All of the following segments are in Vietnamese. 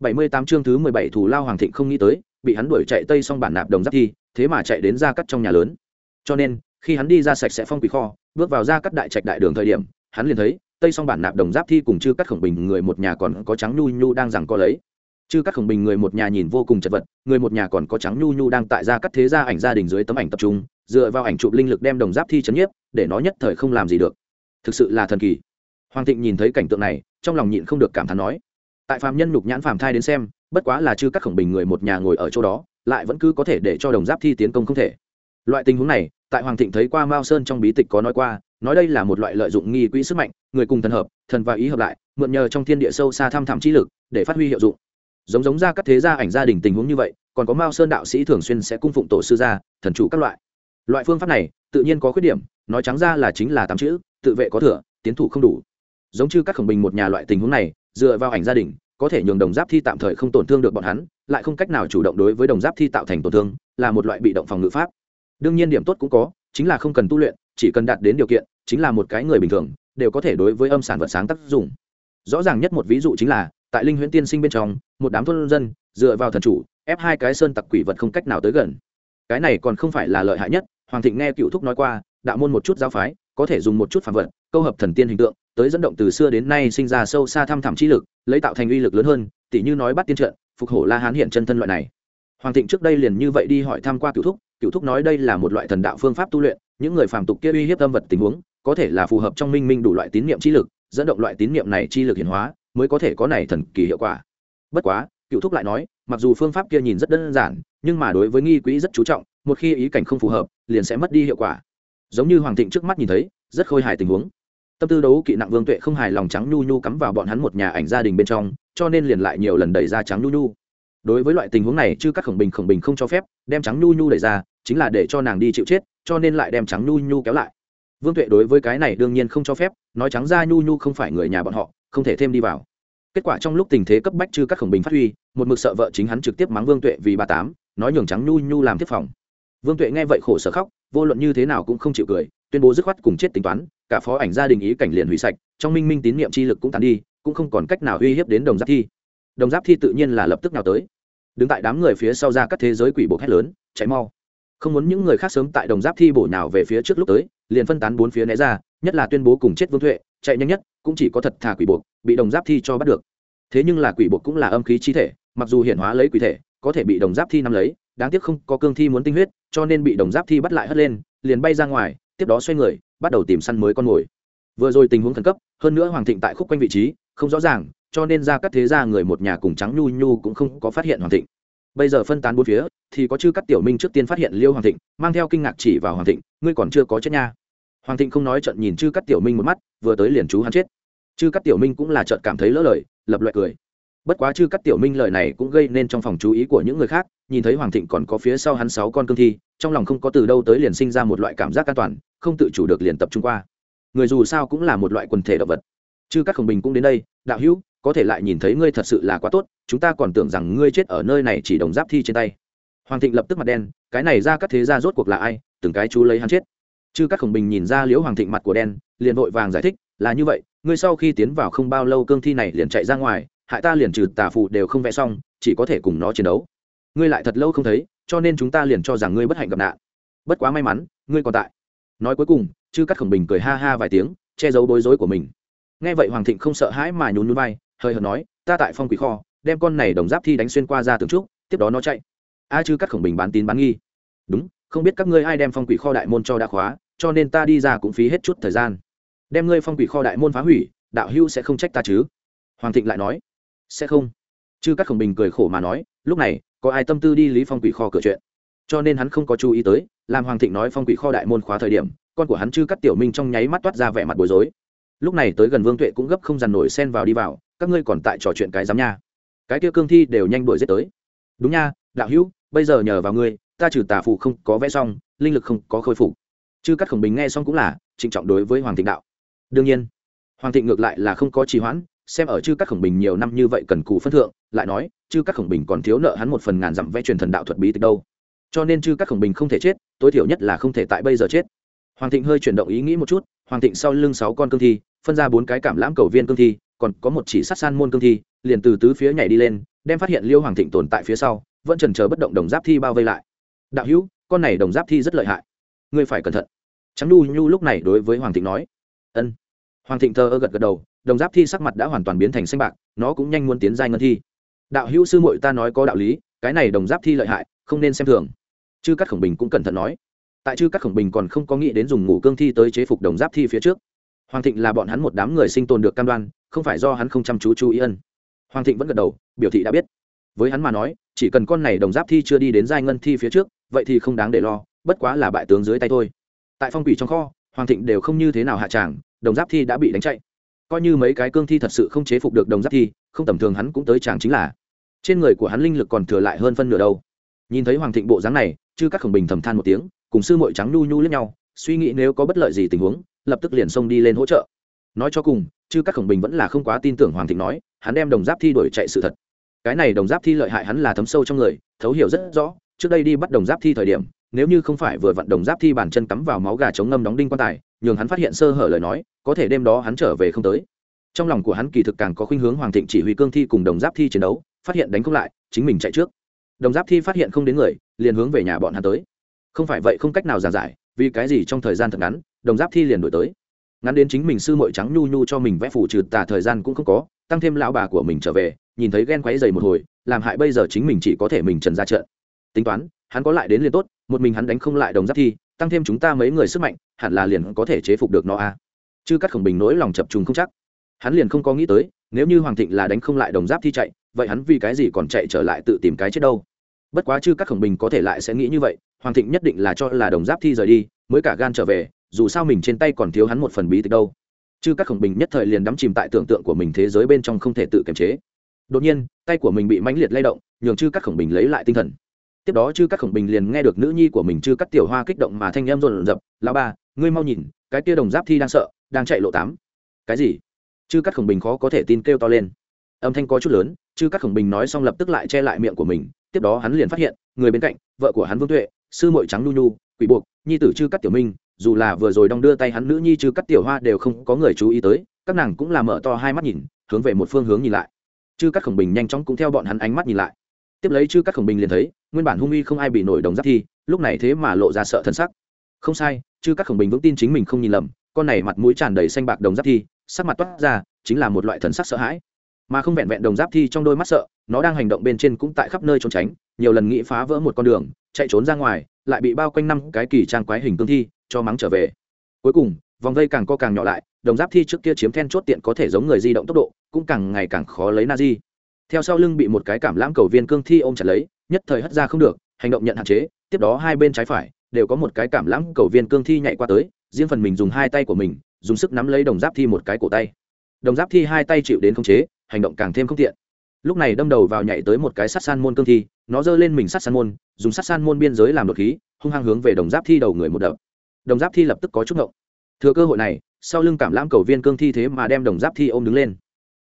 bảy mươi tám chương thứ mười bảy thủ lao hoàng thịnh không nghĩ tới, bị hắn đuổi chạy tây xong bản nạp đồng giáp thi, thế mà chạy đến ra cắt trong nhà lớn. Cho nên, khi hắn đi ra sạch sẽ phong quỷ kho, bước vào ra cắt đại trạch đại đường thời điểm, hắn liền thấy tây xong bản nạp đồng giáp thi cùng chư cắt khổng bình người một nhà còn có trắng nhu nhu đang rằng có lấy. Chư cắt khổng bình người một nhà nhìn vô cùng chật vật, người một nhà còn có trắng nhu nhu đang tại ra cắt thế gia ảnh gia đình dưới tấm ảnh tập trung, dựa vào ảnh chụp linh lực đem đồng giáp thi chấn nhiếp, để nó nhất thời không làm gì được. Thực sự là thần kỳ. Hoàng thịnh nhìn thấy cảnh tượng này, trong lòng nhịn không được cảm thán nói tại phạm nhân nhục nhãn phàm thai đến xem, bất quá là chư các khổng bình người một nhà ngồi ở chỗ đó, lại vẫn cứ có thể để cho đồng giáp thi tiến công không thể. Loại tình huống này, tại hoàng thịnh thấy qua mao sơn trong bí tịch có nói qua, nói đây là một loại lợi dụng nghi quỹ sức mạnh, người cùng thần hợp, thần và ý hợp lại, mượn nhờ trong thiên địa sâu xa thăm thẳm trí lực, để phát huy hiệu dụng. Giống giống ra các thế gia ảnh gia đình tình huống như vậy, còn có mao sơn đạo sĩ thường xuyên sẽ cung phụng tổ sư gia, thần chủ các loại. Loại phương pháp này, tự nhiên có khuyết điểm, nói trắng ra là chính là tám chữ, tự vệ có thừa, tiến thủ không đủ giống như các khổng bình một nhà loại tình huống này, dựa vào ảnh gia đình, có thể nhường đồng giáp thi tạm thời không tổn thương được bọn hắn, lại không cách nào chủ động đối với đồng giáp thi tạo thành tổn thương, là một loại bị động phòng ngự pháp. Đương nhiên điểm tốt cũng có, chính là không cần tu luyện, chỉ cần đạt đến điều kiện, chính là một cái người bình thường, đều có thể đối với âm sản vật sáng tác dụng. Rõ ràng nhất một ví dụ chính là, tại linh huyễn tiên sinh bên trong, một đám thôn dân, dựa vào thần chủ, ép hai cái sơn tặc quỷ vật không cách nào tới gần. Cái này còn không phải là lợi hại nhất, hoàng thịnh nghe cựu thúc nói qua, đạo môn một chút giáo phái có thể dùng một chút phản vật, câu hợp thần tiên hình tượng, tới dẫn động từ xưa đến nay sinh ra sâu xa thăm thẳm trí lực, lấy tạo thành uy lực lớn hơn tỷ như nói bắt tiên trận, phục hổ la hán hiện chân thân loại này. Hoàng thịnh trước đây liền như vậy đi hỏi thăm qua cựu thúc cựu thúc nói đây là một loại thần đạo phương pháp tu luyện, những người phàm tục kia uy hiếp âm vật tình huống, có thể là phù hợp trong minh minh đủ loại tín niệm chi lực, dẫn động loại tín niệm này chi lực hiển hóa, mới có thể có này thần kỳ hiệu quả. Bất quá cựu thúc lại nói, mặc dù phương pháp kia nhìn rất đơn giản, nhưng mà đối với nghi quỹ rất chú trọng, một khi ý cảnh không phù hợp, liền sẽ mất đi hiệu quả giống như hoàng thịnh trước mắt nhìn thấy, rất khôi hài tình huống. Tâm tư đấu kỵ nặng vương tuệ không hài lòng trắng nhu nhu cắm vào bọn hắn một nhà ảnh gia đình bên trong, cho nên liền lại nhiều lần đẩy ra trắng nhu nhu. Đối với loại tình huống này chứ các khổng bình khổng bình không cho phép, đem trắng nhu nhu đẩy ra, chính là để cho nàng đi chịu chết, cho nên lại đem trắng nhu nhu kéo lại. Vương tuệ đối với cái này đương nhiên không cho phép, nói trắng ra nhu nhu không phải người nhà bọn họ, không thể thêm đi vào. Kết quả trong lúc tình thế cấp bách chư các khổng bình phát huy, một mực sợ vợ chính hắn trực tiếp mắng vương tuệ vì bà tám, nói nhường trắng nhu nhu làm tiếp phòng. Vương tuệ nghe vậy khổ sở khóc vô luận như thế nào cũng không chịu cười, tuyên bố dứt khoát cùng chết tính toán, cả phó ảnh gia đình ý cảnh liền hủy sạch, trong minh minh tín nhiệm chi lực cũng tàn đi, cũng không còn cách nào uy hiếp đến đồng giáp thi. Đồng giáp thi tự nhiên là lập tức nào tới. Đứng tại đám người phía sau ra các thế giới quỷ bộ hét lớn cháy mau. Không muốn những người khác sớm tại đồng giáp thi bổ nào về phía trước lúc tới, liền phân tán bốn phía né ra, nhất là tuyên bố cùng chết vương thuệ, chạy nhanh nhất, cũng chỉ có thật thà quỷ buộc, bị đồng giáp thi cho bắt được. Thế nhưng là quỷ buộc cũng là âm khí chi thể, mặc dù hiện hóa lấy quỷ thể, có thể bị đồng giáp thi nắm lấy đáng tiếc không có cương thi muốn tinh huyết, cho nên bị đồng giáp thi bắt lại hất lên, liền bay ra ngoài, tiếp đó xoay người, bắt đầu tìm săn mới con mồi. Vừa rồi tình huống khẩn cấp, hơn nữa hoàng thịnh tại khúc quanh vị trí, không rõ ràng, cho nên ra các thế gia người một nhà cùng trắng nhu nhu cũng không có phát hiện hoàng thịnh. Bây giờ phân tán bốn phía, thì có chư các tiểu minh trước tiên phát hiện liêu hoàng thịnh, mang theo kinh ngạc chỉ vào hoàng thịnh, ngươi còn chưa có chết nha. Hoàng thịnh không nói trận nhìn chư các tiểu minh một mắt, vừa tới liền chú hắn chết. Chư các tiểu minh cũng là trận cảm thấy lỡ lời, lập loại cười bất quá chư cắt tiểu minh lời này cũng gây nên trong phòng chú ý của những người khác, nhìn thấy hoàng thịnh còn có phía sau hắn sáu con cương thi, trong lòng không có từ đâu tới liền sinh ra một loại cảm giác an toàn, không tự chủ được liền tập trung qua. Người dù sao cũng là một loại quần thể động vật. Chư cắt khổng bình cũng đến đây, đạo hữu, có thể lại nhìn thấy ngươi thật sự là quá tốt, chúng ta còn tưởng rằng ngươi chết ở nơi này chỉ đồng giáp thi trên tay. Hoàng thịnh lập tức mặt đen, cái này ra các thế gia rốt cuộc là ai? Từng cái chú lấy hắn chết. Chư các khổng bình nhìn ra liễu hoàng thịnh mặt của đen, liền vội vàng giải thích, là như vậy, ngươi sau khi tiến vào không bao lâu cương thi này liền chạy ra ngoài hại ta liền trừ tà phụ đều không vẽ xong, chỉ có thể cùng nó chiến đấu. Ngươi lại thật lâu không thấy, cho nên chúng ta liền cho rằng ngươi bất hạnh gặp nạn. Bất quá may mắn, ngươi còn tại. Nói cuối cùng, chư cắt khổng bình cười ha ha vài tiếng, che giấu bối rối của mình. Nghe vậy hoàng thịnh không sợ hãi mà nhún núi bay hơi hợt nói, ta tại phong quỷ kho, đem con này đồng giáp thi đánh xuyên qua ra tường trúc, tiếp đó nó chạy. A chư cắt khổng bình bán tín bán nghi. Đúng, không biết các ngươi ai đem phong quỷ kho đại môn cho đã khóa, cho nên ta đi ra cũng phí hết chút thời gian. Đem ngươi phong quỷ kho đại môn phá hủy, đạo hưu sẽ không trách ta chứ. Hoàng thịnh lại nói sẽ không? Chư các khổng bình cười khổ mà nói, lúc này, có ai tâm tư đi lý phong quỷ kho cửa chuyện? Cho nên hắn không có chú ý tới, làm hoàng thịnh nói phong quỷ kho đại môn khóa thời điểm, con của hắn chư cắt tiểu minh trong nháy mắt toát ra vẻ mặt bối rối. Lúc này tới gần vương tuệ cũng gấp không dằn nổi xen vào đi vào, các ngươi còn tại trò chuyện cái giám nha. Cái kia cương thi đều nhanh đuổi giết tới. Đúng nha, đạo hữu, bây giờ nhờ vào ngươi, ta trừ tà phụ không có vẽ xong, linh lực không có khôi phục. Chư cắt khổng bình nghe xong cũng là trịnh trọng đối với hoàng thịnh đạo. Đương nhiên, hoàng thịnh ngược lại là không có trì hoãn xem ở chư các khổng bình nhiều năm như vậy cần cù phân thượng, lại nói, chư các khổng bình còn thiếu nợ hắn một phần ngàn dặm vẽ truyền thần đạo thuật bí tịch đâu. Cho nên chư các khổng bình không thể chết, tối thiểu nhất là không thể tại bây giờ chết. Hoàng thịnh hơi chuyển động ý nghĩ một chút, hoàng thịnh sau lưng sáu con cương thi, phân ra bốn cái cảm lãm cầu viên cương thi, còn có một chỉ sát san môn cương thi, liền từ tứ phía nhảy đi lên, đem phát hiện liêu hoàng thịnh tồn tại phía sau, vẫn trần chờ bất động đồng giáp thi bao vây lại. Đạo hữu, con này đồng giáp thi rất lợi hại. Ngươi phải cẩn thận. Trắng nhu nhu lúc này đối với hoàng thịnh nói. Ân. Hoàng thịnh thờ ơ gật gật đầu đồng giáp thi sắc mặt đã hoàn toàn biến thành xanh bạc, nó cũng nhanh muốn tiến giai ngân thi. Đạo hữu sư muội ta nói có đạo lý, cái này đồng giáp thi lợi hại, không nên xem thường. Chư cắt khổng bình cũng cẩn thận nói. Tại chư cắt khổng bình còn không có nghĩ đến dùng ngủ cương thi tới chế phục đồng giáp thi phía trước. Hoàng thịnh là bọn hắn một đám người sinh tồn được cam đoan, không phải do hắn không chăm chú chú ý ân. Hoàng thịnh vẫn gật đầu, biểu thị đã biết. Với hắn mà nói, chỉ cần con này đồng giáp thi chưa đi đến giai ngân thi phía trước, vậy thì không đáng để lo, bất quá là bại tướng dưới tay thôi. Tại phong quỷ trong kho, hoàng thịnh đều không như thế nào hạ tràng, đồng giáp thi đã bị đánh chạy coi như mấy cái cương thi thật sự không chế phục được đồng giáp thi, không tầm thường hắn cũng tới chàng chính là. Trên người của hắn linh lực còn thừa lại hơn phân nửa đâu. Nhìn thấy hoàng thịnh bộ dáng này, chư các khổng bình thầm than một tiếng, cùng sư mội trắng nhu nhu lẫn nhau, suy nghĩ nếu có bất lợi gì tình huống, lập tức liền xông đi lên hỗ trợ. Nói cho cùng, chư các khổng bình vẫn là không quá tin tưởng hoàng thịnh nói, hắn đem đồng giáp thi đổi chạy sự thật. Cái này đồng giáp thi lợi hại hắn là thấm sâu trong người, thấu hiểu rất rõ, trước đây đi bắt đồng giáp thi thời điểm, nếu như không phải vừa vặn đồng giáp thi bàn chân cắm vào máu gà chống ngâm đóng đinh quan tài nhường hắn phát hiện sơ hở lời nói, có thể đêm đó hắn trở về không tới. Trong lòng của hắn kỳ thực càng có khuynh hướng hoàng thịnh chỉ huy cương thi cùng đồng giáp thi chiến đấu, phát hiện đánh không lại, chính mình chạy trước. Đồng giáp thi phát hiện không đến người, liền hướng về nhà bọn hắn tới. Không phải vậy không cách nào giảng giải, vì cái gì trong thời gian thật ngắn, đồng giáp thi liền đổi tới. Ngắn đến chính mình sư mội trắng nhu nhu cho mình vẽ phủ trừ tà thời gian cũng không có, tăng thêm lão bà của mình trở về, nhìn thấy ghen quáy dày một hồi, làm hại bây giờ chính mình chỉ có thể mình trần ra trận. Tính toán, hắn có lại đến liền tốt, một mình hắn đánh không lại đồng giáp thi tăng thêm chúng ta mấy người sức mạnh, hẳn là liền có thể chế phục được nó a à. chứ cắt khổng bình nỗi lòng chập trùng không chắc. Hắn liền không có nghĩ tới, nếu như hoàng thịnh là đánh không lại đồng giáp thi chạy, vậy hắn vì cái gì còn chạy trở lại tự tìm cái chết đâu? Bất quá chứ các khổng bình có thể lại sẽ nghĩ như vậy, hoàng thịnh nhất định là cho là đồng giáp thi rời đi, mới cả gan trở về, dù sao mình trên tay còn thiếu hắn một phần bí tịch đâu. Chứ các khổng bình nhất thời liền đắm chìm tại tưởng tượng của mình thế giới bên trong không thể tự kiềm chế. Đột nhiên, tay của mình bị mãnh liệt lay động, nhường chư các khổng bình lấy lại tinh thần tiếp đó chư các khổng bình liền nghe được nữ nhi của mình chư các tiểu hoa kích động mà thanh em rộn rập lao ba ngươi mau nhìn, cái kia đồng giáp thi đang sợ, đang chạy lộ tám. Cái gì? Chư các khổng bình khó có thể tin kêu to lên. Âm thanh có chút lớn, chư các khổng bình nói xong lập tức lại che lại miệng của mình, tiếp đó hắn liền phát hiện, người bên cạnh, vợ của hắn vương tuệ, sư mội trắng nhu nhu, quỷ buộc, nhi tử chư cắt tiểu minh, dù là vừa rồi đong đưa tay hắn nữ nhi chư cắt tiểu hoa đều không có người chú ý tới, các nàng cũng là mở to hai mắt nhìn, hướng về một phương hướng nhìn lại. Chư cắt khổng bình nhanh chóng cũng theo bọn hắn ánh mắt nhìn lại tiếp lấy chư các khổng bình liền thấy, nguyên bản hung uy không ai bị nổi đồng giáp thi, lúc này thế mà lộ ra sợ thân sắc. Không sai, chư các khổng bình vững tin chính mình không nhìn lầm, con này mặt mũi tràn đầy xanh bạc đồng giáp thi, sắc mặt toát ra, chính là một loại thần sắc sợ hãi. Mà không vẹn vẹn đồng giáp thi trong đôi mắt sợ, nó đang hành động bên trên cũng tại khắp nơi trốn tránh, nhiều lần nghĩ phá vỡ một con đường, chạy trốn ra ngoài, lại bị bao quanh năm cái kỳ trang quái hình cương thi, cho mắng trở về. Cuối cùng, vòng vây càng co càng nhỏ lại, đồng giáp thi trước kia chiếm then chốt tiện có thể giống người di động tốc độ, cũng càng ngày càng khó lấy na di theo sau lưng bị một cái cảm lãm cầu viên cương thi ôm chặt lấy, nhất thời hất ra không được, hành động nhận hạn chế, tiếp đó hai bên trái phải đều có một cái cảm lãm cầu viên cương thi nhảy qua tới, riêng phần mình dùng hai tay của mình, dùng sức nắm lấy đồng giáp thi một cái cổ tay. Đồng giáp thi hai tay chịu đến không chế, hành động càng thêm không tiện. Lúc này đâm đầu vào nhảy tới một cái sắt san môn cương thi, nó giơ lên mình sắt san môn, dùng sắt san môn biên giới làm đột khí, hung hăng hướng về đồng giáp thi đầu người một đập. Đồng giáp thi lập tức có chút ngộng. Thừa cơ hội này, sau lưng cảm lãm cầu viên cương thi thế mà đem đồng giáp thi ôm đứng lên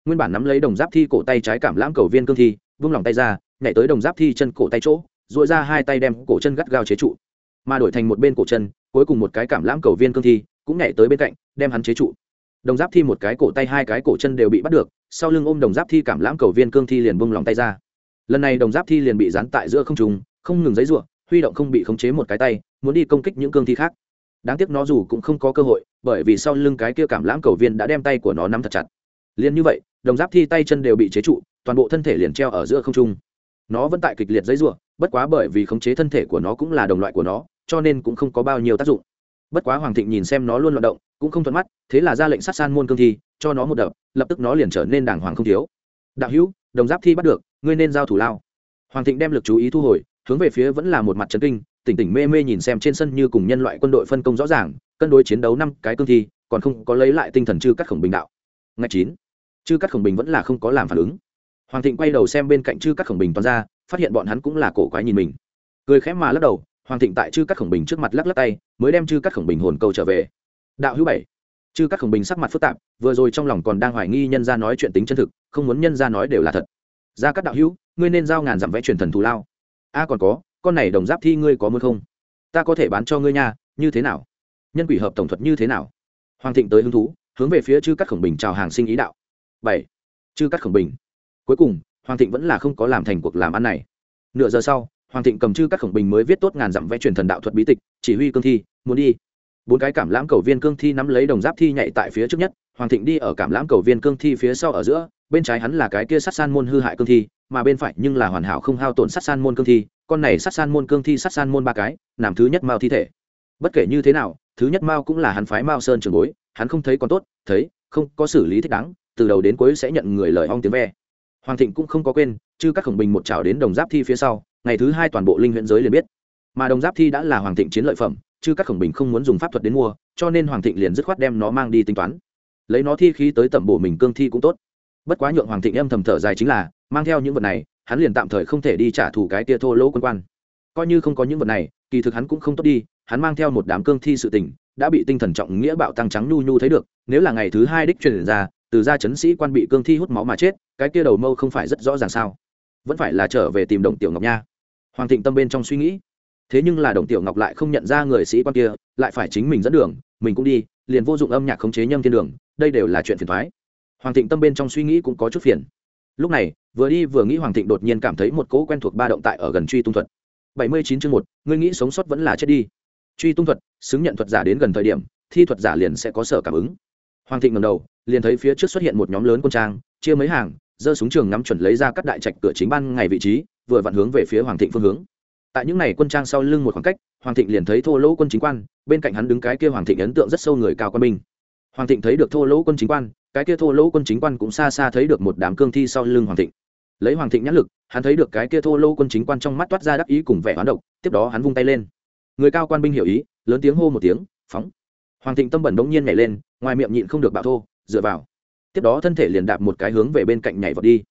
nguyên bản nắm lấy đồng giáp thi cổ tay trái cảm lãm cầu viên cương thi, vung lòng tay ra, nhảy tới đồng giáp thi chân cổ tay chỗ dội ra hai tay đem cổ chân gắt gao chế trụ. Mà đổi thành một bên cổ chân, cuối cùng một cái cảm lãm cầu viên cương thi cũng nhảy tới bên cạnh, đem hắn chế trụ. Đồng giáp thi một cái cổ tay hai cái cổ chân đều bị bắt được, sau lưng ôm đồng giáp thi cảm lãm cầu viên cương thi liền bung lòng tay ra. Lần này đồng giáp thi liền bị dán tại giữa không trùng không ngừng giấy ruộng huy động không bị khống chế một cái tay, muốn đi công kích những cương thi khác. Đáng tiếc nó dù cũng không có cơ hội, bởi vì sau lưng cái kia cảm lãm cầu viên đã đem tay của nó nắm thật chặt liền như vậy, đồng giáp thi tay chân đều bị chế trụ, toàn bộ thân thể liền treo ở giữa không trung. Nó vẫn tại kịch liệt giấy ruộng bất quá bởi vì khống chế thân thể của nó cũng là đồng loại của nó, cho nên cũng không có bao nhiêu tác dụng. Bất quá hoàng thịnh nhìn xem nó luôn loạt động, cũng không thuận mắt, thế là ra lệnh sát san môn cương thi, cho nó một đập, lập tức nó liền trở nên đàng hoàng không thiếu. Đạo hữu, đồng giáp thi bắt được, ngươi nên giao thủ lao. Hoàng thịnh đem lực chú ý thu hồi, hướng về phía vẫn là một mặt trấn kinh, tỉnh tỉnh mê mê nhìn xem trên sân như cùng nhân loại quân đội phân công rõ ràng, cân đối chiến đấu năm cái cương thi, còn không có lấy lại tinh thần chư các khổng bình đạo. Ngày chín chư cắt khổng bình vẫn là không có làm phản ứng. Hoàng thịnh quay đầu xem bên cạnh chư cắt khổng bình toàn ra, phát hiện bọn hắn cũng là cổ quái nhìn mình. Cười khẽ mà lắc đầu, hoàng thịnh tại chư cắt khổng bình trước mặt lắc lắc tay, mới đem chư cắt khổng bình hồn câu trở về. Đạo hữu bảy. Chư cắt khổng bình sắc mặt phức tạp, vừa rồi trong lòng còn đang hoài nghi nhân ra nói chuyện tính chân thực, không muốn nhân ra nói đều là thật. Ra các đạo hữu, ngươi nên giao ngàn dặm vẽ truyền thần thù lao. A à, còn có, con này đồng giáp thi ngươi có muốn không? Ta có thể bán cho ngươi nha, như thế nào? Nhân quỷ hợp tổng thuật như thế nào? Hoàng thịnh tới hứng thú, hướng về phía chư cắt khổng bình chào hàng sinh ý đạo bảy. Chư cắt khổng bình. Cuối cùng, hoàng thịnh vẫn là không có làm thành cuộc làm ăn này. Nửa giờ sau, hoàng thịnh cầm chư cắt khổng bình mới viết tốt ngàn dặm vẽ truyền thần đạo thuật bí tịch, chỉ huy cương thi, muốn đi. Bốn cái cảm lãm cầu viên cương thi nắm lấy đồng giáp thi nhảy tại phía trước nhất, hoàng thịnh đi ở cảm lãm cầu viên cương thi phía sau ở giữa, bên trái hắn là cái kia sát san môn hư hại cương thi, mà bên phải nhưng là hoàn hảo không hao tổn sát san môn cương thi, con này sát san môn cương thi sát san môn ba cái làm thứ nhất mao thi thể. Bất kể như thế nào, thứ nhất mao cũng là hắn phái mao sơn trường bối, hắn không thấy còn tốt, thấy, không có xử lý thích đáng từ đầu đến cuối sẽ nhận người lời ong tiếng ve. Hoàng thịnh cũng không có quên chứ các khổng bình một chảo đến đồng giáp thi phía sau, ngày thứ hai toàn bộ linh huyện giới liền biết. Mà đồng giáp thi đã là hoàng thịnh chiến lợi phẩm chứ các khổng bình không muốn dùng pháp thuật đến mua, cho nên hoàng thịnh liền dứt khoát đem nó mang đi tính toán. Lấy nó thi khí tới tẩm bổ mình cương thi cũng tốt. Bất quá nhượng hoàng thịnh em thầm thở dài chính là, mang theo những vật này, hắn liền tạm thời không thể đi trả thù cái tia thô lỗ quân quan. Coi như không có những vật này, kỳ thực hắn cũng không tốt đi, hắn mang theo một đám cương thi sự tình, đã bị tinh thần trọng nghĩa bạo tăng trắng nhu nhu thấy được, nếu là ngày thứ hai đích truyền ra từ gia chấn sĩ quan bị cương thi hút máu mà chết, cái kia đầu mâu không phải rất rõ ràng sao? Vẫn phải là trở về tìm đồng tiểu ngọc nha. Hoàng thịnh tâm bên trong suy nghĩ. Thế nhưng là đồng tiểu ngọc lại không nhận ra người sĩ quan kia, lại phải chính mình dẫn đường, mình cũng đi, liền vô dụng âm nhạc khống chế nhâm thiên đường, đây đều là chuyện phiền thoái. Hoàng thịnh tâm bên trong suy nghĩ cũng có chút phiền. Lúc này, vừa đi vừa nghĩ hoàng thịnh đột nhiên cảm thấy một cỗ quen thuộc ba động tại ở gần truy tung thuật. Bảy mươi chín chương một, ngươi nghĩ sống sót vẫn là chết đi. Truy tung thuật, xứng nhận thuật giả đến gần thời điểm, thi thuật giả liền sẽ có sở cảm ứng. Hoàng thịnh ngầm đầu liền thấy phía trước xuất hiện một nhóm lớn quân trang, chia mấy hàng, giơ súng trường ngắm chuẩn lấy ra các đại trạch cửa chính ban ngày vị trí, vừa vặn hướng về phía hoàng thịnh phương hướng. Tại những này quân trang sau lưng một khoảng cách, hoàng thịnh liền thấy thô lỗ quân chính quan, bên cạnh hắn đứng cái kia hoàng thịnh ấn tượng rất sâu người cao quân binh. Hoàng thịnh thấy được thô lỗ quân chính quan, cái kia thô lỗ quân chính quan cũng xa xa thấy được một đám cương thi sau lưng hoàng thịnh. Lấy hoàng thịnh nhãn lực, hắn thấy được cái kia thô lỗ quân chính quan trong mắt toát ra đắc ý cùng vẻ hoán độc, tiếp đó hắn vung tay lên. Người cao quan binh hiểu ý, lớn tiếng hô một tiếng, phóng! Hoàng thịnh tâm bẩn đống nhiên nhảy lên, ngoài miệng nhịn không được bạo thô dựa vào. Tiếp đó thân thể liền đạp một cái hướng về bên cạnh nhảy vào đi.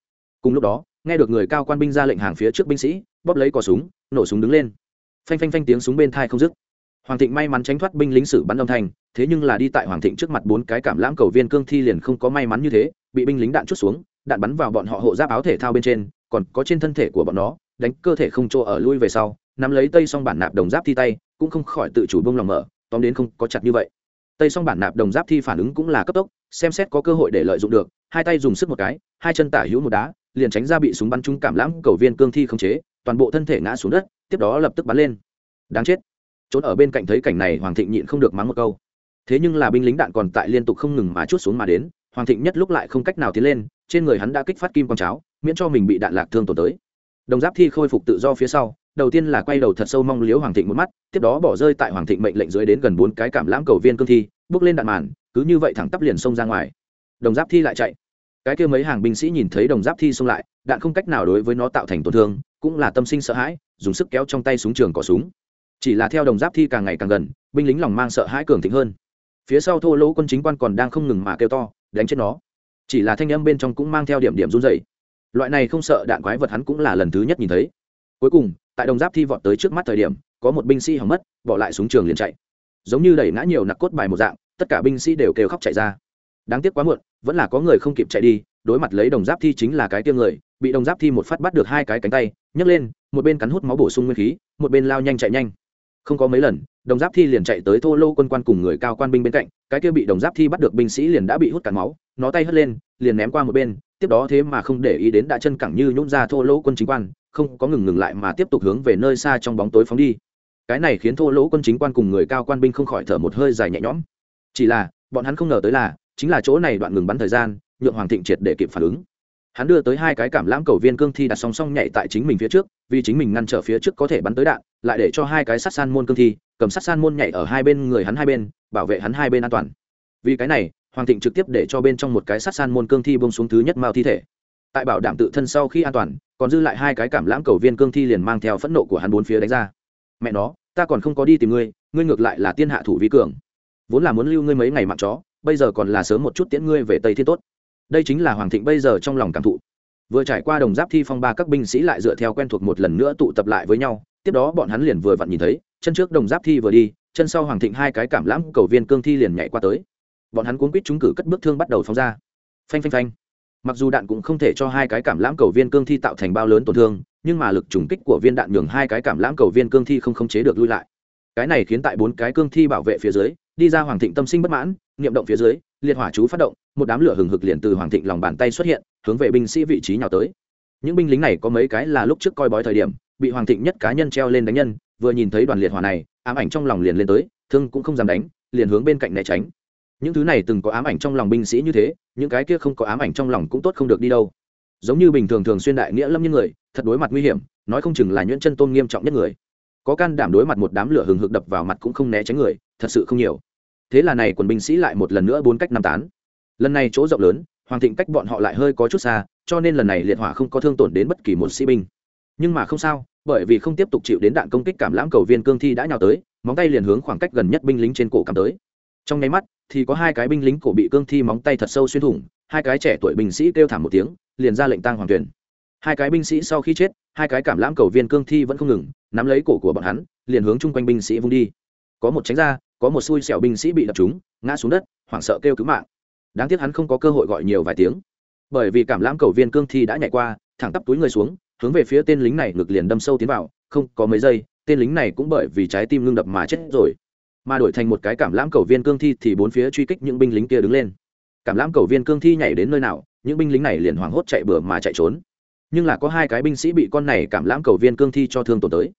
Cùng lúc đó, nghe được người cao quan binh ra lệnh hàng phía trước binh sĩ, bóp lấy cò súng, nổ súng đứng lên. Phanh phanh phanh tiếng súng bên thai không dứt. Hoàng thịnh may mắn tránh thoát binh lính sử bắn âm thanh, thế nhưng là đi tại hoàng thịnh trước mặt bốn cái cảm lãm cầu viên cương thi liền không có may mắn như thế, bị binh lính đạn chút xuống, đạn bắn vào bọn họ hộ giáp áo thể thao bên trên, còn có trên thân thể của bọn nó, đánh cơ thể không chỗ ở lui về sau, nắm lấy tây xong bản nạp đồng giáp thi tay, cũng không khỏi tự chủ bông lòng mở, tóm đến không có chặt như vậy tây xong bản nạp đồng giáp thi phản ứng cũng là cấp tốc, xem xét có cơ hội để lợi dụng được, hai tay dùng sức một cái, hai chân tả hữu một đá, liền tránh ra bị súng bắn trúng cảm lãm, cầu viên cương thi không chế, toàn bộ thân thể ngã xuống đất, tiếp đó lập tức bắn lên. Đáng chết. Trốn ở bên cạnh thấy cảnh này, hoàng thịnh nhịn không được mắng một câu. Thế nhưng là binh lính đạn còn tại liên tục không ngừng mà chút xuống mà đến, hoàng thịnh nhất lúc lại không cách nào tiến lên, trên người hắn đã kích phát kim quang cháo, miễn cho mình bị đạn lạc thương tổn tới. Đồng giáp thi khôi phục tự do phía sau đầu tiên là quay đầu thật sâu mong liếu hoàng thịnh một mắt, tiếp đó bỏ rơi tại hoàng thịnh mệnh lệnh dưới đến gần bốn cái cảm lãm cầu viên cương thi, bước lên đạn màn, cứ như vậy thẳng tắp liền xông ra ngoài. Đồng giáp thi lại chạy. Cái kia mấy hàng binh sĩ nhìn thấy đồng giáp thi xông lại, đạn không cách nào đối với nó tạo thành tổn thương, cũng là tâm sinh sợ hãi, dùng sức kéo trong tay súng trường cỏ súng. Chỉ là theo đồng giáp thi càng ngày càng gần, binh lính lòng mang sợ hãi cường thịnh hơn. Phía sau thô lỗ quân chính quan còn đang không ngừng mà kêu to, đánh chết nó. Chỉ là thanh âm bên trong cũng mang theo điểm điểm run dày loại này không sợ đạn quái vật hắn cũng là lần thứ nhất nhìn thấy. Cuối cùng tại đồng giáp thi vọt tới trước mắt thời điểm, có một binh sĩ hỏng mất, bỏ lại xuống trường liền chạy. Giống như đẩy ngã nhiều nặc cốt bài một dạng, tất cả binh sĩ đều kêu khóc chạy ra. Đáng tiếc quá muộn, vẫn là có người không kịp chạy đi, đối mặt lấy đồng giáp thi chính là cái tiêm người, bị đồng giáp thi một phát bắt được hai cái cánh tay, nhấc lên, một bên cắn hút máu bổ sung nguyên khí, một bên lao nhanh chạy nhanh. Không có mấy lần, đồng giáp thi liền chạy tới thô lô quân quan cùng người cao quan binh bên cạnh, cái kia bị đồng giáp thi bắt được binh sĩ liền đã bị hút cạn máu, nó tay hất lên, liền ném qua một bên, tiếp đó thế mà không để ý đến đã chân cẳng như nhún ra thô lỗ quân chính quan không có ngừng ngừng lại mà tiếp tục hướng về nơi xa trong bóng tối phóng đi. Cái này khiến thô lỗ quân chính quan cùng người cao quan binh không khỏi thở một hơi dài nhẹ nhõm. Chỉ là, bọn hắn không ngờ tới là, chính là chỗ này đoạn ngừng bắn thời gian, nhượng hoàng thịnh triệt để kịp phản ứng. Hắn đưa tới hai cái cảm lãm cầu viên cương thi đặt song song nhảy tại chính mình phía trước, vì chính mình ngăn trở phía trước có thể bắn tới đạn, lại để cho hai cái sát san môn cương thi, cầm sát san môn nhảy ở hai bên người hắn hai bên, bảo vệ hắn hai bên an toàn. Vì cái này, hoàng thịnh trực tiếp để cho bên trong một cái sát san môn cương thi bông xuống thứ nhất mao thi thể tại bảo đảm tự thân sau khi an toàn, còn dư lại hai cái cảm lãm cầu viên cương thi liền mang theo phẫn nộ của hắn bốn phía đánh ra. Mẹ nó, ta còn không có đi tìm ngươi ngươi ngược lại là tiên hạ thủ vi cường. Vốn là muốn lưu ngươi mấy ngày mặn chó, bây giờ còn là sớm một chút tiễn ngươi về tây thiên tốt. Đây chính là hoàng thịnh bây giờ trong lòng cảm thụ. Vừa trải qua đồng giáp thi phong ba các binh sĩ lại dựa theo quen thuộc một lần nữa tụ tập lại với nhau, tiếp đó bọn hắn liền vừa vặn nhìn thấy, chân trước đồng giáp thi vừa đi, chân sau hoàng thịnh hai cái cảm lãm cầu viên cương thi liền nhảy qua tới. Bọn hắn cuốn quýt chúng cử cất bước thương bắt đầu phóng ra. Phanh phanh phanh mặc dù đạn cũng không thể cho hai cái cảm lãm cầu viên cương thi tạo thành bao lớn tổn thương, nhưng mà lực trùng kích của viên đạn nhường hai cái cảm lãm cầu viên cương thi không khống chế được lui lại. Cái này khiến tại bốn cái cương thi bảo vệ phía dưới, đi ra hoàng thịnh tâm sinh bất mãn niệm động phía dưới, liệt hỏa chú phát động, một đám lửa hừng hực liền từ hoàng thịnh lòng bàn tay xuất hiện, hướng về binh sĩ vị trí nhào tới. Những binh lính này có mấy cái là lúc trước coi bói thời điểm, bị hoàng thịnh nhất cá nhân treo lên đánh nhân, vừa nhìn thấy đoàn liệt hỏa này, ám ảnh trong lòng liền lên tới, thương cũng không dám đánh, liền hướng bên cạnh né tránh những thứ này từng có ám ảnh trong lòng binh sĩ như thế, những cái kia không có ám ảnh trong lòng cũng tốt không được đi đâu. Giống như bình thường thường xuyên đại nghĩa lâm những người, thật đối mặt nguy hiểm, nói không chừng là nhuyễn chân tôn nghiêm trọng nhất người. Có can đảm đối mặt một đám lửa hừng hực đập vào mặt cũng không né tránh người, thật sự không nhiều. Thế là này quần binh sĩ lại một lần nữa bốn cách năm tán. Lần này chỗ rộng lớn, hoàng thịnh cách bọn họ lại hơi có chút xa, cho nên lần này liệt hỏa không có thương tổn đến bất kỳ một sĩ binh. Nhưng mà không sao, bởi vì không tiếp tục chịu đến đạn công kích cảm lãm cầu viên cương thi đã nhào tới, móng tay liền hướng khoảng cách gần nhất binh lính trên cổ cảm tới trong nháy mắt, thì có hai cái binh lính cổ bị cương thi móng tay thật sâu xuyên thủng, hai cái trẻ tuổi binh sĩ kêu thảm một tiếng, liền ra lệnh tang hoàng tuyển hai cái binh sĩ sau khi chết, hai cái cảm lãm cầu viên cương thi vẫn không ngừng, nắm lấy cổ của bọn hắn, liền hướng chung quanh binh sĩ vung đi. Có một tránh ra, có một xui xẻo binh sĩ bị đập trúng, ngã xuống đất, hoảng sợ kêu cứu mạng. Đáng tiếc hắn không có cơ hội gọi nhiều vài tiếng. Bởi vì cảm lãm cầu viên cương thi đã nhảy qua, thẳng tắp túi người xuống, hướng về phía tên lính này ngực liền đâm sâu tiến vào, không có mấy giây, tên lính này cũng bởi vì trái tim ngưng đập mà chết rồi mà đổi thành một cái cảm lãm cầu viên cương thi thì bốn phía truy kích những binh lính kia đứng lên. Cảm lãm cầu viên cương thi nhảy đến nơi nào, những binh lính này liền hoảng hốt chạy bừa mà chạy trốn. Nhưng là có hai cái binh sĩ bị con này cảm lãm cầu viên cương thi cho thương tổn tới.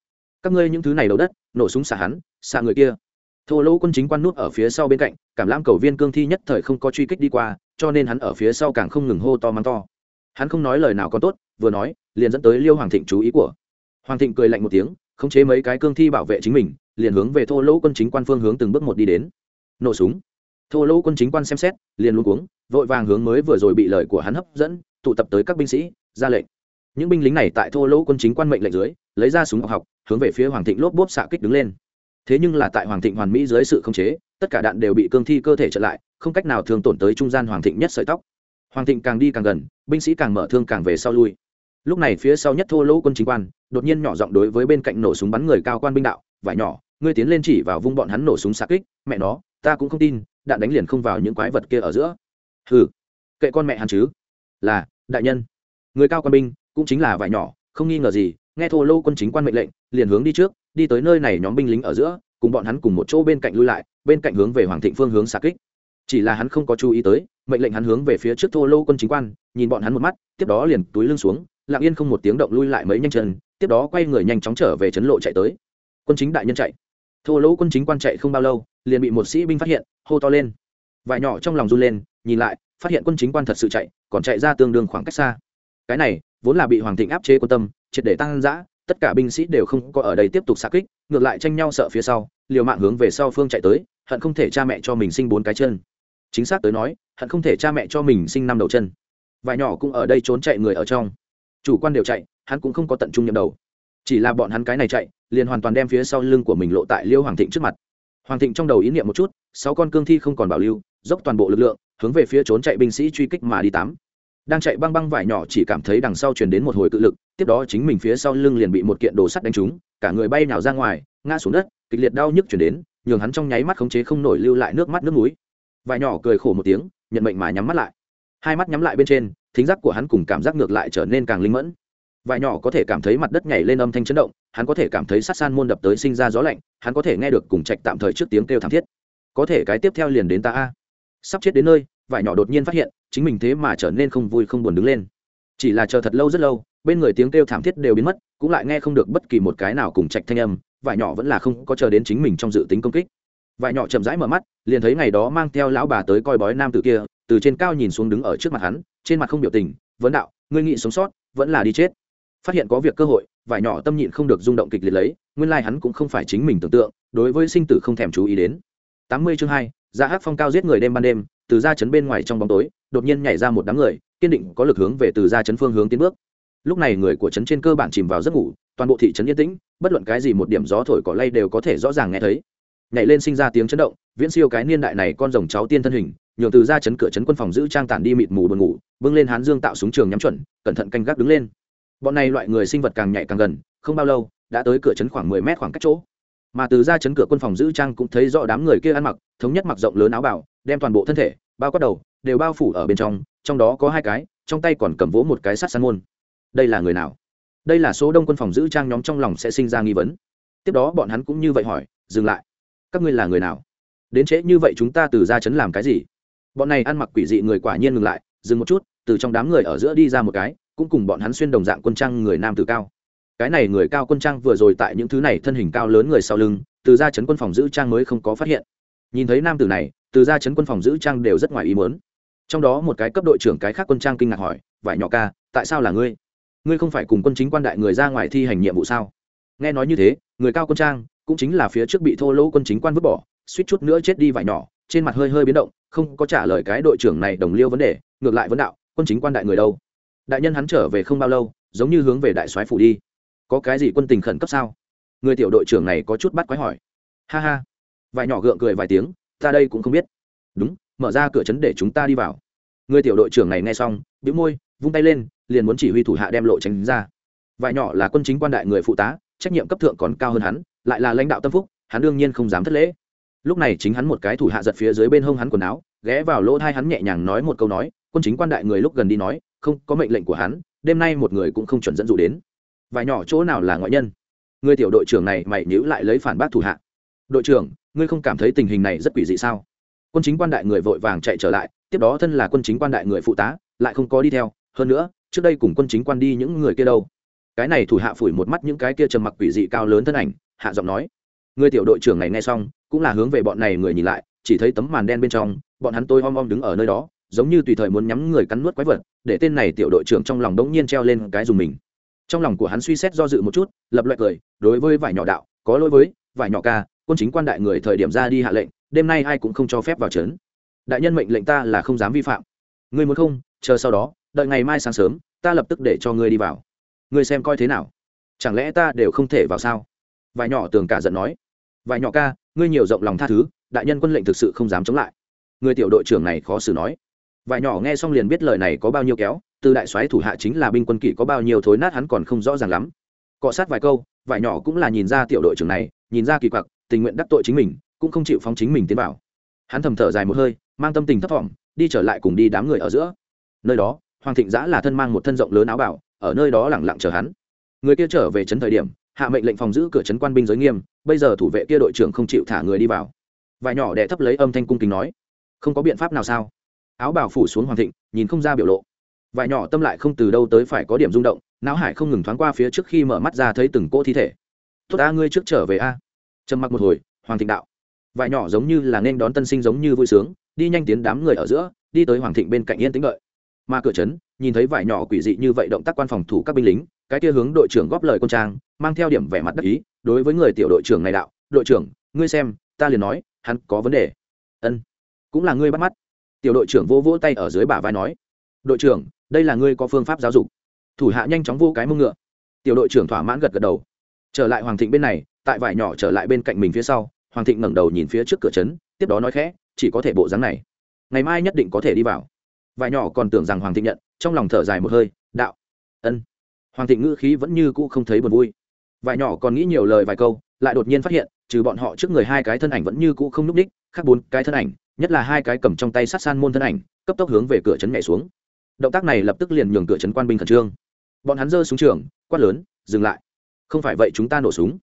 Các ngươi những thứ này đầu đất, nổ súng xả hắn, xả người kia. Thô lỗ quân chính quan nút ở phía sau bên cạnh, cảm lãm cầu viên cương thi nhất thời không có truy kích đi qua, cho nên hắn ở phía sau càng không ngừng hô to mắng to. Hắn không nói lời nào còn tốt, vừa nói, liền dẫn tới liêu hoàng thịnh chú ý của. Hoàng thịnh cười lạnh một tiếng, khống chế mấy cái cương thi bảo vệ chính mình liền hướng về thô lỗ quân chính quan phương hướng từng bước một đi đến. Nổ súng. Thô lỗ quân chính quan xem xét, liền luôn cuống, vội vàng hướng mới vừa rồi bị lời của hắn hấp dẫn, tụ tập tới các binh sĩ, ra lệnh. Những binh lính này tại thô lỗ quân chính quan mệnh lệnh dưới, lấy ra súng học học, hướng về phía hoàng thịnh lốp bốp xạ kích đứng lên. Thế nhưng là tại hoàng thịnh hoàn mỹ dưới sự khống chế, tất cả đạn đều bị cương thi cơ thể trở lại, không cách nào thường tổn tới trung gian hoàng thịnh nhất sợi tóc. Hoàng thịnh càng đi càng gần, binh sĩ càng mở thương càng về sau lui. Lúc này phía sau nhất thô lỗ quân chính quan, đột nhiên nhỏ giọng đối với bên cạnh nổ súng bắn người cao quan binh đạo, vải nhỏ ngươi tiến lên chỉ vào vung bọn hắn nổ súng xạ kích, mẹ nó, ta cũng không tin, đạn đánh liền không vào những quái vật kia ở giữa. Hừ, kệ con mẹ hắn chứ. Là, đại nhân. Người cao quan binh, cũng chính là vải nhỏ, không nghi ngờ gì, nghe thô lô quân chính quan mệnh lệnh, liền hướng đi trước, đi tới nơi này nhóm binh lính ở giữa, cùng bọn hắn cùng một chỗ bên cạnh lui lại, bên cạnh hướng về hoàng thịnh phương hướng xạ kích. Chỉ là hắn không có chú ý tới, mệnh lệnh hắn hướng về phía trước thô lô quân chính quan, nhìn bọn hắn một mắt, tiếp đó liền túi lưng xuống, lặng yên không một tiếng động lui lại mấy nhanh chân, tiếp đó quay người nhanh chóng trở về trấn lộ chạy tới. Quân chính đại nhân chạy thô lỗ quân chính quan chạy không bao lâu, liền bị một sĩ binh phát hiện, hô to lên. Vải nhỏ trong lòng run lên, nhìn lại, phát hiện quân chính quan thật sự chạy, còn chạy ra tương đương khoảng cách xa. Cái này, vốn là bị hoàng thịnh áp chế quân tâm, triệt để tăng giã tất cả binh sĩ đều không có ở đây tiếp tục xa kích, ngược lại tranh nhau sợ phía sau, liều mạng hướng về sau phương chạy tới, hận không thể cha mẹ cho mình sinh bốn cái chân. Chính xác tới nói, hận không thể cha mẹ cho mình sinh năm đầu chân. Vải nhỏ cũng ở đây trốn chạy người ở trong. Chủ quan đều chạy, hắn cũng không có tận trung nhậm đầu chỉ là bọn hắn cái này chạy, liền hoàn toàn đem phía sau lưng của mình lộ tại liêu hoàng thịnh trước mặt. Hoàng thịnh trong đầu ý niệm một chút, sáu con cương thi không còn bảo lưu, dốc toàn bộ lực lượng, hướng về phía trốn chạy binh sĩ truy kích mà đi tám. Đang chạy băng băng vải nhỏ chỉ cảm thấy đằng sau truyền đến một hồi cự lực, tiếp đó chính mình phía sau lưng liền bị một kiện đồ sắt đánh trúng, cả người bay nhào ra ngoài, ngã xuống đất, kịch liệt đau nhức chuyển đến, nhường hắn trong nháy mắt khống chế không nổi lưu lại nước mắt nước núi vải nhỏ cười khổ một tiếng, nhận mệnh mà nhắm mắt lại. Hai mắt nhắm lại bên trên, thính giác của hắn cùng cảm giác ngược lại trở nên càng linh mẫn vải nhỏ có thể cảm thấy mặt đất nhảy lên âm thanh chấn động, hắn có thể cảm thấy sát san môn đập tới sinh ra gió lạnh, hắn có thể nghe được cùng trạch tạm thời trước tiếng kêu thảm thiết. Có thể cái tiếp theo liền đến ta a. Sắp chết đến nơi vải nhỏ đột nhiên phát hiện, chính mình thế mà trở nên không vui không buồn đứng lên. Chỉ là chờ thật lâu rất lâu, bên người tiếng kêu thảm thiết đều biến mất, cũng lại nghe không được bất kỳ một cái nào cùng trạch thanh âm vải nhỏ vẫn là không có chờ đến chính mình trong dự tính công kích. Vải nhỏ chậm rãi mở mắt, liền thấy ngày đó mang theo lão bà tới coi bói nam tử kia, từ trên cao nhìn xuống đứng ở trước mặt hắn, trên mặt không biểu tình, vấn đạo, ngươi nghị sống sót, vẫn là đi chết phát hiện có việc cơ hội vải nhỏ tâm nhịn không được rung động kịch liệt lấy, nguyên lai hắn cũng không phải chính mình tưởng tượng, đối với sinh tử không thèm chú ý đến. Tám mươi chương hai dạ ra hát phong cao giết người đêm ban đêm, từ ra chấn bên ngoài trong bóng tối, đột nhiên nhảy ra một đám người, kiên định có lực hướng về từ ra chấn phương hướng tiến bước. Lúc này người của chấn trên cơ bản chìm vào giấc ngủ, toàn bộ thị trấn yên tĩnh, bất luận cái gì một điểm gió thổi cỏ lay đều có thể rõ ràng nghe thấy. Nhảy lên sinh ra tiếng chấn động, viễn siêu cái niên đại này con rồng cháu tiên thân hình, nhường từ ra chấn cửa chấn quân phòng giữ trang tản đi mịt mù buồn ngủ, bưng lên hán dương tạo súng trường nhắm chuẩn, cẩn thận canh gác đứng lên bọn này loại người sinh vật càng nhạy càng gần, không bao lâu, đã tới cửa trấn khoảng mười mét khoảng cách chỗ. Mà từ ra chấn cửa quân phòng giữ trang cũng thấy rõ đám người kia ăn mặc, thống nhất mặc rộng lớn áo bảo đem toàn bộ thân thể, bao quát đầu, đều bao phủ ở bên trong trong đó có hai cái, trong tay còn cầm vỗ một cái sắt săn môn. Đây là người nào? Đây là số đông quân phòng giữ trang nhóm trong lòng sẽ sinh ra nghi vấn. Tiếp đó bọn hắn cũng như vậy hỏi, dừng lại. Các ngươi là người nào? Đến trễ như vậy chúng ta từ ra chấn làm cái gì? Bọn này ăn mặc quỷ dị người quả nhiên ngừng lại, dừng một chút, từ trong đám người ở giữa đi ra một cái cũng cùng bọn hắn xuyên đồng dạng quân trang người nam tử cao. Cái này người cao quân trang vừa rồi tại những thứ này thân hình cao lớn người sau lưng, từ ra chấn quân phòng giữ trang mới không có phát hiện. Nhìn thấy nam tử này, từ ra chấn quân phòng giữ trang đều rất ngoài ý muốn. Trong đó một cái cấp đội trưởng cái khác quân trang kinh ngạc hỏi, vải nhỏ ca, tại sao là ngươi? Ngươi không phải cùng quân chính quan đại người ra ngoài thi hành nhiệm vụ sao? Nghe nói như thế, người cao quân trang cũng chính là phía trước bị thô lỗ quân chính quan vứt bỏ, suýt chút nữa chết đi vải nhỏ, trên mặt hơi hơi biến động, không có trả lời cái đội trưởng này đồng liêu vấn đề, ngược lại vấn đạo, quân chính quan đại người đâu? Đại nhân hắn trở về không bao lâu, giống như hướng về đại soái phủ đi. Có cái gì quân tình khẩn cấp sao? Người tiểu đội trưởng này có chút bắt quái hỏi. Ha ha. Vài nhỏ gượng cười vài tiếng, ta đây cũng không biết. Đúng, mở ra cửa trấn để chúng ta đi vào. Người tiểu đội trưởng này nghe xong, bĩu môi, vung tay lên, liền muốn chỉ huy thủ hạ đem lộ tránh ra. Vài nhỏ là quân chính quan đại người phụ tá, trách nhiệm cấp thượng còn cao hơn hắn, lại là lãnh đạo tâm phúc, hắn đương nhiên không dám thất lễ. Lúc này chính hắn một cái thủ hạ giật phía dưới bên hông hắn quần áo, ghé vào lỗ thai hắn nhẹ nhàng nói một câu nói quân chính quan đại người lúc gần đi nói, không, có mệnh lệnh của hắn, đêm nay một người cũng không chuẩn dẫn dụ đến. Vài nhỏ chỗ nào là ngoại nhân? Người tiểu đội trưởng này mày nhữ lại lấy phản bác thủ hạ. Đội trưởng, ngươi không cảm thấy tình hình này rất quỷ dị sao? Quân chính quan đại người vội vàng chạy trở lại, tiếp đó thân là quân chính quan đại người phụ tá, lại không có đi theo. Hơn nữa, trước đây cùng quân chính quan đi những người kia đâu? Cái này thủ hạ phủi một mắt những cái kia trầm mặc quỷ dị cao lớn thân ảnh, hạ giọng nói, người tiểu đội trưởng này nghe xong, cũng là hướng về bọn này người nhìn lại, chỉ thấy tấm màn đen bên trong, bọn hắn tôi om om đứng ở nơi đó giống như tùy thời muốn nhắm người cắn nuốt quái vật, để tên này tiểu đội trưởng trong lòng đống nhiên treo lên cái dùng mình. Trong lòng của hắn suy xét do dự một chút, lập loại cười, đối với vải nhỏ đạo, có lỗi với, vải nhỏ ca, quân chính quan đại người thời điểm ra đi hạ lệnh, đêm nay ai cũng không cho phép vào trấn. Đại nhân mệnh lệnh ta là không dám vi phạm. Ngươi muốn không, chờ sau đó, đợi ngày mai sáng sớm, ta lập tức để cho ngươi đi vào. Ngươi xem coi thế nào. Chẳng lẽ ta đều không thể vào sao? Vài nhỏ tường cả giận nói. Vài nhỏ ca, ngươi nhiều rộng lòng tha thứ, đại nhân quân lệnh thực sự không dám chống lại. Người tiểu đội trưởng này khó xử nói vài nhỏ nghe xong liền biết lời này có bao nhiêu kéo, từ đại soái thủ hạ chính là binh quân kỵ có bao nhiêu thối nát hắn còn không rõ ràng lắm. Cọ sát vài câu, vài nhỏ cũng là nhìn ra tiểu đội trưởng này, nhìn ra kỳ quặc, tình nguyện đắc tội chính mình, cũng không chịu phóng chính mình tiến vào. Hắn thầm thở dài một hơi, mang tâm tình thấp thỏm, đi trở lại cùng đi đám người ở giữa. Nơi đó, hoàng thịnh giã là thân mang một thân rộng lớn áo bảo ở nơi đó lẳng lặng chờ hắn. Người kia trở về trấn thời điểm, hạ mệnh lệnh phòng giữ cửa trấn quan binh giới nghiêm, bây giờ thủ vệ kia đội trưởng không chịu thả người đi vào. Vài nhỏ đẻ thấp lấy âm thanh cung kính nói, không có biện pháp nào sao? Áo bào phủ xuống hoàng thịnh, nhìn không ra biểu lộ. Vải nhỏ tâm lại không từ đâu tới phải có điểm rung động, não hải không ngừng thoáng qua phía trước khi mở mắt ra thấy từng cỗ thi thể. Tốt a ngươi trước trở về a. Trầm mặc một hồi, hoàng thịnh đạo. Vải nhỏ giống như là nên đón tân sinh giống như vui sướng, đi nhanh tiến đám người ở giữa, đi tới hoàng thịnh bên cạnh yên tĩnh đợi. Mà cửa trấn, nhìn thấy vải nhỏ quỷ dị như vậy động tác quan phòng thủ các binh lính, cái kia hướng đội trưởng góp lời quân trang, mang theo điểm vẻ mặt đắc ý, đối với người tiểu đội trưởng này đạo, đội trưởng, ngươi xem, ta liền nói, hắn có vấn đề. Ân, cũng là ngươi bắt mắt tiểu đội trưởng vô vỗ tay ở dưới bả vai nói, đội trưởng, đây là ngươi có phương pháp giáo dục. Thủ hạ nhanh chóng vô cái mông ngựa. Tiểu đội trưởng thỏa mãn gật gật đầu. Trở lại hoàng thịnh bên này, tại vải nhỏ trở lại bên cạnh mình phía sau, hoàng thịnh ngẩng đầu nhìn phía trước cửa trấn, tiếp đó nói khẽ, chỉ có thể bộ dáng này. Ngày mai nhất định có thể đi vào. Vải nhỏ còn tưởng rằng hoàng thịnh nhận, trong lòng thở dài một hơi, đạo, ân. Hoàng thịnh ngữ khí vẫn như cũ không thấy buồn vui. Vải nhỏ còn nghĩ nhiều lời vài câu, lại đột nhiên phát hiện, trừ bọn họ trước người hai cái thân ảnh vẫn như cũ không n ú c ních khác bốn cái thân ảnh nhất là hai cái cầm trong tay sát san môn thân ảnh, cấp tốc hướng về cửa trấn nhảy xuống. Động tác này lập tức liền nhường cửa trấn quan binh khẩn trương. Bọn hắn giơ xuống trường, quát lớn, dừng lại! Không phải vậy chúng ta nổ súng.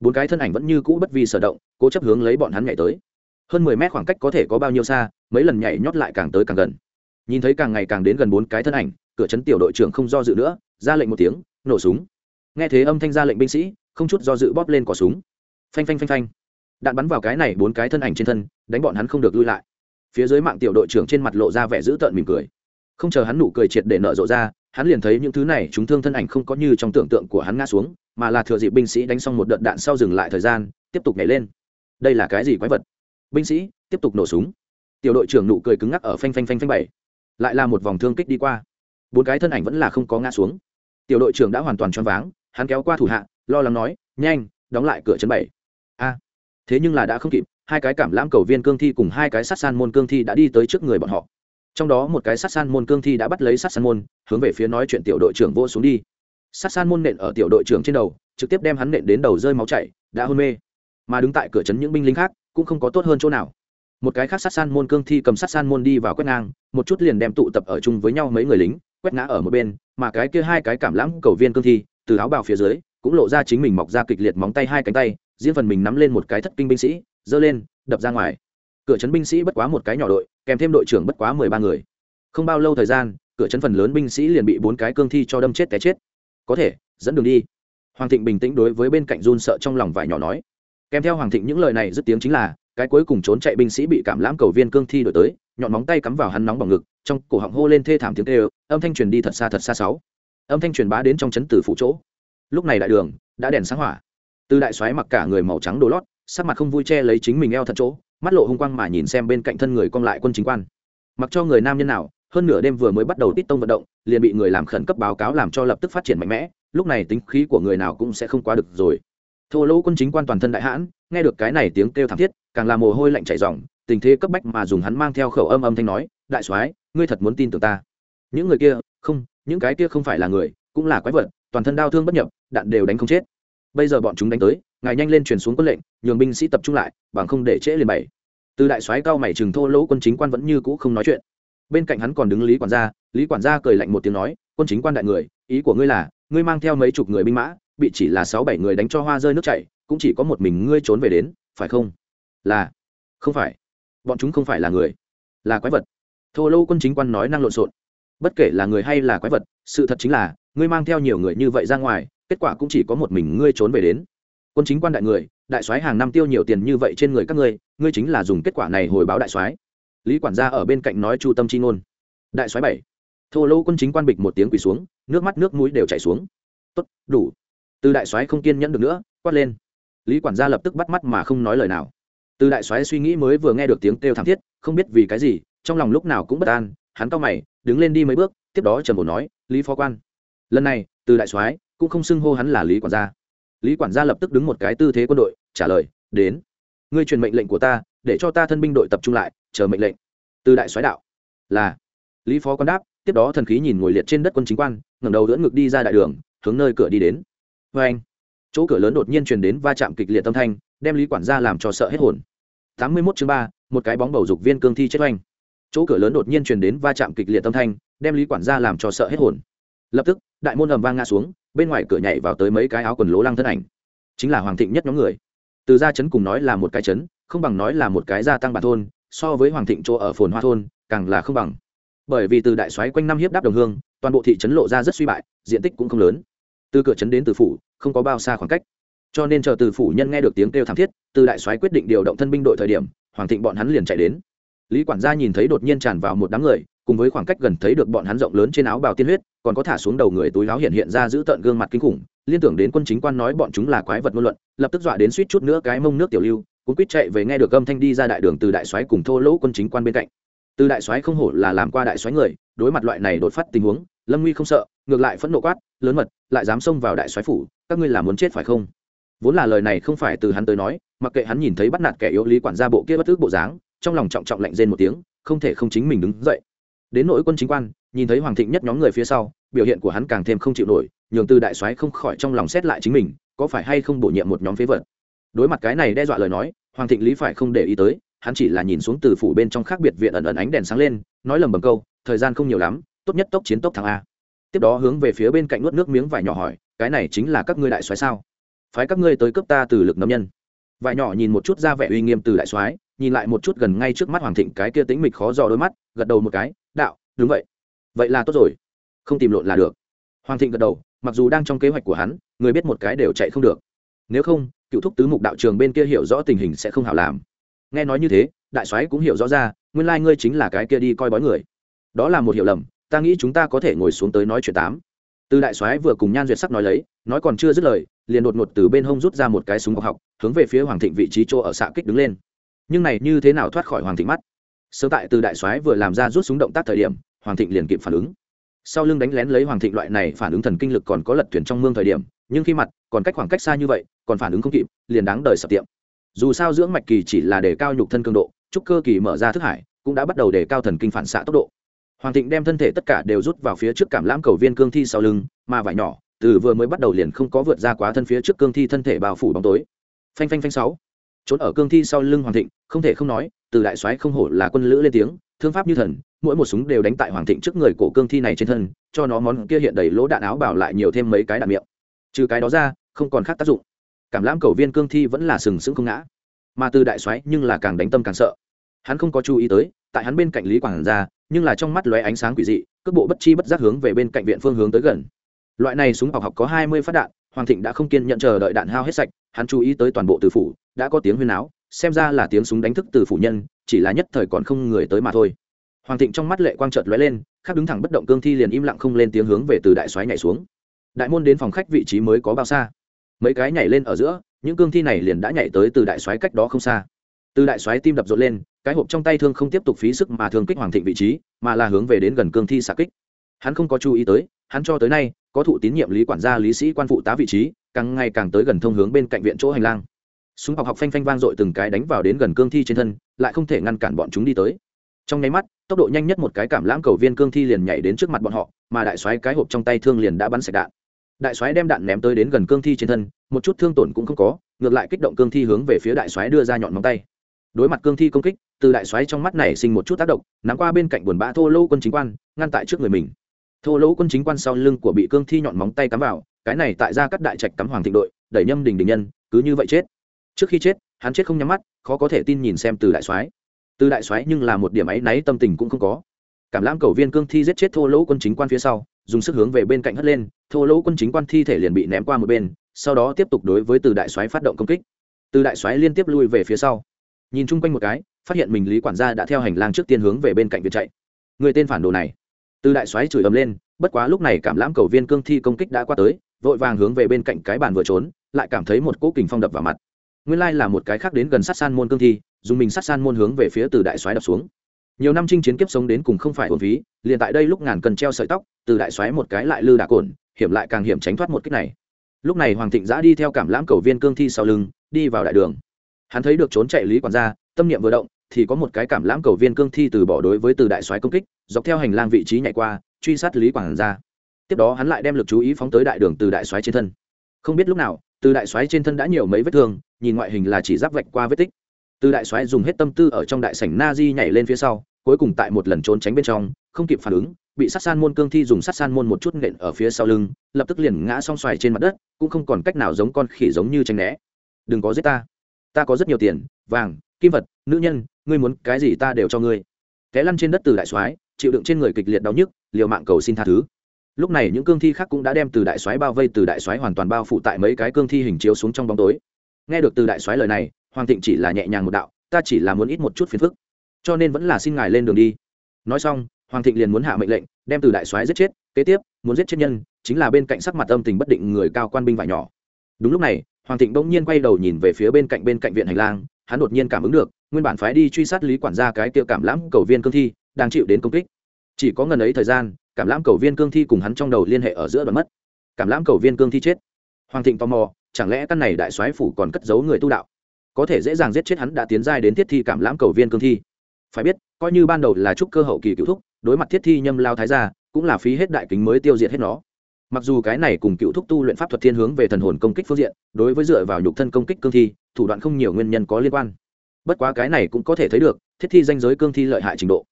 Bốn cái thân ảnh vẫn như cũ bất vi sở động, cố chấp hướng lấy bọn hắn nhảy tới. Hơn mười mét khoảng cách có thể có bao nhiêu xa, mấy lần nhảy nhót lại càng tới càng gần. Nhìn thấy càng ngày càng đến gần bốn cái thân ảnh, cửa trấn tiểu đội trưởng không do dự nữa, ra lệnh một tiếng, nổ súng! Nghe thế âm thanh ra lệnh binh sĩ, không chút do dự bóp lên cỏ súng. Phanh phanh phanh phanh. Đạn bắn vào cái này bốn cái thân ảnh trên thân đánh bọn hắn không được lui lại. Phía dưới mạng tiểu đội trưởng trên mặt lộ ra vẻ dữ tợn mỉm cười. Không chờ hắn nụ cười triệt để nở rộ ra, hắn liền thấy những thứ này chúng thương thân ảnh không có như trong tưởng tượng của hắn ngã xuống, mà là thừa dịp binh sĩ đánh xong một đợt đạn sau dừng lại thời gian, tiếp tục nhảy lên. Đây là cái gì quái vật? Binh sĩ, tiếp tục nổ súng. Tiểu đội trưởng nụ cười cứng ngắc ở phanh phanh phanh phanh bảy. Lại là một vòng thương kích đi qua. Bốn cái thân ảnh vẫn là không có ngã xuống. Tiểu đội trưởng đã hoàn toàn choáng váng, hắn kéo qua thủ hạ, lo lắng nói, nhanh, đóng lại cửa chân bảy. A, thế nhưng là đã không kịp hai cái cảm lãm cầu viên cương thi cùng hai cái sát san môn cương thi đã đi tới trước người bọn họ. Trong đó một cái sát san môn cương thi đã bắt lấy sát san môn, hướng về phía nói chuyện tiểu đội trưởng vô xuống đi. Sát san môn nện ở tiểu đội trưởng trên đầu, trực tiếp đem hắn nện đến đầu rơi máu chảy, đã hôn mê. Mà đứng tại cửa trấn những binh lính khác, cũng không có tốt hơn chỗ nào. Một cái khác sát san môn cương thi cầm sát san môn đi vào quét ngang, một chút liền đem tụ tập ở chung với nhau mấy người lính, quét ngã ở một bên, mà cái kia hai cái cảm lãng cầu viên cương thi, từ áo bào phía dưới, cũng lộ ra chính mình mọc ra kịch liệt móng tay hai cánh tay, riêng phần mình nắm lên một cái thất kinh binh sĩ giơ lên, đập ra ngoài. Cửa trấn binh sĩ bất quá một cái nhỏ đội, kèm thêm đội trưởng bất quá mười ba người. Không bao lâu thời gian, cửa trấn phần lớn binh sĩ liền bị bốn cái cương thi cho đâm chết té chết. Có thể, dẫn đường đi. Hoàng thịnh bình tĩnh đối với bên cạnh run sợ trong lòng vải nhỏ nói. Kèm theo hoàng thịnh những lời này dứt tiếng chính là, cái cuối cùng trốn chạy binh sĩ bị cảm lãm cầu viên cương thi đổi tới, nhọn móng tay cắm vào hắn nóng bằng ngực, trong cổ họng hô lên thê thảm tiếng tê âm thanh truyền đi thật xa thật xa sáu. Âm thanh truyền bá đến trong chấn tử phụ chỗ. Lúc này đại đường, đã đèn sáng hỏa. Từ đại soái mặc cả người màu trắng đồ lót sắc mặt không vui che lấy chính mình eo thật chỗ, mắt lộ hung quang mà nhìn xem bên cạnh thân người con lại quân chính quan. Mặc cho người nam nhân nào, hơn nửa đêm vừa mới bắt đầu tít tông vận động, liền bị người làm khẩn cấp báo cáo làm cho lập tức phát triển mạnh mẽ, lúc này tính khí của người nào cũng sẽ không quá được rồi. Thô lỗ quân chính quan toàn thân đại hãn, nghe được cái này tiếng kêu thảm thiết, càng là mồ hôi lạnh chảy ròng, tình thế cấp bách mà dùng hắn mang theo khẩu âm âm thanh nói, đại soái, ngươi thật muốn tin tưởng ta? Những người kia, không, những cái kia không phải là người, cũng là quái vật, toàn thân đau thương bất nhập, đạn đều đánh không chết. Bây giờ bọn chúng đánh tới ngài nhanh lên truyền xuống quân lệnh, nhường binh sĩ tập trung lại, bằng không để trễ liền bảy. Từ đại soái cao mày chừng thô lỗ quân chính quan vẫn như cũ không nói chuyện. Bên cạnh hắn còn đứng lý quản gia, lý quản gia cười lạnh một tiếng nói, quân chính quan đại người, ý của ngươi là, ngươi mang theo mấy chục người binh mã, bị chỉ là sáu bảy người đánh cho hoa rơi nước chảy, cũng chỉ có một mình ngươi trốn về đến, phải không? Là. Không phải. Bọn chúng không phải là người. Là quái vật. Thô lỗ quân chính quan nói năng lộn xộn. Bất kể là người hay là quái vật, sự thật chính là, ngươi mang theo nhiều người như vậy ra ngoài, kết quả cũng chỉ có một mình ngươi trốn về đến quân chính quan đại người, đại soái hàng năm tiêu nhiều tiền như vậy trên người các ngươi ngươi chính là dùng kết quả này hồi báo đại soái. Lý quản gia ở bên cạnh nói chu tâm chi ngôn. Đại soái bảy. Thô lô quân chính quan bịch một tiếng quỳ xuống, nước mắt nước mũi đều chảy xuống. Tốt, đủ. Từ đại soái không kiên nhẫn được nữa, quát lên. Lý quản gia lập tức bắt mắt mà không nói lời nào. Từ đại soái suy nghĩ mới vừa nghe được tiếng kêu thảm thiết, không biết vì cái gì, trong lòng lúc nào cũng bất an, hắn cau mày, đứng lên đi mấy bước, tiếp đó trầm bổ nói, lý phó quan. Lần này, từ đại soái cũng không xưng hô hắn là lý quản gia lý quản gia lập tức đứng một cái tư thế quân đội, trả lời, đến. Ngươi truyền mệnh lệnh của ta, để cho ta thân binh đội tập trung lại, chờ mệnh lệnh. Từ đại soái đạo, là. Lý phó quan đáp, tiếp đó thần khí nhìn ngồi liệt trên đất quân chính quan, ngẩng đầu dẫn ngực đi ra đại đường, hướng nơi cửa đi đến. Vê anh, chỗ cửa lớn đột nhiên truyền đến va chạm kịch liệt tâm thanh, đem lý quản gia làm cho sợ hết hồn. Tám mươi mốt chương ba, một cái bóng bầu dục viên cương thi chết oanh. Chỗ cửa lớn đột nhiên truyền đến va chạm kịch liệt tâm thanh, đem lý quản gia làm cho sợ hết hồn. Lập tức, đại môn ầm vang ngã xuống bên ngoài cửa nhảy vào tới mấy cái áo quần lố lăng thân ảnh. Chính là hoàng thịnh nhất nhóm người. Từ gia chấn cùng nói là một cái chấn, không bằng nói là một cái gia tăng bản thôn, so với hoàng thịnh chỗ ở phồn hoa thôn, càng là không bằng. Bởi vì từ đại xoáy quanh năm hiếp đáp đồng hương, toàn bộ thị trấn lộ ra rất suy bại, diện tích cũng không lớn. Từ cửa trấn đến từ phủ, không có bao xa khoảng cách. Cho nên chờ từ phủ nhân nghe được tiếng kêu thảm thiết, từ đại soái quyết định điều động thân binh đội thời điểm, hoàng thịnh bọn hắn liền chạy đến lý quản gia nhìn thấy đột nhiên tràn vào một đám người, cùng với khoảng cách gần thấy được bọn hắn rộng lớn trên áo bào tiên huyết, còn có thả xuống đầu người túi áo hiện hiện ra giữ tợn gương mặt kinh khủng, liên tưởng đến quân chính quan nói bọn chúng là quái vật ngôn luận, lập tức dọa đến suýt chút nữa cái mông nước tiểu lưu cũng quýt chạy về nghe được âm thanh đi ra đại đường từ đại soái cùng thô lỗ quân chính quan bên cạnh. Từ đại soái không hổ là làm qua đại soái người, đối mặt loại này đột phát tình huống, lâm nguy không sợ, ngược lại phẫn nộ quát, lớn mật, lại dám xông vào đại soái phủ, các ngươi là muốn chết phải không? Vốn là lời này không phải từ hắn tới nói, mặc kệ hắn nhìn thấy bắt nạt kẻ yếu lý quản gia bộ kia bất tức bộ dáng trong lòng trọng trọng lạnh rên một tiếng, không thể không chính mình đứng dậy. Đến nỗi quân chính quan, nhìn thấy hoàng thịnh nhất nhóm người phía sau, biểu hiện của hắn càng thêm không chịu nổi, nhường từ đại soái không khỏi trong lòng xét lại chính mình, có phải hay không bổ nhiệm một nhóm phế vật. Đối mặt cái này đe dọa lời nói, hoàng thịnh lý phải không để ý tới, hắn chỉ là nhìn xuống từ phủ bên trong khác biệt viện ẩn ẩn ánh đèn sáng lên, nói lầm bầm câu, thời gian không nhiều lắm, tốt nhất tốc chiến tốc thắng a. Tiếp đó hướng về phía bên cạnh nuốt nước miếng vải nhỏ hỏi, cái này chính là các ngươi đại soái sao? Phái các ngươi tới cướp ta từ lực nâm nhân. Vải nhỏ nhìn một chút ra vẻ uy nghiêm từ đại soái nhìn lại một chút gần ngay trước mắt hoàng thịnh cái kia tính mịch khó dò đôi mắt, gật đầu một cái, đạo, đúng vậy. Vậy là tốt rồi. Không tìm lộn là được. Hoàng thịnh gật đầu, mặc dù đang trong kế hoạch của hắn, người biết một cái đều chạy không được. Nếu không, cựu thúc tứ mục đạo trường bên kia hiểu rõ tình hình sẽ không hảo làm. Nghe nói như thế, đại soái cũng hiểu rõ ra, nguyên lai ngươi chính là cái kia đi coi bói người. Đó là một hiểu lầm, ta nghĩ chúng ta có thể ngồi xuống tới nói chuyện tám. Từ đại soái vừa cùng nhan duyệt sắc nói lấy, nói còn chưa dứt lời, liền đột ngột từ bên hông rút ra một cái súng học học, hướng về phía hoàng thịnh vị trí chỗ ở xạ kích đứng lên nhưng này như thế nào thoát khỏi hoàng thịnh mắt? Sớm tại từ đại soái vừa làm ra rút súng động tác thời điểm, hoàng thịnh liền kịp phản ứng. Sau lưng đánh lén lấy hoàng thịnh loại này phản ứng thần kinh lực còn có lật thuyền trong mương thời điểm, nhưng khi mặt còn cách khoảng cách xa như vậy, còn phản ứng không kịp, liền đáng đời sập tiệm. Dù sao dưỡng mạch kỳ chỉ là để cao nhục thân cường độ, trúc cơ kỳ mở ra thức hải, cũng đã bắt đầu để cao thần kinh phản xạ tốc độ. Hoàng thịnh đem thân thể tất cả đều rút vào phía trước cảm lãm cầu viên cương thi sau lưng, mà vải nhỏ, từ vừa mới bắt đầu liền không có vượt ra quá thân phía trước cương thi thân thể bao phủ bóng tối. Phanh phanh phanh sáu trốn ở cương thi sau lưng hoàng thịnh, không thể không nói, từ đại soái không hổ là quân lữ lên tiếng, thương pháp như thần, mỗi một súng đều đánh tại hoàng thịnh trước người cổ cương thi này trên thân, cho nó món kia hiện đầy lỗ đạn áo bảo lại nhiều thêm mấy cái đạn miệng. Trừ cái đó ra, không còn khác tác dụng. Cảm lãm cầu viên cương thi vẫn là sừng sững không ngã. Mà từ đại soái nhưng là càng đánh tâm càng sợ. Hắn không có chú ý tới, tại hắn bên cạnh lý quảng ra, nhưng là trong mắt lóe ánh sáng quỷ dị, cước bộ bất chi bất giác hướng về bên cạnh viện phương hướng tới gần. Loại này súng học học có hai mươi phát đạn, hoàng thịnh đã không kiên nhận chờ đợi đạn hao hết sạch, hắn chú ý tới toàn bộ từ phủ đã có tiếng huyên áo xem ra là tiếng súng đánh thức từ phủ nhân, chỉ là nhất thời còn không người tới mà thôi. Hoàng thịnh trong mắt lệ quang trợt lóe lên khác đứng thẳng bất động cương thi liền im lặng không lên tiếng hướng về từ đại xoáy nhảy xuống. Đại môn đến phòng khách vị trí mới có bao xa. Mấy cái nhảy lên ở giữa, những cương thi này liền đã nhảy tới từ đại xoáy cách đó không xa. Từ đại xoáy tim đập rộn lên, cái hộp trong tay thương không tiếp tục phí sức mà thương kích hoàng thịnh vị trí, mà là hướng về đến gần cương thi xạ kích. Hắn không có chú ý tới, hắn cho tới nay có thụ tín nhiệm lý quản gia lý sĩ quan phụ tá vị trí, càng ngày càng tới gần thông hướng bên cạnh viện chỗ hành lang súng học học phanh phanh vang dội từng cái đánh vào đến gần cương thi trên thân, lại không thể ngăn cản bọn chúng đi tới. Trong nháy mắt, tốc độ nhanh nhất một cái cảm lãm cầu viên cương thi liền nhảy đến trước mặt bọn họ, mà đại soái cái hộp trong tay thương liền đã bắn sạch đạn. Đại soái đem đạn ném tới đến gần cương thi trên thân, một chút thương tổn cũng không có, ngược lại kích động cương thi hướng về phía đại soái đưa ra nhọn móng tay. Đối mặt cương thi công kích, từ đại soái trong mắt này sinh một chút tác động, nắm qua bên cạnh buồn bã thô lỗ quân chính quan, ngăn tại trước người mình. Thô lỗ quân chính quan sau lưng của bị cương thi nhọn móng tay cắm vào, cái này tại ra cắt đại trạch cắm hoàng thịnh đội, đẩy nhâm đình đình nhân, cứ như vậy chết trước khi chết, hắn chết không nhắm mắt, khó có thể tin nhìn xem từ đại soái. Từ đại soái nhưng là một điểm ấy náy tâm tình cũng không có. Cảm lãm cầu viên cương thi giết chết thô lỗ quân chính quan phía sau, dùng sức hướng về bên cạnh hất lên, thô lỗ quân chính quan thi thể liền bị ném qua một bên, sau đó tiếp tục đối với từ đại soái phát động công kích. Từ đại soái liên tiếp lui về phía sau. Nhìn chung quanh một cái, phát hiện mình lý quản gia đã theo hành lang trước tiên hướng về bên cạnh viện chạy. Người tên phản đồ này. Từ đại soái chửi ầm lên, bất quá lúc này cảm lãm cầu viên cương thi công kích đã qua tới, vội vàng hướng về bên cạnh cái bàn vừa trốn, lại cảm thấy một cỗ kình phong đập vào mặt nguyên lai là một cái khác đến gần sát san môn cương thi, dùng mình sát san môn hướng về phía từ đại soái đập xuống. Nhiều năm chinh chiến kiếp sống đến cùng không phải ổn phí, liền tại đây lúc ngàn cần treo sợi tóc, từ đại soái một cái lại lư đà cồn hiểm lại càng hiểm tránh thoát một kích này. Lúc này hoàng thịnh giã đi theo cảm lãm cầu viên cương thi sau lưng, đi vào đại đường. Hắn thấy được trốn chạy lý quản gia, tâm niệm vừa động, thì có một cái cảm lãm cầu viên cương thi từ bỏ đối với từ đại soái công kích, dọc theo hành lang vị trí nhảy qua, truy sát lý quản gia. Tiếp đó hắn lại đem lực chú ý phóng tới đại đường từ đại soái trên thân. Không biết lúc nào từ đại soái trên thân đã nhiều mấy vết thương, nhìn ngoại hình là chỉ giáp vạch qua vết tích. Từ đại soái dùng hết tâm tư ở trong đại sảnh na di nhảy lên phía sau, cuối cùng tại một lần trốn tránh bên trong, không kịp phản ứng, bị sát san môn cương thi dùng sát san môn một chút nện ở phía sau lưng, lập tức liền ngã song xoài trên mặt đất, cũng không còn cách nào giống con khỉ giống như tranh né. Đừng có giết ta. Ta có rất nhiều tiền, vàng, kim vật, nữ nhân, ngươi muốn cái gì ta đều cho ngươi. Té lăn trên đất từ đại soái, chịu đựng trên người kịch liệt đau nhức, liều mạng cầu xin tha thứ lúc này những cương thi khác cũng đã đem từ đại soái bao vây, từ đại soái hoàn toàn bao phủ tại mấy cái cương thi hình chiếu xuống trong bóng tối. Nghe được từ đại soái lời này, hoàng thịnh chỉ là nhẹ nhàng một đạo, ta chỉ là muốn ít một chút phiền phức, cho nên vẫn là xin ngài lên đường đi. Nói xong, hoàng thịnh liền muốn hạ mệnh lệnh, đem từ đại soái giết chết, kế tiếp, muốn giết chết nhân, chính là bên cạnh sắc mặt âm tình bất định người cao quan binh vải nhỏ. Đúng lúc này, hoàng thịnh bỗng nhiên quay đầu nhìn về phía bên cạnh bên cạnh viện hành lang, hắn đột nhiên cảm ứng được, nguyên bản phái đi truy sát lý quản gia cái tiêu cảm lãm cầu viên cương thi, đang chịu đến công kích. Chỉ có ngần ấy thời gian cảm lãm cầu viên cương thi cùng hắn trong đầu liên hệ ở giữa đoạn mất. Cảm lãm cầu viên cương thi chết. Hoàng thịnh tò mò, chẳng lẽ căn này đại soái phủ còn cất giấu người tu đạo? Có thể dễ dàng giết chết hắn đã tiến giai đến thiết thi cảm lãm cầu viên cương thi. Phải biết, coi như ban đầu là trúc cơ hậu kỳ cựu thúc, đối mặt thiết thi nhâm lao thái gia, cũng là phí hết đại kính mới tiêu diệt hết nó. Mặc dù cái này cùng cựu thúc tu luyện pháp thuật thiên hướng về thần hồn công kích phương diện, đối với dựa vào nhục thân công kích cương thi, thủ đoạn không nhiều nguyên nhân có liên quan. Bất quá cái này cũng có thể thấy được, thiết thi danh giới cương thi lợi hại trình độ.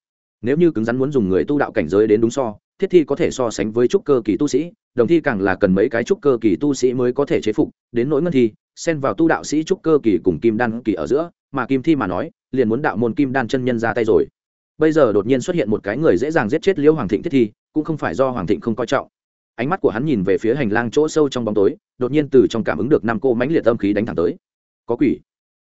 Nếu như cứng rắn muốn dùng người tu đạo cảnh giới đến đúng so thiết thi có thể so sánh với trúc cơ kỳ tu sĩ, đồng thi càng là cần mấy cái trúc cơ kỳ tu sĩ mới có thể chế phục, đến nỗi ngân thi, xen vào tu đạo sĩ trúc cơ kỳ cùng kim đan kỳ ở giữa, mà kim thi mà nói, liền muốn đạo môn kim đan chân nhân ra tay rồi. Bây giờ đột nhiên xuất hiện một cái người dễ dàng giết chết liễu hoàng thịnh thiết thi, cũng không phải do hoàng thịnh không coi trọng. Ánh mắt của hắn nhìn về phía hành lang chỗ sâu trong bóng tối, đột nhiên từ trong cảm ứng được năm cô mãnh liệt âm khí đánh thẳng tới. Có quỷ.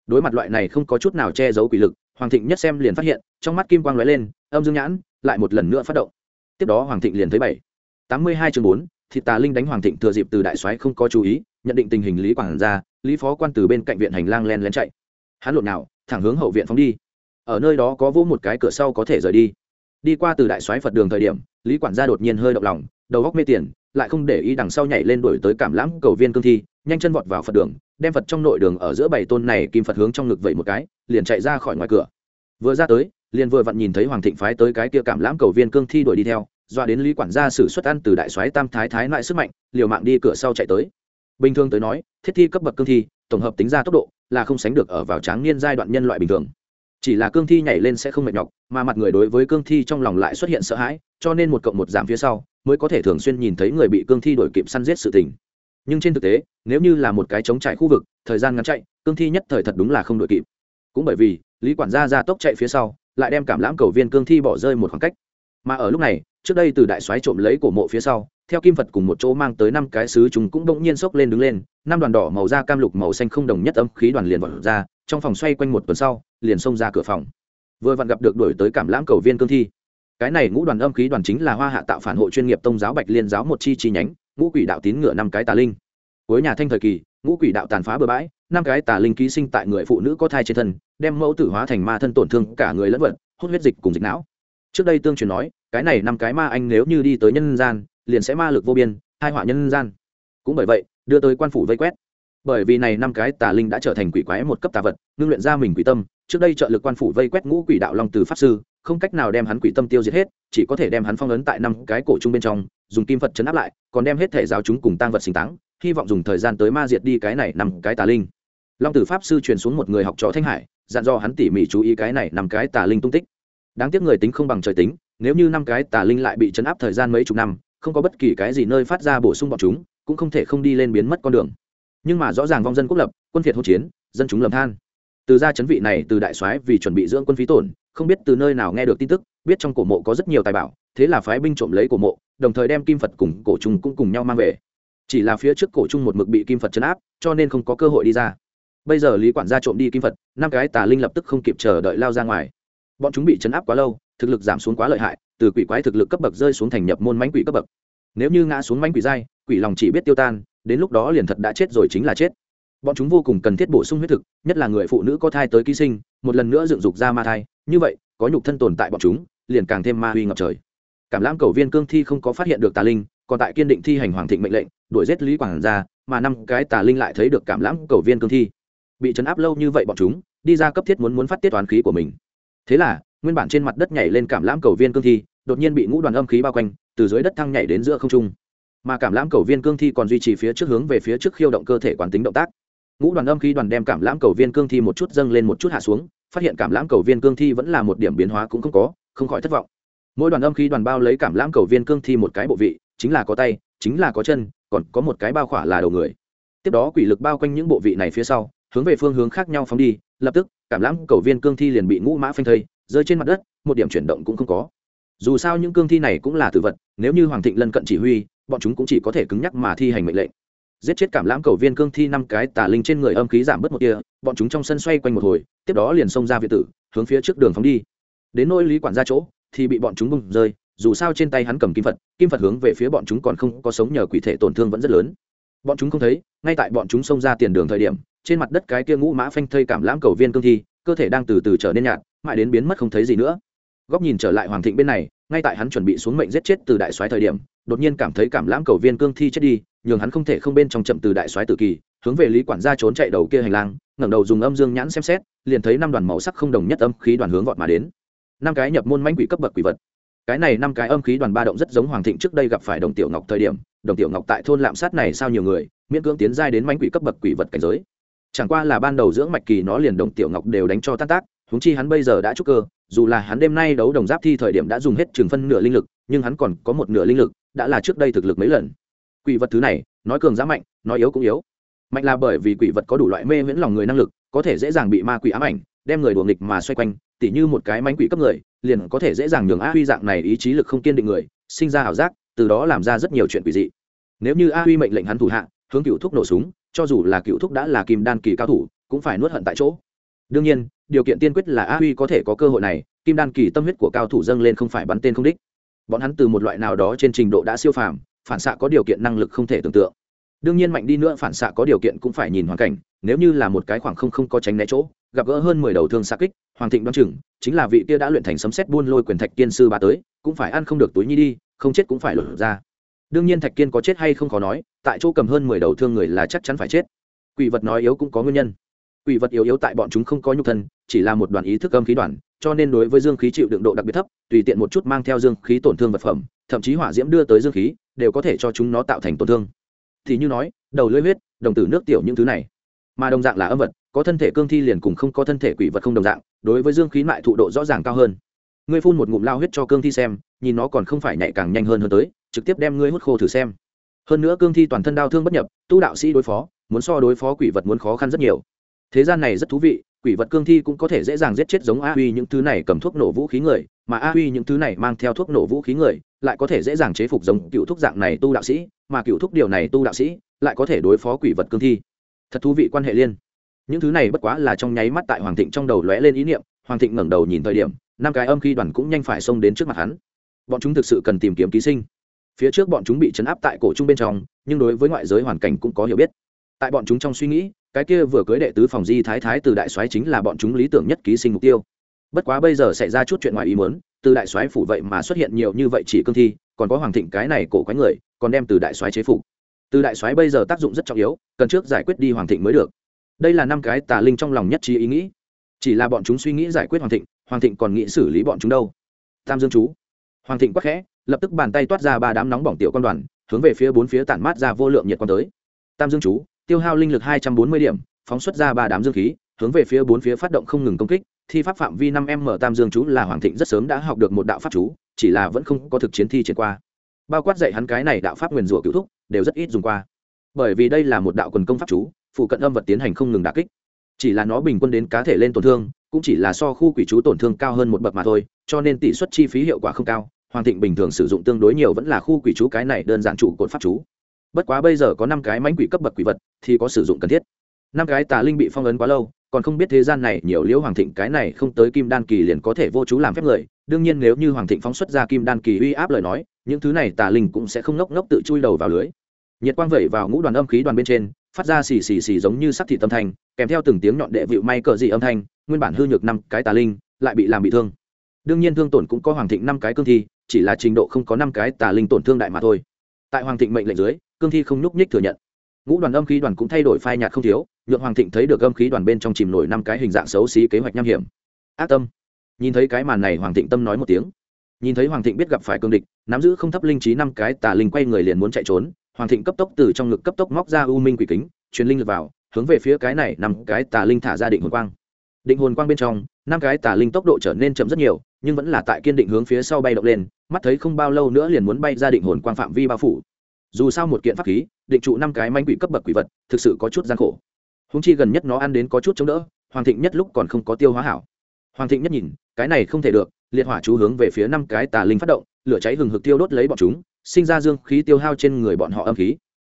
Đối mặt loại này không có chút nào che giấu quỷ lực, hoàng thịnh nhất xem liền phát hiện, trong mắt kim quang lóe lên, âm dương nhãn lại một lần nữa phát động tiếp đó hoàng thịnh liền thấy bảy. Tám mươi hai chương bốn thịt tà linh đánh hoàng thịnh thừa dịp từ đại soái không có chú ý, nhận định tình hình lý quảng ra, lý phó quan từ bên cạnh viện hành lang len lén chạy. Hắn lộn nào, thẳng hướng hậu viện phóng đi. Ở nơi đó có vỗ một cái cửa sau có thể rời đi. Đi qua từ đại soái phật đường thời điểm, lý quản gia đột nhiên hơi động lòng, đầu góc mê tiền, lại không để ý đằng sau nhảy lên đuổi tới cảm lãm cầu viên cương thi, nhanh chân vọt vào phật đường, đem phật trong nội đường ở giữa bảy tôn này kim phật hướng trong ngực vậy một cái, liền chạy ra khỏi ngoài cửa. Vừa ra tới liền vừa vặn nhìn thấy hoàng thịnh phái tới cái kia cảm lãm cầu viên cương thi đuổi đi theo, doa đến lý quản gia xử xuất ăn từ đại soái tam thái thái lại sức mạnh, liều mạng đi cửa sau chạy tới. Bình thường tới nói, thiết thi cấp bậc cương thi, tổng hợp tính ra tốc độ là không sánh được ở vào tráng niên giai đoạn nhân loại bình thường. Chỉ là cương thi nhảy lên sẽ không mệt nhọc, mà mặt người đối với cương thi trong lòng lại xuất hiện sợ hãi, cho nên một cộng một giảm phía sau, mới có thể thường xuyên nhìn thấy người bị cương thi đổi kịp săn giết sự tình. Nhưng trên thực tế, nếu như là một cái chống chạy khu vực, thời gian ngắn chạy, cương thi nhất thời thật đúng là không đổi kịp. Cũng bởi vì, lý quản gia ra tốc chạy phía sau lại đem cảm lãm cầu viên cương thi bỏ rơi một khoảng cách. Mà ở lúc này, trước đây từ đại soái trộm lấy cổ mộ phía sau, theo kim phật cùng một chỗ mang tới năm cái sứ chúng cũng bỗng nhiên sốc lên đứng lên, năm đoàn đỏ màu da cam lục màu xanh không đồng nhất âm khí đoàn liền vọt ra, trong phòng xoay quanh một tuần sau, liền xông ra cửa phòng. Vừa vặn gặp được đổi tới cảm lãm cầu viên cương thi. Cái này ngũ đoàn âm khí đoàn chính là hoa hạ tạo phản hộ chuyên nghiệp tông giáo bạch liên giáo một chi chi nhánh, ngũ quỷ đạo tín ngựa năm cái tà linh. Cuối nhà thanh thời kỳ, ngũ quỷ đạo tàn phá bừa bãi, năm cái tà linh ký sinh tại người phụ nữ có thai trên thân đem mẫu tử hóa thành ma thân tổn thương cả người lẫn vật, hút huyết dịch cùng dịch não. Trước đây tương truyền nói, cái này năm cái ma anh nếu như đi tới nhân gian, liền sẽ ma lực vô biên, hai họa nhân gian. Cũng bởi vậy, đưa tới quan phủ vây quét. Bởi vì này năm cái tà linh đã trở thành quỷ quái một cấp tà vật, ngưng luyện ra mình quỷ tâm, trước đây trợ lực quan phủ vây quét ngũ quỷ đạo long từ pháp sư, không cách nào đem hắn quỷ tâm tiêu diệt hết, chỉ có thể đem hắn phong ấn tại năm cái cổ trung bên trong, dùng kim phật chấn áp lại, còn đem hết thể giáo chúng cùng tăng vật sinh táng, hy vọng dùng thời gian tới ma diệt đi cái này năm cái tà linh. Long tử pháp sư truyền xuống một người học trò thanh hải dặn dò hắn tỉ mỉ chú ý cái này năm cái tà linh tung tích. Đáng tiếc người tính không bằng trời tính, nếu như năm cái tà linh lại bị chấn áp thời gian mấy chục năm, không có bất kỳ cái gì nơi phát ra bổ sung bọn chúng, cũng không thể không đi lên biến mất con đường. Nhưng mà rõ ràng vong dân quốc lập, quân phiệt hỗn chiến, dân chúng lầm than. Từ gia chấn vị này, từ đại soái vì chuẩn bị dưỡng quân phí tổn, không biết từ nơi nào nghe được tin tức, biết trong cổ mộ có rất nhiều tài bảo, thế là phái binh trộm lấy cổ mộ, đồng thời đem kim phật cùng cổ trung cũng cùng nhau mang về. Chỉ là phía trước cổ trung một mực bị kim phật chấn áp, cho nên không có cơ hội đi ra bây giờ lý quản gia trộm đi kim phật, năm cái tà linh lập tức không kịp chờ đợi lao ra ngoài. Bọn chúng bị chấn áp quá lâu, thực lực giảm xuống quá lợi hại, từ quỷ quái thực lực cấp bậc rơi xuống thành nhập môn mánh quỷ cấp bậc. Nếu như ngã xuống mánh quỷ dai quỷ lòng chỉ biết tiêu tan, đến lúc đó liền thật đã chết rồi chính là chết. Bọn chúng vô cùng cần thiết bổ sung huyết thực, nhất là người phụ nữ có thai tới ký sinh, một lần nữa dựng dục ra ma thai, như vậy, có nhục thân tồn tại bọn chúng, liền càng thêm ma huy ngập trời. Cảm lãm cầu viên cương thi không có phát hiện được tà linh, còn tại kiên định thi hành hoàng thịnh mệnh lệnh, đuổi giết lý quảng ra mà năm cái tà linh lại thấy được cảm lãm cầu viên cương thi bị chấn áp lâu như vậy bọn chúng, đi ra cấp thiết muốn muốn phát tiết toán khí của mình. Thế là, nguyên bản trên mặt đất nhảy lên cảm lãm cầu viên cương thi, đột nhiên bị ngũ đoàn âm khí bao quanh, từ dưới đất thăng nhảy đến giữa không trung. Mà cảm lãm cầu viên cương thi còn duy trì phía trước hướng về phía trước khiêu động cơ thể quán tính động tác. Ngũ đoàn âm khí đoàn đem cảm lãm cầu viên cương thi một chút dâng lên một chút hạ xuống, phát hiện cảm lãm cầu viên cương thi vẫn là một điểm biến hóa cũng không có, không khỏi thất vọng. Mỗi đoàn âm khí đoàn bao lấy cảm lãm cầu viên cương thi một cái bộ vị, chính là có tay, chính là có chân, còn có một cái bao khỏa là đầu người. Tiếp đó quỷ lực bao quanh những bộ vị này phía sau hướng về phương hướng khác nhau phóng đi, lập tức, cảm lãm cầu viên cương thi liền bị ngũ mã phanh thây, rơi trên mặt đất, một điểm chuyển động cũng không có. Dù sao những cương thi này cũng là tử vật, nếu như hoàng thịnh lân cận chỉ huy, bọn chúng cũng chỉ có thể cứng nhắc mà thi hành mệnh lệnh. Giết chết cảm lãm cầu viên cương thi năm cái tà linh trên người âm khí giảm bớt một kia bọn chúng trong sân xoay quanh một hồi, tiếp đó liền xông ra việt tử, hướng phía trước đường phóng đi. Đến nỗi lý quản ra chỗ, thì bị bọn chúng bùng rơi, dù sao trên tay hắn cầm kim phật kim phật hướng về phía bọn chúng còn không có sống nhờ quỷ thể tổn thương vẫn rất lớn. Bọn chúng không thấy ngay tại bọn chúng xông ra tiền đường thời điểm, trên mặt đất cái kia ngũ mã phanh thây cảm lãm cầu viên cương thi, cơ thể đang từ từ trở nên nhạt, mãi đến biến mất không thấy gì nữa. Góc nhìn trở lại hoàng thịnh bên này, ngay tại hắn chuẩn bị xuống mệnh giết chết từ đại soái thời điểm, đột nhiên cảm thấy cảm lãm cầu viên cương thi chết đi, nhường hắn không thể không bên trong chậm từ đại soái tử kỳ, hướng về lý quản gia trốn chạy đầu kia hành lang, ngẩng đầu dùng âm dương nhãn xem xét, liền thấy năm đoàn màu sắc không đồng nhất âm khí đoàn hướng vọt mà đến. Năm cái nhập môn mãnh quỷ cấp bậc quỷ vật. Cái này năm cái âm khí đoàn ba động rất giống hoàng thịnh trước đây gặp phải đồng tiểu ngọc thời điểm đồng tiểu ngọc tại thôn lạm sát này sao nhiều người, miễn cưỡng tiến giai đến manh quỷ cấp bậc quỷ vật cảnh giới. Chẳng qua là ban đầu dưỡng mạch kỳ nó liền đồng tiểu ngọc đều đánh cho tan tác húng chi hắn bây giờ đã trúc cơ, dù là hắn đêm nay đấu đồng giáp thi thời điểm đã dùng hết trường phân nửa linh lực, nhưng hắn còn có một nửa linh lực, đã là trước đây thực lực mấy lần. Quỷ vật thứ này, nói cường giá mạnh, nói yếu cũng yếu. Mạnh là bởi vì quỷ vật có đủ loại mê miễn lòng người năng lực, có thể dễ dàng bị ma quỷ ám ảnh, đem người đùa nghịch mà xoay quanh, tỉ như một cái mánh quỷ cấp người, liền có thể dễ dàng nhường á huy dạng này ý chí lực không kiên định người, sinh ra ảo giác từ đó làm ra rất nhiều chuyện quỷ dị. Nếu như a huy mệnh lệnh hắn thủ hạ, hướng cựu thúc nổ súng, cho dù là cựu thúc đã là kim đan kỳ cao thủ, cũng phải nuốt hận tại chỗ. Đương nhiên, điều kiện tiên quyết là a huy có thể có cơ hội này, kim đan kỳ tâm huyết của cao thủ dâng lên không phải bắn tên không đích. Bọn hắn từ một loại nào đó trên trình độ đã siêu phàm, phản xạ có điều kiện năng lực không thể tưởng tượng. Đương nhiên mạnh đi nữa phản xạ có điều kiện cũng phải nhìn hoàn cảnh, nếu như là một cái khoảng không không có tránh né chỗ, gặp gỡ hơn mười đầu thương xạ kích, hoàng thịnh đoan chừng, chính là vị kia đã luyện thành sấm xét buôn lôi quyền thạch tiên sư ba tới, cũng phải ăn không được túi nhi đi không chết cũng phải lột ra. Đương nhiên thạch kiên có chết hay không khó nói, tại chỗ cầm hơn mười đầu thương người là chắc chắn phải chết. Quỷ vật nói yếu cũng có nguyên nhân. Quỷ vật yếu yếu tại bọn chúng không có nhục thân, chỉ là một đoàn ý thức âm khí đoàn, cho nên đối với dương khí chịu đựng độ đặc biệt thấp, tùy tiện một chút mang theo dương khí tổn thương vật phẩm, thậm chí hỏa diễm đưa tới dương khí, đều có thể cho chúng nó tạo thành tổn thương. Thì như nói, đầu lưỡi huyết, đồng tử nước tiểu những thứ này. Mà đồng dạng là âm vật, có thân thể cương thi liền cùng không có thân thể quỷ vật không đồng dạng, đối với dương khí mại thụ độ rõ ràng cao hơn ngươi phun một ngụm lao huyết cho cương thi xem, nhìn nó còn không phải nhạy càng nhanh hơn hơn tới, trực tiếp đem ngươi hút khô thử xem. Hơn nữa cương thi toàn thân đau thương bất nhập, tu đạo sĩ đối phó, muốn so đối phó quỷ vật muốn khó khăn rất nhiều. Thế gian này rất thú vị, quỷ vật cương thi cũng có thể dễ dàng giết chết giống a huy những thứ này cầm thuốc nổ vũ khí người, mà a huy những thứ này mang theo thuốc nổ vũ khí người, lại có thể dễ dàng chế phục giống cựu thuốc dạng này tu đạo sĩ, mà cựu thuốc điều này tu đạo sĩ, lại có thể đối phó quỷ vật cương thi. Thật thú vị quan hệ liên. Những thứ này bất quá là trong nháy mắt tại hoàng thịnh trong đầu lóe lên ý niệm hoàng thịnh ngẩng đầu nhìn thời điểm, năm cái âm khi đoàn cũng nhanh phải xông đến trước mặt hắn. Bọn chúng thực sự cần tìm kiếm ký sinh. Phía trước bọn chúng bị chấn áp tại cổ trung bên trong, nhưng đối với ngoại giới hoàn cảnh cũng có hiểu biết. Tại bọn chúng trong suy nghĩ, cái kia vừa cưới đệ tứ phòng di thái thái từ đại soái chính là bọn chúng lý tưởng nhất ký sinh mục tiêu. Bất quá bây giờ xảy ra chút chuyện ngoài ý muốn, từ đại soái phủ vậy mà xuất hiện nhiều như vậy chỉ cương thi, còn có hoàng thịnh cái này cổ quái người, còn đem từ đại soái chế phục. Từ đại soái bây giờ tác dụng rất trọng yếu, cần trước giải quyết đi hoàng thịnh mới được. Đây là năm cái tà linh trong lòng nhất trí ý nghĩ chỉ là bọn chúng suy nghĩ giải quyết hoàng thịnh hoàng thịnh còn nghĩ xử lý bọn chúng đâu. Tam dương chú. Hoàng thịnh quắc khẽ, lập tức bàn tay toát ra ba đám nóng bỏng tiểu quan đoàn, hướng về phía bốn phía tản mát ra vô lượng nhiệt quan tới. Tam dương chú, tiêu hao linh lực hai trăm bốn mươi điểm, phóng xuất ra ba đám dương khí, hướng về phía bốn phía phát động không ngừng công kích, thi pháp phạm vi năm m tam dương chú là hoàng thịnh rất sớm đã học được một đạo pháp chú, chỉ là vẫn không có thực chiến thi triển qua. Bao quát dạy hắn cái này đạo pháp nguyền rủa cựu thúc, đều rất ít dùng qua. Bởi vì đây là một đạo quần công pháp chú, phụ cận âm vật tiến hành không ngừng đà kích chỉ là nó bình quân đến cá thể lên tổn thương, cũng chỉ là so khu quỷ chú tổn thương cao hơn một bậc mà thôi, cho nên tỷ suất chi phí hiệu quả không cao, hoàng thịnh bình thường sử dụng tương đối nhiều vẫn là khu quỷ chú cái này đơn giản trụ cột pháp chú. Bất quá bây giờ có năm cái mánh quỷ cấp bậc quỷ vật thì có sử dụng cần thiết. Năm cái tà linh bị phong ấn quá lâu, còn không biết thế gian này nhiều liễu hoàng thịnh cái này không tới kim đan kỳ liền có thể vô chú làm phép người. Đương nhiên nếu như hoàng thịnh phóng xuất ra kim đan kỳ uy áp lời nói, những thứ này tà linh cũng sẽ không ngốc ngốc tự chui đầu vào lưới. Nhiệt quang vẩy vào ngũ đoàn âm khí đoàn bên trên phát ra xì xì xì giống như sắc thị tâm thanh, kèm theo từng tiếng nhọn đệ vịu may cờ dị âm thanh, nguyên bản hư nhược năm cái tà linh, lại bị làm bị thương. Đương nhiên thương tổn cũng có hoàng thịnh năm cái cương thi, chỉ là trình độ không có năm cái tà linh tổn thương đại mà thôi. Tại hoàng thịnh mệnh lệnh dưới, cương thi không nhúc nhích thừa nhận. Ngũ đoàn âm khí đoàn cũng thay đổi phai nhạt không thiếu, nhượng hoàng thịnh thấy được âm khí đoàn bên trong chìm nổi năm cái hình dạng xấu xí kế hoạch nham hiểm. Ác tâm. Nhìn thấy cái màn này, hoàng thịnh tâm nói một tiếng. Nhìn thấy hoàng thịnh biết gặp phải cương địch, nắm giữ không thấp linh trí năm cái tà linh quay người liền muốn chạy trốn hoàng thịnh cấp tốc từ trong ngực cấp tốc móc ra u minh quỷ kính, truyền linh lực vào, hướng về phía cái này nằm cái tà linh thả ra định hồn quang. Định hồn quang bên trong, năm cái tà linh tốc độ trở nên chậm rất nhiều, nhưng vẫn là tại kiên định hướng phía sau bay động lên, mắt thấy không bao lâu nữa liền muốn bay ra định hồn quang phạm vi bao phủ. Dù sao một kiện pháp khí, định trụ năm cái manh quỷ cấp bậc quỷ vật, thực sự có chút gian khổ. Húng chi gần nhất nó ăn đến có chút chống đỡ, hoàng thịnh nhất lúc còn không có tiêu hóa hảo. Hoàng thịnh nhất nhìn, cái này không thể được, liệt hỏa chú hướng về phía năm cái tà linh phát động, lửa cháy hừng hực tiêu đốt lấy bọn chúng sinh ra dương khí tiêu hao trên người bọn họ âm khí.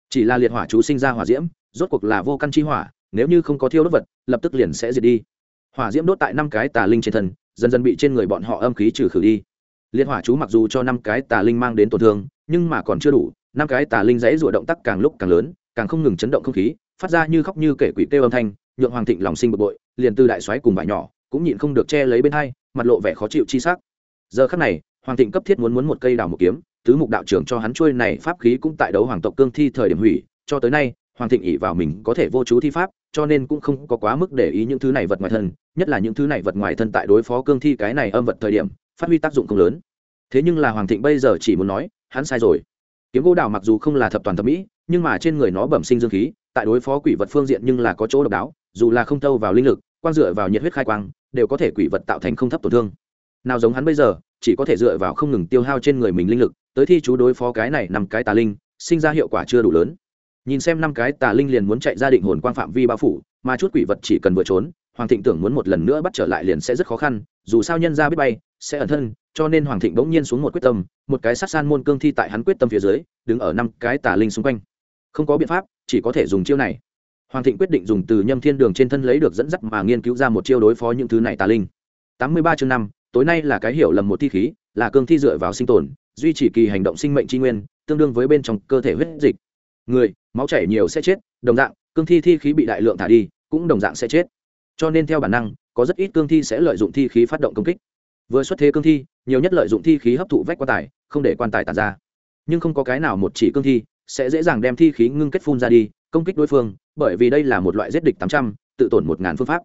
Chỉ là liệt hỏa chú sinh ra hỏa diễm, rốt cuộc là vô căn chi hỏa, nếu như không có thiêu đốt vật, lập tức liền sẽ diệt đi. Hỏa diễm đốt tại năm cái tà linh trên thân, dần dần bị trên người bọn họ âm khí trừ khử đi. Liệt hỏa chú mặc dù cho năm cái tà linh mang đến tổn thương, nhưng mà còn chưa đủ, năm cái tà linh dãy rủa động tác càng lúc càng lớn, càng không ngừng chấn động không khí, phát ra như khóc như kể quỷ kêu âm thanh, nhượng hoàng thịnh lòng sinh bực bội, liền từ đại xoáy cùng vải nhỏ, cũng nhịn không được che lấy bên hai, mặt lộ vẻ khó chịu chi sắc. Giờ khắc này, hoàng thịnh cấp thiết muốn muốn một cây đào một kiếm tứ mục đạo trưởng cho hắn trôi này pháp khí cũng tại đấu hoàng tộc cương thi thời điểm hủy, cho tới nay, hoàng thịnh ỉ vào mình có thể vô chú thi pháp, cho nên cũng không có quá mức để ý những thứ này vật ngoài thân, nhất là những thứ này vật ngoài thân tại đối phó cương thi cái này âm vật thời điểm, phát huy tác dụng không lớn. Thế nhưng là hoàng thịnh bây giờ chỉ muốn nói, hắn sai rồi. Kiếm gỗ đào mặc dù không là thập toàn thẩm mỹ, nhưng mà trên người nó bẩm sinh dương khí, tại đối phó quỷ vật phương diện nhưng là có chỗ độc đáo, dù là không thâu vào linh lực, quang dựa vào nhiệt huyết khai quang, đều có thể quỷ vật tạo thành không thấp tổn thương. Nào giống hắn bây giờ, chỉ có thể dựa vào không ngừng tiêu hao trên người mình linh lực tới thi chú đối phó cái này năm cái tà linh, sinh ra hiệu quả chưa đủ lớn. Nhìn xem năm cái tà linh liền muốn chạy ra định hồn quang phạm vi bao phủ, mà chút quỷ vật chỉ cần vừa trốn, hoàng thịnh tưởng muốn một lần nữa bắt trở lại liền sẽ rất khó khăn, dù sao nhân ra biết bay, sẽ ẩn thân, cho nên hoàng thịnh bỗng nhiên xuống một quyết tâm, một cái sát san môn cương thi tại hắn quyết tâm phía dưới, đứng ở năm cái tà linh xung quanh. Không có biện pháp, chỉ có thể dùng chiêu này. Hoàng thịnh quyết định dùng từ nhâm thiên đường trên thân lấy được dẫn dắt mà nghiên cứu ra một chiêu đối phó những thứ này tà linh. Tám mươi ba chương năm tối nay là cái hiểu lầm một thi khí, là cương thi dựa vào sinh tồn, duy trì kỳ hành động sinh mệnh tri nguyên, tương đương với bên trong cơ thể huyết dịch. Người, máu chảy nhiều sẽ chết, đồng dạng, cương thi thi khí bị đại lượng thả đi, cũng đồng dạng sẽ chết. Cho nên theo bản năng, có rất ít cương thi sẽ lợi dụng thi khí phát động công kích. Vừa xuất thế cương thi, nhiều nhất lợi dụng thi khí hấp thụ vách quan tài, không để quan tài tàn ra. Nhưng không có cái nào một chỉ cương thi sẽ dễ dàng đem thi khí ngưng kết phun ra đi, công kích đối phương, bởi vì đây là một loại giết địch tám trăm, tự tổn một ngàn phương pháp.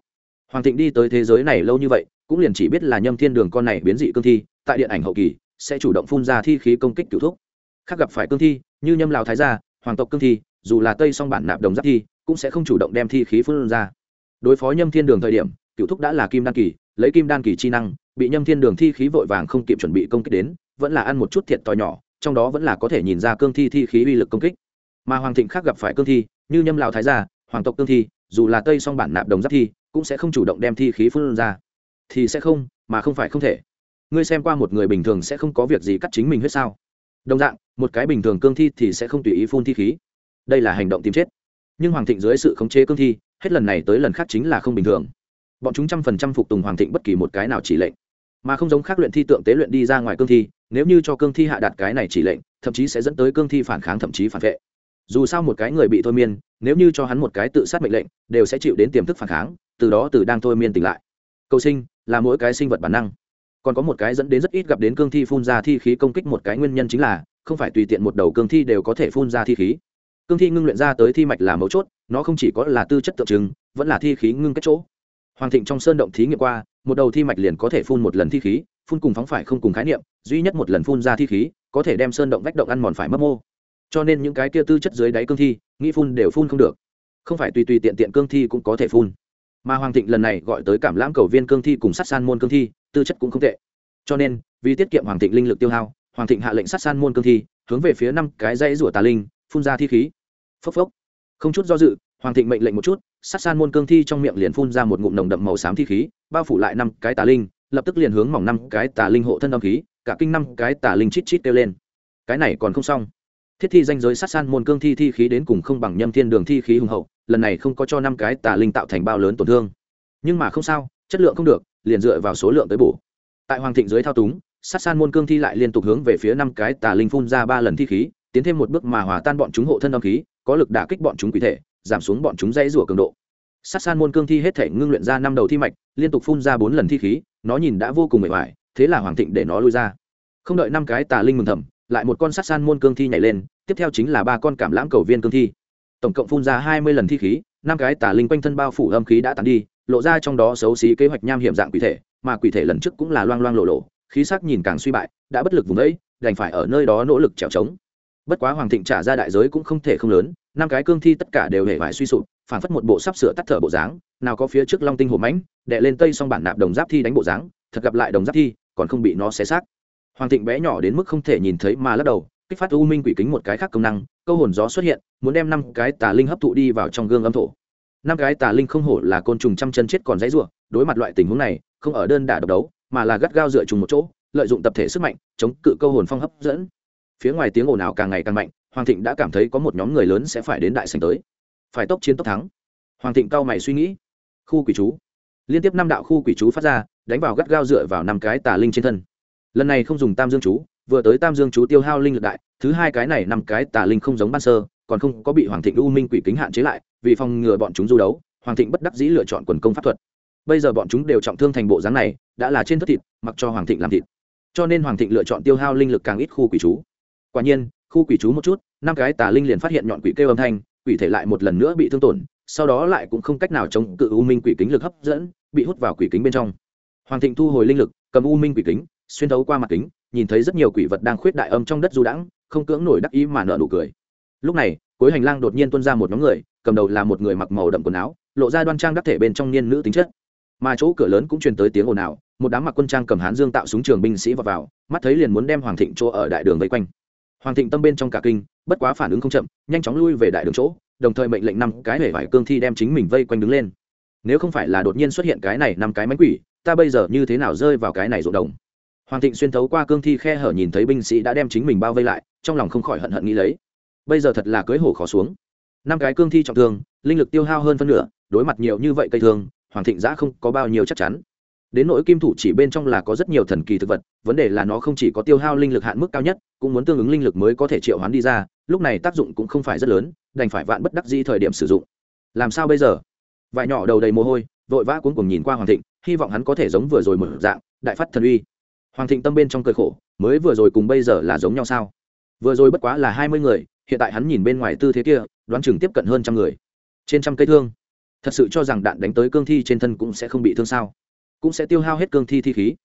Hoàng thịnh đi tới thế giới này lâu như vậy cũng liền chỉ biết là nhâm thiên đường con này biến dị cương thi, tại điện ảnh hậu kỳ, sẽ chủ động phun ra thi khí công kích cựu thúc. Khác gặp phải cương thi, như nhâm lào thái gia, hoàng tộc cương thi, dù là tây song bản nạp đồng giáp thi, cũng sẽ không chủ động đem thi khí phun ra. Đối phó nhâm thiên đường thời điểm cựu thúc đã là kim đan kỳ, lấy kim đan kỳ chi năng, bị nhâm thiên đường thi khí vội vàng không kịp chuẩn bị công kích đến, vẫn là ăn một chút thiệt to nhỏ, trong đó vẫn là có thể nhìn ra cương thi thi khí uy lực công kích. Mà hoàng thịnh khác gặp phải cương thi, như nhâm lào thái gia, hoàng tộc cương thi, dù là tây song bản nạp đồng giáp thi, cũng sẽ không chủ động đem thi khí phun ra thì sẽ không, mà không phải không thể. Ngươi xem qua một người bình thường sẽ không có việc gì cắt chính mình huyết sao? Đồng dạng, một cái bình thường cương thi thì sẽ không tùy ý phun thi khí. Đây là hành động tìm chết. Nhưng hoàng thịnh dưới sự khống chế cương thi, hết lần này tới lần khác chính là không bình thường. Bọn chúng trăm phần trăm phục tùng hoàng thịnh bất kỳ một cái nào chỉ lệnh. Mà không giống khác luyện thi tượng tế luyện đi ra ngoài cương thi, nếu như cho cương thi hạ đạt cái này chỉ lệnh, thậm chí sẽ dẫn tới cương thi phản kháng thậm chí phản vệ. Dù sao một cái người bị thôi miên, nếu như cho hắn một cái tự sát mệnh lệnh, đều sẽ chịu đến tiềm thức phản kháng, từ đó từ đang thôi miên tỉnh lại. Cầu sinh là mỗi cái sinh vật bản năng. Còn có một cái dẫn đến rất ít gặp đến cương thi phun ra thi khí công kích một cái nguyên nhân chính là, không phải tùy tiện một đầu cương thi đều có thể phun ra thi khí. Cương thi ngưng luyện ra tới thi mạch là mấu chốt, nó không chỉ có là tư chất tượng trưng, vẫn là thi khí ngưng kết chỗ. Hoàng thịnh trong sơn động thí nghiệm qua, một đầu thi mạch liền có thể phun một lần thi khí, phun cùng phóng phải không cùng khái niệm, duy nhất một lần phun ra thi khí, có thể đem sơn động vách động ăn mòn phải mất mô. Cho nên những cái kia tư chất dưới đáy cương thi, nghĩ phun đều phun không được. Không phải tùy tùy tiện tiện cương thi cũng có thể phun mà hoàng thịnh lần này gọi tới cảm lãm cầu viên cương thi cùng sát san môn cương thi, tư chất cũng không tệ. Cho nên, vì tiết kiệm hoàng thịnh linh lực tiêu hao, hoàng thịnh hạ lệnh sát san môn cương thi, hướng về phía năm cái dãy rủa tà linh, phun ra thi khí. Phốc phốc. Không chút do dự, hoàng thịnh mệnh lệnh một chút, sát san môn cương thi trong miệng liền phun ra một ngụm nồng đậm màu xám thi khí, bao phủ lại năm cái tà linh, lập tức liền hướng mỏng năm cái tà linh hộ thân âm khí, cả kinh năm cái tà linh chít chít kêu lên. Cái này còn không xong. Thiết thi danh giới sát san môn cương thi thi khí đến cùng không bằng nhâm thiên đường thi khí hùng hậu lần này không có cho năm cái tà linh tạo thành bao lớn tổn thương. Nhưng mà không sao, chất lượng không được, liền dựa vào số lượng tới bổ. Tại hoàng thịnh dưới thao túng, sát san môn cương thi lại liên tục hướng về phía năm cái tà linh phun ra ba lần thi khí, tiến thêm một bước mà hòa tan bọn chúng hộ thân âm khí, có lực đả kích bọn chúng quỷ thể, giảm xuống bọn chúng dãy rủa cường độ. Sát san môn cương thi hết thể ngưng luyện ra năm đầu thi mạch, liên tục phun ra bốn lần thi khí, nó nhìn đã vô cùng mệt mỏi, thế là hoàng thịnh để nó lui ra. Không đợi năm cái tà linh mừng thầm, lại một con sát san môn cương thi nhảy lên, tiếp theo chính là ba con cảm lãm cầu viên cương thi tổng cộng phun ra hai mươi lần thi khí, năm cái tà linh quanh thân bao phủ âm khí đã tàn đi, lộ ra trong đó xấu xí kế hoạch nham hiểm dạng quỷ thể, mà quỷ thể lần trước cũng là loang loang lộ lộ, khí sắc nhìn càng suy bại, đã bất lực vùng ấy đành phải ở nơi đó nỗ lực trèo trống. Bất quá hoàng thịnh trả ra đại giới cũng không thể không lớn, năm cái cương thi tất cả đều hề vải suy sụp phản phất một bộ sắp sửa tắt thở bộ dáng, nào có phía trước long tinh hồ mãnh đệ lên tây xong bản nạp đồng giáp thi đánh bộ dáng, thật gặp lại đồng giáp thi, còn không bị nó xé xác. Hoàng thịnh bé nhỏ đến mức không thể nhìn thấy mà lắc đầu kích phát u minh quỷ kính một cái khác công năng, câu hồn gió xuất hiện, muốn đem năm cái tà linh hấp thụ đi vào trong gương âm thổ. Năm cái tà linh không hổ là côn trùng trăm chân chết còn dãy ruộng đối mặt loại tình huống này, không ở đơn đả độc đấu, mà là gắt gao dựa trùng một chỗ, lợi dụng tập thể sức mạnh, chống cự câu hồn phong hấp dẫn. Phía ngoài tiếng ồn ào càng ngày càng mạnh, hoàng thịnh đã cảm thấy có một nhóm người lớn sẽ phải đến đại sành tới. Phải tốc chiến tốc thắng. Hoàng thịnh cao mày suy nghĩ. Khu quỷ chú. Liên tiếp năm đạo khu quỷ chú phát ra, đánh vào gắt gao dựa vào năm cái tà linh trên thân. Lần này không dùng tam dương chú vừa tới tam dương chú tiêu hao linh lực đại, thứ hai cái này năm cái tà linh không giống ban sơ, còn không có bị hoàng thịnh u minh quỷ kính hạn chế lại, vì phòng ngừa bọn chúng du đấu, hoàng thịnh bất đắc dĩ lựa chọn quần công pháp thuật. Bây giờ bọn chúng đều trọng thương thành bộ dáng này, đã là trên thất thịt, mặc cho hoàng thịnh làm thịt. Cho nên hoàng thịnh lựa chọn tiêu hao linh lực càng ít khu quỷ chú. Quả nhiên, khu quỷ chú một chút, năm cái tà linh liền phát hiện nhọn quỷ kêu âm thanh, quỷ thể lại một lần nữa bị thương tổn, sau đó lại cũng không cách nào chống cự u minh quỷ kính lực hấp dẫn, bị hút vào quỷ kính bên trong. Hoàng thịnh thu hồi linh lực, cầm u minh quỷ kính xuyên thấu qua mặt kính nhìn thấy rất nhiều quỷ vật đang khuyết đại âm trong đất du đãng không cưỡng nổi đắc ý mà nợ nụ cười. Lúc này cuối hành lang đột nhiên tuôn ra một nhóm người cầm đầu là một người mặc màu đậm quần áo lộ ra đoan trang đắc thể bên trong niên nữ tính chất. Mà chỗ cửa lớn cũng truyền tới tiếng ồn ào một đám mặc quân trang cầm hán dương tạo súng trường binh sĩ vào, vào mắt thấy liền muốn đem hoàng thịnh chỗ ở đại đường vây quanh. Hoàng thịnh tâm bên trong cả kinh bất quá phản ứng không chậm nhanh chóng lui về đại đường chỗ đồng thời mệnh lệnh năm cái hể vải cương thi đem chính mình vây quanh đứng lên. Nếu không phải là đột nhiên xuất hiện cái này năm cái mánh quỷ ta bây giờ như thế nào rơi vào cái này rộn đồng? Hoàng thịnh xuyên thấu qua cương thi khe hở nhìn thấy binh sĩ đã đem chính mình bao vây lại, trong lòng không khỏi hận hận nghĩ lấy. Bây giờ thật là cưới hổ khó xuống. Năm cái cương thi trọng thương, linh lực tiêu hao hơn phân nửa, đối mặt nhiều như vậy cây thương, hoàng thịnh giã không có bao nhiêu chắc chắn. Đến nỗi kim thủ chỉ bên trong là có rất nhiều thần kỳ thực vật, vấn đề là nó không chỉ có tiêu hao linh lực hạn mức cao nhất, cũng muốn tương ứng linh lực mới có thể triệu hoán đi ra, lúc này tác dụng cũng không phải rất lớn, đành phải vạn bất đắc di thời điểm sử dụng. Làm sao bây giờ? Vải nhỏ đầu đầy mồ hôi, vội vã cuốn cùng nhìn qua hoàng thịnh, hy vọng hắn có thể giống vừa rồi một dạng, đại phát thần uy hoàng thịnh tâm bên trong cơi khổ, mới vừa rồi cùng bây giờ là giống nhau sao? Vừa rồi bất quá là hai mươi người, hiện tại hắn nhìn bên ngoài tư thế kia, đoán chừng tiếp cận hơn trăm người. Trên trăm cây thương. Thật sự cho rằng đạn đánh tới cương thi trên thân cũng sẽ không bị thương sao? Cũng sẽ tiêu hao hết cương thi thi khí.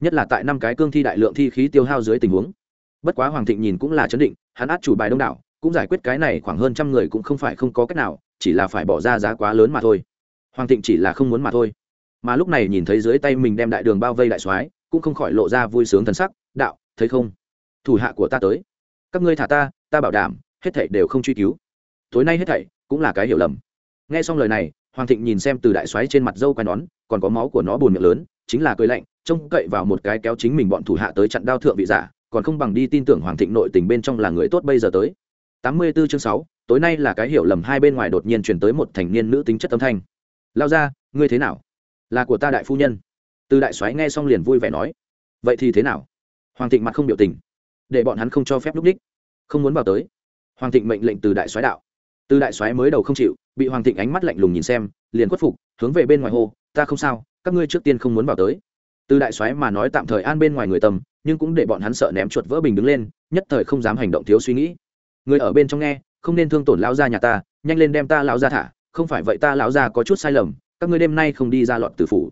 Nhất là tại năm cái cương thi đại lượng thi khí tiêu hao dưới tình huống. Bất quá hoàng thịnh nhìn cũng là chấn định, hắn át chủ bài đông đảo, cũng giải quyết cái này khoảng hơn trăm người cũng không phải không có cách nào, chỉ là phải bỏ ra giá quá lớn mà thôi. Hoàng thịnh chỉ là không muốn mà thôi. Mà lúc này nhìn thấy dưới tay mình đem đại đường bao vây đại soái cũng không khỏi lộ ra vui sướng thần sắc, đạo, thấy không? Thủ hạ của ta tới. Các ngươi thả ta ta bảo đảm, hết thảy đều không truy cứu. Tối nay hết thảy cũng là cái hiểu lầm. Nghe xong lời này, hoàng thịnh nhìn xem từ đại xoáy trên mặt dâu quai nón, còn có máu của nó buồn miệng lớn, chính là cười lạnh, trông cậy vào một cái kéo chính mình bọn thủ hạ tới chặn đao thượng vị giả, còn không bằng đi tin tưởng hoàng thịnh nội tình bên trong là người tốt bây giờ tới. Tám mươi 84 chương sáu, tối nay là cái hiểu lầm hai bên ngoài đột nhiên truyền tới một thành niên nữ tính chất âm thanh. Lao ra ngươi thế nào? Là của ta đại phu nhân từ đại soái nghe xong liền vui vẻ nói, vậy thì thế nào? Hoàng thịnh mặt không biểu tình, để bọn hắn không cho phép lúc đích, không muốn vào tới. Hoàng thịnh mệnh lệnh từ đại soái đạo. Từ đại soái mới đầu không chịu, bị hoàng thịnh ánh mắt lạnh lùng nhìn xem, liền khuất phục, hướng về bên ngoài hồ ta không sao, các ngươi trước tiên không muốn vào tới. Từ đại soái mà nói tạm thời an bên ngoài người tầm, nhưng cũng để bọn hắn sợ ném chuột vỡ bình đứng lên, nhất thời không dám hành động thiếu suy nghĩ. Người ở bên trong nghe, không nên thương tổn lão gia nhà ta, nhanh lên đem ta lão gia thả, không phải vậy ta lão gia có chút sai lầm, các ngươi đêm nay không đi ra lọt từ phủ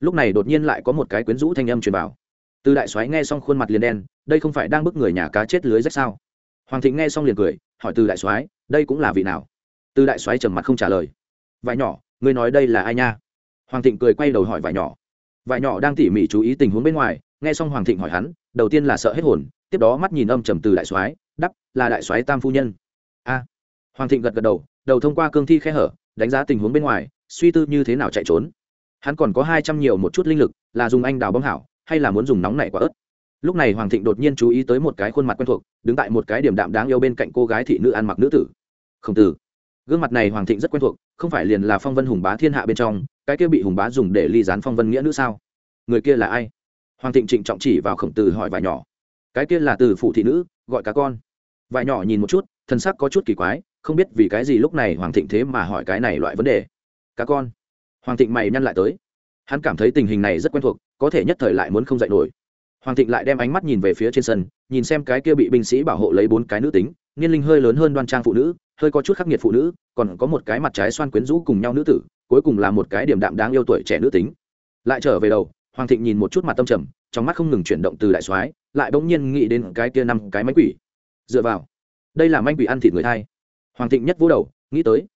lúc này đột nhiên lại có một cái quyến rũ thanh âm truyền vào. Từ đại soái nghe xong khuôn mặt liền đen, đây không phải đang bức người nhà cá chết lưới rách sao? Hoàng thịnh nghe xong liền cười, hỏi từ đại soái, đây cũng là vị nào? Từ đại soái trầm mặt không trả lời. Vải nhỏ, ngươi nói đây là ai nha? Hoàng thịnh cười quay đầu hỏi vải nhỏ. Vải nhỏ đang tỉ mỉ chú ý tình huống bên ngoài, nghe xong hoàng thịnh hỏi hắn, đầu tiên là sợ hết hồn, tiếp đó mắt nhìn âm trầm từ đại soái, đắp, là đại soái tam phu nhân. A. Hoàng thịnh gật gật đầu đầu thông qua cương thi khe hở, đánh giá tình huống bên ngoài, suy tư như thế nào chạy trốn hắn còn có hai trăm nhiều một chút linh lực, là dùng anh đào bóng hảo, hay là muốn dùng nóng này quả ớt. Lúc này hoàng thịnh đột nhiên chú ý tới một cái khuôn mặt quen thuộc, đứng tại một cái điểm đạm đáng yêu bên cạnh cô gái thị nữ ăn mặc nữ tử. Không từ gương mặt này hoàng thịnh rất quen thuộc, không phải liền là phong vân hùng bá thiên hạ bên trong, cái kia bị hùng bá dùng để ly dán phong vân nghĩa nữ sao? Người kia là ai? Hoàng thịnh trịnh trọng chỉ vào khổng tử hỏi vải nhỏ. Cái kia là từ phụ thị nữ, gọi cá con. Vải nhỏ nhìn một chút thân sắc có chút kỳ quái, không biết vì cái gì lúc này hoàng thịnh thế mà hỏi cái này loại vấn đề. Cá con hoàng thịnh mày nhăn lại tới. Hắn cảm thấy tình hình này rất quen thuộc, có thể nhất thời lại muốn không dạy nổi. Hoàng thịnh lại đem ánh mắt nhìn về phía trên sân, nhìn xem cái kia bị binh sĩ bảo hộ lấy bốn cái nữ tính, niên linh hơi lớn hơn đoan trang phụ nữ, hơi có chút khắc nghiệt phụ nữ, còn có một cái mặt trái xoan quyến rũ cùng nhau nữ tử, cuối cùng là một cái điểm đạm đáng yêu tuổi trẻ nữ tính. Lại trở về đầu, hoàng thịnh nhìn một chút mặt tâm trầm, trong mắt không ngừng chuyển động từ đại soái, lại bỗng nhiên nghĩ đến cái kia năm cái máy quỷ. Dựa vào, đây là manh quỷ ăn thịt người thai. Hoàng thịnh nhất vô đầu, nghĩ tới,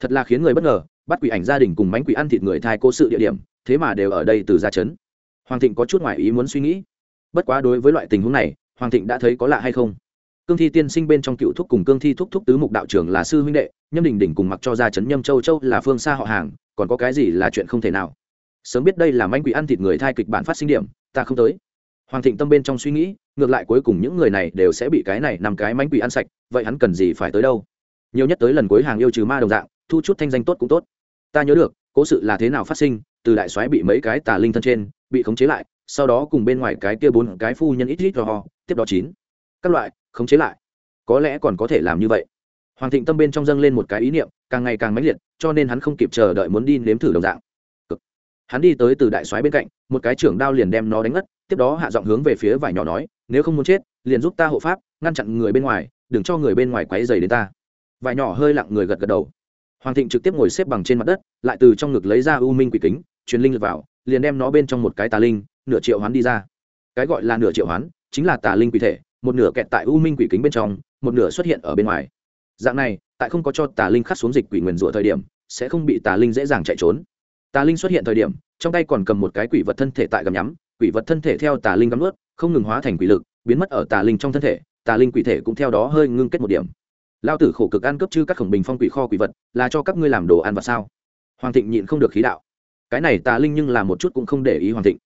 thật là khiến người bất ngờ bắt quỷ ảnh gia đình cùng mánh quỷ ăn thịt người thai cố sự địa điểm, thế mà đều ở đây từ gia chấn. Hoàng thịnh có chút ngoại ý muốn suy nghĩ. Bất quá đối với loại tình huống này, hoàng thịnh đã thấy có lạ hay không? Cương thi tiên sinh bên trong cựu thúc cùng cương thi thúc thúc tứ mục đạo trưởng là sư huynh đệ, nhâm đình đỉnh cùng mặc cho gia chấn nhâm châu châu là phương xa họ hàng, còn có cái gì là chuyện không thể nào? Sớm biết đây là manh quỷ ăn thịt người thai kịch bản phát sinh điểm, ta không tới. Hoàng thịnh tâm bên trong suy nghĩ, ngược lại cuối cùng những người này đều sẽ bị cái này nằm cái manh quỷ ăn sạch, vậy hắn cần gì phải tới đâu? Nhiều nhất tới lần cuối hàng yêu trừ ma đồng dạng thu chút thanh danh tốt cũng tốt. Ta nhớ được, cố sự là thế nào phát sinh, từ đại soái bị mấy cái tà linh thân trên, bị khống chế lại, sau đó cùng bên ngoài cái kia bốn cái phu nhân ít ít cho ho tiếp đó chín. Các loại, khống chế lại. Có lẽ còn có thể làm như vậy. Hoàng thịnh tâm bên trong dâng lên một cái ý niệm, càng ngày càng mãnh liệt, cho nên hắn không kịp chờ đợi muốn đi nếm thử đồng dạng. Cực. hắn đi tới từ đại soái bên cạnh, một cái trưởng đao liền đem nó đánh ngất, tiếp đó hạ giọng hướng về phía vải nhỏ nói, nếu không muốn chết, liền giúp ta hộ pháp, ngăn chặn người bên ngoài, đừng cho người bên ngoài quấy dày đến ta. Vải nhỏ hơi lặng người gật gật đầu hoàng thịnh trực tiếp ngồi xếp bằng trên mặt đất, lại từ trong ngực lấy ra u minh quỷ kính, truyền linh lực vào, liền đem nó bên trong một cái tà linh, nửa triệu hoán đi ra. Cái gọi là nửa triệu hoán, chính là tà linh quỷ thể, một nửa kẹt tại u minh quỷ kính bên trong, một nửa xuất hiện ở bên ngoài. Dạng này, tại không có cho tà linh khắc xuống dịch quỷ nguyền rủa thời điểm, sẽ không bị tà linh dễ dàng chạy trốn. Tà linh xuất hiện thời điểm, trong tay còn cầm một cái quỷ vật thân thể tại gầm nhắm, quỷ vật thân thể theo tà linh gắm ướt không ngừng hóa thành quỷ lực, biến mất ở tà linh trong thân thể, tà linh quỷ thể cũng theo đó hơi ngưng kết một điểm lao tử khổ cực ăn cướp chư các khổng bình phong quỷ kho quỷ vật là cho các ngươi làm đồ ăn và sao? Hoàng thịnh nhịn không được khí đạo. Cái này tà linh nhưng là một chút cũng không để ý hoàng thịnh.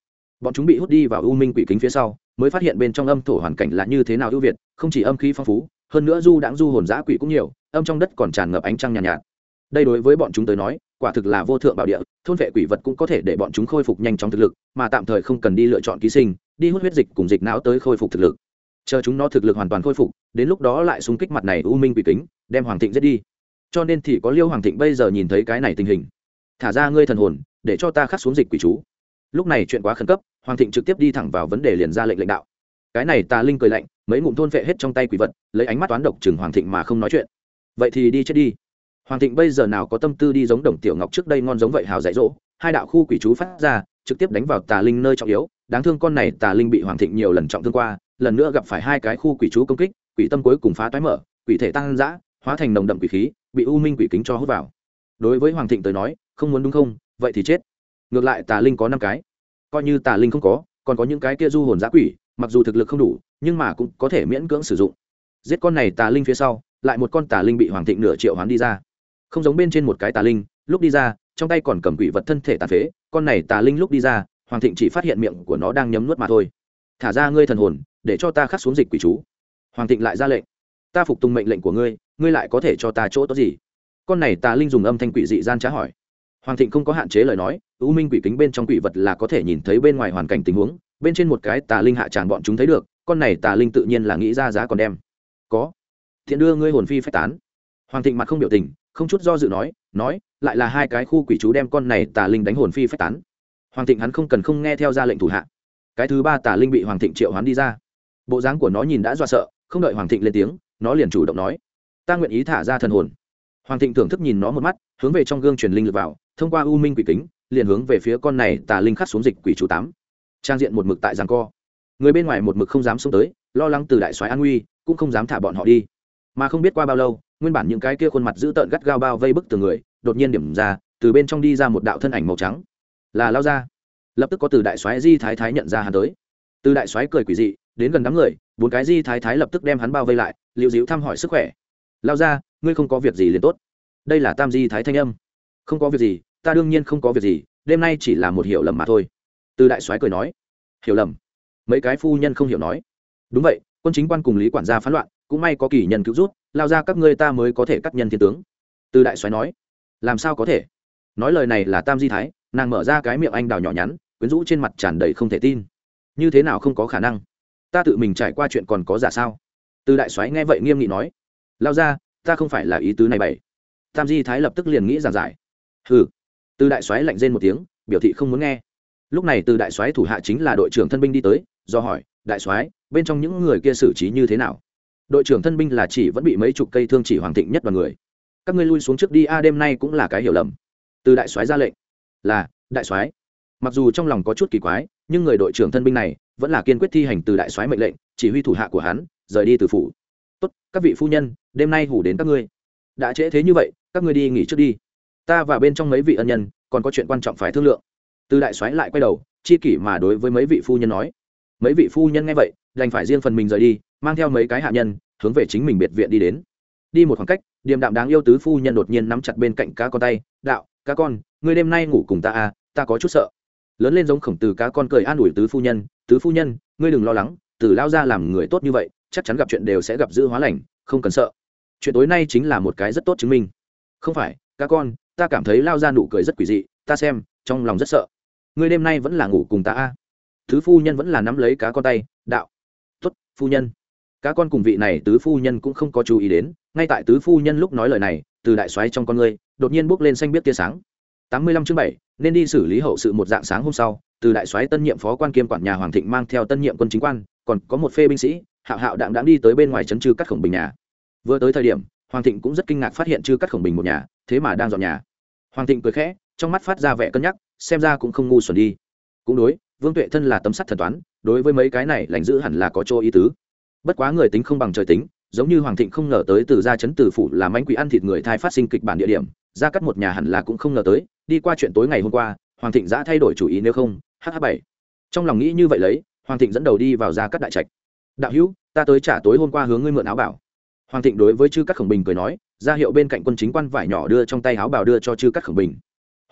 Bọn chúng bị hút đi vào u minh quỷ kính phía sau mới phát hiện bên trong âm thổ hoàn cảnh là như thế nào ưu việt không chỉ âm khí phong phú hơn nữa du đãng du hồn giã quỷ cũng nhiều âm trong đất còn tràn ngập ánh trăng nhàn nhạt, nhạt. Đây đối với bọn chúng tới nói quả thực là vô thượng bảo địa thôn vệ quỷ vật cũng có thể để bọn chúng khôi phục nhanh chóng thực lực mà tạm thời không cần đi lựa chọn ký sinh đi hút huyết dịch cùng dịch não tới khôi phục thực lực chờ chúng nó thực lực hoàn toàn khôi phục, đến lúc đó lại xung kích mặt này u minh quỷ kính, đem hoàng thịnh giết đi. Cho nên thì có liêu hoàng thịnh bây giờ nhìn thấy cái này tình hình. Thả ra ngươi thần hồn, để cho ta khắc xuống dịch quỷ chú. Lúc này chuyện quá khẩn cấp, hoàng thịnh trực tiếp đi thẳng vào vấn đề liền ra lệnh lãnh đạo. Cái này tà linh cười lạnh, mấy ngụm thôn vệ hết trong tay quỷ vật, lấy ánh mắt toán độc chừng hoàng thịnh mà không nói chuyện. Vậy thì đi chết đi. Hoàng thịnh bây giờ nào có tâm tư đi giống đồng tiểu ngọc trước đây ngon giống vậy hào dạy dỗ, hai đạo khu quỷ chú phát ra, trực tiếp đánh vào tà linh nơi trọng yếu. Đáng thương con này tà linh bị hoàng thịnh nhiều lần trọng thương qua lần nữa gặp phải hai cái khu quỷ chú công kích, quỷ tâm cuối cùng phá toái mở, quỷ thể tăng dã, hóa thành nồng đậm quỷ khí, bị u minh quỷ kính cho hút vào. Đối với hoàng thịnh tới nói, không muốn đúng không, vậy thì chết. Ngược lại tà linh có năm cái. Coi như tà linh không có, còn có những cái kia du hồn giã quỷ, mặc dù thực lực không đủ, nhưng mà cũng có thể miễn cưỡng sử dụng. Giết con này tà linh phía sau, lại một con tà linh bị hoàng thịnh nửa triệu hoán đi ra. Không giống bên trên một cái tà linh, lúc đi ra, trong tay còn cầm quỷ vật thân thể tàn phế, con này tà linh lúc đi ra, hoàng thịnh chỉ phát hiện miệng của nó đang nhấm nuốt mà thôi. Thả ra ngươi thần hồn để cho ta khắc xuống dịch quỷ chú. Hoàng thịnh lại ra lệnh, ta phục tùng mệnh lệnh của ngươi ngươi lại có thể cho ta chỗ tốt gì? Con này tà linh dùng âm thanh quỷ dị gian trá hỏi. Hoàng thịnh không có hạn chế lời nói ưu minh quỷ kính bên trong quỷ vật là có thể nhìn thấy bên ngoài hoàn cảnh tình huống, bên trên một cái tà linh hạ tràn bọn chúng thấy được, con này tà linh tự nhiên là nghĩ ra giá còn đem. Có, thiện đưa ngươi hồn phi phách tán. Hoàng thịnh mặt không biểu tình, không chút do dự nói nói, lại là hai cái khu quỷ chú đem con này tà linh đánh hồn phi phách tán. Hoàng thịnh hắn không cần không nghe theo ra lệnh thủ hạ. Cái thứ ba tà linh bị hoàng thịnh triệu hoán đi ra bộ dáng của nó nhìn đã do sợ, không đợi hoàng thịnh lên tiếng, nó liền chủ động nói, ta nguyện ý thả ra thần hồn. Hoàng thịnh thưởng thức nhìn nó một mắt, hướng về trong gương truyền linh lực vào, thông qua u minh quỷ kính, liền hướng về phía con này tà linh khắc xuống dịch quỷ chú tám. Trang diện một mực tại giang co. Người bên ngoài một mực không dám xông tới, lo lắng từ đại soái an nguy, cũng không dám thả bọn họ đi. Mà không biết qua bao lâu, nguyên bản những cái kia khuôn mặt dữ tợn gắt gao bao vây bức từ người, đột nhiên điểm ra, từ bên trong đi ra một đạo thân ảnh màu trắng. Là lao ra lập tức có từ đại soái di thái thái nhận ra hắn tới. Từ đại soái cười quỷ dị đến gần đám người, bốn cái di thái thái lập tức đem hắn bao vây lại liệu dịu thăm hỏi sức khỏe. Lao ra ngươi không có việc gì liền tốt. Đây là tam di thái thanh âm. Không có việc gì, ta đương nhiên không có việc gì, đêm nay chỉ là một hiểu lầm mà thôi. Từ đại soái cười nói. Hiểu lầm? Mấy cái phu nhân không hiểu nói. Đúng vậy, quân chính quan cùng lý quản gia phán loạn, cũng may có kỳ nhân cứu rút lao ra các ngươi ta mới có thể cắt nhân thiên tướng. Từ đại soái nói. Làm sao có thể? Nói lời này là tam di thái, nàng mở ra cái miệng anh đào nhỏ nhắn, quyến rũ trên mặt tràn đầy không thể tin. Như thế nào không có khả năng? Ta tự mình trải qua chuyện còn có giả sao? Từ đại soái nghe vậy nghiêm nghị nói, lao ra, ta không phải là ý tứ này bảy tam di thái lập tức liền nghĩ giảng giải, hừ. Từ đại soái lạnh rên một tiếng, biểu thị không muốn nghe. Lúc này từ đại soái thủ hạ chính là đội trưởng thân binh đi tới, do hỏi, đại soái, bên trong những người kia xử trí như thế nào? Đội trưởng thân binh là chỉ vẫn bị mấy chục cây thương chỉ hoàng thịnh nhất đoàn người. Các ngươi lui xuống trước đi, a à, đêm nay cũng là cái hiểu lầm. Từ đại soái ra lệnh, là, đại soái. Mặc dù trong lòng có chút kỳ quái, nhưng người đội trưởng thân binh này vẫn là kiên quyết thi hành từ đại soái mệnh lệnh, chỉ huy thủ hạ của hắn, rời đi từ phủ. Tốt, các vị phu nhân, đêm nay hủ đến các ngươi. Đã trễ thế như vậy, các ngươi đi nghỉ trước đi. Ta và bên trong mấy vị ân nhân, còn có chuyện quan trọng phải thương lượng. Từ đại soái lại quay đầu, chi kỷ mà đối với mấy vị phu nhân nói. Mấy vị phu nhân nghe vậy, đành phải riêng phần mình rời đi, mang theo mấy cái hạ nhân, hướng về chính mình biệt viện đi đến. Đi một khoảng cách, điềm đạm đáng yêu tứ phu nhân đột nhiên nắm chặt bên cạnh cá con tay, đạo, cá con, ngươi đêm nay ngủ cùng ta à ta có chút sợ lớn lên giống khổng tử cá con cười an ủi tứ phu nhân, tứ phu nhân, ngươi đừng lo lắng từ lao ra làm người tốt như vậy, chắc chắn gặp chuyện đều sẽ gặp giữ hóa lành, không cần sợ. Chuyện tối nay chính là một cái rất tốt chứng minh. Không phải, cá con, ta cảm thấy lao ra nụ cười rất quỷ dị, ta xem, trong lòng rất sợ. Ngươi đêm nay vẫn là ngủ cùng ta a. Thứ phu nhân vẫn là nắm lấy cá con tay, đạo tuất phu nhân. Cá con cùng vị này tứ phu nhân cũng không có chú ý đến, ngay tại tứ phu nhân lúc nói lời này, từ đại soái trong con ngươi, đột nhiên bốc lên xanh biết tia sáng. Tám mươi lăm chương bảy nên đi xử lý hậu sự một dạng sáng hôm sau, từ đại soái tân nhiệm phó quan kiêm quản nhà hoàng thịnh mang theo tân nhiệm quân chính quan, còn có một phê binh sĩ, hạo hạo đạm đạm đi tới bên ngoài trấn trư cắt khổng bình nhà. Vừa tới thời điểm, hoàng thịnh cũng rất kinh ngạc phát hiện chư cắt khổng bình một nhà, thế mà đang dọn nhà. Hoàng thịnh cười khẽ, trong mắt phát ra vẻ cân nhắc, xem ra cũng không ngu xuẩn đi. Cũng đối, vương tuệ thân là tấm sắt thần toán, đối với mấy cái này lành giữ hẳn là có chỗ ý tứ. Bất quá người tính không bằng trời tính, giống như hoàng thịnh không ngờ tới từ gia chấn từ phủ làm anh quỷ ăn thịt người thai phát sinh kịch bản địa điểm ra cắt một nhà hẳn là cũng không ngờ tới đi qua chuyện tối ngày hôm qua, hoàng thịnh đã thay đổi chủ ý nếu không hh bảy. Trong lòng nghĩ như vậy lấy, hoàng thịnh dẫn đầu đi vào ra các đại trạch. Đạo hữu, ta tới trả tối hôm qua hướng ngươi mượn áo bảo. Hoàng thịnh đối với chư các khổng bình cười nói, ra hiệu bên cạnh quân chính quan vải nhỏ đưa trong tay áo bảo đưa cho chư các khổng bình.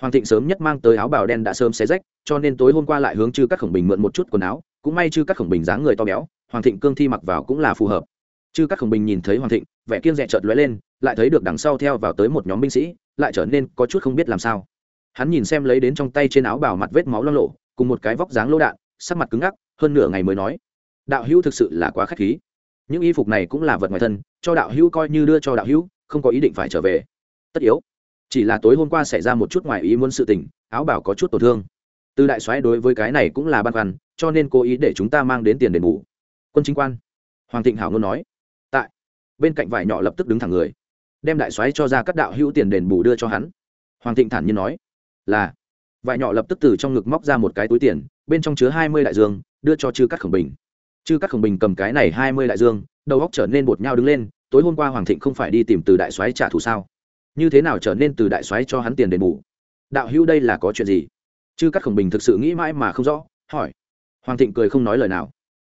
Hoàng thịnh sớm nhất mang tới áo bảo đen đã sớm xé rách, cho nên tối hôm qua lại hướng chư các khổng bình mượn một chút quần áo, cũng may chư các khổng bình dáng người to béo, hoàng thịnh cương thi mặc vào cũng là phù hợp. Chư các khổng bình nhìn thấy hoàng thịnh, vẻ kiên rẻ chợt lóe lên, lại thấy được đằng sau theo vào tới một nhóm binh sĩ, lại trở nên có chút không biết làm sao hắn nhìn xem lấy đến trong tay trên áo bảo mặt vết máu lo lộ cùng một cái vóc dáng lỗ đạn, sắc mặt cứng ngắc, hơn nửa ngày mới nói, đạo hữu thực sự là quá khách khí. Những y phục này cũng là vật ngoài thân, cho đạo hữu coi như đưa cho đạo hữu, không có ý định phải trở về. Tất yếu. Chỉ là tối hôm qua xảy ra một chút ngoài ý muốn sự tình, áo bảo có chút tổn thương. Từ đại soái đối với cái này cũng là băn khoăn, cho nên cố ý để chúng ta mang đến tiền đền bù. Quân chính quan. Hoàng thịnh hảo ngôn nói. Tại. Bên cạnh vải nhỏ lập tức đứng thẳng người. Đem đại soái cho ra các đạo hữu tiền đền bù đưa cho hắn. Hoàng thịnh thản nhiên nói là vải nhỏ lập tức từ trong ngực móc ra một cái túi tiền, bên trong chứa hai mươi đại dương, đưa cho chư cắt khổng bình. Chư cắt khổng bình cầm cái này hai mươi đại dương, đầu góc trở nên bột nhau đứng lên, tối hôm qua hoàng thịnh không phải đi tìm từ đại soái trả thù sao? Như thế nào trở nên từ đại soái cho hắn tiền đền bù? Đạo hữu đây là có chuyện gì? Chư cắt khổng bình thực sự nghĩ mãi mà không rõ, hỏi. Hoàng thịnh cười không nói lời nào.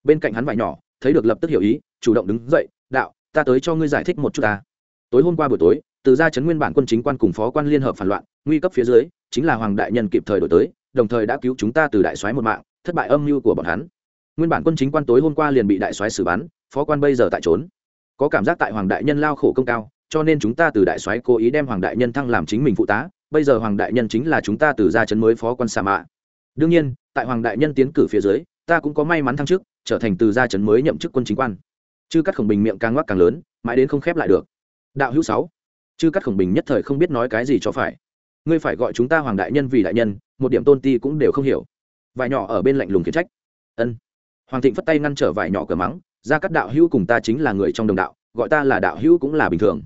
Bên cạnh hắn vải nhỏ, thấy được lập tức hiểu ý, chủ động đứng dậy, đạo, ta tới cho ngươi giải thích một chút ta. Tối hôm qua buổi tối, từ gia chấn nguyên bản quân chính quan cùng phó quan liên hợp phản loạn, nguy cấp phía dưới chính là hoàng đại nhân kịp thời đổi tới, đồng thời đã cứu chúng ta từ đại soái một mạng, thất bại âm mưu của bọn hắn. Nguyên bản quân chính quan tối hôm qua liền bị đại soái xử bắn, phó quan bây giờ tại trốn. Có cảm giác tại hoàng đại nhân lao khổ công cao, cho nên chúng ta từ đại soái cố ý đem hoàng đại nhân thăng làm chính mình phụ tá, bây giờ hoàng đại nhân chính là chúng ta từ gia chấn mới phó quan sa mạ. Đương nhiên, tại hoàng đại nhân tiến cử phía dưới, ta cũng có may mắn thăng chức, trở thành từ gia chấn mới nhậm chức quân chính quan. Chư cắt khổng bình miệng càng ngoắc càng lớn, mãi đến không khép lại được. Đạo hữu sáu. Chư cắt khổng bình nhất thời không biết nói cái gì cho phải ngươi phải gọi chúng ta hoàng đại nhân vì đại nhân, một điểm tôn ti cũng đều không hiểu. Vải nhỏ ở bên lạnh lùng khiển trách. Ân. Hoàng thịnh phất tay ngăn trở vải nhỏ cửa mắng, ra các đạo hữu cùng ta chính là người trong đồng đạo, gọi ta là đạo hữu cũng là bình thường.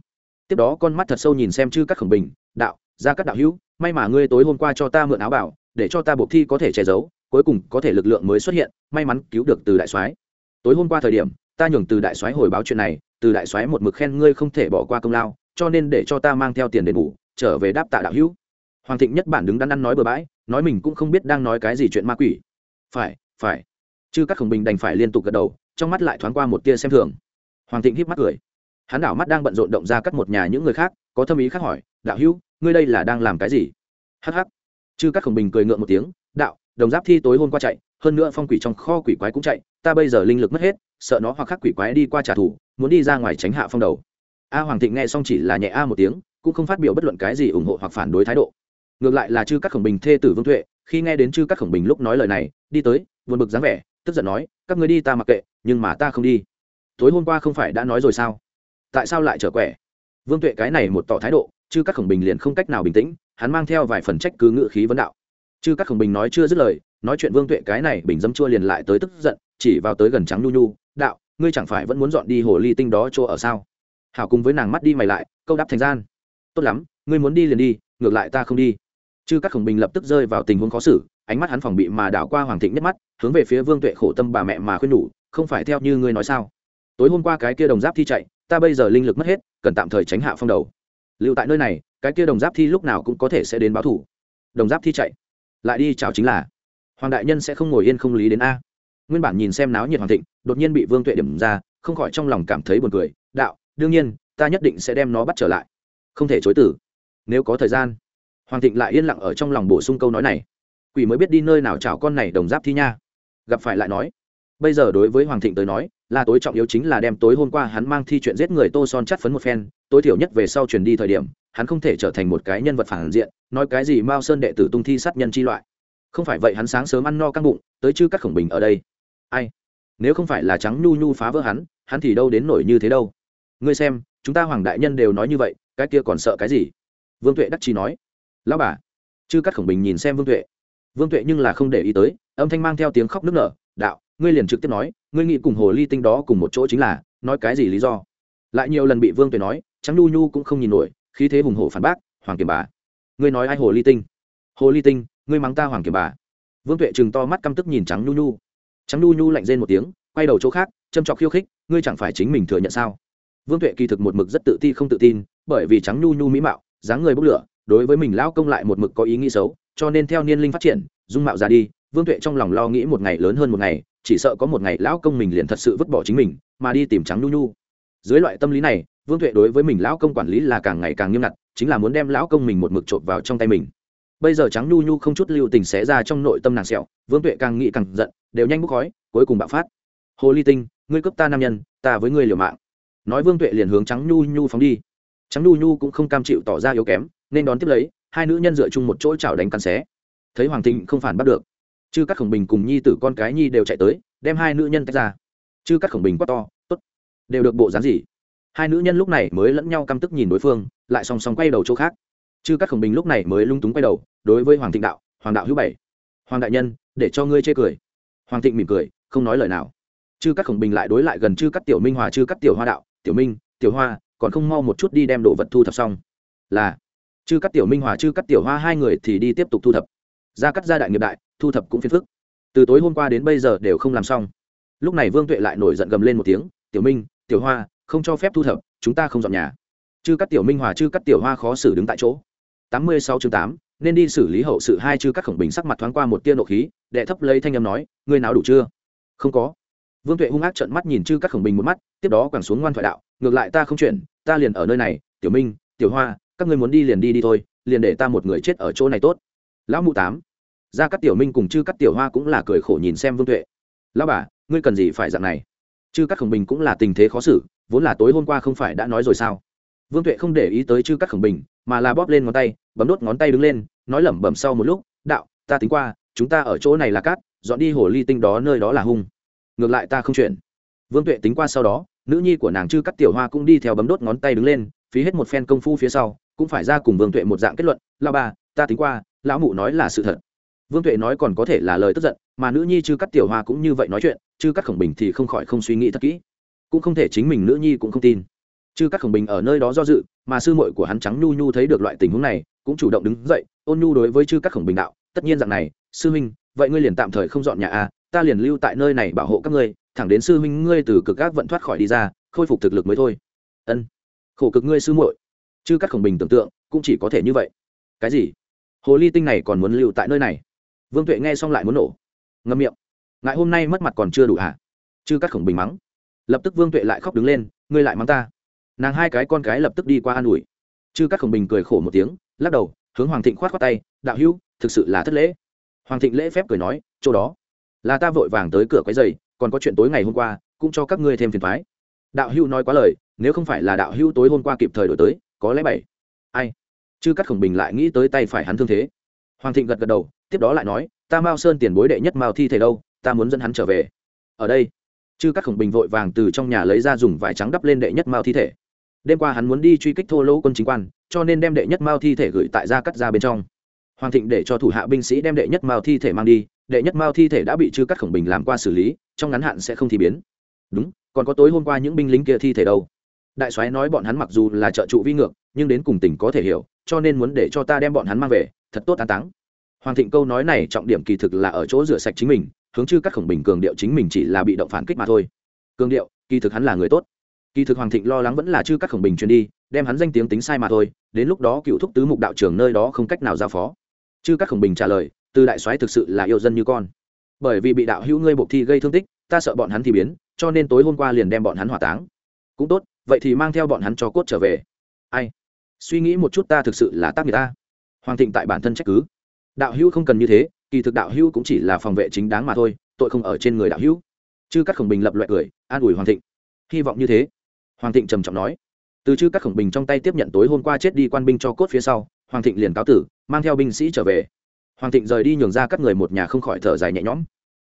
Tiếp đó con mắt thật sâu nhìn xem chư các khổng bình, đạo, ra các đạo hữu, may mà ngươi tối hôm qua cho ta mượn áo bảo, để cho ta buộc thi có thể che giấu, cuối cùng có thể lực lượng mới xuất hiện, may mắn cứu được từ đại soái. Tối hôm qua thời điểm, ta nhường từ đại soái hồi báo chuyện này, từ đại soái một mực khen ngươi không thể bỏ qua công lao, cho nên để cho ta mang theo tiền đền bù, trở về đáp tạ đạo hữu hoàng thịnh nhất bản đứng đắn ăn nói bừa bãi, nói mình cũng không biết đang nói cái gì chuyện ma quỷ. Phải phải. Chứ các khổng bình đành phải liên tục gật đầu, trong mắt lại thoáng qua một tia xem thường. Hoàng thịnh híp mắt cười. Hắn đảo mắt đang bận rộn động ra cắt một nhà những người khác, có thâm ý khác hỏi, đạo hữu, ngươi đây là đang làm cái gì? Hh chứ các khổng bình cười ngượng một tiếng, đạo, đồng giáp thi tối hôm qua chạy, hơn nữa phong quỷ trong kho quỷ quái cũng chạy, ta bây giờ linh lực mất hết, sợ nó hoặc khắc quỷ quái đi qua trả thù, muốn đi ra ngoài tránh hạ phong đầu. A hoàng thịnh nghe xong chỉ là nhẹ a một tiếng, cũng không phát biểu bất luận cái gì ủng hộ hoặc phản đối thái độ ngược lại là chư các khổng bình thê tử vương tuệ, khi nghe đến chư các khổng bình lúc nói lời này, đi tới, buồn bực dáng vẻ, tức giận nói, các người đi ta mặc kệ, nhưng mà ta không đi. Tối hôm qua không phải đã nói rồi sao? Tại sao lại trở quẻ? Vương tuệ cái này một tỏ thái độ, chư các khổng bình liền không cách nào bình tĩnh, hắn mang theo vài phần trách cứ ngự khí vấn đạo. Chư các khổng bình nói chưa dứt lời, nói chuyện vương tuệ cái này bình dâm chua liền lại tới tức giận, chỉ vào tới gần trắng nhu nhu, đạo, ngươi chẳng phải vẫn muốn dọn đi hồ ly tinh đó chỗ ở sao? Hảo cùng với nàng mắt đi mày lại, câu đáp thành gian. Tốt lắm, ngươi muốn đi liền đi, ngược lại ta không đi chư các khổng bình lập tức rơi vào tình huống khó xử, ánh mắt hắn phòng bị mà đảo qua hoàng thịnh nhất mắt, hướng về phía vương tuệ khổ tâm bà mẹ mà khuyên nhủ, không phải theo như ngươi nói sao? Tối hôm qua cái kia đồng giáp thi chạy, ta bây giờ linh lực mất hết, cần tạm thời tránh hạ phong đầu. Lưu tại nơi này, cái kia đồng giáp thi lúc nào cũng có thể sẽ đến báo thủ. Đồng giáp thi chạy. Lại đi chào chính là. Hoàng đại nhân sẽ không ngồi yên không lý đến a. Nguyên bản nhìn xem náo nhiệt hoàng thịnh, đột nhiên bị vương tuệ điểm ra, không khỏi trong lòng cảm thấy buồn cười, đạo, đương nhiên, ta nhất định sẽ đem nó bắt trở lại. Không thể chối tử. Nếu có thời gian hoàng thịnh lại yên lặng ở trong lòng bổ sung câu nói này. Quỷ mới biết đi nơi nào chảo con này đồng giáp thi nha. Gặp phải lại nói. Bây giờ đối với hoàng thịnh tới nói, là tối trọng yếu chính là đem tối hôm qua hắn mang thi chuyện giết người tô son chắt phấn một phen, tối thiểu nhất về sau truyền đi thời điểm, hắn không thể trở thành một cái nhân vật phản diện, nói cái gì mao sơn đệ tử tung thi sát nhân chi loại. Không phải vậy hắn sáng sớm ăn no căng bụng, tới chứ cắt khổng bình ở đây. Ai? Nếu không phải là trắng nhu nhu phá vỡ hắn hắn thì đâu đến nổi như thế đâu. Ngươi xem, chúng ta hoàng đại nhân đều nói như vậy, cái kia còn sợ cái gì? Vương tuệ đắc chi nói lão bà. Chư cắt khổng bình nhìn xem vương tuệ. Vương tuệ nhưng là không để ý tới, âm thanh mang theo tiếng khóc nức nở, đạo, ngươi liền trực tiếp nói, ngươi nghĩ cùng hồ ly tinh đó cùng một chỗ chính là, nói cái gì lý do? Lại nhiều lần bị vương tuệ nói, trắng nhu nhu cũng không nhìn nổi, khí thế hùng hổ phản bác, hoàng kiểm bà, ngươi nói ai hồ ly tinh? Hồ ly tinh, ngươi mắng ta hoàng kiểm bà. Vương tuệ chừng to mắt căm tức nhìn trắng nhu nhu. Trắng nhu nhu lạnh rên một tiếng, quay đầu chỗ khác, châm trọc khiêu khích, ngươi chẳng phải chính mình thừa nhận sao? Vương tuệ kỳ thực một mực rất tự ti không tự tin, bởi vì trắng nhu nhu mỹ mạo, dáng người bốc lửa đối với mình lão công lại một mực có ý nghĩ xấu, cho nên theo niên linh phát triển, dung mạo già đi, vương tuệ trong lòng lo nghĩ một ngày lớn hơn một ngày, chỉ sợ có một ngày lão công mình liền thật sự vứt bỏ chính mình, mà đi tìm trắng nhu nhu. Dưới loại tâm lý này, vương tuệ đối với mình lão công quản lý là càng ngày càng nghiêm ngặt, chính là muốn đem lão công mình một mực trộm vào trong tay mình. Bây giờ trắng nhu nhu không chút lưu tình xé ra trong nội tâm nàng sẹo, vương tuệ càng nghĩ càng giận, đều nhanh bốc khói, cuối cùng bạo phát. Hồ ly tinh, ngươi cướp ta nam nhân, ta với ngươi liều mạng. Nói vương tuệ liền hướng trắng nhu nhu phóng đi. Trắng nhu nhu cũng không cam chịu tỏ ra yếu kém nên đón tiếp lấy, hai nữ nhân dựa chung một chỗ chảo đánh cắn xé. Thấy hoàng thịnh không phản bắt được, chư các khổng bình cùng nhi tử con cái nhi đều chạy tới, đem hai nữ nhân tách ra. Chư các khổng bình quá to, tốt, đều được bộ dáng gì? Hai nữ nhân lúc này mới lẫn nhau căm tức nhìn đối phương, lại song song quay đầu chỗ khác. Chư các khổng bình lúc này mới lung túng quay đầu, đối với hoàng thịnh đạo, hoàng đạo hữu bảy, hoàng đại nhân, để cho ngươi chê cười. Hoàng thịnh mỉm cười, không nói lời nào. Chư các khổng bình lại đối lại gần chư các tiểu minh hòa chư các tiểu hoa đạo, tiểu minh, tiểu hoa, còn không mau một chút đi đem đồ vật thu thập xong. Là chư cắt tiểu minh hòa, chư cắt tiểu hoa hai người thì đi tiếp tục thu thập. Ra cắt gia đại nghiệp đại, thu thập cũng phiền phức. Từ tối hôm qua đến bây giờ đều không làm xong. Lúc này vương tuệ lại nổi giận gầm lên một tiếng, tiểu minh, tiểu hoa, không cho phép thu thập, chúng ta không dọn nhà. Chư cắt tiểu minh hòa, chư cắt tiểu hoa khó xử đứng tại chỗ. Tám mươi sáu chương tám, nên đi xử lý hậu sự hai chư cắt khổng bình sắc mặt thoáng qua một tia nộ khí, đệ thấp lấy thanh âm nói, ngươi nào đủ chưa? Không có. Vương tuệ hung ác trợn mắt nhìn chư các khổng bình một mắt, tiếp đó quẳng xuống ngoan thoại đạo, ngược lại ta không chuyển, ta liền ở nơi này, tiểu minh, tiểu hoa các ngươi muốn đi liền đi đi thôi, liền để ta một người chết ở chỗ này tốt. Lão mụ tám ra các tiểu minh cùng chư các tiểu hoa cũng là cười khổ nhìn xem vương tuệ. Lão bà, ngươi cần gì phải dạng này? Chư các khổng bình cũng là tình thế khó xử, vốn là tối hôm qua không phải đã nói rồi sao? Vương tuệ không để ý tới chư các khổng bình, mà là bóp lên ngón tay, bấm đốt ngón tay đứng lên, nói lẩm bẩm sau một lúc, đạo, ta tính qua, chúng ta ở chỗ này là cát, dọn đi hồ ly tinh đó nơi đó là hung. Ngược lại ta không chuyển vương tuệ tính qua sau đó, nữ nhi của nàng chư cắt tiểu hoa cũng đi theo bấm đốt ngón tay đứng lên phí hết một phen công phu phía sau, cũng phải ra cùng vương tuệ một dạng kết luận lao ba ta tính qua, lão mụ nói là sự thật. Vương tuệ nói còn có thể là lời tức giận, mà nữ nhi chư cắt tiểu hoa cũng như vậy nói chuyện, chư cắt khổng bình thì không khỏi không suy nghĩ thật kỹ. Cũng không thể chính mình nữ nhi cũng không tin. Chư cắt khổng bình ở nơi đó do dự, mà sư muội của hắn trắng nhu nhu thấy được loại tình huống này, cũng chủ động đứng dậy, ôn nhu đối với chư cắt khổng bình đạo, tất nhiên dạng này, sư huynh, vậy ngươi liền tạm thời không dọn nhà a ta liền lưu tại nơi này bảo hộ các ngươi, thẳng đến sư huynh ngươi từ cực gác vận thoát khỏi đi ra, khôi phục thực lực mới thôi. Ân khổ cực ngươi sư muội. Chứ các khổng bình tưởng tượng, cũng chỉ có thể như vậy. Cái gì? Hồ ly tinh này còn muốn lưu tại nơi này? Vương tuệ nghe xong lại muốn nổ. Ngâm miệng. Ngại hôm nay mất mặt còn chưa đủ hả? Chứ các khổng bình mắng. Lập tức vương tuệ lại khóc đứng lên, ngươi lại mắng ta. Nàng hai cái con cái lập tức đi qua an ủi. Chứ các khổng bình cười khổ một tiếng, lắc đầu, hướng hoàng thịnh khoát á tay, đạo hữu, thực sự là thất lễ. Hoàng thịnh lễ phép cười nói, chỗ đó, là ta vội vàng tới cửa quấy giày còn có chuyện tối ngày hôm qua, cũng cho các ngươi thêm phiền thoái đạo hữu nói quá lời nếu không phải là đạo hữu tối hôm qua kịp thời đổi tới, có lẽ bảy. Ai? Chư cắt khổng bình lại nghĩ tới tay phải hắn thương thế. Hoàng thịnh gật gật đầu, tiếp đó lại nói, ta mao sơn tiền bối đệ nhất mao thi thể đâu, ta muốn dẫn hắn trở về. Ở đây, chư cắt khổng bình vội vàng từ trong nhà lấy ra dùng vải trắng đắp lên đệ nhất mao thi thể. Đêm qua hắn muốn đi truy kích thô lỗ quân chính quan, cho nên đem đệ nhất mao thi thể gửi tại gia cắt ra bên trong. Hoàng thịnh để cho thủ hạ binh sĩ đem đệ nhất mao thi thể mang đi, đệ nhất mao thi thể đã bị chư cắt khổng bình làm qua xử lý, trong ngắn hạn sẽ không thi biến. Đúng, còn có tối hôm qua những binh lính kia thi thể đâu? Đại soái nói bọn hắn mặc dù là trợ trụ vi ngược, nhưng đến cùng tỉnh có thể hiểu, cho nên muốn để cho ta đem bọn hắn mang về, thật tốt an táng. Hoàng thịnh câu nói này trọng điểm kỳ thực là ở chỗ rửa sạch chính mình, hướng chư các khổng bình cường điệu chính mình chỉ là bị động phản kích mà thôi. Cường điệu, kỳ thực hắn là người tốt. Kỳ thực hoàng thịnh lo lắng vẫn là chư các khổng bình truyền đi, đem hắn danh tiếng tính sai mà thôi, đến lúc đó cựu thúc tứ mục đạo trưởng nơi đó không cách nào giao phó. Chư các khổng bình trả lời, từ đại soái thực sự là yêu dân như con. Bởi vì bị đạo hữu ngươi buộc thi gây thương tích, ta sợ bọn hắn thì biến, cho nên tối hôm qua liền đem bọn hắn hỏa táng. Cũng tốt vậy thì mang theo bọn hắn cho cốt trở về. Ai? Suy nghĩ một chút ta thực sự là tác người ta. Hoàng thịnh tại bản thân trách cứ. Đạo hữu không cần như thế, kỳ thực đạo hữu cũng chỉ là phòng vệ chính đáng mà thôi, tội không ở trên người đạo hữu. Chư các khổng bình lập loại cười, an ủi hoàng thịnh. Hy vọng như thế. Hoàng thịnh trầm trọng nói. Từ chư các khổng bình trong tay tiếp nhận tối hôm qua chết đi quan binh cho cốt phía sau, hoàng thịnh liền cáo tử, mang theo binh sĩ trở về. Hoàng thịnh rời đi nhường ra các người một nhà không khỏi thở dài nhẹ nhõm.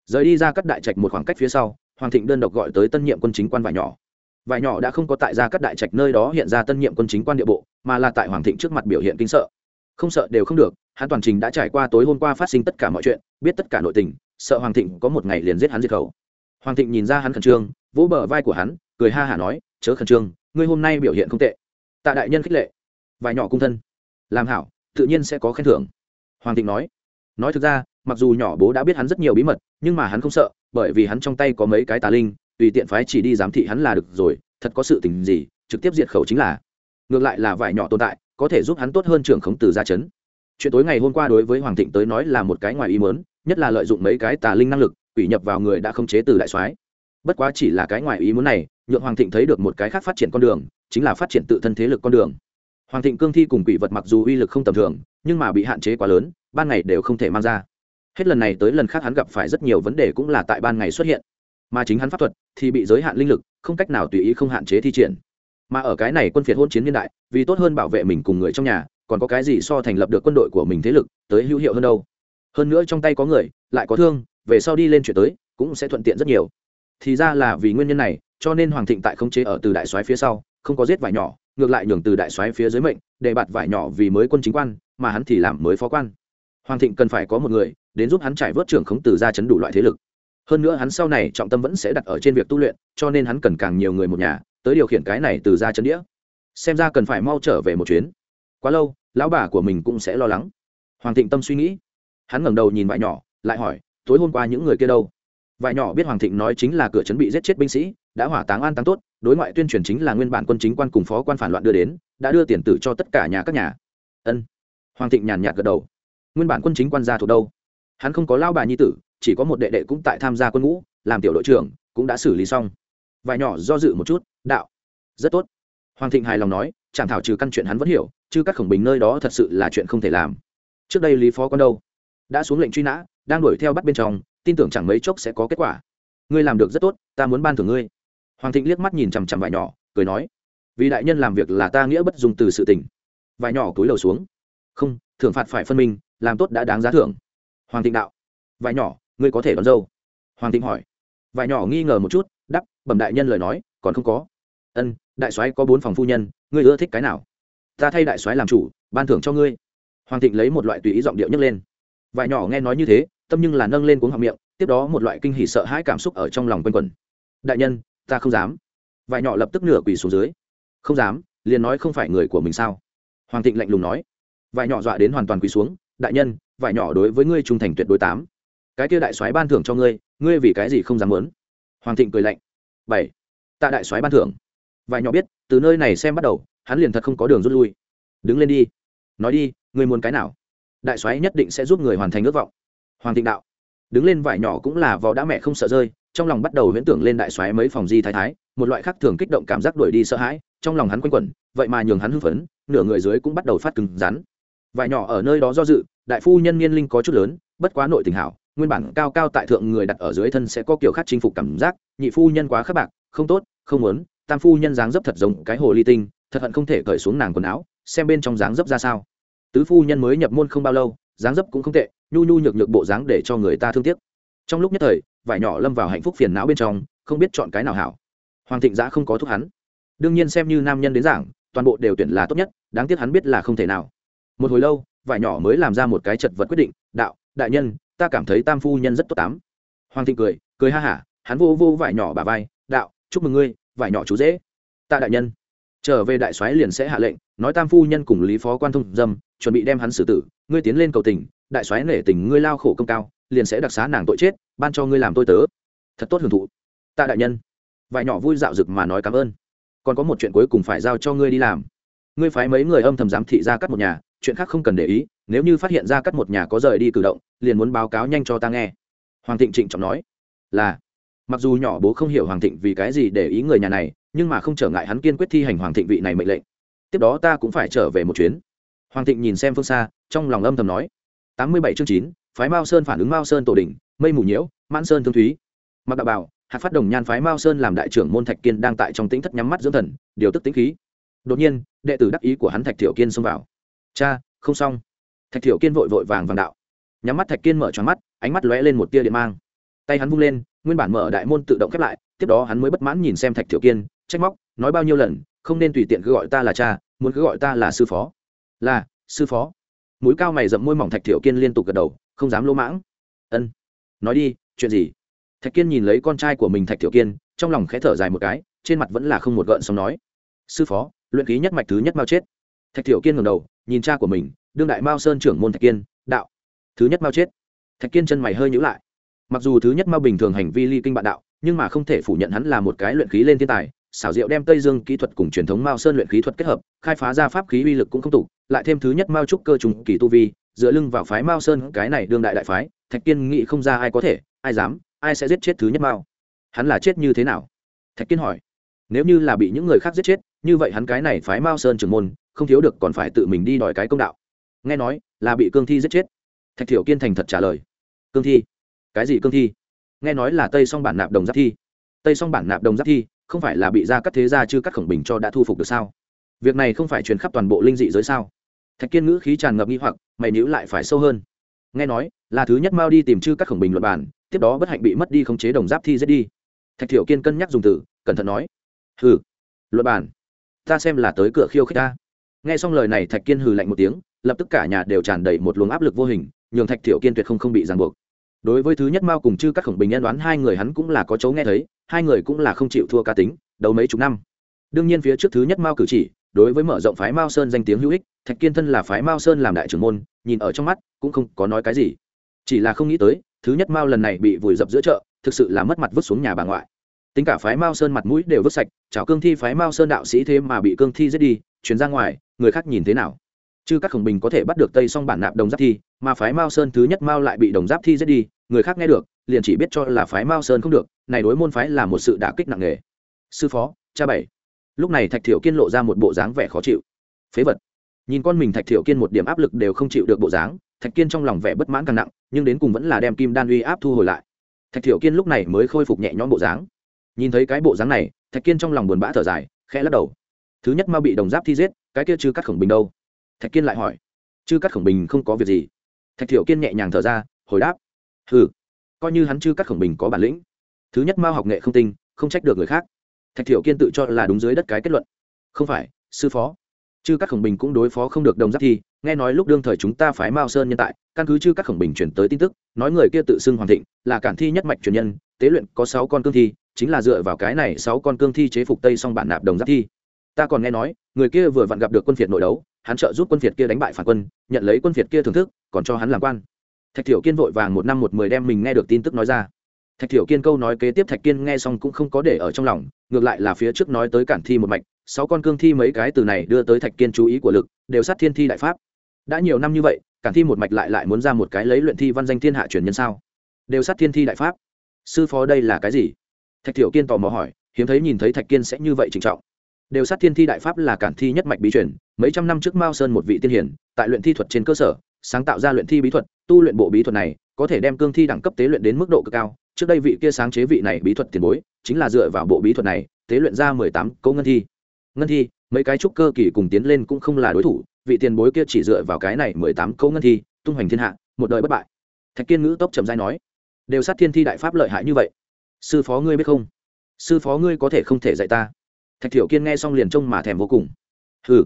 Rời đi ra cắt đại trạch một khoảng cách phía sau, hoàng thịnh đơn độc gọi tới tân nhiệm quân chính quan vải nhỏ vải nhỏ đã không có tại ra cắt đại trạch nơi đó hiện ra tân nhiệm quân chính quan địa bộ, mà là tại hoàng thịnh trước mặt biểu hiện kinh sợ. Không sợ đều không được, hắn toàn trình đã trải qua tối hôm qua phát sinh tất cả mọi chuyện, biết tất cả nội tình, sợ hoàng thịnh có một ngày liền giết hắn diệt khẩu. Hoàng thịnh nhìn ra hắn khẩn trương, vỗ bờ vai của hắn, cười ha hả nói, chớ khẩn trương, ngươi hôm nay biểu hiện không tệ. Tạ đại nhân khích lệ. Vài nhỏ cung thân. Làm hảo, tự nhiên sẽ có khen thưởng. Hoàng thịnh nói. Nói thực ra, mặc dù nhỏ bố đã biết hắn rất nhiều bí mật, nhưng mà hắn không sợ, bởi vì hắn trong tay có mấy cái tà linh tùy tiện phái chỉ đi giám thị hắn là được rồi, thật có sự tình gì, trực tiếp diệt khẩu chính là. Ngược lại là vải nhỏ tồn tại, có thể giúp hắn tốt hơn trưởng khống từ gia chấn. Chuyện tối ngày hôm qua đối với hoàng thịnh tới nói là một cái ngoài ý mớn nhất là lợi dụng mấy cái tà linh năng lực, quỷ nhập vào người đã không chế từ đại soái. Bất quá chỉ là cái ngoài ý muốn này, nhượng hoàng thịnh thấy được một cái khác phát triển con đường, chính là phát triển tự thân thế lực con đường. Hoàng thịnh cương thi cùng quỷ vật mặc dù uy lực không tầm thường, nhưng mà bị hạn chế quá lớn, ban ngày đều không thể mang ra. Hết lần này tới lần khác hắn gặp phải rất nhiều vấn đề cũng là tại ban ngày xuất hiện mà chính hắn pháp thuật thì bị giới hạn linh lực, không cách nào tùy ý không hạn chế thi triển. Mà ở cái này quân phiệt hôn chiến niên đại, vì tốt hơn bảo vệ mình cùng người trong nhà, còn có cái gì so thành lập được quân đội của mình thế lực tới hữu hiệu hơn đâu? Hơn nữa trong tay có người, lại có thương, về sau đi lên chuyện tới, cũng sẽ thuận tiện rất nhiều. Thì ra là vì nguyên nhân này, cho nên hoàng thịnh tại không chế ở từ đại soái phía sau, không có giết vải nhỏ, ngược lại nhường từ đại soái phía dưới mệnh, để bạt vải nhỏ vì mới quân chính quan, mà hắn thì làm mới phó quan. Hoàng thịnh cần phải có một người, đến giúp hắn trải vớt trưởng khống từ ra chấn đủ loại thế lực hơn nữa hắn sau này trọng tâm vẫn sẽ đặt ở trên việc tu luyện, cho nên hắn cần càng nhiều người một nhà, tới điều khiển cái này từ ra chấn đĩa. Xem ra cần phải mau trở về một chuyến. Quá lâu, lão bà của mình cũng sẽ lo lắng. Hoàng thịnh tâm suy nghĩ. Hắn ngẩng đầu nhìn vải nhỏ, lại hỏi, tối hôm qua những người kia đâu? Vải nhỏ biết hoàng thịnh nói chính là cửa chấn bị giết chết binh sĩ, đã hỏa táng an táng tốt, đối ngoại tuyên truyền chính là nguyên bản quân chính quan cùng phó quan phản loạn đưa đến, đã đưa tiền tử cho tất cả nhà các nhà. Ân. Hoàng thịnh nhàn nhạt gật đầu. Nguyên bản quân chính quan gia thuộc đâu? Hắn không có lao bà nhi tử chỉ có một đệ đệ cũng tại tham gia quân ngũ, làm tiểu đội trưởng, cũng đã xử lý xong. Vài nhỏ do dự một chút, đạo, rất tốt. Hoàng thịnh hài lòng nói chẳng thảo trừ căn chuyện hắn vẫn hiểu, chứ các khổng bình nơi đó thật sự là chuyện không thể làm. Trước đây lý phó con đâu? Đã xuống lệnh truy nã, đang đuổi theo bắt bên trong, tin tưởng chẳng mấy chốc sẽ có kết quả. Ngươi làm được rất tốt, ta muốn ban thưởng ngươi. Hoàng thịnh liếc mắt nhìn chằm chằm vải nhỏ, cười nói, vì đại nhân làm việc là ta nghĩa bất dùng từ sự tình. Vải nhỏ cúi đầu xuống, không, thưởng phạt phải phân minh, làm tốt đã đáng giá thưởng. Hoàng thịnh đạo vải nhỏ ngươi có thể đón dâu? Hoàng thịnh hỏi. Vải nhỏ nghi ngờ một chút đắp bẩm đại nhân lời nói, còn không có. Ân, đại soái có bốn phòng phu nhân, ngươi ưa thích cái nào? Ta thay đại soái làm chủ, ban thưởng cho ngươi. Hoàng thịnh lấy một loại tùy ý giọng điệu nhấc lên. Vải nhỏ nghe nói như thế, tâm nhưng là nâng lên cuống họng miệng, tiếp đó một loại kinh hỉ sợ hãi cảm xúc ở trong lòng quanh quẩn. Đại nhân, ta không dám. Vải nhỏ lập tức nửa quỳ xuống dưới. Không dám, liền nói không phải người của mình sao? Hoàng thịnh lạnh lùng nói. Vải nhỏ dọa đến hoàn toàn quỳ xuống. Đại nhân, vải nhỏ đối với ngươi trung thành tuyệt đối tám cái kia đại soái ban thưởng cho ngươi ngươi vì cái gì không dám muốn? Hoàng thịnh cười lạnh. Bảy. Tạ đại soái ban thưởng. Vải nhỏ biết, từ nơi này xem bắt đầu, hắn liền thật không có đường rút lui. Đứng lên đi. Nói đi, ngươi muốn cái nào? Đại soái nhất định sẽ giúp người hoàn thành ước vọng. Hoàng thịnh đạo. Đứng lên vải nhỏ cũng là vò đã mẹ không sợ rơi, trong lòng bắt đầu huyễn tưởng lên đại soái mấy phòng di thái thái, một loại khác thường kích động cảm giác đuổi đi sợ hãi, trong lòng hắn quanh quẩn, vậy mà nhường hắn hưng phấn, nửa người dưới cũng bắt đầu phát cứng rắn. Vải nhỏ ở nơi đó do dự, đại phu nhân niên linh có chút lớn, bất quá nội tình hảo nguyên bản cao cao tại thượng người đặt ở dưới thân sẽ có kiểu khác chinh phục cảm giác, nhị phu nhân quá khắc bạc, không tốt, không muốn, tam phu nhân dáng dấp thật giống cái hồ ly tinh, thật hận không thể cởi xuống nàng quần áo, xem bên trong dáng dấp ra sao. Tứ phu nhân mới nhập môn không bao lâu, dáng dấp cũng không tệ, nhu nhu nhược nhược bộ dáng để cho người ta thương tiếc. Trong lúc nhất thời, vải nhỏ lâm vào hạnh phúc phiền não bên trong, không biết chọn cái nào hảo. Hoàng thịnh giã không có thúc hắn. Đương nhiên xem như nam nhân đến giảng, toàn bộ đều tuyển là tốt nhất, đáng tiếc hắn biết là không thể nào. Một hồi lâu, vải nhỏ mới làm ra một cái chật vật quyết định, đạo, đại nhân ta cảm thấy tam phu nhân rất tốt tám. Hoàng thịnh cười cười ha hả, hắn vô vô vải nhỏ bà vai, đạo, chúc mừng ngươi, vải nhỏ chú dễ. Ta đại nhân. Trở về đại soái liền sẽ hạ lệnh, nói tam phu nhân cùng lý phó quan thông dâm, chuẩn bị đem hắn xử tử, ngươi tiến lên cầu tình, đại soái nể tình ngươi lao khổ công cao, liền sẽ đặc xá nàng tội chết, ban cho ngươi làm tôi tớ. Thật tốt hưởng thụ. Tạ đại nhân. Vài nhỏ vui dạo rực mà nói cảm ơn. Còn có một chuyện cuối cùng phải giao cho ngươi đi làm. Ngươi phái mấy người âm thầm giám thị ra cắt một nhà, chuyện khác không cần để ý nếu như phát hiện ra cắt một nhà có rời đi cử động, liền muốn báo cáo nhanh cho ta nghe. Hoàng thịnh trịnh trọng nói. Là. Mặc dù nhỏ bố không hiểu hoàng thịnh vì cái gì để ý người nhà này, nhưng mà không trở ngại hắn kiên quyết thi hành hoàng thịnh vị này mệnh lệnh. Tiếp đó ta cũng phải trở về một chuyến. Hoàng thịnh nhìn xem phương xa, trong lòng âm thầm nói. Tám mươi bảy chương chín, phái mao sơn phản ứng mao sơn tổ đình mây mù nhiễu, mãn sơn thương thúy. Mặc đạo bảo hạt phát đồng nhan phái mao sơn làm đại trưởng môn thạch kiên đang tại trong tĩnh thất nhắm mắt dưỡng thần, điều tức tính khí. Đột nhiên, đệ tử đắc ý của hắn thạch thiểu kiên xông vào. Cha, không xong thạch thiểu kiên vội vội vàng vàng đạo. Nhắm mắt thạch kiên mở tròn mắt, ánh mắt lóe lên một tia điện mang. Tay hắn vung lên, nguyên bản mở đại môn tự động khép lại, tiếp đó hắn mới bất mãn nhìn xem thạch thiểu kiên, trách móc, nói bao nhiêu lần, không nên tùy tiện cứ gọi ta là cha, muốn cứ gọi ta là sư phó. Là, sư phó. Mũi cao mày dậm môi mỏng thạch thiểu kiên liên tục gật đầu, không dám lỗ mãng. Ân. Nói đi, chuyện gì? Thạch kiên nhìn lấy con trai của mình thạch thiểu kiên, trong lòng khẽ thở dài một cái, trên mặt vẫn là không một gợn xong nói. Sư phó, luyện khí nhất mạch thứ nhất mao chết. Thạch thiểu kiên ngầm đầu, nhìn cha của mình đương đại mao sơn trưởng môn thạch kiên, đạo. Thứ nhất mao chết. Thạch kiên chân mày hơi nhữ lại. Mặc dù thứ nhất mao bình thường hành vi ly kinh bạn đạo, nhưng mà không thể phủ nhận hắn là một cái luyện khí lên thiên tài. Xảo diệu đem tây dương kỹ thuật cùng truyền thống mao sơn luyện khí thuật kết hợp, khai phá ra pháp khí uy lực cũng không tục lại thêm thứ nhất mao trúc cơ trùng kỳ tu vi, dựa lưng vào phái mao sơn, cái này đương đại đại phái, thạch kiên nghĩ không ra ai có thể, ai dám, ai sẽ giết chết thứ nhất mao. Hắn là chết như thế nào? Thạch kiên hỏi. Nếu như là bị những người khác giết chết, như vậy hắn cái này phái mao sơn trưởng môn, không thiếu được còn phải tự mình đi đòi cái công đạo nghe nói là bị cương thi giết chết. Thạch thiểu kiên thành thật trả lời. Cương thi? Cái gì cương thi? Nghe nói là tây song bản nạp đồng giáp thi. Tây song bản nạp đồng giáp thi không phải là bị ra cắt thế gia chứ cắt khổng bình cho đã thu phục được sao? Việc này không phải truyền khắp toàn bộ linh dị giới sao? Thạch kiên ngữ khí tràn ngập nghi hoặc, mày nhữ lại phải sâu hơn. Nghe nói là thứ nhất mao đi tìm chư các khổng bình luật bản tiếp đó bất hạnh bị mất đi khống chế đồng giáp thi giết đi. Thạch thiểu kiên cân nhắc dùng từ, cẩn thận nói. Hừ luật bản ta xem là tới cửa khiêu khích ta. Nghe xong lời này thạch kiên hừ lạnh một tiếng lập tức cả nhà đều tràn đầy một luồng áp lực vô hình, nhường thạch thiểu kiên tuyệt không không bị ràng buộc. Đối với thứ nhất mao cùng chư các khổng bình nhân đoán hai người hắn cũng là có chấu nghe thấy, hai người cũng là không chịu thua cá tính đầu mấy chục năm. Đương nhiên phía trước thứ nhất mao cử chỉ, đối với mở rộng phái mao sơn danh tiếng hữu ích, thạch kiên thân là phái mao sơn làm đại trưởng môn, nhìn ở trong mắt cũng không có nói cái gì. Chỉ là không nghĩ tới, thứ nhất mao lần này bị vùi dập giữa chợ, thực sự là mất mặt vứt xuống nhà bà ngoại. Tính cả phái mao sơn mặt mũi đều vứt sạch, chào cương thi phái mao sơn đạo sĩ thế mà bị cương thi giết đi, chuyển ra ngoài, người khác nhìn thế nào? Chứ các khổng bình có thể bắt được tây song bản nạp đồng giáp thi, mà phái mao sơn thứ nhất mao lại bị đồng giáp thi giết đi, người khác nghe được, liền chỉ biết cho là phái mao sơn không được, này đối môn phái là một sự đả kích nặng nề. Sư phó, cha bảy. Lúc này thạch thiểu kiên lộ ra một bộ dáng vẻ khó chịu. Phế vật. Nhìn con mình thạch thiểu kiên một điểm áp lực đều không chịu được bộ dáng, thạch kiên trong lòng vẻ bất mãn càng nặng, nhưng đến cùng vẫn là đem kim đan uy áp thu hồi lại. Thạch thiểu kiên lúc này mới khôi phục nhẹ nhõm bộ dáng. Nhìn thấy cái bộ dáng này, thạch kiên trong lòng buồn bã thở dài, khẽ lắc đầu. Thứ nhất mao bị đồng giáp thi giết, cái kia chưa cắt khổng bình đâu? Thạch kiên lại hỏi, chư cắt khổng bình không có việc gì? Thạch thiểu kiên nhẹ nhàng thở ra, hồi đáp ừ coi như hắn chư cắt khổng bình có bản lĩnh, thứ nhất mao học nghệ không tinh, không trách được người khác. Thạch thiểu kiên tự cho là đúng dưới đất cái kết luận, không phải, sư phó, chư các khổng bình cũng đối phó không được đồng giáp thi, nghe nói lúc đương thời chúng ta phái mao sơn nhân tại, căn cứ chư các khổng bình chuyển tới tin tức, nói người kia tự xưng hoàng thịnh, là cản thi nhất mạch truyền nhân, tế luyện có sáu con cương thi, chính là dựa vào cái này sáu con cương thi chế phục tây song bản nạp đồng giáp thi. Ta còn nghe nói, người kia vừa vặn gặp được quân phiệt nội đấu hắn trợ giúp quân phiệt kia đánh bại phản quân, nhận lấy quân phiệt kia thưởng thức, còn cho hắn làm quan. Thạch thiểu kiên vội vàng một năm một mười đem mình nghe được tin tức nói ra. Thạch thiểu kiên câu nói kế tiếp thạch kiên nghe xong cũng không có để ở trong lòng, ngược lại là phía trước nói tới cản thi một mạch, sáu con cương thi mấy cái từ này đưa tới thạch kiên chú ý của lực, đều sát thiên thi đại pháp. Đã nhiều năm như vậy, cản thi một mạch lại lại muốn ra một cái lấy luyện thi văn danh thiên hạ truyền nhân sao? Đều sát thiên thi đại pháp. Sư phó đây là cái gì? Thạch thiểu kiên tò mò hỏi, hiếm thấy nhìn thấy thạch kiên sẽ như vậy trịnh trọng. Đều sát thiên thi đại pháp là cản thi nhất mạch bí truyền mấy trăm năm trước mao sơn một vị tiên hiển tại luyện thi thuật trên cơ sở, sáng tạo ra luyện thi bí thuật, tu luyện bộ bí thuật này, có thể đem cương thi đẳng cấp tế luyện đến mức độ cực cao. Trước đây vị kia sáng chế vị này bí thuật tiền bối, chính là dựa vào bộ bí thuật này, tế luyện ra mười tám câu ngân thi. Ngân thi, mấy cái trúc cơ kỳ cùng tiến lên cũng không là đối thủ, vị tiền bối kia chỉ dựa vào cái này mười tám câu ngân thi, tung hoành thiên hạ, một đời bất bại. Thạch kiên ngữ tốc trầm dai nói, đều sát thiên thi đại pháp lợi hại như vậy, sư phó ngươi biết không? Sư phó ngươi có thể không thể dạy ta? Thạch thiểu kiên nghe xong liền trông mà thèm vô cùng. Hừ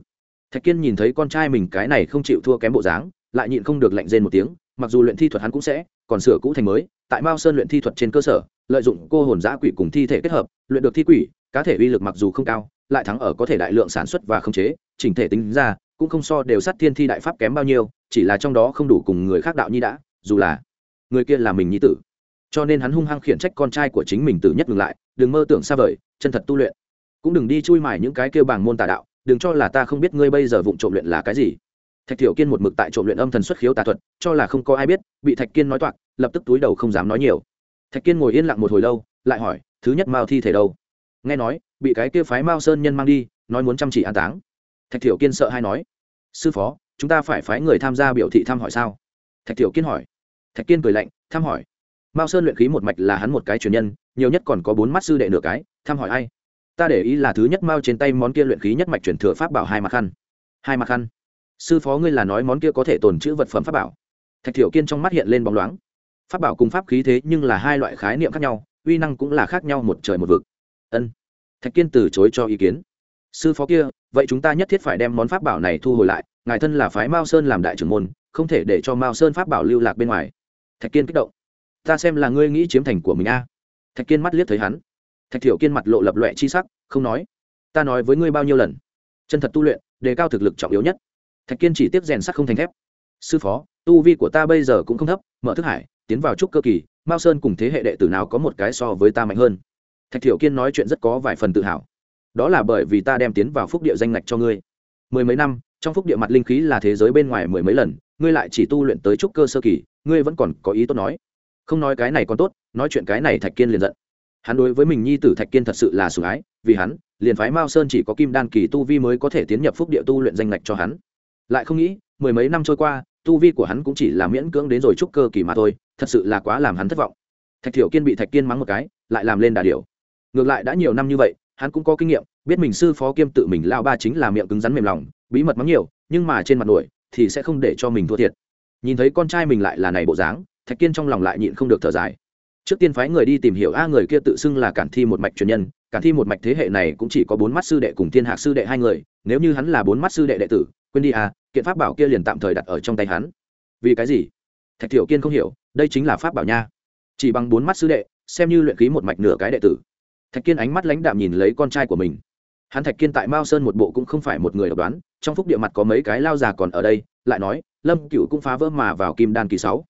thạch kiên nhìn thấy con trai mình cái này không chịu thua kém bộ dáng, lại nhịn không được lạnh rên một tiếng, mặc dù luyện thi thuật hắn cũng sẽ, còn sửa cũ thành mới, tại mao sơn luyện thi thuật trên cơ sở, lợi dụng cô hồn giã quỷ cùng thi thể kết hợp, luyện được thi quỷ, cá thể uy lực mặc dù không cao, lại thắng ở có thể đại lượng sản xuất và khống chế, chỉnh thể tính ra, cũng không so đều sát thiên thi đại pháp kém bao nhiêu, chỉ là trong đó không đủ cùng người khác đạo nhi đã, dù là người kia là mình nhi tử. Cho nên hắn hung hăng khiển trách con trai của chính mình từ nhất ngừng lại, đừng mơ tưởng xa vời, chân thật tu luyện. Cũng đừng đi chui mải những cái kêu bảng môn tà đạo đừng cho là ta không biết ngươi bây giờ vụng trộm luyện là cái gì. Thạch thiểu kiên một mực tại trộm luyện âm thần xuất khiếu tà thuật, cho là không có ai biết, bị thạch kiên nói toạc, lập tức túi đầu không dám nói nhiều. Thạch kiên ngồi yên lặng một hồi lâu, lại hỏi, thứ nhất mao thi thể đâu? Nghe nói, bị cái kia phái mao sơn nhân mang đi, nói muốn chăm chỉ an táng. Thạch thiểu kiên sợ hay nói, sư phó, chúng ta phải phái người tham gia biểu thị thăm hỏi sao? Thạch thiểu kiên hỏi. Thạch kiên cười lạnh, thăm hỏi? Mao sơn luyện khí một mạch là hắn một cái truyền nhân, nhiều nhất còn có bốn mắt sư đệ nửa cái, thăm hỏi ai? Ta để ý là thứ nhất mao trên tay món kia luyện khí nhất mạch truyền thừa pháp bảo hai mặt khăn. Hai mặt khăn. Sư phó ngươi là nói món kia có thể tồn chữ vật phẩm pháp bảo. Thạch thiểu kiên trong mắt hiện lên bóng loáng. Pháp bảo cùng pháp khí thế nhưng là hai loại khái niệm khác nhau, uy năng cũng là khác nhau một trời một vực. Ân. Thạch kiên từ chối cho ý kiến. Sư phó kia, vậy chúng ta nhất thiết phải đem món pháp bảo này thu hồi lại, ngài thân là phái mao sơn làm đại trưởng môn, không thể để cho mao sơn pháp bảo lưu lạc bên ngoài. Thạch kiên kích động. Ta xem là ngươi nghĩ chiếm thành của mình a. Thạch kiên mắt liếc thấy hắn thạch thiểu kiên mặt lộ lập loẹ chi sắc, không nói, ta nói với ngươi bao nhiêu lần? Chân thật tu luyện, đề cao thực lực trọng yếu nhất. Thạch kiên chỉ tiếp rèn sắt không thành thép. Sư phó, tu vi của ta bây giờ cũng không thấp, mở thức hải, tiến vào trúc cơ kỳ, mao sơn cùng thế hệ đệ tử nào có một cái so với ta mạnh hơn? Thạch thiểu kiên nói chuyện rất có vài phần tự hào. Đó là bởi vì ta đem tiến vào phúc địa danh ngạch cho ngươi. Mười mấy năm, trong phúc địa mặt linh khí là thế giới bên ngoài mười mấy lần, ngươi lại chỉ tu luyện tới trúc cơ sơ kỳ, ngươi vẫn còn có ý tốt nói. Không nói cái này còn tốt, nói chuyện cái này thạch kiên liền giận hắn đối với mình nhi tử thạch kiên thật sự là sủng ái, vì hắn, liền phái mao sơn chỉ có kim đan kỳ tu vi mới có thể tiến nhập phúc địa tu luyện danh lệch cho hắn. Lại không nghĩ, mười mấy năm trôi qua, tu vi của hắn cũng chỉ là miễn cưỡng đến rồi chút cơ kỳ mà thôi, thật sự là quá làm hắn thất vọng. Thạch thiểu kiên bị thạch kiên mắng một cái, lại làm lên đà điều ngược lại đã nhiều năm như vậy, hắn cũng có kinh nghiệm, biết mình sư phó kiêm tự mình lao ba chính là miệng cứng rắn mềm lòng, bí mật mắng nhiều, nhưng mà trên mặt nổi, thì sẽ không để cho mình thua thiệt. Nhìn thấy con trai mình lại là này bộ dáng, thạch kiên trong lòng lại nhịn không được thở dài trước tiên phái người đi tìm hiểu a người kia tự xưng là cản thi một mạch truyền nhân. Cản thi một mạch thế hệ này cũng chỉ có bốn mắt sư đệ cùng thiên hạc sư đệ hai người. Nếu như hắn là bốn mắt sư đệ đệ tử, quên đi à kiện pháp bảo kia liền tạm thời đặt ở trong tay hắn. Vì cái gì? Thạch thiểu kiên không hiểu, đây chính là pháp bảo nha. Chỉ bằng bốn mắt sư đệ, xem như luyện khí một mạch nửa cái đệ tử. Thạch kiên ánh mắt lãnh đạm nhìn lấy con trai của mình. Hắn thạch kiên tại mao sơn một bộ cũng không phải một người độc đoán, trong phúc địa mặt có mấy cái lao già còn ở đây, lại nói, lâm cựu cũng phá vỡ mà vào kim đan kỳ sáu.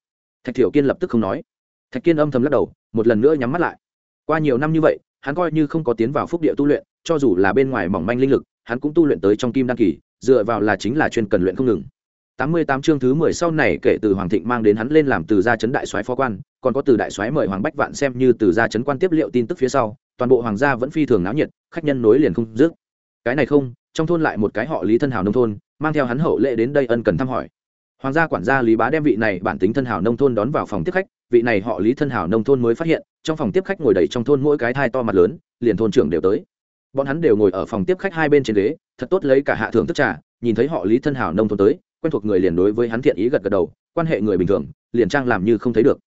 Thạch thiểu kiên lập tức không nói thạch kiên âm thầm lắc đầu một lần nữa nhắm mắt lại qua nhiều năm như vậy hắn coi như không có tiến vào phúc địa tu luyện cho dù là bên ngoài mỏng manh linh lực hắn cũng tu luyện tới trong kim đăng kỳ dựa vào là chính là chuyên cần luyện không ngừng tám mươi tám chương thứ mười sau này kể từ Hoàng Thịnh mang đến hắn lên làm từ gia trấn đại soái phó quan, còn có từ đại soái mời Hoàng Bách Vạn xem như từ gia trấn quan tiếp liệu tin tức phía sau, toàn bộ hoàng gia vẫn phi thường náo nhiệt, khách nhân nối liền không dứt. Cái này không, trong thôn lại một cái họ Lý thân hào nông thôn, mang theo hắn hậu lệ đến đây ân cần thăm hỏi. Hoàng gia quản gia Lý Bá đem vị này bản tính thân hào nông thôn đón vào phòng tiếp khách, vị này họ lý thân hảo nông thôn mới phát hiện, trong phòng tiếp khách ngồi đầy trong thôn mỗi cái thai to mặt lớn, liền thôn trưởng đều tới. Bọn hắn đều ngồi ở phòng tiếp khách hai bên trên ghế, thật tốt lấy cả hạ thưởng thức trà, nhìn thấy họ lý thân hảo nông thôn tới, quen thuộc người liền đối với hắn thiện ý gật gật đầu, quan hệ người bình thường, liền trang làm như không thấy được.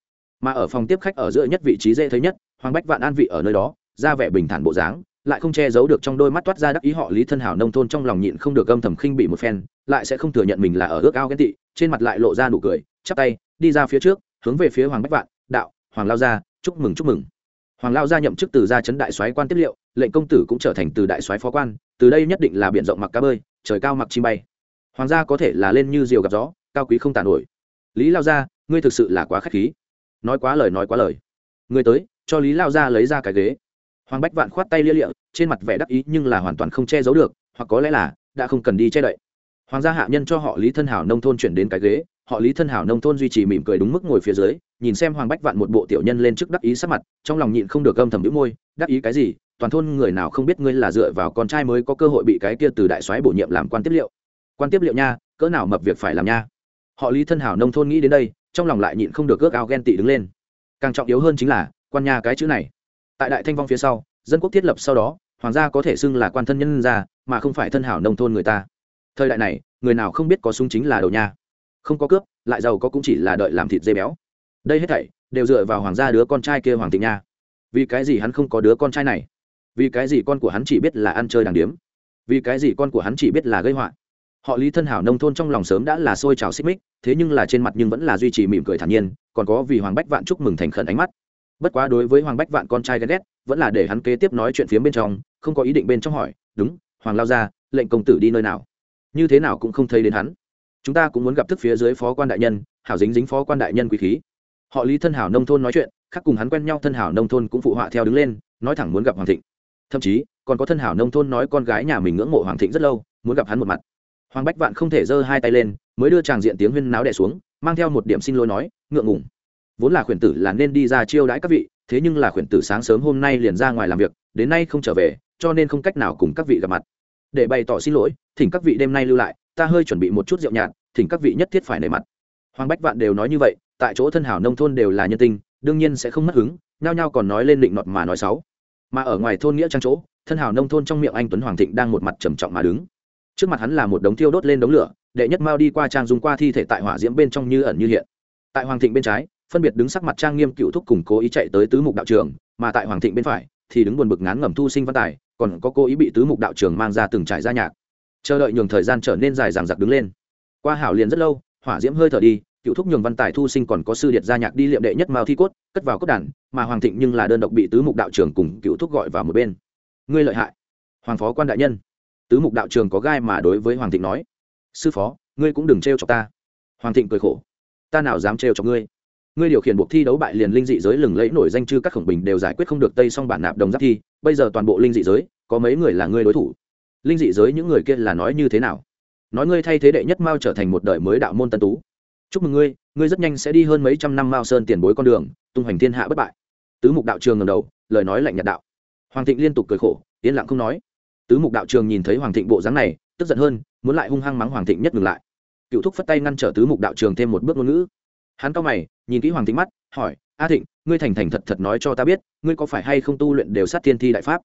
Mà ở phòng tiếp khách ở giữa nhất vị trí dễ thấy nhất, hoàng bách vạn an vị ở nơi đó, ra vẻ bình thản bộ dáng, lại không che giấu được trong đôi mắt toát ra đắc ý họ lý thân hảo nông thôn trong lòng nhịn không được âm thầm khinh bị một phen, lại sẽ không thừa nhận mình là ở ước ao ghen tị, trên mặt lại lộ ra nụ cười, chắp tay, đi ra phía trước hướng về phía hoàng bách vạn, đạo, hoàng lao gia, chúc mừng chúc mừng. Hoàng lao gia nhậm chức từ gia chấn đại soái quan tiếp liệu, lệnh công tử cũng trở thành từ đại soái phó quan, từ đây nhất định là biển rộng mặc cá bơi, trời cao mặc chim bay. Hoàng gia có thể là lên như diều gặp gió, cao quý không tàn nổi. Lý lao gia, ngươi thực sự là quá khách khí. Nói quá lời, nói quá lời. Người tới, cho lý lao gia lấy ra cái ghế. Hoàng bách vạn khoát tay lia lịa, trên mặt vẻ đắc ý nhưng là hoàn toàn không che giấu được, hoặc có lẽ là đã không cần đi che đậy. Hoàng gia hạ nhân cho họ lý thân hảo nông thôn chuyển đến cái ghế họ lý thân hảo nông thôn duy trì mỉm cười đúng mức ngồi phía dưới, nhìn xem hoàng bách vạn một bộ tiểu nhân lên trước đắc ý sắc mặt, trong lòng nhịn không được âm thầm đĩu môi, đắc ý cái gì? Toàn thôn người nào không biết ngươi là dựa vào con trai mới có cơ hội bị cái kia từ đại soái bổ nhiệm làm quan tiếp liệu? Quan tiếp liệu nha, cỡ nào mập việc phải làm nha. Họ lý thân hảo nông thôn nghĩ đến đây, trong lòng lại nhịn không được ước ao ghen tị đứng lên. Càng trọng yếu hơn chính là, quan nha cái chữ này. Tại đại thanh vong phía sau, dân quốc thiết lập sau đó, hoàng gia có thể xưng là quan thân nhân gia, mà không phải thân hảo nông thôn người ta. Thời đại này, người nào không biết có súng chính là đầu nha không có cướp, lại giàu có cũng chỉ là đợi làm thịt dê béo. Đây hết thảy đều dựa vào hoàng gia đứa con trai kia hoàng tịnh nha. Vì cái gì hắn không có đứa con trai này? Vì cái gì con của hắn chỉ biết là ăn chơi đàng điếm? Vì cái gì con của hắn chỉ biết là gây họa? Họ lý thân hảo nông thôn trong lòng sớm đã là sôi trào xích mích, thế nhưng là trên mặt nhưng vẫn là duy trì mỉm cười thản nhiên, còn có vì hoàng bách vạn chúc mừng thành khẩn ánh mắt. Bất quá đối với hoàng bách vạn con trai ghen ghét, vẫn là để hắn kế tiếp nói chuyện phía bên trong, không có ý định bên trong hỏi, đúng, hoàng lao ra lệnh công tử đi nơi nào? Như thế nào cũng không thấy đến hắn chúng ta cũng muốn gặp thức phía dưới phó quan đại nhân, hảo dính dính phó quan đại nhân quý khí. Họ lý thân hảo nông thôn nói chuyện, khác cùng hắn quen nhau thân hảo nông thôn cũng phụ họa theo đứng lên, nói thẳng muốn gặp hoàng thịnh. Thậm chí, còn có thân hảo nông thôn nói con gái nhà mình ngưỡng mộ hoàng thịnh rất lâu, muốn gặp hắn một mặt. Hoàng bách vạn không thể giơ hai tay lên, mới đưa chàng diện tiếng huyên náo đẻ xuống, mang theo một điểm xin lỗi nói, ngượng ngùng. Vốn là khuyển tử là nên đi ra chiêu đãi các vị, thế nhưng là khuyển tử sáng sớm hôm nay liền ra ngoài làm việc, đến nay không trở về, cho nên không cách nào cùng các vị gặp mặt. Để bày tỏ xin lỗi, thỉnh các vị đêm nay lưu lại, ta hơi chuẩn bị một chút rượu nhạt thỉnh các vị nhất thiết phải nể mặt. Hoàng bách vạn đều nói như vậy, tại chỗ thân hảo nông thôn đều là nhân tinh, đương nhiên sẽ không mất hứng, nhao nhao còn nói lên định nọt mà nói xấu. Mà ở ngoài thôn nghĩa trang chỗ, thân hảo nông thôn trong miệng anh tuấn hoàng thịnh đang một mặt trầm trọng mà đứng. Trước mặt hắn là một đống thiêu đốt lên đống lửa, đệ nhất mao đi qua trang dùng qua thi thể tại hỏa diễm bên trong như ẩn như hiện. Tại hoàng thịnh bên trái, phân biệt đứng sắc mặt trang nghiêm cựu thúc cùng cố ý chạy tới tứ mục đạo trường, mà tại hoàng thịnh bên phải thì đứng buồn bực ngán ngẩm thu sinh văn tài, còn có cố ý bị tứ mục đạo trường mang ra từng trải ra nhạc. Chờ đợi nhường thời gian trở nên dài dằng dặc đứng lên qua hảo liền rất lâu, hỏa diễm hơi thở đi, cựu thúc nhường văn tài thu sinh còn có sư điệt gia nhạc đi liệm đệ nhất mao thi cốt, cất vào cốt đàn, mà hoàng thịnh nhưng là đơn độc bị tứ mục đạo trường cùng cựu thúc gọi vào một bên. Ngươi lợi hại. Hoàng phó quan đại nhân. Tứ mục đạo trường có gai mà đối với hoàng thịnh nói. Sư phó, ngươi cũng đừng trêu chọc ta. Hoàng thịnh cười khổ. Ta nào dám trêu chọc ngươi? Ngươi điều khiển buộc thi đấu bại liền linh dị giới lừng lẫy nổi danh chư các khổng bình đều giải quyết không được tây song bản nạp đồng giáp thi, bây giờ toàn bộ linh dị giới, có mấy người là ngươi đối thủ? Linh dị giới những người kia là nói như thế nào? Nói ngươi thay thế đệ nhất mao trở thành một đời mới đạo môn tân tú. Chúc mừng ngươi ngươi rất nhanh sẽ đi hơn mấy trăm năm mao sơn tiền bối con đường, tung hoành thiên hạ bất bại. Tứ mục đạo trường ngầm đầu, lời nói lạnh nhạt đạo. Hoàng thịnh liên tục cười khổ, yên lặng không nói. Tứ mục đạo trường nhìn thấy hoàng thịnh bộ dáng này, tức giận hơn, muốn lại hung hăng mắng hoàng thịnh nhất ngừng lại. Cựu thúc phất tay ngăn trở tứ mục đạo trường thêm một bước ngôn ngữ. Hắn cao mày, nhìn kỹ hoàng thịnh mắt, hỏi, a thịnh, ngươi thành thành thật thật nói cho ta biết, ngươi có phải hay không tu luyện đều sát thiên thi đại pháp?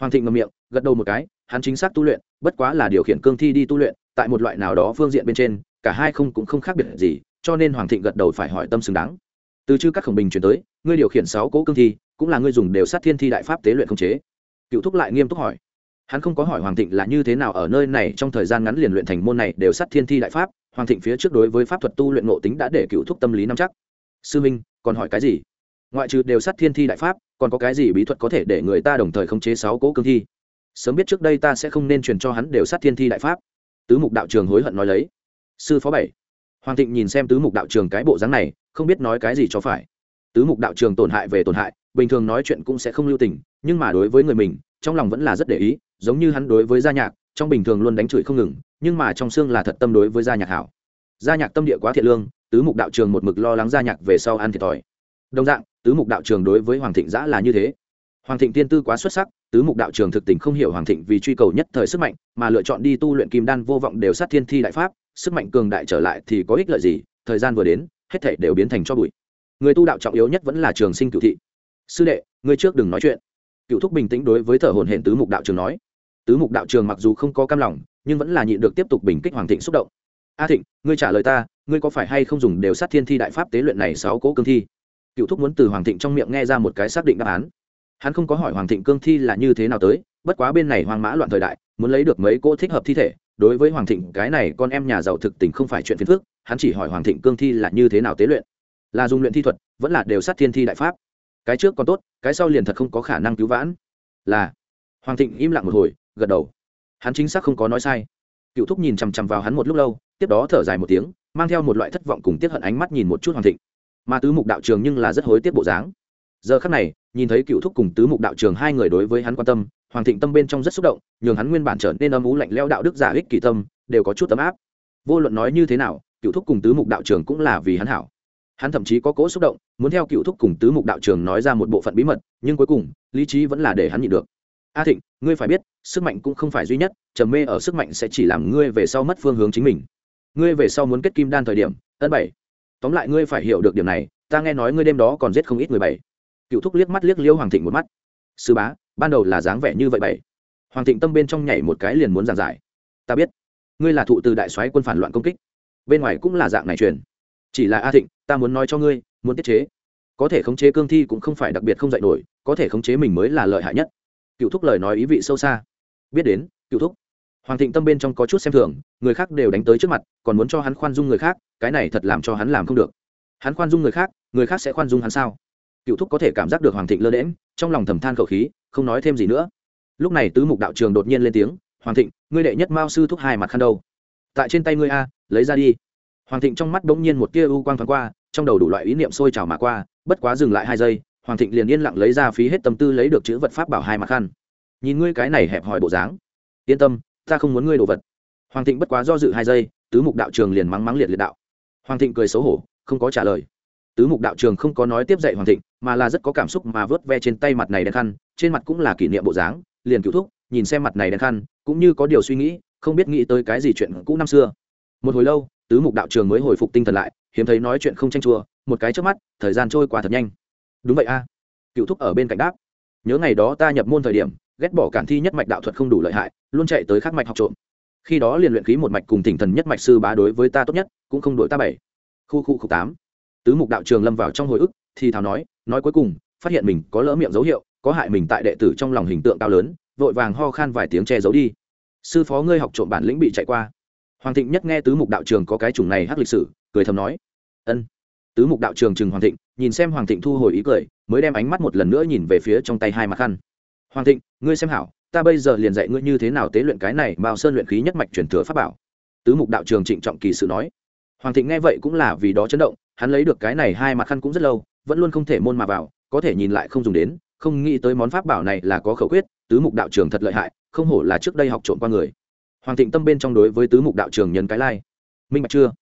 Hoàng thịnh ngậm miệng, gật đầu một cái, hắn chính xác tu luyện, bất quá là điều khiển cương thi đi tu luyện tại một loại nào đó phương diện bên trên, cả hai không cũng không khác biệt gì, cho nên hoàng thịnh gật đầu phải hỏi tâm xứng đáng. Từ chư các khổng bình chuyển tới, ngươi điều khiển sáu cỗ cương thi, cũng là ngươi dùng đều sát thiên thi đại pháp tế luyện không chế. Cựu thúc lại nghiêm túc hỏi. Hắn không có hỏi hoàng thịnh là như thế nào ở nơi này, trong thời gian ngắn liền luyện thành môn này đều sát thiên thi đại pháp, hoàng thịnh phía trước đối với pháp thuật tu luyện ngộ tính đã để cựu thúc tâm lý nắm chắc. Sư minh, còn hỏi cái gì? Ngoại trừ đều sát thiên thi đại pháp, còn có cái gì bí thuật có thể để người ta đồng thời khống chế sáu cỗ cương thi? Sớm biết trước đây ta sẽ không nên truyền cho hắn đều sát thiên thi đại pháp tứ mục đạo trường hối hận nói lấy. Sư phó bảy. Hoàng thịnh nhìn xem tứ mục đạo trường cái bộ dáng này, không biết nói cái gì cho phải. Tứ mục đạo trường tổn hại về tổn hại, bình thường nói chuyện cũng sẽ không lưu tình, nhưng mà đối với người mình, trong lòng vẫn là rất để ý, giống như hắn đối với gia nhạc, trong bình thường luôn đánh chửi không ngừng, nhưng mà trong xương là thật tâm đối với gia nhạc hảo. Gia nhạc tâm địa quá thiện lương, tứ mục đạo trường một mực lo lắng gia nhạc về sau ăn thiệt thòi. Đồng dạng, tứ mục đạo trường đối với hoàng thịnh giã là như thế. Hoàng thịnh tiên tư quá xuất sắc tứ mục đạo trường thực tình không hiểu hoàng thịnh vì truy cầu nhất thời sức mạnh, mà lựa chọn đi tu luyện kim đan vô vọng đều sát thiên thi đại pháp, sức mạnh cường đại trở lại thì có ích lợi gì, thời gian vừa đến, hết thể đều biến thành cho bụi. Người tu đạo trọng yếu nhất vẫn là trường sinh cựu thị. Sư đệ, ngươi trước đừng nói chuyện. Cựu thúc bình tĩnh đối với thở hồn hển tứ mục đạo trường nói. Tứ mục đạo trường mặc dù không có cam lòng, nhưng vẫn là nhịn được tiếp tục bình kích hoàng thịnh xúc động. A thịnh, ngươi trả lời ta, ngươi có phải hay không dùng đều sát thiên thi đại pháp tế luyện này sáu cố cương thi? Cựu thúc muốn từ hoàng thịnh trong miệng nghe ra một cái xác định đáp án hắn không có hỏi hoàng thịnh cương thi là như thế nào tới, bất quá bên này hoang mã loạn thời đại, muốn lấy được mấy cỗ thích hợp thi thể, đối với hoàng thịnh, cái này con em nhà giàu thực tình không phải chuyện phiền phức, hắn chỉ hỏi hoàng thịnh cương thi là như thế nào tế luyện. Là dùng luyện thi thuật, vẫn là đều sát thiên thi đại pháp. Cái trước còn tốt, cái sau liền thật không có khả năng cứu vãn. Là, hoàng thịnh im lặng một hồi, gật đầu. Hắn chính xác không có nói sai. Cựu thúc nhìn chằm chằm vào hắn một lúc lâu, tiếp đó thở dài một tiếng, mang theo một loại thất vọng cùng tiếp hận ánh mắt nhìn một chút hoàng thịnh. Mà tứ mục đạo trường nhưng là rất hối tiếc bộ dáng giờ khắc này, nhìn thấy cựu thúc cùng tứ mục đạo trường hai người đối với hắn quan tâm, hoàng thịnh tâm bên trong rất xúc động, nhường hắn nguyên bản trở nên âm ú lạnh leo đạo đức giả ích kỳ tâm, đều có chút tấm áp. Vô luận nói như thế nào, cựu thúc cùng tứ mục đạo trường cũng là vì hắn hảo. Hắn thậm chí có cố xúc động, muốn theo cựu thúc cùng tứ mục đạo trường nói ra một bộ phận bí mật, nhưng cuối cùng, lý trí vẫn là để hắn nhịn được. A thịnh, ngươi phải biết, sức mạnh cũng không phải duy nhất, trầm mê ở sức mạnh sẽ chỉ làm ngươi về sau mất phương hướng chính mình. Ngươi về sau muốn kết kim đan thời điểm, ân bảy. Tóm lại ngươi phải hiểu được điểm này, ta nghe nói ngươi đêm đó còn giết không ít người bảy cựu thúc liếc mắt liếc liêu hoàng thịnh một mắt. Sư bá, ban đầu là dáng vẻ như vậy bảy. Hoàng thịnh tâm bên trong nhảy một cái liền muốn giảng giải. Ta biết, ngươi là thụ từ đại soái quân phản loạn công kích. Bên ngoài cũng là dạng này truyền. Chỉ là a thịnh, ta muốn nói cho ngươi, muốn tiết chế. Có thể khống chế cương thi cũng không phải đặc biệt không dạy nổi, có thể khống chế mình mới là lợi hại nhất. Cựu thúc lời nói ý vị sâu xa. Biết đến cựu thúc. Hoàng thịnh tâm bên trong có chút xem thường, người khác đều đánh tới trước mặt, còn muốn cho hắn khoan dung người khác, cái này thật làm cho hắn làm không được. Hắn khoan dung người khác người khác sẽ khoan dung hắn sao? Cựu thúc có thể cảm giác được hoàng thịnh lơ đễm trong lòng thầm than khẩu khí, không nói thêm gì nữa. Lúc này tứ mục đạo trường đột nhiên lên tiếng, hoàng thịnh, ngươi đệ nhất mao sư thúc hai mặt khăn đâu? Tại trên tay ngươi a, lấy ra đi. Hoàng thịnh trong mắt bỗng nhiên một tia u quang thoáng qua, trong đầu đủ loại ý niệm sôi trào mà qua, bất quá dừng lại hai giây, hoàng thịnh liền yên lặng lấy ra phí hết tâm tư lấy được chữ vật pháp bảo hai mặt khăn. Nhìn ngươi cái này hẹp hòi bộ dáng, yên tâm, ta không muốn ngươi đồ vật. Hoàng thịnh bất quá do dự hai giây, tứ mục đạo trường liền mắng mắng liệt liệt đạo. Hoàng thịnh cười xấu hổ, không có trả lời tứ mục đạo trường không có nói tiếp dạy hoàng thịnh, mà là rất có cảm xúc mà vớt ve trên tay mặt này đen khăn, trên mặt cũng là kỷ niệm bộ dáng, liền cứu thúc, nhìn xem mặt này đen khăn, cũng như có điều suy nghĩ, không biết nghĩ tới cái gì chuyện cũ năm xưa. Một hồi lâu, tứ mục đạo trường mới hồi phục tinh thần lại, hiếm thấy nói chuyện không tranh chua, một cái trước mắt, thời gian trôi qua thật nhanh. Đúng vậy a. Cựu thúc ở bên cạnh đáp. Nhớ ngày đó ta nhập môn thời điểm, ghét bỏ cản thi nhất mạch đạo thuật không đủ lợi hại, luôn chạy tới khắc mạch học trộm. Khi đó liền luyện khí một mạch cùng tỉnh thần nhất mạch sư bá đối với ta tốt nhất, cũng không đổi ta bảy. Khu khu khu tám tứ mục đạo trường lâm vào trong hồi ức, thì thào nói nói cuối cùng, phát hiện mình có lỡ miệng dấu hiệu, có hại mình tại đệ tử trong lòng hình tượng cao lớn, vội vàng ho khan vài tiếng che giấu đi. Sư phó ngươi học trộm bản lĩnh bị chạy qua. Hoàng thịnh nhất nghe tứ mục đạo trường có cái chủng này hát lịch sử, cười thầm nói, ân. Tứ mục đạo trường chừng hoàng thịnh, nhìn xem hoàng thịnh thu hồi ý cười, mới đem ánh mắt một lần nữa nhìn về phía trong tay hai mặt khăn. Hoàng thịnh, ngươi xem hảo, ta bây giờ liền dạy ngươi như thế nào tế luyện cái này mao sơn luyện khí nhất mạch truyền thừa pháp bảo. Tứ mục đạo trường trịnh trọng kỳ sự nói. Hoàng thịnh nghe vậy cũng là vì đó chấn động hắn lấy được cái này hai mặt khăn cũng rất lâu, vẫn luôn không thể môn mà vào, có thể nhìn lại không dùng đến, không nghĩ tới món pháp bảo này là có khẩu quyết, tứ mục đạo trường thật lợi hại, không hổ là trước đây học trộm qua người. Hoàng thịnh tâm bên trong đối với tứ mục đạo trường nhấn cái lai. Minh bạch chưa?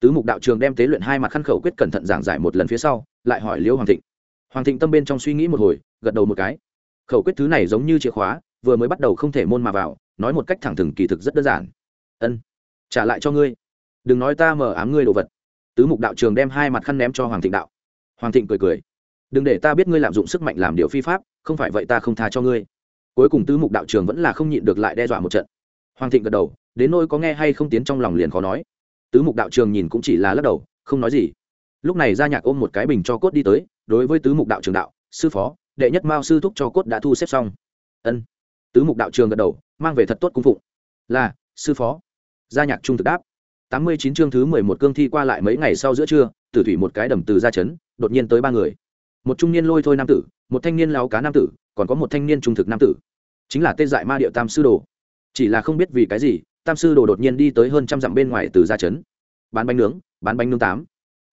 Tứ mục đạo trường đem tế luyện hai mặt khăn khẩu quyết cẩn thận giảng giải một lần phía sau, lại hỏi liễu hoàng thịnh. Hoàng thịnh tâm bên trong suy nghĩ một hồi, gật đầu một cái. Khẩu quyết thứ này giống như chìa khóa, vừa mới bắt đầu không thể môn mà vào, nói một cách thẳng thừng kỳ thực rất đơn giản. Ân, trả lại cho ngươi. Đừng nói ta mở ám ngươi đồ vật tứ mục đạo trường đem hai mặt khăn ném cho hoàng thịnh đạo. Hoàng thịnh cười cười. Đừng để ta biết ngươi lạm dụng sức mạnh làm điều phi pháp, không phải vậy ta không tha cho ngươi. Cuối cùng tứ mục đạo trường vẫn là không nhịn được lại đe dọa một trận. Hoàng thịnh gật đầu, đến nôi có nghe hay không tiến trong lòng liền khó nói. Tứ mục đạo trường nhìn cũng chỉ là lắc đầu, không nói gì. Lúc này gia nhạc ôm một cái bình cho cốt đi tới, đối với tứ mục đạo trường đạo, sư phó, đệ nhất mao sư thúc cho cốt đã thu xếp xong. Ân. Tứ mục đạo trường gật đầu, mang về thật tốt cung phụng. Là, sư phó. Gia nhạc trung thực đáp tám mươi chín chương thứ mười một cương thi qua lại mấy ngày sau giữa trưa, tử thủy một cái đầm từ ra chấn, đột nhiên tới ba người. Một trung niên lôi thôi nam tử, một thanh niên láo cá nam tử, còn có một thanh niên trung thực nam tử. Chính là tên dại ma điệu tam sư đồ. Chỉ là không biết vì cái gì, tam sư đồ đột nhiên đi tới hơn trăm dặm bên ngoài từ gia chấn. Bán bánh nướng, bán bánh nướng tám.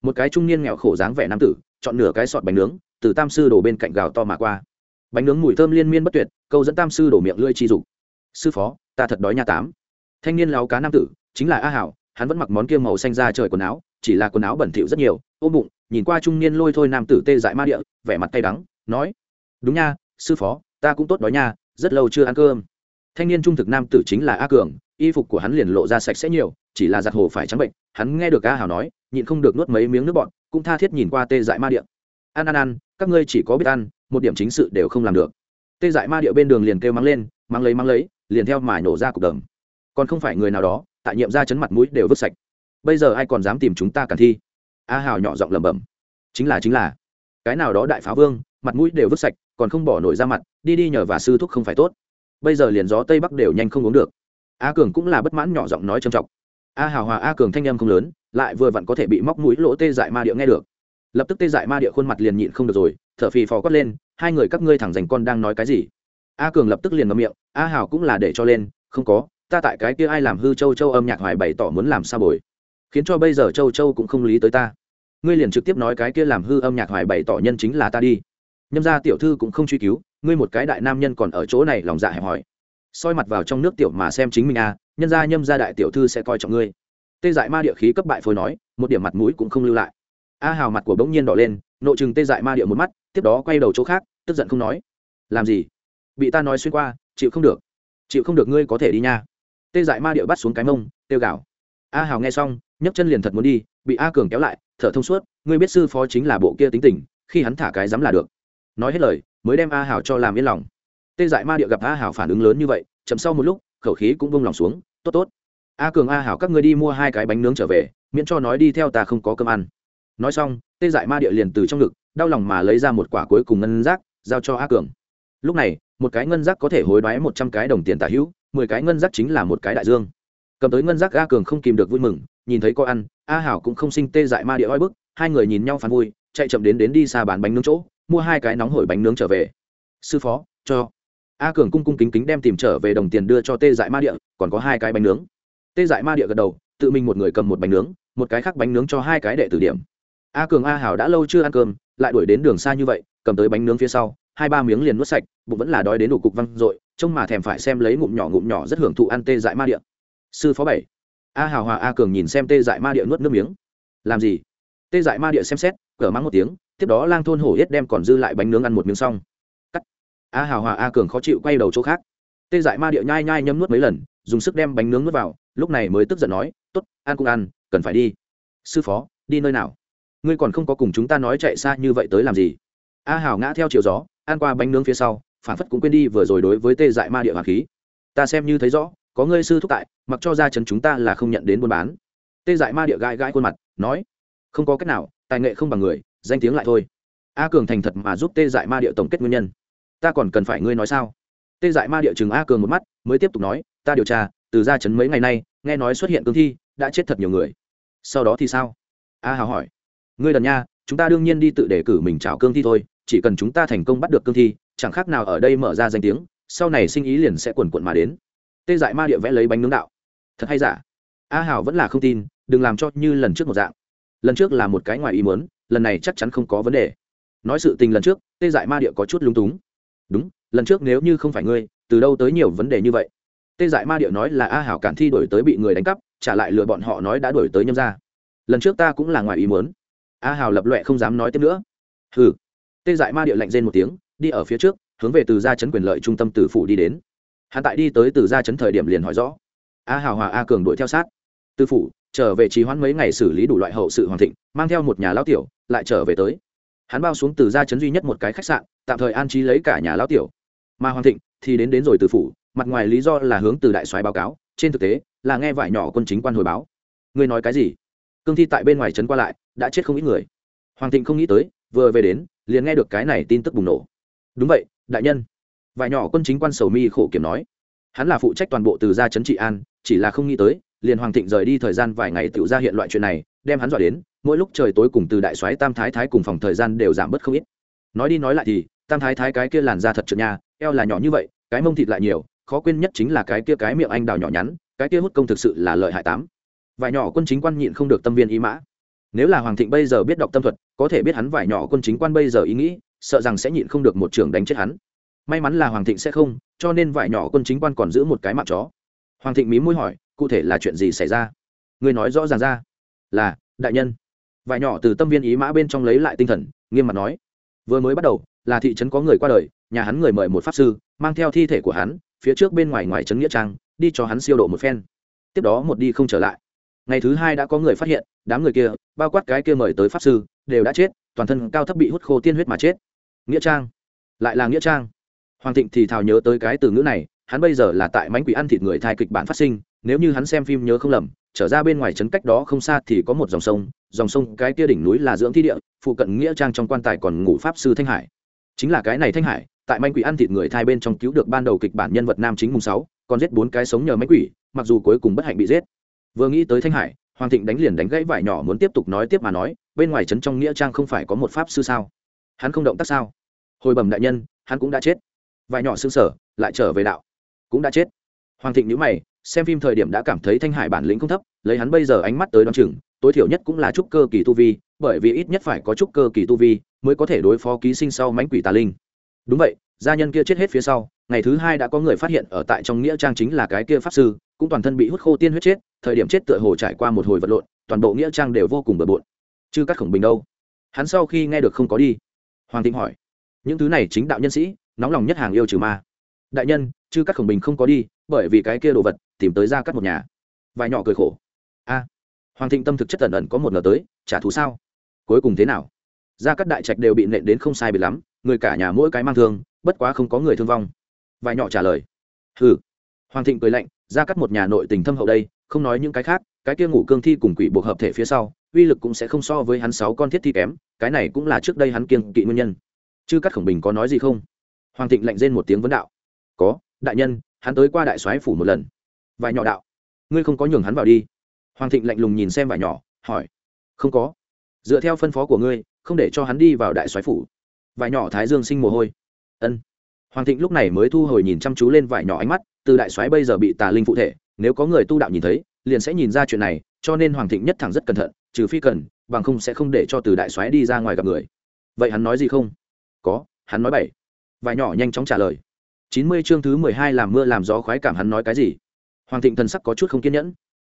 Một cái trung niên nghèo khổ dáng vẻ nam tử, chọn nửa cái sọt bánh nướng, từ tam sư đổ bên cạnh gào to mà qua. Bánh nướng mùi thơm liên miên bất tuyệt, câu dẫn tam sư đổ miệng lưỡi chi dục. Sư phó, ta thật đói nhà tám. Thanh niên láo cá nam tử, chính là a hảo hắn vẫn mặc món kia màu xanh ra trời quần áo chỉ là quần áo bẩn thỉu rất nhiều ôm bụng nhìn qua trung niên lôi thôi nam tử tê dại ma địa vẻ mặt tay đắng nói đúng nha sư phó ta cũng tốt đói nha rất lâu chưa ăn cơm. Thanh niên trung thực nam tử chính là a cường y phục của hắn liền lộ ra sạch sẽ nhiều chỉ là giặt hồ phải trắng bệnh hắn nghe được a hảo nói nhịn không được nuốt mấy miếng nước bọn cũng tha thiết nhìn qua tê dại ma địa, ăn ăn ăn các ngươi chỉ có biết ăn một điểm chính sự đều không làm được. Tê dại ma địa bên đường liền kêu mắng lên mắng lấy mắng lấy liền theo mà nổ ra cục đầm. Còn không phải người nào đó tại nhiệm ra chấn mặt mũi đều vứt sạch. Bây giờ ai còn dám tìm chúng ta cản thi? A hào nhỏ giọng lẩm bẩm. Chính là chính là. Cái nào đó đại phá vương, mặt mũi đều vứt sạch, còn không bỏ nổi ra mặt, đi đi nhờ và sư thúc không phải tốt. Bây giờ liền gió tây bắc đều nhanh không uống được. A cường cũng là bất mãn nhỏ giọng nói trầm trọng. A hào hòa a cường thanh em không lớn, lại vừa vặn có thể bị móc mũi lỗ tê dại ma địa nghe được. Lập tức tê dại ma địa khuôn mặt liền nhịn không được rồi, thở phì phò quát lên, hai người các ngươi thẳng dành con đang nói cái gì? A cường lập tức liền ngậm miệng, a hào cũng là để cho lên, không có ta tại cái kia ai làm hư châu châu âm nhạc hoài bày tỏ muốn làm sao bồi? Khiến cho bây giờ châu châu cũng không lý tới ta. Ngươi liền trực tiếp nói cái kia làm hư âm nhạc hoài bày tỏ nhân chính là ta đi. Nhâm ra tiểu thư cũng không truy cứu, ngươi một cái đại nam nhân còn ở chỗ này lòng dạ hẹp hỏi soi mặt vào trong nước tiểu mà xem chính mình a nhân ra nhâm ra đại tiểu thư sẽ coi trọng ngươi. Tê dại ma địa khí cấp bại phối nói, một điểm mặt mũi cũng không lưu lại. A hào mặt của bỗng nhiên đỏ lên, nộ chừng tê dại ma địa một mắt, tiếp đó quay đầu chỗ khác, tức giận không nói. Làm gì? Bị ta nói xuyên qua, chịu không được. Chịu không được ngươi có thể đi nha tê dại ma Điệu bắt xuống cái mông tiêu gạo a hào nghe xong, nhấc chân liền thật muốn đi, bị a cường kéo lại, thở thông suốt, ngươi biết sư phó chính là bộ kia tính tình, khi hắn thả cái dám là được. Nói hết lời, mới đem a hào cho làm yên lòng. Tê dại ma Điệu gặp a hào phản ứng lớn như vậy, chậm sau một lúc, khẩu khí cũng bông lòng xuống, tốt tốt. A cường, a hảo các ngươi đi mua hai cái bánh nướng trở về, miễn cho nói đi theo ta không có cơm ăn. Nói xong, tê dại ma địa liền từ trong ngực, đau lòng mà lấy ra một quả cuối cùng ngân rác giao cho a cường. Lúc này một cái ngân giác có thể hối đoái một trăm cái đồng tiền tả hữu mười cái ngân giác chính là một cái đại dương. Cầm tới ngân giác, a cường không kìm được vui mừng nhìn thấy có ăn a hảo cũng không sinh tê dại ma địa oi bức hai người nhìn nhau phán vui chạy chậm đến đến đi xa bán bánh nướng chỗ mua hai cái nóng hổi bánh nướng trở về. Sư phó cho. A cường cung cung kính kính đem tìm trở về đồng tiền đưa cho tê dại ma địa còn có hai cái bánh nướng. Tê dại ma địa gật đầu tự mình một người cầm một bánh nướng một cái khác bánh nướng cho hai cái đệ tử điểm. A cường a hảo đã lâu chưa ăn cơm lại đuổi đến đường xa như vậy cầm tới bánh nướng phía sau hai ba miếng liền nuốt sạch, bụng vẫn là đói đến đủ cục văng r ộ i trông mà thèm phải xem lấy ngụm nhỏ ngụm nhỏ rất hưởng thụ ăn tê dại ma địa. Sư phó bảy. A hào hòa a cường nhìn xem tê dại ma địa nuốt nước miếng. Làm gì? Tê dại ma địa xem xét, cờ mắng một tiếng, tiếp đó lang thôn hổ yết đem còn dư lại bánh nướng ăn một miếng xong. Cắt. A hào hòa a cường khó chịu quay đầu chỗ khác. Tê dại ma địa nhai nhai nhấm nuốt mấy lần, dùng sức đem bánh nướng nuốt vào, lúc này mới tức giận nói t ố t ăn cũng ăn, cần phải đi. Sư phó, đi nơi nào? Ngươi còn không có cùng chúng ta nói chạy xa như vậy tới làm gì? A hào ngã theo chiều gió ăn qua bánh nướng phía sau phản phất cũng quên đi vừa rồi đối với tê dại ma địa hoàng khí. Ta xem như thấy rõ, có ngươi sư thúc tại, mặc cho ra chấn chúng ta là không nhận đến buôn bán. Tê dại ma địa gãi gãi khuôn mặt, nói, không có cách nào, tài nghệ không bằng người, danh tiếng lại thôi. A cường thành thật mà giúp tê dại ma địa tổng kết nguyên nhân. Ta còn cần phải ngươi nói sao? Tê dại ma địa chừng a cường một mắt, mới tiếp tục nói, ta điều tra, từ ra chấn mấy ngày nay, nghe nói xuất hiện cương thi, đã chết thật nhiều người. Sau đó thì sao? A hào hỏi, ngươi đần nha, chúng ta đương nhiên đi tự đề cử mình chào cương thi thôi chỉ cần chúng ta thành công bắt được cương thi, chẳng khác nào ở đây mở ra danh tiếng, sau này sinh ý liền sẽ quần quận mà đến. Tê dại ma địa vẽ lấy bánh nướng đạo. Thật hay giả? A hào vẫn là không tin, đừng làm cho như lần trước một dạng. Lần trước là một cái ngoài ý muốn, lần này chắc chắn không có vấn đề. Nói sự tình lần trước, tê dại ma địa có chút lung túng. Đúng, lần trước nếu như không phải ngươi, từ đâu tới nhiều vấn đề như vậy? Tê dại ma địa nói là a hảo cản thi đổi tới bị người đánh cắp, trả lại lừa bọn họ nói đã đổi tới nhâm ra lần trước ta cũng là ngoài ý muốn. A hảo lập loẹ không dám nói tiếp nữa. Hừ tê dại ma địa lạnh rên một tiếng, đi ở phía trước, hướng về từ gia chấn quyền lợi trung tâm tử phủ đi đến. Hắn tại đi tới từ gia chấn thời điểm liền hỏi rõ. A hào hòa a cường đuổi theo sát. Tư phủ, trở về trì hoãn mấy ngày xử lý đủ loại hậu sự hoàng thịnh, mang theo một nhà lão tiểu, lại trở về tới. Hắn bao xuống từ gia chấn duy nhất một cái khách sạn, tạm thời an trí lấy cả nhà lão tiểu. Mà hoàng thịnh thì đến đến rồi từ phủ, mặt ngoài lý do là hướng từ đại soái báo cáo, trên thực tế là nghe vải nhỏ quân chính quan hồi báo. Ngươi nói cái gì? Cương thi tại bên ngoài trấn qua lại, đã chết không ít người. Hoàng thịnh không nghĩ tới vừa về đến, liền nghe được cái này tin tức bùng nổ. Đúng vậy, đại nhân. Vài nhỏ quân chính quan sầu mi khổ kiểm nói. Hắn là phụ trách toàn bộ từ gia trấn trị an, chỉ là không nghĩ tới, liền hoàng thịnh rời đi thời gian vài ngày tự ra hiện loại chuyện này, đem hắn dọa đến, mỗi lúc trời tối cùng từ đại soái tam thái thái cùng phòng thời gian đều giảm bớt không ít. Nói đi nói lại thì, tam thái thái cái kia làn da thật trượt nha, eo là nhỏ như vậy, cái mông thịt lại nhiều, khó quên nhất chính là cái kia cái miệng anh đào nhỏ nhắn, cái kia hút công thực sự là lợi hại tám. Vài nhỏ quân chính quan nhịn không được tâm viên ý mã nếu là hoàng thịnh bây giờ biết đọc tâm thuật, có thể biết hắn vải nhỏ quân chính quan bây giờ ý nghĩ, sợ rằng sẽ nhịn không được một trường đánh chết hắn. May mắn là hoàng thịnh sẽ không, cho nên vải nhỏ quân chính quan còn giữ một cái mạng chó. Hoàng thịnh mí môi hỏi, cụ thể là chuyện gì xảy ra? Người nói rõ ràng ra. Là, đại nhân. Vải nhỏ từ tâm viên ý mã bên trong lấy lại tinh thần, nghiêm mặt nói. Vừa mới bắt đầu, là thị trấn có người qua đời, nhà hắn người mời một pháp sư, mang theo thi thể của hắn, phía trước bên ngoài ngoài trấn nghĩa trang, đi cho hắn siêu độ một phen. Tiếp đó một đi không trở lại ngày thứ hai đã có người phát hiện, đám người kia, bao quát cái kia mời tới pháp sư, đều đã chết, toàn thân cao thấp bị hút khô tiên huyết mà chết. Nghĩa trang. Lại là nghĩa trang. Hoàng thịnh thì thào nhớ tới cái từ ngữ này, hắn bây giờ là tại mánh quỷ ăn thịt người thai kịch bản phát sinh, nếu như hắn xem phim nhớ không lầm, trở ra bên ngoài trấn cách đó không xa thì có một dòng sông dòng sông cái kia đỉnh núi là dưỡng thi địa, phụ cận nghĩa trang trong quan tài còn ngủ pháp sư thanh hải. Chính là cái này thanh hải, tại manh quỷ ăn thịt người thai bên trong cứu được ban đầu kịch bản nhân vật nam chính mùng sáu, còn giết bốn cái sống nhờ manh quỷ, mặc dù cuối cùng bất hạnh bị giết vừa nghĩ tới thanh hải, hoàng thịnh đánh liền đánh gãy vải nhỏ muốn tiếp tục nói tiếp mà nói, bên ngoài trấn trong nghĩa trang không phải có một pháp sư sao? Hắn không động tác sao? Hồi bẩm đại nhân, hắn cũng đã chết. Vải nhỏ xương sở, lại trở về đạo. Cũng đã chết. Hoàng thịnh nhữ mày, xem phim thời điểm đã cảm thấy thanh hải bản lĩnh không thấp, lấy hắn bây giờ ánh mắt tới đ o á n chừng, tối thiểu nhất cũng là trúc cơ kỳ tu vi, bởi vì ít nhất phải có trúc cơ kỳ tu vi mới có thể đối phó ký sinh sau mánh quỷ tà linh. Đúng vậy, gia nhân kia chết hết phía sau, ngày thứ hai đã có người phát hiện ở tại trong nghĩa trang chính là cái kia pháp sư, cũng toàn thân bị hút khô tiên huyết chết thời điểm chết tựa hồ trải qua một hồi vật lộn, toàn bộ nghĩa trang đều vô cùng bừa bộn. Chứ các khổng bình đâu? Hắn sau khi nghe được không có đi. Hoàng thịnh hỏi. Những thứ này chính đạo nhân sĩ, nóng lòng nhất hàng yêu trừ ma. Đại nhân chứ các khổng bình không có đi, bởi vì cái kia đồ vật, tìm tới ra cắt một nhà. Vài nhỏ cười khổ. A. Hoàng thịnh tâm thực chất ẩn ẩn có một ngờ tới, trả thù sao? Cuối cùng thế nào? Gia các đại trạch đều bị nện đến không sai bị lắm, người cả nhà mỗi cái mang thương, bất quá không có người thương vong. Vài nhỏ trả lời. Hừ. Hoàng thịnh cười lạnh gia cắt một nhà nội tình thâm hậu đây không nói những cái khác, cái kia ngủ cương thi cùng quỷ buộc hợp thể phía sau, uy lực cũng sẽ không so với hắn sáu con thiết thi kém, cái này cũng là trước đây hắn kiêng kỵ nguyên nhân. Chứ cắt khổng bình có nói gì không? Hoàng thịnh lạnh rên một tiếng vấn đạo. Có, đại nhân, hắn tới qua đại soái phủ một lần. Vài nhỏ đạo. Ngươi không có nhường hắn vào đi. Hoàng thịnh lạnh lùng nhìn xem vài nhỏ, hỏi. Không có. Dựa theo phân phó của ngươi, không để cho hắn đi vào đại soái phủ. Vài nhỏ thái dương sinh mồ hôi. Ân. Hoàng thịnh lúc này mới thu hồi nhìn chăm chú lên vài nhỏ ánh mắt, từ đại soái bây giờ bị tà linh phụ thể nếu có người tu đạo nhìn thấy, liền sẽ nhìn ra chuyện này, cho nên hoàng thịnh nhất thẳng rất cẩn thận, trừ phi cần, bằng không sẽ không để cho từ đại soái đi ra ngoài gặp người. Vậy hắn nói gì không? Có, hắn nói bảy. Vài nhỏ nhanh chóng trả lời. Chín mươi chương thứ mười hai làm mưa làm gió khoái cảm hắn nói cái gì? Hoàng thịnh thần sắc có chút không kiên nhẫn.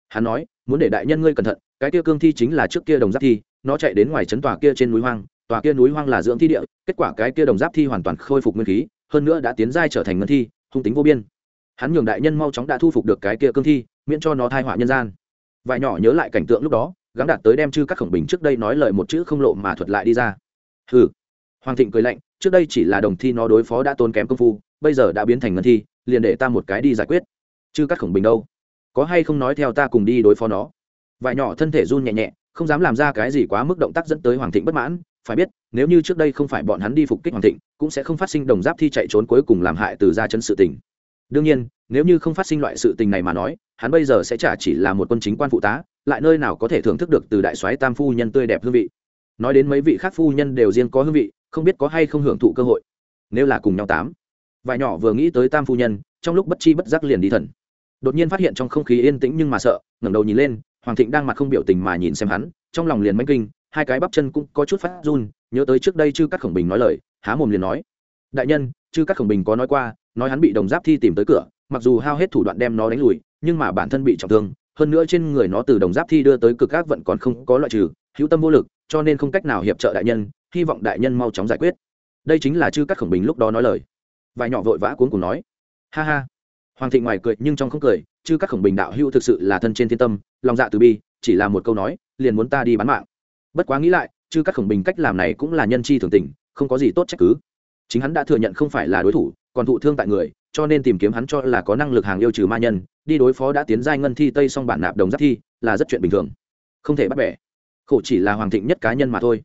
Hắn nói, muốn để đại nhân ngươi cẩn thận, cái kia cương thi chính là trước kia đồng giáp thi, nó chạy đến ngoài trấn tòa kia trên núi hoang, tòa kia núi hoang là dưỡng thi địa, kết quả cái kia đồng giáp thi hoàn toàn khôi phục nguyên khí, hơn nữa đã tiến giai trở thành ngân thi, hung tính vô biên hắn nhường đại nhân mau chóng đã thu phục được cái kia cương thi, miễn cho nó thai họa nhân gian. Vài nhỏ nhớ lại cảnh tượng lúc đó, gắng đạt tới đem chư các khổng bình trước đây nói lời một chữ không lộ mà thuật lại đi ra. Hừ. Hoàng thịnh cười lạnh, trước đây chỉ là đồng thi nó đối phó đã tốn kém công phu, bây giờ đã biến thành ngân thi, liền để ta một cái đi giải quyết. Chư các khổng bình đâu? Có hay không nói theo ta cùng đi đối phó nó? Vài nhỏ thân thể run nhẹ nhẹ, không dám làm ra cái gì quá mức động tác dẫn tới hoàng thịnh bất mãn. Phải biết, nếu như trước đây không phải bọn hắn đi phục kích hoàng thịnh, cũng sẽ không phát sinh đồng giáp thi chạy trốn cuối cùng làm hại từ ra chân sự tình đương nhiên, nếu như không phát sinh loại sự tình này mà nói, hắn bây giờ sẽ chả chỉ là một quân chính quan phụ tá, lại nơi nào có thể thưởng thức được từ đại soái tam phu nhân tươi đẹp hương vị. Nói đến mấy vị khác phu nhân đều riêng có hương vị, không biết có hay không hưởng thụ cơ hội. Nếu là cùng nhau tám, vài nhỏ vừa nghĩ tới tam phu nhân, trong lúc bất chi bất giác liền đi thần. Đột nhiên phát hiện trong không khí yên tĩnh nhưng mà sợ, ngẩng đầu nhìn lên, hoàng thịnh đang mặt không biểu tình mà nhìn xem hắn, trong lòng liền manh kinh, hai cái bắp chân cũng có chút phát run, nhớ tới trước đây chư các khổng bình nói lời, há mồm liền nói. Đại nhân, chư các khổng bình có nói qua nói hắn bị đồng giáp thi tìm tới cửa, mặc dù hao hết thủ đoạn đem nó đánh lùi, nhưng mà bản thân bị trọng thương, hơn nữa trên người nó từ đồng giáp thi đưa tới cực ác vẫn còn không có loại trừ, hữu tâm vô lực, cho nên không cách nào hiệp trợ đại nhân, hy vọng đại nhân mau chóng giải quyết. Đây chính là chư các khổng bình lúc đó nói lời. Vài nhỏ vội vã cuốn cùng nói. Ha ha. Hoàng thịnh ngoài cười nhưng trong không cười, chư các khổng bình đạo hữu thực sự là thân trên thiên tâm, lòng dạ từ bi, chỉ là một câu nói, liền muốn ta đi bán mạng. Bất quá nghĩ lại, chư các khổng bình cách làm này cũng là nhân chi thường tình, không có gì tốt trách cứ. Chính hắn đã thừa nhận không phải là đối thủ còn thụ thương tại người, cho nên tìm kiếm hắn cho là có năng lực hàng yêu trừ ma nhân, đi đối phó đã tiến giai ngân thi tây song bản nạp đồng giáp thi, là rất chuyện bình thường. Không thể bắt bẻ. Khổ chỉ là hoàng thịnh nhất cá nhân mà thôi.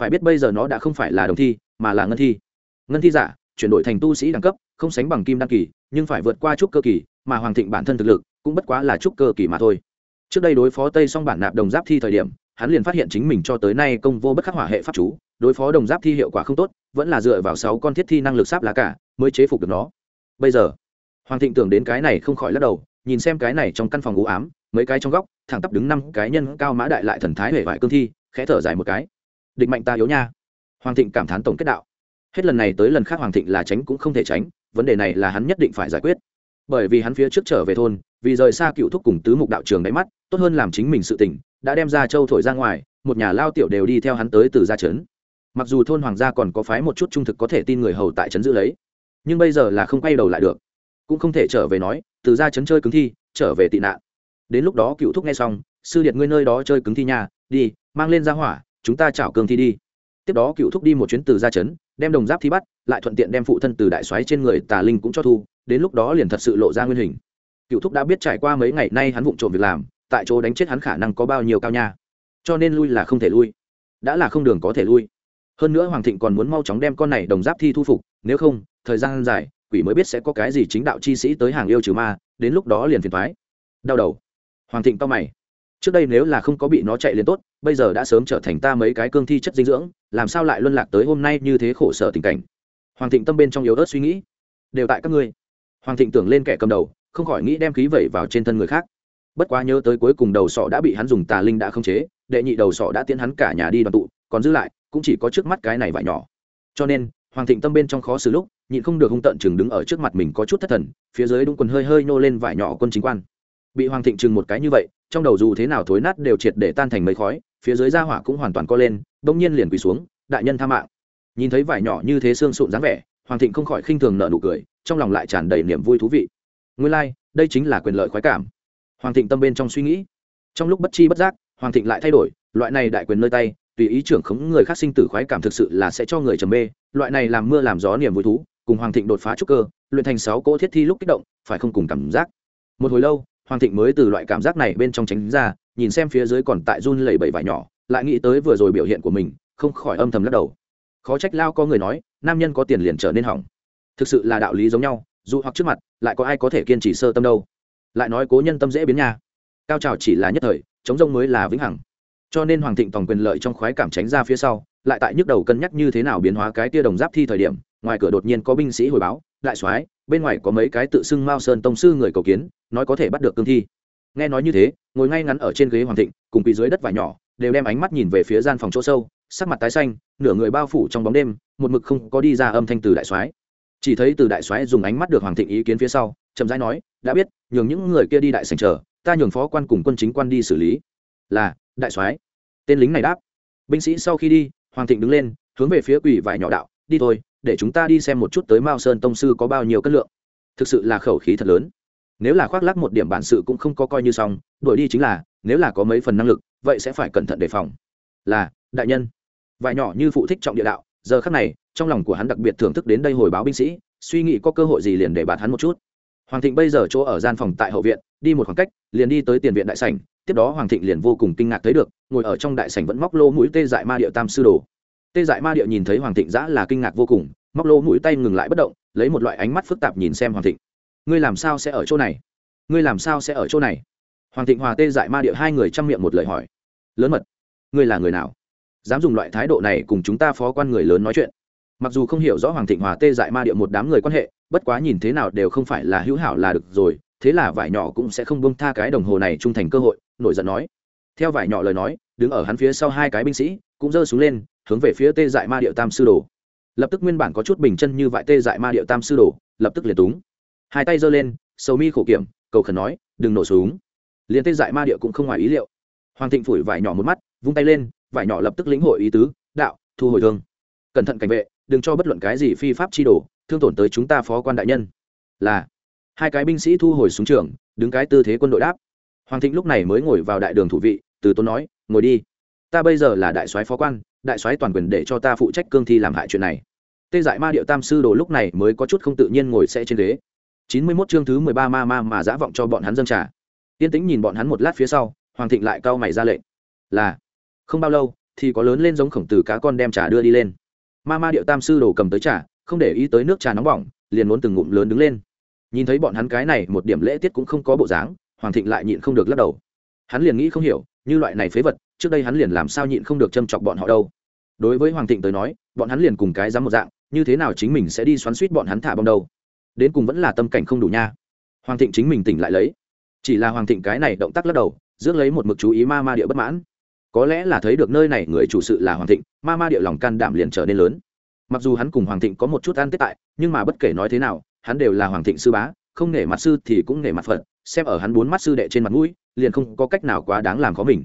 Phải biết bây giờ nó đã không phải là đồng thi, mà là ngân thi. Ngân thi giả, chuyển đổi thành tu sĩ đẳng cấp, không sánh bằng kim đăng kỳ, nhưng phải vượt qua trúc cơ kỳ, mà hoàng thịnh bản thân thực lực cũng bất quá là trúc cơ kỳ mà thôi. Trước đây đối phó tây song bản nạp đồng giáp thi thời điểm, hắn liền phát hiện chính mình cho tới nay công vô bất khắc hỏa hệ pháp chú, đối phó đồng giáp thi hiệu quả không tốt, vẫn là dựa vào sáu con thiết thi năng lực sáp lá cả mới chế phục được nó. Bây giờ, hoàng thịnh tưởng đến cái này không khỏi lắc đầu, nhìn xem cái này trong căn phòng u ám, mấy cái trong góc, thẳng tắp đứng năm cái nhân cao mã đại lại thần thái hể vải cương thi, khẽ thở dài một cái. Địch mạnh ta yếu nha. Hoàng thịnh cảm thán tổng kết đạo. Hết lần này tới lần khác hoàng thịnh là tránh cũng không thể tránh, vấn đề này là hắn nhất định phải giải quyết. Bởi vì hắn phía trước trở về thôn, vì rời xa cựu thúc cùng tứ mục đạo trường đáy mắt, tốt hơn làm chính mình sự tỉnh đã đem ra châu thổi ra ngoài, một nhà lao tiểu đều đi theo hắn tới từ gia trấn. Mặc dù thôn hoàng gia còn có phái một chút trung thực có thể tin người hầu tại trấn giữ lấy nhưng bây giờ là không quay đầu lại được. Cũng không thể trở về nói từ gia chấn chơi cứng thi trở về tị nạn. Đến lúc đó cựu thúc nghe xong sư điện ngươi nơi đó chơi cứng thi nhà đi mang lên ra hỏa chúng ta chảo cường thi đi. Tiếp đó cựu thúc đi một chuyến từ ra chấn, đem đồng giáp thi bắt lại thuận tiện đem phụ thân từ đại soái trên người tà linh cũng cho thu đến lúc đó liền thật sự lộ ra nguyên hình. Cựu thúc đã biết trải qua mấy ngày nay hắn vụng trộm việc làm tại chỗ đánh chết hắn khả năng có bao nhiêu cao nha. Cho nên lui là không thể lui. Đã là không đường có thể lui. Hơn nữa hoàng thịnh còn muốn mau chóng đem con này đồng giáp thi thu phục nếu không thời gian dài, quỷ mới biết sẽ có cái gì chính đạo chi sĩ tới hàng yêu trừ ma, đến lúc đó liền phiền thoái đau đầu. Hoàng thịnh to mày. Trước đây nếu là không có bị nó chạy liền tốt, bây giờ đã sớm trở thành ta mấy cái cương thi chất dinh dưỡng, làm sao lại luân lạc tới hôm nay như thế khổ sở tình cảnh? Hoàng thịnh tâm bên trong yếu ớt suy nghĩ. Đều tại các ngươi. Hoàng thịnh tưởng lên kẻ cầm đầu, không khỏi nghĩ đem khí vẩy vào trên thân người khác. Bất quá nhớ tới cuối cùng đầu sọ đã bị hắn dùng tà linh đã không chế, đệ nhị đầu sọ đã tiến hắn cả nhà đi đoàn tụ, còn giữ lại, cũng chỉ có trước mắt cái này vải nhỏ. Cho nên, hoàng thịnh tâm bên trong khó xử lúc nhịn không được hung tận chừng đứng ở trước mặt mình có chút thất thần phía dưới đúng quần hơi hơi nô lên vải nhỏ quân chính quan. Bị hoàng thịnh chừng một cái như vậy trong đầu dù thế nào thối nát đều triệt để tan thành mấy khói phía dưới ra hỏa cũng hoàn toàn co lên bỗng nhiên liền quỳ xuống đại nhân tha mạng. Nhìn thấy vải nhỏ như thế xương sụn dáng vẻ hoàng thịnh không khỏi khinh thường nợ nụ cười trong lòng lại tràn đầy niềm vui thú vị. Nguyên lai、like, đây chính là quyền lợi khoái cảm. Hoàng thịnh tâm bên trong suy nghĩ. Trong lúc bất chi bất giác hoàng thịnh lại thay đổi loại này đại quyền nơi tay tùy ý trưởng khống người khác sinh tử khoái cảm thực sự là sẽ cho người trầm mê loại này làm mưa làm gió niềm vui thú cùng hoàng thịnh đột phá trúc cơ, luyện thành sáu cỗ thiết thi lúc kích động, phải không cùng cảm giác? Một hồi lâu, hoàng thịnh mới từ loại cảm giác này bên trong tránh ra, nhìn xem phía dưới còn tại run lẩy bẩy vải nhỏ, lại nghĩ tới vừa rồi biểu hiện của mình, không khỏi âm thầm lắc đầu. Khó trách lao có người nói, nam nhân có tiền liền trở nên hỏng. Thực sự là đạo lý giống nhau, dù hoặc trước mặt, lại có ai có thể kiên trì sơ tâm đâu. Lại nói cố nhân tâm dễ biến nha. Cao trào chỉ là nhất thời, chống rông mới là vĩnh hằng. Cho nên hoàng thịnh tòng quyền lợi trong khoái cảm tránh ra phía sau, lại tại nhức đầu cân nhắc như thế nào biến hóa cái tia đồng giáp thi thời điểm ngoài cửa đột nhiên có binh sĩ hồi báo, đại soái, bên ngoài có mấy cái tự xưng mao sơn tông sư người cầu kiến, nói có thể bắt được cương thi. Nghe nói như thế, ngồi ngay ngắn ở trên ghế hoàng thịnh, cùng quỳ dưới đất vải nhỏ, đều đem ánh mắt nhìn về phía gian phòng chỗ sâu, sắc mặt tái xanh, nửa người bao phủ trong bóng đêm, một mực không có đi ra âm thanh từ đại soái. Chỉ thấy từ đại soái dùng ánh mắt được hoàng thịnh ý kiến phía sau, chậm rãi nói, đã biết, nhường những người kia đi đại sành chờ, ta nhường phó quan cùng quân chính quan đi xử lý. Là, đại soái. Tên lính này đáp. Binh sĩ sau khi đi, hoàng thịnh đứng lên, hướng về phía quỷ vải nhỏ đạo, đi thôi để chúng ta đi xem một chút tới mao sơn tông sư có bao nhiêu cân lượng. Thực sự là khẩu khí thật lớn. Nếu là khoác lắc một điểm bản sự cũng không có coi như xong đổi đi chính là, nếu là có mấy phần năng lực, vậy sẽ phải cẩn thận đề phòng. Là, đại nhân. Vải nhỏ như phụ thích trọng địa đạo, giờ khắc này, trong lòng của hắn đặc biệt thưởng thức đến đây hồi báo binh sĩ, suy nghĩ có cơ hội gì liền để bạt hắn một chút. Hoàng thịnh bây giờ chỗ ở gian phòng tại hậu viện, đi một khoảng cách, liền đi tới tiền viện đại sảnh, tiếp đó hoàng thịnh liền vô cùng kinh ngạc thấy được, ngồi ở trong đại sảnh vẫn móc lô mũi tê dại ma địa tam sư đồ tê dại ma địa nhìn thấy hoàng thịnh giã là kinh ngạc vô cùng, móc lô mũi tay ngừng lại bất động, lấy một loại ánh mắt phức tạp nhìn xem hoàng thịnh. Ngươi làm sao sẽ ở chỗ này? Ngươi làm sao sẽ ở chỗ này? Hoàng thịnh hòa tê dại ma địa hai người chăm miệng một lời hỏi. Lớn mật, ngươi là người nào? Dám dùng loại thái độ này cùng chúng ta phó quan người lớn nói chuyện. Mặc dù không hiểu rõ hoàng thịnh hòa tê dại ma địa một đám người quan hệ, bất quá nhìn thế nào đều không phải là hữu hảo là được rồi, thế là vải nhỏ cũng sẽ không bông tha cái đồng hồ này trung thành cơ hội, nổi giận nói. Theo vải nhỏ lời nói, đứng ở hắn phía sau hai cái binh sĩ, cũng giơ xuống lên hướng về phía tê dại ma điệu tam sư đồ. Lập tức nguyên bản có chút bình chân như vại tê dại ma điệu tam sư đồ, lập tức liền túng. Hai tay giơ lên, sầu mi khổ kiểm, cầu khẩn nói, đừng nổ súng. Liền tê dại ma điệu cũng không ngoài ý liệu. Hoàng thịnh phủi vải nhỏ một mắt, vung tay lên, vải nhỏ lập tức lĩnh hội ý tứ, đạo, thu hồi thương. Cẩn thận cảnh vệ, đừng cho bất luận cái gì phi pháp chi đồ, thương tổn tới chúng ta phó quan đại nhân. Là, hai cái binh sĩ thu hồi súng trường, đứng cái tư thế quân đội đáp. Hoàng thịnh lúc này mới ngồi vào đại đường thủ vị, từ tốn nói, ngồi đi. Ta bây giờ là đại soái phó quan đại soái toàn quyền để cho ta phụ trách cương thi làm hại chuyện này. Tê dại ma điệu tam sư đồ lúc này mới có chút không tự nhiên ngồi sẽ trên ghế. Chín mươi mốt chương thứ mười ba ma ma mà giã vọng cho bọn hắn dâng trà. Tiên tĩnh nhìn bọn hắn một lát phía sau, hoàng thịnh lại cau mày ra lệnh. Là, không bao lâu thì có lớn lên giống khổng tử cá con đem trà đưa đi lên. Ma ma điệu tam sư đồ cầm tới trà, không để ý tới nước trà nóng bỏng, liền muốn từng ngụm lớn đứng lên. Nhìn thấy bọn hắn cái này một điểm lễ tiết cũng không có bộ dáng, hoàng thịnh lại nhịn không được lắc đầu. Hắn liền nghĩ không hiểu, như loại này phế vật trước đây hắn liền làm sao nhịn không được châm chọc bọn họ đâu. Đối với hoàng thịnh tới nói, bọn hắn liền cùng cái dám một dạng, như thế nào chính mình sẽ đi xoắn suýt bọn hắn thả bom đâu. Đến cùng vẫn là tâm cảnh không đủ nha. Hoàng thịnh chính mình tỉnh lại lấy. Chỉ là hoàng thịnh cái này động tác lắc đầu, rước lấy một mực chú ý ma ma địa bất mãn. Có lẽ là thấy được nơi này người chủ sự là hoàng thịnh, ma ma địa lòng can đảm liền trở nên lớn. Mặc dù hắn cùng hoàng thịnh có một chút an tiết tại, nhưng mà bất kể nói thế nào, hắn đều là hoàng thịnh sư bá, không nể mặt sư thì cũng nể mặt phật, xem ở hắn bốn mắt sư đệ trên mặt mũi, liền không có cách nào quá đáng làm khó mình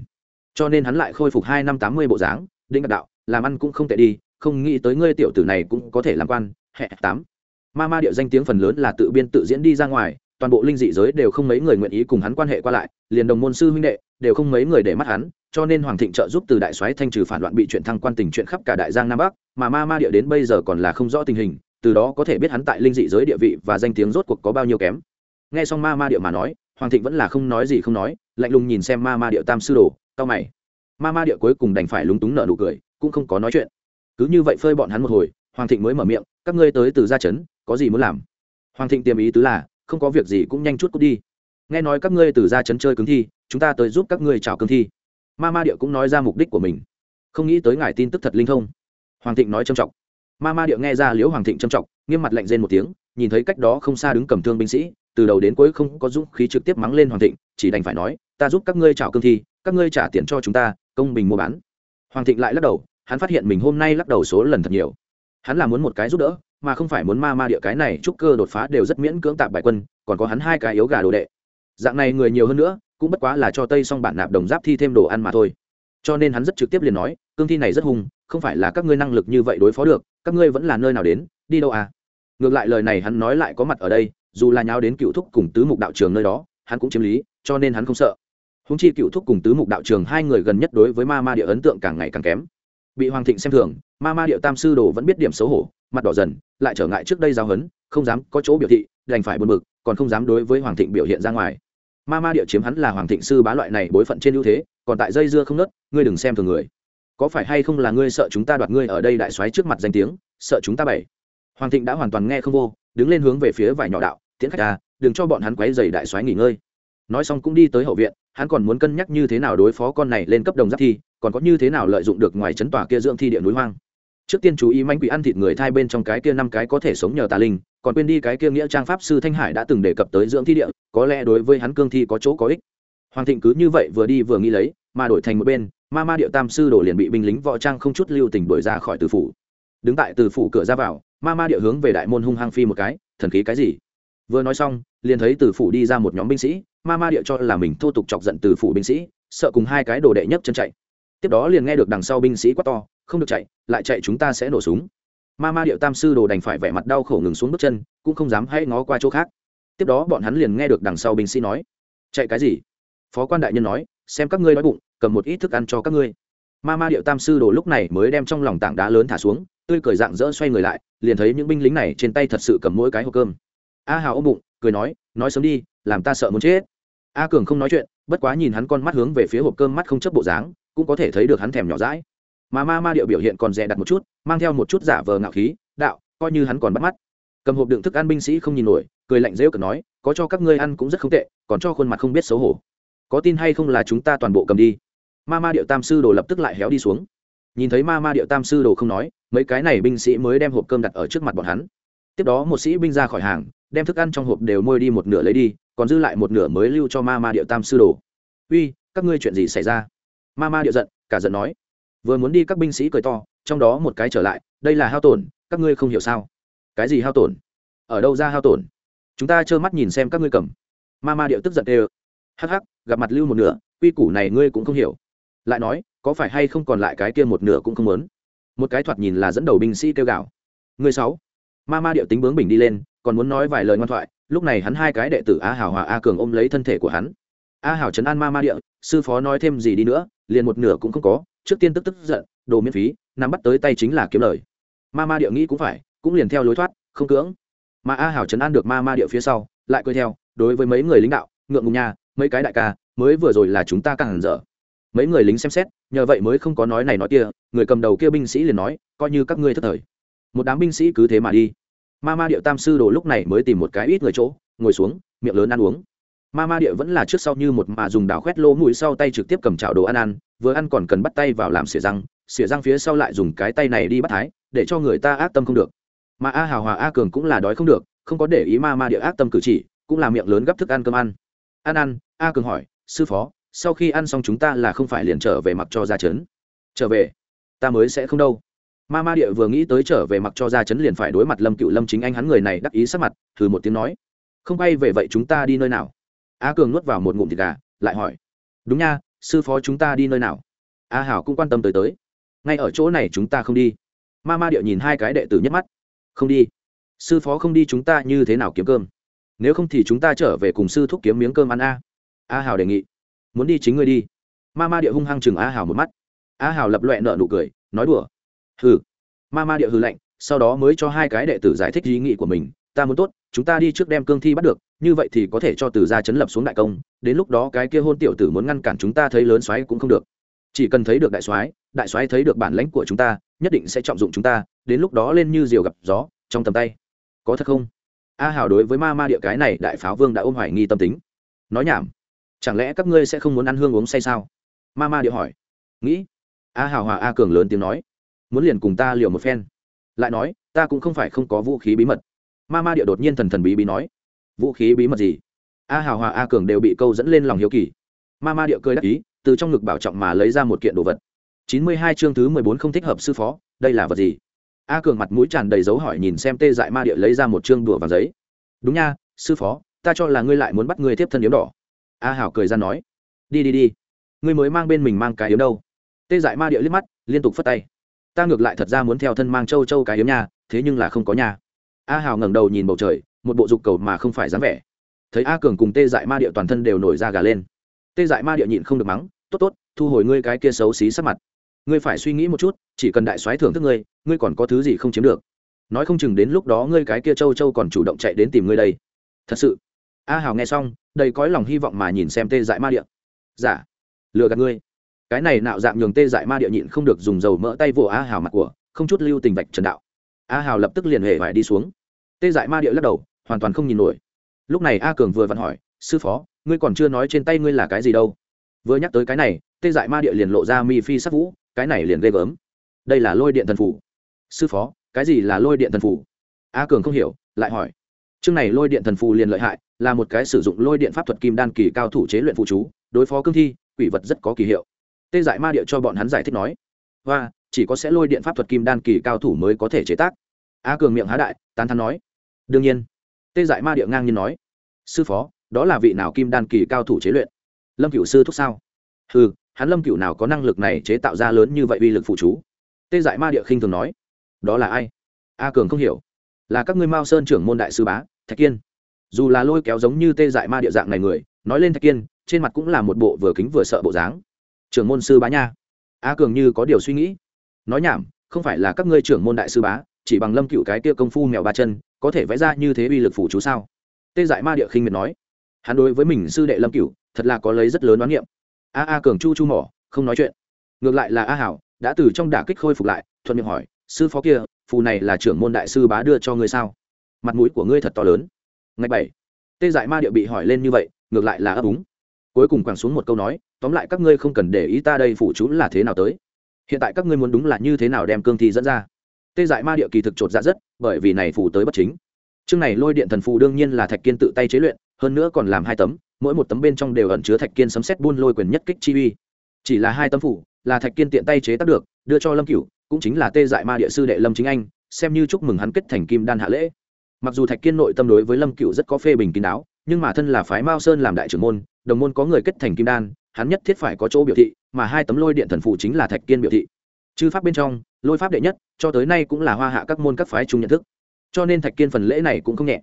cho nên hắn lại khôi phục hai năm tám mươi bộ dáng đinh đạt đạo, làm ăn cũng không tệ đi, không nghĩ tới ngươi tiểu tử này cũng có thể làm quan hệ tám. Ma ma điệu danh tiếng phần lớn là tự biên tự diễn đi ra ngoài, toàn bộ linh dị giới đều không mấy người nguyện ý cùng hắn quan hệ qua lại, liền đồng môn sư huynh đệ đều không mấy người để mắt hắn, cho nên hoàng thịnh trợ giúp từ đại soái thanh trừ phản loạn bị chuyện thăng quan tình chuyện khắp cả đại giang nam bắc, mà ma ma địa đến bây giờ còn là không rõ tình hình, từ đó có thể biết hắn tại linh dị giới địa vị và danh tiếng rốt cuộc có bao nhiêu kém. Nghe xong ma ma địa mà nói, hoàng thịnh vẫn là không nói gì không nói, lạnh lùng nhìn xem ma ma địa tam sư đồ tao mày. Ma ma địa cuối cùng đành phải lúng túng nở nụ cười, cũng không có nói chuyện. Cứ như vậy phơi bọn hắn một hồi, hoàng thịnh mới mở miệng, các ngươi tới từ gia trấn, có gì muốn làm? Hoàng thịnh tiềm ý tứ là, không có việc gì cũng nhanh chút cút đi. Nghe nói các ngươi từ gia trấn chơi cứng thi, chúng ta tới giúp các ngươi chào cứng thi. Ma ma địa cũng nói ra mục đích của mình. Không nghĩ tới ngài tin tức thật linh thông. Hoàng thịnh nói trầm trọng. Ma ma địa nghe ra liễu hoàng thịnh trầm trọng, nghiêm mặt lạnh rên một tiếng, nhìn thấy cách đó không xa đứng cầm thương binh sĩ, từ đầu đến cuối không có dũng khí trực tiếp mắng lên hoàng thịnh, chỉ đành phải nói, ta giúp các ngươi chào cương thi các ngươi trả tiền cho chúng ta, công bình mua bán. Hoàng thịnh lại lắc đầu, hắn phát hiện mình hôm nay lắc đầu số lần thật nhiều. Hắn là muốn một cái giúp đỡ, mà không phải muốn ma ma địa cái này trúc cơ đột phá đều rất miễn cưỡng tạp bài quân, còn có hắn hai cái yếu gà đồ đệ. Dạng này người nhiều hơn nữa, cũng bất quá là cho tây xong bản nạp đồng giáp thi thêm đồ ăn mà thôi. Cho nên hắn rất trực tiếp liền nói, cương thi này rất hung, không phải là các ngươi năng lực như vậy đối phó được, các ngươi vẫn là nơi nào đến, đi đâu à? Ngược lại lời này hắn nói lại có mặt ở đây, dù là nháo đến cựu thúc cùng tứ mục đạo trường nơi đó, hắn cũng chiếm lý, cho nên hắn không sợ húng chi cựu thúc cùng tứ mục đạo trường hai người gần nhất đối với ma ma địa ấn tượng càng ngày càng kém. Bị hoàng thịnh xem thường, ma ma địa tam sư đồ vẫn biết điểm xấu hổ, mặt đỏ dần, lại trở ngại trước đây giao hấn không dám có chỗ biểu thị, đành phải buồn bực, còn không dám đối với hoàng thịnh biểu hiện ra ngoài. Ma ma địa chiếm hắn là hoàng thịnh sư bá loại này bối phận trên ưu thế, còn tại dây dưa không nớt, ngươi đừng xem thường người. Có phải hay không là ngươi sợ chúng ta đoạt ngươi ở đây đại xoáy trước mặt danh tiếng, sợ chúng ta bày hoàng thịnh đã hoàn toàn nghe không vô, đứng lên hướng về phía vài nhỏ đạo, tiễn khách ta đừng cho bọn hắn quấy dày đại xoáy nghỉ ngơi nói xong cũng đi tới hậu viện, hắn còn muốn cân nhắc như thế nào đối phó con này lên cấp đồng giáp thi, còn có như thế nào lợi dụng được ngoài chấn tòa kia dưỡng thi địa núi hoang. Trước tiên chú ý manh quỷ ăn thịt người thai bên trong cái kia năm cái có thể sống nhờ tà linh, còn quên đi cái kia nghĩa trang pháp sư thanh hải đã từng đề cập tới dưỡng thi địa, có lẽ đối với hắn cương thi có chỗ có ích. Hoàng thịnh cứ như vậy vừa đi vừa nghĩ lấy, mà đổi thành một bên, ma ma điệu tam sư đổ liền bị binh lính võ trang không chút lưu tình đuổi ra khỏi từ phủ. Đứng tại từ phủ cửa ra vào, ma ma điệu hướng về đại môn hung hăng phi một cái, thần khí cái gì? Vừa nói xong, liền thấy từ phủ đi ra một nhóm binh sĩ ma ma địa cho là mình thô tục chọc giận từ phủ binh sĩ, sợ cùng hai cái đồ đệ nhất chân chạy. Tiếp đó liền nghe được đằng sau binh sĩ quát to, không được chạy, lại chạy chúng ta sẽ nổ súng. Ma ma điệu tam sư đồ đành phải vẻ mặt đau khổ ngừng xuống bước chân, cũng không dám hay ngó qua chỗ khác. Tiếp đó bọn hắn liền nghe được đằng sau binh sĩ nói, chạy cái gì? Phó quan đại nhân nói, xem các ngươi đói bụng, cầm một ít thức ăn cho các ngươi. Ma ma điệu tam sư đồ lúc này mới đem trong lòng tảng đá lớn thả xuống, tươi cười dạng dỡ xoay người lại, liền thấy những binh lính này trên tay thật sự cầm mỗi cái hộp cơm. A hào ôm bụng, cười nói nói sớm đi, làm ta sợ muốn chết a cường không nói chuyện, bất quá nhìn hắn con mắt hướng về phía hộp cơm mắt không chấp bộ dáng, cũng có thể thấy được hắn thèm nhỏ rãi mà ma ma điệu biểu hiện còn dè đặt một chút, mang theo một chút giả vờ ngạo khí, đạo, coi như hắn còn bắt mắt. Cầm hộp đựng thức ăn binh sĩ không nhìn nổi, cười lạnh rêu cực nói, có cho các ngươi ăn cũng rất không tệ, còn cho khuôn mặt không biết xấu hổ. Có tin hay không là chúng ta toàn bộ cầm đi. Ma ma điệu tam sư đồ lập tức lại héo đi xuống. Nhìn thấy ma ma điệu tam sư đồ không nói, mấy cái này binh sĩ mới đem hộp cơm đặt ở trước mặt bọn hắn. Tiếp đó một sĩ binh ra khỏi hàng đem thức ăn trong hộp đều môi đi một nửa lấy đi còn dư lại một nửa mới lưu cho ma ma điệu tam sư đồ. Uy các ngươi chuyện gì xảy ra? Ma ma điệu giận cả giận nói. Vừa muốn đi các binh sĩ cười to trong đó một cái trở lại đây là hao tổn các ngươi không hiểu sao? Cái gì hao tổn? Ở đâu ra hao tổn? Chúng ta trơ mắt nhìn xem các ngươi cầm. Ma ma điệu tức giận đều, hắc hắc gặp mặt lưu một nửa quy củ này ngươi cũng không hiểu. Lại nói có phải hay không còn lại cái kia một nửa cũng không muốn? Một cái thoạt nhìn là dẫn đầu binh sĩ kêu gào. Người sáu. Ma ma điệu tính bướng bình đi lên còn muốn nói vài lời ngoan thoại lúc này hắn hai cái đệ tử a hảo hòa a cường ôm lấy thân thể của hắn. A hảo trấn an ma ma địa sư phó nói thêm gì đi nữa liền một nửa cũng không có trước tiên tức tức giận đồ miễn phí nắm bắt tới tay chính là kiếm lời. Ma ma địa nghĩ cũng phải cũng liền theo lối thoát không cưỡng. Mà a hảo trấn an được ma ma địa phía sau lại cười theo đối với mấy người lính đạo ngượng ngùng nhà, mấy cái đại ca mới vừa rồi là chúng ta càng hẳn dở. Mấy người lính xem xét nhờ vậy mới không có nói này nói kia người cầm đầu kia binh sĩ liền nói coi như các ngươi thất thời. Một đám binh sĩ cứ thế mà đi ma ma điệu tam sư đồ lúc này mới tìm một cái ít người chỗ, ngồi xuống, miệng lớn ăn uống. Ma ma địa vẫn là trước sau như một mà dùng đào khoét lỗ mũi sau tay trực tiếp cầm chảo đồ ăn ăn, vừa ăn còn cần bắt tay vào làm xỉa răng xỉa răng phía sau lại dùng cái tay này đi bắt thái, để cho người ta ác tâm không được. Mà a hào hòa a cường cũng là đói không được, không có để ý ma ma địa ác tâm cử chỉ, cũng là miệng lớn gấp thức ăn cơm ăn. Ăn ăn, a cường hỏi, sư phó, sau khi ăn xong chúng ta là không phải liền trở về mặc cho ra trấn trở về? Ta mới sẽ không đâu ma ma địa vừa nghĩ tới trở về mặc cho ra chấn liền phải đối mặt lâm cựu lâm chính anh hắn người này đắc ý sắc mặt, thử một tiếng nói, không bay về vậy chúng ta đi nơi nào? A cường nuốt vào một ngụm thịt gà, lại hỏi, đúng nha, sư phó chúng ta đi nơi nào? A hảo cũng quan tâm tới tới, ngay ở chỗ này chúng ta không đi. Ma ma địa nhìn hai cái đệ tử nhất mắt, không đi? Sư phó không đi chúng ta như thế nào kiếm cơm? Nếu không thì chúng ta trở về cùng sư thúc kiếm miếng cơm ăn a. A hảo đề nghị, muốn đi chính ngươi đi. Ma ma địa hung hăng chừng a hào một mắt. A hào lập loẹ nợ nụ cười, nói đùa hừ. Ma ma địa hư lạnh, sau đó mới cho hai cái đệ tử giải thích ý nghĩ của mình. Ta muốn tốt, chúng ta đi trước đem cương thi bắt được, như vậy thì có thể cho từ gia chấn lập xuống đại công. Đến lúc đó cái kia hôn tiểu tử muốn ngăn cản chúng ta thấy lớn xoáy cũng không được. Chỉ cần thấy được đại soái đại soái thấy được bản lãnh của chúng ta, nhất định sẽ trọng dụng chúng ta. Đến lúc đó lên như diều gặp gió, trong tầm tay. Có thật không? A hào đối với ma ma địa cái này đại pháo vương đã ôm hoài nghi tâm tính. Nói nhảm. Chẳng lẽ các ngươi sẽ không muốn ăn hương uống say sao? Ma ma địa hỏi. Nghĩ. A hào hòa a cường lớn tiếng nói muốn liền cùng ta liều một phen. Lại nói, ta cũng không phải không có vũ khí bí mật. Ma ma địa đột nhiên thần thần bí bí nói, vũ khí bí mật gì? A hào hòa a cường đều bị câu dẫn lên lòng hiếu kỳ. Ma ma địa cười đắc ý, từ trong ngực bảo trọng mà lấy ra một kiện đồ vật. Chín mươi hai chương thứ mười bốn không thích hợp sư phó, đây là vật gì? A cường mặt mũi tràn đầy dấu hỏi nhìn xem tê dại ma địa lấy ra một chương đùa và giấy. Đúng nha, sư phó, ta cho là ngươi lại muốn bắt ngươi tiếp thân yếm đỏ. A hảo cười ra nói, đi đi đi. Ngươi mới mang bên mình mang cái yếm đâu. Tê dại ma địa liếc mắt, liên tục phất tay ta ngược lại thật ra muốn theo thân mang châu châu cái yếm nha, thế nhưng là không có nha. A hào ngẩng đầu nhìn bầu trời, một bộ dục cầu mà không phải dáng vẻ. Thấy a cường cùng tê dại ma địa toàn thân đều nổi ra gà lên. Tê dại ma địa nhịn không được mắng, tốt tốt, thu hồi ngươi cái kia xấu xí sắc mặt. Ngươi phải suy nghĩ một chút, chỉ cần đại soái thưởng thức ngươi ngươi còn có thứ gì không chiếm được. Nói không chừng đến lúc đó ngươi cái kia châu châu còn chủ động chạy đến tìm ngươi đây. Thật sự. A hào nghe xong, đầy cõi lòng hy vọng mà nhìn xem tê dại ma địa. Giả dạ. lừa gạt ngươi cái này nạo dạng nhường tê dại ma địa nhịn không được dùng dầu mỡ tay vỗ a hào mặt của, không chút lưu tình vạch trần đạo. A hào lập tức liền hề phải đi xuống. Tê dại ma địa lắc đầu, hoàn toàn không nhìn nổi. Lúc này a cường vừa vặn hỏi, sư phó, ngươi còn chưa nói trên tay ngươi là cái gì đâu? Vừa nhắc tới cái này, tê dại ma địa liền lộ ra mi phi sắc vũ, cái này liền ghê gớm. Đây là lôi điện thần phủ. Sư phó, cái gì là lôi điện thần phủ? A cường không hiểu, lại hỏi. Chương này lôi điện thần phù liền lợi hại, là một cái sử dụng lôi điện pháp thuật kim đan kỳ cao thủ chế luyện phụ chú, đối phó cương thi, quỷ vật rất có kỳ hiệu tê dại ma địa cho bọn hắn giải thích nói. Và, chỉ có sẽ lôi điện pháp thuật kim đan kỳ cao thủ mới có thể chế tác. A cường miệng há đại, tán thắn nói. Đương nhiên, tê dại ma địa ngang nhiên nói. Sư phó, đó là vị nào kim đan kỳ cao thủ chế luyện? Lâm Cựu sư thúc sao? Ừ hắn lâm Cựu nào có năng lực này chế tạo ra lớn như vậy uy lực phụ chú? Tê dại ma địa khinh thường nói. Đó là ai? A cường không hiểu. Là các ngươi mao sơn trưởng môn đại sư bá, thạch kiên. Dù là lôi kéo giống như tê dại ma địa dạng này người, nói lên thạch kiên, trên mặt cũng là một bộ vừa kính vừa sợ bộ dáng trưởng môn sư bá nha. A cường như có điều suy nghĩ. Nói nhảm, không phải là các ngươi trưởng môn đại sư bá, chỉ bằng lâm cựu cái kia công phu mèo ba chân, có thể vẽ ra như thế uy lực phủ chú sao? Tê dại ma địa khinh miệt nói. Hắn đối với mình sư đệ lâm cựu thật là có lấy rất lớn đoán niệm. A a cường chu chu mỏ, không nói chuyện. Ngược lại là a hảo, đã từ trong đả kích khôi phục lại, thuận miệng hỏi, sư phó kia, phù này là trưởng môn đại sư bá đưa cho ngươi sao? Mặt mũi của ngươi thật to lớn. Ngày bảy, tê dại ma địa bị hỏi lên như vậy, ngược lại là ấp úng cuối cùng quẳng xuống một câu nói, tóm lại các ngươi không cần để ý ta đây phủ chú là thế nào tới. Hiện tại các ngươi muốn đúng là như thế nào đem cương thi dẫn ra? Tê dại ma địa kỳ thực chột dạ rất, bởi vì này phủ tới bất chính. Chương này lôi điện thần phù đương nhiên là thạch kiên tự tay chế luyện, hơn nữa còn làm hai tấm, mỗi một tấm bên trong đều ẩn chứa thạch kiên sấm xét buôn lôi quyền nhất kích chi uy. Chỉ là hai tấm phủ là thạch kiên tiện tay chế tác được, đưa cho lâm cửu, cũng chính là tê dại ma địa sư đệ lâm chính anh, xem như chúc mừng hắn kết thành kim đan hạ lễ. Mặc dù thạch kiên nội tâm đối với lâm cửu rất có phê bình kín đáo, nhưng mà thân là phái mao sơn làm đại trưởng môn đồng môn có người kết thành kim đan, hắn nhất thiết phải có chỗ biểu thị, mà hai tấm lôi điện thần phụ chính là thạch kiên biểu thị. Chư pháp bên trong, lôi pháp đệ nhất, cho tới nay cũng là hoa hạ các môn các phái chung nhận thức. Cho nên thạch kiên phần lễ này cũng không nhẹ.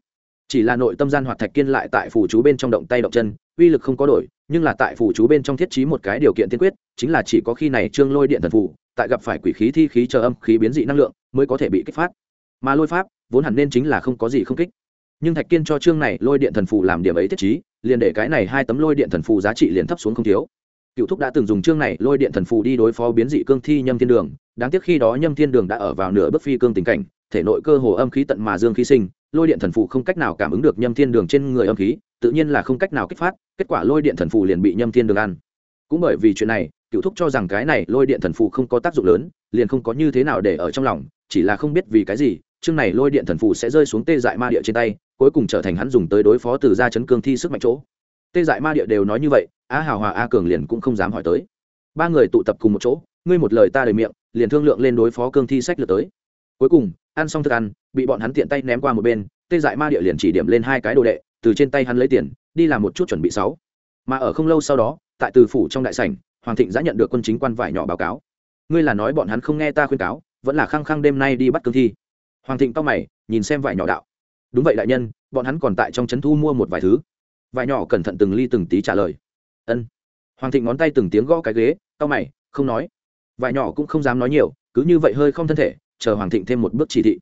Chỉ là nội tâm gian hoạt thạch kiên lại tại phủ chú bên trong động tay động chân, uy lực không có đổi, nhưng là tại phủ chú bên trong thiết trí một cái điều kiện tiên quyết, chính là chỉ có khi này trương lôi điện thần phủ tại gặp phải quỷ khí thi khí chờ âm khí biến dị năng lượng, mới có thể bị kích phát. Mà lôi pháp, vốn hẳn nên chính là không có gì không kích. Nhưng thạch kiên cho chương này lôi điện thần phù làm điểm ấy thiết trí liền để cái này hai tấm lôi điện thần phù giá trị liền thấp xuống không thiếu. Cựu thúc đã từng dùng chương này lôi điện thần phù đi đối phó biến dị cương thi nhâm thiên đường, đáng tiếc khi đó nhâm thiên đường đã ở vào nửa bước phi cương tình cảnh, thể nội cơ hồ âm khí tận mà dương khí sinh, lôi điện thần phù không cách nào cảm ứng được nhâm thiên đường trên người âm khí, tự nhiên là không cách nào kích phát, kết quả lôi điện thần phù liền bị nhâm thiên đường ăn. Cũng bởi vì chuyện này, cựu thúc cho rằng cái này lôi điện thần phù không có tác dụng lớn, liền không có như thế nào để ở trong lòng, chỉ là không biết vì cái gì, chương này lôi điện thần phù sẽ rơi xuống tê dại ma địa trên tay cuối cùng trở thành hắn dùng tới đối phó từ gia chấn cương thi sức mạnh chỗ. Tê dại ma địa đều nói như vậy, a hào hòa, a cường liền cũng không dám hỏi tới. Ba người tụ tập cùng một chỗ, ngươi một lời ta đời miệng, liền thương lượng lên đối phó cương thi sách lượt tới. Cuối cùng, ăn xong thức ăn, bị bọn hắn tiện tay ném qua một bên, tê dại ma địa liền chỉ điểm lên hai cái đồ đệ, từ trên tay hắn lấy tiền, đi làm một chút chuẩn bị sáu. Mà ở không lâu sau đó, tại từ phủ trong đại sảnh, hoàng thịnh đã nhận được quân chính quan vải nhỏ báo cáo. Ngươi là nói bọn hắn không nghe ta khuyên cáo, vẫn là khăng khăng đêm nay đi bắt cương thi. Hoàng thịnh tóc mày, nhìn xem vải nhỏ đạo đúng vậy đại nhân, bọn hắn còn tại trong trấn thu mua một vài thứ. Vài nhỏ cẩn thận từng ly từng tí trả lời. Ân. Hoàng thịnh ngón tay từng tiếng gõ cái ghế tao mày, không nói. Vài nhỏ cũng không dám nói nhiều, cứ như vậy hơi không thân thể, chờ hoàng thịnh thêm một bước chỉ thị.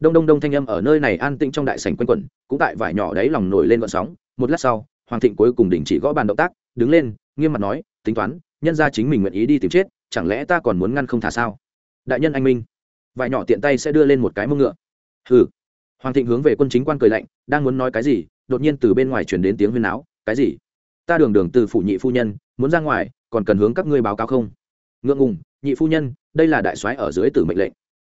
Đông đông đông thanh âm ở nơi này an tĩnh trong đại sảnh quanh quẩn, cũng tại vải nhỏ đấy lòng nổi lên vận sóng. Một lát sau, hoàng thịnh cuối cùng đình chỉ gõ bàn động tác, đứng lên, nghiêm mặt nói, tính toán, nhân ra chính mình nguyện ý đi tìm chết, chẳng lẽ ta còn muốn ngăn không thả sao? Đại nhân anh minh. Vải nhỏ tiện tay sẽ đưa lên một cái mông ngựa. Hừ hoàng thịnh hướng về quân chính quan cười lạnh, đang muốn nói cái gì, đột nhiên từ bên ngoài chuyển đến tiếng huyên áo cái gì? Ta đường đường từ phủ nhị phu nhân, muốn ra ngoài, còn cần hướng các ngươi báo cáo không? Ngượng ngùng, nhị phu nhân, đây là đại soái ở dưới tử mệnh lệnh.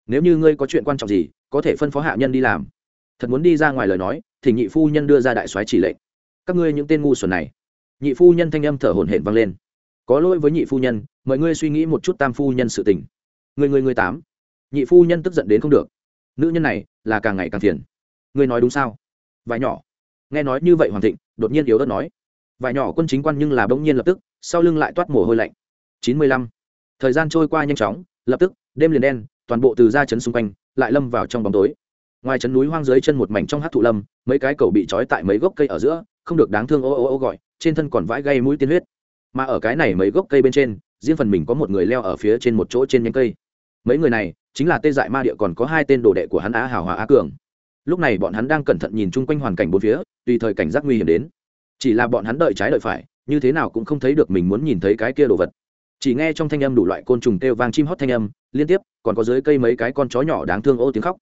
Nếu như ngươi có chuyện quan trọng gì, có thể phân phó hạ nhân đi làm. Thật muốn đi ra ngoài lời nói, thì nhị phu nhân đưa ra đại soái chỉ lệnh. Các ngươi những tên ngu xuẩn này. Nhị phu nhân thanh âm thở hổn hển vang lên. Có lỗi với nhị phu nhân, mời ngươi suy nghĩ một chút tam phu nhân sự tình. Người người người tám. Nhị phu nhân tức giận đến không được nữ nhân này là càng ngày càng phiền. Ngươi nói đúng sao? Vài nhỏ. Nghe nói như vậy hoàng thịnh, đột nhiên yếu đất nói. Vài nhỏ quân chính quan nhưng là bỗng nhiên lập tức, sau lưng lại toát mồ hôi lạnh. Chín mươi lăm. Thời gian trôi qua nhanh chóng, lập tức, đêm liền đen, toàn bộ từ ra chấn xung quanh, lại lâm vào trong bóng tối. Ngoài chấn núi hoang dưới chân một mảnh trong hát thụ lâm, mấy cái cầu bị trói tại mấy gốc cây ở giữa, không được đáng thương ô ô ô gọi, trên thân còn vãi gây mũi tiên huyết. Mà ở cái này mấy gốc cây bên trên, riêng phần mình có một người leo ở phía trên một chỗ trên nhánh cây. Mấy người này chính là tê dại ma địa còn có hai tên đồ đệ của hắn á hào hòa á cường. Lúc này bọn hắn đang cẩn thận nhìn chung quanh hoàn cảnh bốn phía, tùy thời cảnh giác nguy hiểm đến. Chỉ là bọn hắn đợi trái đợi phải, như thế nào cũng không thấy được mình muốn nhìn thấy cái kia đồ vật. Chỉ nghe trong thanh âm đủ loại côn trùng kêu vang chim hót thanh âm, liên tiếp, còn có dưới cây mấy cái con chó nhỏ đáng thương ô tiếng khóc.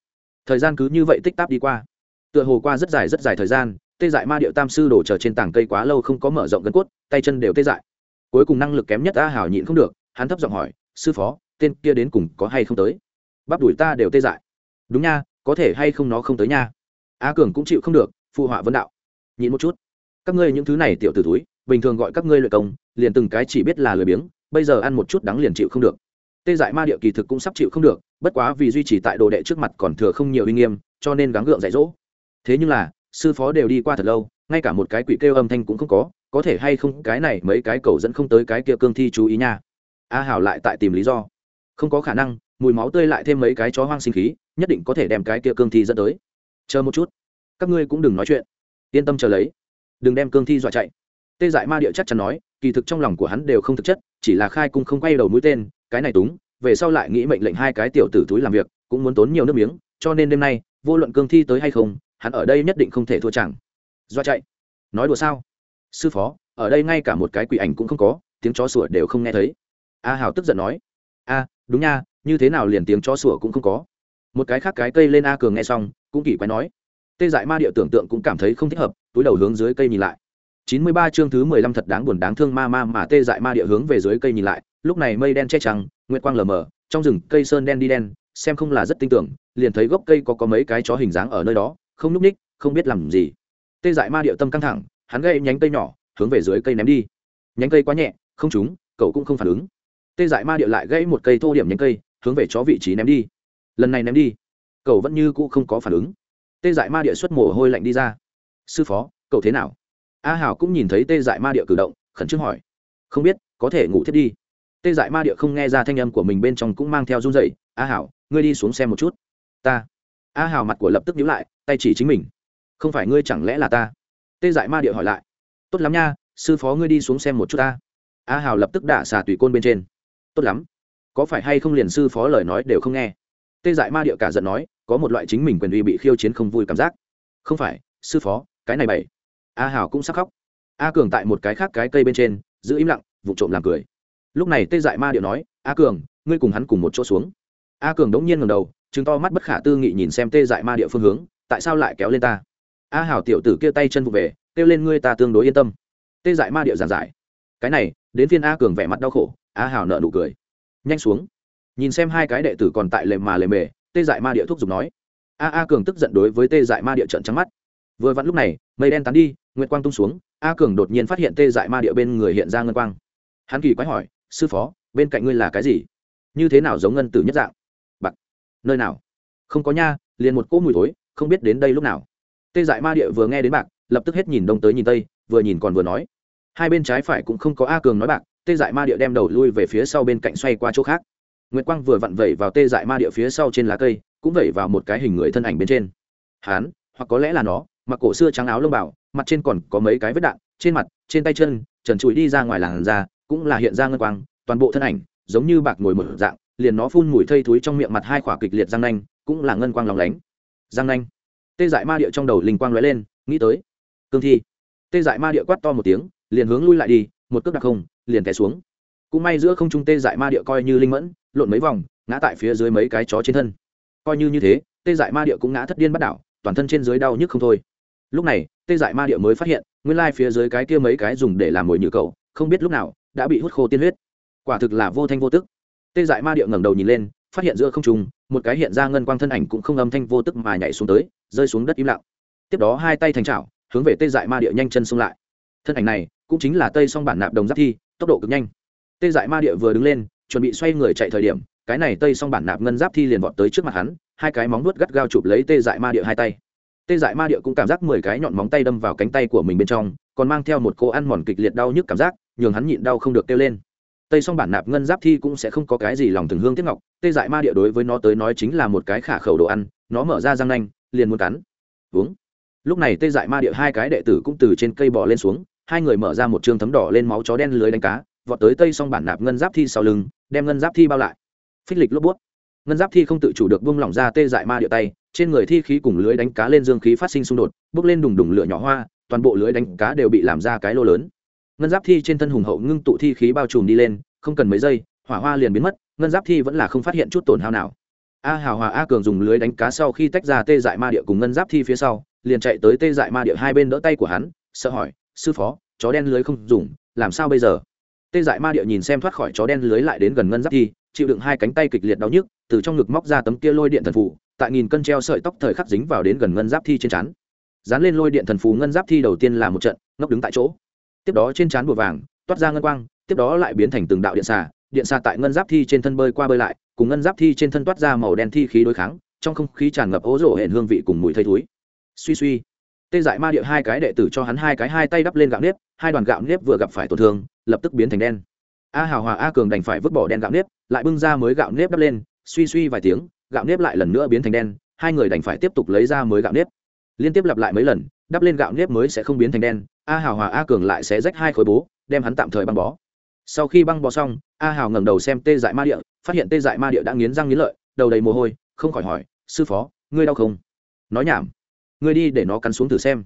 Thời gian cứ như vậy tích tắp đi qua. Tựa hồ qua rất dài rất dài thời gian, tê dại ma điệu tam sư đổ chờ trên tảng cây quá lâu không có mở rộng gân cốt, tay chân đều tê dại. Cuối cùng năng lực kém nhất a hảo nhịn không được, hắn thấp giọng hỏi, sư phó, tên kia đến cùng có hay không tới? Bắp đuổi ta đều tê dại. Đúng nha, có thể hay không nó không tới nha. A cường cũng chịu không được, phụ họa vấn đạo. Nhịn một chút. Các ngươi những thứ này tiểu t ử túi bình thường gọi các ngươi luyện công, liền từng cái chỉ biết là lười biếng, bây giờ ăn một chút đắng liền chịu không được. Tê dại ma địa kỳ thực cũng sắp chịu không được, bất quá vì duy trì tại đồ đệ trước mặt còn thừa không nhiều uy nghiêm, cho nên gắng gượng dạy dỗ. Thế nhưng là, sư phó đều đi qua thật lâu, ngay cả một cái quỷ kêu âm thanh cũng không có có thể hay không cái này mấy cái cầu dẫn không tới cái kia cương thi chú ý nha. A hảo lại tại tìm lý do. Không có khả năng mùi máu tươi lại thêm mấy cái chó hoang sinh khí, nhất định có thể đem cái kia cương thi dẫn tới. Chờ một chút, các ngươi cũng đừng nói chuyện. Yên tâm chờ lấy. Đừng đem cương thi dọa chạy. Tê dại ma địa chắc chắn nói, kỳ thực trong lòng của hắn đều không thực chất, chỉ là khai cung không quay đầu mũi tên, cái này túng, về sau lại nghĩ mệnh lệnh hai cái tiểu tử túi làm việc, cũng muốn tốn nhiều nước miếng, cho nên đêm nay, vô luận cương thi tới hay không, hắn ở đây nhất định không thể thua chẳng. Dọa chạy. Nói đùa sao? Sư phó, ở đây ngay cả một cái quỷ ảnh cũng không có, tiếng chó sủa đều không nghe thấy. A hào tức giận nói. A, đúng nha như thế nào liền tiếng chó sủa cũng không có. Một cái khác cái cây lên a cường nghe xong, cũng kỳ quái nói, tê dại ma địa tưởng tượng cũng cảm thấy không thích hợp, túi đầu hướng dưới cây nhìn lại. Chín mươi ba chương thứ mười lăm thật đáng buồn đáng thương ma ma mà tê dại ma địa hướng về dưới cây nhìn lại, lúc này mây đen che trăng nguyệt quang lờ mờ, trong rừng cây sơn đen đi đen, xem không là rất tin tưởng, liền thấy gốc cây có có mấy cái chó hình dáng ở nơi đó, không núp ních không biết làm gì. Tê dại ma địa tâm căng thẳng, hắn gây nhánh cây nhỏ, hướng về dưới cây ném đi. Nhánh cây quá nhẹ, không trúng, cậu cũng không phản ứng. Tê dại ma địa lại gãy một cây thô điểm nhánh cây hướng về chó vị trí ném đi. Lần này ném đi, cậu vẫn như cũ không có phản ứng. Tê dại ma địa xuất mồ hôi lạnh đi ra. Sư phó, cậu thế nào? A hảo cũng nhìn thấy tê dại ma địa cử động, khẩn trương hỏi. Không biết, có thể ngủ thiết đi. Tê dại ma địa không nghe ra thanh âm của mình bên trong cũng mang theo run dậy a hảo, ngươi đi xuống xem một chút. Ta. A hảo mặt của lập tức nhíu lại, tay chỉ chính mình. Không phải ngươi chẳng lẽ là ta? Tê dại ma địa hỏi lại. Tốt lắm nha, sư phó ngươi đi xuống xem một chút ta. A hảo lập tức đả xà tùy côn bên trên. Tốt lắm có phải hay không liền sư phó lời nói đều không nghe? Tê dại ma địa cả giận nói, có một loại chính mình quyền uy bị khiêu chiến không vui cảm giác. Không phải, sư phó, cái này bảy a hảo cũng sắc khóc. A cường tại một cái khác cái cây bên trên, giữ im lặng, vụ trộm làm cười. Lúc này tê dại ma điệu nói, a cường, ngươi cùng hắn cùng một chỗ xuống. A cường đống nhiên ngầm đầu chứng to mắt bất khả tư nghị nhìn xem tê dại ma địa phương hướng, tại sao lại kéo lên ta? A hảo tiểu tử kia tay chân vụ về, kêu lên ngươi ta tương đối yên tâm. Tê dại ma điệu giảng giải, cái này, đến phiên a cường vẻ mặt đau khổ. A hảo nợ nụ cười nhanh xuống. Nhìn xem hai cái đệ tử còn tại lề mà lề mề, tê dại ma địa thuốc giục nói. A a cường tức giận đối với tê dại ma địa trận trắng mắt. Vừa vặn lúc này, mây đen tán đi, nguyệt quang tung xuống, a cường đột nhiên phát hiện tê dại ma địa bên người hiện ra ngân quang. Hắn kỳ quái hỏi, sư phó, bên cạnh ngươi là cái gì? Như thế nào giống ngân tử nhất dạng? Bạc nơi nào? Không có nha, liền một cỗ mùi thối, không biết đến đây lúc nào. Tê dại ma địa vừa nghe đến bạc, lập tức hết nhìn đông tới nhìn tây, vừa nhìn còn vừa nói. Hai bên trái phải cũng không có a cường nói bạc tê dại ma địa đem đầu lui về phía sau bên cạnh xoay qua chỗ khác. Nguyệt quang vừa vặn vẩy vào tê dại ma địa phía sau trên lá cây, cũng vẩy vào một cái hình người thân ảnh bên trên. Hán, hoặc có lẽ là nó, mặc cổ xưa trắng áo lông bảo, mặt trên còn có mấy cái vết đạn, trên mặt, trên tay chân, trần trụi đi ra ngoài làn da, cũng là hiện ra ngân quang, toàn bộ thân ảnh, giống như bạc ngồi một dạng, liền nó phun mùi thây thúi trong miệng mặt hai khỏa kịch liệt răng nanh, cũng là ngân quang lòng lánh. Răng nanh. Tê dại ma địa trong đầu linh quang lóe lên, nghĩ tới. Cương thi. Tê dại ma địa quát to một tiếng, liền hướng lui lại đi một cước đặc không, liền té xuống. Cũng may giữa không trung tê dại ma địa coi như linh mẫn, lộn mấy vòng, ngã tại phía dưới mấy cái chó trên thân. Coi như như thế, tê dại ma địa cũng ngã thất điên bắt đảo, toàn thân trên dưới đau nhức không thôi. Lúc này, tê dại ma địa mới phát hiện, nguyên lai phía dưới cái kia mấy cái dùng để làm mồi nhử cậu không biết lúc nào, đã bị hút khô tiên huyết. Quả thực là vô thanh vô tức. Tê dại ma địa ngẩng đầu nhìn lên, phát hiện giữa không trung, một cái hiện ra ngân quang thân ảnh cũng không âm thanh vô tức mà nhảy xuống tới, rơi xuống đất im lặng. Tiếp đó hai tay thành chảo, hướng về tê dại ma địa nhanh chân xông lại. Thân ảnh này cũng chính là tây song bản nạp đồng giáp thi, tốc độ cực nhanh. Tê dại ma địa vừa đứng lên, chuẩn bị xoay người chạy thời điểm, cái này tây song bản nạp ngân giáp thi liền vọt tới trước mặt hắn, hai cái móng nuốt gắt gao chụp lấy tê dại ma địa hai tay. Tê dại ma địa cũng cảm giác mười cái nhọn móng tay đâm vào cánh tay của mình bên trong, còn mang theo một cô ăn mòn kịch liệt đau nhức cảm giác, nhường hắn nhịn đau không được kêu lên. Tây song bản nạp ngân giáp thi cũng sẽ không có cái gì lòng thường hương tiếc ngọc, tê dại ma địa đối với nó tới nói chính là một cái khả khẩu đồ ăn, nó mở ra răng nanh, liền muốn cắn. Uống. Lúc này tê dại ma địa hai cái đệ tử cũng từ trên cây bò lên xuống hai người mở ra một chương thấm đỏ lên máu chó đen lưới đánh cá, vọt tới tây song bản nạp ngân giáp thi sau lưng, đem ngân giáp thi bao lại. Phích lịch lốp bút. Ngân giáp thi không tự chủ được buông lỏng ra tê dại ma địa tay, trên người thi khí cùng lưới đánh cá lên dương khí phát sinh xung đột bước lên đùng đùng lửa nhỏ hoa, toàn bộ lưới đánh cá đều bị làm ra cái lô lớn. Ngân giáp thi trên thân hùng hậu ngưng tụ thi khí bao trùm đi lên, không cần mấy giây, hỏa hoa liền biến mất, ngân giáp thi vẫn là không phát hiện chút tổn hao nào. A hào hòa a cường dùng lưới đánh cá sau khi tách ra tê dại ma địa cùng ngân giáp thi phía sau, liền chạy tới tê dại ma địa hai bên đỡ tay của hắn, sợ hỏi sư phó, chó đen lưới không dùng, làm sao bây giờ? Tê dại ma địa nhìn xem thoát khỏi chó đen lưới lại đến gần ngân giáp thi chịu đựng hai cánh tay kịch liệt đau nhức, từ trong ngực móc ra tấm kia lôi điện thần phù, tại nghìn cân treo sợi tóc thời khắc dính vào đến gần ngân giáp thi trên chắn dán lên lôi điện thần phù ngân giáp thi đầu tiên là một trận, ngốc đứng tại chỗ. Tiếp đó trên chán bùa vàng, toát ra ngân quang, tiếp đó lại biến thành từng đạo điện xà điện xà tại ngân giáp thi trên thân bơi qua bơi lại, cùng ngân giáp thi trên thân toát ra màu đen thi khí đối kháng, trong không khí tràn ngập ố rổ hển hương vị cùng mùi thây thúi. Suy suy tê dại ma địa hai cái đệ tử cho hắn hai cái hai tay đắp lên gạo nếp, hai đoàn gạo nếp vừa gặp phải tổn thương, lập tức biến thành đen. A hào hòa a cường đành phải vứt bỏ đen gạo nếp, lại bưng ra mới gạo nếp đắp lên, suy suy vài tiếng, gạo nếp lại lần nữa biến thành đen, hai người đành phải tiếp tục lấy ra mới gạo nếp. Liên tiếp lặp lại mấy lần, đắp lên gạo nếp mới sẽ không biến thành đen, a hào hòa a cường lại sẽ rách hai khối bố, đem hắn tạm thời băng bó. Sau khi băng bó xong, a hào ngẩng đầu xem tê dại ma địa, phát hiện tê dại ma địa đã nghiến răng nghiến lợi, đầu đầy mồ hôi, không khỏi hỏi, sư phó, ngươi đau không? Nói nhảm ngươi đi để nó cắn xuống thử xem.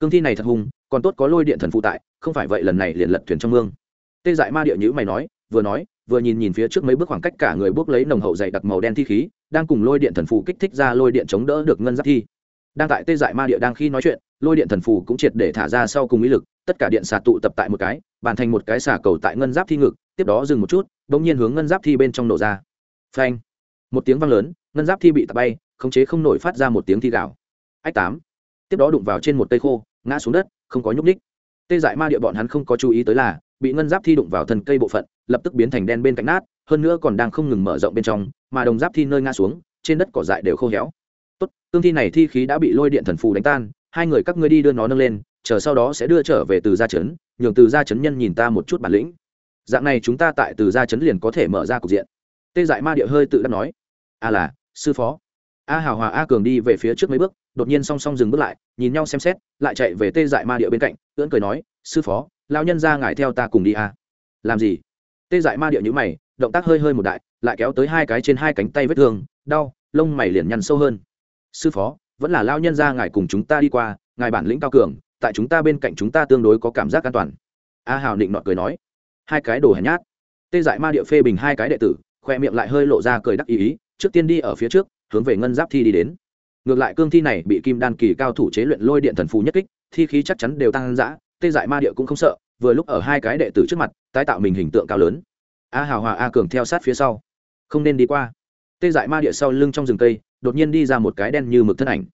Cương thi này thật hung còn tốt có lôi điện thần phụ tại, không phải vậy lần này liền lật thuyền trong mương. Tê dại ma địa nhữ mày nói, vừa nói, vừa nhìn nhìn phía trước mấy bước khoảng cách cả người bước lấy nồng hậu dày đặc màu đen thi khí, đang cùng lôi điện thần phù kích thích ra lôi điện chống đỡ được ngân giáp thi. Đang tại tê dại ma địa đang khi nói chuyện, lôi điện thần phù cũng triệt để thả ra sau cùng ý lực, tất cả điện xà tụ tập tại một cái, bàn thành một cái xà cầu tại ngân giáp thi ngực, tiếp đó dừng một chút đ ỗ n g nhiên hướng ngân giáp thi bên trong nổ ra. Phanh! Một tiếng vang lớn, ngân giáp thi bị tạt bay, khống chế không nổi phát ra một tiếng thi gạo ách tám. Tiếp đó đụng vào trên một cây khô, ngã xuống đất, không có nhúc ních tê dại ma địa bọn hắn không có chú ý tới là, bị ngân giáp thi đụng vào thân cây bộ phận, lập tức biến thành đen bên cạnh nát, hơn nữa còn đang không ngừng mở rộng bên trong, mà đồng giáp thi nơi ngã xuống, trên đất cỏ dại đều khô héo. Tốt cương thi này thi khí đã bị lôi điện thần phù đánh tan, hai người các ngươi đi đưa nó nâng lên, chờ sau đó sẽ đưa trở về từ gia trấn, nhường từ gia trấn nhân nhìn ta một chút bản lĩnh. Dạng này chúng ta tại từ gia trấn liền có thể mở ra cục diện. Tê dại ma địa hơi tự đắc nói. A là, sư phó. A hào hòa a cường đi về phía trước mấy bước đột nhiên song song dừng bước lại, nhìn nhau xem xét, lại chạy về tê dại ma địa bên cạnh, ưỡn cười nói, sư phó lao nhân ra ngài theo ta cùng đi à? làm gì? Tê dại ma địa nhữ mày, động tác hơi hơi một đại, lại kéo tới hai cái trên hai cánh tay vết thương, đau, lông mày liền nhăn sâu hơn. Sư phó, vẫn là lao nhân ra ngài cùng chúng ta đi qua, ngài bản lĩnh cao cường, tại chúng ta bên cạnh chúng ta tương đối có cảm giác an toàn. A hào định nọt cười nói. Hai cái đồ hèn nhát. Tê dại ma địa phê bình hai cái đệ tử, khoe miệng lại hơi lộ ra cười đắc ý ý, trước tiên đi ở phía trước, hướng về ngân giáp thi đi đến ngược lại cương thi này bị kim đan kỳ cao thủ chế luyện lôi điện thần phù nhất kích, thi khí chắc chắn đều tăng dã, tê dại ma địa cũng không sợ, vừa lúc ở hai cái đệ tử trước mặt, tái tạo mình hình tượng cao lớn. A à, hào hòa a à, cường theo sát phía sau. Không nên đi qua. Tê dại ma địa sau lưng trong rừng cây, đột nhiên đi ra một cái đen như mực thân ảnh.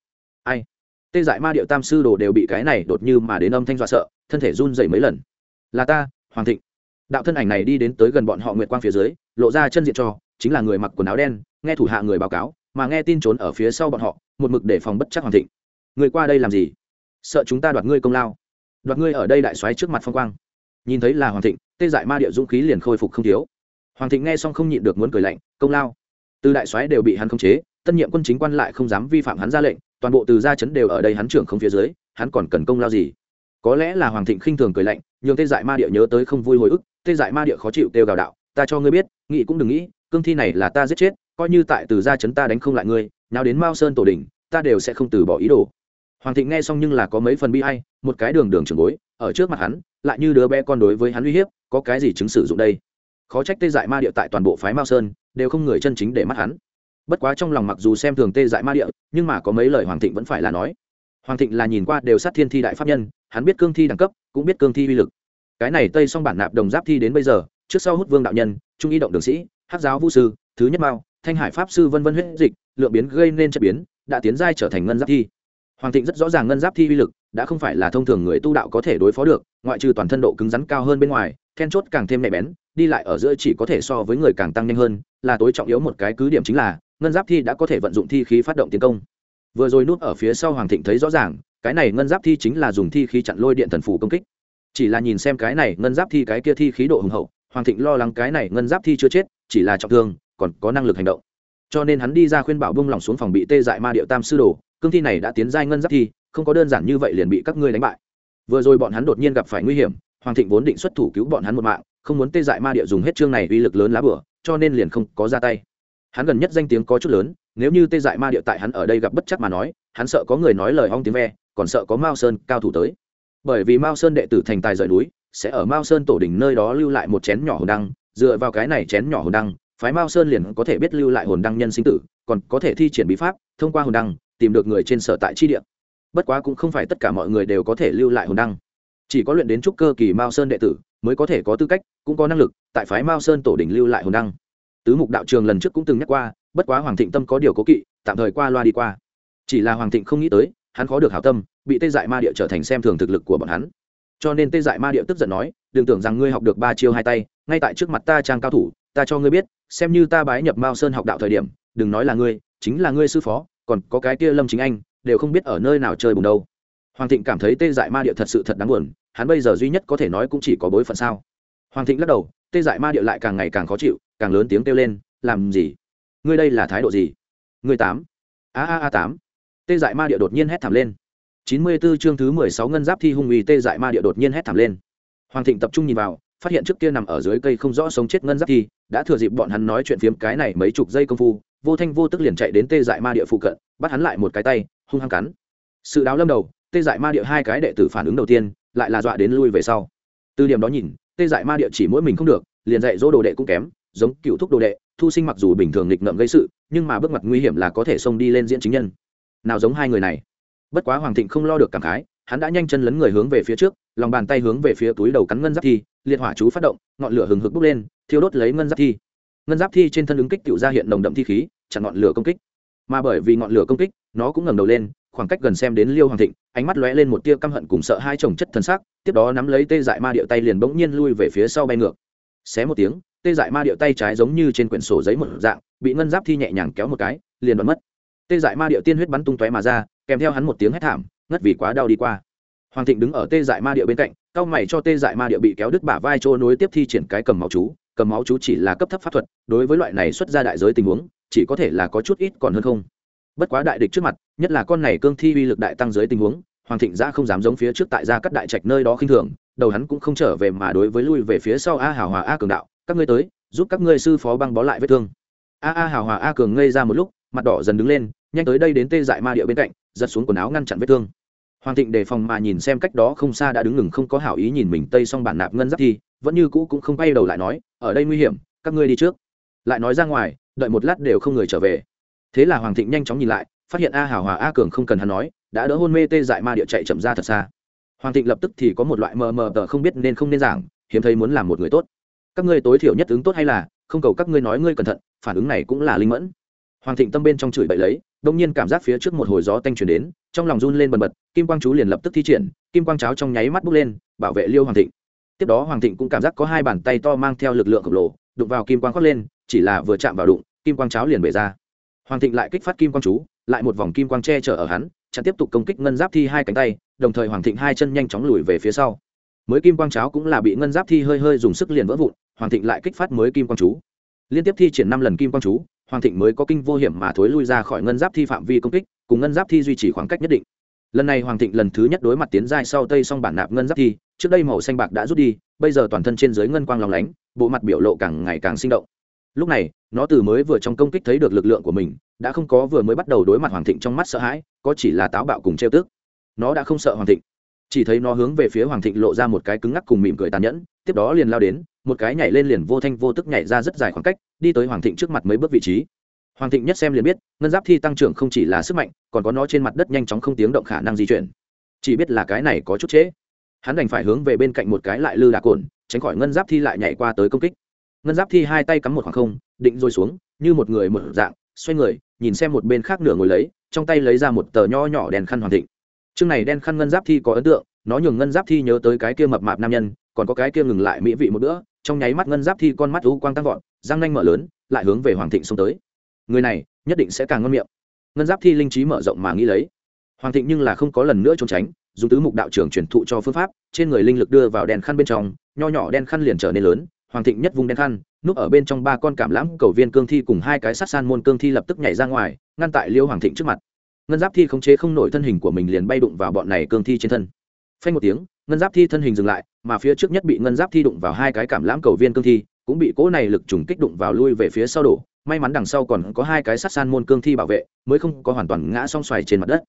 Ai? Tê dại ma địa tam sư đồ đều bị cái này đột như mà đến âm thanh dọa sợ, thân thể run dậy mấy lần. Là ta, hoàng thịnh. Đạo thân ảnh này đi đến tới gần bọn họ nguyệt quang phía dưới, lộ ra chân diện cho chính là người mặc quần áo đen, nghe thủ hạ người báo cáo mà nghe tin trốn ở phía sau bọn họ, một mực để phòng bất chắc hoàng thịnh. Người qua đây làm gì? Sợ chúng ta đoạt ngươi công lao. Đoạt ngươi ở đây đại xoáy trước mặt phong quang. Nhìn thấy là hoàng thịnh, tê dại ma địa dũng khí liền khôi phục không thiếu. Hoàng thịnh nghe xong không nhịn được muốn cười lạnh, công lao. Từ đại xoáy đều bị hắn khống chế, tân nhiệm quân chính quan lại không dám vi phạm hắn ra lệnh, toàn bộ từ gia chấn đều ở đây hắn trưởng không phía dưới, hắn còn cần công lao gì? Có lẽ là hoàng thịnh khinh thường cười lạnh, nhường tê dại ma địa nhớ tới không vui hồi ức, tê dại ma địa khó chịu kêu gào đạo, ta cho ngươi biết, nghĩ cũng đừng nghĩ, cương thi này là ta giết chết coi như tại từ gia chấn ta đánh không lại ngươi, nào đến mao sơn tổ đình ta đều sẽ không từ bỏ ý đồ. Hoàng thịnh nghe xong nhưng là có mấy phần bi hay một cái đường đường trường bối, ở trước mặt hắn, lại như đứa bé con đối với hắn uy hiếp, có cái gì chứng sử dụng đây? Khó trách tê dại ma địa tại toàn bộ phái mao sơn, đều không người chân chính để mắt hắn. Bất quá trong lòng mặc dù xem thường tê dại ma địa, nhưng mà có mấy lời hoàng thịnh vẫn phải là nói. Hoàng thịnh là nhìn qua đều sát thiên thi đại pháp nhân, hắn biết cương thi đẳng cấp, cũng biết cương thi uy lực. Cái này tây song bản nạp đồng giáp thi đến bây giờ, trước sau hút vương đạo nhân, trung y động đường sĩ hát giáo vũ sư, thứ nhất mao thanh hải pháp sư vân vân huyết dịch, lượng biến gây nên chất biến, đã tiến giai trở thành ngân giáp thi. Hoàng thịnh rất rõ ràng ngân giáp thi uy lực, đã không phải là thông thường người tu đạo có thể đối phó được, ngoại trừ toàn thân độ cứng rắn cao hơn bên ngoài, then chốt càng thêm nhạy bén, đi lại ở giữa chỉ có thể so với người càng tăng nhanh hơn, là tối trọng yếu một cái cứ điểm chính là, ngân giáp thi đã có thể vận dụng thi khí phát động tiến công. Vừa rồi núp ở phía sau hoàng thịnh thấy rõ ràng, cái này ngân giáp thi chính là dùng thi khí chặn lôi điện thần phủ công kích. Chỉ là nhìn xem cái này ngân giáp thi cái kia thi khí độ hùng hậu, hoàng thịnh lo lắng cái này ngân giáp thi chưa chết, chỉ là trọng thương còn có năng lực hành động. Cho nên hắn đi ra khuyên bảo bông lỏng xuống phòng bị tê dại ma điệu tam sư đồ, cương thi này đã tiến giai ngân giáp thi, không có đơn giản như vậy liền bị các ngươi đánh bại. Vừa rồi bọn hắn đột nhiên gặp phải nguy hiểm, hoàng thịnh vốn định xuất thủ cứu bọn hắn một mạng, không muốn tê dại ma địa dùng hết chương này uy lực lớn lá bửa, cho nên liền không có ra tay. Hắn gần nhất danh tiếng có chút lớn, nếu như tê dại ma địa tại hắn ở đây gặp bất chắc mà nói, hắn sợ có người nói lời hong tiếng ve, còn sợ có mao sơn cao thủ tới. Bởi vì mao sơn đệ tử thành tài rời núi, sẽ ở mao sơn tổ đỉnh nơi đó lưu lại một chén nhỏ hồn đăng, dựa vào cái này chén nhỏ hồn đăng phái mao sơn liền có thể biết lưu lại hồn đăng nhân sinh tử, còn có thể thi triển bí pháp, thông qua hồn đăng, tìm được người trên sở tại chi địa. Bất quá cũng không phải tất cả mọi người đều có thể lưu lại hồn đăng. Chỉ có luyện đến trúc cơ kỳ mao sơn đệ tử mới có thể có tư cách, cũng có năng lực tại phái mao sơn tổ đỉnh lưu lại hồn đăng. Tứ mục đạo trường lần trước cũng từng nhắc qua, bất quá hoàng thịnh tâm có điều cố kỵ, tạm thời qua loa đi qua. Chỉ là hoàng thịnh không nghĩ tới, hắn khó được hảo tâm, bị tê dại ma địa trở thành xem thường thực lực của bọn hắn. Cho nên tê dại ma địa tức giận nói, đừng tưởng rằng ngươi học được ba chiêu hai tay, ngay tại trước mặt ta trang cao thủ, ta cho ngươi biết xem như ta bái nhập mao sơn học đạo thời điểm, đừng nói là ngươi, chính là ngươi sư phó, còn có cái kia lâm chính anh, đều không biết ở nơi nào chơi bùng đâu. Hoàng thịnh cảm thấy tê dại ma địa thật sự thật đáng buồn, hắn bây giờ duy nhất có thể nói cũng chỉ có bối phận sao. Hoàng thịnh lắc đầu, tê dại ma địa lại càng ngày càng khó chịu, càng lớn tiếng kêu lên, làm gì? Ngươi đây là thái độ gì? Ngươi tám. A a a, tám. Tê dại ma địa đột nhiên hét thảm lên. Chín mươi 94 chương thứ mười sáu ngân giáp thi hung uy tê dại ma địa đột nhiên hét thảm lên. Hoàng thịnh tập trung nhìn vào phát hiện trước kia nằm ở dưới cây không rõ sống chết ngân giáp thi, đã thừa dịp bọn hắn nói chuyện phiếm cái này mấy chục giây công phu, vô thanh vô tức liền chạy đến tê dại ma địa phụ cận, bắt hắn lại một cái tay, hung hăng cắn. Sự đáo lâm đầu, tê dại ma địa hai cái đệ tử phản ứng đầu tiên, lại là dọa đến lui về sau. Từ điểm đó nhìn, tê dại ma địa chỉ mỗi mình không được, liền dạy dỗ đồ đệ cũng kém, giống cựu thúc đồ đệ, thu sinh mặc dù bình thường nghịch ngợm gây sự, nhưng mà bước mặt nguy hiểm là có thể xông đi lên diễn chính nhân. Nào giống hai người này. Bất quá hoàng thịnh không lo được cảm khái, hắn đã nhanh chân lấn người hướng về phía trước lòng bàn tay hướng về phía túi đầu cắn ngân giáp thi, liệt hỏa chú phát động, ngọn lửa hừng hực bốc lên, thiêu đốt lấy ngân giáp thi. Ngân giáp thi trên thân ứng kích tự ra hiện nồng đậm thi khí, chặn ngọn lửa công kích. Mà bởi vì ngọn lửa công kích, nó cũng ngẩng đầu lên, khoảng cách gần xem đến liêu hoàng thịnh, ánh mắt lóe lên một tia căm hận cùng sợ hai chồng chất thân xác tiếp đó nắm lấy tê dại ma điệu tay liền bỗng nhiên lui về phía sau bay ngược. Xé một tiếng, tê dại ma điệu tay trái giống như trên quyển sổ giấy một dạng, bị ngân giáp thi nhẹ nhàng kéo một cái, liền bật mất. Tê dại ma điệu tiên huyết bắn tung tóe mà ra, kèm theo hắn một tiếng hét thảm, ngất vì quá đau đi qua hoàng thịnh đứng ở tê dại ma Địa bên cạnh cao mày cho tê dại ma Địa bị kéo đứt bả vai trôi nối tiếp thi triển cái cầm máu chú. Cầm máu chú chỉ là cấp thấp pháp thuật, đối với loại này xuất ra đại giới tình huống, chỉ có thể là có chút ít còn hơn không. Bất quá đại địch trước mặt, nhất là con này cương thi uy lực đại tăng dưới tình huống, hoàng thịnh ra không dám giống phía trước tại gia cắt đại trạch nơi đó khinh thường, đầu hắn cũng không trở về mà đối với lui về phía sau a hào hòa a cường đạo, các ngươi tới, giúp các ngươi sư phó băng bó lại vết thương. A a hào hòa a cường ngây ra một lúc, mặt đỏ dần đứng lên, nhanh tới đây đến tê dại ma địa bên cạnh, giật xuống quần áo ngăn chặn vết thương hoàng thịnh đề phòng mà nhìn xem cách đó không xa đã đứng ngừng không có hảo ý nhìn mình tây xong bản nạp ngân giáp thi, vẫn như cũ cũng không bay đầu lại nói, ở đây nguy hiểm, các ngươi đi trước. Lại nói ra ngoài, đợi một lát đều không người trở về. Thế là hoàng thịnh nhanh chóng nhìn lại, phát hiện a hảo hòa a cường không cần hắn nói, đã đỡ hôn mê tê dại ma địa chạy chậm ra thật xa. Hoàng thịnh lập tức thì có một loại mờ mờ tờ không biết nên không nên giảng, hiếm thấy muốn làm một người tốt. Các ngươi tối thiểu nhất ứng tốt hay là, không cầu các ngươi nói ngươi cẩn thận, phản ứng này cũng là linh mẫn hoàng thịnh tâm bên trong chửi bậy lấy, đông nhiên cảm giác phía trước một hồi gió tanh chuyển đến, trong lòng run lên bần bật, kim quang chú liền lập tức thi triển, kim quang cháo trong nháy mắt bốc lên, bảo vệ liêu hoàng thịnh. Tiếp đó hoàng thịnh cũng cảm giác có hai bàn tay to mang theo lực lượng khổng lồ, đụng vào kim quang khoác lên, chỉ là vừa chạm vào đụng, kim quang cháo liền bể ra. Hoàng thịnh lại kích phát kim quang chú, lại một vòng kim quang che chở ở hắn, chặn tiếp tục công kích ngân giáp thi hai cánh tay, đồng thời hoàng thịnh hai chân nhanh chóng lùi về phía sau. Mới kim quang cháo cũng là bị ngân giáp thi hơi hơi dùng sức liền vỡ vụn, hoàng thịnh lại kích phát mới kim quang chú. Liên tiếp thi triển năm lần kim quang chú hoàng thịnh mới có kinh vô hiểm mà thối lui ra khỏi ngân giáp thi phạm vi công kích, cùng ngân giáp thi duy trì khoảng cách nhất định. Lần này hoàng thịnh lần thứ nhất đối mặt tiến giai sau tây song bản nạp ngân giáp thi, trước đây màu xanh bạc đã rút đi, bây giờ toàn thân trên dưới ngân quang lòng lánh, bộ mặt biểu lộ càng ngày càng sinh động. Lúc này, nó từ mới vừa trong công kích thấy được lực lượng của mình, đã không có vừa mới bắt đầu đối mặt hoàng thịnh trong mắt sợ hãi, có chỉ là táo bạo cùng trêu tức. Nó đã không sợ hoàng thịnh chỉ thấy nó hướng về phía hoàng thịnh lộ ra một cái cứng ngắc cùng mỉm cười tàn nhẫn, tiếp đó liền lao đến, một cái nhảy lên liền vô thanh vô tức nhảy ra rất dài khoảng cách, đi tới hoàng thịnh trước mặt mấy bước vị trí. Hoàng thịnh nhất xem liền biết, ngân giáp thi tăng trưởng không chỉ là sức mạnh, còn có nó trên mặt đất nhanh chóng không tiếng động khả năng di chuyển. Chỉ biết là cái này có chút trễ. Hắn đành phải hướng về bên cạnh một cái lại lư đà cồn, tránh khỏi ngân giáp thi lại nhảy qua tới công kích. Ngân giáp thi hai tay cắm một khoảng không, định rồi xuống, như một người mở dạng, xoay người, nhìn xem một bên khác nửa ngồi lấy, trong tay lấy ra một tờ nho nhỏ đèn khăn hoàng thịnh chương này đen khăn ngân giáp thi có ấn tượng, nó nhường ngân giáp thi nhớ tới cái kia mập mạp nam nhân, còn có cái kia ngừng lại mỹ vị một bữa, trong nháy mắt ngân giáp thi con mắt u quang tăng vọt, răng nanh mở lớn, lại hướng về hoàng thịnh xông tới. Người này, nhất định sẽ càng ngon miệng. Ngân giáp thi linh trí mở rộng mà nghĩ lấy. Hoàng thịnh nhưng là không có lần nữa trốn tránh, dùng tứ mục đạo trưởng truyền thụ cho phương pháp, trên người linh lực đưa vào đèn khăn bên trong, nho nhỏ đen khăn liền trở nên lớn, hoàng thịnh nhất vùng đen khăn, núp ở bên trong ba con cảm lãm cầu viên cương thi cùng hai cái sát san môn cương thi lập tức nhảy ra ngoài, ngăn tại liêu hoàng thịnh trước mặt ngân giáp thi khống chế không nổi thân hình của mình liền bay đụng vào bọn này cương thi trên thân. Phanh một tiếng, ngân giáp thi thân hình dừng lại, mà phía trước nhất bị ngân giáp thi đụng vào hai cái cảm lãm cầu viên cương thi, cũng bị cỗ này lực trùng kích đụng vào lui về phía sau đổ. May mắn đằng sau còn có hai cái sát san môn cương thi bảo vệ, mới không có hoàn toàn ngã song xoài trên mặt đất.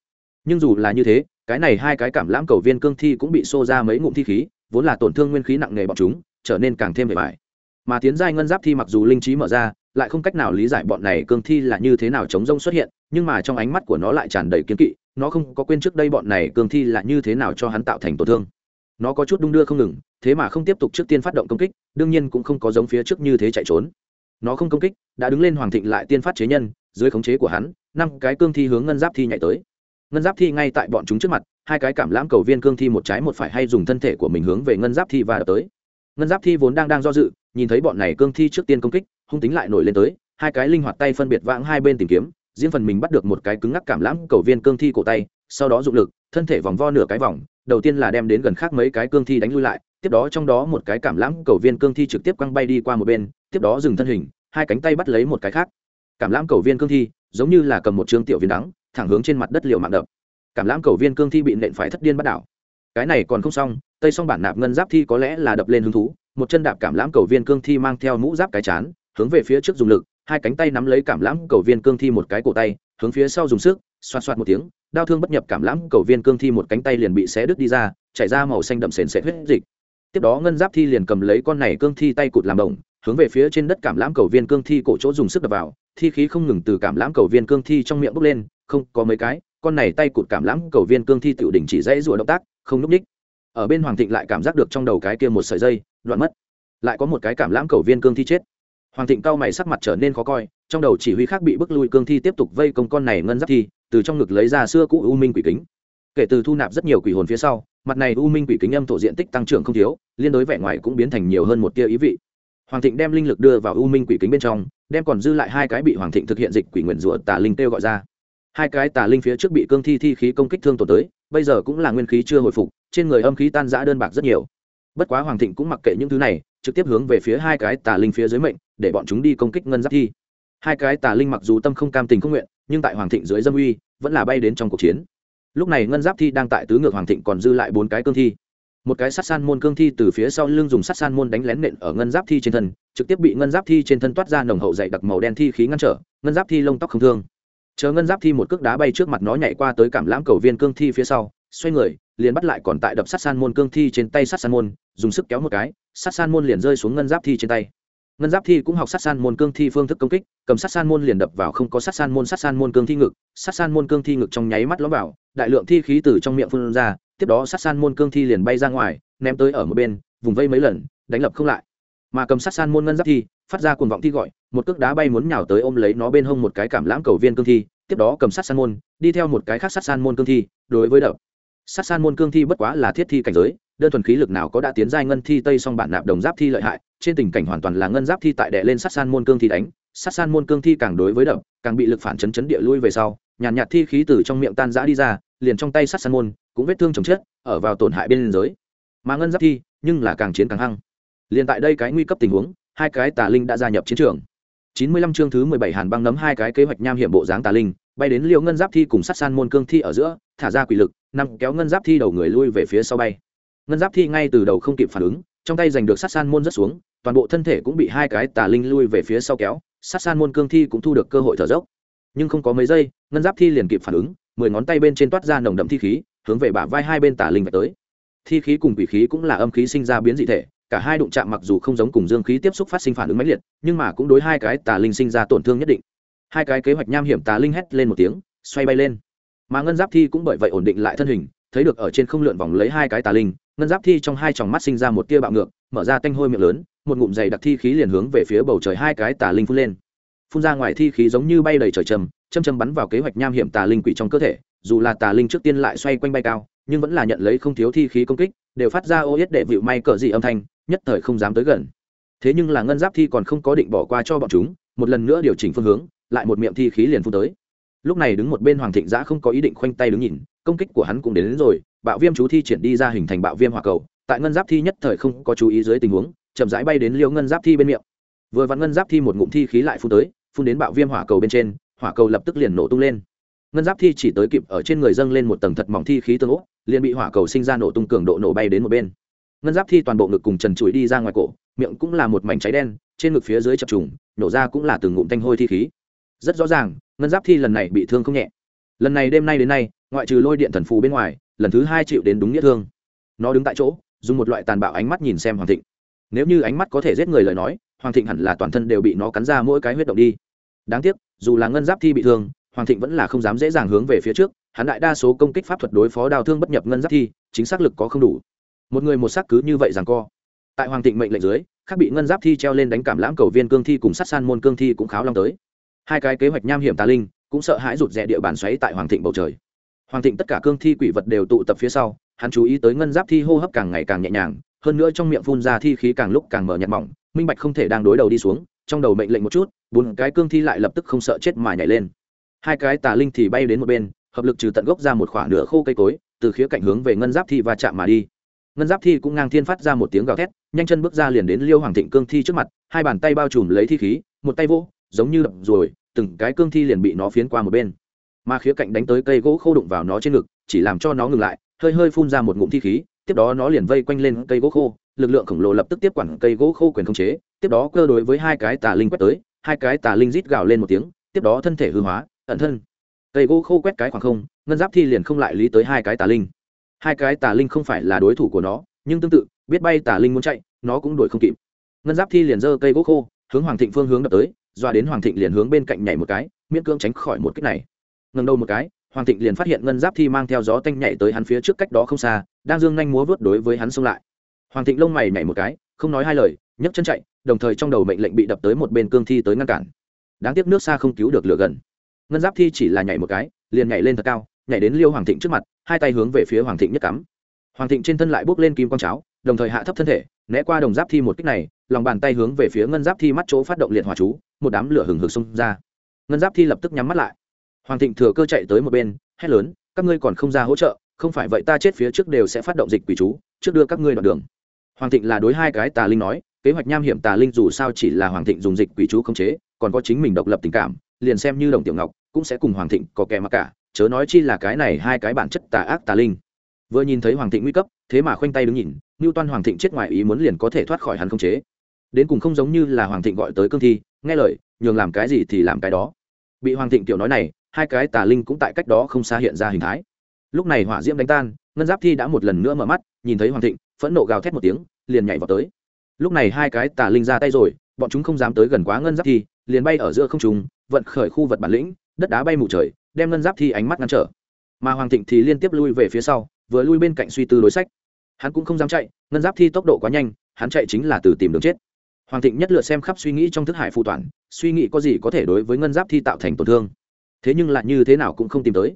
Nhưng dù là như thế, cái này hai cái cảm lãm cầu viên cương thi cũng bị xô ra mấy ngụm thi khí, vốn là tổn thương nguyên khí nặng nề bọn chúng, trở nên càng thêm bề bài mà tiến giai ngân giáp thi mặc dù linh trí mở ra lại không cách nào lý giải bọn này cương thi là như thế nào chống rông xuất hiện, nhưng mà trong ánh mắt của nó lại tràn đầy kiến kỵ, nó không có quên trước đây bọn này cương thi là như thế nào cho hắn tạo thành tổn thương. Nó có chút đung đưa không ngừng, thế mà không tiếp tục trước tiên phát động công kích, đương nhiên cũng không có giống phía trước như thế chạy trốn. Nó không công kích, đã đứng lên hoàng thịnh lại tiên phát chế nhân, dưới khống chế của hắn, năm cái cương thi hướng ngân giáp thi nhảy tới. Ngân giáp thi ngay tại bọn chúng trước mặt, hai cái cảm lãm cầu viên cương thi một trái một phải hay dùng thân thể của mình hướng về ngân giáp thi và đập tới. Ngân giáp thi vốn đang đang do dự, nhìn thấy bọn này cương thi trước tiên công kích hung tính lại nổi lên tới, hai cái linh hoạt tay phân biệt vãng hai bên tìm kiếm, riêng phần mình bắt được một cái cứng ngắc cảm lãm cầu viên cương thi cổ tay, sau đó dụng lực, thân thể vòng vo nửa cái vòng, đầu tiên là đem đến gần khác mấy cái cương thi đánh lui lại, tiếp đó trong đó một cái cảm lãm cầu viên cương thi trực tiếp quăng bay đi qua một bên, tiếp đó dừng thân hình, hai cánh tay bắt lấy một cái khác. Cảm lãm cầu viên cương thi, giống như là cầm một trương tiểu viên đắng, thẳng hướng trên mặt đất liều mạng đập. Cảm lãm cầu viên cương thi bị nện phải thất điên bắt đảo. Cái này còn không xong, tây song bản nạp ngân giáp thi có lẽ là đập lên hứng thú, một chân đạp cảm lãm cầu viên cương thi mang theo mũ giáp cái chán hướng về phía trước dùng lực, hai cánh tay nắm lấy cảm lãm cầu viên cương thi một cái cổ tay, hướng phía sau dùng sức, xoạt xoạt một tiếng đau thương bất nhập cảm lãm cầu viên cương thi một cánh tay liền bị xé đứt đi ra, chảy ra màu xanh đậm sền sệt huyết dịch. Tiếp đó ngân giáp thi liền cầm lấy con này cương thi tay cụt làm đồng, hướng về phía trên đất cảm lãm cầu viên cương thi cổ chỗ dùng sức đập vào, thi khí không ngừng từ cảm lãm cầu viên cương thi trong miệng bốc lên, không, có mấy cái, con này tay cụt cảm lãm cầu viên cương thi tự đỉnh chỉ dãy rủa động tác, không núp ních. Ở bên hoàng thịnh lại cảm giác được trong đầu cái kia một sợi dây, đoạn mất. Lại có một cái cảm lãm cầu viên cương thi chết hoàng thịnh cao mày sắc mặt trở nên khó coi, trong đầu chỉ huy khác bị bức lui cương thi tiếp tục vây công con này ngân giáp thi, từ trong ngực lấy ra xưa cũ u minh quỷ kính. Kể từ thu nạp rất nhiều quỷ hồn phía sau, mặt này u minh quỷ kính âm thổ diện tích tăng trưởng không thiếu, liên đối vẻ ngoài cũng biến thành nhiều hơn một tia ý vị. Hoàng thịnh đem linh lực đưa vào u minh quỷ kính bên trong, đem còn dư lại hai cái bị hoàng thịnh thực hiện dịch quỷ nguyền rủa tà linh kêu gọi ra. Hai cái tà linh phía trước bị cương thi thi khí công kích thương tổn tới, bây giờ cũng là nguyên khí chưa hồi phục, trên người âm khí tan giã đơn bạc rất nhiều. Bất quá hoàng thịnh cũng mặc kệ những thứ này, trực tiếp hướng về phía hai cái tà linh phía dưới mệnh để bọn chúng đi công kích ngân giáp thi. Hai cái tà linh mặc dù tâm không cam tình không nguyện, nhưng tại hoàng thịnh dưới dâm uy, vẫn là bay đến trong cuộc chiến. Lúc này ngân giáp thi đang tại tứ ngược hoàng thịnh còn dư lại bốn cái cương thi. Một cái sát san môn cương thi từ phía sau lưng dùng sát san môn đánh lén nện ở ngân giáp thi trên thân, trực tiếp bị ngân giáp thi trên thân toát ra nồng hậu dày đặc màu đen thi khí ngăn trở, ngân giáp thi lông tóc không thương. Chờ ngân giáp thi một cước đá bay trước mặt nó nhảy qua tới cảm lãm cầu viên cương thi phía sau, xoay người, liền bắt lại còn tại đập sát san môn cương thi trên tay sát san môn, dùng sức kéo một cái, sát san môn liền rơi xuống ngân giáp thi trên tay ngân giáp thi cũng học sát san môn cương thi phương thức công kích, cầm sát san môn liền đập vào không có sát san môn, sát san môn cương thi ngực, sát san môn cương thi ngực trong nháy mắt lõm vào, đại lượng thi khí từ trong miệng phun ra, tiếp đó sát san môn cương thi liền bay ra ngoài, ném tới ở một bên, vùng vây mấy lần, đánh lập không lại. Mà cầm sát san môn ngân giáp thi, phát ra cuồng vọng thi gọi, một cước đá bay muốn nhào tới ôm lấy nó bên hông một cái cảm lãm cầu viên cương thi, tiếp đó cầm sát san môn, đi theo một cái khác sát san môn cương thi, đối với đập sát san môn cương thi bất quá là thiết thi cảnh giới đơn thuần khí lực nào có đã tiến giai ngân thi tây song bản nạp đồng giáp thi lợi hại trên tình cảnh hoàn toàn là ngân giáp thi tại đệ lên sát san môn cương thi đánh sát san môn cương thi càng đối với đập càng bị lực phản chấn chấn địa lui về sau nhàn nhạt, nhạt thi khí từ trong miệng tan rã đi ra liền trong tay sát san môn cũng vết thương chồng chết ở vào tổn hại bên liên giới mà ngân giáp thi nhưng là càng chiến càng hăng. Liền tại đây cái nguy cấp tình huống hai cái tà linh đã gia nhập chiến trường. Chín mươi lăm chương thứ mười bảy hàn băng nấm hai cái kế hoạch nham hiểm bộ dáng tà linh bay đến liều ngân giáp thi cùng sát san môn cương thi ở giữa, thả ra quỷ lực, nằm kéo ngân giáp thi đầu người lui về phía sau bay. Ngân giáp thi ngay từ đầu không kịp phản ứng, trong tay giành được sát san môn rất xuống, toàn bộ thân thể cũng bị hai cái tà linh lui về phía sau kéo, sát san môn cương thi cũng thu được cơ hội thở dốc. Nhưng không có mấy giây, ngân giáp thi liền kịp phản ứng, mười ngón tay bên trên toát ra nồng đậm thi khí, hướng về bả vai hai bên tà linh vạch tới. Thi khí cùng quỷ khí cũng là âm khí sinh ra biến dị thể, cả hai đụng chạm mặc dù không giống cùng dương khí tiếp xúc phát sinh phản ứng mãnh liệt, nhưng mà cũng đối hai cái tà linh sinh ra tổn thương nhất định hai cái kế hoạch nham hiểm tà linh hét lên một tiếng, xoay bay lên. Mà ngân giáp thi cũng bởi vậy ổn định lại thân hình, thấy được ở trên không lượn vòng lấy hai cái tà linh, ngân giáp thi trong hai tròng mắt sinh ra một tia bạo ngược, mở ra tanh hôi miệng lớn, một ngụm dày đặc thi khí liền hướng về phía bầu trời hai cái tà linh phun lên. Phun ra ngoài thi khí giống như bay đầy trời trầm, châm châm bắn vào kế hoạch nham hiểm tà linh quỷ trong cơ thể, dù là tà linh trước tiên lại xoay quanh bay cao, nhưng vẫn là nhận lấy không thiếu thi khí công kích, đều phát ra ô yết đệ vịu may cờ dị âm thanh, nhất thời không dám tới gần. Thế nhưng là ngân giáp thi còn không có định bỏ qua cho bọn chúng, một lần nữa điều chỉnh phương hướng lại một miệng thi khí liền phun tới. Lúc này đứng một bên hoàng thịnh giã không có ý định khoanh tay đứng nhìn công kích của hắn cũng đến, đến rồi bạo viêm chú thi triển đi ra hình thành bạo viêm hỏa cầu tại ngân giáp thi nhất thời không có chú ý dưới tình huống chậm rãi bay đến liêu ngân giáp thi bên miệng. Vừa vặn ngân giáp thi một ngụm thi khí lại phun tới phun đến bạo viêm hỏa cầu bên trên hỏa cầu lập tức liền nổ tung lên. Ngân giáp thi chỉ tới kịp ở trên người dâng lên một tầng thật mỏng thi khí tương ố liền bị hỏa cầu sinh ra nổ tung cường độ nổ bay đến một bên. Ngân giáp thi toàn bộ ngực cùng trần trụi đi ra ngoài cổ miệng cũng là một mảnh cháy đen trên ngực phía dưới chập trùng nổ ra cũng là từng ngụm tanh hôi thi khí rất rõ ràng, ngân giáp thi lần này bị thương không nhẹ. Lần này đêm nay đến nay, ngoại trừ lôi điện thần phù bên ngoài, lần thứ hai chịu đến đúng nghĩa thương. Nó đứng tại chỗ, dùng một loại tàn bạo ánh mắt nhìn xem hoàng thịnh. Nếu như ánh mắt có thể giết người lời nói, hoàng thịnh hẳn là toàn thân đều bị nó cắn ra mỗi cái huyết động đi. Đáng tiếc, dù là ngân giáp thi bị thương, hoàng thịnh vẫn là không dám dễ dàng hướng về phía trước, hắn đại đa số công kích pháp thuật đối phó đào thương bất nhập ngân giáp thi, chính xác lực có không đủ. Một người một xác cứ như vậy rằng co. Tại hoàng thịnh mệnh lệnh dưới, khác bị ngân giáp thi treo lên đánh cảm lãm cầu viên cương thi cùng sát san môn cương thi cũng kháo long tới hai cái kế hoạch nham hiểm tà linh cũng sợ hãi rụt rè địa bàn xoáy tại hoàng thịnh bầu trời. Hoàng thịnh tất cả cương thi quỷ vật đều tụ tập phía sau, hắn chú ý tới ngân giáp thi hô hấp càng ngày càng nhẹ nhàng, hơn nữa trong miệng phun ra thi khí càng lúc càng mở nhạt mỏng, minh bạch không thể đang đối đầu đi xuống, trong đầu mệnh lệnh một chút, bốn cái cương thi lại lập tức không sợ chết mà nhảy lên. Hai cái tà linh thì bay đến một bên, hợp lực trừ tận gốc ra một khoảng nửa khô cây cối, từ khía cạnh hướng về ngân giáp thi và chạm mà đi. Ngân giáp thi cũng ngang thiên phát ra một tiếng gào thét, nhanh chân bước ra liền đến liêu hoàng thịnh cương thi trước mặt, hai bàn tay bao trùm lấy thi khí, một tay vỗ, giống như đập rồi từng cái cương thi liền bị nó phiến qua một bên. Mà khía cạnh đánh tới cây gỗ khô đụng vào nó trên ngực, chỉ làm cho nó ngừng lại, hơi hơi phun ra một ngụm thi khí, tiếp đó nó liền vây quanh lên cây gỗ khô, lực lượng khổng lồ lập tức tiếp quản cây gỗ khô quyền khống chế, tiếp đó cơ đối với hai cái tà linh quét tới, hai cái tà linh rít gào lên một tiếng, tiếp đó thân thể hư hóa, ẩn thân. Cây gỗ khô quét cái khoảng không, ngân giáp thi liền không lại lý tới hai cái tà linh. Hai cái tà linh không phải là đối thủ của nó, nhưng tương tự, biết bay tà linh muốn chạy, nó cũng đuổi không kịp. Ngân giáp thi liền giơ cây gỗ khô, hướng hoàng thịnh phương hướng đập tới doa đến hoàng thịnh liền hướng bên cạnh nhảy một cái, miễn cưỡng tránh khỏi một kích này. Ngần đầu một cái, hoàng thịnh liền phát hiện ngân giáp thi mang theo gió tanh nhảy tới hắn phía trước cách đó không xa, đang dương nhanh múa vớt đối với hắn xông lại. Hoàng thịnh lông mày nhảy một cái, không nói hai lời, nhấc chân chạy, đồng thời trong đầu mệnh lệnh bị đập tới một bên cương thi tới ngăn cản. Đáng tiếc nước xa không cứu được lửa gần. Ngân giáp thi chỉ là nhảy một cái, liền nhảy lên thật cao, nhảy đến liêu hoàng thịnh trước mặt, hai tay hướng về phía hoàng thịnh nhất cắm. Hoàng thịnh trên thân lại bốc lên kim quang cháo đồng thời hạ thấp thân thể, né qua đồng giáp thi một kích này, lòng bàn tay hướng về phía ngân giáp thi mắt chỗ phát động liệt hòa chú, một đám lửa hừng hực xông ra. Ngân giáp thi lập tức nhắm mắt lại. Hoàng thịnh thừa cơ chạy tới một bên, hét lớn, các ngươi còn không ra hỗ trợ, không phải vậy ta chết phía trước đều sẽ phát động dịch quỷ chú, trước đưa các ngươi đoạn đường. Hoàng thịnh là đối hai cái tà linh nói, kế hoạch nham hiểm tà linh dù sao chỉ là hoàng thịnh dùng dịch quỷ chú khống chế, còn có chính mình độc lập tình cảm, liền xem như đồng tiểu ngọc, cũng sẽ cùng hoàng thịnh có kẻ mặc cả, chớ nói chi là cái này hai cái bản chất tà ác tà linh. Vừa nhìn thấy hoàng thịnh nguy cấp, thế mà khoanh tay đứng nhìn ngưu toan hoàng thịnh chết ngoài ý muốn liền có thể thoát khỏi hắn không chế. Đến cùng không giống như là hoàng thịnh gọi tới cương thi, nghe lời, nhường làm cái gì thì làm cái đó. Bị hoàng thịnh tiểu nói này, hai cái tà linh cũng tại cách đó không xa hiện ra hình thái. Lúc này hỏa diễm đánh tan, ngân giáp thi đã một lần nữa mở mắt, nhìn thấy hoàng thịnh, phẫn nộ gào thét một tiếng, liền nhảy vào tới. Lúc này hai cái tà linh ra tay rồi, bọn chúng không dám tới gần quá ngân giáp thi, liền bay ở giữa không trùng vận khởi khu vật bản lĩnh, đất đá bay mù trời, đem ngân giáp thi ánh mắt ngăn trở. Mà hoàng thịnh thì liên tiếp lui về phía sau, vừa lui bên cạnh suy tư đối sách hắn cũng không dám chạy, ngân giáp thi tốc độ quá nhanh, hắn chạy chính là từ tìm đường chết. Hoàng thịnh nhất lựa xem khắp suy nghĩ trong thức hải phụ toàn, suy nghĩ có gì có thể đối với ngân giáp thi tạo thành tổn thương. Thế nhưng lại như thế nào cũng không tìm tới.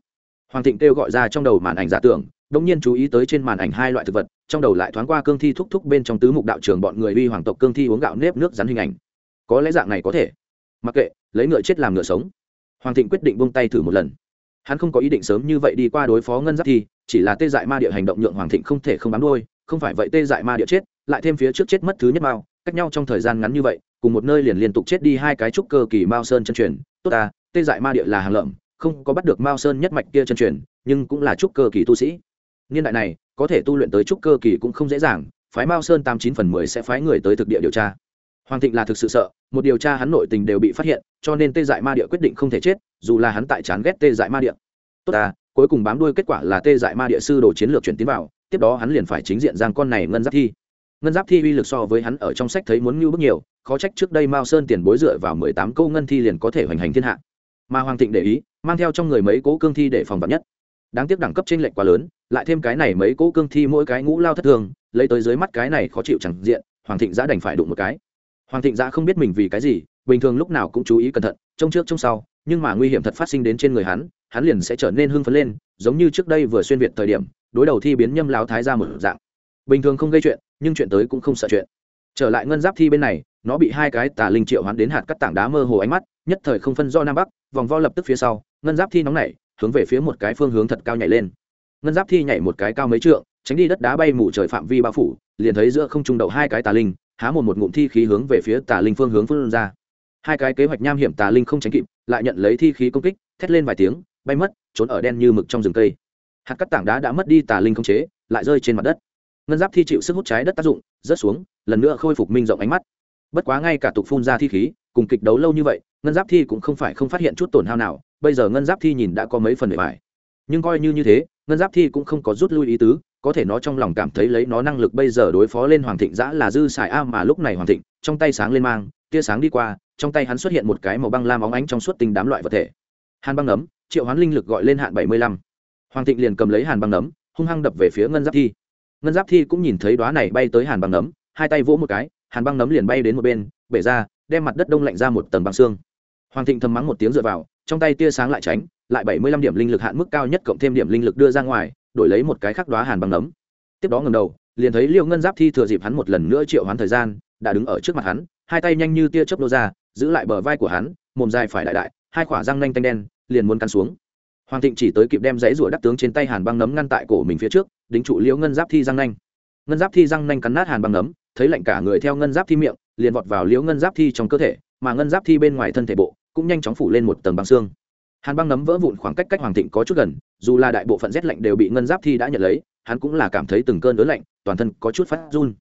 Hoàng thịnh kêu gọi ra trong đầu màn ảnh giả tưởng đông nhiên chú ý tới trên màn ảnh hai loại thực vật, trong đầu lại thoáng qua cương thi thúc thúc bên trong tứ mục đạo trường bọn người uy hoàng tộc cương thi uống gạo nếp nước rắn hình ảnh. Có lẽ dạng này có thể. Mặc kệ, lấy ngựa chết làm ngựa sống. Hoàng thịnh quyết định buông tay thử một lần. Hắn không có ý định sớm như vậy đi qua đối phó ngân giáp thi chỉ là tê dại ma địa hành động nhượng hoàng thịnh không thể không bám đôi không phải vậy tê dại ma địa chết, lại thêm phía trước chết mất thứ nhất mao, cách nhau trong thời gian ngắn như vậy, cùng một nơi liền liên tục chết đi hai cái trúc cơ kỳ mao sơn chân truyền. Tốt ta, tê dại ma địa là hàng lợm, không có bắt được mao sơn nhất mạch kia chân truyền, nhưng cũng là trúc cơ kỳ tu sĩ. Niên đại này, có thể tu luyện tới trúc cơ kỳ cũng không dễ dàng, phái mao sơn tám chín phần mười sẽ phái người tới thực địa điều tra. Hoàng thịnh là thực sự sợ, một điều tra hắn nội tình đều bị phát hiện, cho nên tê dại ma địa quyết định không thể chết, dù là hắn tại chán ghét tê dại ma địa. Tốt à cuối cùng bám đuôi kết quả là tê dại ma địa sư đồ chiến lược chuyển tiến vào, tiếp đó hắn liền phải chính diện giang con này ngân giáp thi. Ngân giáp thi uy lực so với hắn ở trong sách thấy muốn ngưu bước nhiều, khó trách trước đây mao sơn tiền bối dựa vào mười tám câu ngân thi liền có thể hoành hành thiên hạ. Mà hoàng thịnh để ý, mang theo trong người mấy cố cương thi để phòng vật nhất. Đáng tiếc đẳng cấp trên lệnh quá lớn, lại thêm cái này mấy cố cương thi mỗi cái ngũ lao thất thường, lấy tới dưới mắt cái này khó chịu chẳng diện, hoàng thịnh giã đành phải đụng một cái. Hoàng thịnh giã không biết mình vì cái gì, bình thường lúc nào cũng chú ý cẩn thận, trông trước trông sau, nhưng mà nguy hiểm thật phát sinh đến trên người hắn hắn liền sẽ trở nên hưng phấn lên, giống như trước đây vừa xuyên việt thời điểm, đối đầu thi biến nhâm láo thái ra một dạng. Bình thường không gây chuyện, nhưng chuyện tới cũng không sợ chuyện. Trở lại ngân giáp thi bên này, nó bị hai cái tà linh triệu hoán đến hạt cắt tảng đá mơ hồ ánh mắt, nhất thời không phân do nam bắc, vòng vo lập tức phía sau, ngân giáp thi nóng nảy, hướng về phía một cái phương hướng thật cao nhảy lên. Ngân giáp thi nhảy một cái cao mấy trượng, tránh đi đất đá bay mù trời phạm vi bao phủ, liền thấy giữa không trung đậu hai cái tà linh, há một một ngụm thi khí hướng về phía tà linh phương hướng phương ra. Hai cái kế hoạch nham hiểm tà linh không tránh kịp, lại nhận lấy thi khí công kích, thét lên vài tiếng bay mất, trốn ở đen như mực trong rừng cây. Hạt cắt tảng đá đã mất đi tà linh không chế, lại rơi trên mặt đất. Ngân giáp thi chịu sức hút trái đất tác dụng, rớt xuống, lần nữa khôi phục minh rộng ánh mắt. Bất quá ngay cả tục phun ra thi khí, cùng kịch đấu lâu như vậy, ngân giáp thi cũng không phải không phát hiện chút tổn hao nào, bây giờ ngân giáp thi nhìn đã có mấy phần bề bài. Nhưng coi như như thế, ngân giáp thi cũng không có rút lui ý tứ, có thể nó trong lòng cảm thấy lấy nó năng lực bây giờ đối phó lên hoàng thịnh giã là dư xài a mà lúc này hoàng thịnh, trong tay sáng lên mang, tia sáng đi qua, trong tay hắn xuất hiện một cái màu băng lam óng ánh trong suốt tinh đám loại vật thể. Hàn băng nấm triệu hoán linh lực gọi lên hạn bảy mươi lăm. Hoàng thịnh liền cầm lấy hàn băng nấm, hung hăng đập về phía ngân giáp thi. Ngân giáp thi cũng nhìn thấy đoá này bay tới hàn băng nấm, hai tay vỗ một cái, hàn băng nấm liền bay đến một bên, bể ra, đem mặt đất đông lạnh ra một tầng băng xương. Hoàng thịnh thầm mắng một tiếng dựa vào, trong tay tia sáng lại tránh, lại bảy mươi lăm điểm linh lực hạn mức cao nhất cộng thêm điểm linh lực đưa ra ngoài, đổi lấy một cái khắc đoá hàn băng nấm. Tiếp đó ngầm đầu, liền thấy liêu ngân giáp thi thừa dịp hắn một lần nữa triệu hoán thời gian, đã đứng ở trước mặt hắn, hai tay nhanh như tia chớp lô ra, giữ lại bờ vai của hắn, mồm dài phải đại đại, hai khỏa răng nanh tanh đen liền muốn cắn xuống. Hoàng thịnh chỉ tới kịp đem giấy rủa đắc tướng trên tay hàn băng nấm ngăn tại cổ mình phía trước, đính trụ liễu ngân giáp thi răng nanh. Ngân giáp thi răng nanh cắn nát hàn băng nấm thấy lạnh cả người theo ngân giáp thi miệng, liền vọt vào liễu ngân giáp thi trong cơ thể, mà ngân giáp thi bên ngoài thân thể bộ cũng nhanh chóng phủ lên một tầng băng xương. Hàn băng nấm vỡ vụn khoảng cách cách hoàng thịnh có chút gần, dù là đại bộ phận rét lạnh đều bị ngân giáp thi đã nhận lấy, hắn cũng là cảm thấy từng cơn đớn lạnh, toàn thân có chút phát run.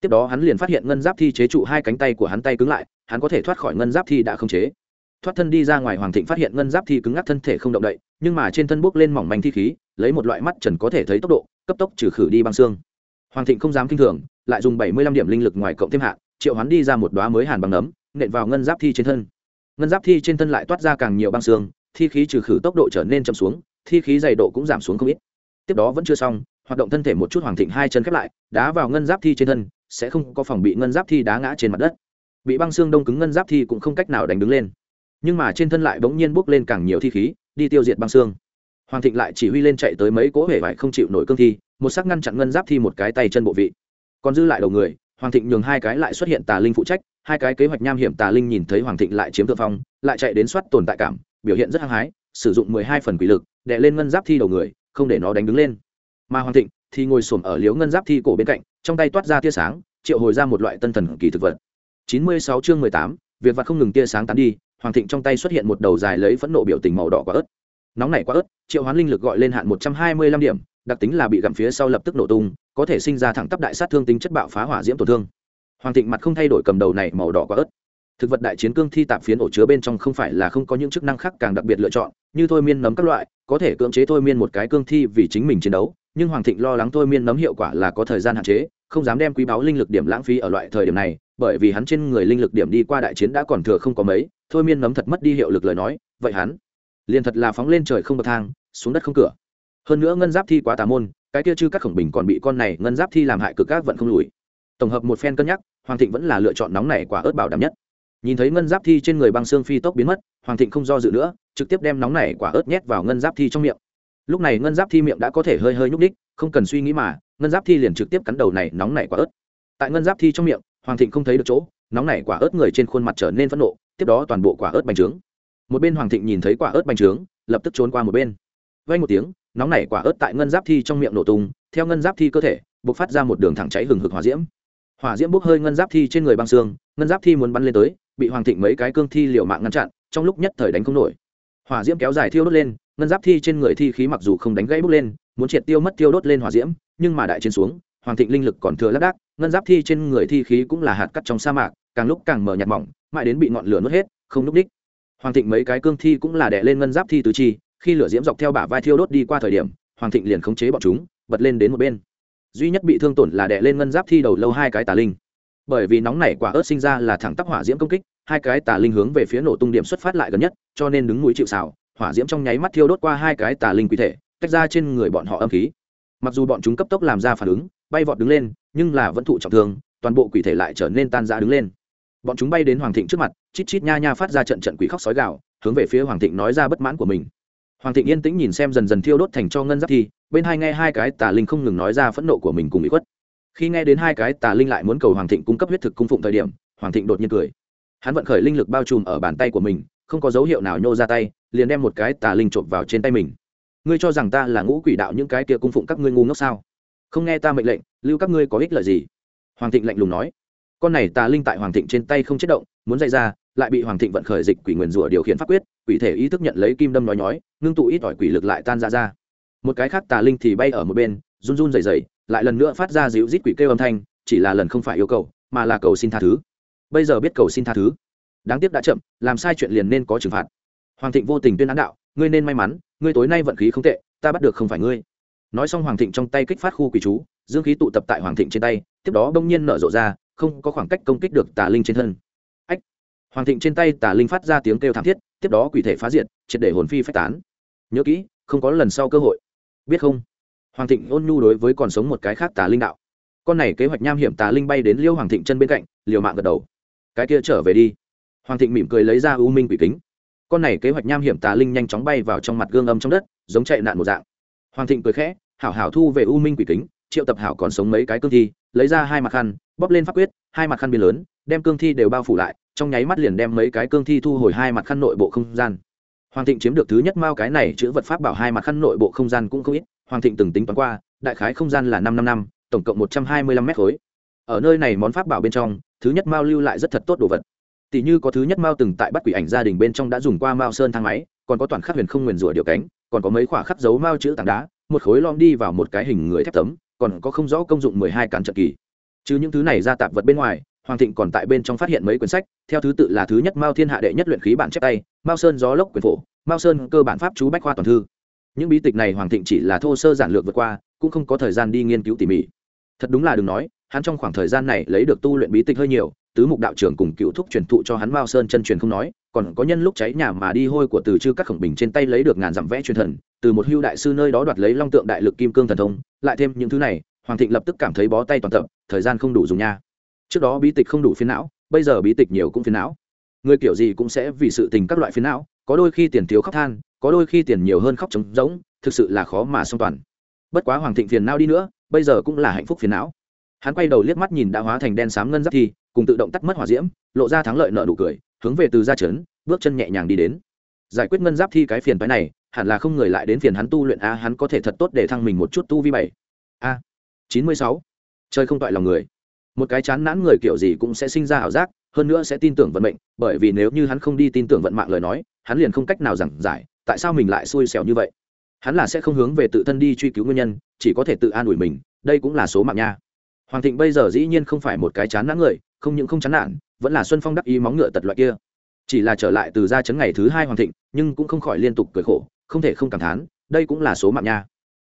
Tiếp đó hắn liền phát hiện ngân giáp thi chế trụ hai cánh tay của hắn tay cứng lại, hắn có thể thoát khỏi ngân giáp thi đã không chế thoát thân đi ra ngoài hoàng thịnh phát hiện ngân giáp thi cứng ngắc thân thể không động đậy, nhưng mà trên thân bốc lên mỏng manh thi khí, lấy một loại mắt trần có thể thấy tốc độ, cấp tốc trừ khử đi băng xương. Hoàng thịnh không dám kinh thường, lại dùng bảy mươi lăm điểm linh lực ngoài cộng thêm hạ triệu hắn đi ra một đoá mới hàn bằng nấm, nện vào ngân giáp thi trên thân. Ngân giáp thi trên thân lại toát ra càng nhiều băng xương, thi khí trừ khử tốc độ trở nên chậm xuống, thi khí dày độ cũng giảm xuống không ít. Tiếp đó vẫn chưa xong, hoạt động thân thể một chút hoàng thịnh hai chân khép lại, đá vào ngân giáp thi trên thân, sẽ không có phòng bị ngân giáp thi đá ngã trên mặt đất. Bị băng xương đông cứng ngân giáp thi cũng không cách nào đánh đứng lên nhưng mà trên thân lại bỗng nhiên bốc lên càng nhiều thi khí, đi tiêu diệt băng xương. Hoàng thịnh lại chỉ huy lên chạy tới mấy cỗ hể vải không chịu nổi cương thi, một sắc ngăn chặn ngân giáp thi một cái tay chân bộ vị. Còn dư lại đầu người, hoàng thịnh nhường hai cái lại xuất hiện tà linh phụ trách, hai cái kế hoạch nham hiểm tà linh nhìn thấy hoàng thịnh lại chiếm thượng phong, lại chạy đến soát tồn tại cảm, biểu hiện rất hăng hái, sử dụng mười hai phần quỷ lực, đè lên ngân giáp thi đầu người, không để nó đánh đứng lên. Mà hoàng thịnh thì ngồi xổm ở liếu ngân giáp thi cổ bên cạnh, trong tay toát ra tia sáng, triệu hồi ra một loại tân thần kỳ thực vật. Chín mươi sáu chương mười tám, việc vặt không ngừng tia sáng tán đi hoàng thịnh trong tay xuất hiện một đầu dài lấy phẫn nộ biểu tình màu đỏ quả ớt. Nóng này quá ớt, triệu hoán linh lực gọi lên hạn một trăm hai mươi lăm điểm, đặc tính là bị gặm phía sau lập tức nổ tung, có thể sinh ra thẳng tắp đại sát thương tính chất bạo phá hỏa diễm tổn thương. Hoàng thịnh mặt không thay đổi cầm đầu này màu đỏ quá ớt. Thực vật đại chiến cương thi tạp phiến ổ chứa bên trong không phải là không có những chức năng khác càng đặc biệt lựa chọn, như thôi miên nấm các loại, có thể cưỡng chế thôi miên một cái cương thi vì chính mình chiến đấu, nhưng hoàng thịnh lo lắng thôi miên nấm hiệu quả là có thời gian hạn chế, không dám đem quý báu linh lực điểm lãng phí ở loại thời điểm này, bởi vì hắn trên người linh lực điểm đi qua đại chiến đã còn thừa không có mấy thôi miên nấm thật mất đi hiệu lực lời nói, vậy hắn liền thật là phóng lên trời không bậc thang, xuống đất không cửa. Hơn nữa ngân giáp thi quá tà môn, cái kia chư các khổng bình còn bị con này ngân giáp thi làm hại cực các vẫn không lùi. Tổng hợp một phen cân nhắc, hoàng thịnh vẫn là lựa chọn nóng này quả ớt bảo đảm nhất. Nhìn thấy ngân giáp thi trên người băng xương phi tốc biến mất, hoàng thịnh không do dự nữa, trực tiếp đem nóng này quả ớt nhét vào ngân giáp thi trong miệng. Lúc này ngân giáp thi miệng đã có thể hơi hơi nhúc ních không cần suy nghĩ mà, ngân giáp thi liền trực tiếp cắn đầu này nóng này quả ớt. Tại ngân giáp thi trong miệng, hoàng thịnh không thấy được chỗ, nóng này quả ớt người trên khuôn mặt trở nên phẫn nộ tiếp đó toàn bộ quả ớt bành trướng. Một bên hoàng thịnh nhìn thấy quả ớt bành trướng, lập tức trốn qua một bên. Vay một tiếng, nóng nảy quả ớt tại ngân giáp thi trong miệng nổ tung, theo ngân giáp thi cơ thể b ộ c phát ra một đường thẳng cháy hừng hực hỏa diễm. Hỏa diễm bốc hơi ngân giáp thi trên người băng xương, ngân giáp thi muốn bắn lên tới, bị hoàng thịnh mấy cái cương thi liều mạng ngăn chặn, trong lúc nhất thời đánh không nổi. Hỏa diễm kéo dài thiêu đốt lên, ngân giáp thi trên người thi khí mặc dù không đánh gãy bốc lên, muốn triệt tiêu mất tiêu đốt lên hỏa diễm, nhưng mà đại chiến xuống, hoàng thịnh linh lực còn thừa lác đác, ngân giáp thi trên người thi khí cũng là hạt cắt trong sa mạc, càng lúc càng mở nhạt mỏng mãi đến bị ngọn lửa nuốt hết không núp đích. Hoàng thịnh mấy cái cương thi cũng là đè lên ngân giáp thi tứ chi khi lửa diễm dọc theo bả vai thiêu đốt đi qua thời điểm hoàng thịnh liền khống chế bọn chúng bật lên đến một bên. Duy nhất bị thương tổn là đè lên ngân giáp thi đầu lâu hai cái tà linh. Bởi vì nóng nảy quả ớt sinh ra là thẳng tắp hỏa diễm công kích hai cái tà linh hướng về phía nổ tung điểm xuất phát lại gần nhất cho nên đứng núi chịu sào, hỏa diễm trong nháy mắt thiêu đốt qua hai cái tà linh quỷ thể tách ra trên người bọn họ âm khí. Mặc dù bọn chúng cấp tốc làm ra phản ứng bay vọt đứng lên nhưng là vẫn thụ trọng thương toàn bộ quỷ thể lại trở nên tan ra đứng lên bọn chúng bay đến hoàng thịnh trước mặt, chít chít nha nha phát ra trận trận quỷ khóc sói gạo hướng về phía hoàng thịnh nói ra bất mãn của mình. Hoàng thịnh yên tĩnh nhìn xem dần dần thiêu đốt thành cho ngân giáp thi bên hai nghe hai cái tà linh không ngừng nói ra phẫn nộ của mình cùng bị khuất. Khi nghe đến hai cái tà linh lại muốn cầu hoàng thịnh cung cấp huyết thực cung phụng thời điểm, hoàng thịnh đột nhiên cười. Hắn vận khởi linh lực bao trùm ở bàn tay của mình, không có dấu hiệu nào nhô ra tay, liền đem một cái tà linh trộm vào trên tay mình. Ngươi cho rằng ta là ngũ quỷ đạo những cái kia cung phụng các ngươi ngu ngốc sao? Không nghe ta mệnh lệnh, lưu các ngươi có ích lợi gì? Hoàng thịnh lạnh lùng nói con này tà linh tại hoàng thịnh trên tay không chết động, muốn dạy ra, lại bị hoàng thịnh vận khởi dịch quỷ nguyền rủa điều khiển pháp quyết, quỷ thể ý thức nhận lấy kim đâm nói nhói, ngưng tụ ít ỏi quỷ lực lại tan ra ra. Một cái khác tà linh thì bay ở một bên, run run dày dày lại lần nữa phát ra dịu rít quỷ kêu âm thanh, chỉ là lần không phải yêu cầu, mà là cầu xin tha thứ. Bây giờ biết cầu xin tha thứ. Đáng tiếc đã chậm, làm sai chuyện liền nên có trừng phạt. Hoàng thịnh vô tình tuyên án đạo, ngươi nên may mắn, ngươi tối nay vận khí không tệ, ta bắt được không phải ngươi. Nói xong hoàng thịnh trong tay kích phát khu quỷ chú, dương khí tụ tập tại hoàng thịnh trên tay, tiếp đó bỗng nhiên nở rộ ra không có khoảng cách công kích được tà linh trên thân. Ách! Hoàng thịnh trên tay tà linh phát ra tiếng kêu thảm thiết, tiếp đó quỷ thể phá diệt, triệt để hồn phi phách tán. Nhớ kỹ, không có lần sau cơ hội. Biết không? Hoàng thịnh ôn nhu đối với còn sống một cái khác tà linh đạo. Con này kế hoạch nham hiểm tà linh bay đến liêu hoàng thịnh chân bên cạnh, liều mạng gật đầu. Cái kia trở về đi. Hoàng thịnh mỉm cười lấy ra u minh quỷ kính. Con này kế hoạch nham hiểm tà linh nhanh chóng bay vào trong mặt gương âm trong đất, giống chạy nạn một dạng. Hoàng thịnh cười khẽ, hảo hảo thu về u minh quỷ kính triệu tập hảo còn sống mấy cái cương thi, lấy ra hai mặt khăn, bóp lên pháp quyết, hai mặt khăn biên lớn, đem cương thi đều bao phủ lại, trong nháy mắt liền đem mấy cái cương thi thu hồi hai mặt khăn nội bộ không gian. Hoàng thịnh chiếm được thứ nhất mao cái này chữ vật pháp bảo hai mặt khăn nội bộ không gian cũng không ít, hoàng thịnh từng tính toán qua, đại khái không gian là năm năm năm, tổng cộng một trăm hai mươi lăm mét khối. Ở nơi này món pháp bảo bên trong, thứ nhất mao lưu lại rất thật tốt đồ vật. Tỷ như có thứ nhất mao từng tại bắt quỷ ảnh gia đình bên trong đã dùng qua mao sơn thang máy, còn có toàn khắc huyền không nguyền rủa điều cánh, còn có mấy khoả khắc dấu mao chữ tảng đá, một khối lom đi vào một cái hình người thép tấm còn có không rõ công dụng mười hai cán trận kỳ. Chứ những thứ này ra tạp vật bên ngoài, hoàng thịnh còn tại bên trong phát hiện mấy quyển sách, theo thứ tự là thứ nhất mao thiên hạ đệ nhất luyện khí bản chép tay, mao sơn gió lốc quyền phổ, mao sơn cơ bản pháp chú bách khoa toàn thư. Những bí tịch này hoàng thịnh chỉ là thô sơ giản lược vượt qua, cũng không có thời gian đi nghiên cứu tỉ mỉ. Thật đúng là đừng nói, hắn trong khoảng thời gian này lấy được tu luyện bí tịch hơi nhiều, tứ mục đạo trưởng cùng cựu thúc truyền thụ cho hắn mao sơn chân truyền không nói còn có nhân lúc cháy nhà mà đi hôi của từ chư các khổng bình trên tay lấy được ngàn dặm vẽ truyền thần, từ một hưu đại sư nơi đó đoạt lấy long tượng đại lực kim cương thần thông, lại thêm những thứ này, hoàng thịnh lập tức cảm thấy bó tay toàn tập, thời gian không đủ dùng nha. Trước đó bí tịch không đủ phiến não, bây giờ bí tịch nhiều cũng phiến não. Người kiểu gì cũng sẽ vì sự tình các loại phiến não, có đôi khi tiền thiếu khóc than, có đôi khi tiền nhiều hơn khóc trống rỗng, thực sự là khó mà song toàn. Bất quá hoàng thịnh phiền não đi nữa, bây giờ cũng là hạnh phúc phiền não. Hắn quay đầu liếc mắt nhìn đã hóa thành đen xám ngân giáp thi, cùng tự động tắt mất hỏa diễm, lộ ra thắng lợi nợ đủ cười hướng về từ ra trấn, bước chân nhẹ nhàng đi đến. Giải quyết ngân giáp thi cái phiền phái này, hẳn là không người lại đến phiền hắn tu luyện, a, hắn có thể thật tốt để thăng mình một chút tu vi bảy. A, chín mươi sáu. Chơi không toại lòng người. Một cái chán nản người kiểu gì cũng sẽ sinh ra ảo giác, hơn nữa sẽ tin tưởng vận mệnh, bởi vì nếu như hắn không đi tin tưởng vận mạng lời nói, hắn liền không cách nào giảng giải, tại sao mình lại xui xẻo như vậy? Hắn là sẽ không hướng về tự thân đi truy cứu nguyên nhân, chỉ có thể tự an ủi mình, đây cũng là số mạng nha. Hoàng thịnh bây giờ dĩ nhiên không phải một cái chán nản người, không những không chán nản vẫn là xuân phong đắc ý móng ngựa tật loại kia. Chỉ là trở lại từ gia chấn ngày thứ hai hoàng thịnh, nhưng cũng không khỏi liên tục cười khổ, không thể không cảm thán, đây cũng là số mạng nha.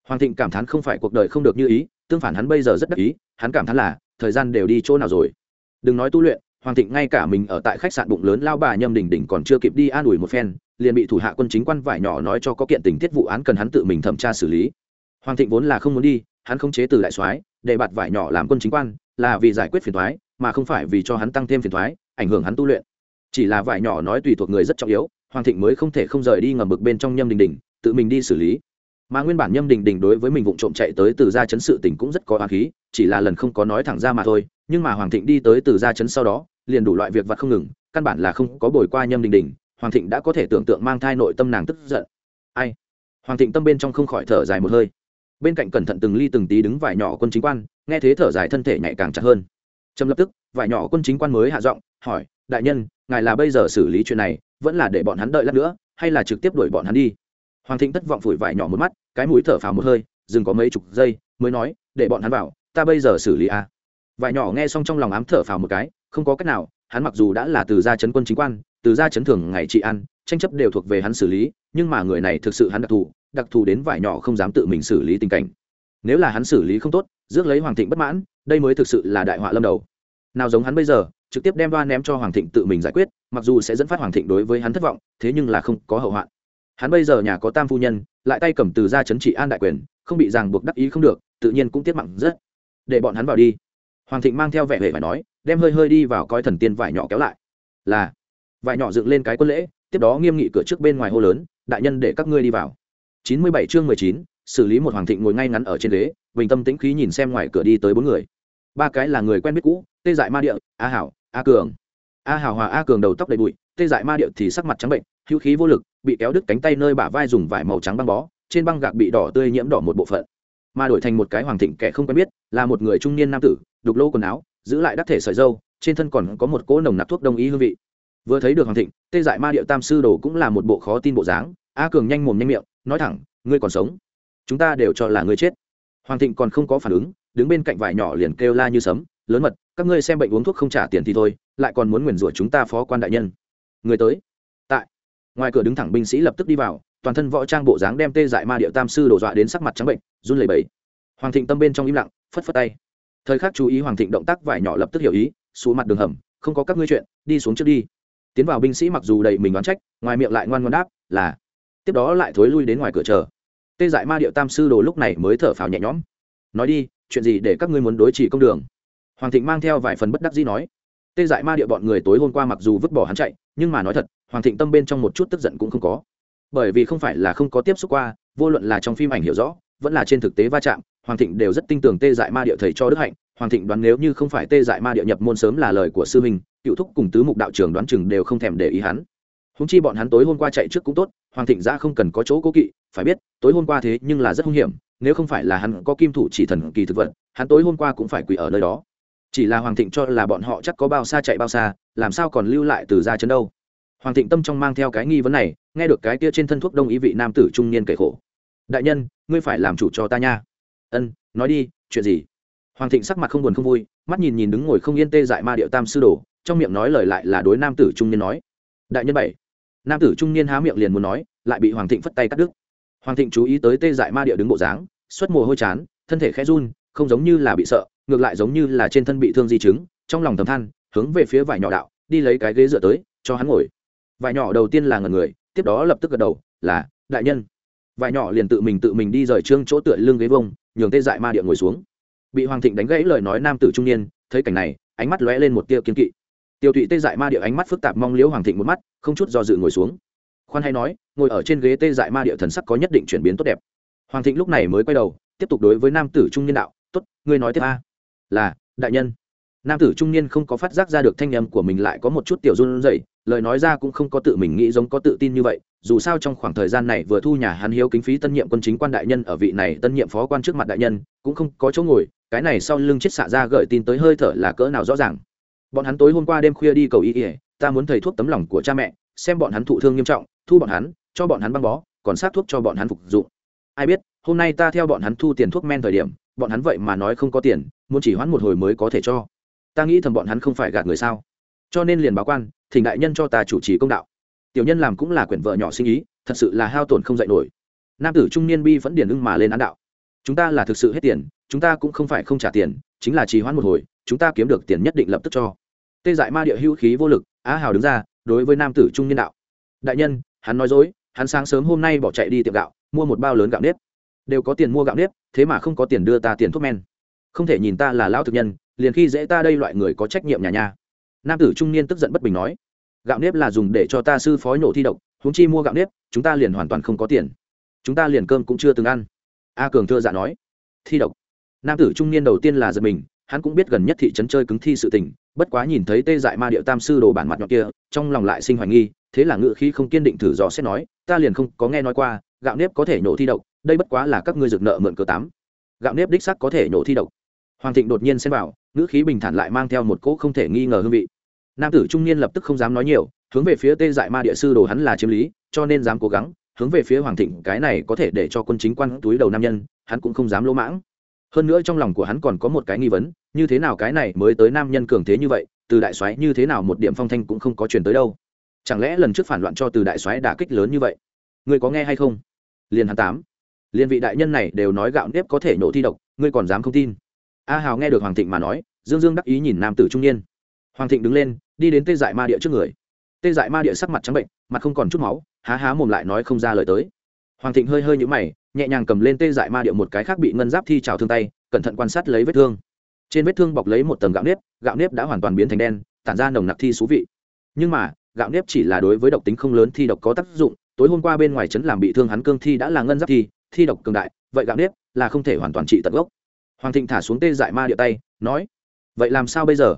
Hoàng thịnh cảm thán không phải cuộc đời không được như ý, tương phản hắn bây giờ rất đắc ý, hắn cảm thán là, thời gian đều đi chỗ nào rồi. Đừng nói tu luyện, hoàng thịnh ngay cả mình ở tại khách sạn bụng lớn lao bà nhâm đình đình còn chưa kịp đi an ủi một phen, liền bị thủ hạ quân chính quan vải nhỏ nói cho có kiện tình tiết vụ án cần hắn tự mình thẩm tra xử lý. Hoàng thịnh vốn là không muốn đi, hắn không chế từ đại soái, để bạt vải nhỏ làm quân chính quan, là vì giải quyết phiền thoái mà không phải vì cho hắn tăng thêm phiền thoái, ảnh hưởng hắn tu luyện. Chỉ là vải nhỏ nói tùy thuộc người rất trọng yếu, hoàng thịnh mới không thể không rời đi ngầm bực bên trong nhâm đình đình, tự mình đi xử lý. Mà nguyên bản nhâm đình đình đối với mình vụ trộm chạy tới từ gia chấn sự tình cũng rất có hoàng khí, chỉ là lần không có nói thẳng ra mà thôi, nhưng mà hoàng thịnh đi tới từ gia chấn sau đó, liền đủ loại việc vặt không ngừng, căn bản là không có bồi qua nhâm đình đình, hoàng thịnh đã có thể tưởng tượng mang thai nội tâm nàng tức giận. Ai? Hoàng thịnh tâm bên trong không khỏi thở dài một hơi. Bên cạnh cẩn thận từng ly từng tí đứng vải nhỏ quân chính quan, nghe thế thở dài thân thể nhạy càng chặt hơn trầm lập tức vải nhỏ quân chính quan mới hạ giọng, hỏi, đại nhân, ngài là bây giờ xử lý chuyện này, vẫn là để bọn hắn đợi lát nữa, hay là trực tiếp đuổi bọn hắn đi hoàng thịnh thất vọng phủi vải nhỏ một mắt, cái mũi thở phào một hơi, dừng có mấy chục giây, mới nói, để bọn hắn vào, ta bây giờ xử lý à. vải nhỏ nghe xong trong lòng ám thở phào một cái, không có cách nào, hắn mặc dù đã là từ gia chấn quân chính quan, từ gia chấn thường ngày trị ăn tranh chấp đều thuộc về hắn xử lý, nhưng mà người này thực sự hắn đặc thù đặc thù đến vải nhỏ không dám tự mình xử lý tình cảnh nếu là hắn xử lý không tốt, rước lấy hoàng thịnh bất mãn đây mới thực sự là đại họa lâm đầu. Nào giống hắn bây giờ, trực tiếp đem đoan ném cho hoàng thịnh tự mình giải quyết, mặc dù sẽ dẫn phát hoàng thịnh đối với hắn thất vọng, thế nhưng là không có hậu hoạn. Hắn bây giờ nhà có tam phu nhân, lại tay cầm từ ra chấn trị an đại quyền, không bị ràng buộc đắc ý không được, tự nhiên cũng tiết mặn rất. Để bọn hắn vào đi. Hoàng thịnh mang theo vẻ vẻ phải nói, đem hơi hơi đi vào coi thần tiên vải nhỏ kéo lại. Là, vải nhỏ dựng lên cái quân lễ, tiếp đó nghiêm nghị cửa trước bên ngoài hô lớn, đại nhân để các ngươi đi vào. Chín mươi bảy chương mười chín, xử lý một hoàng thịnh ngồi ngay ngắn ở trên ghế, bình tâm tĩnh khí nhìn xem ngoài cửa đi tới bốn người ba cái là người quen biết cũ, tê dại ma địa, a hảo, a cường. A hảo hòa a cường đầu tóc đầy bụi, tê dại ma địa thì sắc mặt trắng bệnh, hữu khí vô lực, bị kéo đứt cánh tay nơi bả vai dùng vải màu trắng băng bó, trên băng gạc bị đỏ tươi nhiễm đỏ một bộ phận. Mà đổi thành một cái hoàng thịnh kẻ không quen biết, là một người trung niên nam tử, đục lô quần áo, giữ lại đắc thể sợi dâu, trên thân còn có một cỗ nồng nặc thuốc đông y hương vị. Vừa thấy được hoàng thịnh, tê dại ma điệu tam sư đồ cũng là một bộ khó tin bộ dáng, a cường nhanh mồm nhanh miệng, nói thẳng, ngươi còn sống. Chúng ta đều cho là ngươi chết. Hoàng thịnh còn không có phản ứng đứng bên cạnh vải nhỏ liền kêu la như sấm, lớn mật, các ngươi xem bệnh uống thuốc không trả tiền thì thôi, lại còn muốn nguyền rủa chúng ta phó quan đại nhân. Người tới. Tại, ngoài cửa đứng thẳng binh sĩ lập tức đi vào, toàn thân võ trang bộ dáng đem tê dại ma điệu tam sư đổ dọa đến sắc mặt trắng bệnh, run lẩy bẩy. Hoàng thịnh tâm bên trong im lặng, phất phất tay. Thời khắc chú ý hoàng thịnh động tác vải nhỏ lập tức hiểu ý xuống mặt đường hầm, không có các ngươi chuyện, đi xuống trước đi. Tiến vào binh sĩ mặc dù đầy mình đoán trách, ngoài miệng lại ngoan ngoan đáp là, tiếp đó lại thối lui đến ngoài cửa chờ. Tê dại ma điệu tam sư đồ lúc này mới thở phào nhẹ nhõm. Nói đi chuyện gì để các ngươi muốn đối chỉ công đường? Hoàng thịnh mang theo vài phần bất đắc dĩ nói. Tê dại ma địa bọn người tối hôm qua mặc dù vứt bỏ hắn chạy, nhưng mà nói thật, hoàng thịnh tâm bên trong một chút tức giận cũng không có. Bởi vì không phải là không có tiếp xúc qua, vô luận là trong phim ảnh hiểu rõ, vẫn là trên thực tế va chạm, hoàng thịnh đều rất tin tưởng tê dại ma địa thầy cho đức hạnh. Hoàng thịnh đoán nếu như không phải tê dại ma địa nhập môn sớm là lời của sư huynh, cựu thúc cùng tứ mục đạo trưởng đoán chừng đều không thèm để ý hắn. Húng chi bọn hắn tối hôm qua chạy trước cũng tốt, hoàng thịnh ra không cần có chỗ cố kỵ, phải biết, tối hôm qua thế nhưng là rất hung hiểm nếu không phải là hắn có kim thủ chỉ thần kỳ thực vật, hắn tối hôm qua cũng phải quỳ ở nơi đó. Chỉ là hoàng thịnh cho là bọn họ chắc có bao xa chạy bao xa, làm sao còn lưu lại từ ra chân đâu? Hoàng thịnh tâm trong mang theo cái nghi vấn này, nghe được cái kia trên thân thuốc đông ý vị nam tử trung niên kể khổ. Đại nhân, ngươi phải làm chủ cho ta nha. Ân, nói đi, chuyện gì? Hoàng thịnh sắc mặt không buồn không vui, mắt nhìn nhìn đứng ngồi không yên tê dại ma điệu tam sư đồ, trong miệng nói lời lại là đối nam tử trung niên nói. Đại nhân bảy. Nam tử trung niên há miệng liền muốn nói, lại bị hoàng thịnh phất tay cắt đứt hoàng thịnh chú ý tới tê dại ma địa đứng bộ dáng, xuất mồ hôi chán, thân thể khẽ run, không giống như là bị sợ, ngược lại giống như là trên thân bị thương di chứng, trong lòng thầm than, hướng về phía vải nhỏ đạo, đi lấy cái ghế dựa tới, cho hắn ngồi. Vải nhỏ đầu tiên là ngần người, tiếp đó lập tức gật đầu, là, đại nhân. Vải nhỏ liền tự mình tự mình đi rời trương chỗ tựa lưng ghế vông, nhường tê dại ma địa ngồi xuống. Bị hoàng thịnh đánh gãy lời nói nam tử trung niên, thấy cảnh này, ánh mắt lóe lên một tia kiên kỵ. Tiêu thụy tê dại ma địa ánh mắt phức tạp mong liễu hoàng thịnh một mắt, không chút do dự ngồi xuống khoan hay nói, ngồi ở trên ghế tê dại ma địa thần sắc có nhất định chuyển biến tốt đẹp. Hoàng thịnh lúc này mới quay đầu, tiếp tục đối với nam tử trung niên đạo, tốt, ngươi nói tiếp a. Là, đại nhân. Nam tử trung niên không có phát giác ra được thanh âm của mình lại có một chút tiểu run rẩy, lời nói ra cũng không có tự mình nghĩ giống có tự tin như vậy, dù sao trong khoảng thời gian này vừa thu nhà hắn hiếu kính phí tân nhiệm quân chính quan đại nhân ở vị này tân nhiệm phó quan trước mặt đại nhân, cũng không có chỗ ngồi, cái này sau lưng chết xạ ra gợi tin tới hơi thở là cỡ nào rõ ràng. Bọn hắn tối hôm qua đêm khuya đi cầu y ỉa ta muốn thầy thuốc tấm lòng của cha mẹ xem bọn hắn thụ thương nghiêm trọng, thu bọn hắn, cho bọn hắn băng bó, còn sát thuốc cho bọn hắn phục dụng. Ai biết, hôm nay ta theo bọn hắn thu tiền thuốc men thời điểm, bọn hắn vậy mà nói không có tiền, muốn chỉ hoãn một hồi mới có thể cho. Ta nghĩ thầm bọn hắn không phải gạt người sao. Cho nên liền báo quan, thỉnh đại nhân cho ta chủ trì công đạo. Tiểu nhân làm cũng là quyển vợ nhỏ sinh ý, thật sự là hao tổn không dạy nổi. Nam tử trung niên bi vẫn điền ưng mà lên án đạo. Chúng ta là thực sự hết tiền, chúng ta cũng không phải không trả tiền, chính là trì hoãn một hồi, chúng ta kiếm được tiền nhất định lập tức cho. Tê dại ma địa hữu khí vô lực, á hào đứng ra đối với nam tử trung niên đạo. Đại nhân, hắn nói dối, hắn sáng sớm hôm nay bỏ chạy đi tiệm gạo, mua một bao lớn gạo nếp. Đều có tiền mua gạo nếp, thế mà không có tiền đưa ta tiền thuốc men. Không thể nhìn ta là lão thực nhân, liền khi dễ ta đây loại người có trách nhiệm nhà nhà. Nam tử trung niên tức giận bất bình nói, gạo nếp là dùng để cho ta sư phó nhổ thi độc, huống chi mua gạo nếp, chúng ta liền hoàn toàn không có tiền. Chúng ta liền cơm cũng chưa từng ăn. A cường thưa dạ nói, thi độc. Nam tử trung niên đầu tiên là giật mình, hắn cũng biết gần nhất thị trấn chơi cứng thi sự tình bất quá nhìn thấy tê dại ma điệu tam sư đồ bản mặt nhọn kia, trong lòng lại sinh hoài nghi, thế là ngự khí không kiên định thử dò xét nói, ta liền không có nghe nói qua, gạo nếp có thể nổ thi độc, đây bất quá là các ngươi rực nợ mượn cờ tám. Gạo nếp đích sắc có thể nổ thi độc. Hoàng thịnh đột nhiên xem vào, ngữ khí bình thản lại mang theo một cỗ không thể nghi ngờ hương vị. Nam tử trung niên lập tức không dám nói nhiều, hướng về phía tê dại ma địa sư đồ hắn là chiếm lý, cho nên dám cố gắng, hướng về phía hoàng thịnh, cái này có thể để cho quân chính quan túi đầu nam nhân, hắn cũng không dám lỗ mãng hơn nữa trong lòng của hắn còn có một cái nghi vấn, như thế nào cái này mới tới nam nhân cường thế như vậy, từ đại soái như thế nào một điểm phong thanh cũng không có truyền tới đâu. Chẳng lẽ lần trước phản loạn cho từ đại soái đả kích lớn như vậy? Ngươi có nghe hay không? Liền hắn tám. Liên vị đại nhân này đều nói gạo nếp có thể nổ thi độc, ngươi còn dám không tin? A hào nghe được hoàng thịnh mà nói, dương dương đắc ý nhìn nam tử trung niên. Hoàng thịnh đứng lên, đi đến tê dại ma địa trước người. Tê dại ma địa sắc mặt trắng bệnh, mặt không còn chút máu, há há mồm lại nói không ra lời tới. Hoàng thịnh hơi hơi nhũ mày nhẹ nhàng cầm lên tê dại ma địa một cái khác bị ngân giáp thi trào thương tay, cẩn thận quan sát lấy vết thương. Trên vết thương bọc lấy một tầng gạo nếp gạo nếp đã hoàn toàn biến thành đen, tản ra nồng nặc thi xú vị. Nhưng mà, gạo nếp chỉ là đối với độc tính không lớn thi độc có tác dụng, tối hôm qua bên ngoài trấn làm bị thương hắn cương thi đã là ngân giáp thi thi độc cường đại, vậy gạo nếp là không thể hoàn toàn trị tận gốc. Hoàng thịnh thả xuống tê dại ma địa tay, nói, vậy làm sao bây giờ?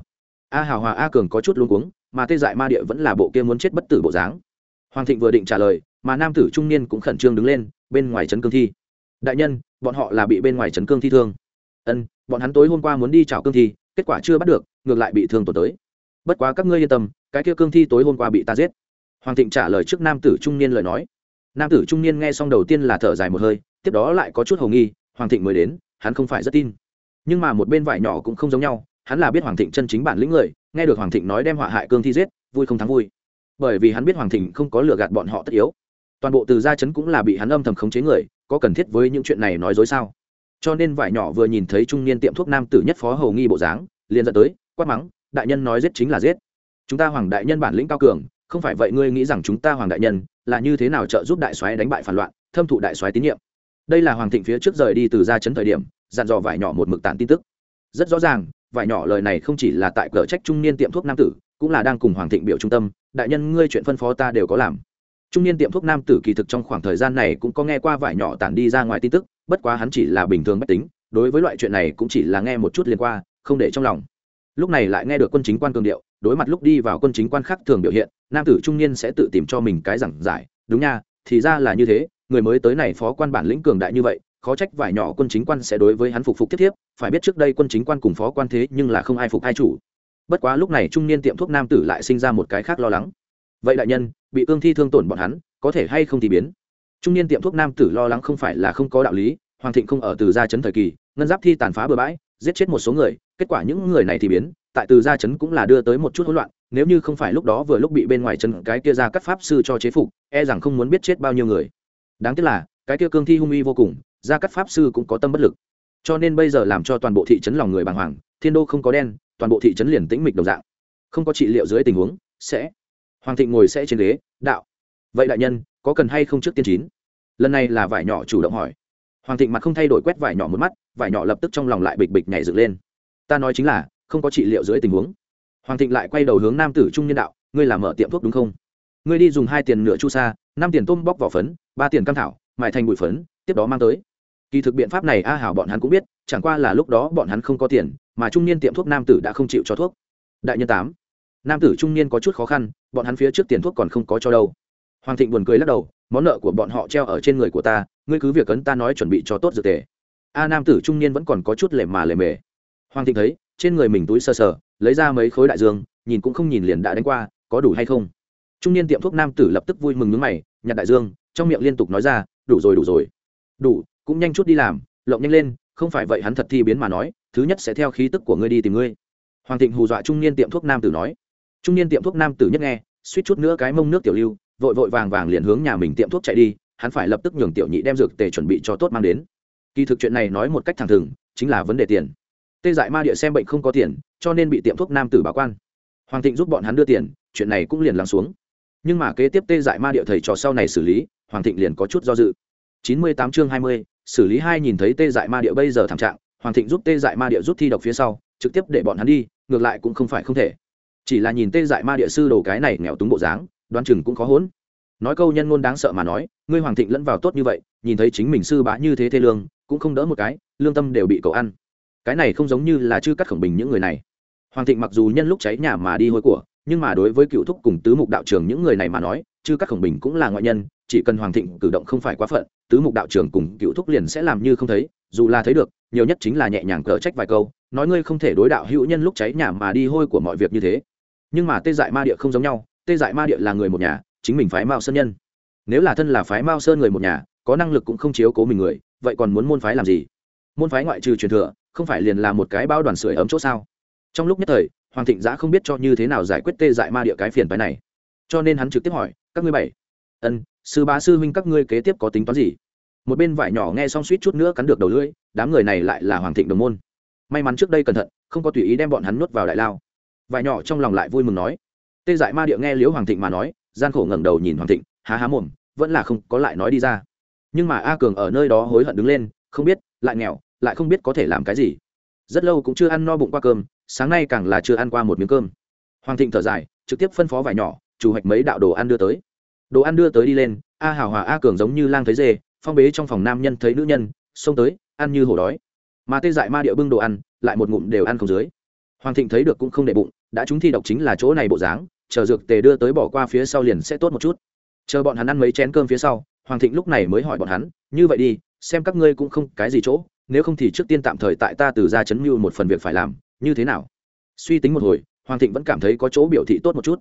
A hào hòa a cường có chút luống cuống, mà tê dại ma địa vẫn là bộ kia muốn chết bất tử bộ dáng. Hoàng thịnh vừa định trả lời, mà nam tử trung niên cũng khẩn trương đứng lên bên ngoài trấn cương thi. Đại nhân, bọn họ là bị bên ngoài trấn cương thi thương. Ân, bọn hắn tối hôm qua muốn đi chào cương thi, kết quả chưa bắt được, ngược lại bị thương tổn tới. Bất quá các ngươi yên tâm, cái kia cương thi tối hôm qua bị ta giết. Hoàng thịnh trả lời trước nam tử trung niên lời nói. Nam tử trung niên nghe xong đầu tiên là thở dài một hơi, tiếp đó lại có chút hầu nghi, hoàng thịnh mới đến, hắn không phải rất tin. Nhưng mà một bên vải nhỏ cũng không giống nhau, hắn là biết hoàng thịnh chân chính bản lĩnh người, nghe được hoàng thịnh nói đem họa hại cương thi giết, vui không thắng vui. Bởi vì hắn biết hoàng thịnh không có lừa gạt bọn họ tất yếu toàn bộ từ gia chấn cũng là bị hắn âm thầm khống chế người, có cần thiết với những chuyện này nói dối sao? Cho nên vải nhỏ vừa nhìn thấy trung niên tiệm thuốc nam tử nhất phó hầu nghi bộ dáng, liền dẫn tới, quát mắng, đại nhân nói giết chính là giết. Chúng ta hoàng đại nhân bản lĩnh cao cường, không phải vậy ngươi nghĩ rằng chúng ta hoàng đại nhân là như thế nào trợ giúp đại soái đánh bại phản loạn, thâm thụ đại soái tín nhiệm? Đây là hoàng thịnh phía trước rời đi từ gia chấn thời điểm, dặn dò vải nhỏ một mực tản tin tức. Rất rõ ràng, vải nhỏ lời này không chỉ là tại cờ trách trung niên tiệm thuốc nam tử, cũng là đang cùng hoàng thịnh biểu trung tâm, đại nhân, ngươi chuyện phân phó ta đều có làm trung niên tiệm thuốc nam tử kỳ thực trong khoảng thời gian này cũng có nghe qua vải nhỏ tản đi ra ngoài tin tức bất quá hắn chỉ là bình thường bất tính đối với loại chuyện này cũng chỉ là nghe một chút liên qua, không để trong lòng. Lúc này lại nghe được quân chính quan cường điệu đối mặt lúc đi vào quân chính quan khác thường biểu hiện nam tử trung niên sẽ tự tìm cho mình cái giảng giải đúng nha thì ra là như thế người mới tới này phó quan bản lĩnh cường đại như vậy khó trách vải nhỏ quân chính quan sẽ đối với hắn phục phục tiếp tiếp phải biết trước đây quân chính quan cùng phó quan thế nhưng là không ai phục ai chủ. Bất quá lúc này trung niên tiệm thuốc nam tử lại sinh ra một cái khác lo lắng vậy đại nhân, bị cương thi thương tổn bọn hắn, có thể hay không thì biến? Trung niên tiệm thuốc nam tử lo lắng không phải là không có đạo lý, hoàng thịnh không ở từ gia chấn thời kỳ, ngân giáp thi tàn phá bừa bãi, giết chết một số người, kết quả những người này thì biến, tại từ gia chấn cũng là đưa tới một chút hỗn loạn, nếu như không phải lúc đó vừa lúc bị bên ngoài chân cái kia ra cắt pháp sư cho chế phục e rằng không muốn biết chết bao nhiêu người. Đáng tiếc là, cái kia cương thi hung uy vô cùng, ra cắt pháp sư cũng có tâm bất lực. Cho nên bây giờ làm cho toàn bộ thị trấn lòng người bàng hoàng, thiên đô không có đen, toàn bộ thị trấn liền tĩnh mịch đồng dạng. Không có trị liệu dưới tình huống, sẽ hoàng thịnh ngồi sẽ trên ghế, đạo, vậy đại nhân, có cần hay không trước tiên chín? Lần này là vải nhỏ chủ động hỏi. Hoàng thịnh mặt không thay đổi quét vải nhỏ một mắt, vải nhỏ lập tức trong lòng lại bịch bịch nhảy dựng lên. Ta nói chính là, không có trị liệu dưới tình huống. Hoàng thịnh lại quay đầu hướng nam tử trung nhân đạo, ngươi làm mở tiệm thuốc đúng không? Ngươi đi dùng hai tiền nửa chu sa, năm tiền tôm bóc vỏ phấn, ba tiền cam thảo mại thành bụi phấn, tiếp đó mang tới. Kỳ thực biện pháp này a hảo bọn hắn cũng biết, chẳng qua là lúc đó bọn hắn không có tiền, mà trung niên tiệm thuốc nam tử đã không chịu cho thuốc. Đại nhân tám nam tử trung niên có chút khó khăn, bọn hắn phía trước tiền thuốc còn không có cho đâu. Hoàng thịnh buồn cười lắc đầu, món nợ của bọn họ treo ở trên người của ta, ngươi cứ việc ấn ta nói chuẩn bị cho tốt dược tề. A nam tử trung niên vẫn còn có chút lề mà lề mề. Hoàng thịnh thấy, trên người mình túi sờ sờ, lấy ra mấy khối đại dương, nhìn cũng không nhìn liền đã đánh qua, có đủ hay không? Trung niên tiệm thuốc nam tử lập tức vui mừng nhướng mày, nhặt đại dương, trong miệng liên tục nói ra, đủ rồi đủ rồi. Đủ, cũng nhanh chút đi làm, lộng nhanh lên, không phải vậy hắn thật thi biến mà nói, thứ nhất sẽ theo khí tức của ngươi đi tìm ngươi. Hoàng thịnh hù dọa trung niên tiệm thuốc nam tử nói trung niên tiệm thuốc nam tử nhất nghe, suýt chút nữa cái mông nước tiểu lưu, vội vội vàng vàng liền hướng nhà mình tiệm thuốc chạy đi, hắn phải lập tức nhường tiểu nhị đem dược tề chuẩn bị cho tốt mang đến. Kỳ thực chuyện này nói một cách thẳng thừng, chính là vấn đề tiền. Tê dại ma địa xem bệnh không có tiền, cho nên bị tiệm thuốc nam tử báo quan. Hoàng thịnh giúp bọn hắn đưa tiền, chuyện này cũng liền lắng xuống. Nhưng mà kế tiếp tê dại ma địa thầy trò sau này xử lý, hoàng thịnh liền có chút do dự. Chín mươi tám chương hai mươi, xử lý hai nhìn thấy tê dại ma địa bây giờ thảm trạng, hoàng thịnh giúp tê dại ma địa rút thi độc phía sau, trực tiếp để bọn hắn đi, ngược lại cũng không phải không thể chỉ là nhìn tê dại ma địa sư đồ cái này nghèo túng bộ dáng, đoán chừng cũng khó hốn. Nói câu nhân ngôn đáng sợ mà nói, ngươi hoàng thịnh lẫn vào tốt như vậy, nhìn thấy chính mình sư bá như thế thê lương, cũng không đỡ một cái, lương tâm đều bị cậu ăn. Cái này không giống như là chư cắt khổng bình những người này. Hoàng thịnh mặc dù nhân lúc cháy nhà mà đi hôi của, nhưng mà đối với cựu thúc cùng tứ mục đạo trường những người này mà nói, chư cắt khổng bình cũng là ngoại nhân, chỉ cần hoàng thịnh cử động không phải quá phận, tứ mục đạo trường cùng cựu thúc liền sẽ làm như không thấy, dù là thấy được, nhiều nhất chính là nhẹ nhàng cờ trách vài câu, nói ngươi không thể đối đạo hữu nhân lúc cháy nhà mà đi hôi của mọi việc như thế nhưng mà tê dại ma địa không giống nhau, tê dại ma địa là người một nhà, chính mình phái mao sơn nhân. Nếu là thân là phái mao sơn người một nhà, có năng lực cũng không chiếu cố mình người, vậy còn muốn môn phái làm gì? Môn phái ngoại trừ truyền thừa, không phải liền là một cái bao đoàn sưởi ấm chỗ sao? Trong lúc nhất thời, hoàng thịnh giã không biết cho như thế nào giải quyết tê dại ma địa cái phiền phái này. Cho nên hắn trực tiếp hỏi, các ngươi bảy, ân, sư bá sư huynh các ngươi kế tiếp có tính toán gì? Một bên vải nhỏ nghe xong suýt chút nữa cắn được đầu lưỡi, đám người này lại là hoàng thịnh đồng môn. May mắn trước đây cẩn thận, không có tùy ý đem bọn hắn nuốt vào đại lao vải nhỏ trong lòng lại vui mừng nói. Tê dại ma địa nghe liễu hoàng thịnh mà nói, gian khổ ngẩng đầu nhìn hoàng thịnh, há há mồm, vẫn là không có lại nói đi ra. Nhưng mà a cường ở nơi đó hối hận đứng lên, không biết, lại nghèo, lại không biết có thể làm cái gì. Rất lâu cũng chưa ăn no bụng qua cơm, sáng nay càng là chưa ăn qua một miếng cơm. Hoàng thịnh thở dài, trực tiếp phân phó vải nhỏ, chủ hoạch mấy đạo đồ ăn đưa tới. Đồ ăn đưa tới đi lên, a hào hòa a cường giống như lang thấy dê, phong bế trong phòng nam nhân thấy nữ nhân, xông tới, ăn như hổ đói. Mà tê dại ma địa bưng đồ ăn, lại một ngụm đều ăn không dưới hoàng thịnh thấy được cũng không để bụng, đã chúng thi độc chính là chỗ này bộ dáng, chờ dược tề đưa tới bỏ qua phía sau liền sẽ tốt một chút. Chờ bọn hắn ăn mấy chén cơm phía sau, hoàng thịnh lúc này mới hỏi bọn hắn, như vậy đi, xem các ngươi cũng không cái gì chỗ, nếu không thì trước tiên tạm thời tại ta từ ra chấn mưu một phần việc phải làm, như thế nào? Suy tính một hồi, hoàng thịnh vẫn cảm thấy có chỗ biểu thị tốt một chút.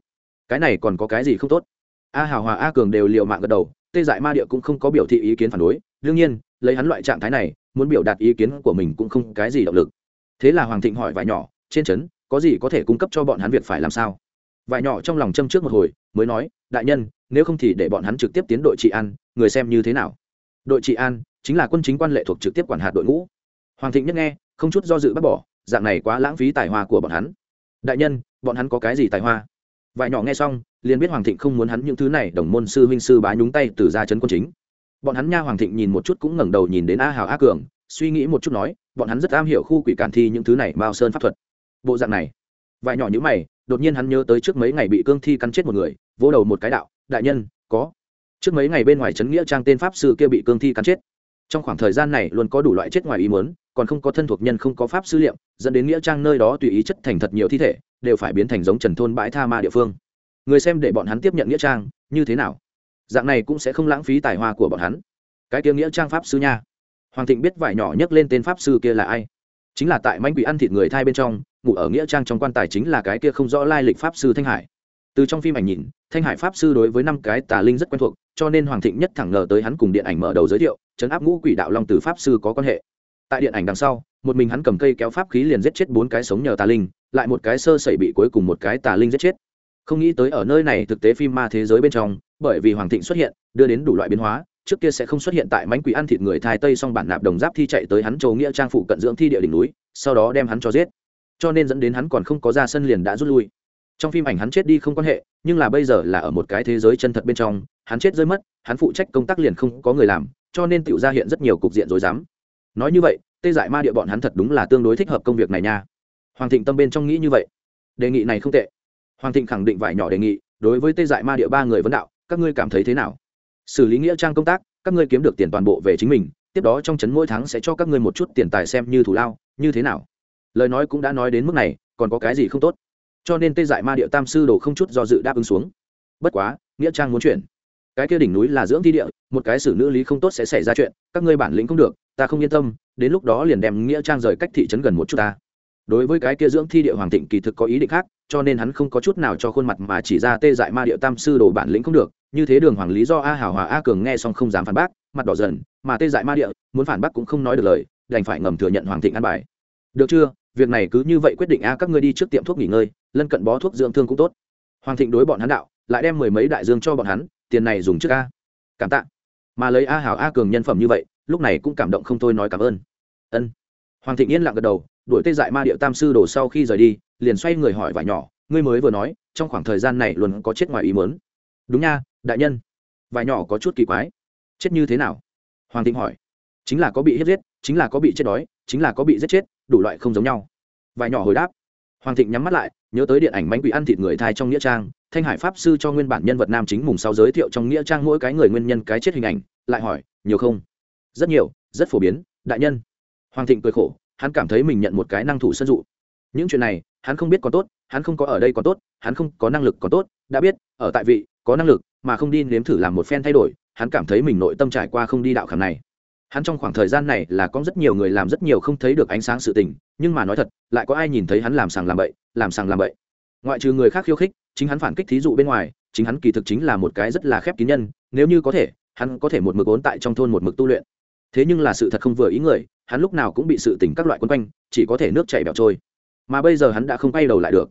Cái này còn có cái gì không tốt? A hào hòa a cường đều l i ề u mạng gật đầu, tê dại ma địa cũng không có biểu thị ý kiến phản đối, đương nhiên, lấy hắn loại trạng thái này, muốn biểu đạt ý kiến của mình cũng không cái gì động lực. Thế là hoàng thịnh hỏi vài nhỏ trên trấn, có gì có thể cung cấp cho bọn hắn việc phải làm sao? Vải nhỏ trong lòng châm trước một hồi, mới nói, đại nhân, nếu không thì để bọn hắn trực tiếp tiến đội trị an, người xem như thế nào? Đội trị an, chính là quân chính quan lệ thuộc trực tiếp quản hạt đội ngũ. Hoàng thịnh nhất nghe, không chút do dự bác bỏ, dạng này quá lãng phí tài hoa của bọn hắn. Đại nhân, bọn hắn có cái gì tài hoa? Vải nhỏ nghe xong, liền biết hoàng thịnh không muốn hắn những thứ này, đồng môn sư huynh sư bá nhúng tay từ ra trấn quân chính. Bọn hắn nha hoàng thịnh nhìn một chút cũng ngẩng đầu nhìn đến a hào a cường, suy nghĩ một chút nói, bọn hắn rất am hiểu khu quỷ cản thi những thứ này bao sơn pháp thuật bộ dạng này. Vài nhỏ như mày, đột nhiên hắn nhớ tới trước mấy ngày bị cương thi cắn chết một người, vỗ đầu một cái đạo, đại nhân, có. Trước mấy ngày bên ngoài trấn nghĩa trang tên pháp sư kia bị cương thi cắn chết. Trong khoảng thời gian này luôn có đủ loại chết ngoài ý muốn, còn không có thân thuộc nhân không có pháp sư liệu, dẫn đến nghĩa trang nơi đó tùy ý chất thành thật nhiều thi thể, đều phải biến thành giống trần thôn bãi tha ma địa phương. Người xem để bọn hắn tiếp nhận nghĩa trang, như thế nào? Dạng này cũng sẽ không lãng phí tài hoa của bọn hắn. Cái tiếng nghĩa trang pháp sư nha. Hoàng thịnh biết vải nhỏ nhấc lên tên pháp sư kia là ai. Chính là tại manh quỷ ăn thịt người thai bên trong ngủ ở nghĩa trang trong quan tài chính là cái kia không rõ lai lịch pháp sư thanh hải. Từ trong phim ảnh nhìn, thanh hải pháp sư đối với năm cái tà linh rất quen thuộc, cho nên hoàng thịnh nhất thẳng ngờ tới hắn cùng điện ảnh mở đầu giới thiệu, chấn áp ngũ quỷ đạo long từ pháp sư có quan hệ. Tại điện ảnh đằng sau, một mình hắn cầm cây kéo pháp khí liền giết chết bốn cái sống nhờ tà linh, lại một cái sơ sẩy bị cuối cùng một cái tà linh giết chết. Không nghĩ tới ở nơi này thực tế phim ma thế giới bên trong, bởi vì hoàng thịnh xuất hiện, đưa đến đủ loại biến hóa, trước kia sẽ không xuất hiện tại mánh quỷ ăn thịt người thai tây xong bản nạp đồng giáp thi chạy tới hắn châu nghĩa trang phụ cận dưỡng thi địa đỉnh núi, sau đó đem hắn cho giết cho nên dẫn đến hắn còn không có ra sân liền đã rút lui. Trong phim ảnh hắn chết đi không quan hệ, nhưng là bây giờ là ở một cái thế giới chân thật bên trong, hắn chết rơi mất, hắn phụ trách công tác liền không có người làm, cho nên tự ra hiện rất nhiều cục diện rối rắm. Nói như vậy, tê dại ma địa bọn hắn thật đúng là tương đối thích hợp công việc này nha. Hoàng thịnh tâm bên trong nghĩ như vậy. Đề nghị này không tệ. Hoàng thịnh khẳng định vải nhỏ đề nghị, đối với tê dại ma địa ba người vấn đạo, các ngươi cảm thấy thế nào? Xử lý nghĩa trang công tác, các ngươi kiếm được tiền toàn bộ về chính mình, tiếp đó trong trấn mỗi tháng sẽ cho các ngươi một chút tiền tài xem như thủ lao, như thế nào? Lời nói cũng đã nói đến mức này, còn có cái gì không tốt? Cho nên tê dại ma địa tam sư đồ không chút do dự đáp ứng xuống. Bất quá, nghĩa trang muốn chuyển. Cái kia đỉnh núi là dưỡng thi địa, một cái xử nữ lý không tốt sẽ xảy ra chuyện, các ngươi bản lĩnh không được, ta không yên tâm, đến lúc đó liền đem nghĩa trang rời cách thị trấn gần một chút ta. Đối với cái kia dưỡng thi địa hoàng thịnh kỳ thực có ý định khác, cho nên hắn không có chút nào cho khuôn mặt mà chỉ ra tê dại ma địa tam sư đồ bản lĩnh không được, như thế đường hoàng lý do a hào hòa a cường nghe xong không dám phản bác, mặt đỏ dần, mà tê dại ma địa muốn phản bác cũng không nói được lời, đành phải ngầm thừa nhận hoàng thịnh ăn bài. Được chưa? Việc này cứ như vậy quyết định a, các ngươi đi trước tiệm thuốc nghỉ ngơi, lân cận bó thuốc dưỡng thương cũng tốt. Hoàng thịnh đối bọn hắn đạo, lại đem mười mấy đại dương cho bọn hắn, tiền này dùng trước a. Cảm tạ. Mà lấy a hảo a cường nhân phẩm như vậy, lúc này cũng cảm động không thôi nói cảm ơn. Ân. Hoàng thịnh yên lặng gật đầu, đuổi tê dại ma điệu tam sư đồ sau khi rời đi, liền xoay người hỏi vải nhỏ, ngươi mới vừa nói, trong khoảng thời gian này luôn có chết ngoài ý mớn đúng nha, đại nhân. Vải nhỏ có chút kỳ quái. Chết như thế nào? Hoàng thịnh hỏi. Chính là có bị hiếp giết, chính là có bị chết đói, chính là có bị giết chết đủ loại không giống nhau. Vài nhỏ hồi đáp. Hoàng thịnh nhắm mắt lại, nhớ tới điện ảnh bánh quỷ ăn thịt người thai trong nghĩa trang, thanh hải pháp sư cho nguyên bản nhân vật nam chính mùng sau giới thiệu trong nghĩa trang mỗi cái người nguyên nhân cái chết hình ảnh, lại hỏi, nhiều không? Rất nhiều, rất phổ biến, đại nhân. Hoàng thịnh cười khổ, hắn cảm thấy mình nhận một cái năng thủ sân dụ. Những chuyện này, hắn không biết còn tốt, hắn không có ở đây còn tốt, hắn không có năng lực còn tốt, đã biết, ở tại vị, có năng lực, mà không đi nếm thử làm một phen thay đổi, hắn cảm thấy mình nội tâm trải qua không đi đạo khảm này hắn trong khoảng thời gian này là có rất nhiều người làm rất nhiều không thấy được ánh sáng sự tình, nhưng mà nói thật, lại có ai nhìn thấy hắn làm sàng làm bậy, làm sàng làm bậy. Ngoại trừ người khác khiêu khích, chính hắn phản kích thí dụ bên ngoài, chính hắn kỳ thực chính là một cái rất là khép kín nhân, nếu như có thể, hắn có thể một mực ốn tại trong thôn một mực tu luyện. Thế nhưng là sự thật không vừa ý người, hắn lúc nào cũng bị sự tỉnh các loại quân quanh, chỉ có thể nước chảy bẹo trôi. Mà bây giờ hắn đã không quay đầu lại được.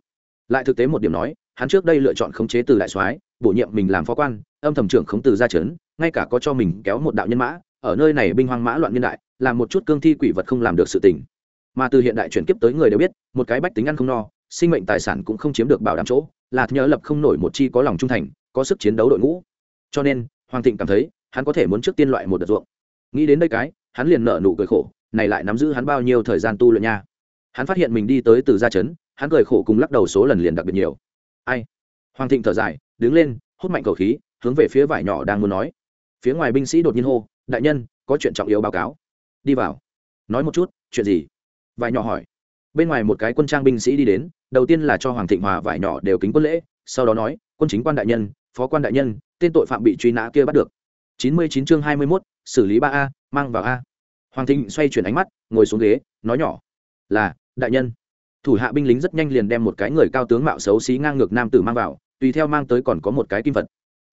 Lại thực tế một điểm nói, hắn trước đây lựa chọn khống chế từ đại soái, bổ nhiệm mình làm phó quan, âm thầm trưởng khống từ gia trấn ngay cả có cho mình kéo một đạo nhân mã ở nơi này binh hoang mã loạn niên đại, làm một chút cương thi quỷ vật không làm được sự tình. Mà từ hiện đại chuyển kiếp tới người đều biết, một cái bách tính ăn không no, sinh mệnh tài sản cũng không chiếm được bảo đảm chỗ, là nhớ lập không nổi một chi có lòng trung thành, có sức chiến đấu đội ngũ. Cho nên, hoàng thịnh cảm thấy, hắn có thể muốn trước tiên loại một đợt ruộng. Nghĩ đến đây cái, hắn liền nợ nụ cười khổ, này lại nắm giữ hắn bao nhiêu thời gian tu luyện nha. Hắn phát hiện mình đi tới từ gia trấn hắn cười khổ cùng lắc đầu số lần liền đặc biệt nhiều. Ai? Hoàng thịnh thở dài, đứng lên, hút mạnh cầu khí, hướng về phía vải nhỏ đang muốn nói. Phía ngoài binh sĩ đột nhiên hô đại nhân, có chuyện trọng yếu báo cáo. Đi vào. Nói một chút, chuyện gì? Vải nhỏ hỏi. Bên ngoài một cái quân trang binh sĩ đi đến, đầu tiên là cho hoàng thịnh hòa vải nhỏ đều kính quân lễ, sau đó nói, quân chính quan đại nhân, phó quan đại nhân, tên tội phạm bị truy nã kia bắt được. Chín mươi chín chương hai mươi mốt, xử lý ba a, mang vào a. Hoàng thịnh xoay chuyển ánh mắt, ngồi xuống ghế, nói nhỏ, là, đại nhân. Thủ hạ binh lính rất nhanh liền đem một cái người cao tướng mạo xấu xí ngang ngược nam tử mang vào, tùy theo mang tới còn có một cái kim vật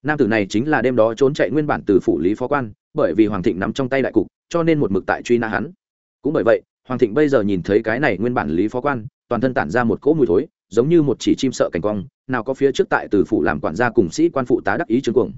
nam tử này chính là đêm đó trốn chạy nguyên bản từ phủ lý phó quan, bởi vì hoàng thịnh nắm trong tay đại cục, cho nên một mực tại truy nã hắn. Cũng bởi vậy, hoàng thịnh bây giờ nhìn thấy cái này nguyên bản lý phó quan, toàn thân tản ra một cỗ mùi thối, giống như một chỉ chim sợ cảnh quang, nào có phía trước tại từ phủ làm quản gia cùng sĩ quan phụ tá đắc ý trương cuồng.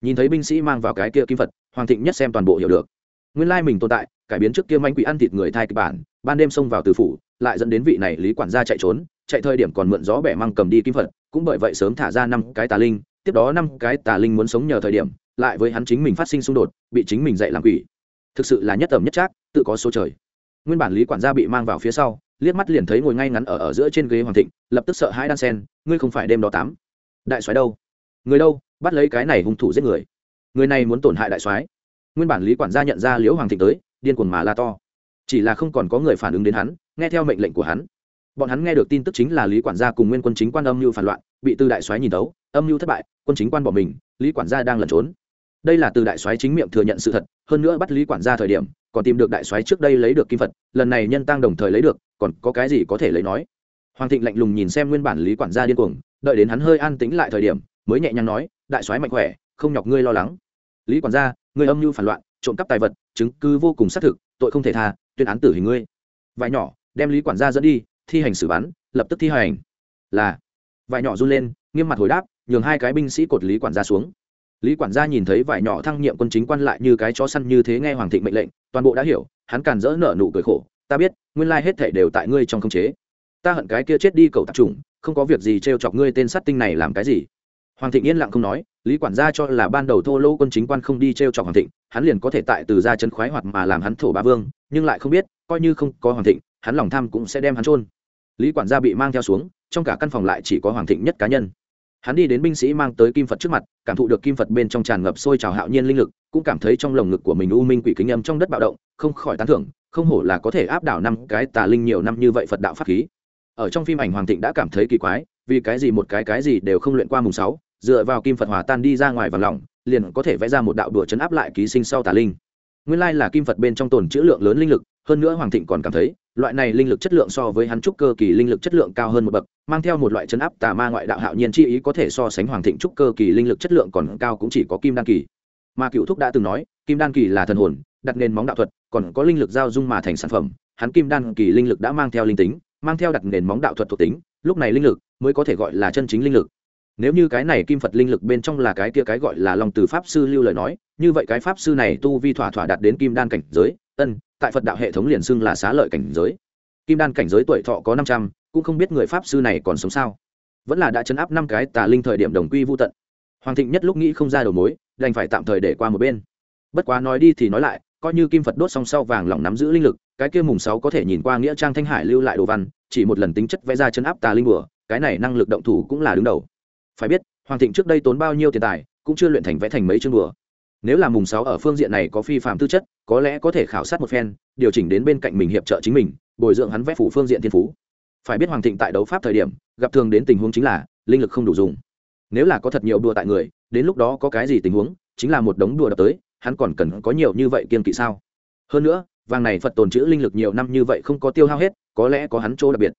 Nhìn thấy binh sĩ mang vào cái kia kim vật, hoàng thịnh nhất xem toàn bộ hiểu được. Nguyên lai mình tồn tại, cải biến trước kia manh quỷ ăn thịt người thai kịch bản, ban đêm xông vào từ phủ, lại dẫn đến vị này lý quản gia chạy trốn, chạy thời điểm còn mượn gió bẻ măng cầm đi kim phật cũng bởi vậy sớm thả ra năm cái tà linh tiếp đó năm cái tà linh muốn sống nhờ thời điểm, lại với hắn chính mình phát sinh xung đột, bị chính mình dạy làm quỷ. Thực sự là nhất tầm nhất trác, tự có số trời. Nguyên bản lý quản gia bị mang vào phía sau, liếc mắt liền thấy ngồi ngay ngắn ở ở giữa trên ghế hoàng thịnh, lập tức sợ hãi đan sen, ngươi không phải đêm đó tám. Đại soái đâu? Người đâu? Bắt lấy cái này hung thủ giết người. Người này muốn tổn hại đại soái. Nguyên bản lý quản gia nhận ra liễu hoàng thịnh tới, điên cuồng mà la to. Chỉ là không còn có người phản ứng đến hắn, nghe theo mệnh lệnh của hắn. Bọn hắn nghe được tin tức chính là lý quản gia cùng nguyên quân chính quan âm mưu phản loạn, bị tư đại soái nhìn tấu, âm mưu thất bại quân chính quan bỏ mình, lý quản gia đang lẩn trốn. Đây là từ đại soái chính miệng thừa nhận sự thật, hơn nữa bắt lý quản gia thời điểm, còn tìm được đại soái trước đây lấy được kim vật lần này nhân tăng đồng thời lấy được, còn có cái gì có thể lấy nói? Hoàng thịnh lạnh lùng nhìn xem nguyên bản lý quản gia điên cuồng, đợi đến hắn hơi an tĩnh lại thời điểm, mới nhẹ nhàng nói, đại soái mạnh khỏe, không nhọc ngươi lo lắng. Lý quản gia, ngươi âm mưu phản loạn, trộm cắp tài vật, chứng cứ vô cùng xác thực, tội không thể tha, tuyên án tử hình ngươi. Vải nhỏ, đem lý quản gia dẫn đi, thi hành xử bắn, lập tức thi hành. Là vải nhỏ run lên, nghiêm mặt hồi đáp, nhường hai cái binh sĩ cột lý quản gia xuống. Lý quản gia nhìn thấy vải nhỏ thăng nhiệm quân chính quan lại như cái chó săn như thế nghe hoàng thịnh mệnh lệnh, toàn bộ đã hiểu, hắn càn dỡ nở nụ cười khổ, ta biết, nguyên lai hết thể đều tại ngươi trong khống chế. Ta hận cái kia chết đi cầu tạp trùng không có việc gì t chọc ngươi tên sát tinh này làm cái gì. Hoàng thịnh yên lặng không nói, lý quản gia cho là ban đầu thô lỗ quân chính quan không đi t chọc hoàng thịnh, hắn liền có thể tại từ ra chân khoái hoạt mà làm hắn thổ ba vương, nhưng lại không biết, coi như không có hoàng thịnh, hắn lòng tham cũng sẽ đem hắn trôn lý quản gia bị mang theo xuống trong cả căn phòng lại chỉ có hoàng thịnh nhất cá nhân. Hắn đi đến binh sĩ mang tới kim phật trước mặt, cảm thụ được kim phật bên trong tràn ngập sôi trào hạo nhiên linh lực, cũng cảm thấy trong lồng ngực của mình u minh quỷ kính âm trong đất bạo động, không khỏi tán thưởng, không hổ là có thể áp đảo năm cái tà linh nhiều năm như vậy phật đạo pháp khí. Ở trong phim ảnh, hoàng thịnh đã cảm thấy kỳ quái, vì cái gì một cái cái gì đều không luyện qua mùng sáu, dựa vào kim phật hòa tan đi ra ngoài và lỏng liền có thể vẽ ra một đạo đùa chấn áp lại ký sinh sau tà linh. Nguyên lai là kim phật bên trong tồn chữ lượng lớn linh lực hơn nữa hoàng thịnh còn cảm thấy, loại này linh lực chất lượng so với hắn trúc cơ kỳ linh lực chất lượng cao hơn một bậc, mang theo một loại chấn áp tà ma ngoại đạo hạo nhiên chi ý có thể so sánh hoàng thịnh trúc cơ kỳ linh lực chất lượng còn cao cũng chỉ có kim đan kỳ. Mà cựu thúc đã từng nói, kim đan kỳ là thần hồn, đặt nền móng đạo thuật, còn có linh lực giao dung mà thành sản phẩm, hắn kim đan kỳ linh lực đã mang theo linh tính, mang theo đặt nền móng đạo thuật thuộc tính, lúc này linh lực mới có thể gọi là chân chính linh lực. Nếu như cái này kim phật linh lực bên trong là cái kia cái gọi là lòng từ pháp sư lưu lời nói, như vậy cái pháp sư này tu vi thỏa thỏa đạt đến kim đan cảnh giới, ân tại phật đạo hệ thống liền xưng là xá lợi cảnh giới. Kim đan cảnh giới tuổi thọ có năm trăm, cũng không biết người pháp sư này còn sống sao. Vẫn là đã chấn áp năm cái tà linh thời điểm đồng quy vô tận. Hoàng thịnh nhất lúc nghĩ không ra đầu mối, đành phải tạm thời để qua một bên. Bất quá nói đi thì nói lại, coi như kim phật đốt song sau vàng lỏng nắm giữ linh lực, cái kia mùng sáu có thể nhìn qua nghĩa trang thanh hải lưu lại đồ văn, chỉ một lần tính chất vẽ ra chấn áp tà linh bừa cái này năng lực động thủ cũng là đứng đầu. Phải biết, hoàng thịnh trước đây tốn bao nhiêu tiền tài, cũng chưa luyện thành vẽ thành mấy chương bừa nếu là mùng sáu ở phương diện này có phi phạm tư chất, có lẽ có thể khảo sát một phen, điều chỉnh đến bên cạnh mình hiệp trợ chính mình, bồi dưỡng hắn vẽ phủ phương diện thiên phú. Phải biết hoàng thịnh tại đấu pháp thời điểm, gặp thường đến tình huống chính là linh lực không đủ dùng. Nếu là có thật nhiều đùa tại người, đến lúc đó có cái gì tình huống, chính là một đống đùa đập tới, hắn còn cần có nhiều như vậy kiên kỵ sao? Hơn nữa, vàng này phật tồn chữ linh lực nhiều năm như vậy không có tiêu hao hết, có lẽ có hắn chỗ đặc biệt.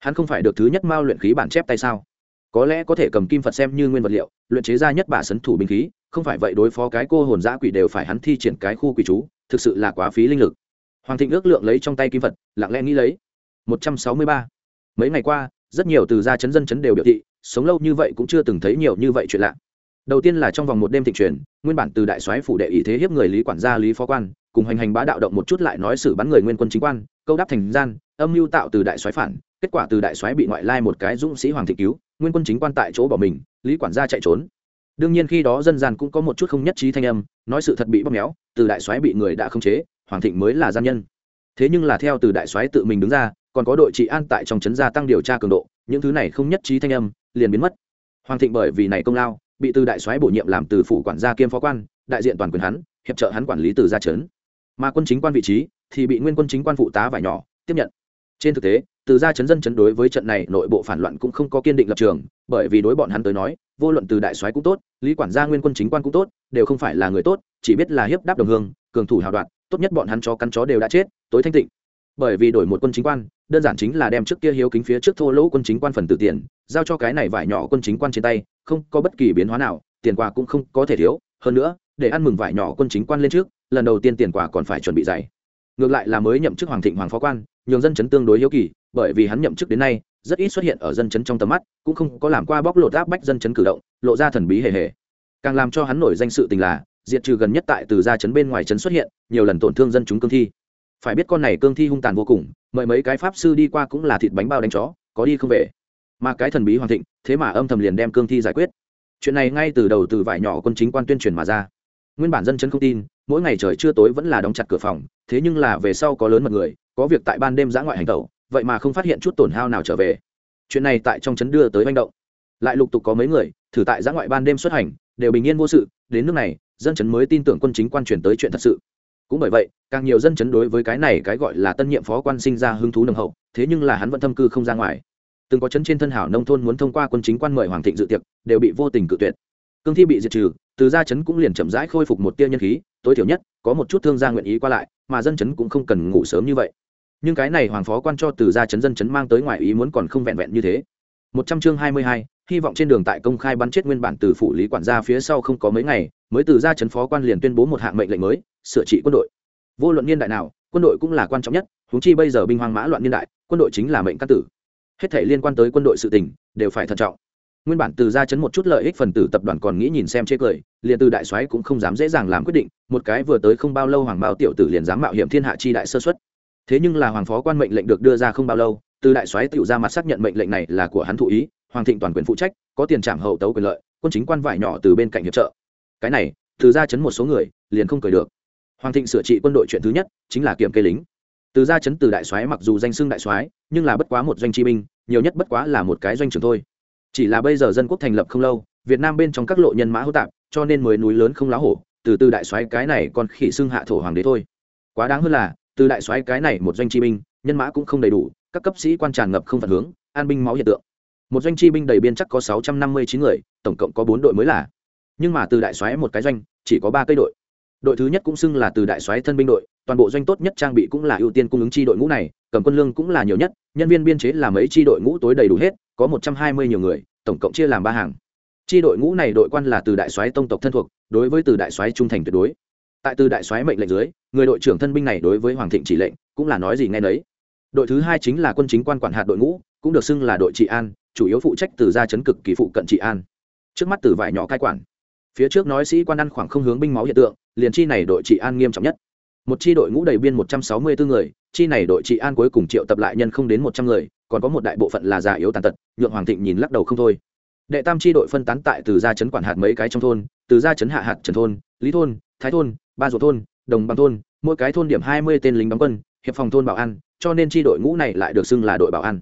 Hắn không phải được thứ nhất mao luyện khí bản chép tay sao? Có lẽ có thể cầm kim phật xem như nguyên vật liệu, luyện chế ra nhất bả sấn thủ binh khí không phải vậy đối phó cái cô hồn giã quỷ đều phải hắn thi triển cái khu quỷ chú, thực sự là quá phí linh lực. Hoàng thịnh ước lượng lấy trong tay kim vật, lặng lẽ nghĩ lấy. Một trăm sáu mươi ba. Mấy ngày qua, rất nhiều từ gia chấn dân chấn đều biểu thị, sống lâu như vậy cũng chưa từng thấy nhiều như vậy chuyện lạ. Đầu tiên là trong vòng một đêm thịnh truyền, nguyên bản từ đại soái phủ đệ ý thế hiếp người lý quản gia, lý phó quan, cùng hành hành bá đạo động một chút lại nói xử bắn người nguyên quân chính quan, câu đáp thành gian, âm mưu tạo từ đại soái phản, kết quả từ đại soái bị ngoại lai một cái dũng sĩ hoàng thị cứu, nguyên quân chính quan tại chỗ bỏ mình, lý quản gia chạy trốn đương nhiên khi đó dân gian cũng có một chút không nhất trí thanh âm, nói sự thật bị bóp méo, từ đại soái bị người đã khống chế, hoàng thịnh mới là gian nhân. Thế nhưng là theo từ đại soái tự mình đứng ra, còn có đội trị an tại trong trấn gia tăng điều tra cường độ, những thứ này không nhất trí thanh âm, liền biến mất. Hoàng thịnh bởi vì này công lao, bị từ đại soái bổ nhiệm làm từ phủ quản gia kiêm phó quan, đại diện toàn quyền hắn, hiệp trợ hắn quản lý từ gia trấn. Mà quân chính quan vị trí, thì bị nguyên quân chính quan phụ tá vải nhỏ, tiếp nhận. Trên thực tế, từ gia chấn dân chấn đối với trận này nội bộ phản loạn cũng không có kiên định lập trường, bởi vì đối bọn hắn tới nói vô luận từ đại soái cũng tốt, lý quản gia nguyên quân chính quan cũng tốt, đều không phải là người tốt, chỉ biết là hiếp đáp đồng hương, cường thủ hào đoạn tốt nhất bọn hắn chó cắn chó đều đã chết, tối thanh tịnh. Bởi vì đổi một quân chính quan, đơn giản chính là đem trước kia hiếu kính phía trước thô lỗ quân chính quan phần tử tiền, giao cho cái này vải nhỏ quân chính quan trên tay, không có bất kỳ biến hóa nào, tiền quà cũng không có thể thiếu, hơn nữa, để ăn mừng vải nhỏ quân chính quan lên trước, lần đầu tiên tiền quà còn phải chuẩn bị dày. Ngược lại là mới nhậm chức hoàng thịnh hoàng phó quan, nhường dân chấn tương đối hiếu kỳ, bởi vì hắn nhậm chức đến nay rất ít xuất hiện ở dân chấn trong tầm mắt, cũng không có làm qua bóc lột áp bách dân chấn cử động, lộ ra thần bí hề hề. Càng làm cho hắn nổi danh sự tình là, diệt trừ gần nhất tại từ gia chấn bên ngoài chấn xuất hiện, nhiều lần tổn thương dân chúng cương thi. Phải biết con này cương thi hung tàn vô cùng, mời mấy cái pháp sư đi qua cũng là thịt bánh bao đánh chó, có đi không về. Mà cái thần bí hoàng thịnh, thế mà âm thầm liền đem cương thi giải quyết. Chuyện này ngay từ đầu từ vải nhỏ quân chính quan tuyên truyền mà ra. Nguyên bản dân chấn không tin, mỗi ngày trời chưa tối vẫn là đóng chặt cửa phòng, thế nhưng là về sau có lớn mật người, có việc tại ban đêm giã ngoại hành tẩu vậy mà không phát hiện chút tổn hao nào trở về. Chuyện này tại trong chấn đưa tới manh động. Lại lục tục có mấy người, thử tại giã ngoại ban đêm xuất hành, đều bình yên vô sự, đến nước này, dân chấn mới tin tưởng quân chính quan truyền tới chuyện thật sự. Cũng bởi vậy, càng nhiều dân chấn đối với cái này cái gọi là tân nhiệm phó quan sinh ra hứng thú nồng hậu, thế nhưng là hắn vẫn thâm cư không ra ngoài. Từng có chấn trên thân hảo nông thôn muốn thông qua quân chính quan mời hoàng thịnh dự tiệc, đều bị vô tình cự tuyệt. Cương thi bị diệt trừ, từ gia chấn cũng liền chậm rãi khôi phục một tia nhân khí, tối thiểu nhất, có một chút thương gia nguyện ý qua lại, mà dân chấn cũng không cần ngủ sớm như vậy nhưng cái này hoàng phó quan cho từ gia chấn dân chấn mang tới ngoài ý muốn còn không vẹn vẹn như thế. Một trăm chương hai mươi hai, hy vọng trên đường tại công khai bắn chết nguyên bản từ phủ lý quản gia phía sau không có mấy ngày, mới từ gia chấn phó quan liền tuyên bố một hạng mệnh lệnh mới, sửa trị quân đội. Vô luận niên đại nào, quân đội cũng là quan trọng nhất húng chi bây giờ binh hoang mã loạn niên đại, quân đội chính là mệnh căn tử. Hết thể liên quan tới quân đội sự tình, đều phải thận trọng. Nguyên bản từ gia chấn một chút lợi ích phần tử tập đoàn còn nghĩ nhìn xem chê cười, liền từ đại soái cũng không dám dễ dàng làm quyết định, một cái vừa tới không bao lâu hoàng bao tiểu tử liền dám mạo hiểm thiên hạ chi đại sơ xuất thế nhưng là hoàng phó quan mệnh lệnh được đưa ra không bao lâu, từ đại soái tự ra mặt xác nhận mệnh lệnh này là của hắn thụ ý, hoàng thịnh toàn quyền phụ trách, có tiền trảm hậu tấu quyền lợi, quân chính quan vải nhỏ từ bên cạnh hiệp trợ. Cái này, từ ra chấn một số người, liền không cười được. Hoàng thịnh sửa trị quân đội chuyện thứ nhất, chính là kiểm kê lính. Từ ra chấn từ đại soái mặc dù danh xưng đại soái, nhưng là bất quá một doanh chi binh, nhiều nhất bất quá là một cái doanh trưởng thôi. Chỉ là bây giờ dân quốc thành lập không lâu, việt nam bên trong các lộ nhân mã hữu tạp, cho nên mới núi lớn không lá hổ, từ từ đại soái cái này còn khỉ xưng hạ thổ hoàng đế thôi. Quá đáng hơn là từ đại soái cái này một doanh chi binh, nhân mã cũng không đầy đủ, các cấp sĩ quan tràn ngập không phản hướng, an binh máu hiện tượng. Một doanh chi binh đầy biên chắc có sáu trăm năm mươi chín người, tổng cộng có bốn đội mới là. Nhưng mà từ đại soái một cái doanh, chỉ có ba cây đội. Đội thứ nhất cũng xưng là từ đại soái thân binh đội, toàn bộ doanh tốt nhất trang bị cũng là ưu tiên cung ứng chi đội ngũ này, cầm quân lương cũng là nhiều nhất, nhân viên biên chế là mấy chi đội ngũ tối đầy đủ hết, có một trăm hai mươi nhiều người, tổng cộng chia làm ba hàng. Chi đội ngũ này đội quan là từ đại soái tông tộc thân thuộc, đối với từ đại soái trung thành tuyệt đối tại từ đại soái mệnh lệnh dưới, người đội trưởng thân binh này đối với hoàng thịnh chỉ lệnh, cũng là nói gì nghe nấy. Đội thứ hai chính là quân chính quan quản hạt đội ngũ, cũng được xưng là đội trị an, chủ yếu phụ trách từ gia chấn cực kỳ phụ cận trị an. Trước mắt từ vải nhỏ cai quản. Phía trước nói sĩ quan ăn khoảng không hướng binh máu hiện tượng, liền chi này đội trị an nghiêm trọng nhất. Một chi đội ngũ đầy biên một trăm sáu mươi bốn người, chi này đội trị an cuối cùng triệu tập lại nhân không đến một trăm người, còn có một đại bộ phận là già yếu tàn tật, nhượng hoàng thịnh nhìn lắc đầu không thôi. Đệ tam chi đội phân tán tại từ gia chấn quản hạt mấy cái trong thôn, từ gia chấn hạ hạt trần thôn, lý thôn thái thôn, ba ruột thôn, đồng bằng thôn, mỗi cái thôn điểm hai mươi tên lính đóng quân, hiệp phòng thôn bảo an, cho nên tri đội ngũ này lại được xưng là đội bảo an.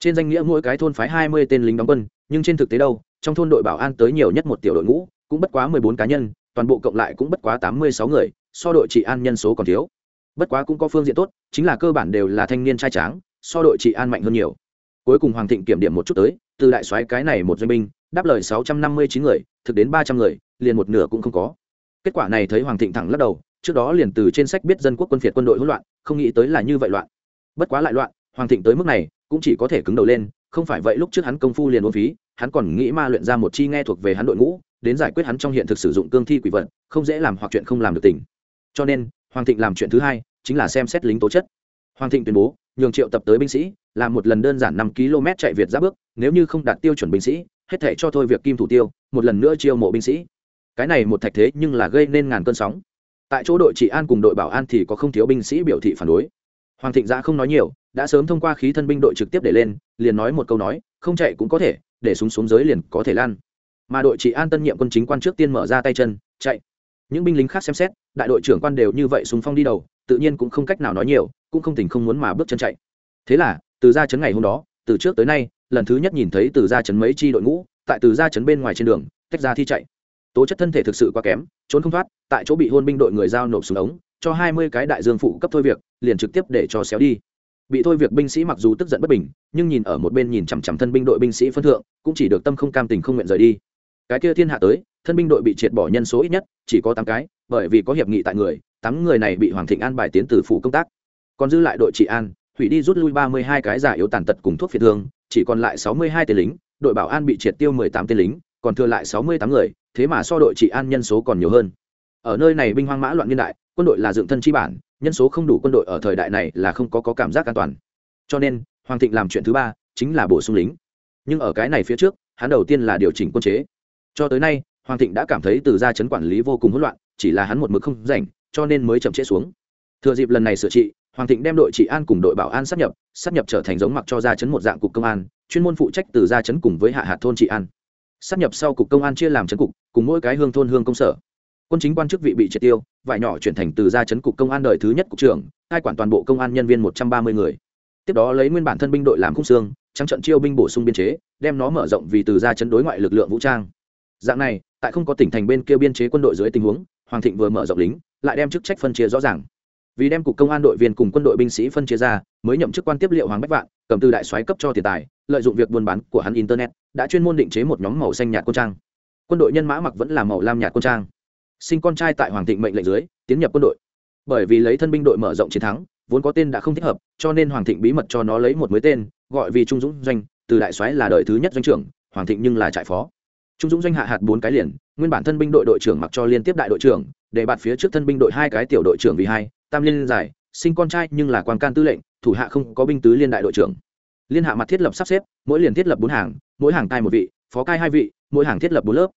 Trên danh nghĩa mỗi cái thôn phái hai mươi tên lính đóng quân, nhưng trên thực tế đâu, trong thôn đội bảo an tới nhiều nhất một tiểu đội ngũ, cũng bất quá mười bốn cá nhân, toàn bộ cộng lại cũng bất quá tám mươi sáu người, so đội trị an nhân số còn thiếu. Bất quá cũng có phương diện tốt, chính là cơ bản đều là thanh niên trai tráng, so đội trị an mạnh hơn nhiều. Cuối cùng hoàng thịnh kiểm điểm một chút tới, từ đại soái cái này một doanh binh, đáp lời sáu trăm năm mươi chín người, thực đến ba trăm người, liền một nửa cũng không có kết quả này thấy hoàng thịnh thẳng lắc đầu, trước đó liền từ trên sách biết dân quốc quân phiệt quân đội hỗn loạn, không nghĩ tới là như vậy loạn. Bất quá lại loạn, hoàng thịnh tới mức này, cũng chỉ có thể cứng đầu lên, không phải vậy lúc trước hắn công phu liền uống phí, hắn còn nghĩ ma luyện ra một chi nghe thuộc về hắn đội ngũ, đến giải quyết hắn trong hiện thực sử dụng cương thi quỷ vật, không dễ làm hoặc chuyện không làm được tỉnh cho nên, hoàng thịnh làm chuyện thứ hai, chính là xem xét lính tố chất. Hoàng thịnh tuyên bố, nhường triệu tập tới binh sĩ, làm một lần đơn giản năm km chạy việt ra bước, nếu như không đạt tiêu chuẩn binh sĩ, hết thể cho thôi việc kim thủ tiêu, một lần nữa chiêu mộ binh sĩ cái này một thạch thế nhưng là gây nên ngàn cơn sóng. Tại chỗ đội trị an cùng đội bảo an thì có không thiếu binh sĩ biểu thị phản đối. Hoàng thịnh giã không nói nhiều, đã sớm thông qua khí thân binh đội trực tiếp để lên, liền nói một câu nói, không chạy cũng có thể, để súng xuống dưới liền có thể lan. Mà đội trị an tân nhiệm quân chính quan trước tiên mở ra tay chân, chạy. Những binh lính khác xem xét, đại đội trưởng quan đều như vậy súng phong đi đầu, tự nhiên cũng không cách nào nói nhiều, cũng không tình không muốn mà bước chân chạy. Thế là, từ ra chấn ngày hôm đó, từ trước tới nay, lần thứ nhất nhìn thấy từ ra chấn mấy chi đội ngũ, tại từ ra chấn bên ngoài trên đường, tách ra thi chạy tố chất thân thể thực sự quá kém, trốn không thoát, tại chỗ bị hôn binh đội người giao nộp xuống ống, cho hai mươi cái đại dương phụ cấp thôi việc, liền trực tiếp để cho xéo đi. Bị thôi việc binh sĩ mặc dù tức giận bất bình, nhưng nhìn ở một bên nhìn chằm chằm thân binh đội binh sĩ phân thượng, cũng chỉ được tâm không cam tình không nguyện rời đi. Cái kia thiên hạ tới, thân binh đội bị triệt bỏ nhân số ít nhất, chỉ có tám cái, bởi vì có hiệp nghị tại người, tám người này bị hoàng thịnh an bài tiến từ phủ công tác. Còn dư lại đội trị an, hủy đi rút lui ba mươi hai cái giả yếu tàn tật cùng thuốc phiện thương, chỉ còn lại sáu mươi hai tên lính, đội bảo an bị triệt tiêu mười tám tên lính, còn thừa lại sáu mươi tám người thế mà so đội trị an nhân số còn nhiều hơn. Ở nơi này binh hoang mã loạn niên đại quân đội là dựng thân chi bản nhân số không đủ quân đội ở thời đại này là không có, có cảm giác an toàn. Cho nên hoàng thịnh làm chuyện thứ ba chính là bổ sung lính. Nhưng ở cái này phía trước hắn đầu tiên là điều chỉnh quân chế. Cho tới nay hoàng thịnh đã cảm thấy từ gia chấn quản lý vô cùng hỗn loạn chỉ là hắn một mực không rảnh cho nên mới chậm trễ xuống. Thừa dịp lần này sửa trị hoàng thịnh đem đội trị an cùng đội bảo an sát nhập sát nhập trở thành giống mặc cho gia chấn một dạng cục công an chuyên môn phụ trách từ gia chấn cùng với hạ hạt thôn trị an sắp nhập sau cục công an chia làm chấn cục, cùng mỗi cái hương thôn hương công sở. Quân chính quan chức vị bị triệt tiêu, vải nhỏ chuyển thành từ gia chấn cục công an đời thứ nhất cục trưởng hai quản toàn bộ công an nhân viên một trăm ba mươi người. Tiếp đó lấy nguyên bản thân binh đội làm khung xương, trắng trận chiêu binh bổ sung biên chế, đem nó mở rộng vì từ gia chấn đối ngoại lực lượng vũ trang. Dạng này, tại không có tỉnh thành bên kia biên chế quân đội dưới tình huống, hoàng thịnh vừa mở rộng lính, lại đem chức trách phân chia rõ ràng. Vì đem cục công an đội viên cùng quân đội binh sĩ phân chia ra, mới nhậm chức quan tiếp liệu hoàng bách vạn, cầm từ đại soái cấp cho tiền tài, lợi dụng việc buôn bán của hắn internet đã chuyên môn định chế một nhóm màu xanh nhạt quân trang. Quân đội nhân mã mặc vẫn là màu lam nhạt quân trang. Sinh con trai tại hoàng thịnh mệnh lệnh dưới, tiến nhập quân đội. Bởi vì lấy thân binh đội mở rộng chiến thắng, vốn có tên đã không thích hợp, cho nên hoàng thịnh bí mật cho nó lấy một mới tên, gọi vì trung dũng doanh, từ đại soái là đời thứ nhất doanh trưởng, hoàng thịnh nhưng là trại phó. Trung dũng doanh hạ hạt bốn cái liền, nguyên bản thân binh đội đội trưởng mặc cho liên tiếp đại đội trưởng, để bạt phía trước thân binh đội hai cái tiểu đội trưởng vì hai, tam liên giải, sinh con trai nhưng là quan can tư lệnh, thủ hạ không có binh tứ liên đại đội trưởng liên hạ mặt thiết lập sắp xếp, mỗi liền thiết lập bốn hàng, mỗi hàng cai một vị, phó cai hai vị, mỗi hàng thiết lập bốn lớp.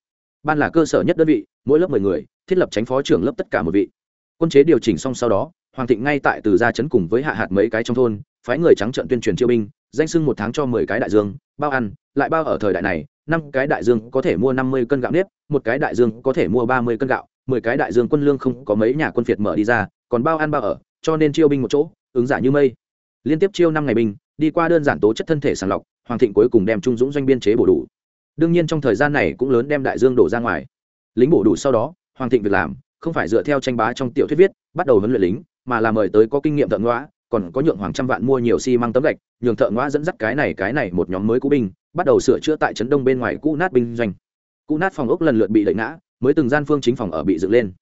Ban là cơ sở nhất đơn vị, mỗi lớp mười người, thiết lập tránh phó trưởng lớp tất cả một vị. Quân chế điều chỉnh xong sau đó, hoàng thịnh ngay tại từ gia chấn cùng với hạ hạt mấy cái trong thôn, phái người trắng trận tuyên truyền chiêu binh, danh sưng một tháng cho mười cái đại dương, bao ăn, lại bao ở thời đại này, năm cái đại dương có thể mua năm mươi cân gạo nếp, một cái đại dương có thể mua ba mươi cân gạo, mười cái đại dương quân lương không có mấy nhà quân phiệt mở đi ra, còn bao ăn bao ở, cho nên chiêu binh một chỗ, ứng giả như mây. Liên tiếp chiêu năm ngày binh đi qua đơn giản tố chất thân thể sàng lọc, hoàng thịnh cuối cùng đem trung dũng doanh biên chế bổ đủ. Đương nhiên trong thời gian này cũng lớn đem đại dương đổ ra ngoài. Lính bổ đủ sau đó, hoàng thịnh việc làm không phải dựa theo tranh bá trong tiểu thuyết viết, bắt đầu huấn luyện lính, mà là mời tới có kinh nghiệm thợ ngõa còn có nhượng hoàng trăm vạn mua nhiều xi măng tấm gạch, nhường thợ ngõa dẫn dắt cái này cái này một nhóm mới cũ binh, bắt đầu sửa chữa tại trấn đông bên ngoài cũ nát binh doanh. Cũ nát phòng ốc lần lượt bị đẩy ngã, mới từng gian phương chính phòng ở bị dựng lên.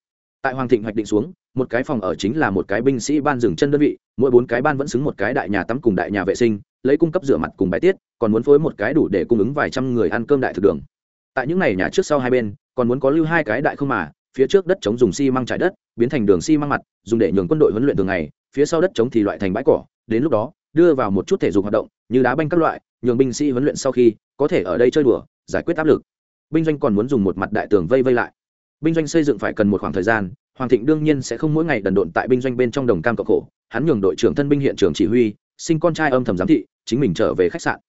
Tại hoàng thịnh hoạch định xuống một cái phòng ở chính là một cái binh sĩ ban dừng chân đơn vị, mỗi bốn cái ban vẫn xứng một cái đại nhà tắm cùng đại nhà vệ sinh, lấy cung cấp rửa mặt cùng bài tiết, còn muốn phối một cái đủ để cung ứng vài trăm người ăn cơm đại thực đường. Tại những này nhà trước sau hai bên, còn muốn có lưu hai cái đại không mà, phía trước đất chống dùng xi măng trải đất, biến thành đường xi măng mặt, dùng để nhường quân đội huấn luyện thường ngày, phía sau đất chống thì loại thành bãi cỏ, đến lúc đó, đưa vào một chút thể dục hoạt động, như đá banh các loại, nhường binh sĩ huấn luyện sau khi có thể ở đây chơi đùa, giải quyết áp lực. Binh doanh còn muốn dùng một mặt đại tường vây vây lại binh doanh xây dựng phải cần một khoảng thời gian, hoàng thịnh đương nhiên sẽ không mỗi ngày đần độn tại binh doanh bên trong đồng cam cộng khổ. Hắn nhường đội trưởng thân binh hiện trường chỉ huy, sinh con trai âm thầm giám thị, chính mình trở về khách sạn.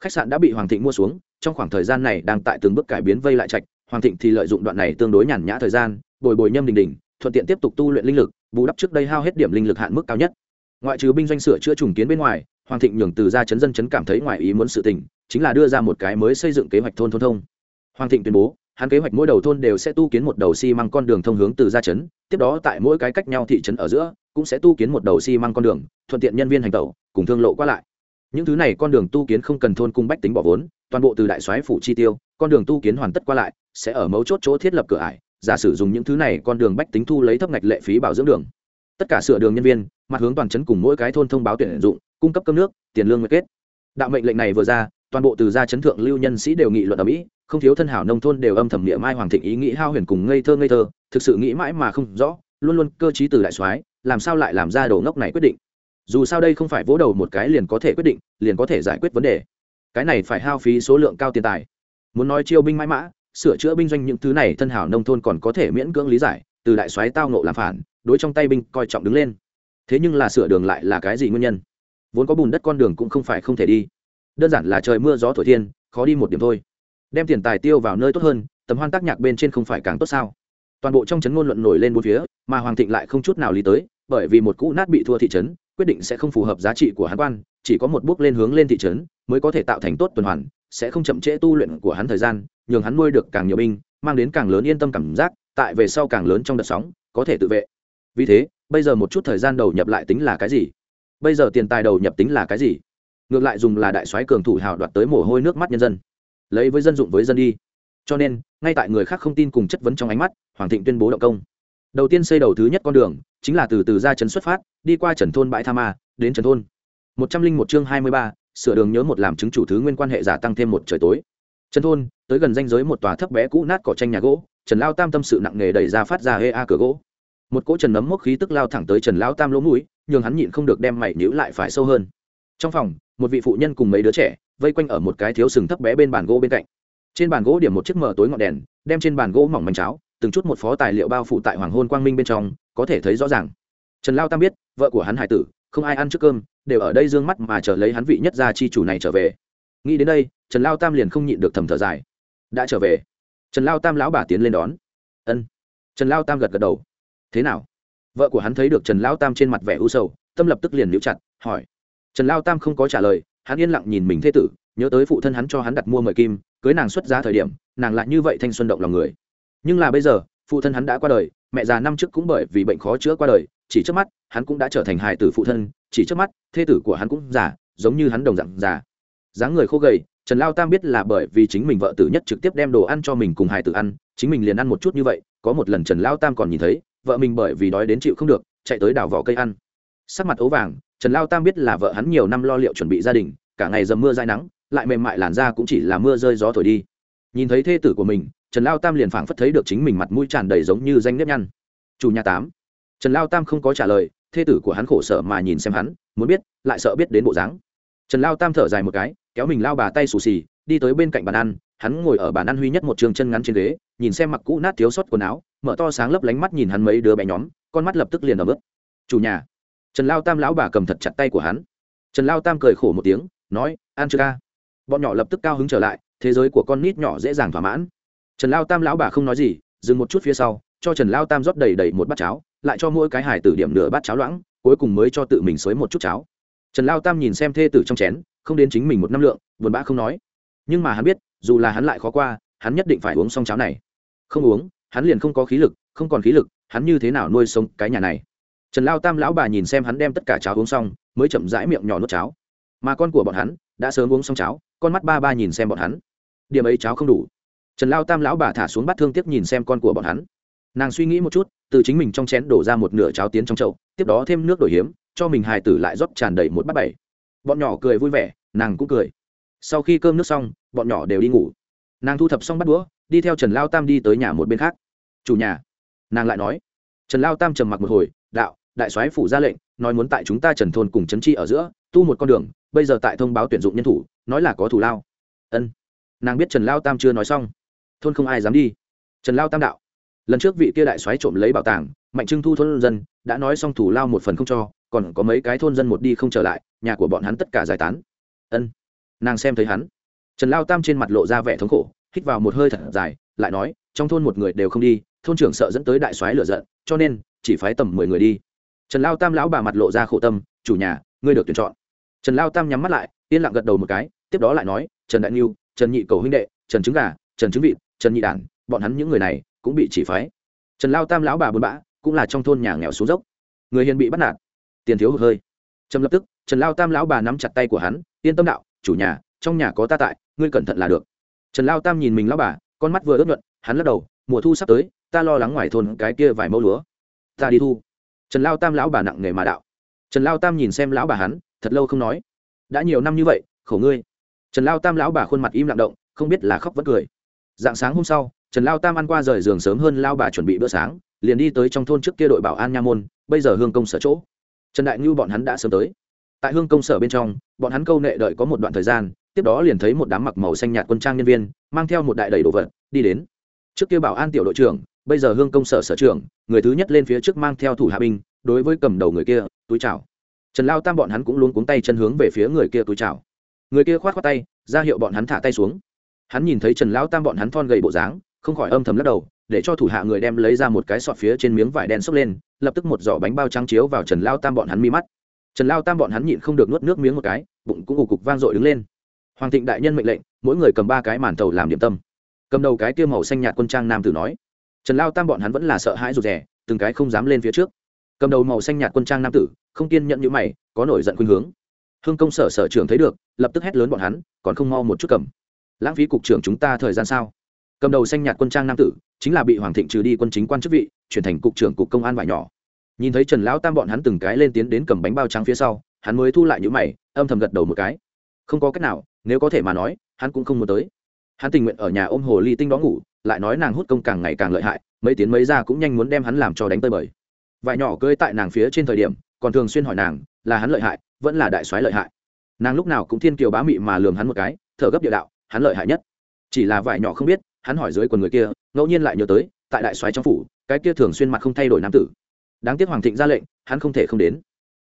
Khách sạn đã bị hoàng thịnh mua xuống, trong khoảng thời gian này đang tại từng bước cải biến vây lại trạch. Hoàng thịnh thì lợi dụng đoạn này tương đối nhàn nhã thời gian, bồi bồi nhâm đình đình, thuận tiện tiếp tục tu luyện linh lực, bù đắp trước đây hao hết điểm linh lực hạn mức cao nhất. Ngoại trừ binh doanh sửa chữa trùng kiến bên ngoài, hoàng thịnh nhường từ ra chấn dân chấn cảm thấy ngoài ý muốn sự tình, chính là đưa ra một cái mới xây dựng kế hoạch thôn thôn thông. Hoàng thịnh tuyên bố hắn kế hoạch mỗi đầu thôn đều sẽ tu kiến một đầu xi măng con đường thông hướng từ gia chấn tiếp đó tại mỗi cái cách nhau thị trấn ở giữa, cũng sẽ tu kiến một đầu xi măng con đường, thuận tiện nhân viên hành tẩu, cùng thương lộ qua lại. Những thứ này con đường tu kiến không cần thôn cung bách tính bỏ vốn, toàn bộ từ đại soái phủ chi tiêu, con đường tu kiến hoàn tất qua lại, sẽ ở mấu chốt chỗ thiết lập cửa ải, giả sử dùng những thứ này con đường bách tính thu lấy thấp ngạch lệ phí bảo dưỡng đường. Tất cả sửa đường nhân viên, mặt hướng toàn trấn cùng mỗi cái thôn thông báo tuyển dụng, cung cấp cơm nước, tiền lương nguyệt kết. Đạo mệnh lệnh này vừa ra, toàn bộ từ gia chấn thượng lưu nhân sĩ đều nghị luận ở mỹ không thiếu thân hảo nông thôn đều âm thầm địa mai hoàng thịnh ý nghĩ hao huyền cùng ngây thơ ngây thơ, thực sự nghĩ mãi mà không rõ, luôn luôn cơ trí từ đại soái, làm sao lại làm ra đồ ngốc này quyết định? Dù sao đây không phải vỗ đầu một cái liền có thể quyết định, liền có thể giải quyết vấn đề. Cái này phải hao phí số lượng cao tiền tài. Muốn nói chiêu binh mãi mã, sửa chữa binh doanh những thứ này thân hảo nông thôn còn có thể miễn cưỡng lý giải, từ đại soái tao nộ làm phản, đối trong tay binh coi trọng đứng lên. Thế nhưng là sửa đường lại là cái gì nguyên nhân? Vốn có bùn đất con đường cũng không phải không thể đi. Đơn giản là trời mưa gió thổi thiên, khó đi một điểm thôi đem tiền tài tiêu vào nơi tốt hơn tầm hoan tác nhạc bên trên không phải càng tốt sao? Toàn bộ trong trấn ngôn luận nổi lên bốn phía, mà hoàng thịnh lại không chút nào lý tới, bởi vì một cũ nát bị thua thị trấn, quyết định sẽ không phù hợp giá trị của hắn quan, chỉ có một bước lên hướng lên thị trấn, mới có thể tạo thành tốt tuần hoàn, sẽ không chậm trễ tu luyện của hắn thời gian, nhường hắn nuôi được càng nhiều binh, mang đến càng lớn yên tâm cảm giác, tại về sau càng lớn trong đợt sóng, có thể tự vệ. Vì thế, bây giờ một chút thời gian đầu nhập lại tính là cái gì? Bây giờ tiền tài đầu nhập tính là cái gì? Ngược lại dùng là đại soái cường thủ hào đoạt tới mồ hôi nước mắt nhân dân lấy với dân dụng với dân đi. Cho nên, ngay tại người khác không tin cùng chất vấn trong ánh mắt, hoàng thịnh tuyên bố động công. Đầu tiên xây đầu thứ nhất con đường, chính là từ từ ra trấn xuất phát, đi qua trần thôn bãi tha ma, đến trần thôn. Một trăm linh một chương hai mươi ba, sửa đường nhớ một làm chứng chủ thứ nguyên quan hệ giả tăng thêm một trời tối. Trần thôn, tới gần danh giới một tòa thấp bé cũ nát cỏ tranh nhà gỗ, trần lao tam tâm sự nặng nề đẩy ra phát ra hê a cửa gỗ. Một cỗ trần nấm mốc khí tức lao thẳng tới trần lao tam lỗ mũi, nhường hắn nhịn không được đem mày nhữ lại phải sâu hơn. Trong phòng, một vị phụ nhân cùng mấy đứa trẻ vây quanh ở một cái thiếu sừng thấp bé bên bàn gỗ bên cạnh. Trên bàn gỗ điểm một chiếc mở tối ngọn đèn, đem trên bàn gỗ mỏng manh cháo, từng chút một phó tài liệu bao phủ tại hoàng hôn quang minh bên trong, có thể thấy rõ ràng. Trần lao tam biết, vợ của hắn hải tử, không ai ăn trước cơm, đều ở đây d ư ơ n g mắt mà chờ lấy hắn vị nhất gia chi chủ này trở về. Nghĩ đến đây, trần lao tam liền không nhịn được thầm thở dài. Đã trở về. Trần lao tam lão bà tiến lên đón. Ân. Trần lao tam gật gật đầu. Thế nào? Vợ của hắn thấy được trần lao tam trên mặt vẻ u sầu, tâm lập tức liền níu chặt, hỏi. Trần lao tam không có trả lời hắn yên lặng nhìn mình thế tử, nhớ tới phụ thân hắn cho hắn đặt mua mời kim, cưới nàng xuất giá thời điểm, nàng lại như vậy thanh xuân động lòng người. Nhưng là bây giờ, phụ thân hắn đã qua đời, mẹ già năm trước cũng bởi vì bệnh khó chữa qua đời, chỉ trước mắt, hắn cũng đã trở thành hài tử phụ thân, chỉ trước mắt, thê tử của hắn cũng già, giống như hắn đồng dạng già. Dáng người khô gầy, trần lao tam biết là bởi vì chính mình vợ tử nhất trực tiếp đem đồ ăn cho mình cùng hài tử ăn, chính mình liền ăn một chút như vậy, có một lần trần lao tam còn nhìn thấy, vợ mình bởi vì đói đến chịu không được, chạy tới đào vỏ cây ăn. Sắc mặt ấu vàng trần lao tam biết là vợ hắn nhiều năm lo liệu chuẩn bị gia đình, cả ngày dầm mưa dai nắng, lại mềm mại làn da cũng chỉ là mưa rơi gió thổi đi. Nhìn thấy thê tử của mình, trần lao tam liền phảng phất thấy được chính mình mặt mũi tràn đầy giống như danh nếp nhăn. Chủ nhà tám. Trần lao tam không có trả lời, thê tử của hắn khổ sở mà nhìn xem hắn, muốn biết, lại sợ biết đến bộ dáng. Trần lao tam thở dài một cái, kéo mình lao bà tay xù xì, đi tới bên cạnh bàn ăn, hắn ngồi ở bàn ăn huy nhất một trường chân ngắn trên ghế, nhìn xem mặc cũ nát thiếu sót quần áo, mở to sáng lấp lánh mắt nhìn hắn mấy đứa bé nhóm, con mắt lập tức liền ở bước chủ nhà trần lao tam lão bà cầm thật chặt tay của hắn. Trần lao tam cười khổ một tiếng, nói, an chưa ca. Bọn nhỏ lập tức cao hứng trở lại, thế giới của con nít nhỏ dễ dàng thỏa mãn. Trần lao tam lão bà không nói gì, dừng một chút phía sau, cho trần lao tam rót đầy đầy một bát cháo, lại cho mỗi cái hải tử điểm nửa bát cháo loãng, cuối cùng mới cho tự mình xới một chút cháo. Trần lao tam nhìn xem thê tử trong chén, không đến chính mình một năm lượng, buồn bã không nói. Nhưng mà hắn biết, dù là hắn lại khó qua, hắn nhất định phải uống xong cháo này. Không uống, hắn liền không có khí lực, không còn khí lực, hắn như thế nào nuôi sống cái nhà này? Trần lao tam lão bà nhìn xem hắn đem tất cả cháo uống xong, mới chậm rãi miệng nhỏ nuốt cháo. Mà con của bọn hắn đã sớm uống xong cháo, con mắt ba ba nhìn xem bọn hắn. Điểm ấy cháo không đủ. Trần lao tam lão bà thả xuống bắt thương tiếc nhìn xem con của bọn hắn. Nàng suy nghĩ một chút, từ chính mình trong chén đổ ra một nửa cháo tiến trong chậu, tiếp đó thêm nước đổi hiếm, cho mình hài tử lại rót tràn đầy một bát bảy. Bọn nhỏ cười vui vẻ, nàng cũng cười. Sau khi cơm nước xong, bọn nhỏ đều đi ngủ. Nàng thu thập xong bắt đũa, đi theo trần lao tam đi tới nhà một bên khác. Chủ nhà, nàng lại nói. Trần lao tam trầm mặc một hồi đại soái phủ ra lệnh, nói muốn tại chúng ta trần thôn cùng trấn chi ở giữa, tu một con đường, bây giờ tại thông báo tuyển dụng nhân thủ, nói là có thủ lao. Ân. Nàng biết trần lao tam chưa nói xong. Thôn không ai dám đi. Trần lao tam đạo. Lần trước vị kia đại soái trộm lấy bảo tàng, mạnh trưng thu thôn dân, đã nói xong thủ lao một phần không cho, còn có mấy cái thôn dân một đi không trở lại, nhà của bọn hắn tất cả giải tán. Ân. Nàng xem thấy hắn. Trần lao tam trên mặt lộ ra vẻ thống khổ, hít vào một hơi thật dài, lại nói, trong thôn một người đều không đi, thôn trưởng sợ dẫn tới đại soái lửa giận, cho nên, chỉ phái tầm mười người đi trần lao tam lão bà mặt lộ ra khổ tâm, chủ nhà, ngươi được tuyển chọn. Trần lao tam nhắm mắt lại, yên lặng gật đầu một cái, tiếp đó lại nói, trần đại niu, trần nhị cầu huynh đệ, trần trứng gà, trần trứng vịt, trần nhị đản, bọn hắn những người này cũng bị chỉ phái. Trần lao tam lão bà buồn bã, cũng là trong thôn nhà nghèo xuống dốc. Người hiền bị bắt nạt, tiền thiếu hụt hơi. Trầm lập tức, trần lao tam lão bà nắm chặt tay của hắn, yên tâm đạo, chủ nhà, trong nhà có ta tại, ngươi cẩn thận là được. Trần lao tam nhìn mình lão bà, con mắt vừa ướt nhuận, hắn lắc đầu, mùa thu sắp tới, ta lo lắng ngoài thôn cái kia vài mẫu lúa. Ta đi thu trần lao tam lão bà nặng nghề mà đạo. Trần lao tam nhìn xem lão bà hắn, thật lâu không nói. Đã nhiều năm như vậy, khổ ngươi. Trần lao tam lão bà khuôn mặt im lặng động, không biết là khóc vẫn cười. Dạng sáng hôm sau, trần lao tam ăn qua rời giường sớm hơn lao bà chuẩn bị bữa sáng, liền đi tới trong thôn trước kia đội bảo an nha môn, bây giờ hương công sở chỗ. Trần đại ngưu bọn hắn đã sớm tới. Tại hương công sở bên trong, bọn hắn câu nệ đợi có một đoạn thời gian, tiếp đó liền thấy một đám mặc màu xanh nhạt quân trang nhân viên, mang theo một đại đầy đồ vật, đi đến. Trước kia bảo an tiểu đội trưởng bây giờ hương công sở sở trưởng, người thứ nhất lên phía trước mang theo thủ hạ binh, đối với cầm đầu người kia, túi chào. Trần lao tam bọn hắn cũng luôn cuống tay chân hướng về phía người kia túi chào. Người kia khoát khoát tay, ra hiệu bọn hắn thả tay xuống. Hắn nhìn thấy trần lao tam bọn hắn thon gầy bộ dáng, không khỏi âm thầm lắc đầu, để cho thủ hạ người đem lấy ra một cái sọt phía trên miếng vải đen xốc lên, lập tức một giỏ bánh bao trắng chiếu vào trần lao tam bọn hắn mi mắt. Trần lao tam bọn hắn nhịn không được nuốt nước miếng một cái, bụng cũng ù cục vang dội đứng lên. Hoàng thịnh đại nhân mệnh lệnh, mỗi người cầm ba cái màn tàu làm điểm tâm. Cầm đầu cái kia màu xanh nhạt quân trang nam tử nói trần lao tam bọn hắn vẫn là sợ hãi rụt rè, từng cái không dám lên phía trước. Cầm đầu màu xanh nhạt quân trang nam tử, không kiên nhận như mày, có nổi giận khuynh hướng. Hương công sở sở trưởng thấy được, lập tức hét lớn bọn hắn, còn không mau một chút cầm. Lãng phí cục trưởng chúng ta thời gian sao? Cầm đầu xanh nhạt quân trang nam tử, chính là bị hoàng thịnh trừ đi quân chính quan chức vị, chuyển thành cục trưởng cục công an vải nhỏ. Nhìn thấy trần lão tam bọn hắn từng cái lên tiến đến cầm bánh bao trắng phía sau, hắn mới thu lại những mày, âm thầm gật đầu một cái. Không có cách nào, nếu có thể mà nói, hắn cũng không muốn tới. Hắn tình nguyện ở nhà ôm hồ ly tinh đó ngủ lại nói nàng hút công càng ngày càng lợi hại mấy tiếng mấy ra cũng nhanh muốn đem hắn làm cho đánh tơi bời. Vải nhỏ cưới tại nàng phía trên thời điểm còn thường xuyên hỏi nàng là hắn lợi hại vẫn là đại soái lợi hại. Nàng lúc nào cũng thiên kiều bá mị mà lường hắn một cái thở gấp địa đạo hắn lợi hại nhất. Chỉ là vải nhỏ không biết hắn hỏi dưới quần người kia ngẫu nhiên lại nhớ tới tại đại soái trong phủ cái kia thường xuyên mặt không thay đổi nam tử. Đáng tiếc hoàng thịnh ra lệnh hắn không thể không đến.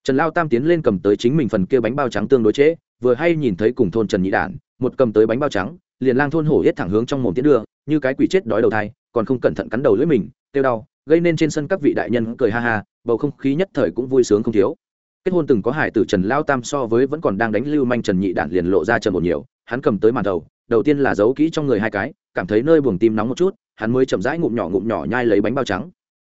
Trần lao tam tiến lên cầm tới chính mình phần kia bánh bao trắng tương đối chế, vừa hay nhìn thấy cùng thôn trần nhị đản một cầm tới bánh bao trắng liền lang thôn hổ hết thẳng hướng trong mồm tiến đưa như cái quỷ chết đói đầu thai, còn không cẩn thận cắn đầu lưỡi mình tiêu đau, gây nên trên sân các vị đại nhân cười ha ha, bầu không khí nhất thời cũng vui sướng không thiếu. Kết hôn từng có hải tử trần lao tam so với vẫn còn đang đánh lưu manh trần nhị đản liền lộ ra trần một nhiều, hắn cầm tới màn đầu đầu tiên là giấu kỹ trong người hai cái, cảm thấy nơi buồng tim nóng một chút, hắn mới chậm rãi ngụm nhỏ ngụm nhỏ nhai lấy bánh bao trắng.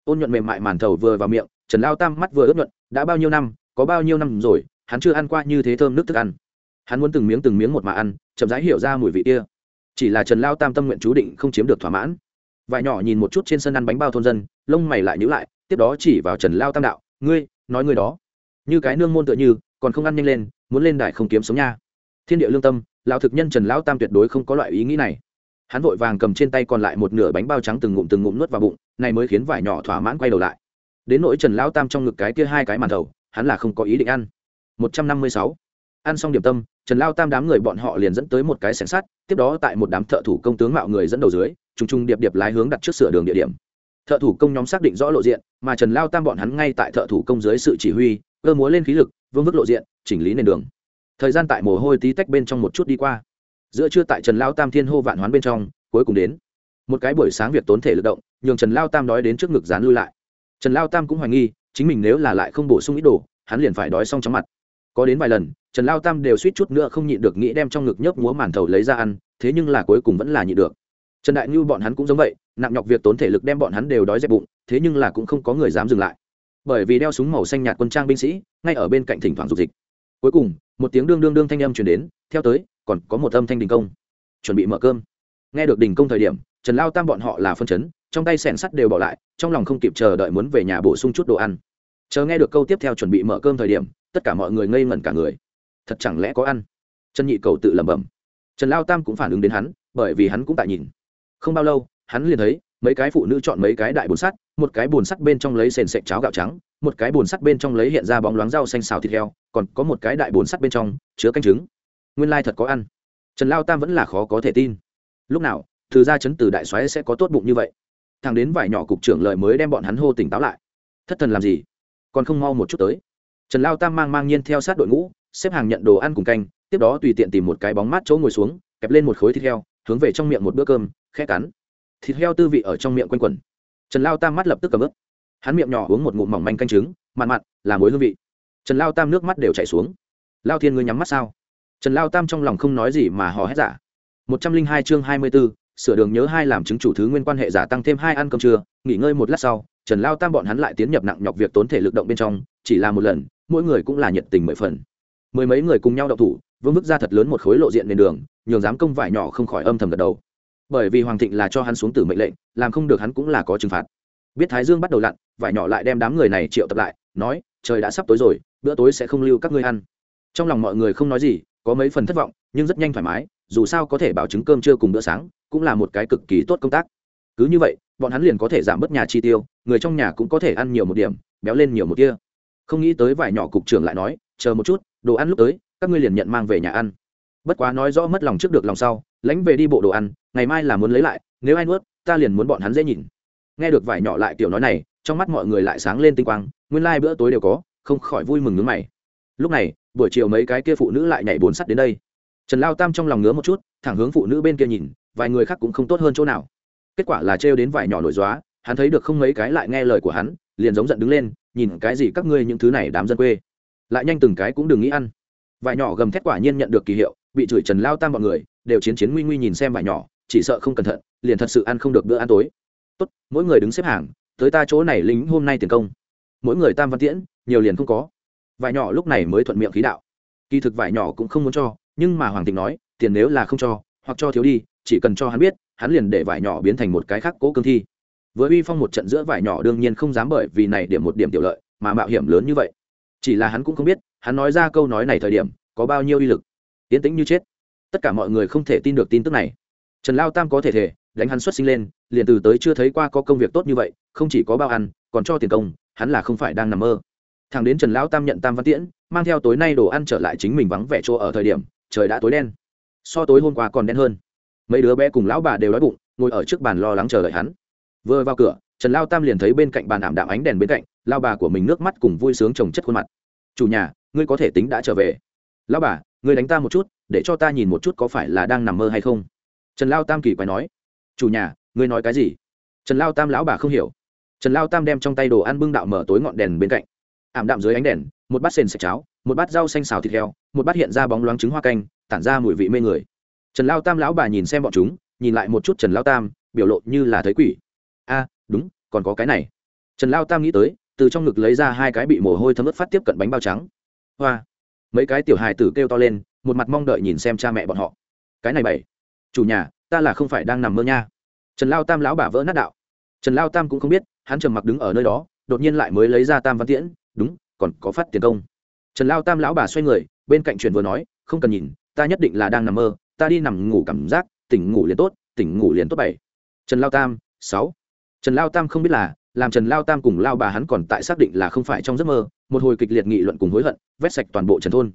Ôn nhuận mềm mại màn thầu vừa vào miệng, trần lao tam mắt vừa ướt nhuận, đã bao nhiêu năm, có bao nhiêu năm rồi, hắn chưa ăn qua như thế thơm nước thức ăn. Hắn muốn từng miếng từng miếng một mà ăn, chậm rãi hiểu ra mùi vị kia chỉ là trần lao tam tâm nguyện chú định không chiếm được thỏa mãn. Vải nhỏ nhìn một chút trên sân ăn bánh bao thôn dân lông mày lại nhữ lại tiếp đó chỉ vào trần lao tam đạo ngươi nói ngươi đó. Như cái nương môn tựa như còn không ăn nhanh lên muốn lên đài không kiếm sống nha. Thiên địa lương tâm lao thực nhân trần lao tam tuyệt đối không có loại ý nghĩ này. Hắn vội vàng cầm trên tay còn lại một nửa bánh bao trắng từng ngụm từng ngụm nuốt vào bụng này mới khiến vải nhỏ thỏa mãn quay đầu lại. Đến nỗi trần lao tam trong ngực cái kia hai cái màn đầu, hắn là không có ý định ăn. 156 ăn xong điểm tâm, trần lao tam đám người bọn họ liền dẫn tới một cái sẻng sắt, tiếp đó tại một đám thợ thủ công tướng mạo người dẫn đầu dưới t r n g t r n g điệp điệp lái hướng đặt trước sửa đường địa điểm. Thợ thủ công nhóm xác định rõ lộ diện, mà trần lao tam bọn hắn ngay tại thợ thủ công dưới sự chỉ huy, cơ múa lên khí lực, vương vức lộ diện, chỉnh lý nền đường. Thời gian tại mồ hôi tí tách bên trong một chút đi qua. Giữa trưa tại trần lao tam thiên hô vạn hoán bên trong, cuối cùng đến. Một cái buổi sáng việc tốn thể lực động, nhường trần lao tam đói đến trước ngực dán lui lại. Trần lao tam cũng hoài nghi, chính mình nếu là lại không bổ sung ít đồ, hắn liền phải đói xong chóng mặt. Có đến vài lần trần lao tam đều suýt chút nữa không nhịn được nghĩ đem trong ngực nhớp múa màn thầu lấy ra ăn, thế nhưng là cuối cùng vẫn là nhịn được. Trần đại ngưu bọn hắn cũng giống vậy, nặng nhọc việc tốn thể lực đem bọn hắn đều đói dẹp bụng, thế nhưng là cũng không có người dám dừng lại. Bởi vì đeo súng màu xanh nhạt quân trang binh sĩ, ngay ở bên cạnh thỉnh thoảng dục dịch. Cuối cùng, một tiếng đương đương đương thanh âm chuyển đến, theo tới, còn có một âm thanh đình công. Chuẩn bị mở cơm. Nghe được đình công thời điểm, trần lao tam bọn họ là phân chấn, trong tay sẻn sắt đều bỏ lại, trong lòng không kịp chờ đợi muốn về nhà bổ sung chút đồ ăn. Chờ nghe được câu tiếp theo chuẩn bị mở cơm thời điểm, tất cả mọi người ngây ngẩn cả người thật chẳng lẽ có ăn? Trần nhị cầu tự lẩm bẩm. Trần lao tam cũng phản ứng đến hắn, bởi vì hắn cũng tại nhìn. Không bao lâu, hắn liền thấy, mấy cái phụ nữ chọn mấy cái đại bồn sắt, một cái bồn sắt bên trong lấy sền sệt cháo gạo trắng, một cái bồn sắt bên trong lấy hiện ra bóng loáng rau xanh xào thịt heo, còn có một cái đại bồn sắt bên trong chứa canh trứng. Nguyên lai thật có ăn. Trần lao tam vẫn là khó có thể tin. Lúc nào, từ ra chấn từ đại xoáy sẽ có tốt bụng như vậy? Thằng đến vài nhỏ cục trưởng lời mới đem bọn hắn hô tỉnh táo lại. Thất thần làm gì? Còn không mau một chút tới. Trần lao tam mang mang nhiên theo sát đội ngũ xếp hàng nhận đồ ăn cùng canh, tiếp đó tùy tiện tìm một cái bóng mát chỗ ngồi xuống, kẹp lên một khối thịt heo, hướng về trong miệng một bữa cơm, khẽ cắn. Thịt heo tư vị ở trong miệng quanh quẩn. Trần lao tam mắt lập tức cầm ướp. Hắn miệng nhỏ uống một ngụm mỏng manh canh trứng, mặn mặn, là mối hương vị. Trần lao tam nước mắt đều chảy xuống. Lao thiên ngươi nhắm mắt sao? Trần lao tam trong lòng không nói gì mà hò hét giả. Một trăm linh hai chương hai mươi b ố sửa đường nhớ hai làm chứng chủ thứ nguyên quan hệ giả tăng thêm hai ăn cơm trưa, nghỉ ngơi một lát sau, trần lao tam bọn hắn lại tiến nhập nặng nhọc việc tốn thể lực động bên trong, chỉ là một lần, mỗi người cũng là nhiệt tình mười phần mười mấy người cùng nhau đậu thủ, vương vức ra thật lớn một khối lộ diện nền đường, nhường dám công vải nhỏ không khỏi âm thầm gật đầu. Bởi vì hoàng thịnh là cho hắn xuống tử mệnh lệnh, làm không được hắn cũng là có trừng phạt. Biết thái dương bắt đầu lặn, vải nhỏ lại đem đám người này triệu tập lại, nói, trời đã sắp tối rồi, bữa tối sẽ không lưu các ngươi ăn. Trong lòng mọi người không nói gì, có mấy phần thất vọng, nhưng rất nhanh thoải mái, dù sao có thể bảo chứng cơm trưa cùng bữa sáng, cũng là một cái cực kỳ tốt công tác. Cứ như vậy, bọn hắn liền có thể giảm bớt nhà chi tiêu, người trong nhà cũng có thể ăn nhiều một điểm, béo lên nhiều một kia. Không nghĩ tới vải nhỏ cục trưởng lại nói, chờ một chút đồ ăn lúc tới, các ngươi liền nhận mang về nhà ăn. Bất quá nói rõ mất lòng trước được lòng sau, lãnh về đi bộ đồ ăn, ngày mai là muốn lấy lại, nếu ai nuốt, ta liền muốn bọn hắn dễ nhìn. Nghe được vải nhỏ lại kiểu nói này, trong mắt mọi người lại sáng lên tinh quang, nguyên lai、like、bữa tối đều có, không khỏi vui mừng ngứa mày. Lúc này, buổi chiều mấy cái kia phụ nữ lại nhảy bốn sắt đến đây. Trần lao tam trong lòng ngứa một chút, thẳng hướng phụ nữ bên kia nhìn, vài người khác cũng không tốt hơn chỗ nào. Kết quả là trêu đến vải nhỏ nổi dóa hắn thấy được không mấy cái lại nghe lời của hắn, liền giống giận đứng lên, nhìn cái gì các ngươi những thứ này đám dân quê lại nhanh từng cái cũng đừng nghĩ ăn. Vải nhỏ gầm thét quả nhiên nhận được kỳ hiệu, bị chửi trần lao tam mọi người đều chiến chiến nguy nguy nhìn xem vải nhỏ, chỉ sợ không cẩn thận, liền thật sự ăn không được bữa ăn tối. Tốt, mỗi người đứng xếp hàng, tới ta chỗ này lính hôm nay tiền công. Mỗi người tam văn tiễn, nhiều liền không có. Vải nhỏ lúc này mới thuận miệng khí đạo. Kỳ thực vải nhỏ cũng không muốn cho, nhưng mà hoàng tịnh nói, tiền nếu là không cho, hoặc cho thiếu đi, chỉ cần cho hắn biết, hắn liền để vải nhỏ biến thành một cái khác cố cương thi. Với uy phong một trận giữa vải nhỏ đương nhiên không dám bởi vì này điểm một điểm tiểu lợi, mà mạo hiểm lớn như vậy chỉ là hắn cũng không biết, hắn nói ra câu nói này thời điểm, có bao nhiêu uy lực. Tiến tĩnh như chết. Tất cả mọi người không thể tin được tin tức này. Trần lao tam có thể thể, đánh hắn xuất sinh lên, liền từ tới chưa thấy qua có công việc tốt như vậy, không chỉ có bao ăn, còn cho tiền công, hắn là không phải đang nằm mơ. Thằng đến trần lão tam nhận tam văn tiễn, mang theo tối nay đồ ăn trở lại chính mình vắng vẻ chỗ ở thời điểm, trời đã tối đen. So tối hôm qua còn đen hơn. Mấy đứa bé cùng lão bà đều đói bụng, ngồi ở trước bàn lo lắng chờ đợi hắn. Vừa vào cửa, trần lao tam liền thấy bên cạnh bàn ảm đạm ánh đèn bên cạnh lao bà của mình nước mắt cùng vui sướng trồng chất khuôn mặt. Chủ nhà, ngươi có thể tính đã trở về. Lao bà, ngươi đánh ta một chút, để cho ta nhìn một chút có phải là đang nằm mơ hay không? Trần lao tam kỳ quái nói. Chủ nhà, ngươi nói cái gì? Trần lao tam lão bà không hiểu. Trần lao tam đem trong tay đồ ăn bưng đạo mở tối ngọn đèn bên cạnh. Ảm đạm dưới ánh đèn, một bát sền sạch cháo, một bát rau xanh xào thịt heo, một bát hiện ra bóng loáng trứng hoa canh, tản ra mùi vị mê người. Trần lao tam lão bà nhìn xem bọn chúng, nhìn lại một chút trần lao tam, biểu lộ như là thấy quỷ. A, đúng, còn có cái này. Trần lao tam nghĩ tới từ trong ngực lấy ra hai cái bị mồ hôi thấm ướt phát tiếp cận bánh bao trắng. Hoa. Mấy cái tiểu hài tử kêu to lên, một mặt mong đợi nhìn xem cha mẹ bọn họ. Cái này bảy. Chủ nhà, ta là không phải đang nằm mơ nha. Trần lao tam lão bà vỡ nát đạo. Trần lao tam cũng không biết, hắn trầm mặc đứng ở nơi đó, đột nhiên lại mới lấy ra tam văn tiễn, đúng, còn có phát tiền công. Trần lao tam lão bà xoay người, bên cạnh chuyện vừa nói, không cần nhìn, ta nhất định là đang nằm mơ, ta đi nằm ngủ cảm giác, tỉnh ngủ liền tốt, tỉnh ngủ liền tốt bảy. Trần lao tam, sáu. Trần lao tam không biết là làm trần lao tam cùng lao bà hắn còn tại xác định là không phải trong giấc mơ, một hồi kịch liệt nghị luận cùng hối hận, vét sạch toàn bộ trần thôn.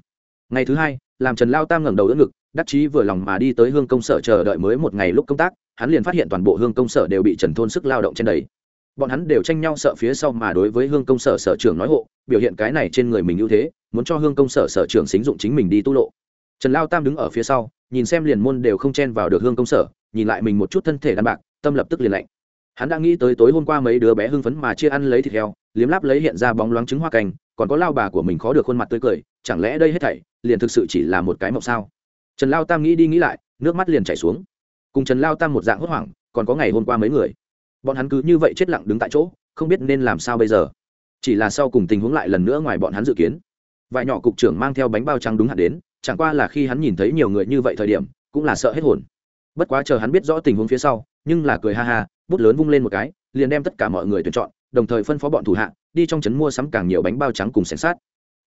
Ngày thứ hai, làm trần lao tam ngẩng đầu đỡ ngực, đắc chí vừa lòng mà đi tới hương công sở chờ đợi mới một ngày lúc công tác, hắn liền phát hiện toàn bộ hương công sở đều bị trần thôn sức lao động trên đầy. Bọn hắn đều tranh nhau sợ phía sau mà đối với hương công sở sở trưởng nói hộ, biểu hiện cái này trên người mình ưu thế, muốn cho hương công sở sở trưởng xính dụng chính mình đi tu lộ. Trần lao tam đứng ở phía sau, nhìn xem liền môn đều không chen vào được hương công sở, nhìn lại mình một chút thân thể đan bạc, tâm lập tức liền lạnh hắn đã nghĩ tới tối hôm qua mấy đứa bé hưng phấn mà chia ăn lấy thịt heo liếm láp lấy hiện ra bóng loáng trứng hoa cành, còn có lao bà của mình khó được khuôn mặt tươi cười chẳng lẽ đây hết thảy liền thực sự chỉ là một cái mộng sao? Trần lao tam nghĩ đi nghĩ lại nước mắt liền chảy xuống. Cùng trần lao tam một dạng hốt hoảng còn có ngày hôm qua mấy người. Bọn hắn cứ như vậy chết lặng đứng tại chỗ không biết nên làm sao bây giờ. Chỉ là sau cùng tình huống lại lần nữa ngoài bọn hắn dự kiến. Vài nhỏ cục trưởng mang theo bánh bao trắng đúng hạn đến chẳng qua là khi hắn nhìn thấy nhiều người như vậy thời điểm cũng là sợ hết hồn. Bất quá chờ hắn biết rõ tình huống phía sau nhưng là cười ha ha, bút lớn vung lên một cái, liền đem tất cả mọi người tuyển chọn, đồng thời phân phó bọn thủ hạ, đi trong trấn mua sắm càng nhiều bánh bao trắng cùng sẻn sát.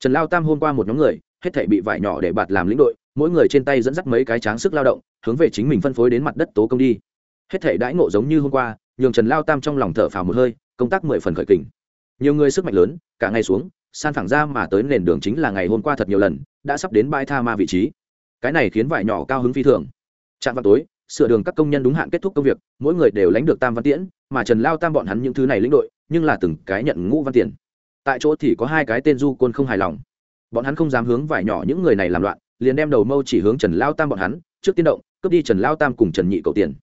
Trần lao tam hôm qua một nhóm người, hết thể bị vải nhỏ để bạt làm lĩnh đội, mỗi người trên tay dẫn dắt mấy cái tráng sức lao động, hướng về chính mình phân phối đến mặt đất tố công đi. Hết thể đãi ngộ giống như hôm qua, nhường trần lao tam trong lòng thở phào một hơi, công tác mười phần khởi kình. Nhiều người sức mạnh lớn, cả ngày xuống, san thẳng ra mà tới nền đường chính là ngày hôm qua thật nhiều lần, đã sắp đến bãi tha ma vị trí. Cái này khiến vải nhỏ cao hứng phi thường. Chạm vào tối sửa đường các công nhân đúng hạn kết thúc công việc, mỗi người đều lãnh được tam văn tiễn, mà trần lao tam bọn hắn những thứ này lĩnh đội, nhưng là từng cái nhận ngũ văn tiền. Tại chỗ thì có hai cái tên du côn không hài lòng. Bọn hắn không dám hướng vải nhỏ những người này làm loạn, liền đem đầu mâu chỉ hướng trần lao tam bọn hắn, trước tiên động, cướp đi trần lao tam cùng trần nhị cầu tiền.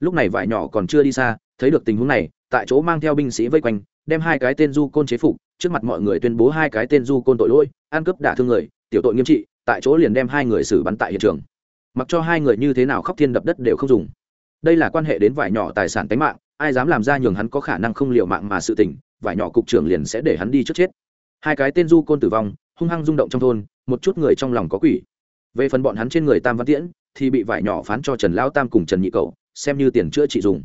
Lúc này vải nhỏ còn chưa đi xa, thấy được tình huống này, tại chỗ mang theo binh sĩ vây quanh, đem hai cái tên du côn chế phục, trước mặt mọi người tuyên bố hai cái tên du côn tội lỗi, ăn cướp đả thương người, tiểu tội nghiêm trị, tại chỗ liền đem hai người xử bắn tại hiện trường mặc cho hai người như thế nào khóc thiên đập đất đều không dùng. Đây là quan hệ đến vải nhỏ tài sản tính mạng, ai dám làm ra nhường hắn có khả năng không liệu mạng mà sự tỉnh vải nhỏ cục trưởng liền sẽ để hắn đi trước chết. Hai cái tên du côn tử vong, hung hăng rung động trong thôn, một chút người trong lòng có quỷ. Về phần bọn hắn trên người tam văn tiễn, thì bị vải nhỏ phán cho trần lao tam cùng trần nhị cậu xem như tiền chữa trị dùng.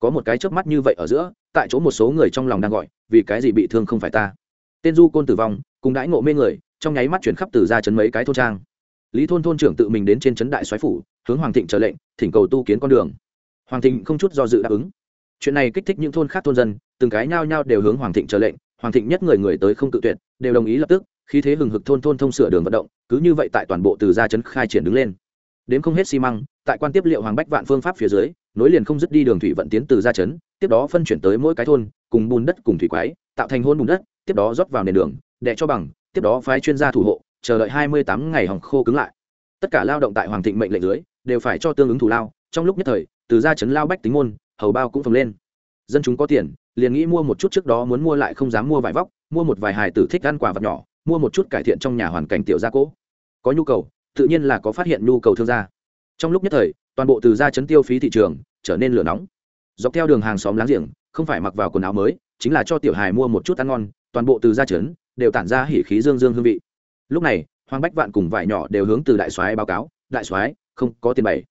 Có một cái chớp mắt như vậy ở giữa, tại chỗ một số người trong lòng đang gọi, vì cái gì bị thương không phải ta? Tên du côn tử vong, cùng đãi ngộ mê người, trong nháy mắt chuyển khắp từ ra chấn mấy cái thôn trang lý thôn thôn trưởng tự mình đến trên trấn đại soái phủ, hướng hoàng thịnh trở lệnh, thỉnh cầu tu kiến con đường. Hoàng thịnh không chút do dự đáp ứng. Chuyện này kích thích những thôn khác thôn dân, từng cái nhao nhao đều hướng hoàng thịnh trở lệnh, hoàng thịnh nhất người người tới không tự tuyệt, đều đồng ý lập tức khi thế hừng hực thôn thôn thông sửa đường vận động, cứ như vậy tại toàn bộ từ gia trấn khai triển đứng lên. Đến không hết xi măng, tại quan tiếp liệu hoàng bách vạn phương pháp phía dưới, nối liền không dứt đi đường thủy vận tiến từ gia trấn, tiếp đó phân chuyển tới mỗi cái thôn, cùng bùn đất cùng thủy quái, tạo thành hôn bùn đất, tiếp đó rót vào nền đường đẻ cho bằng, tiếp đó phái chuyên gia thủ hộ chờ đợi hai mươi tám ngày hòng khô cứng lại. Tất cả lao động tại hoàng thịnh mệnh lệnh dưới đều phải cho tương ứng thủ lao. Trong lúc nhất thời, từ gia trấn lao bách tính môn, hầu bao cũng phồng lên. Dân chúng có tiền, liền nghĩ mua một chút trước đó muốn mua lại không dám mua vải vóc, mua một vài hài tử thích ăn quả vật nhỏ, mua một chút cải thiện trong nhà hoàn cảnh tiểu gia cố có nhu cầu, tự nhiên là có phát hiện nhu cầu thương gia. Trong lúc nhất thời, toàn bộ từ gia chấn tiêu phí thị trường trở nên lửa nóng. Dọc theo đường hàng xóm láng giềng, không phải mặc vào quần áo mới, chính là cho tiểu hài mua một chút ăn ngon, toàn bộ từ gia chấn đều tản ra hỉ khí dương dương hương vị lúc này, hoàng bách vạn cùng vải nhỏ đều hướng từ đại soái báo cáo, đại soái, không có tiền bảy.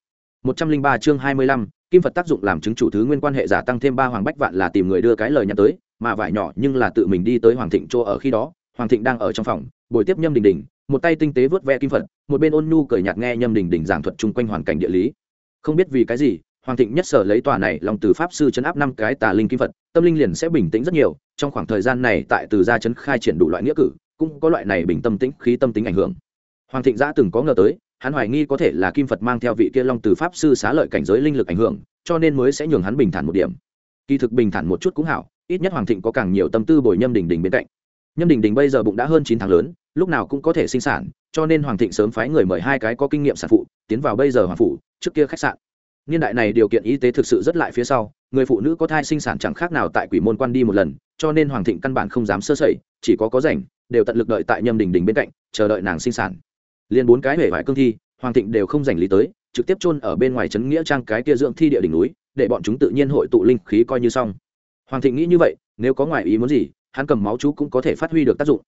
Một trăm linh ba chương hai mươi lăm, kim phật tác dụng làm chứng chủ thứ nguyên quan hệ giả tăng thêm ba hoàng bách vạn là tìm người đưa cái lời nhắn tới, mà vải nhỏ nhưng là tự mình đi tới hoàng thịnh chỗ ở khi đó, hoàng thịnh đang ở trong phòng, buổi tiếp nhâm đình đình, một tay tinh tế vớt ve kim phật, một bên ôn nhu cười nhạt nghe nhâm đình đình giảng thuật chung quanh hoàn cảnh địa lý. Không biết vì cái gì, hoàng thịnh nhất sở lấy tòa này lòng từ pháp sư chấn áp năm cái tà linh kim phật, tâm linh liền sẽ bình tĩnh rất nhiều, trong khoảng thời gian này tại từ gia chấn khai triển đủ loại nghĩa cử cũng có loại này bình tâm tĩnh, khí tâm tính ảnh hưởng. Hoàng thịnh giã từng có ngờ tới, hắn hoài nghi có thể là kim phật mang theo vị kia long từ pháp sư xá lợi cảnh giới linh lực ảnh hưởng, cho nên mới sẽ nhường hắn bình thản một điểm. Kỳ thực bình thản một chút cũng hảo, ít nhất hoàng thịnh có càng nhiều tâm tư bồi nhâm đình đình bên cạnh. Nhâm đình đình bây giờ bụng đã hơn chín tháng lớn, lúc nào cũng có thể sinh sản, cho nên hoàng thịnh sớm phái người mời hai cái có kinh nghiệm sản phụ, tiến vào bây giờ hoàng phủ, trước kia khách sạn. Niên đại này điều kiện y tế thực sự rất lại phía sau, người phụ nữ có thai sinh sản chẳng khác nào tại quỷ môn quan đi một lần, cho nên hoàng thịnh căn bản không dám sơ sẩy, chỉ có có rảnh đều tận lực đợi tại nhâm đình đình bên cạnh, chờ đợi nàng sinh sản. Liền bốn cái hể vải cương thi, hoàng thịnh đều không dành lý tới, trực tiếp chôn ở bên ngoài trấn nghĩa trang cái kia dưỡng thi địa đỉnh núi, để bọn chúng tự nhiên hội tụ linh khí coi như xong. Hoàng thịnh nghĩ như vậy, nếu có ngoài ý muốn gì, hắn cầm máu chú cũng có thể phát huy được tác dụng.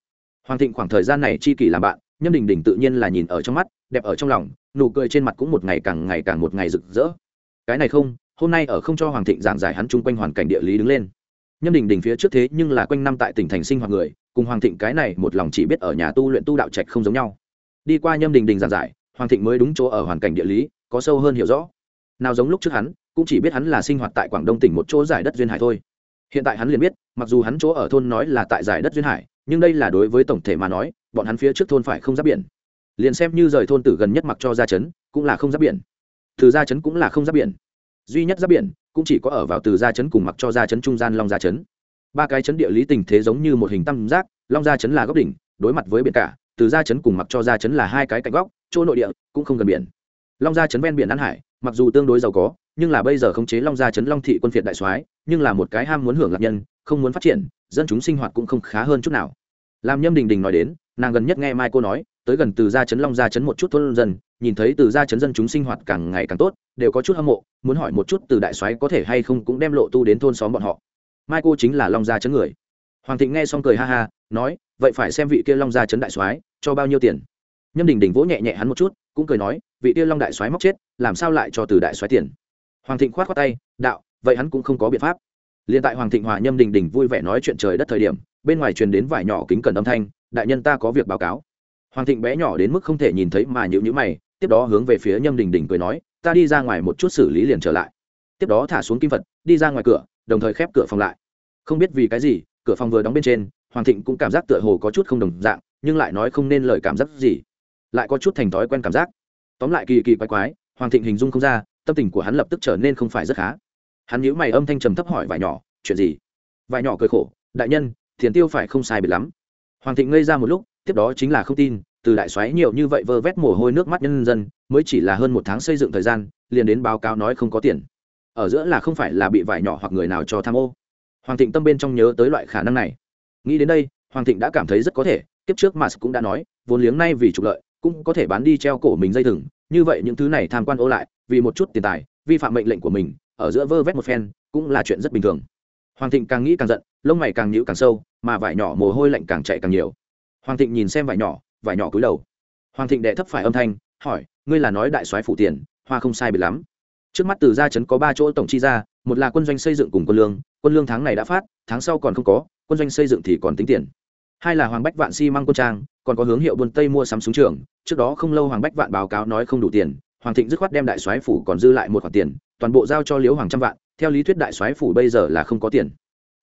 Hoàng thịnh khoảng thời gian này chi kỷ làm bạn, nhâm đình đình tự nhiên là nhìn ở trong mắt, đẹp ở trong lòng, nụ cười trên mặt cũng một ngày càng ngày càng một ngày rực rỡ. Cái này không, hôm nay ở không cho hoàng thịnh giảng giải hắn chung quanh hoàn cảnh địa lý đứng lên. Nhâm đình đình phía trước thế nhưng là quanh năm tại tỉnh thành sinh hoạt người cùng hoàng thịnh cái này một lòng chỉ biết ở nhà tu luyện tu đạo trạch không giống nhau. Đi qua nhâm đình đình giảng giải, hoàng thịnh mới đúng chỗ ở hoàn cảnh địa lý, có sâu hơn hiểu rõ. Nào giống lúc trước hắn, cũng chỉ biết hắn là sinh hoạt tại quảng đông tỉnh một chỗ giải đất duyên hải thôi. Hiện tại hắn liền biết, mặc dù hắn chỗ ở thôn nói là tại giải đất duyên hải, nhưng đây là đối với tổng thể mà nói, bọn hắn phía trước thôn phải không giáp biển. Liền xem như rời thôn tử gần nhất mặc cho ra chấn cũng là không giáp biển. Từ ra chấn cũng là không giáp biển. Duy nhất giáp biển, cũng chỉ có ở vào từ ra chấn cùng mặc cho ra chấn trung gian long ra chấn ba cái chấn địa lý tình thế giống như một hình tam giác, long Gia chấn là góc đỉnh, đối mặt với biển cả, từ Gia chấn cùng mặc cho Gia chấn là hai cái cạnh góc, chỗ nội địa cũng không gần biển. Long gia chấn ven biển an hải, mặc dù tương đối giàu có, nhưng là bây giờ khống chế long gia chấn long thị quân phiệt đại soái, nhưng là một cái ham muốn hưởng lạc nhân, không muốn phát triển, dân chúng sinh hoạt cũng không khá hơn chút nào. Làm nhâm đình đình nói đến, nàng gần nhất nghe mai cô nói, tới gần từ gia chấn long gia chấn một chút thôn dân, nhìn thấy từ gia chấn dân chúng sinh hoạt càng ngày càng tốt, đều có chút hâm mộ, muốn hỏi một chút từ đại soái có thể hay không cũng đem lộ tu đến thôn xóm bọn họ mai cô chính là long gia chấn người. Hoàng thịnh nghe xong cười ha ha, nói, vậy phải xem vị kia long gia chấn đại soái, cho bao nhiêu tiền? Nhâm đình đình vỗ nhẹ nhẹ hắn một chút, cũng cười nói, vị kia long đại soái móc chết, làm sao lại cho từ đại soái tiền? Hoàng thịnh khoát khoát tay, đạo, vậy hắn cũng không có biện pháp. Liền tại hoàng thịnh hòa nhâm đình đình vui vẻ nói chuyện trời đất thời điểm, bên ngoài truyền đến vải nhỏ kính cần âm thanh, đại nhân ta có việc báo cáo. Hoàng thịnh bé nhỏ đến mức không thể nhìn thấy mà nhữ nhữ mày, tiếp đó hướng về phía nhâm đình đình cười nói, ta đi ra ngoài một chút xử lý liền trở lại. Tiếp đó thả xuống kim vật đi ra ngoài cửa đồng thời khép cửa phòng lại. Không biết vì cái gì, cửa phòng vừa đóng bên trên, hoàng thịnh cũng cảm giác tựa hồ có chút không đồng dạng, nhưng lại nói không nên lời cảm giác gì. Lại có chút thành thói quen cảm giác. Tóm lại kỳ kỳ quái quái, hoàng thịnh hình dung không ra, tâm tình của hắn lập tức trở nên không phải rất khá. Hắn nhíu mày âm thanh trầm thấp hỏi vải nhỏ, chuyện gì? Vải nhỏ cười khổ, đại nhân, tiền tiêu phải không sai biệt lắm. Hoàng thịnh ngây ra một lúc, tiếp đó chính là không tin, từ đại xoáy nhiều như vậy vơ vét mồ hôi nước mắt nhân dân, mới chỉ là hơn một tháng xây dựng thời gian, liền đến báo cáo nói không có tiền ở giữa là không phải là bị vải nhỏ hoặc người nào cho tham ô. Hoàng thịnh tâm bên trong nhớ tới loại khả năng này. Nghĩ đến đây, hoàng thịnh đã cảm thấy rất có thể, kiếp trước mà cũng đã nói, vốn liếng nay vì trục lợi, cũng có thể bán đi treo cổ mình dây thừng, như vậy những thứ này tham quan ô lại, vì một chút tiền tài, vi phạm mệnh lệnh của mình, ở giữa vơ vét một phen, cũng là chuyện rất bình thường. Hoàng thịnh càng nghĩ càng giận, lông mày càng nhịu càng sâu, mà vải nhỏ mồ hôi lạnh càng chạy càng nhiều. Hoàng thịnh nhìn xem vải nhỏ vải nhỏ cúi đầu. Hoàng thịnh đệ thấp phải âm thanh, hỏi, ngươi là nói đại soái phủ tiền, hoa không sai biệt lắm trước mắt từ gia trấn có ba chỗ tổng chi ra, một là quân doanh xây dựng cùng quân lương quân lương tháng này đã phát, tháng sau còn không có, quân doanh xây dựng thì còn tính tiền. Hai là hoàng bách vạn xi、si、măng quân trang, còn có hướng hiệu buôn tây mua sắm súng trường, trước đó không lâu hoàng bách vạn báo cáo nói không đủ tiền, hoàng thịnh dứt khoát đem đại soái phủ còn dư lại một khoản tiền, toàn bộ giao cho liễu hoàng trăm vạn, theo lý thuyết đại soái phủ bây giờ là không có tiền.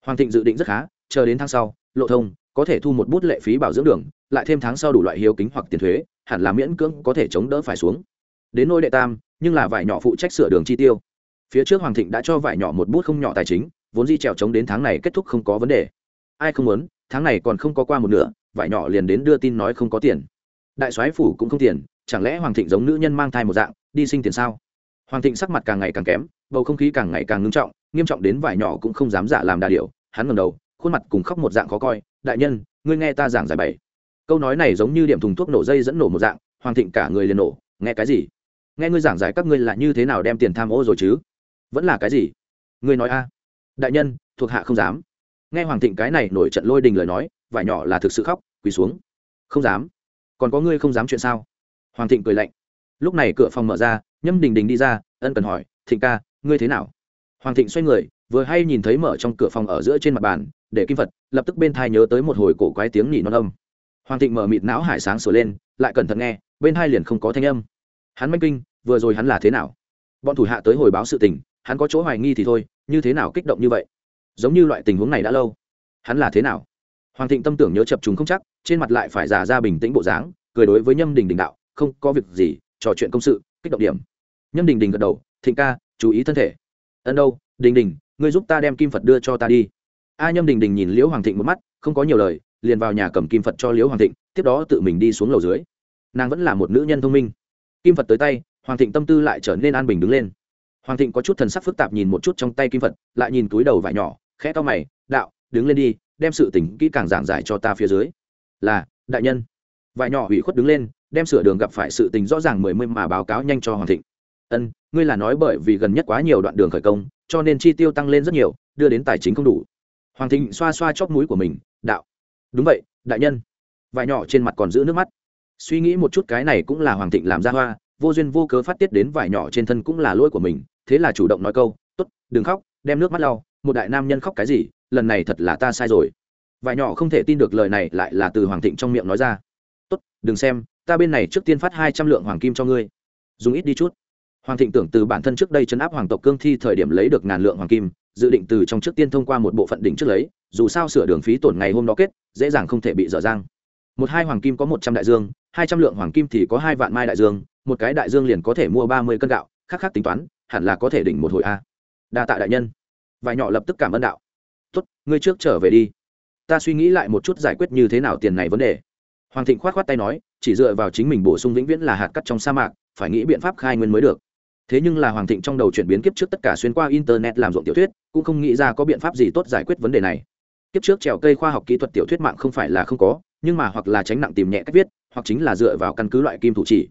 Hoàng thịnh dự định rất khá, chờ đến tháng sau, lộ thông, có thể thu một bút lệ phí bảo dưỡng đường, lại thêm tháng sau đủ loại hiếu kính hoặc tiền thuế, hẳn là miễn cưỡng có thể chống đỡ phải xuống. Đến nôi đệ tam nhưng là vải nhỏ phụ trách sửa đường chi tiêu. Phía trước hoàng thịnh đã cho vải nhỏ một bút không nhỏ tài chính, vốn di trèo chống đến tháng này kết thúc không có vấn đề. Ai không muốn, tháng này còn không có qua một nửa, vải nhỏ liền đến đưa tin nói không có tiền. Đại soái phủ cũng không tiền, chẳng lẽ hoàng thịnh giống nữ nhân mang thai một dạng, đi sinh tiền sao? Hoàng thịnh sắc mặt càng ngày càng kém, bầu không khí càng ngày càng ngưng trọng, nghiêm trọng đến vải nhỏ cũng không dám giả làm đà điệu hắn ngầm đầu, khuôn mặt cùng khóc một dạng khó coi, đại nhân, ngươi nghe ta giảng giải bày câu nói này giống như điểm thùng thuốc nổ dây dẫn nổ một dạng, hoàng thịnh cả người liền nổ, nghe cái gì? Nghe ngươi giảng giải các ngươi là như thế nào đem tiền tham ô rồi chứ? Vẫn là cái gì? Ngươi nói a. Đại nhân, thuộc hạ không dám. Nghe hoàng thịnh cái này nổi trận lôi đình lời nói, vải nhỏ là thực sự khóc, quỳ xuống. Không dám. Còn có ngươi không dám chuyện sao? Hoàng thịnh cười lạnh. Lúc này cửa phòng mở ra, nhâm đình đình đi ra, ân cần hỏi, thịnh ca, ngươi thế nào? Hoàng thịnh xoay người, vừa hay nhìn thấy mở trong cửa phòng ở giữa trên mặt bàn, để kim vật, lập tức bên thai nhớ tới một hồi cổ quái tiếng nhỉ non âm. Hoàng thịnh mở mịt não hải sáng sửa lên, lại cẩn thận nghe, bên hai liền không có thanh âm hắn manh kinh, vừa rồi hắn là thế nào? Bọn thủ hạ tới hồi báo sự tình, hắn có chỗ hoài nghi thì thôi, như thế nào kích động như vậy? Giống như loại tình huống này đã lâu. Hắn là thế nào? Hoàng thịnh tâm tưởng nhớ chập trùng không chắc, trên mặt lại phải giả ra bình tĩnh bộ dáng, cười đối với nhâm đình đình đạo, không có việc gì, trò chuyện công sự, kích động điểm. Nhâm đình đình gật đầu, thịnh ca, chú ý thân thể. Ân đâu, đình đình, ngươi giúp ta đem kim phật đưa cho ta đi. A nhâm đình đình nhìn liễu hoàng thịnh một mắt, không có nhiều lời, liền vào nhà cầm kim phật cho liễu hoàng thịnh, tiếp đó tự mình đi xuống lầu dưới. Nàng vẫn là một nữ nhân thông minh kim phật tới tay, hoàng thịnh tâm tư lại trở nên an bình đứng lên. Hoàng thịnh có chút thần sắc phức tạp nhìn một chút trong tay kim phật, lại nhìn túi đầu vải nhỏ, khẽ to mày, đạo, đứng lên đi, đem sự tình kỹ càng giảng giải cho ta phía dưới. Là, đại nhân. Vải nhỏ hủy khuất đứng lên, đem sửa đường gặp phải sự tình rõ ràng mười mươi mà báo cáo nhanh cho hoàng thịnh. Ân, ngươi là nói bởi vì gần nhất quá nhiều đoạn đường khởi công, cho nên chi tiêu tăng lên rất nhiều, đưa đến tài chính không đủ. Hoàng thịnh xoa xoa chóp mũi của mình, đạo. Đúng vậy, đại nhân. Vải nhỏ trên mặt còn giữ nước mắt suy nghĩ một chút cái này cũng là hoàng thịnh làm ra hoa, vô duyên vô cớ phát tiết đến vải nhỏ trên thân cũng là lỗi của mình, thế là chủ động nói câu, tốt, đừng khóc, đem nước mắt lau, một đại nam nhân khóc cái gì, lần này thật là ta sai rồi. Vải nhỏ không thể tin được lời này lại là từ hoàng thịnh trong miệng nói ra. Tốt, đừng xem, ta bên này trước tiên phát hai trăm lượng hoàng kim cho ngươi, dùng ít đi chút. Hoàng thịnh tưởng từ bản thân trước đây chấn áp hoàng tộc cương thi thời điểm lấy được ngàn lượng hoàng kim, dự định từ trong trước tiên thông qua một bộ phận đỉnh trước lấy, dù sao sửa đường phí tổn ngày hôm đó kết, dễ dàng không thể bị dở dang. Một hai hoàng kim có một trăm đại dương hai trăm lượng hoàng kim thì có hai vạn mai đại dương, một cái đại dương liền có thể mua ba mươi cân gạo khắc khắc tính toán, hẳn là có thể đỉnh một hồi a. Đa tạ đại nhân. Vài nhỏ lập tức cảm ơn đạo. Tốt, ngươi trước trở về đi. Ta suy nghĩ lại một chút giải quyết như thế nào tiền này vấn đề. Hoàng thịnh khoát khoát tay nói, chỉ dựa vào chính mình bổ sung vĩnh viễn là hạt cắt trong sa mạc, phải nghĩ biện pháp khai nguyên mới được. Thế nhưng là hoàng thịnh trong đầu chuyển biến kiếp trước tất cả xuyên qua internet làm ruộng tiểu thuyết, cũng không nghĩ ra có biện pháp gì tốt giải quyết vấn đề này. Kiếp trước trèo cây khoa học kỹ thuật tiểu thuyết mạng không phải là không có, nhưng mà hoặc là tránh nặng tìm nhẹ cách viết hoặc chính là dựa vào căn cứ loại kim thủ chỉ.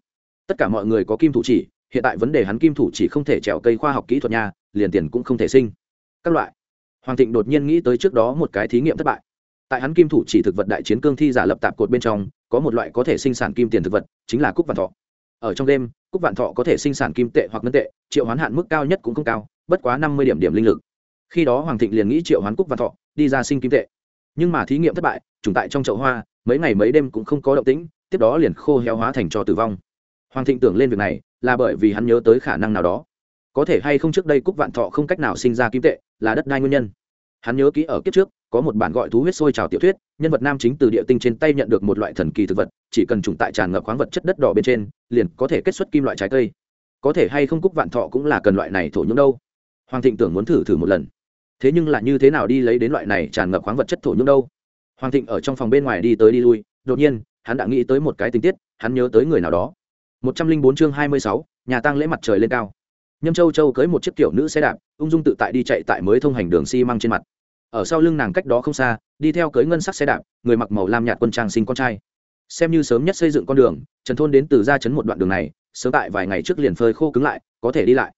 Tất cả mọi người có kim thủ chỉ, hiện tại vấn đề hắn kim thủ chỉ không thể trèo cây khoa học kỹ thuật nha, liền tiền cũng không thể sinh. Các loại. Hoàng thịnh đột nhiên nghĩ tới trước đó một cái thí nghiệm thất bại. Tại hắn kim thủ chỉ thực vật đại chiến cương thi giả lập tạp cột bên trong, có một loại có thể sinh sản kim tiền thực vật, chính là cúc vạn thọ. Ở trong đêm, cúc vạn thọ có thể sinh sản kim tệ hoặc ngân tệ, triệu hoán hạn mức cao nhất cũng không cao, bất quá năm mươi điểm điểm linh lực. Khi đó hoàng thịnh liền nghĩ triệu hoán cúc vạn thọ, đi ra sinh kim tệ. Nhưng mà thí nghiệm thất bại, trùng tại trong chậu hoa, mấy ngày mấy đêm cũng không có động tĩnh tiếp đó liền khô héo hóa thành cho tử vong. Hoàng thịnh tưởng lên việc này là bởi vì hắn nhớ tới khả năng nào đó. Có thể hay không trước đây cúc vạn thọ không cách nào sinh ra kim tệ là đất đai nguyên nhân. Hắn nhớ kỹ ở kiếp trước, có một bản gọi thú huyết sôi trào tiểu thuyết, nhân vật nam chính từ địa tinh trên tay nhận được một loại thần kỳ thực vật, chỉ cần trùng tại tràn ngập khoáng vật chất đất đỏ bên trên, liền có thể kết xuất kim loại trái cây. Có thể hay không cúc vạn thọ cũng là cần loại này thổ nhưỡng đâu? Hoàng thịnh tưởng muốn thử thử một lần. Thế nhưng là như thế nào đi lấy đến loại này tràn ngập khoáng vật chất thổ nhưỡng đâu? Hoàng thịnh ở trong phòng bên ngoài đi tới đi lui, đột nhiên hắn đã nghĩ tới một cái tình tiết, hắn nhớ tới người nào đó. Một trăm linh bốn chương hai mươi sáu, nhà tăng lễ mặt trời lên cao. Nhâm châu châu cưới một chiếc kiểu nữ xe đạp, ung dung tự tại đi chạy tại mới thông hành đường xi măng trên mặt. Ở sau lưng nàng cách đó không xa, đi theo cưới ngân sắc xe đạp, người mặc màu lam nhạt quân trang sinh con trai. Xem như sớm nhất xây dựng con đường, trần thôn đến từ gia chấn một đoạn đường này, sớm tại vài ngày trước liền phơi khô cứng lại, có thể đi lại.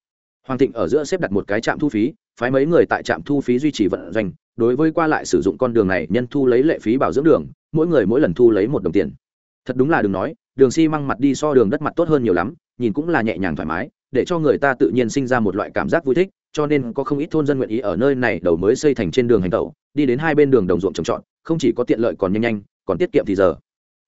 Hoàng thịnh ở giữa xếp đặt một cái trạm thu phí, phái mấy người tại trạm thu phí duy trì vận doanh, đối với qua lại sử dụng con đường này, nhân thu lấy lệ phí bảo dưỡng đường mỗi người mỗi lần thu lấy một đồng tiền. Thật đúng là đừng nói, đường xi măng mặt đi so đường đất mặt tốt hơn nhiều lắm, nhìn cũng là nhẹ nhàng thoải mái, để cho người ta tự nhiên sinh ra một loại cảm giác vui thích, cho nên có không ít thôn dân nguyện ý ở nơi này đầu mới xây thành trên đường hành tẩu, đi đến hai bên đường đồng ruộng trồng trọt, không chỉ có tiện lợi còn nhanh nhanh, còn tiết kiệm thì giờ.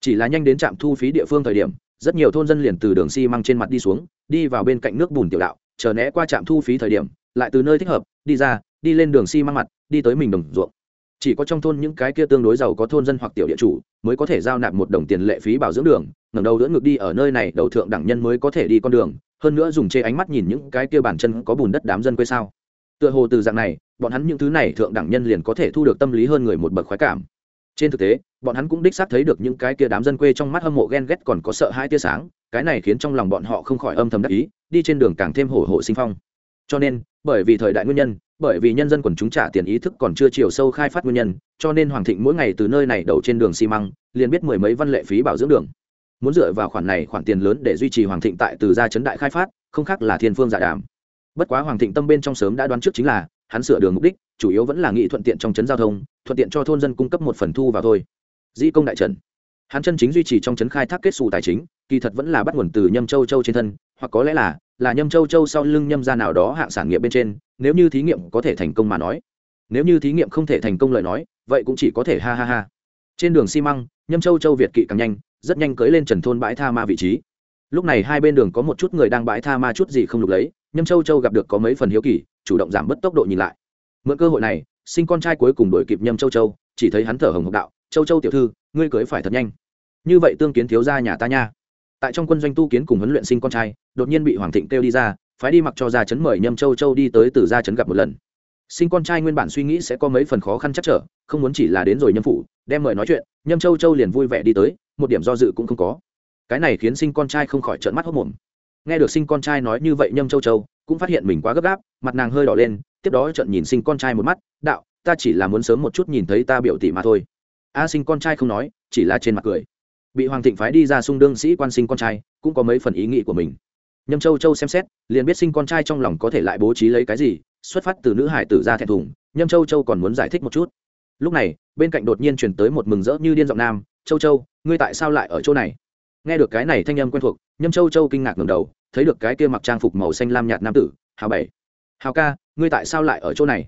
Chỉ là nhanh đến trạm thu phí địa phương thời điểm, rất nhiều thôn dân liền từ đường xi măng trên mặt đi xuống, đi vào bên cạnh nước bùn tiểu đạo, chờ né qua trạm thu phí thời điểm, lại từ nơi thích hợp, đi ra, đi lên đường xi măng mặt, đi tới mình đồng ruộng chỉ có trong thôn những cái kia tương đối giàu có thôn dân hoặc tiểu địa chủ mới có thể giao nạp một đồng tiền lệ phí bảo dưỡng đường, ngẩng đầu đỡ ngược đi ở nơi này, đầu thượng đẳng nhân mới có thể đi con đường, hơn nữa dùng chê ánh mắt nhìn những cái kia bàn chân có bùn đất đám dân quê sao. Tựa hồ từ dạng này, bọn hắn những thứ này thượng đẳng nhân liền có thể thu được tâm lý hơn người một bậc khoái cảm. Trên thực tế, bọn hắn cũng đích xác thấy được những cái kia đám dân quê trong mắt hâm mộ ghen ghét còn có sợ hai tia sáng, cái này khiến trong lòng bọn họ không khỏi âm thầm đắc ý, đi trên đường càng thêm hổ hộ sinh phong cho nên, bởi vì thời đại nguyên nhân, bởi vì nhân dân quần chúng trả tiền ý thức còn chưa chiều sâu khai phát nguyên nhân, cho nên hoàng thịnh mỗi ngày từ nơi này đầu trên đường xi măng, liền biết mười mấy văn lệ phí bảo dưỡng đường. Muốn dựa vào khoản này khoản tiền lớn để duy trì hoàng thịnh tại từ gia chấn đại khai phát, không khác là thiên phương giả đàm. Bất quá hoàng thịnh tâm bên trong sớm đã đoán trước chính là, hắn sửa đường mục đích, chủ yếu vẫn là nghị thuận tiện trong chấn giao thông, thuận tiện cho thôn dân cung cấp một phần thu vào thôi. Dĩ công đại trần. Hắn chân chính duy trì trong chấn khai thác kết xù tài chính, kỳ thật vẫn là bắt nguồn từ nhâm châu châu trên thân, hoặc có lẽ là là nhâm châu châu sau lưng nhâm ra nào đó hạng sản nghiệp bên trên, nếu như thí nghiệm có thể thành công mà nói. Nếu như thí nghiệm không thể thành công lời nói, vậy cũng chỉ có thể ha ha ha. Trên đường xi măng, nhâm châu châu việt kỵ càng nhanh, rất nhanh cưới lên trần thôn bãi tha ma vị trí. Lúc này hai bên đường có một chút người đang bãi tha ma chút gì không lục lấy, nhâm châu châu gặp được có mấy phần hiếu kỳ, chủ động giảm bớt tốc độ nhìn lại. Mượn cơ hội này, sinh con trai cuối cùng đổi kịp nhâm châu châu, chỉ thấy hắn thở hồng hộc đạo, châu châu tiểu thư, ngươi cưới phải thật nhanh. Như vậy tương kiến thiếu gia nhà ta nha tại trong quân doanh tu kiến cùng huấn luyện sinh con trai, đột nhiên bị hoàng thịnh kêu đi ra, phái đi mặc cho gia chấn mời nhâm châu châu đi tới từ gia chấn gặp một lần. Sinh con trai nguyên bản suy nghĩ sẽ có mấy phần khó khăn chắc trở, không muốn chỉ là đến rồi nhâm phủ, đem mời nói chuyện, nhâm châu châu liền vui vẻ đi tới, một điểm do dự cũng không có. Cái này khiến sinh con trai không khỏi trợn mắt hốc mồm nghe được sinh con trai nói như vậy nhâm châu châu cũng phát hiện mình quá gấp gáp, mặt nàng hơi đỏ lên, tiếp đó trợn nhìn sinh con trai một mắt, đạo, ta chỉ là muốn sớm một chút nhìn thấy ta biểu tỷ mà thôi. A, sinh con trai không nói, chỉ là trên mặt cười bị hoàng thịnh phái đi ra xung đương sĩ quan sinh con trai, cũng có mấy phần ý nghĩ của mình. Nhâm châu châu xem xét, liền biết sinh con trai trong lòng có thể lại bố trí lấy cái gì, xuất phát từ nữ hải tử ra thẹn thùng, nhâm châu châu còn muốn giải thích một chút. Lúc này, bên cạnh đột nhiên chuyển tới một mừng rỡ như điên giọng nam, châu châu, ngươi tại sao lại ở chỗ này? Nghe được cái này thanh âm quen thuộc, nhâm châu châu kinh ngạc ngầm đầu, thấy được cái kia mặc trang phục màu xanh lam nhạt nam tử, hào bảy, hào ca, ngươi tại sao lại ở chỗ này?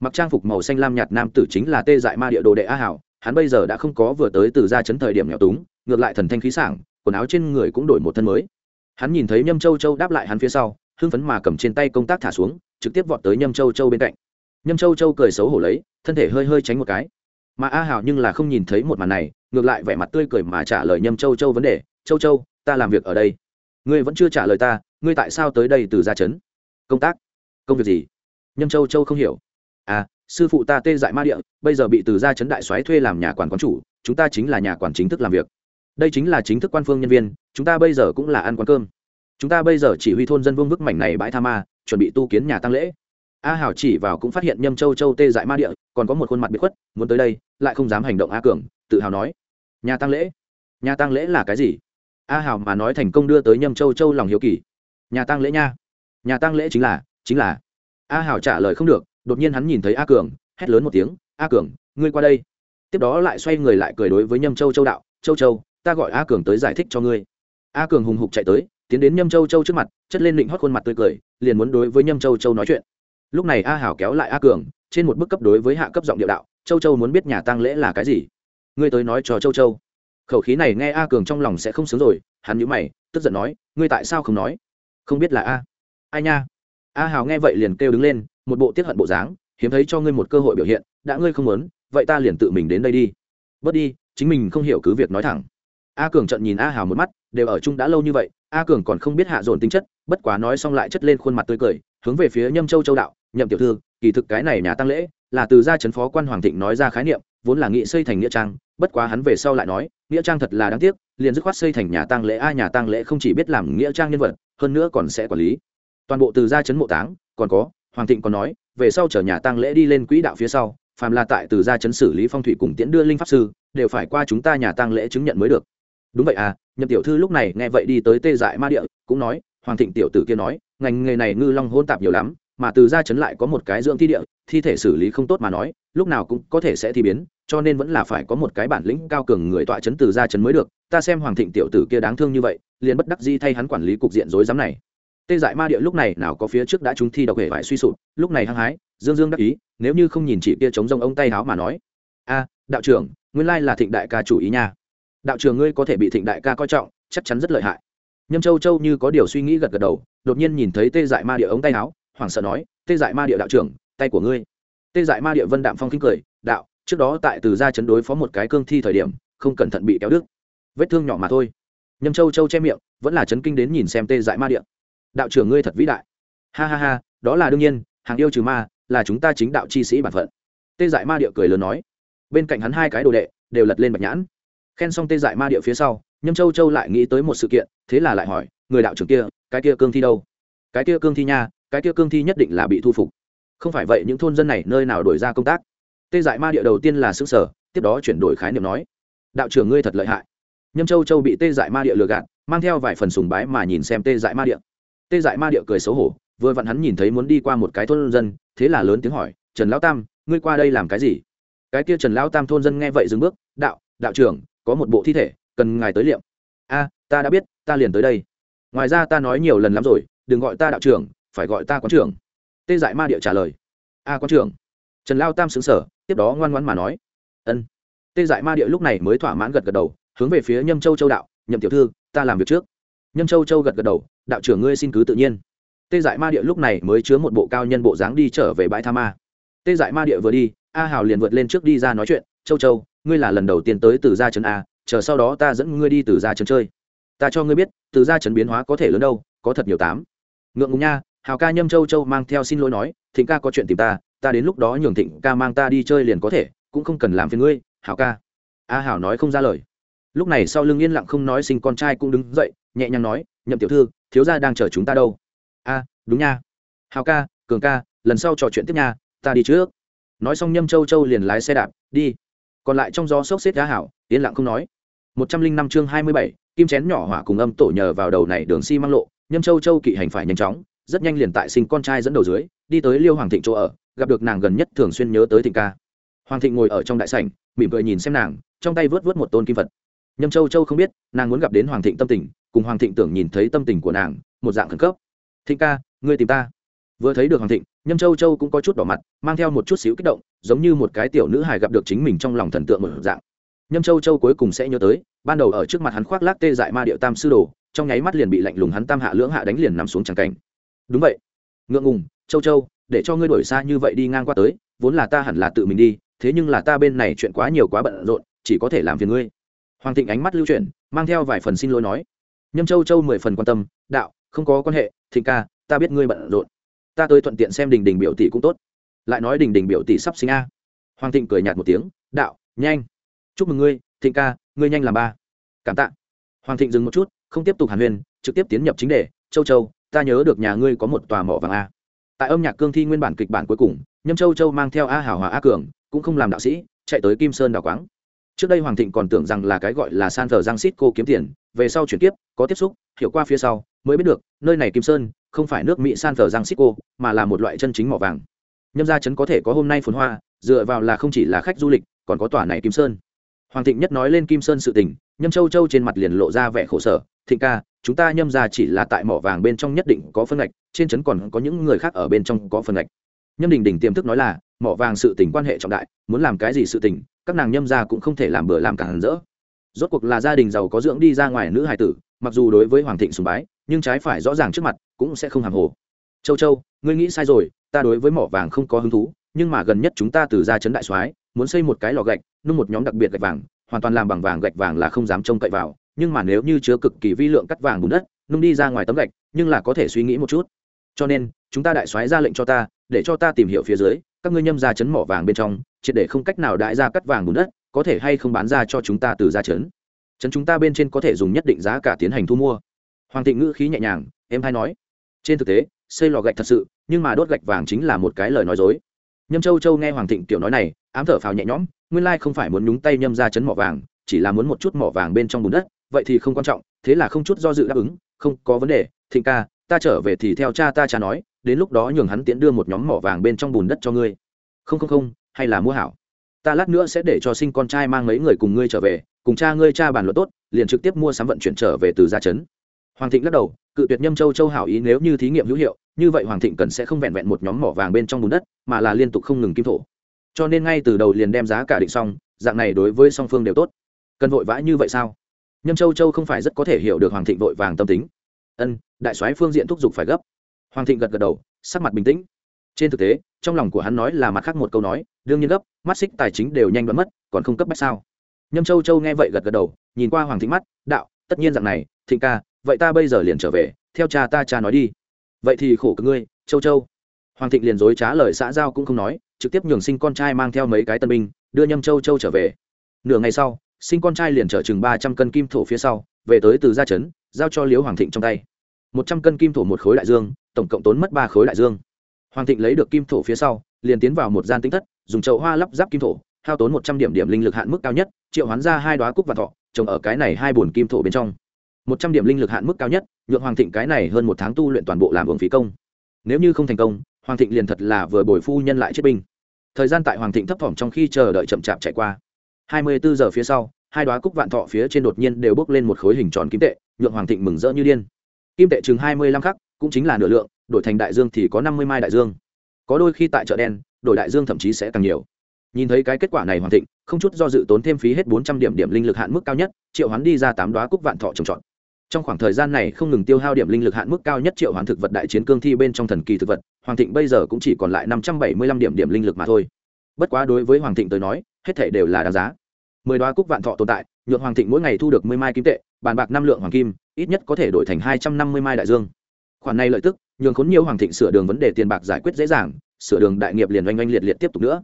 Mặc trang phục màu xanh lam nhạt nam tử chính là tê dại ma địa đồ đệ a hảo hắn bây giờ đã không có vừa tới từ ra chấn thời điểm nghèo túng ngược lại thần thanh khí sảng, quần áo trên người cũng đổi một thân mới. Hắn nhìn thấy nhâm châu châu đáp lại hắn phía sau, hưng phấn mà cầm trên tay công tác thả xuống, trực tiếp vọt tới nhâm châu châu bên cạnh. Nhâm châu châu cười xấu hổ lấy, thân thể hơi hơi tránh một cái. Mà a hào nhưng là không nhìn thấy một màn này, ngược lại vẻ mặt tươi cười mà trả lời nhâm châu châu vấn đề, châu châu, ta làm việc ở đây. Ngươi vẫn chưa trả lời ta, ngươi tại sao tới đây từ gia chấn công tác? Công việc gì? Nhâm châu châu không hiểu. À sư phụ ta tê dại ma địa, bây giờ bị từ gia chấn đại soái thuê làm nhà quản quán chủ, chúng ta chính là nhà quản chính thức làm việc đây chính là chính thức quan phương nhân viên, chúng ta bây giờ cũng là ăn quán cơm. Chúng ta bây giờ chỉ huy thôn dân vương vức mảnh này bãi tha ma, chuẩn bị tu kiến nhà tăng lễ. A hảo chỉ vào cũng phát hiện nhâm châu châu tê dại ma địa, còn có một khuôn mặt bị khuất, muốn tới đây, lại không dám hành động a cường, tự hào nói. Nhà tăng lễ? Nhà tăng lễ là cái gì? A hảo mà nói thành công đưa tới nhâm châu châu lòng hiếu kỳ. Nhà tăng lễ nha. Nhà tăng lễ chính là chính là. A hảo trả lời không được, đột nhiên hắn nhìn thấy a cường, hét lớn một tiếng, a cường, ngươi qua đây. Tiếp đó lại xoay người lại cười đối với nhâm châu châu đạo, châu châu ta gọi a cường tới giải thích cho ngươi. A cường hùng hục chạy tới, tiến đến nhâm châu châu trước mặt, chất lên định hót khuôn mặt tươi cười, liền muốn đối với nhâm châu châu nói chuyện. Lúc này a hảo kéo lại a cường, trên một bức cấp đối với hạ cấp giọng điệu đạo, châu châu muốn biết nhà tăng lễ là cái gì? Ngươi tới nói cho châu châu. Khẩu khí này nghe a cường trong lòng sẽ không sướng rồi, hắn nhíu mày, tức giận nói, ngươi tại sao không nói? Không biết là a. Ai nha. A hào nghe vậy liền kêu đứng lên, một bộ tiết hận bộ dáng, hiếm thấy cho ngươi một cơ hội biểu hiện, đã ngươi không muốn, vậy ta liền tự mình đến đây đi. Bớt đi, chính mình không hiểu cứ việc nói thẳng a cường trận nhìn a hào một mắt, đều ở chung đã lâu như vậy, a cường còn không biết hạ dồn tính chất, bất quá nói xong lại chất lên khuôn mặt tươi cười, hướng về phía nhâm châu châu đạo, nhậm tiểu thư, kỳ thực cái này nhà tăng lễ, là từ gia trấn phó quan hoàng thịnh nói ra khái niệm, vốn là nghị xây thành nghĩa trang, bất quá hắn về sau lại nói, nghĩa trang thật là đáng tiếc, liền dứt khoát xây thành nhà tăng lễ, a nhà tăng lễ không chỉ biết làm nghĩa trang nhân vật, hơn nữa còn sẽ quản lý. Toàn bộ từ gia trấn mộ táng, còn có, hoàng thịnh còn nói, về sau chở nhà tăng lễ đi lên quỹ đạo phía sau, phàm là tại từ gia trấn xử lý phong thủy cùng tiễn đưa linh pháp sư, đều phải qua chúng ta nhà tăng lễ chứng nhận mới được đúng vậy à nhậm tiểu thư lúc này nghe vậy đi tới tê dại ma địa, cũng nói, hoàng thịnh tiểu tử kia nói, ngành nghề này ngư long hôn tạp nhiều lắm, mà từ gia chấn lại có một cái dưỡng thi địa, thi thể xử lý không tốt mà nói, lúc nào cũng có thể sẽ thi biến, cho nên vẫn là phải có một cái bản lĩnh cao cường người tọa chấn từ gia chấn mới được, ta xem hoàng thịnh tiểu tử kia đáng thương như vậy, liền bất đắc di thay hắn quản lý cục diện rối rắm này. Tê dại ma địa lúc này nào có phía trước đã chúng thi độc hệ vải suy sụp, lúc này hăng hái, dương dương đắc ý, nếu như không nhìn chị kia chống rông ông tay háo mà nói, a, đạo trưởng, nguyên lai là thịnh đại ca chủ ý nha đạo trường ngươi có thể bị thịnh đại ca coi trọng, chắc chắn rất lợi hại. Nhâm châu châu như có điều suy nghĩ gật gật đầu, đột nhiên nhìn thấy tê dại ma địa ống tay áo, hoảng sợ nói, tê dại ma địa đạo trưởng, tay của ngươi. Tê dại ma địa vân đạm phong kinh cười, đạo, trước đó tại từ gia chấn đối phó một cái cương thi thời điểm, không cẩn thận bị kéo đứt. Vết thương nhỏ mà thôi. Nhâm châu châu che miệng, vẫn là chấn kinh đến nhìn xem tê dại ma địa. Đạo trưởng ngươi thật vĩ đại. Ha ha ha, đó là đương nhiên, hàng yêu trừ ma, là chúng ta chính đạo chi sĩ bản phận. Tê dại ma địa cười lớn nói. Bên cạnh hắn hai cái đồ đệ, đều lật lên bạch nhãn khen xong tê dại ma địa phía sau, nhâm châu châu lại nghĩ tới một sự kiện, thế là lại hỏi, người đạo trưởng kia, cái kia cương thi đâu? Cái kia cương thi nha, cái kia cương thi nhất định là bị thu phục. Không phải vậy, những thôn dân này nơi nào đổi ra công tác? Tê dại ma địa đầu tiên là xứ sở tiếp đó chuyển đổi khái niệm nói, đạo trưởng ngươi thật lợi hại. Nhâm châu châu bị tê dại ma địa lừa gạt, mang theo vài phần sùng bái mà nhìn xem tê dại ma địa. Tê dại ma địa cười xấu hổ, vừa vặn hắn nhìn thấy muốn đi qua một cái thôn dân, thế là lớn tiếng hỏi, trần lão tam, ngươi qua đây làm cái gì? Cái kia trần lão tam thôn dân nghe vậy dừng bước, đạo đạo trưởng có một bộ thi thể, cần ngài tới liệm. A, ta đã biết, ta liền tới đây. Ngoài ra ta nói nhiều lần lắm rồi, đừng gọi ta đạo trưởng, phải gọi ta quán trưởng. Tê dại ma địa trả lời. A, quán trưởng. Trần lao tam xứng sở tiếp đó ngoan ngoan mà nói. Ân. Tê dại ma địa lúc này mới thỏa mãn gật gật đầu, hướng về phía nhâm châu châu đạo, nhậm tiểu thư, ta làm việc trước. Nhâm châu châu gật gật đầu, đạo trưởng ngươi xin cứ tự nhiên. Tê dại ma địa lúc này mới chứa một bộ cao nhân bộ dáng đi trở về bãi tha ma. Tê dại ma địa vừa đi, a hào liền vượt lên trước đi ra nói chuyện, châu châu ngươi là lần đầu tiên tới từ gia trấn a, chờ sau đó ta dẫn ngươi đi từ gia trấn chơi. Ta cho ngươi biết, từ gia trấn biến hóa có thể lớn đâu, có thật nhiều tám. Ngượng ngùng nha, hào ca nhâm châu châu mang theo xin lỗi nói, thịnh ca có chuyện tìm ta ta đến lúc đó nhường thịnh ca mang ta đi chơi liền có thể, cũng không cần làm phiền ngươi, hào ca. A hào nói không ra lời. Lúc này sau lưng yên lặng không nói sinh con trai cũng đứng dậy, nhẹ nhàng nói, nhậm tiểu thư, thiếu gia đang chờ chúng ta đâu. A, đúng nha. Hào ca, cường ca, lần sau trò chuyện tiếp nha, ta đi trước. Nói xong nhâm châu châu liền lái xe đạp, đi còn lại trong gió sốc xếp giá hảo, yên lặng không nói. Một trăm linh năm chương hai mươi bảy, kim chén nhỏ hỏa cùng âm tổ nhờ vào đầu này đường xi măng lộ, nhâm châu châu kỵ hành phải nhanh chóng, rất nhanh liền tại sinh con trai dẫn đầu dưới, đi tới liêu hoàng thịnh chỗ ở, gặp được nàng gần nhất thường xuyên nhớ tới thịnh ca. Hoàng thịnh ngồi ở trong đại sảnh, mỉm cười nhìn xem nàng, trong tay vớt vớt một tôn kim phật. Nhâm châu châu không biết, nàng muốn gặp đến hoàng thịnh tâm tình, cùng hoàng thịnh tưởng nhìn thấy tâm tình của nàng, một dạng khẩn cấp. Thịnh ca, ngươi tìm ta vừa thấy được hoàng thịnh, nhâm châu châu cũng có chút đỏ mặt, mang theo một chút xíu kích động, giống như một cái tiểu nữ hài gặp được chính mình trong lòng thần tượng một dạng. Nhâm châu châu cuối cùng sẽ nhớ tới, ban đầu ở trước mặt hắn khoác lác tê dại ma điệu tam sư đồ, trong nháy mắt liền bị lạnh lùng hắn tam hạ lưỡng hạ đánh liền nằm xuống tràng cảnh. Đúng vậy. Ngượng ngùng, châu châu, để cho ngươi đổi xa như vậy đi ngang qua tới, vốn là ta hẳn là tự mình đi, thế nhưng là ta bên này chuyện quá nhiều quá bận rộn, chỉ có thể làm phiền ngươi. Hoàng thịnh ánh mắt lưu chuyển, mang theo vài phần xin lỗi nói. Nhâm châu châu mười phần quan tâm, đạo, không có quan hệ, thịnh ca, ta biết ngươi bận rộn ta tới thuận tiện xem đình đình biểu tỷ cũng tốt. Lại nói đình đình biểu tỷ sắp sinh a. Hoàng thịnh cười nhạt một tiếng, đạo, nhanh. Chúc mừng ngươi, thịnh ca, ngươi nhanh làm ba. Cảm tạ. Hoàng thịnh dừng một chút, không tiếp tục hàn huyên, trực tiếp tiến nhập chính đề. Châu châu, ta nhớ được nhà ngươi có một tòa mỏ vàng a. Tại âm nhạc cương thi nguyên bản kịch bản cuối cùng, nhâm châu châu mang theo a hảo hòa a cường, cũng không làm đạo sĩ, chạy tới kim sơn đào quáng. Trước đây hoàng thịnh còn tưởng rằng là cái gọi là san thờ giang xít cô kiếm tiền, về sau chuyển tiếp có tiếp xúc, hiểu qua phía sau, mới biết được, nơi này kim sơn không phải nước mỹ san thờ giang xích cô, mà là một loại chân chính mỏ vàng. Nhâm gia trấn có thể có hôm nay phồn hoa, dựa vào là không chỉ là khách du lịch, còn có tòa này kim sơn. Hoàng thịnh nhất nói lên kim sơn sự tình, nhâm châu châu trên mặt liền lộ ra vẻ khổ sở, thịnh ca, chúng ta nhâm ra chỉ là tại mỏ vàng bên trong nhất định có phân ngạch, trên trấn còn có những người khác ở bên trong có phân ngạch. Nhâm đình đình tiềm thức nói là, mỏ vàng sự tình quan hệ trọng đại, muốn làm cái gì sự tình, các nàng nhâm ra cũng không thể làm bừa làm càng rỡ. Rốt cuộc là gia đình giàu có dưỡng đi ra ngoài nữ hài tử, mặc dù đối với hoàng thịnh sùng bái nhưng trái phải rõ ràng trước mặt cũng sẽ không hàm hồ. Châu châu, ngươi nghĩ sai rồi, ta đối với mỏ vàng không có hứng thú, nhưng mà gần nhất chúng ta từ ra trấn đại soái, muốn xây một cái lò gạch, nung một nhóm đặc biệt gạch vàng, hoàn toàn làm bằng vàng gạch vàng là không dám trông cậy vào, nhưng mà nếu như chứa cực kỳ vi lượng cắt vàng bùn đất, nung đi ra ngoài tấm gạch, nhưng là có thể suy nghĩ một chút. Cho nên, chúng ta đại soái ra lệnh cho ta, để cho ta tìm hiểu phía dưới, các ngươi nhâm ra chấn mỏ vàng bên trong, triệt để không cách nào đại ra cắt vàng bùn đất, có thể hay không bán ra cho chúng ta từ ra chấn chấn chúng ta bên trên có thể dùng nhất định giá cả tiến hành thu mua hoàng thịnh ngữ khí nhẹ nhàng em hay nói, trên thực tế, xây lò gạch thật sự, nhưng mà đốt gạch vàng chính là một cái lời nói dối. Nhâm châu châu nghe hoàng thịnh tiểu nói này, ám thở phào nhẹ nhõm, nguyên lai không phải muốn nhúng tay nhâm ra chấn mỏ vàng, chỉ là muốn một chút mỏ vàng bên trong bùn đất, vậy thì không quan trọng, thế là không chút do dự đáp ứng, không có vấn đề, thịnh ca, ta trở về thì theo cha ta cha nói, đến lúc đó nhường hắn tiễn đưa một nhóm mỏ vàng bên trong bùn đất cho ngươi. Không không không, hay là mua hảo. Ta lát nữa sẽ để cho sinh con trai mang mấy người cùng ngươi trở về, cùng cha ngươi cha bàn luận tốt, liền trực tiếp mua sắm vận chuyển trở về từ gia trấn hoàng thịnh lắc đầu, cự tuyệt nhâm châu châu hảo ý nếu như thí nghiệm hữu hiệu, như vậy hoàng thịnh cần sẽ không vẹn vẹn một nhóm mỏ vàng bên trong bùn đất, mà là liên tục không ngừng kim thổ. Cho nên ngay từ đầu liền đem giá cả định xong, dạng này đối với song phương đều tốt. Cần vội vã như vậy sao? Nhâm châu châu không phải rất có thể hiểu được hoàng thịnh vội vàng tâm tính. Ân, đại soái phương diện thúc giục phải gấp. Hoàng thịnh gật gật đầu, sắc mặt bình tĩnh. Trên thực tế, trong lòng của hắn nói là mặt khác một câu nói, đương nhiên gấp, mắt xích tài chính đều nhanh đoán mất, còn không cấp bách sao? Nhâm châu châu nghe vậy gật gật đầu, nhìn qua hoàng thịnh mắt, đạo, tất nhiên dạng này, thịnh ca vậy ta bây giờ liền trở về, theo cha ta, cha nói đi. Vậy thì khổ cực ngươi, châu châu. Hoàng thịnh liền dối trá lời xã giao cũng không nói, trực tiếp nhường sinh con trai mang theo mấy cái tân binh, đưa nhâm châu châu trở về. Nửa ngày sau, sinh con trai liền chở chừng ba trăm cân kim thổ phía sau, về tới từ gia trấn, giao cho liễu hoàng thịnh trong tay. Một trăm cân kim thổ một khối đại dương, tổng cộng tốn mất ba khối đại dương. Hoàng thịnh lấy được kim thổ phía sau, liền tiến vào một gian tính thất, dùng chậu hoa lắp ráp kim thổ, hao tốn một trăm điểm điểm linh lực hạn mức cao nhất, triệu hoán ra hai đoá cúc và thọ, trồng ở cái này hai bồn kim thổ bên trong một trăm điểm linh lực hạn mức cao nhất, nhượng hoàng thịnh cái này hơn một tháng tu luyện toàn bộ làm hưởng phí công. Nếu như không thành công, hoàng thịnh liền thật là vừa bồi phu nhân lại chết binh. Thời gian tại hoàng thịnh thấp thỏm trong khi chờ đợi chậm chạp chạy qua. Hai mươi bốn giờ phía sau, hai đoá cúc vạn thọ phía trên đột nhiên đều bước lên một khối hình tròn kim tệ, nhượng hoàng thịnh mừng rỡ như điên. Kim tệ chừng hai mươi lăm khắc, cũng chính là nửa lượng, đổi thành đại dương thì có năm mươi mai đại dương. Có đôi khi tại chợ đen, đổi đại dương thậm chí sẽ càng nhiều. Nhìn thấy cái kết quả này hoàng thịnh, không chút do dự tốn thêm phí hết bốn trăm điểm điểm linh lực hạn mức cao nhất, triệu hoán đi ra tám đoá cúc vạn thọ trồng trọt trong khoảng thời gian này không ngừng tiêu hao điểm linh lực hạn mức cao nhất triệu hoàn thực vật đại chiến cương thi bên trong thần kỳ thực vật, hoàng thịnh bây giờ cũng chỉ còn lại năm trăm bảy mươi lăm điểm điểm linh lực mà thôi. Bất quá đối với hoàng thịnh tới nói, hết thể đều là đáng giá. Mười đoá cúc vạn thọ tồn tại, nhượng hoàng thịnh mỗi ngày thu được mười mai kim tệ, bàn bạc năm lượng hoàng kim, ít nhất có thể đổi thành hai trăm năm mươi mai đại dương. Khoản này lợi tức, nhường khốn nhiều hoàng thịnh sửa đường vấn đề tiền bạc giải quyết dễ dàng, sửa đường đại nghiệp liền oanh oanh liệt liệt tiếp tục nữa.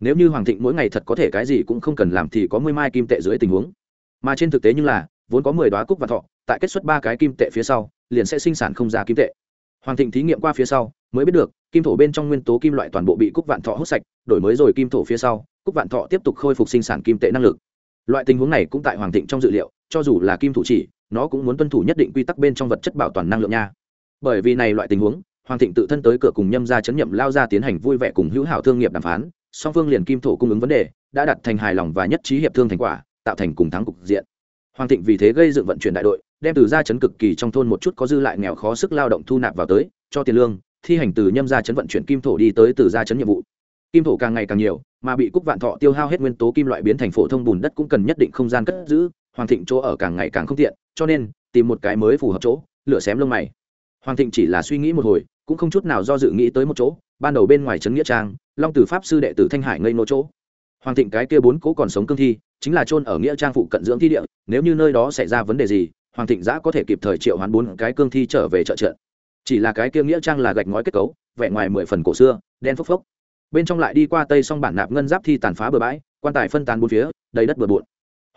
Nếu như hoàng thịnh mỗi ngày thật có thể cái gì cũng không cần làm thì có mười mai kim tệ dưới tình huống. Mà trên thực tế như là, vốn có mười đoá cúc vạn thọ tại kết xuất ba cái kim tệ phía sau, liền sẽ sinh sản không ra kim tệ. Hoàng thịnh thí nghiệm qua phía sau, mới biết được, kim thổ bên trong nguyên tố kim loại toàn bộ bị cúc vạn thọ hút sạch, đổi mới rồi kim thổ phía sau, cúc vạn thọ tiếp tục khôi phục sinh sản kim tệ năng lực. Loại tình huống này cũng tại hoàng thịnh trong dự liệu, cho dù là kim thủ chỉ, nó cũng muốn tuân thủ nhất định quy tắc bên trong vật chất bảo toàn năng lượng nha. Bởi vì này loại tình huống, hoàng thịnh tự thân tới cửa cùng nhâm ra chấn nhậm lao ra tiến hành vui vẻ cùng hữu hảo thương nghiệp đàm phán, song phương liền kim thổ cung ứng vấn đề, đã đặt thành hài lòng và nhất trí hiệp thương thành quả, tạo thành cùng thắng cục diện hoàng thịnh vì thế gây dựng vận chuyển đại đội, đem từ gia chấn cực kỳ trong thôn một chút có dư lại nghèo khó sức lao động thu nạp vào tới, cho tiền lương, thi hành từ nhâm gia chấn vận chuyển kim thổ đi tới từ gia chấn nhiệm vụ. Kim thổ càng ngày càng nhiều, mà bị cúc vạn thọ tiêu hao hết nguyên tố kim loại biến thành phổ thông bùn đất cũng cần nhất định không gian cất giữ, hoàng thịnh chỗ ở càng ngày càng không tiện, cho nên, tìm một cái mới phù hợp chỗ lửa xém lông mày. Hoàng thịnh chỉ là suy nghĩ một hồi, cũng không chút nào do dự nghĩ tới một chỗ, ban đầu bên ngoài trấn nghĩa trang, long tử pháp sư đệ tử thanh hải ngây nô chỗ. Hoàng thịnh cái kia bốn cố còn sống cương thi chính là chôn ở nghĩa trang phụ cận dưỡng thi địa, nếu như nơi đó xảy ra vấn đề gì, hoàng thịnh giã có thể kịp thời triệu hoán bốn cái cương thi trở về trợ trận. Chỉ là cái kia nghĩa trang là gạch ngói kết cấu, vẻ ngoài mười phần cổ xưa, đen phốc phốc. Bên trong lại đi qua tây song bản nạp ngân giáp thi tàn phá bừa bãi, quan tài phân tán bốn phía, đầy đất bừa bộn.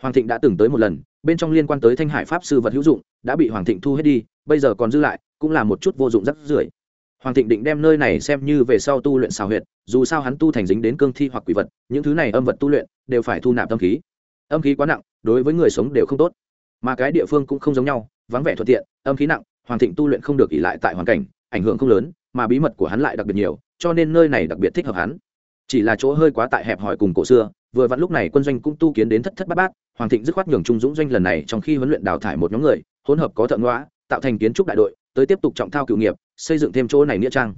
Hoàng thịnh đã từng tới một lần, bên trong liên quan tới thanh hải pháp sư vật hữu dụng, đã bị hoàng thịnh thu hết đi, bây giờ còn dư lại, cũng là một chút vô dụng rắc rưởi. Hoàng thịnh định đem nơi này xem như về sau tu luyện xào huyệt, dù sao hắn tu thành dính đến cương thi hoặc quỷ vật, những thứ này âm vật tu luyện, đều phải thu nạp tâm khí âm khí quá nặng, đối với người sống đều không tốt. Mà cái địa phương cũng không giống nhau, vắng vẻ thuận tiện, âm khí nặng, hoàng thịnh tu luyện không được ỉ lại tại hoàn cảnh, ảnh hưởng không lớn, mà bí mật của hắn lại đặc biệt nhiều, cho nên nơi này đặc biệt thích hợp hắn. Chỉ là chỗ hơi quá tại hẹp hòi cùng cổ xưa, vừa vặn lúc này quân doanh cũng tu kiến đến thất thất bát bát, hoàng thịnh dứt khoát nhường trung dũng doanh lần này trong khi huấn luyện đào thải một nhóm người, hỗn hợp có thợ ngõa tạo thành kiến trúc đại đội, tới tiếp tục trọng thao cựu nghiệp, xây dựng thêm chỗ này nghĩa trang.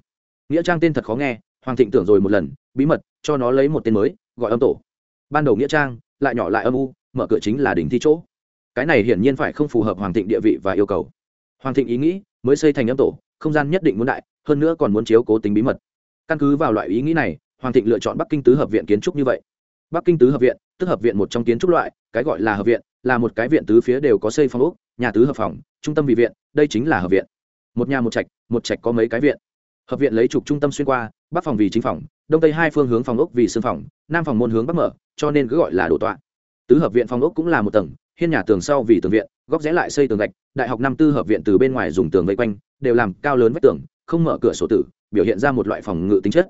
Nghĩa trang tên thật khó nghe, hoàng thịnh tưởng rồi một lần, bí mật, cho nó lấy một tên mới, gọi âm tổ. Ban đầu nghĩa trang lại nhỏ lại âm u, mở cửa chính là đỉnh thi chỗ. Cái này hiển nhiên phải không phù hợp hoàng thịnh địa vị và yêu cầu. Hoàng thịnh ý nghĩ, mới xây thành âm tổ, không gian nhất định muốn đại, hơn nữa còn muốn chiếu cố tính bí mật. Căn cứ vào loại ý nghĩ này, hoàng thịnh lựa chọn bắc kinh tứ hợp viện kiến trúc như vậy. Bắc kinh tứ hợp viện, tức hợp viện một trong kiến trúc loại, cái gọi là hợp viện, là một cái viện tứ phía đều có xây phòng ốc, nhà tứ hợp phòng, trung tâm vị viện, đây chính là hợp viện. Một nhà một trạch một trạch có mấy cái viện. Hợp viện lấy trục trung tâm xuyên qua, bắc phòng vì chính phòng, đông tây hai phương hướng phòng ốc vì xương phòng, nam phòng môn hướng bắc mở cho nên cứ gọi là đồ tọa. Tứ hợp viện phòng ốc cũng là một tầng, hiên nhà tường sau vì tường viện, góc rẽ lại xây tường gạch, đại học năm tư hợp viện từ bên ngoài dùng tường vây quanh, đều làm cao lớn vách tường, không mở cửa sổ tử, biểu hiện ra một loại phòng ngự tính chất.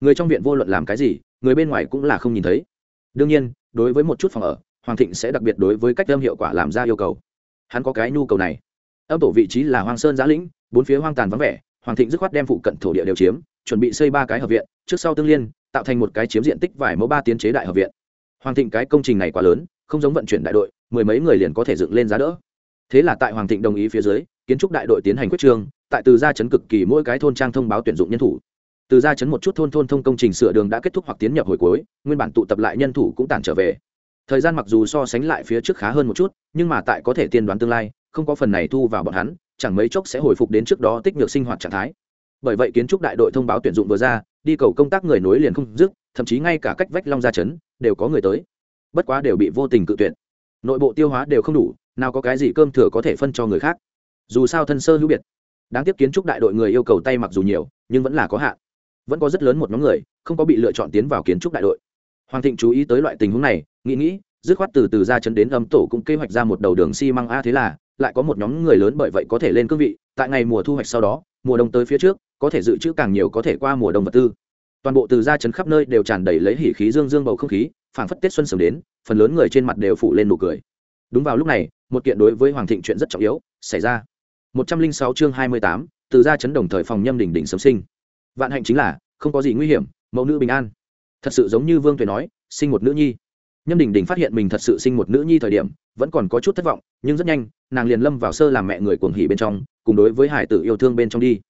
Người trong viện vô luận làm cái gì, người bên ngoài cũng là không nhìn thấy. Đương nhiên, đối với một chút phòng ở, hoàng thịnh sẽ đặc biệt đối với cách âm hiệu quả làm ra yêu cầu. Hắn có cái nhu cầu này. Âm tổ vị trí là hoang sơn giã lĩnh, bốn phía hoang tàn vắng vẻ, hoàng thịnh dứt khoát đem phụ cận thổ địa đều chiếm, chuẩn bị xây ba cái hợp viện, trước sau tương liên, tạo thành một cái chiếm diện tích vài mẫu ba tiến chế đại hợp viện hoàng thịnh cái công trình này quá lớn, không giống vận chuyển đại đội, mười mấy người liền có thể dựng lên giá đỡ. Thế là tại hoàng thịnh đồng ý phía dưới, kiến trúc đại đội tiến hành quyết trương tại từ gia chấn cực kỳ mỗi cái thôn trang thông báo tuyển dụng nhân thủ. Từ gia chấn một chút thôn thôn thông công trình sửa đường đã kết thúc hoặc tiến nhập hồi cuối, nguyên bản tụ tập lại nhân thủ cũng tản trở về. Thời gian mặc dù so sánh lại phía trước khá hơn một chút, nhưng mà tại có thể tiên đoán tương lai, không có phần này thu vào bọn hắn, chẳng mấy chốc sẽ hồi phục đến trước đó tích nhược sinh hoạt trạng thái. Bởi vậy kiến trúc đại đội thông báo tuyển dụng vừa ra, đi cầu công tác người nối liền không dứt, thậm chí ngay cả cách vách long gia chấn đều có người tới. Bất quá đều bị vô tình cự tuyển nội bộ tiêu hóa đều không đủ, nào có cái gì cơm thừa có thể phân cho người khác. Dù sao thân sơ hữu biệt. Đáng tiếc kiến trúc đại đội người yêu cầu tay mặc dù nhiều, nhưng vẫn là có hạn. Vẫn có rất lớn một nhóm người, không có bị lựa chọn tiến vào kiến trúc đại đội. Hoàng thịnh chú ý tới loại tình huống này, nghĩ nghĩ, dứt khoát từ từ ra chân đến âm tổ cũng kế hoạch ra một đầu đường xi măng a thế là, lại có một nhóm người lớn bởi vậy có thể lên cương vị, tại ngày mùa thu hoạch sau đó, mùa đông tới phía trước, có thể dự trữ càng nhiều có thể qua mùa đông vật tư toàn bộ từ ra chấn khắp nơi đều tràn đầy lấy hỉ khí dương dương bầu không khí, phảng phất tết xuân sớm đến, phần lớn người trên mặt đều phủ lên nụ cười. Đúng vào lúc này, một kiện đối với hoàng thịnh chuyện rất trọng yếu xảy ra. Một trăm linh sáu chương hai mươi tám, từ ra chấn đồng thời phòng nhâm đỉnh đỉnh sớm sinh. Vạn hạnh chính là, không có gì nguy hiểm, mẫu nữ bình an. Thật sự giống như vương tuệ nói, sinh một nữ nhi. Nhâm đình đình phát hiện mình thật sự sinh một nữ nhi thời điểm, vẫn còn có chút thất vọng, nhưng rất nhanh, nàng liền lâm vào sơ làm mẹ người cuồng hỉ bên trong, cùng đối với hải tử yêu thương bên trong đi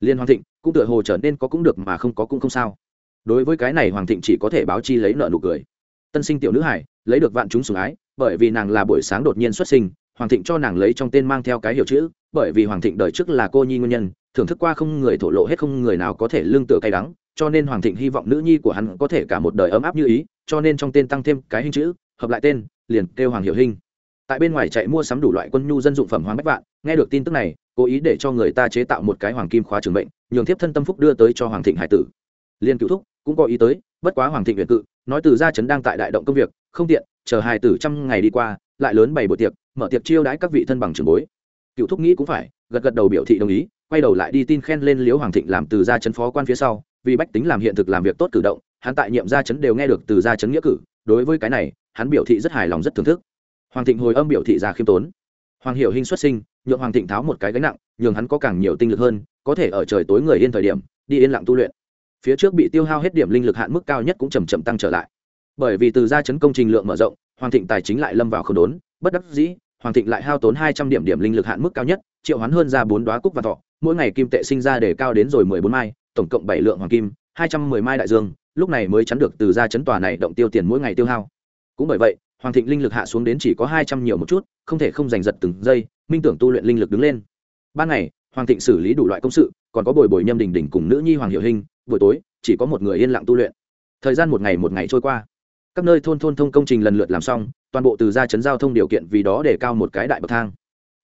liên hoàng thịnh cũng tựa hồ trở nên có cũng được mà không có cũng không sao. Đối với cái này hoàng thịnh chỉ có thể báo chi lấy nợ nụ cười. Tân sinh tiểu nữ hải, lấy được vạn chúng sủng ái, bởi vì nàng là buổi sáng đột nhiên xuất sinh, hoàng thịnh cho nàng lấy trong tên mang theo cái hiểu chữ, bởi vì hoàng thịnh đời trước là cô nhi nguyên nhân, thưởng thức qua không người thổ lộ hết không người nào có thể lương tựa cay đắng, cho nên hoàng thịnh hy vọng nữ nhi của hắn có thể cả một đời ấm áp như ý, cho nên trong tên tăng thêm cái hình chữ, hợp lại tên, liền kêu hoàng hiệu hình tại bên ngoài chạy mua sắm đủ loại quân nhu dân dụng phẩm hoàng bách vạn, nghe được tin tức này cố ý để cho người ta chế tạo một cái hoàng kim khóa trường bệnh nhường thiếp thân tâm phúc đưa tới cho hoàng thịnh hải tử. Liên cựu thúc cũng có ý tới, bất quá hoàng thịnh việt cự, nói từ gia trấn đang tại đại động công việc, không tiện, chờ hải tử trăm ngày đi qua, lại lớn bày bữa tiệc, mở tiệc chiêu đãi các vị thân bằng trường bối. Cựu thúc nghĩ cũng phải, gật gật đầu biểu thị đồng ý, quay đầu lại đi tin khen lên liễu hoàng thịnh làm từ gia trấn phó quan phía sau, vì bách tính làm hiện thực làm việc tốt cử động, hắn tại nhiệm gia trấn đều nghe được từ gia trấn nghĩa cử, đối với cái này, hắn biểu thị rất hài lòng rất thưởng thức. Hoàng thịnh hồi âm biểu thị ra khiêm tốn. Hoàng hiệu hình xuất sinh nhượng hoàng thịnh tháo một cái gánh nặng, nhường hắn có càng nhiều tinh lực hơn, có thể ở trời tối người yên thời điểm, đi yên lặng tu luyện. Phía trước bị tiêu hao hết điểm linh lực hạn mức cao nhất cũng chầm chậm tăng trở lại. Bởi vì từ gia chấn công trình lượng mở rộng, hoàng thịnh tài chính lại lâm vào không đốn, bất đắc dĩ, hoàng thịnh lại hao tốn hai trăm điểm điểm linh lực hạn mức cao nhất, triệu hoán hơn ra bốn đoá cúc và thọ, mỗi ngày kim tệ sinh ra để cao đến rồi mười bốn mai, tổng cộng bảy lượng hoàng kim, hai trăm mười mai đại dương, lúc này mới chắn được từ gia chấn tòa này động tiêu tiền mỗi ngày tiêu hao. Cũng bởi vậy hoàng thịnh linh lực hạ xuống đến chỉ có hai trăm nhiều một chút, không thể không giành giật từng giây, minh tưởng tu luyện linh lực đứng lên. Ban ngày, hoàng thịnh xử lý đủ loại công sự, còn có bồi bồi nhâm đình đình cùng nữ nhi hoàng hiệu hình buổi tối, chỉ có một người yên lặng tu luyện. Thời gian một ngày một ngày trôi qua. Các nơi thôn thôn thông công trình lần lượt làm xong, toàn bộ từ ra chấn giao thông điều kiện vì đó để cao một cái đại bậc thang.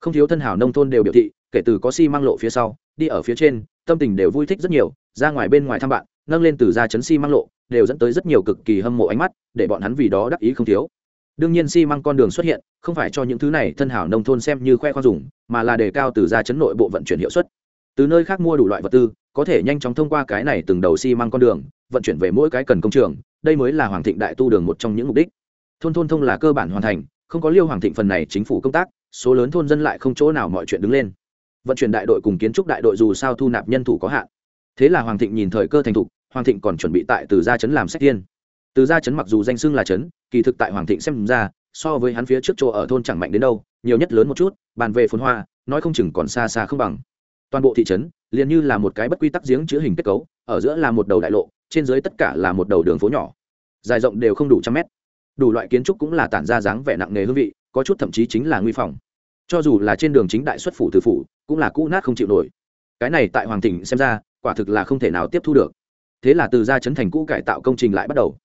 Không thiếu thân hảo nông thôn đều biểu thị, kể từ có xi、si、măng lộ phía sau, đi ở phía trên, tâm tình đều vui thích rất nhiều, ra ngoài bên ngoài thăm bạn, nâng lên từ ra chấn xi、si、măng lộ, đều dẫn tới rất nhiều cực kỳ hâm mộ ánh mắt, để bọn hắn vì đó đắc ý không thiếu đương nhiên xi măng con đường xuất hiện, không phải cho những thứ này thân hảo nông thôn xem như khoe khoang dùng, mà là đề cao từ ra chấn nội bộ vận chuyển hiệu suất. Từ nơi khác mua đủ loại vật tư, có thể nhanh chóng thông qua cái này từng đầu xi măng con đường, vận chuyển về mỗi cái cần công trường, đây mới là hoàng thịnh đại tu đường một trong những mục đích. Thôn thôn thông là cơ bản hoàn thành, không có liêu hoàng thịnh phần này chính phủ công tác, số lớn thôn dân lại không chỗ nào mọi chuyện đứng lên. Vận chuyển đại đội cùng kiến trúc đại đội dù sao thu nạp nhân thủ có hạn. Thế là hoàng thịnh nhìn thời cơ thành thục, hoàng thịnh còn chuẩn bị tại từ gia chấn làm sách tiên từ gia trấn mặc dù danh xưng là trấn, kỳ thực tại hoàng thịnh xem ra so với hắn phía trước chỗ ở thôn chẳng mạnh đến đâu nhiều nhất lớn một chút bàn về phồn hoa nói không chừng còn xa xa không bằng. Toàn bộ thị trấn liền như là một cái bất quy tắc giếng chữ hình kết cấu ở giữa là một đầu đại lộ trên dưới tất cả là một đầu đường phố nhỏ. Dài rộng đều không đủ trăm mét. Đủ loại kiến trúc cũng là tản ra dáng vẻ nặng nề hương vị có chút thậm chí chính là nguy phòng. Cho dù là trên đường chính đại xuất phủ từ phủ cũng là cũ nát không chịu nổi. Cái này tại hoàng thịnh xem ra quả thực là không thể nào tiếp thu được. Thế là từ ra chấn thành cũ cải tạo công trình lại bắt đầu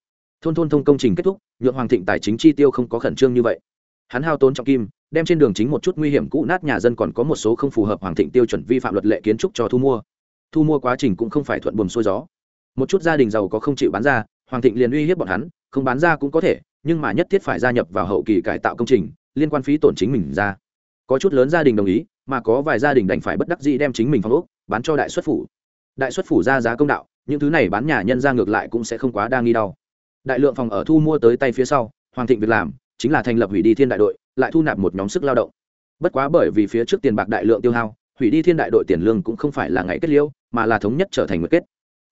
thôn thôn thông công trình kết thúc, nhượng hoàng thịnh tài chính chi tiêu không có khẩn trương như vậy. Hắn hao tốn trọng kim, đem trên đường chính một chút nguy hiểm cũ nát nhà dân còn có một số không phù hợp hoàng thịnh tiêu chuẩn vi phạm luật lệ kiến trúc cho thu mua. Thu mua quá trình cũng không phải thuận buồm xuôi gió. Một chút gia đình giàu có không chịu bán ra, hoàng thịnh liền uy hiếp bọn hắn, không bán ra cũng có thể, nhưng mà nhất thiết phải gia nhập vào hậu kỳ cải tạo công trình, liên quan phí tổn chính mình ra. Có chút lớn gia đình đồng ý, mà có vài gia đình đành phải bất đắc dĩ đem chính mình phong ốc, bán cho đại xuất phủ. Đại xuất phủ ra giá công đạo, những thứ này bán nhà nhân ra ngược lại cũng sẽ không quá đa nghi đau đại lượng phòng ở thu mua tới tay phía sau, hoàng thịnh việc làm chính là thành lập hủy đi thiên đại đội, lại thu nạp một nhóm sức lao động. Bất quá bởi vì phía trước tiền bạc đại lượng tiêu hao, hủy đi thiên đại đội tiền lương cũng không phải là ngày kết liễu, mà là thống nhất trở thành một kết.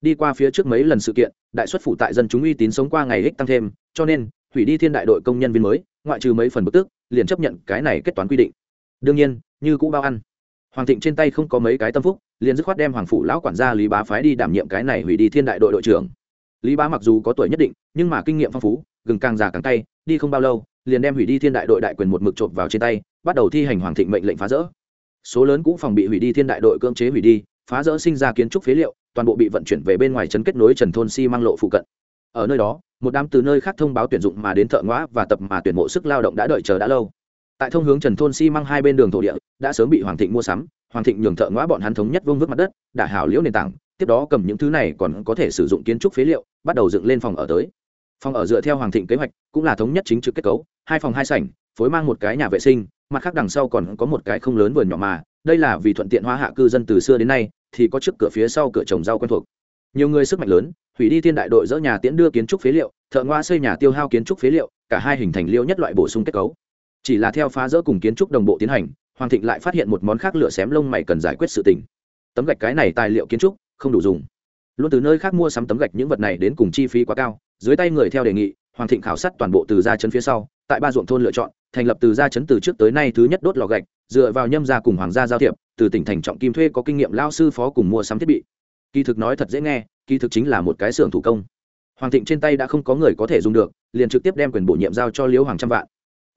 Đi qua phía trước mấy lần sự kiện, đại xuất phủ tại dân chúng uy tín sống qua ngày ích tăng thêm, cho nên hủy đi thiên đại đội công nhân viên mới, ngoại trừ mấy phần bức tức, liền chấp nhận cái này kết toán quy định. Đương nhiên, như cũ bao ăn. Hoàng thịnh trên tay không có mấy cái tâm phúc, liền dứt khoát đem hoàng phủ lão quản gia lý bá phái đi đảm nhiệm cái này hủy đi thiên đại đội đội trưởng lý bá mặc dù có tuổi nhất định, nhưng mà kinh nghiệm phong phú, gừng càng già càng tay đi không bao lâu, liền đem hủy đi thiên đại đội đại quyền một mực chộp vào trên tay, bắt đầu thi hành hoàng thịnh mệnh lệnh phá rỡ. Số lớn cũ phòng bị hủy đi thiên đại đội cưỡng chế hủy đi, phá rỡ sinh ra kiến trúc phế liệu, toàn bộ bị vận chuyển về bên ngoài trấn kết nối trần thôn si mang lộ phụ cận. Ở nơi đó, một đám từ nơi khác thông báo tuyển dụng mà đến thợ ngõ và tập mà tuyển mộ sức lao động đã đợi chờ đã lâu. Tại thông hướng trần thôn si mang hai bên đường thổ địa, đã sớm bị hoàng thịnh mua sắm, hoàng thịnh nhường thợ ngõ bọn hắn thống nhất vương vức mặt đất đã hảo liễu nền tảng tiếp đó cầm những thứ này còn có thể sử dụng kiến trúc phế liệu, bắt đầu dựng lên phòng ở tới. Phòng ở dựa theo hoàng thịnh kế hoạch, cũng là thống nhất chính trực kết cấu, hai phòng hai sảnh, phối mang một cái nhà vệ sinh, mặt khác đằng sau còn có một cái không lớn vườn nhỏ mà, đây là vì thuận tiện hóa hạ cư dân từ xưa đến nay, thì có trước cửa phía sau cửa trồng rau quen thuộc. Nhiều người sức mạnh lớn, hủy đi thiên đại đội dỡ nhà tiễn đưa kiến trúc phế liệu, thợ ngoa xây nhà tiêu hao kiến trúc phế liệu, cả hai hình thành liêu nhất loại bổ sung kết cấu. Chỉ là theo phá rỡ cùng kiến trúc đồng bộ tiến hành, hoàng thịnh lại phát hiện một món khác lửa xém lông mày cần giải quyết sự tình. Tấm gạch cái này tài liệu kiến trúc không đủ dùng. Luôn từ nơi khác mua sắm tấm gạch những vật này đến cùng chi phí quá cao, dưới tay người theo đề nghị, hoàng thịnh khảo sát toàn bộ từ gia chấn phía sau, tại ba ruộng thôn lựa chọn, thành lập từ gia chấn từ trước tới nay thứ nhất đốt lò gạch, dựa vào nhâm gia cùng hoàng gia giao thiệp, từ tỉnh thành trọng kim thuê có kinh nghiệm lao sư phó cùng mua sắm thiết bị. Kỳ thực nói thật dễ nghe, kỳ thực chính là một cái xưởng thủ công. Hoàng thịnh trên tay đã không có người có thể dùng được, liền trực tiếp đem quyền bổ nhiệm giao cho liễu hoàng trăm vạn.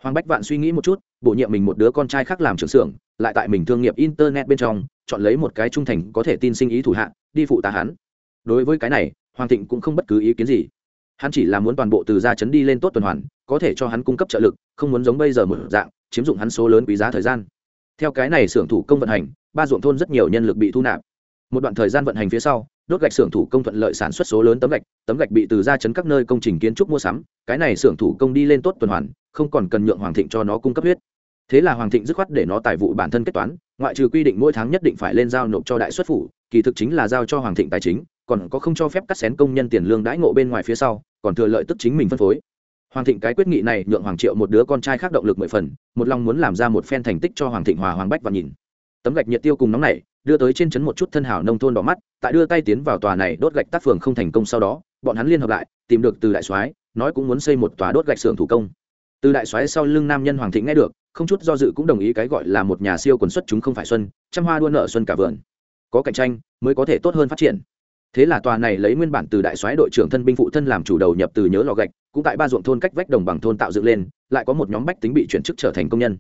Hoàng bách vạn suy nghĩ một chút, bổ nhiệm mình một đứa con trai khác làm trưởng xưởng lại tại mình thương nghiệp internet bên trong, chọn lấy một cái trung thành có thể tin sinh ý thủ hạ, đi phụ tá hắn. Đối với cái này, hoàng thịnh cũng không bất cứ ý kiến gì. Hắn chỉ là muốn toàn bộ từ gia chấn đi lên tốt tuần hoàn, có thể cho hắn cung cấp trợ lực, không muốn giống bây giờ một dạng, chiếm dụng hắn số lớn quý giá thời gian. Theo cái này xưởng thủ công vận hành, ba ruộng thôn rất nhiều nhân lực bị thu nạp. Một đoạn thời gian vận hành phía sau, đốt gạch xưởng thủ công thuận lợi sản xuất số lớn tấm gạch tấm gạch bị từ ra chấn các nơi công trình kiến trúc mua sắm, cái này xưởng thủ công đi lên tốt tuần hoàn, không còn cần nhượng hoàng thịnh cho nó cung cấp huyết thế là hoàng thịnh dứt khoát để nó tài vụ bản thân kết toán, ngoại trừ quy định mỗi tháng nhất định phải lên giao nộp cho đại xuất phủ, kỳ thực chính là giao cho hoàng thịnh tài chính, còn có không cho phép cắt xén công nhân tiền lương đãi ngộ bên ngoài phía sau, còn thừa lợi tức chính mình phân phối. Hoàng thịnh cái quyết nghị này nhượng hoàng triệu một đứa con trai khác động lực mười phần, một lòng muốn làm ra một phen thành tích cho hoàng thịnh hòa hoàng bách và nhìn. Tấm gạch nhiệt tiêu cùng nóng này, đưa tới trên trấn một chút thân hảo nông thôn đỏ mắt, tại đưa tay tiến vào tòa này đốt gạch tác phường không thành công sau đó, bọn hắn liên hợp lại, tìm được từ đại soái, nói cũng muốn xây một tòa đốt gạch xưởng thủ công. Từ đại soái sau lưng nam nhân hoàng thịnh nghe được không chút do dự cũng đồng ý cái gọi là một nhà siêu quần xuất chúng không phải xuân, trăm hoa đua nợ xuân cả vườn. Có cạnh tranh, mới có thể tốt hơn phát triển. Thế là tòa này lấy nguyên bản từ đại soái đội trưởng thân binh phụ thân làm chủ đầu nhập từ nhớ lò gạch, cũng tại ba ruộng thôn cách vách đồng bằng thôn tạo dựng lên, lại có một nhóm bách tính bị chuyển chức trở thành công nhân.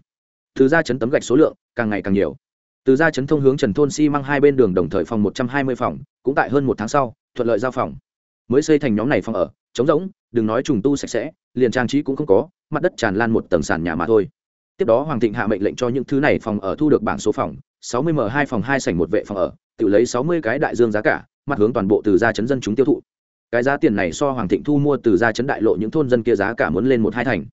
Từ ra chấn tấm gạch số lượng càng ngày càng nhiều. Từ ra chấn thông hướng trần thôn xi、si、măng hai bên đường đồng thời phòng một trăm hai mươi phòng, cũng tại hơn một tháng sau, thuận lợi giao phòng. Mới xây thành nhóm này phòng ở, trống rỗng, đừng nói trùng tu sạch sẽ, liền trang trí cũng không có, mặt đất tràn lan một tầng sàn nhà mà thôi tiếp đó hoàng thịnh hạ mệnh lệnh cho những thứ này phòng ở thu được bảng số phòng, sáu mươi m hai phòng hai sảnh một vệ phòng ở, tự lấy sáu mươi cái đại dương giá cả, mặt hướng toàn bộ từ gia chấn dân chúng tiêu thụ. Cái giá tiền này so hoàng thịnh thu mua từ gia chấn đại lộ những thôn dân kia giá cả muốn lên một hai thành.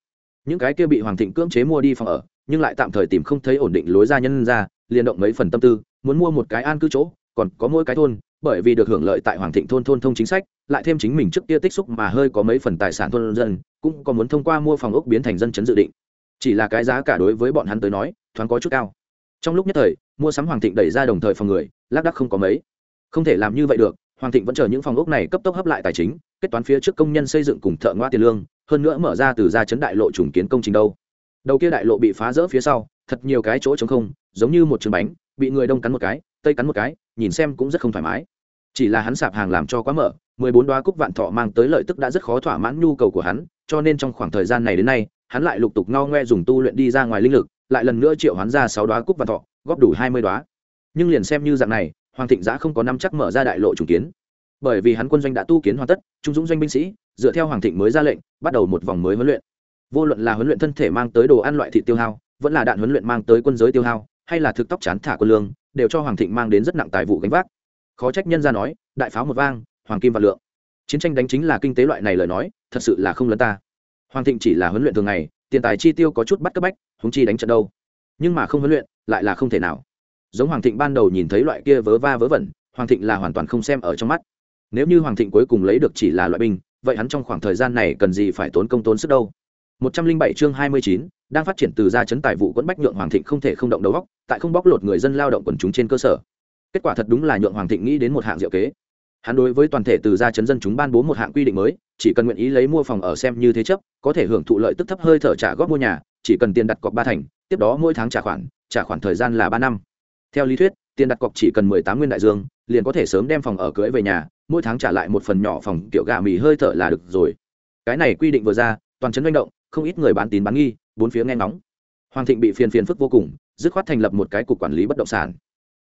Những cái kia bị hoàng thịnh cưỡng chế mua đi phòng ở, nhưng lại tạm thời tìm không thấy ổn định lối ra nhân ra, liền động mấy phần tâm tư, muốn mua một cái an cư chỗ, còn có mỗi cái thôn, bởi vì được hưởng lợi tại hoàng thịnh thôn thôn thông chính sách, lại thêm chính mình trước kia tích xúc mà hơi có mấy phần tài sản thôn dân, cũng có muốn thông qua mua phòng ốc biến thành dân chấn dự định chỉ là cái giá cả đối với bọn hắn tới nói, thoáng có chút cao. Trong lúc nhất thời, mua sắm hoàng thịnh đẩy ra đồng thời phòng người, lác đắc không có mấy. Không thể làm như vậy được, hoàng thịnh vẫn chờ những phòng ốc này cấp tốc hấp lại tài chính, kết toán phía trước công nhân xây dựng cùng thợ ngoa tiền lương, hơn nữa mở ra từ ra chấn đại lộ trùng kiến công trình đâu. Đầu kia đại lộ bị phá rỡ phía sau, thật nhiều cái chỗ trống không, giống như một trứng bánh, bị người đông cắn một cái, tây cắn một cái, nhìn xem cũng rất không thoải mái. Chỉ là hắn sạp hàng làm cho quá mở, mười bốn đoá cúc vạn thọ mang tới lợi tức đã rất khó thỏa mãn nhu cầu của hắn, cho nên trong khoảng thời gian này đến nay hắn lại lục tục ngao ngoe dùng tu luyện đi ra ngoài linh lực, lại lần nữa triệu hắn ra sáu đoá cúc và thọ, góp đủ hai mươi đoá. Nhưng liền xem như dạng này, hoàng thịnh giã không có năm chắc mở ra đại lộ trùng kiến. Bởi vì hắn quân doanh đã tu kiến hoàn tất, trung dũng doanh binh sĩ, dựa theo hoàng thịnh mới ra lệnh, bắt đầu một vòng mới huấn luyện. Vô luận là huấn luyện thân thể mang tới đồ ăn loại thị tiêu hao, vẫn là đạn huấn luyện mang tới quân giới tiêu hao, hay là thực tóc chán thả quân lương, đều cho hoàng thịnh mang đến rất nặng tài vụ gánh vác. Khó trách nhân ra nói, đại pháo một vang, hoàng kim và lượng. Chiến tranh đánh chính là kinh tế loại này lời nói, thật sự là không lấn ta hoàng thịnh chỉ là huấn luyện thường ngày, tiền tài chi tiêu có chút bắt cấp bách húng chi đánh trận đâu. Nhưng mà không huấn luyện, lại là không thể nào. Giống hoàng thịnh ban đầu nhìn thấy loại kia vớ va vớ vẩn, hoàng thịnh là hoàn toàn không xem ở trong mắt. Nếu như hoàng thịnh cuối cùng lấy được chỉ là loại binh, vậy hắn trong khoảng thời gian này cần gì phải tốn công tốn sức đâu? Một trăm linh bảy chương hai mươi chín, đang phát triển từ gia chấn tài vụ quẫn bách nhượng hoàng thịnh không thể không động đầu góc tại không bóc lột người dân lao động quần chúng trên cơ sở. Kết quả thật đúng là nhượng hoàng thịnh nghĩ đến một hạng diệu kế hắn đối với toàn thể từ gia chấn dân chúng ban bố một hạng quy định mới, chỉ cần nguyện ý lấy mua phòng ở xem như thế chấp, có thể hưởng thụ lợi tức thấp hơi thở trả góp mua nhà, chỉ cần tiền đặt cọc ba thành, tiếp đó mỗi tháng trả khoản trả khoản thời gian là ba năm. Theo lý thuyết, tiền đặt cọc chỉ cần mười tám nguyên đại dương, liền có thể sớm đem phòng ở cưới về nhà, mỗi tháng trả lại một phần nhỏ phòng kiểu gà mì hơi thở là được rồi. Cái này quy định vừa ra, toàn chấn manh động, không ít người bán tín bán nghi, bốn phía nghe ngóng. Hoàng thịnh bị phiền phiền phức vô cùng, dứt khoát thành lập một cái cục quản lý bất động sản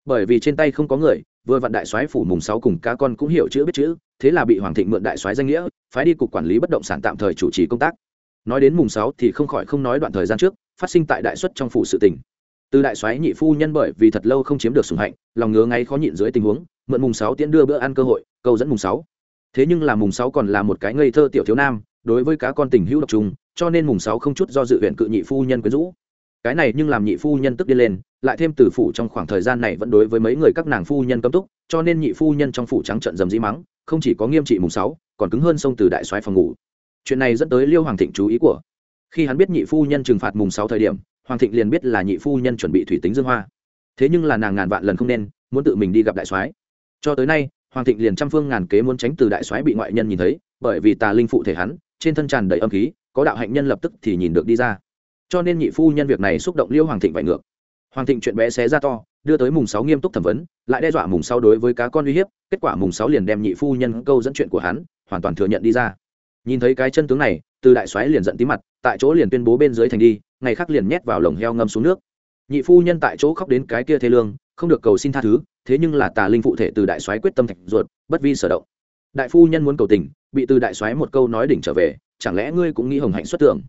bởi vì trên tay không có người, vừa vặn đại soái phủ mùng sáu cùng cá con cũng hiểu chữ biết chữ, thế là bị hoàng thịnh mượn đại soái danh nghĩa, phái đi cục quản lý bất động sản tạm thời chủ trì công tác. Nói đến mùng sáu thì không khỏi không nói đoạn thời gian trước, phát sinh tại đại xuất trong phủ sự tỉnh từ đại soái nhị phu nhân bởi vì thật lâu không chiếm được sủng hạnh, lòng ngứa ngay khó nhịn dưới tình huống, mượn mùng sáu tiễn đưa bữa ăn cơ hội câu dẫn mùng sáu. Thế nhưng là mùng sáu còn là một cái ngây thơ tiểu thiếu nam, đối với cá con tình hữu độc trùng cho nên mùng sáu không chút do dự huyện cự nhị phu nhân quyến rũ cái này nhưng làm nhị phu nhân tức đi lên, lại thêm từ phủ trong khoảng thời gian này vẫn đối với mấy người các nàng phu nhân cấm túc, cho nên nhị phu nhân trong phủ trắng trận dầm dĩ mắng, không chỉ có nghiêm trị mùng sáu, còn cứng hơn sông từ đại soái phòng ngủ. Chuyện này dẫn tới liêu hoàng thịnh chú ý của. Khi hắn biết nhị phu nhân trừng phạt mùng sáu thời điểm, hoàng thịnh liền biết là nhị phu nhân chuẩn bị thủy tính dương hoa. Thế nhưng là nàng ngàn vạn lần không nên, muốn tự mình đi gặp đại soái. Cho tới nay, hoàng thịnh liền trăm phương ngàn kế muốn tránh từ đại soái bị ngoại nhân nhìn thấy, bởi vì tà linh phụ thể hắn, trên thân tràn đầy âm khí, có đạo hạnh nhân lập tức thì nhìn được đi ra cho nên nhị phu nhân việc này xúc động liêu hoàng thịnh vải ngược. Hoàng thịnh chuyện bé xé ra to, đưa tới mùng sáu nghiêm túc thẩm vấn, lại đe dọa mùng sáu đối với cá con uy hiếp, kết quả mùng sáu liền đem nhị phu nhân câu dẫn chuyện của hắn hoàn toàn thừa nhận đi ra. Nhìn thấy cái chân tướng này, từ đại soái liền giận tí mặt, tại chỗ liền tuyên bố bên dưới thành đi, ngày khác liền nhét vào lồng heo ngâm xuống nước. Nhị phu nhân tại chỗ khóc đến cái kia thế lương, không được cầu xin tha thứ, thế nhưng là tà linh phụ thể từ đại soái quyết tâm thạch ruột, bất vi sở động. Đại phu nhân muốn cầu tình, bị từ đại soái một câu nói đỉnh trở về, chẳng lẽ ngươi cũng nghĩ hồng hạnh xuất tưởng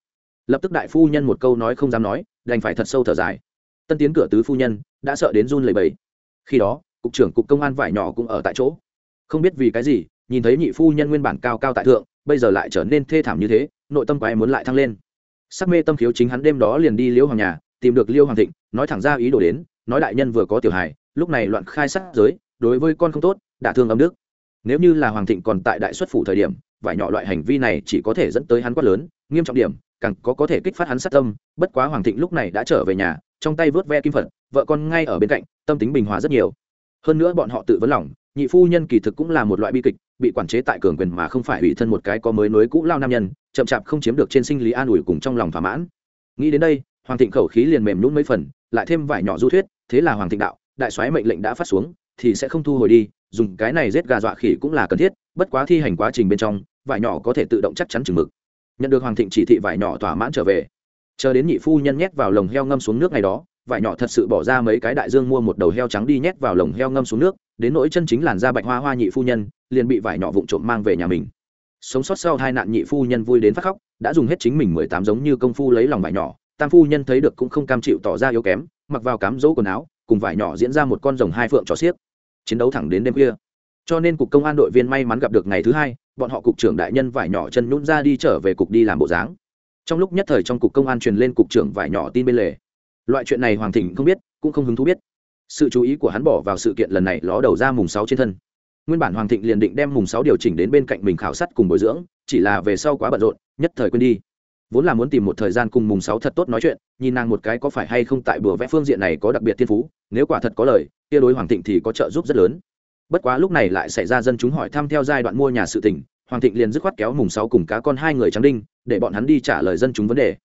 lập tức đại phu nhân một câu nói không dám nói, đành phải thật sâu thở dài. Tân tiến cửa tứ phu nhân, đã sợ đến run lầy bầy khi đó, cục trưởng cục công an vải nhỏ cũng ở tại chỗ. Không biết vì cái gì, nhìn thấy nhị phu nhân nguyên bản cao cao tại thượng, bây giờ lại trở nên thê thảm như thế, nội tâm quái muốn lại thăng lên. Sắc mê tâm khiếu chính hắn đêm đó liền đi liễu hoàng nhà, tìm được liêu hoàng thịnh, nói thẳng ra ý đồ đến, nói đại nhân vừa có tiểu hài, lúc này loạn khai sát giới, đối với con không tốt, đả thương âm đức. Nếu như là hoàng thịnh còn tại đại xuất phủ thời điểm, vải nhỏ loại hành vi này chỉ có thể dẫn tới hắn quát lớn, nghiêm trọng điểm càng có có thể kích phát hắn sát tâm, bất quá hoàng thịnh lúc này đã trở về nhà, trong tay vớt ve kim phật, vợ con ngay ở bên cạnh, tâm tính bình hòa rất nhiều. Hơn nữa bọn họ tự vấn lòng, nhị phu nhân kỳ thực cũng là một loại bi kịch, bị quản chế tại cường quyền mà không phải ủy thân một cái có mới nối cũ lao nam nhân, chậm chạp không chiếm được trên sinh lý an ủi cùng trong lòng thỏa mãn. Nghĩ đến đây, hoàng thịnh khẩu khí liền mềm nhún mấy phần, lại thêm vải nhỏ du thuyết, thế là hoàng thịnh đạo, đại soái mệnh lệnh đã phát xuống, thì sẽ không thu hồi đi, dùng cái này giết gà dọa khỉ cũng là cần thiết, bất quá thi hành quá trình bên trong vải nhỏ có thể tự động chắc chắn chừng mực nhận được hoàng thịnh chỉ thị vải nhỏ thỏa mãn trở về. Chờ đến nhị phu nhân nhét vào lồng heo ngâm xuống nước ngày đó, vải nhỏ thật sự bỏ ra mấy cái đại dương mua một đầu heo trắng đi nhét vào lồng heo ngâm xuống nước, đến nỗi chân chính làn da bạch hoa hoa nhị phu nhân, liền bị vải nhỏ vụng trộm mang về nhà mình. Sống sót sau hai nạn nhị phu nhân vui đến phát khóc, đã dùng hết chính mình mười tám giống như công phu lấy lòng vải nhỏ, tam phu nhân thấy được cũng không cam chịu tỏ ra yếu kém, mặc vào cám dỗ quần áo, cùng vải nhỏ diễn ra một con rồng hai phượng trò xiếc, chiến đấu thẳng đến đêm khuya. Cho nên cục công an đội viên may mắn gặp được ngày thứ hai bọn họ cục trưởng đại nhân vải nhỏ chân nhún ra đi trở về cục đi làm bộ dáng. Trong lúc nhất thời trong cục công an truyền lên cục trưởng vải nhỏ tin bên lề. Loại chuyện này hoàng thịnh không biết, cũng không hứng thú biết. Sự chú ý của hắn bỏ vào sự kiện lần này ló đầu ra mùng sáu trên thân. Nguyên bản hoàng thịnh liền định đem mùng sáu điều chỉnh đến bên cạnh mình khảo sát cùng bồi dưỡng, chỉ là về sau quá bận rộn, nhất thời quên đi. Vốn là muốn tìm một thời gian cùng mùng sáu thật tốt nói chuyện, nhìn nàng một cái có phải hay không tại bừa vẽ phương diện này có đặc biệt thiên phú, nếu quả thật có lời, kia đối hoàng thịnh thì có trợ giúp rất lớn bất quá lúc này lại xảy ra dân chúng hỏi thăm theo giai đoạn mua nhà sự tỉnh hoàng thịnh liền dứt khoát kéo mùng sáu cùng cá con hai người trắng đinh, để bọn hắn đi trả lời dân chúng vấn đề.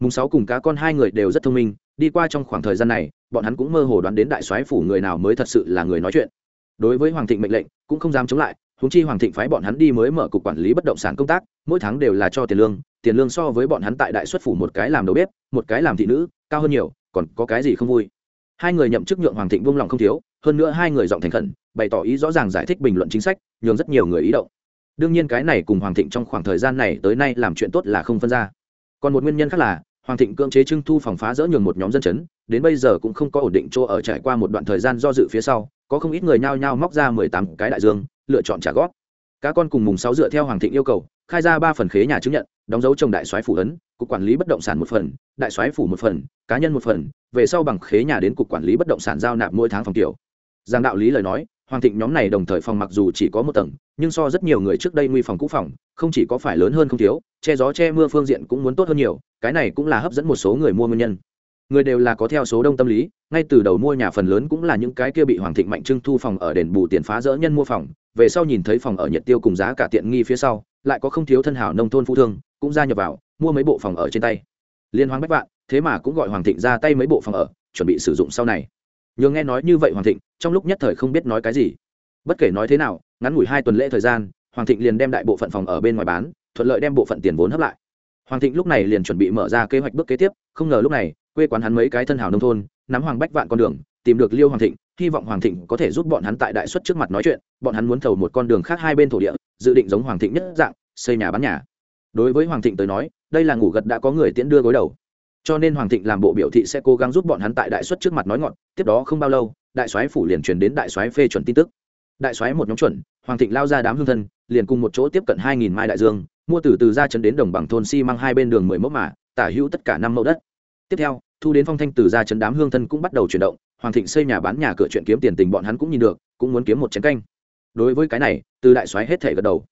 Mùng sáu cùng cá con hai người đều rất thông minh, đi qua trong khoảng thời gian này, bọn hắn cũng mơ hồ đoán đến đại soái phủ người nào mới thật sự là người nói chuyện. Đối với hoàng thịnh mệnh lệnh, cũng không dám chống lại húng chi hoàng thịnh phái bọn hắn đi mới mở cục quản lý bất động sản công tác, mỗi tháng đều là cho tiền lương tiền lương so với bọn hắn tại đại xuất phủ một cái làm đầu bếp, một cái làm thị nữ, cao hơn nhiều, còn có cái gì không vui. Hai người nhậm chức nhượng hoàng thịnh buông lòng không thiếu hơn nữa hai người giọng thành khẩn, bày tỏ ý rõ ràng giải thích bình luận chính sách, nhường rất nhiều người ý động. Đương nhiên cái này cùng hoàng thịnh trong khoảng thời gian này tới nay làm chuyện tốt là không phân ra. Còn một nguyên nhân khác là, hoàng thịnh cưỡng chế trưng thu phòng phá rỡ nhường một nhóm dân chấn, đến bây giờ cũng không có ổn định chỗ ở trải qua một đoạn thời gian do dự phía sau, có không ít người nhao nhao móc ra mười tám cái đại dương, lựa chọn trả góp. Các con cùng mùng sáu dựa theo hoàng thịnh yêu cầu, khai ra ba phần khế nhà chứng nhận, đóng dấu chồng đại soái phủ ấn, cục quản lý bất động sản một phần, đại soái phủ một phần, cá nhân một phần, về sau bằng khế nhà đến cục quản lý bất động sản giao nạp mỗi tháng phòng tiểu giang đạo lý lời nói, hoàng thịnh nhóm này đồng thời phòng mặc dù chỉ có một tầng, nhưng so rất nhiều người trước đây nguy phòng cũ phòng, không chỉ có phải lớn hơn không thiếu, che gió che mưa phương diện cũng muốn tốt hơn nhiều, cái này cũng là hấp dẫn một số người mua nguyên nhân. Người đều là có theo số đông tâm lý, ngay từ đầu mua nhà phần lớn cũng là những cái kia bị hoàng thịnh mạnh trưng thu phòng ở đền bù tiền phá rỡ nhân mua phòng, về sau nhìn thấy phòng ở nhiệt tiêu cùng giá cả tiện nghi phía sau, lại có không thiếu thân hảo nông thôn phú thương, cũng ra nhập vào, mua mấy bộ phòng ở trên tay. Liên hoàng bách vạn, thế mà cũng gọi hoàng thịnh ra tay mấy bộ phòng ở, chuẩn bị sử dụng sau này nhường nghe nói như vậy hoàng thịnh, trong lúc nhất thời không biết nói cái gì. Bất kể nói thế nào, ngắn ngủi hai tuần lễ thời gian, hoàng thịnh liền đem đại bộ phận phòng ở bên ngoài bán, thuận lợi đem bộ phận tiền vốn hấp lại. Hoàng thịnh lúc này liền chuẩn bị mở ra kế hoạch bước kế tiếp, không ngờ lúc này, quê quán hắn mấy cái thân hảo nông thôn, nắm hoàng bách vạn con đường, tìm được liêu hoàng thịnh, hy vọng hoàng thịnh có thể giúp bọn hắn tại đại xuất trước mặt nói chuyện, bọn hắn muốn thầu một con đường khác hai bên thổ địa, dự định giống hoàng thịnh nhất dạng, xây nhà bán nhà. Đối với hoàng thịnh tới nói, đây là ngủ gật đã có người tiễn đưa gối đầu cho nên hoàng thịnh làm bộ biểu thị sẽ cố gắng giúp bọn hắn tại đại xuất trước mặt nói ngọn, tiếp đó không bao lâu, đại soái phủ liền truyền đến đại soái phê chuẩn tin tức. Đại soái một nhóm chuẩn, hoàng thịnh lao ra đám hương thân, liền cùng một chỗ tiếp cận hai nghìn mai đại dương, mua từ từ ra chấn đến đồng bằng thôn xi si hai bên đường mười mẫu mà, tả hữu tất cả năm mẫu đất. Tiếp theo, thu đến phong thanh từ ra chấn đám hương thân cũng bắt đầu chuyển động, hoàng thịnh xây nhà bán nhà cửa chuyện kiếm tiền tình bọn hắn cũng nhìn được, cũng muốn kiếm một chén canh. Đối với cái này, từ đại soái hết thể gật đầu.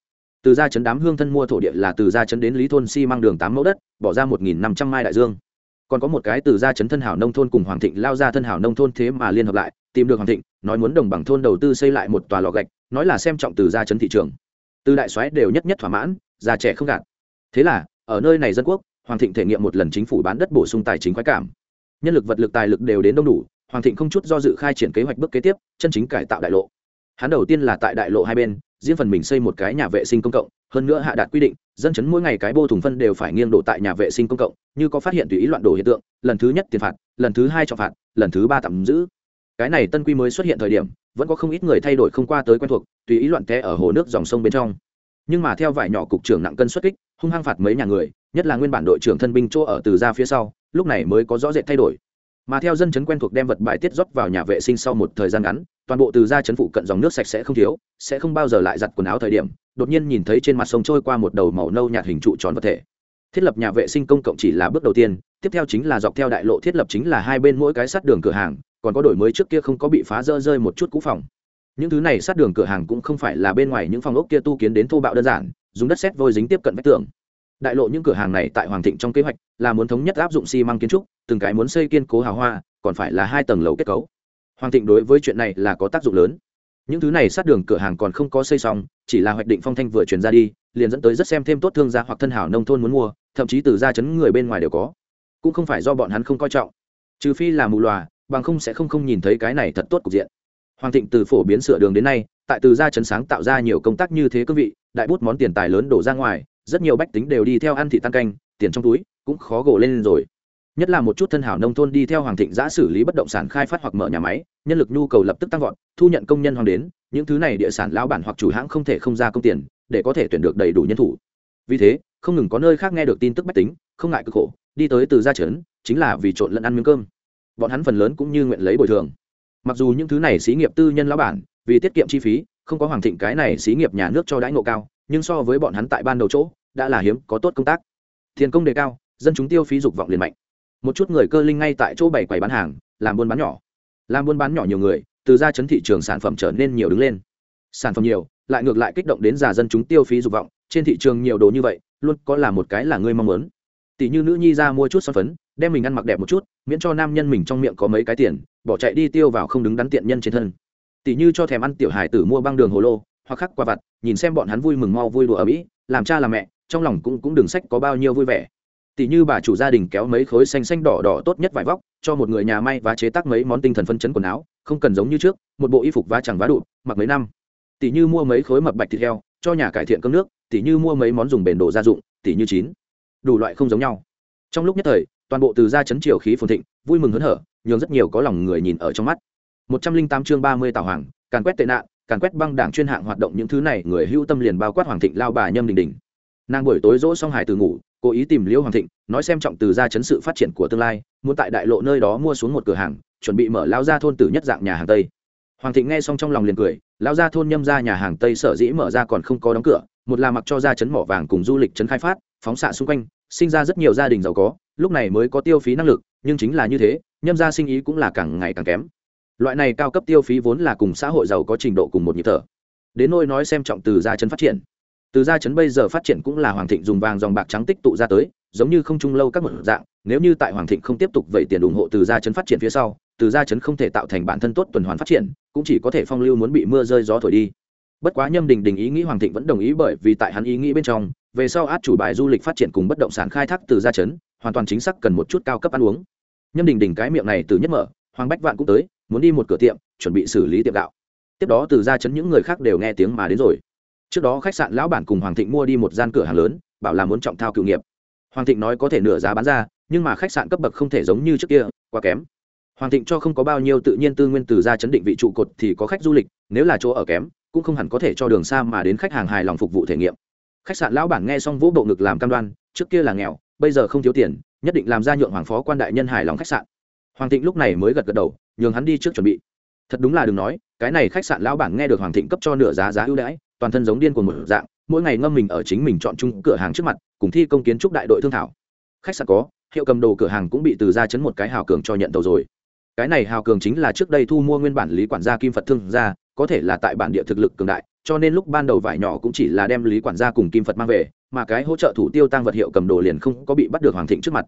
Từ ra chấn đám hương thân mua thổ địa là từ ra chấn đến lý thôn xi si đường tám mẫu đất, bỏ ra một nghìn năm trăm mai đại dương còn có một cái từ gia chấn thân hảo nông thôn cùng hoàng thịnh lao ra thân hảo nông thôn thế mà liên hợp lại, tìm được hoàng thịnh, nói muốn đồng bằng thôn đầu tư xây lại một tòa lò gạch, nói là xem trọng từ gia chấn thị trường. Từ đại soái đều nhất nhất thỏa mãn, già trẻ không gạt. Thế là, ở nơi này dân quốc, hoàng thịnh thể nghiệm một lần chính phủ bán đất bổ sung tài chính khoái cảm. Nhân lực vật lực tài lực đều đến đông đủ, hoàng thịnh không chút do dự khai triển kế hoạch bước kế tiếp, chân chính cải tạo đại lộ. Hắn đầu tiên là tại đại lộ hai bên riêng phần mình xây một cái nhà vệ sinh công cộng, hơn nữa hạ đạt quy định, dân chấn mỗi ngày cái bô thùng phân đều phải nghiêng đổ tại nhà vệ sinh công cộng, như có phát hiện tùy ý loạn đổ hiện tượng, lần thứ nhất tiền phạt, lần thứ hai trọng phạt, lần thứ ba tạm giữ. Cái này tân quy mới xuất hiện thời điểm, vẫn có không ít người thay đổi không qua tới quen thuộc, tùy ý loạn té ở hồ nước dòng sông bên trong. Nhưng mà theo vải nhỏ cục trưởng nặng cân xuất kích, hung hăng phạt mấy nhà người, nhất là nguyên bản đội trưởng thân binh chỗ ở từ ra phía sau, lúc này mới có rõ rệt thay đổi mà theo dân chấn quen thuộc đem vật bài tiết rót vào nhà vệ sinh sau một thời gian ngắn, toàn bộ từ ra chấn phụ cận dòng nước sạch sẽ không thiếu, sẽ không bao giờ lại giặt quần áo thời điểm, đột nhiên nhìn thấy trên mặt sông trôi qua một đầu màu nâu nhạt hình trụ tròn vật thể. Thiết lập nhà vệ sinh công cộng chỉ là bước đầu tiên, tiếp theo chính là dọc theo đại lộ thiết lập chính là hai bên mỗi cái sát đường cửa hàng, còn có đổi mới trước kia không có bị phá rỡ rơi một chút cũ phòng. Những thứ này sát đường cửa hàng cũng không phải là bên ngoài những phòng ốc kia tu kiến đến thô bạo đơn giản, dùng đất xét vôi dính tiếp cận vách tường đại lộ những cửa hàng này tại hoàng thịnh trong kế hoạch là muốn thống nhất áp dụng xi măng kiến trúc, từng cái muốn xây kiên cố hào hoa, còn phải là hai tầng lầu kết cấu. Hoàng thịnh đối với chuyện này là có tác dụng lớn. Những thứ này sát đường cửa hàng còn không có xây xong, chỉ là hoạch định phong thanh vừa chuyển ra đi, liền dẫn tới rất xem thêm tốt thương gia hoặc thân hảo nông thôn muốn mua, thậm chí từ gia chấn người bên ngoài đều có. Cũng không phải do bọn hắn không coi trọng. Trừ phi là mù loà, bằng không sẽ không không nhìn thấy cái này thật tốt cục diện. Hoàng thịnh từ phổ biến sửa đường đến nay, tại từ gia chấn sáng tạo ra nhiều công tác như thế cương vị, đại bút món tiền tài lớn đổ ra ngoài rất nhiều bách tính đều đi theo ăn thị tăng canh, tiền trong túi cũng khó gồ lên rồi. Nhất là một chút thân hảo nông thôn đi theo hoàng thịnh giã xử lý bất động sản khai phát hoặc mở nhà máy, nhân lực nhu cầu lập tức tăng vọt, thu nhận công nhân hoàng đến, những thứ này địa sản lao bản hoặc chủ hãng không thể không ra công tiền, để có thể tuyển được đầy đủ nhân thủ. Vì thế, không ngừng có nơi khác nghe được tin tức bách tính, không ngại cực khổ, đi tới từ gia trấn, chính là vì trộn lẫn ăn miếng cơm. Bọn hắn phần lớn cũng như nguyện lấy bồi thường. Mặc dù những thứ này xí nghiệp tư nhân lão bản, vì tiết kiệm chi phí, không có hoàng thịnh cái này xí nghiệp nhà nước cho đãi ngộ cao nhưng so với bọn hắn tại ban đầu chỗ, đã là hiếm, có tốt công tác. Tiền công đề cao, dân chúng tiêu phí dục vọng liền mạnh. Một chút người cơ linh ngay tại chỗ bày quầy bán hàng, làm buôn bán nhỏ. Làm buôn bán nhỏ nhiều người, từ ra chấn thị trường sản phẩm trở nên nhiều đứng lên. Sản phẩm nhiều, lại ngược lại kích động đến già dân chúng tiêu phí dục vọng, trên thị trường nhiều đồ như vậy, luôn có là một cái là ngươi mong muốn. Tỷ như nữ nhi ra mua chút son phấn, đem mình ăn mặc đẹp một chút, miễn cho nam nhân mình trong miệng có mấy cái tiền, bỏ chạy đi tiêu vào không đứng đắn tiện nhân trên thân. Tỷ như cho thèm ăn tiểu hải tử mua băng đường hồ lô hoặc khắc qua vặt, nhìn xem bọn hắn vui mừng mau vui đùa ở mỹ, làm cha làm mẹ, trong lòng cũng cũng đừng sách có bao nhiêu vui vẻ. Tỷ như bà chủ gia đình kéo mấy khối xanh xanh đỏ đỏ tốt nhất vải vóc, cho một người nhà may và chế tác mấy món tinh thần phân chấn quần áo, không cần giống như trước, một bộ y phục va chẳng vá đụt, mặc mấy năm. Tỷ như mua mấy khối mập bạch thịt heo, cho nhà cải thiện cơm nước, tỷ như mua mấy món dùng bền đồ gia dụng, tỷ như chín. Đủ loại không giống nhau. Trong lúc nhất thời, toàn bộ từ gia chấn triều khí phồn thịnh, vui mừng hớn hở, nhường rất nhiều có lòng người nhìn ở trong mắt. Một trăm linh tám chương ba mươi tào hoàng, càn quét tệ nạn càn quét băng đảng chuyên hạng hoạt động những thứ này, người hưu tâm liền bao quát hoàng thịnh lao bà nhâm đình đình. Nàng buổi tối dỗ xong hải từ ngủ, cố ý tìm liễu hoàng thịnh, nói xem trọng từ gia chấn sự phát triển của tương lai, muốn tại đại lộ nơi đó mua xuống một cửa hàng, chuẩn bị mở lao ra thôn tử nhất dạng nhà hàng tây. Hoàng thịnh nghe xong trong lòng liền cười, lao ra thôn nhâm ra nhà hàng tây sở dĩ mở ra còn không có đóng cửa, một là mặc cho ra chấn mỏ vàng cùng du lịch chấn khai phát, phóng xạ xung quanh, sinh ra rất nhiều gia đình giàu có, lúc này mới có tiêu phí năng lực, nhưng chính là như thế, nhâm ra sinh ý cũng là càng ngày càng kém loại này cao cấp tiêu phí vốn là cùng xã hội giàu có trình độ cùng một nhịp thở. Đến nôi nói xem trọng từ gia chấn phát triển. Từ gia chấn bây giờ phát triển cũng là hoàng thịnh dùng vàng dòng bạc trắng tích tụ ra tới, giống như không chung lâu các một dạng, nếu như tại hoàng thịnh không tiếp tục vậy tiền ủng hộ từ gia chấn phát triển phía sau, từ gia chấn không thể tạo thành bản thân tốt tuần hoàn phát triển, cũng chỉ có thể phong lưu muốn bị mưa rơi gió thổi đi. Bất quá nhâm đình đình ý nghĩ hoàng thịnh vẫn đồng ý bởi vì tại hắn ý nghĩ bên trong, về sau át chủ bài du lịch phát triển cùng bất động sản khai thác từ gia chấn, hoàn toàn chính xác cần một chút cao cấp ăn uống. Nhâm đình đình cái miệng này từ nhất mở, hoàng bách vạn cũng tới muốn đi một cửa tiệm, chuẩn bị xử lý tiệm gạo. Tiếp đó từ ra chấn những người khác đều nghe tiếng mà đến rồi. Trước đó khách sạn lão bản cùng hoàng thịnh mua đi một gian cửa hàng lớn, bảo là muốn trọng thao cựu nghiệp. Hoàng thịnh nói có thể nửa giá bán ra, nhưng mà khách sạn cấp bậc không thể giống như trước kia, quá kém. Hoàng thịnh cho không có bao nhiêu tự nhiên tư nguyên từ ra chấn định vị trụ cột thì có khách du lịch, nếu là chỗ ở kém, cũng không hẳn có thể cho đường xa mà đến khách hàng hài lòng phục vụ thể nghiệm. Khách sạn lão bản nghe xong vỗ bộ ngực làm cam đoan, trước kia là nghèo, bây giờ không thiếu tiền, nhất định làm ra nhượng hoàng phó quan đại nhân hài lòng khách sạn. Hoàng thịnh lúc này mới gật gật đầu nhường hắn đi trước chuẩn bị. Thật đúng là đừng nói, cái này khách sạn lão bản nghe được hoàng thịnh cấp cho nửa giá giá ưu đãi, toàn thân giống điên của một dạng, mỗi ngày ngâm mình ở chính mình chọn chung cửa hàng trước mặt, cùng thi công kiến trúc đại đội thương thảo. Khách sạn có, hiệu cầm đồ cửa hàng cũng bị từ ra chấn một cái hào cường cho nhận tàu rồi. Cái này hào cường chính là trước đây thu mua nguyên bản lý quản gia kim phật thương gia, có thể là tại bản địa thực lực cường đại, cho nên lúc ban đầu vải nhỏ cũng chỉ là đem lý quản gia cùng kim phật mang về, mà cái hỗ trợ thủ tiêu tăng vật hiệu cầm đồ liền không có bị bắt được hoàng thịnh trước mặt.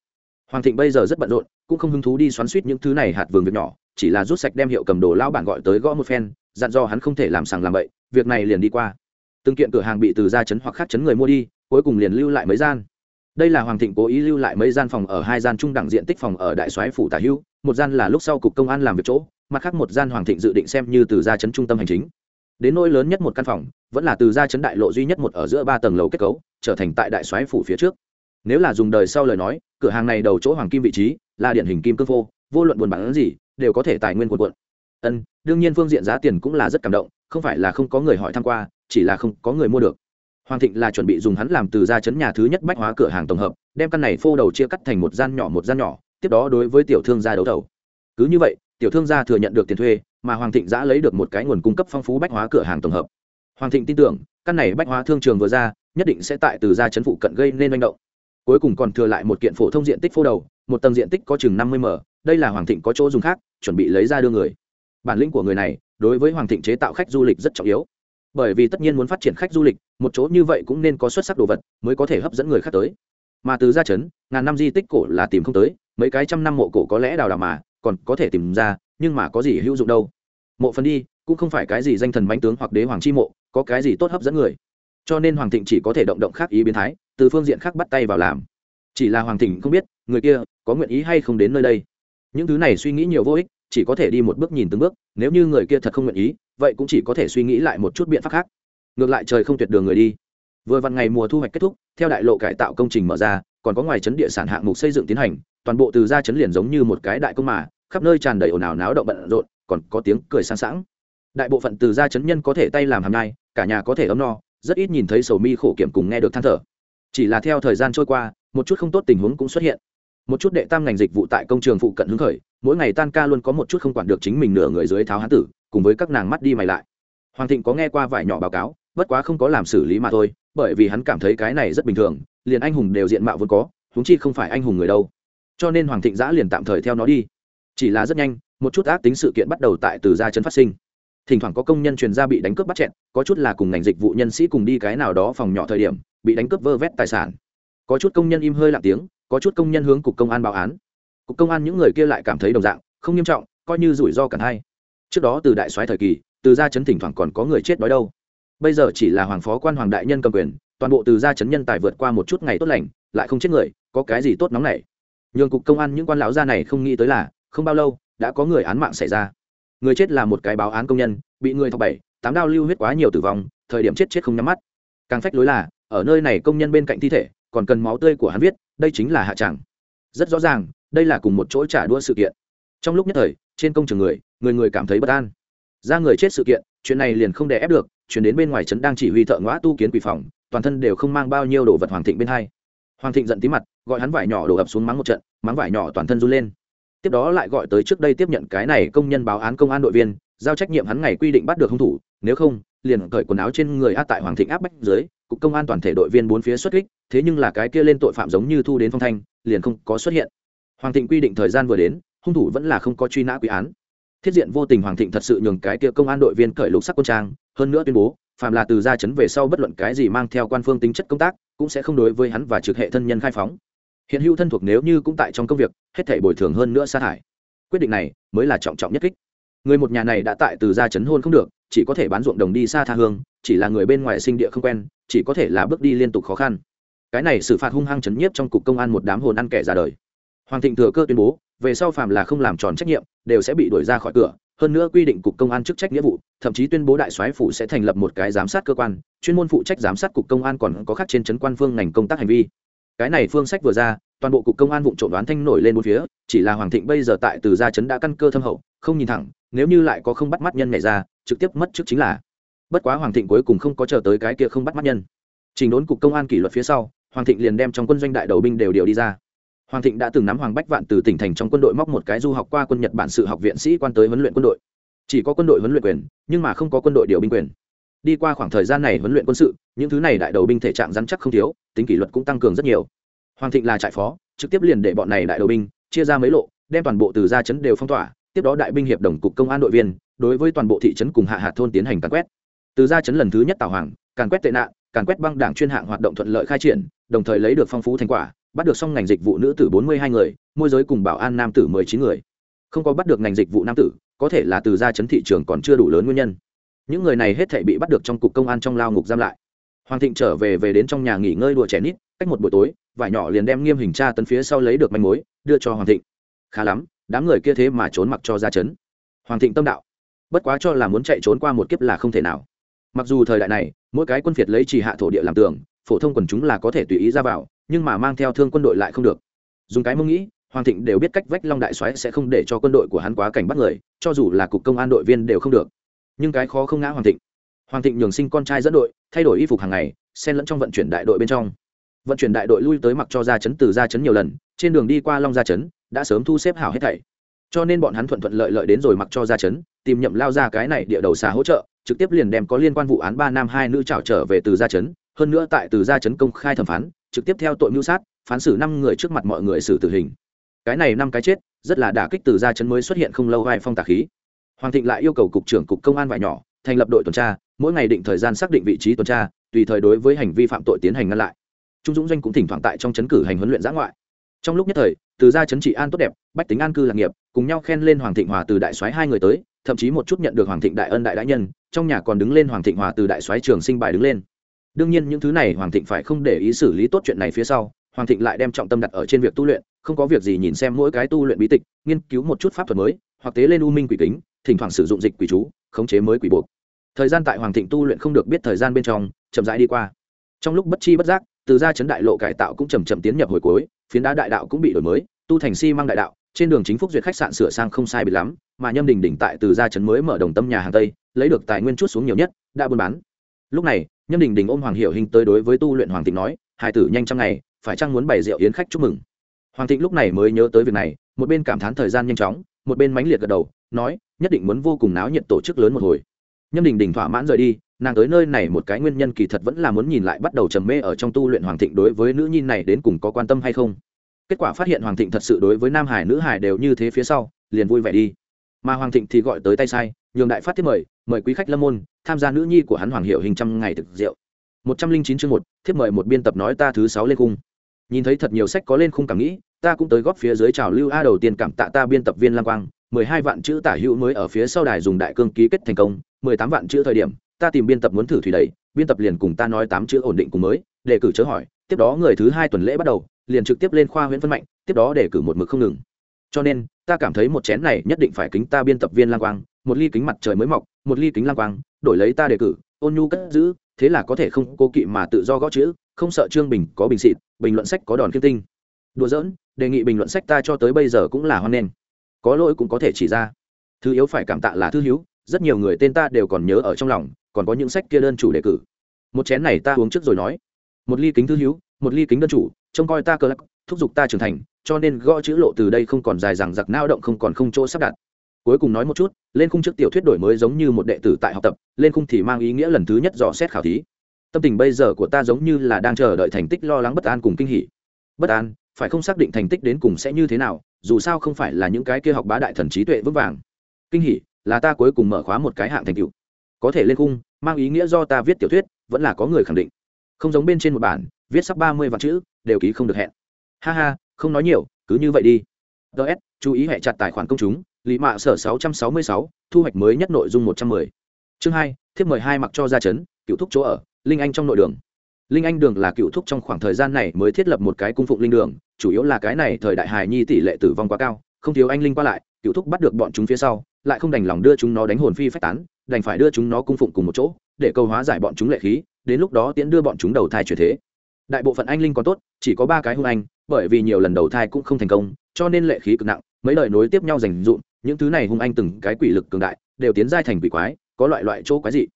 Hoàng thịnh bây giờ rất bận rộn, cũng không hứng thú đi xoắn suýt những thứ này hạt vườn việc nhỏ chỉ là rút sạch đem hiệu cầm đồ lao bản gọi tới gõ một phen, dặn do hắn không thể làm sàng làm bậy, việc này liền đi qua. Từng kiện cửa hàng bị từ ra chấn hoặc khác chấn người mua đi, cuối cùng liền lưu lại mấy gian. Đây là hoàng thịnh cố ý lưu lại mấy gian phòng ở hai gian trung đẳng diện tích phòng ở đại soái phủ tả hưu, một gian là lúc sau cục công an làm việc chỗ, mặt khác một gian hoàng thịnh dự định xem như từ ra chấn trung tâm hành chính. Đến nỗi lớn nhất một căn phòng, vẫn là từ ra chấn đại lộ duy nhất một ở giữa ba tầng lầu kết cấu, trở thành tại đại soái phủ phía trước. Nếu là dùng đời sau lời nói, cửa hàng này đầu chỗ hoàng kim vị trí, là điển hình kim cương phô, vô luận buồn bán gì đều có thể tài nguyên cuộn cuộn. Ân, đương nhiên phương diện giá tiền cũng là rất cảm động, không phải là không có người hỏi tham q u a chỉ là không có người mua được. Hoàng thịnh là chuẩn bị dùng hắn làm từ ra chấn nhà thứ nhất bách hóa cửa hàng tổng hợp, đem căn này phô đầu chia cắt thành một gian nhỏ một gian nhỏ, tiếp đó đối với tiểu thương gia đấu thầu. Cứ như vậy, tiểu thương gia thừa nhận được tiền thuê, mà hoàng thịnh giã lấy được một cái nguồn cung cấp phong phú bách hóa cửa hàng tổng hợp. Hoàng thịnh tin tưởng, căn này bách hóa thương trường vừa ra, nhất định sẽ tại từ gia chấn phụ cận gây nên manh động cuối cùng còn thừa lại một kiện phổ thông diện tích phô đầu, một tầng diện tích có chừng năm mươi m, đây là hoàng thịnh có chỗ dùng khác, chuẩn bị lấy ra đưa người. Bản lĩnh của người này, đối với hoàng thịnh chế tạo khách du lịch rất trọng yếu. Bởi vì tất nhiên muốn phát triển khách du lịch, một chỗ như vậy cũng nên có xuất sắc đồ vật, mới có thể hấp dẫn người khác tới. Mà từ gia chấn, ngàn năm di tích cổ là tìm không tới, mấy cái trăm năm mộ cổ có lẽ đào đào mà, còn có thể tìm ra, nhưng mà có gì hữu dụng đâu. Mộ phần đi, cũng không phải cái gì danh thần bánh tướng hoặc đế hoàng chi mộ, có cái gì tốt hấp dẫn người. Cho nên hoàng thịnh chỉ có thể động động khác ý biến thái từ phương diện khác bắt tay vào làm. Chỉ là hoàng thịnh không biết, người kia có nguyện ý hay không đến nơi đây. Những thứ này suy nghĩ nhiều vô ích, chỉ có thể đi một bước nhìn từng bước, nếu như người kia thật không nguyện ý, vậy cũng chỉ có thể suy nghĩ lại một chút biện pháp khác. Ngược lại trời không tuyệt đường người đi. Vừa vặn ngày mùa thu hoạch kết thúc, theo đại lộ cải tạo công trình mở ra, còn có ngoài chấn địa sản hạng mục xây dựng tiến hành, toàn bộ từ ra chấn liền giống như một cái đại công mà, khắp nơi tràn đầy ồn ào náo động bận rộn, còn có tiếng cười sang sảng. Đại bộ phận từ gia chấn nhân có thể tay làm hàm nhai, cả nhà có thể ấm no, rất ít nhìn thấy sầu mi khổ kiểm cùng nghe được than thở chỉ là theo thời gian trôi qua, một chút không tốt tình huống cũng xuất hiện. Một chút đệ tam ngành dịch vụ tại công trường phụ cận hứng khởi, mỗi ngày tan ca luôn có một chút không quản được chính mình nửa người dưới tháo hán tử, cùng với các nàng mắt đi mày lại. Hoàng thịnh có nghe qua vài nhỏ báo cáo, bất quá không có làm xử lý mà thôi, bởi vì hắn cảm thấy cái này rất bình thường, liền anh hùng đều diện mạo vốn có húng chi không phải anh hùng người đâu. Cho nên hoàng thịnh giã liền tạm thời theo nó đi. Chỉ là rất nhanh, một chút ác tính sự kiện bắt đầu tại từ gia chấn phát sinh thỉnh thoảng có công nhân truyền ra bị đánh cướp bắt chẹn có chút là cùng ngành dịch vụ nhân sĩ cùng đi cái nào đó phòng nhỏ thời điểm, bị đánh cướp vơ vét tài sản. Có chút công nhân im hơi lặng tiếng, có chút công nhân hướng cục công an báo án. Cục công an những người kia lại cảm thấy đồng dạng, không nghiêm trọng, coi như rủi ro cả hai. Trước đó từ đại soái thời kỳ, từ gia chấn thỉnh thoảng còn có người chết đói đâu. Bây giờ chỉ là hoàng phó quan hoàng đại nhân cầm quyền, toàn bộ từ gia chấn nhân tài vượt qua một chút ngày tốt lành, lại không chết người, có cái gì tốt nóng này nhường cục công an những quan lão gia này không nghĩ tới là, không bao lâu, đã có người án mạng xảy ra người chết là một cái báo án công nhân, bị người thọc bảy tám đao lưu huyết quá nhiều tử vong, thời điểm chết chết không nhắm mắt. Càng phách lối là, ở nơi này công nhân bên cạnh thi thể, còn cần máu tươi của hắn viết, đây chính là hạ tràng rất rõ ràng, đây là cùng một chỗ trả đua sự kiện. Trong lúc nhất thời, trên công trường người người người cảm thấy bất an. Ra người chết sự kiện, chuyện này liền không đè ép được, chuyển đến bên ngoài trấn đang chỉ huy thợ ngõ tu kiến quỷ phòng, toàn thân đều không mang bao nhiêu đồ vật hoàng thịnh bên hai. Hoàng thịnh giận tí mặt, gọi hắn vải nhỏ đổ ập xuống mắng một trận, mắng vải nhỏ toàn thân run lên tiếp đó lại gọi tới trước đây tiếp nhận cái này công nhân báo án công an đội viên, giao trách nhiệm hắn ngày quy định bắt được hung thủ, nếu không, liền cởi quần áo trên người a tại hoàng thịnh áp bách dưới, cục công an toàn thể đội viên bốn phía xuất kích, thế nhưng là cái kia lên tội phạm giống như thu đến phong thanh, liền không có xuất hiện. Hoàng thịnh quy định thời gian vừa đến, hung thủ vẫn là không có truy nã quy án. Thiết diện vô tình hoàng thịnh thật sự nhường cái kia công an đội viên cởi lục sắc quân trang, hơn nữa tuyên bố phạm là từ gia chấn về sau bất luận cái gì mang theo quan phương tính chất công tác, cũng sẽ không đối với hắn và trực hệ thân nhân khai phóng hiện hữu thân thuộc nếu như cũng tại trong công việc, hết thể bồi thường hơn nữa sa thải. Quyết định này mới là trọng trọng nhất kích. Người một nhà này đã tại từ gia chấn hôn không được, chỉ có thể bán ruộng đồng đi xa tha hương, chỉ là người bên ngoài sinh địa không quen, chỉ có thể là bước đi liên tục khó khăn. Cái này xử phạt hung hăng chấn nhiếp trong cục công an một đám hồn ăn kẻ ra đời. Hoàng thịnh thừa cơ tuyên bố, về sau phàm là không làm tròn trách nhiệm, đều sẽ bị đuổi ra khỏi cửa, hơn nữa quy định cục công an chức trách nghĩa vụ, thậm chí tuyên bố đại soái phủ sẽ thành lập một cái giám sát cơ quan, chuyên môn phụ trách giám sát cục công an còn có khác trên trấn quan phương ngành công tác hành vi cái này phương sách vừa ra, toàn bộ cục công an vụ trộm đoán thanh nổi lên một phía, chỉ là hoàng thịnh bây giờ tại từ gia trấn đã căn cơ thâm hậu, không nhìn thẳng, nếu như lại có không bắt mắt nhân nhảy ra, trực tiếp mất trước chính là. Bất quá hoàng thịnh cuối cùng không có chờ tới cái kia không bắt mắt nhân. Trình đốn cục công an kỷ luật phía sau, hoàng thịnh liền đem trong quân doanh đại đầu binh đều điều đi ra. Hoàng thịnh đã từng nắm hoàng bách vạn từ tỉnh thành trong quân đội móc một cái du học qua quân nhật bản sự học viện sĩ quan tới huấn luyện quân đội. Chỉ có quân đội huấn luyện quyền, nhưng mà không có quân đội điều binh quyền đi qua khoảng thời gian này huấn luyện quân sự, những thứ này đại đầu binh thể trạng rắn chắc không thiếu, tính kỷ luật cũng tăng cường rất nhiều. Hoàng thịnh là trại phó, trực tiếp liền để bọn này đại đầu binh chia ra mấy lộ, đem toàn bộ từ gia chấn đều phong tỏa, tiếp đó đại binh hiệp đồng cục công an đội viên, đối với toàn bộ thị trấn cùng hạ hạt thôn tiến hành càn quét. Từ gia chấn lần thứ nhất tào hoàng, càn quét tệ nạn, càn quét băng đảng chuyên hạng hoạt động thuận lợi khai triển, đồng thời lấy được phong phú thành quả, bắt được xong ngành dịch vụ nữ tử bốn mươi hai người, môi giới cùng bảo an nam tử mười chín người. Không có bắt được ngành dịch vụ nam tử, có thể là từ gia chấn thị trường còn chưa đủ lớn nguyên nhân những người này hết thể bị bắt được trong cục công an trong lao ngục giam lại. Hoàng thịnh trở về về đến trong nhà nghỉ ngơi đùa trẻ nít, cách một buổi tối, vải nhỏ liền đem nghiêm hình tra tấn phía sau lấy được manh mối, đưa cho hoàng thịnh. Khá lắm, đám người kia thế mà trốn mặc cho ra chấn. Hoàng thịnh tâm đạo, bất quá cho là muốn chạy trốn qua một kiếp là không thể nào. Mặc dù thời đại này, mỗi cái quân phiệt lấy chỉ hạ thổ địa làm tường, phổ thông quần chúng là có thể tùy ý ra vào, nhưng mà mang theo thương quân đội lại không được. Dùng cái mông nghĩ, hoàng thịnh đều biết cách vách long đại soái sẽ không để cho quân đội của hắn quá cảnh bắt người, cho dù là cục công an đội viên đều không được nhưng cái khó không ngã hoàng thịnh. Hoàng thịnh nhường sinh con trai dẫn đội, thay đổi y phục hàng ngày, xen lẫn trong vận chuyển đại đội bên trong. Vận chuyển đại đội lui tới mặc cho ra chấn từ ra chấn nhiều lần, trên đường đi qua long gia chấn, đã sớm thu xếp hảo hết thảy. Cho nên bọn hắn thuận thuận lợi lợi đến rồi mặc cho ra chấn, tìm nhậm lao ra cái này địa đầu xà hỗ trợ, trực tiếp liền đem có liên quan vụ án ba nam hai nữ trảo trở về từ gia chấn, hơn nữa tại từ gia chấn công khai thẩm phán, trực tiếp theo tội mưu sát, phán xử năm người trước mặt mọi người xử tử hình. Cái này năm cái chết, rất là đả kích từ gia chấn mới xuất hiện không lâu vai phong tà khí hoàng thịnh lại yêu cầu cục trưởng cục công an vải nhỏ, thành lập đội tuần tra, mỗi ngày định thời gian xác định vị trí tuần tra, tùy thời đối với hành vi phạm tội tiến hành ngăn lại. Trung dũng doanh cũng thỉnh thoảng tại trong chấn cử hành huấn luyện giã ngoại. Trong lúc nhất thời, từ gia chấn trị an tốt đẹp, bách tính an cư lạc nghiệp, cùng nhau khen lên hoàng thịnh hòa từ đại soái hai người tới, thậm chí một chút nhận được hoàng thịnh đại ân đại đại nhân, trong nhà còn đứng lên hoàng thịnh hòa từ đại soái trường sinh bài đứng lên. Đương nhiên những thứ này hoàng thịnh phải không để ý xử lý tốt chuyện này phía sau, hoàng thịnh lại đem trọng tâm đặt ở trên việc tu luyện không có việc gì nhìn xem mỗi cái tu luyện bí tịch, nghiên cứu một chút pháp thuật mới, hoặc tế lên u minh quỷ kính, thỉnh thoảng sử dụng dịch quỷ chú, khống chế mới quỷ buộc. Thời gian tại hoàng thịnh tu luyện không được biết thời gian bên trong, chậm rãi đi qua. Trong lúc bất chi bất giác, từ gia chấn đại lộ cải tạo cũng chầm chậm tiến nhập hồi cuối, phiến đá đại đạo cũng bị đổi mới, tu thành xi si mang đại đạo, trên đường chính phúc duyệt khách sạn sửa sang không sai bị lắm, mà nhâm đình đỉnh tại từ gia chấn mới mở đồng tâm nhà hàng tây, lấy được tài nguyên chút xuống nhiều nhất, đã buôn bán. Lúc này, nhâm đình đình ôm hoàng hiệu hình tới đối với tu luyện hoàng thịnh nói, hai tử nhanh trong ngày, phải chăng muốn bày rượu yến khách chúc mừng? Hoàng thịnh lúc này mới nhớ tới việc này, một bên cảm thán thời gian nhanh chóng, một bên mãnh liệt gật đầu, nói, nhất định muốn vô cùng náo nhiệt tổ chức lớn một hồi. Nhâm đình đình thỏa mãn rời đi, nàng tới nơi này một cái nguyên nhân kỳ thật vẫn là muốn nhìn lại bắt đầu trầm mê ở trong tu luyện hoàng thịnh đối với nữ nhi này đến cùng có quan tâm hay không. Kết quả phát hiện hoàng thịnh thật sự đối với nam hải nữ hải đều như thế phía sau, liền vui vẻ đi. Mà hoàng thịnh thì gọi tới tay sai, nhường đại phát tiếp mời mời quý khách lâm môn, tham gia nữ nhi của hắn hoàng hiệu hình trăm ngày thực rượu một trăm linh chín chương một thiếp mời một biên tập nói ta thứ sáu lên cung. nhìn thấy thật nhiều sách có lên khung cảm nghĩ ta cũng tới góp phía dưới trào lưu a đầu tiên cảm tạ ta biên tập viên lam quang, mười hai vạn chữ tả hữu mới ở phía sau đài dùng đại cương ký kết thành công, mười tám vạn chữ thời điểm, ta tìm biên tập muốn thử thủy đầy biên tập liền cùng ta nói tám chữ ổn định cùng mới đề cử chớ hỏi, tiếp đó người thứ hai tuần lễ bắt đầu, liền trực tiếp lên khoa huyện phân mạnh, tiếp đó để cử một mực không ngừng. Cho nên, ta cảm thấy một chén này nhất định phải kính ta biên tập viên lang quang, một ly kính mặt trời mới mọc, một ly kính lang quang, đổi lấy ta đề cử, ôn nhu cất giữ, thế là có thể không cô kỵ mà tự do gõ chữ, không sợ trương bình có bình xịt, bình luận sách có đòn kiên tinh. Đùa giỡn đề nghị bình luận sách ta cho tới bây giờ cũng là hoan nghênh. Có lỗi cũng có thể chỉ ra. Thứ yếu phải cảm tạ là thư hiếu rất nhiều người tên ta đều còn nhớ ở trong lòng, còn có những sách kia đơn chủ đề cử. Một chén này ta uống trước rồi nói. Một ly kính thư hiếu một ly kính đơn chủ, trông coi ta cờ lắc, thúc giục ta trưởng thành, cho nên gõ chữ lộ từ đây không còn dài dằng giặc nao động không còn không chỗ sắp đặt. Cuối cùng nói một chút, lên khung trước tiểu thuyết đổi mới giống như một đệ tử tại học tập, lên khung thì mang ý nghĩa lần thứ nhất dò xét khảo thí. Tâm tình bây giờ của ta giống như là đang chờ đợi thành tích lo lắng bất an cùng kinh hỉ. Bất an phải không xác định thành tích đến cùng sẽ như thế nào, dù sao không phải là những cái kia học bá đại thần trí tuệ vững vàng. Kinh hỉ, là ta cuối cùng mở khóa một cái hạng thành tựu. Có thể lên khung, mang ý nghĩa do ta viết tiểu thuyết, vẫn là có người khẳng định. Không giống bên trên một bản, viết sắp ba mươi vạn chữ, đều ký không được hẹn. Ha ha, không nói nhiều, cứ như vậy đi. Ts chú ý hẹ chặt tài khoản công chúng, lý mạ sở sáu trăm sáu mươi sáu, thu hoạch mới nhất nội dung một trăm mười. Chương hai, thiếp mười hai mặc cho ra chấn, cựu thúc chỗ ở, linh anh trong nội đường linh anh đường là cựu thúc trong khoảng thời gian này mới thiết lập một cái cung phụng linh đường, chủ yếu là cái này thời đại hài nhi tỷ lệ tử vong quá cao, không thiếu anh linh qua lại, cựu thúc bắt được bọn chúng phía sau, lại không đành lòng đưa chúng nó đánh hồn phi phách tán, đành phải đưa chúng nó cung phụng cùng một chỗ, để câu hóa giải bọn chúng lệ khí, đến lúc đó tiễn đưa bọn chúng đầu thai chuyển thế. Đại bộ phận anh linh còn tốt, chỉ có ba cái hung anh, bởi vì nhiều lần đầu thai cũng không thành công, cho nên lệ khí cực nặng, mấy lời nối tiếp nhau dành dụm, những thứ này hung anh từng cái quỷ lực cường đại, đều tiến giai thành quỷ quái, có loại loại chỗ quái dị.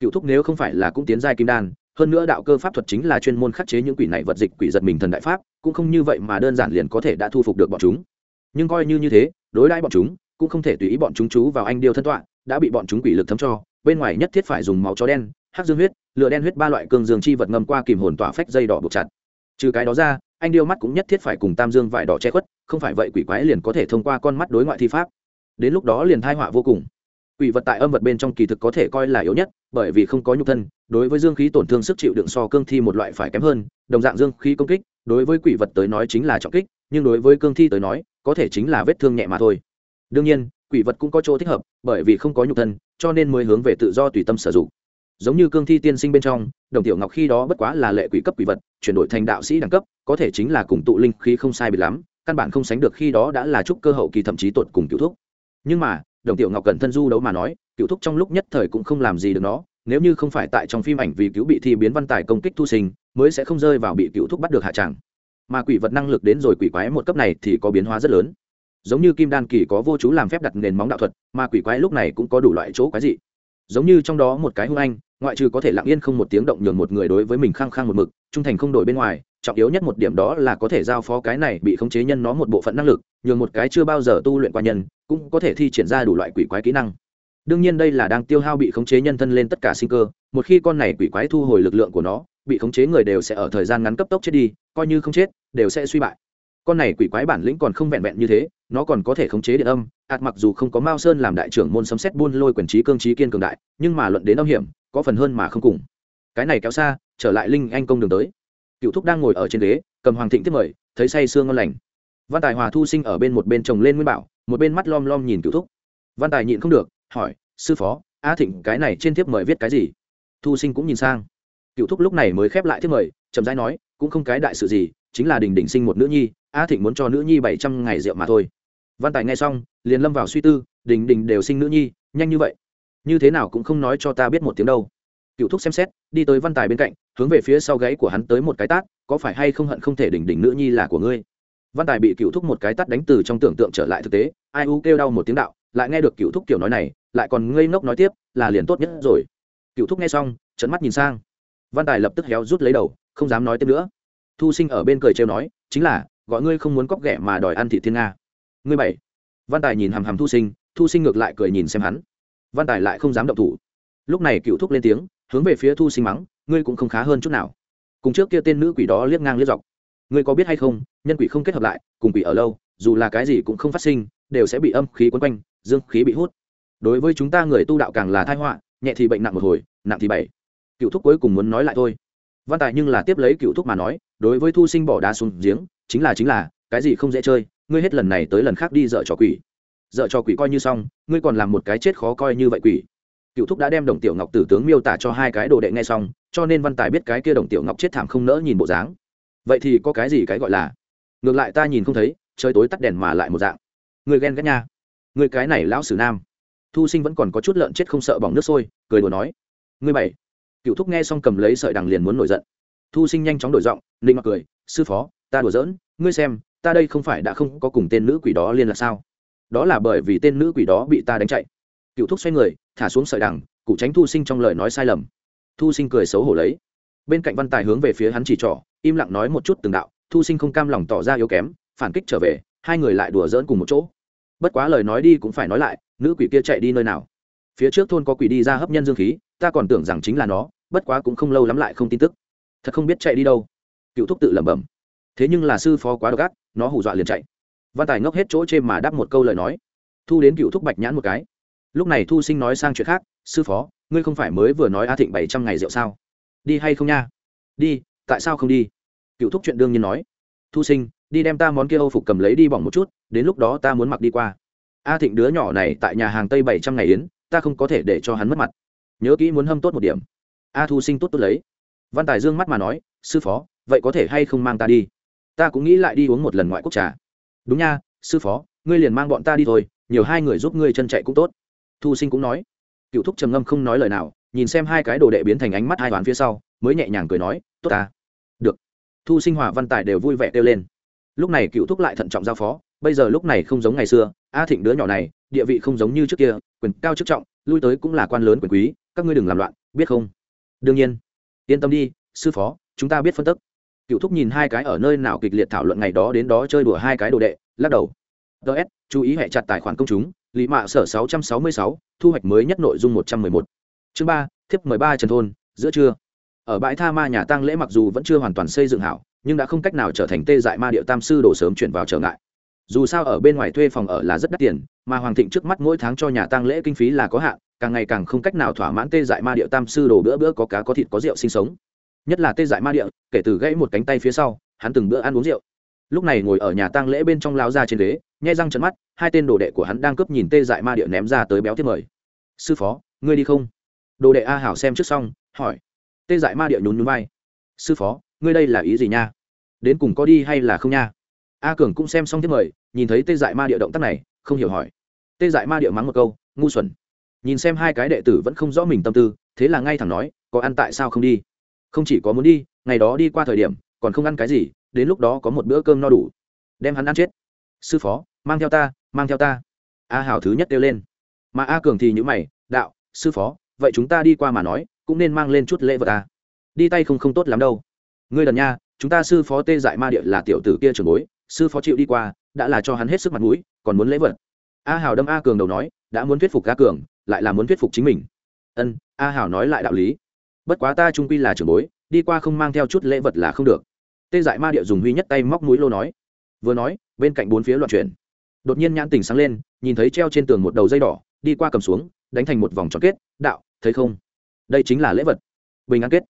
Cựu thúc nếu không phải là cũng tiến giai kim đan hơn nữa đạo cơ pháp thuật chính là chuyên môn khắc chế những quỷ này vật dịch quỷ giật mình thần đại pháp, cũng không như vậy mà đơn giản liền có thể đã thu phục được bọn chúng. Nhưng coi như như thế, đối đãi bọn chúng, cũng không thể tùy ý bọn chúng chú vào anh điêu thân tọa, đã bị bọn chúng quỷ lực thấm cho, bên ngoài nhất thiết phải dùng máu chó đen, hắc dương huyết, lửa đen huyết ba loại cương dương chi vật ngâm qua kìm hồn tỏa phách dây đỏ buộc chặt. Trừ cái đó ra, anh điêu mắt cũng nhất thiết phải cùng tam dương vải đỏ che khuất, không phải vậy quỷ quái liền có thể thông qua con mắt đối ngoại thi pháp. Đến lúc đó liền thai họa vô cùng quỷ vật tại âm vật bên trong kỳ thực có thể coi là yếu nhất, bởi vì không có nhục thân, đối với dương khí tổn thương sức chịu đựng so cương thi một loại phải kém hơn, đồng dạng dương khí công kích, đối với quỷ vật tới nói chính là trọng kích, nhưng đối với cương thi tới nói, có thể chính là vết thương nhẹ mà thôi. Đương nhiên, quỷ vật cũng có chỗ thích hợp, bởi vì không có nhục thân, cho nên mới hướng về tự do tùy tâm sử dụng. Giống như cương thi tiên sinh bên trong, đồng tiểu ngọc khi đó bất quá là lệ quỷ cấp quỷ vật, chuyển đổi thành đạo sĩ đẳng cấp, có thể chính là cùng tụ linh khí không sai biệt lắm, căn bản không sánh được khi đó đã là trúc cơ hậu kỳ thậm chí tột cùng cựu thúc. Nhưng mà đồng tiểu ngọc cần thân du đấu mà nói, cựu thúc trong lúc nhất thời cũng không làm gì được nó, nếu như không phải tại trong phim ảnh vì cứu bị thi biến văn tài công kích thu sinh, mới sẽ không rơi vào bị cựu thúc bắt được hạ tràng mà quỷ vật năng lực đến rồi quỷ quái một cấp này thì có biến hóa rất lớn. Giống như kim đan kỳ có vô chú làm phép đặt nền móng đạo thuật, mà quỷ quái lúc này cũng có đủ loại chỗ quái dị. Giống như trong đó một cái hung anh ngoại trừ có thể lặng yên không một tiếng động nhường một người đối với mình khăng khăng một mực, trung thành không đổi bên ngoài, trọng yếu nhất một điểm đó là có thể giao phó cái này bị khống chế nhân nó một bộ phận năng lực, nhường một cái chưa bao giờ tu luyện qua nhân, cũng có thể thi triển ra đủ loại quỷ quái kỹ năng. Đương nhiên đây là đang tiêu hao bị khống chế nhân thân lên tất cả sinh cơ, một khi con này quỷ quái thu hồi lực lượng của nó, bị khống chế người đều sẽ ở thời gian ngắn cấp tốc chết đi, coi như không chết, đều sẽ suy bại. Con này quỷ quái bản lĩnh còn không vẹn vẹn như thế, nó còn có thể khống chế điện âm ạt mặc dù không có mao sơn làm đại trưởng môn sấm xét buôn lôi quyền trí cương trí kiên cường đại, nhưng mà luận đến âm hiểm có phần hơn mà không cùng. Cái này kéo xa, trở lại linh anh công đường tới. Cựu thúc đang ngồi ở trên ghế, cầm hoàng thịnh tiếp mời, thấy say sương ngon lành. Văn tài hòa thu sinh ở bên một bên chồng lên nguyên bảo, một bên mắt lom lom nhìn cựu thúc. Văn tài nhịn không được, hỏi, sư phó, a thịnh cái này trên tiếp mời viết cái gì? Thu sinh cũng nhìn sang. Cựu thúc lúc này mới khép lại tiếp mời, chậm rãi nói, cũng không cái đại sự gì, chính là đình đình sinh một nữ nhi, a thịnh muốn cho nữ nhi bảy trăm ngày rượu mà thôi. Văn tài nghe xong, liền lâm vào suy tư, đình đình đều sinh nữ nhi, nhanh như vậy như thế nào cũng không nói cho ta biết một tiếng đâu. Cựu thúc xem xét, đi tới văn tài bên cạnh, hướng về phía sau gáy của hắn tới một cái tát, có phải hay không hận không thể đỉnh đỉnh nữ nhi là của ngươi? Văn tài bị cựu thúc một cái tát đánh từ trong tưởng tượng trở lại thực tế, ai u kêu đau một tiếng đạo, lại nghe được cựu thúc kiểu nói này, lại còn ngây ngốc nói tiếp, là liền tốt nhất rồi. Cựu thúc nghe xong trận mắt nhìn sang. Văn tài lập tức héo rút lấy đầu, không dám nói tiếp nữa. Thu sinh ở bên cười trêu nói, chính là, gọi ngươi không muốn cóc ghẻ mà đòi ăn thị thiên nga. Ngươi bảy. Văn tài nhìn hàm hàm thu sinh thu sinh ngược lại cười nhìn xem hắn văn tài lại không dám động thủ. Lúc này cựu thúc lên tiếng, hướng về phía thu sinh mắng, ngươi cũng không khá hơn chút nào. Cùng trước kia tên nữ quỷ đó liếc ngang liếc dọc. Ngươi có biết hay không, nhân quỷ không kết hợp lại, cùng quỷ ở lâu, dù là cái gì cũng không phát sinh, đều sẽ bị âm khí quấn quanh, dương khí bị hút. Đối với chúng ta người tu đạo càng là thai họa, nhẹ thì bệnh nặng một hồi, nặng thì bảy cựu thúc cuối cùng muốn nói lại thôi. Văn tài nhưng là tiếp lấy cựu thúc mà nói, đối với thu sinh bỏ đá xuống giếng, chính là chính là, cái gì không dễ chơi, ngươi hết lần này tới lần khác đi dợ trò quỷ dợ cho quỷ coi như xong, ngươi còn làm một cái chết khó coi như vậy quỷ. Cựu thúc đã đem đồng tiểu ngọc tử tướng miêu tả cho hai cái đồ đệ nghe xong, cho nên văn tài biết cái kia đồng tiểu ngọc chết thảm không nỡ nhìn bộ dáng. Vậy thì có cái gì cái gọi là? Ngược lại ta nhìn không thấy, trời tối tắt đèn mà lại một dạng. Người ghen ghét nha. Người cái này lão sử nam. Thu sinh vẫn còn có chút lợn chết không sợ bỏng nước sôi, cười đùa nói. Người bảy. Cựu thúc nghe xong cầm lấy sợi đằng liền muốn nổi giận. Thu sinh nhanh chóng đổi giọng ninh mặc cười, sư phó, ta đùa giỡn, ngươi xem, ta đây không phải đã không có cùng tên nữ quỷ đó liên là sao? Đó là bởi vì tên nữ quỷ đó bị ta đánh chạy. Cựu thúc xoay người, thả xuống sợi đằng cụ tránh thu sinh trong lời nói sai lầm. Thu sinh cười xấu hổ lấy. Bên cạnh văn tài hướng về phía hắn chỉ trỏ, im lặng nói một chút từng đạo, thu sinh không cam lòng tỏ ra yếu kém, phản kích trở về, hai người lại đùa dỡn cùng một chỗ. Bất quá lời nói đi cũng phải nói lại, nữ quỷ kia chạy đi nơi nào? Phía trước thôn có quỷ đi ra hấp nhân dương khí, ta còn tưởng rằng chính là nó, bất quá cũng không lâu lắm lại không tin tức. Thật không biết chạy đi đâu. Cựu thúc tự lẩm bẩm. Thế nhưng là sư phó quá độc ác, nó hù dọa liền chạy văn tài ngốc hết chỗ chê mà đáp một câu lời nói. Thu đến cựu thúc bạch nhãn một cái. Lúc này thu sinh nói sang chuyện khác, sư phó, ngươi không phải mới vừa nói a thịnh bảy trăm ngày rượu sao? Đi hay không nha? Đi, tại sao không đi? Cựu thúc chuyện đương nhiên nói. Thu sinh, đi đem ta món kia âu phục cầm lấy đi bỏng một chút, đến lúc đó ta muốn mặc đi qua. A thịnh đứa nhỏ này tại nhà hàng tây bảy trăm ngày yến, ta không có thể để cho hắn mất mặt. Nhớ kỹ muốn hâm tốt một điểm. A thu sinh tốt tốt lấy. Văn tài dương mắt mà nói, sư phó, vậy có thể hay không mang ta đi? Ta cũng nghĩ lại đi uống một lần ngoại quốc trà đúng nha, sư phó, ngươi liền mang bọn ta đi thôi, nhiều hai người giúp ngươi chân chạy cũng tốt. Thu sinh cũng nói. Cựu thúc trầm ngâm không nói lời nào, nhìn xem hai cái đồ đệ biến thành ánh mắt hai toán phía sau, mới nhẹ nhàng cười nói, tốt ta. Được. Thu sinh hòa văn tài đều vui vẻ kêu lên. Lúc này cựu thúc lại thận trọng giao phó, bây giờ lúc này không giống ngày xưa, a thịnh đứa nhỏ này, địa vị không giống như trước kia, quyền cao chức trọng, lui tới cũng là quan lớn quyền quý, các ngươi đừng làm loạn, biết không? Đương nhiên. Yên tâm đi, sư phó, chúng ta biết phân tức cựu thúc nhìn hai cái ở nơi nào kịch liệt thảo luận ngày đó đến đó chơi đùa hai cái đồ đệ lắc đầu. Ts chú ý hệ chặt tài khoản công chúng lý mạ sở 666, thu hoạch mới nhất nội dung 111. chương ba thiếp 13 trần thôn giữa trưa. Ở bãi tha ma nhà tăng lễ mặc dù vẫn chưa hoàn toàn xây dựng hảo nhưng đã không cách nào trở thành tê dại ma điệu tam sư đổ sớm chuyển vào trở ngại. Dù sao ở bên ngoài thuê phòng ở là rất đắt tiền mà hoàng thịnh trước mắt mỗi tháng cho nhà tăng lễ kinh phí là có hạn càng ngày càng không cách nào thỏa mãn tê dại ma điệu tam sư đổ bữa bữa có cá có thịt có rượu sinh sống nhất là tê dại ma địa, kể từ gãy một cánh tay phía sau, hắn từng bữa ăn uống rượu. Lúc này ngồi ở nhà tang lễ bên trong lao ra trên ghế, nhai răng trận mắt, hai tên đồ đệ của hắn đang cướp nhìn tê dại ma địa ném ra tới béo tiếp mời. Sư phó, ngươi đi không? Đồ đệ a hảo xem trước xong, hỏi. Tê dại ma địa nhún nhún vai. Sư phó, ngươi đây là ý gì nha? Đến cùng có đi hay là không nha? A cường cũng xem xong tiếp mời, nhìn thấy tê dại ma địa động tác này, không hiểu hỏi. Tê dại ma địa mắng một câu, ngu xuẩn. Nhìn xem hai cái đệ tử vẫn không rõ mình tâm tư, thế là ngay thẳng nói, có ăn tại sao không đi? Không chỉ có muốn đi, ngày đó đi qua thời điểm, còn không ăn cái gì, đến lúc đó có một bữa cơm no đủ. Đem hắn ăn chết. Sư phó, mang theo ta, mang theo ta. A hảo thứ nhất kêu lên. Mà a cường thì nhữ mày, đạo, sư phó, vậy chúng ta đi qua mà nói, cũng nên mang lên chút lễ vật ta đi tay không không tốt lắm đâu. Ngươi đần nha, chúng ta sư phó tê dại ma địa là tiểu tử kia trường bối, sư phó chịu đi qua, đã là cho hắn hết sức mặt mũi, còn muốn lễ vật. A hảo đâm a cường đầu nói, đã muốn thuyết phục a cường, lại là muốn thuyết phục chính mình. Ân, a hảo nói lại đạo lý bất quá ta trung quy là trưởng bối, đi qua không mang theo chút lễ vật là không được. Tê dại ma địa dùng huy nhất tay móc mũi lô nói. Vừa nói, bên cạnh bốn phía loạn chuyển. Đột nhiên nhãn tình sáng lên, nhìn thấy treo trên tường một đầu dây đỏ, đi qua cầm xuống, đánh thành một vòng tròn kết, đạo, thấy không? Đây chính là lễ vật. Bình an kết.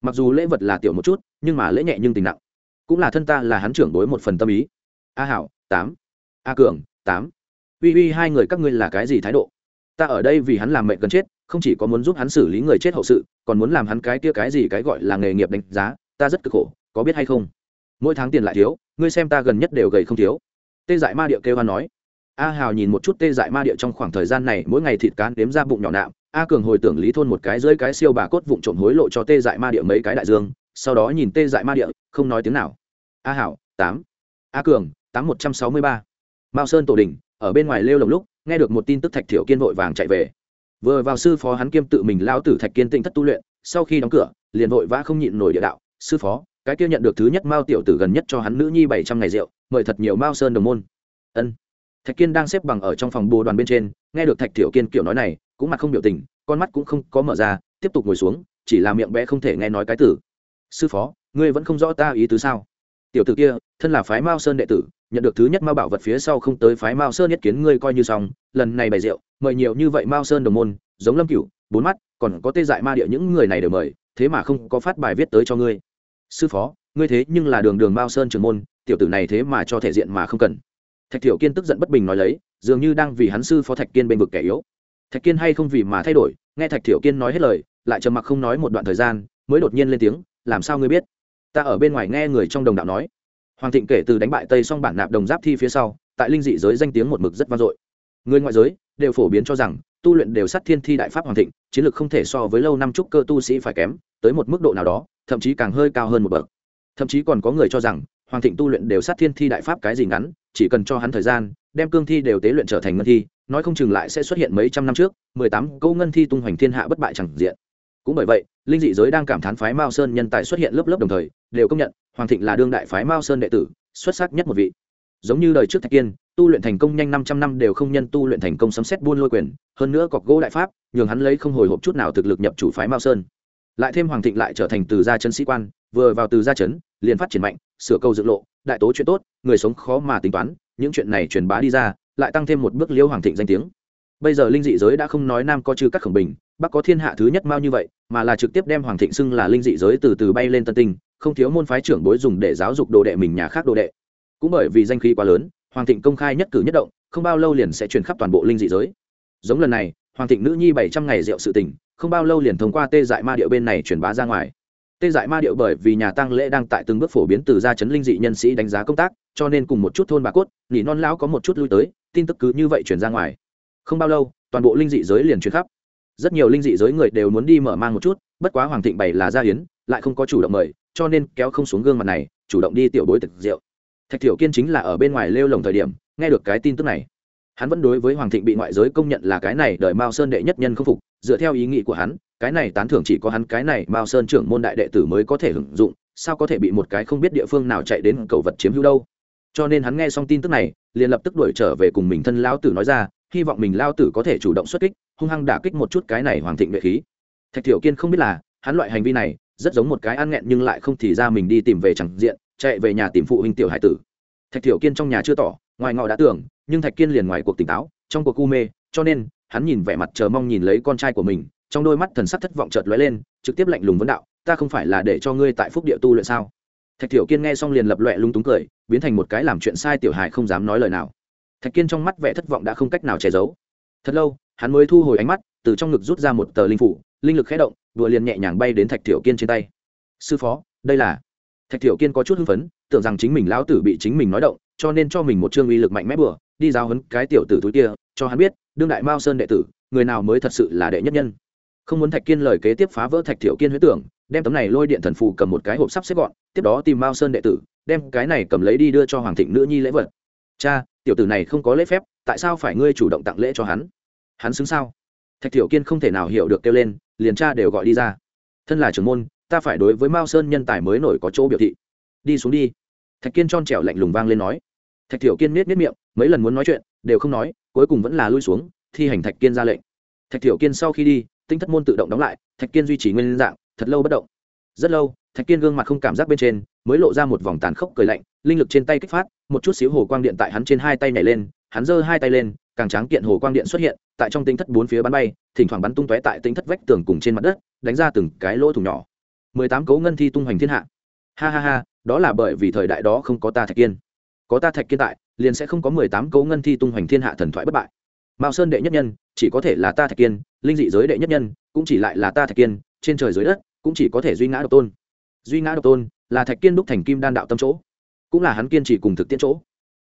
Mặc dù lễ vật là tiểu một chút, nhưng mà lễ nhẹ nhưng tình nặng. Cũng là thân ta là hắn trưởng bối một phần tâm ý. A hảo, tám. A cường, tám. Uy uy, hai người các ngươi là cái gì thái độ? Ta ở đây vì hắn làm mệnh gần chết không chỉ có muốn giúp hắn xử lý người chết hậu sự, còn muốn làm hắn cái kia cái gì cái gọi là nghề nghiệp đánh giá, ta rất cực khổ, có biết hay không? Mỗi tháng tiền lại thiếu, ngươi xem ta gần nhất đều gầy không thiếu. Tê dại ma địa kêu hoan nói. A hào nhìn một chút tê dại ma địa trong khoảng thời gian này, mỗi ngày thịt cán đếm ra bụng nhỏ nạm, a cường hồi tưởng lý thôn một cái dưới cái siêu bà cốt vụn trộm hối lộ cho tê dại ma địa mấy cái đại dương, sau đó nhìn tê dại ma địa, không nói tiếng nào. A hảo tám. A cường, tám một trăm sáu mươi ba. Mao sơn tổ đình, ở bên ngoài lêu lồng lúc, nghe được một tin tức thạch thiểu kiên vội vàng chạy về vừa vào sư phó hắn kiêm tự mình lao tử thạch kiên tinh thất tu luyện, sau khi đóng cửa, liền vội vã không nhịn nổi địa đạo, sư phó, cái kia nhận được thứ nhất mao tiểu tử gần nhất cho hắn nữ nhi bảy trăm ngày rượu, mời thật nhiều mao sơn đồng môn. Ân. Thạch kiên đang xếp bằng ở trong phòng bồ đoàn bên trên, nghe được thạch thiểu kiên kiểu nói này, cũng mặt không biểu tình, con mắt cũng không có mở ra, tiếp tục ngồi xuống, chỉ là miệng bé không thể nghe nói cái tử sư phó, ngươi vẫn không rõ ta ý tứ sao? Tiểu tử kia, thân là phái mao sơn đệ tử nhận được thứ nhất mao bảo vật phía sau không tới phái mao sơn nhất kiến ngươi coi như xong, lần này bày rượu, mời nhiều như vậy mao sơn đồng môn, giống lâm cửu, bốn mắt, còn có tê dại ma địa những người này đều mời, thế mà không có phát bài viết tới cho ngươi. Sư phó, ngươi thế nhưng là đường đường mao sơn trưởng môn, tiểu tử này thế mà cho thể diện mà không cần. Thạch thiểu kiên tức giận bất bình nói lấy, dường như đang vì hắn sư phó thạch kiên bênh vực kẻ yếu. Thạch kiên hay không vì mà thay đổi, nghe thạch thiểu kiên nói hết lời, lại trầm mặc không nói một đoạn thời gian, mới đột nhiên lên tiếng, làm sao ngươi biết? Ta ở bên ngoài nghe người trong đồng đạo nói hoàng thịnh kể từ đánh bại tây xong bản nạp đồng giáp thi phía sau, tại linh dị giới danh tiếng một mực rất vang dội. Người ngoại giới đều phổ biến cho rằng, tu luyện đều sát thiên thi đại pháp hoàng thịnh, chiến lược không thể so với lâu năm trúc cơ tu sĩ phải kém, tới một mức độ nào đó, thậm chí càng hơi cao hơn một bậc. Thậm chí còn có người cho rằng, hoàng thịnh tu luyện đều sát thiên thi đại pháp cái gì ngắn, chỉ cần cho hắn thời gian, đem cương thi đều tế luyện trở thành ngân thi, nói không chừng lại sẽ xuất hiện mấy trăm năm trước, mười tám câu ngân thi tung hoành thiên hạ bất bại chẳng diện cũng bởi vậy, linh dị giới đang cảm thán phái mao sơn nhân tài xuất hiện lớp lớp đồng thời, đều công nhận, hoàng thịnh là đương đại phái mao sơn đệ tử, xuất sắc nhất một vị. Giống như đời trước thạch kiên, tu luyện thành công nhanh năm trăm năm đều không nhân tu luyện thành công sấm xét buôn lôi quyền, hơn nữa cọc gỗ đại pháp, nhường hắn lấy không hồi hộp chút nào thực lực nhập chủ phái mao sơn. Lại thêm hoàng thịnh lại trở thành từ gia chân sĩ quan, vừa vào từ gia chấn liền phát triển mạnh, sửa câu dựng lộ, đại tố chuyện tốt, người sống khó mà tính toán, những chuyện này truyền bá đi ra, lại tăng thêm một bước liêu hoàng thịnh danh tiếng. Bây giờ linh dị giới đã không nói nam có chư các khổng bình bắc có thiên hạ thứ nhất mao như vậy, mà là trực tiếp đem hoàng thịnh xưng là linh dị giới từ từ bay lên tân tinh, không thiếu môn phái trưởng bối dùng để giáo dục đồ đệ mình nhà khác đồ đệ. Cũng bởi vì danh khí quá lớn, hoàng thịnh công khai nhất cử nhất động, không bao lâu liền sẽ truyền khắp toàn bộ linh dị giới. Giống lần này, hoàng thịnh nữ nhi bảy trăm ngày rượu sự tình, không bao lâu liền thông qua tê dại ma điệu bên này truyền bá ra ngoài. Tê dại ma điệu bởi vì nhà tăng lễ đang tại từng bước phổ biến từ gia chấn linh dị nhân sĩ đánh giá công tác, cho nên cùng một chút thôn bà cốt, nỉ non lão có một chút lui tới, tin tức cứ như vậy truyền ra ngoài. Không bao lâu, toàn bộ linh dị giới liền truyền khắp rất nhiều linh dị giới người đều muốn đi mở mang một chút, bất quá hoàng thịnh bày là gia hiến, lại không có chủ động mời, cho nên kéo không xuống gương mặt này, chủ động đi tiểu bối thực rượu. Thạch thiểu kiên chính là ở bên ngoài lêu lồng thời điểm, nghe được cái tin tức này. Hắn vẫn đối với hoàng thịnh bị ngoại giới công nhận là cái này đợi mao sơn đệ nhất nhân không phục, dựa theo ý nghĩ của hắn, cái này tán thưởng chỉ có hắn cái này mao sơn trưởng môn đại đệ tử mới có thể hưởng dụng, sao có thể bị một cái không biết địa phương nào chạy đến cầu vật chiếm hữu đâu. Cho nên hắn nghe xong tin tức này, liền lập tức đuổi trở về cùng mình thân lao tử nói ra, hy vọng mình lao tử có thể chủ động xuất kích hung hăng đả kích một chút cái này hoàng thịnh vệ khí. Thạch thiểu kiên không biết là, hắn loại hành vi này, rất giống một cái ăn nghẹn nhưng lại không thì ra mình đi tìm về chẳng diện, chạy về nhà tìm phụ huynh tiểu hải tử. Thạch thiểu kiên trong nhà chưa tỏ, ngoài ngọ đã tưởng, nhưng thạch kiên liền ngoài cuộc tỉnh táo, trong cuộc cu mê, cho nên, hắn nhìn vẻ mặt chờ mong nhìn lấy con trai của mình, trong đôi mắt thần sắc thất vọng chợt lóe lên, trực tiếp lạnh lùng vấn đạo, ta không phải là để cho ngươi tại phúc địa tu luyện sao? Thạch thiểu kiên nghe xong liền lập loẹ lung túng cười, biến thành một cái làm chuyện sai tiểu hài không dám nói lời nào. Thạch kiên trong mắt vẻ thất vọng đã không cách nào che giấu thật lâu, hắn mới thu hồi ánh mắt, từ trong ngực rút ra một tờ linh phủ, linh lực khẽ động, đùa liền nhẹ nhàng bay đến thạch thiểu kiên trên tay. Sư phó, đây là thạch thiểu kiên có chút hưng phấn, tưởng rằng chính mình lão tử bị chính mình nói động, cho nên cho mình một chương uy lực mạnh mẽ bừa, đi giao hấn cái tiểu tử túi kia, cho hắn biết, đương đại mao sơn đệ tử, người nào mới thật sự là đệ nhất nhân. Không muốn thạch kiên lời kế tiếp phá vỡ thạch thiểu kiên huyết tưởng, đem tấm này lôi điện thần phù cầm một cái hộp sắp xếp gọn, tiếp đó tìm mao sơn đệ tử, đem cái này cầm lấy đi đưa cho hoàng thịnh nữ nhi lễ vật. Cha tiểu tử này không có lễ phép, tại sao phải ngươi chủ động tặng lễ cho hắn? Hắn xứng sao? Thạch thiểu kiên không thể nào hiểu được kêu lên, liền cha đều gọi đi ra. Thân là trưởng môn, ta phải đối với mao sơn nhân tài mới nổi có chỗ biểu thị. Đi xuống đi. Thạch kiên tròn trẻo lạnh lùng vang lên nói. Thạch thiểu kiên miết miết miệng, mấy lần muốn nói chuyện, đều không nói, cuối cùng vẫn là lui xuống, thi hành thạch kiên ra lệnh. Thạch thiểu kiên sau khi đi, tinh thất môn tự động đóng lại, thạch kiên duy trì nguyên dạng, thật lâu bất động. Rất lâu, thạch kiên gương mặt không cảm giác bên trên mới lộ ra một vòng tàn khốc cười lạnh, linh lực trên tay kích phát, một chút xíu hồ quang điện tại hắn trên hai tay nhảy lên, hắn giơ hai tay lên, càng tráng kiện hồ quang điện xuất hiện, tại trong tinh thất bốn phía bắn bay, thỉnh thoảng bắn tung tóe tại tinh thất vách tường cùng trên mặt đất, đánh ra từng cái lỗ thủng nhỏ. Mười tám cấu ngân thi tung hoành thiên hạ. Ha ha ha, đó là bởi vì thời đại đó không có ta thạch kiên. Có ta thạch kiên tại, liền sẽ không có mười tám cấu ngân thi tung hoành thiên hạ thần thoại bất bại. Mao sơn đệ nhất nhân, chỉ có thể là ta thạch kiên, linh dị giới đệ nhất nhân, cũng chỉ lại là ta thạch kiên, trên trời dưới đất, cũng chỉ có thể duy ngã độc tôn. Duy ngã độc tôn là thạch kiên đúc thành kim đan đạo tâm chỗ cũng là hắn kiên trì cùng thực tiễn chỗ.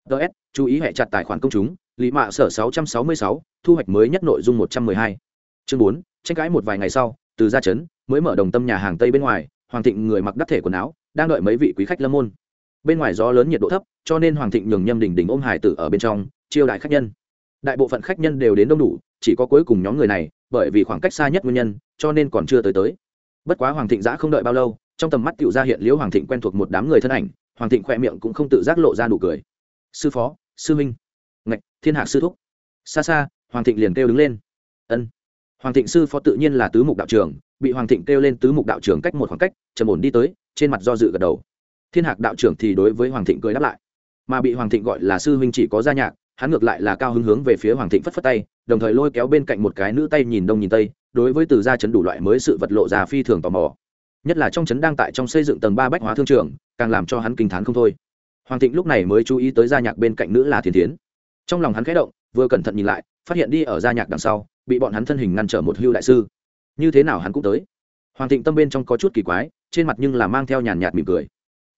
Ts chú ý hệ chặt tài khoản công chúng lý mạ sở 666, thu hoạch mới nhất nội dung 112. chương 4, tranh cãi một vài ngày sau từ gia trấn mới mở đồng tâm nhà hàng tây bên ngoài hoàng thịnh người mặc đắc thể quần áo đang đợi mấy vị quý khách lâm môn. Bên ngoài gió lớn nhiệt độ thấp cho nên hoàng thịnh nhường nhâm đỉnh đỉnh ôm hải tử ở bên trong chiêu đại khách nhân. Đại bộ phận khách nhân đều đến đông đủ chỉ có cuối cùng nhóm người này bởi vì khoảng cách xa nhất nguyên nhân cho nên còn chưa tới tới. Bất quá hoàng thịnh giã không đợi bao lâu trong tầm mắt tựu ra hiện liễu hoàng thịnh quen thuộc một đám người thân ảnh, hoàng thịnh khỏe miệng cũng không tự giác lộ ra nụ cười. Sư phó, sư minh. Ngạch, thiên hạ sư thúc. Xa xa, hoàng thịnh liền kêu đứng lên. Ân. Hoàng thịnh sư phó tự nhiên là tứ mục đạo trưởng, bị hoàng thịnh kêu lên tứ mục đạo trưởng cách một khoảng cách, trầm ổn đi tới, trên mặt do dự gật đầu. Thiên hạc đạo trưởng thì đối với hoàng thịnh cười đáp lại. Mà bị hoàng thịnh gọi là sư huynh chỉ có gia nhạc, hắn ngược lại là cao hứng hướng về phía hoàng thịnh phất phất tay, đồng thời lôi kéo bên cạnh một cái nữ tay nhìn đông nhìn tây, đối với từ gia chấn đủ loại mới sự vật lộ ra phi thường tò mò nhất là trong chấn đang tại trong xây dựng tầng ba bách hóa thương trường, càng làm cho hắn kinh t h á n không thôi. Hoàng thịnh lúc này mới chú ý tới gia nhạc bên cạnh nữ là thiền tiến trong lòng hắn khẽ động, vừa cẩn thận nhìn lại, phát hiện đi ở gia nhạc đằng sau, bị bọn hắn thân hình ngăn trở một hưu đại sư. Như thế nào hắn cũng tới. Hoàng thịnh tâm bên trong có chút kỳ quái, trên mặt nhưng là mang theo nhàn nhạt mỉm cười.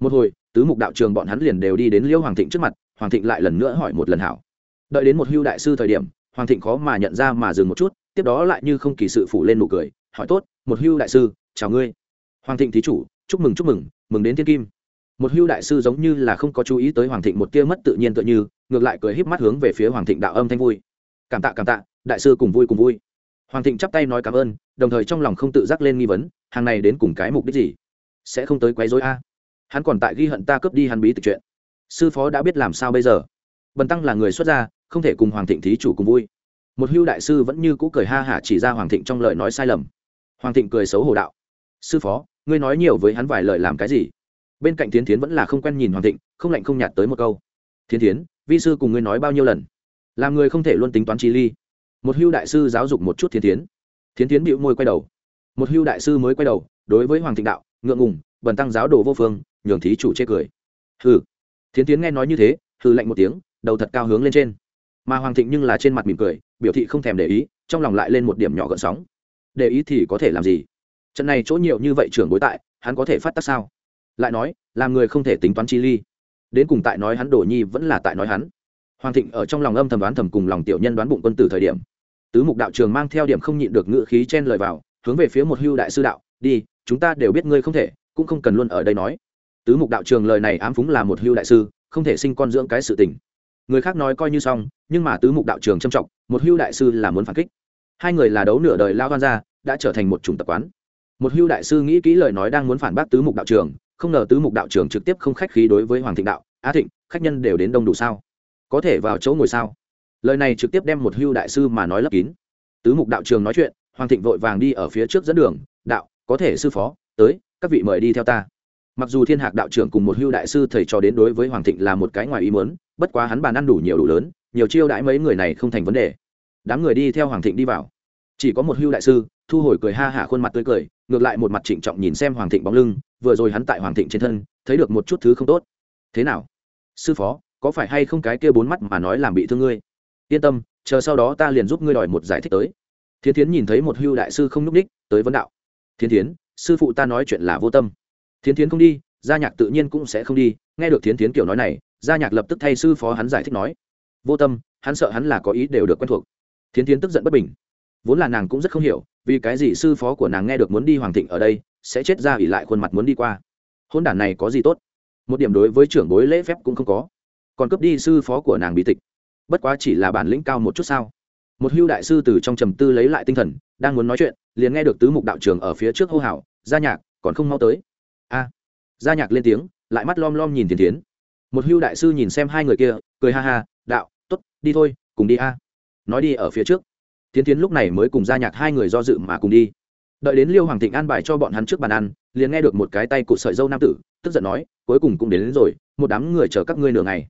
Một hồi, tứ mục đạo trường bọn hắn liền đều đi đến liêu hoàng thịnh trước mặt, hoàng thịnh lại lần nữa hỏi một lần hảo. Đợi đến một hưu đại sư thời điểm, hoàng thịnh khó mà nhận ra mà dừng một chút, tiếp đó lại như không kỳ sự phủ lên nụ cười, hỏi tốt, một hưu đại sư, chào ngươi hoàng thịnh thí chủ, chúc mừng chúc mừng mừng đến thiên kim. Một hưu đại sư giống như là không có chú ý tới hoàng thịnh một tia mất tự nhiên tựa như, ngược lại cười híp mắt hướng về phía hoàng thịnh đạo âm thanh vui. Cảm tạ cảm tạ, đại sư cùng vui cùng vui. Hoàng thịnh chắp tay nói cảm ơn, đồng thời trong lòng không tự giác lên nghi vấn, hàng này đến cùng cái mục đích gì? Sẽ không tới quấy rối a? Hắn còn tại ghi hận ta cướp đi hắn bí tịch chuyện. Sư phó đã biết làm sao bây giờ? Bần tăng là người xuất gia, không thể cùng hoàng thịnh thí chủ cùng vui. Một hưu đại sư vẫn như cũ cười ha hả chỉ ra hoàng thịnh trong lời nói sai lầm. Hoàng thịnh cười xấu hổ đạo. Sư phó ngươi nói nhiều với hắn vài lời làm cái gì? Bên cạnh tiến tiến vẫn là không quen nhìn hoàng thịnh, không lạnh không nhạt tới một câu. Tiến tiến vi sư cùng ngươi nói bao nhiêu lần? Làm người không thể luôn tính toán chi ly. Một hưu đại sư giáo dục một chút thiên tiến thiên tiến bịu môi quay đầu. Một hưu đại sư mới quay đầu, đối với hoàng thịnh đạo, ngượng ngùng, bần tăng giáo đồ vô phương, nhường thí chủ chê cười. Hừ. Thiên tiến nghe nói như thế, hừ lạnh một tiếng, đầu thật cao hướng lên trên. Mà hoàng thịnh nhưng là trên mặt mỉm cười, biểu thị không thèm để ý, trong lòng lại lên một điểm nhỏ gợn sóng. Để ý thì có thể làm gì? Trận này chỗ nhiều như vậy trưởng bối tại, hắn có thể phát tác sao? Lại nói, làm người không thể tính toán chi ly. Đến cùng tại nói hắn đồ nhi vẫn là tại nói hắn. Hoàng thịnh ở trong lòng âm thầm đoán thầm cùng lòng tiểu nhân đoán bụng quân tử thời điểm. Tứ mục đạo trường mang theo điểm không nhịn được ngự khí chen lời vào, hướng về phía một hưu đại sư đạo, đi, chúng ta đều biết ngươi không thể, cũng không cần luôn ở đây nói. Tứ mục đạo trường lời này ám phúng là một hưu đại sư, không thể sinh con dưỡng cái sự tình. Người khác nói coi như xong, nhưng mà tứ mục đạo trường trâm trọng, một hưu đại sư là muốn phản kích. Hai người là đấu nửa đời lao hoan ra đã trở thành một chủng tập quán một hưu đại sư nghĩ kỹ lời nói đang muốn phản bác tứ mục đạo trường, không ngờ tứ mục đạo trường trực tiếp không khách khí đối với hoàng thịnh đạo á thịnh, khách nhân đều đến đông đủ sao? Có thể vào chỗ ngồi sao? Lời này trực tiếp đem một hưu đại sư mà nói lấp kín. Tứ mục đạo trường nói chuyện, hoàng thịnh vội vàng đi ở phía trước dẫn đường, đạo, có thể sư phó, tới, các vị mời đi theo ta. Mặc dù thiên hạc đạo trưởng cùng một hưu đại sư thầy trò đến đối với hoàng thịnh là một cái ngoài ý muốn, bất quá hắn bàn ăn đủ nhiều đủ lớn, nhiều chiêu đãi mấy người này không thành vấn đề. Đám người đi theo hoàng thịnh đi vào chỉ có một hưu đại sư, thu hồi cười ha hả khuôn mặt tươi cười, ngược lại một mặt trịnh trọng nhìn xem hoàng thịnh bóng lưng, vừa rồi hắn tại hoàng thịnh trên thân, thấy được một chút thứ không tốt. Thế nào? Sư phó, có phải hay không cái kia bốn mắt mà nói làm bị thương ngươi? Yên tâm, chờ sau đó ta liền giúp ngươi đòi một giải thích tới. Thiên thiến nhìn thấy một hưu đại sư không n ú c ních tới vấn đạo. Thiên thiến, sư phụ ta nói chuyện là vô tâm. Thiên thiến không đi, gia nhạc tự nhiên cũng sẽ không đi, nghe được thiên thiến kiểu nói này, gia nhạc lập tức thay sư phó hắn giải thích nói. Vô tâm, hắn sợ hắn là có ý đều được quen thuộc. Thiên thiến tức giận bất bình vốn là nàng cũng rất không hiểu, vì cái gì sư phó của nàng nghe được muốn đi hoàng thịnh ở đây, sẽ chết ra ỉ lại khuôn mặt muốn đi qua. Hôn đản này có gì tốt? Một điểm đối với trưởng bối lễ phép cũng không có. Còn cướp đi sư phó của nàng bị tịch. Bất quá chỉ là bản lĩnh cao một chút sao? Một hưu đại sư từ trong trầm tư lấy lại tinh thần, đang muốn nói chuyện, liền nghe được tứ mục đạo trường ở phía trước hô hào, gia nhạc, còn không mau tới? A. Gia nhạc lên tiếng, lại mắt lom lom nhìn thiền tiến một hưu đại sư nhìn xem hai người kia, cười ha ha, đạo t ố t đi thôi, cùng đi a. Nói đi ở phía trước tiến tiến lúc này mới cùng gia nhạc hai người do dự mà cùng đi. Đợi đến liêu hoàng thịnh an bài cho bọn hắn trước bàn ăn liền nghe được một cái tay cụt sợi dâu nam tử tức giận nói cuối cùng cũng đến, đến rồi một đám người chờ các ngươi nửa ngày.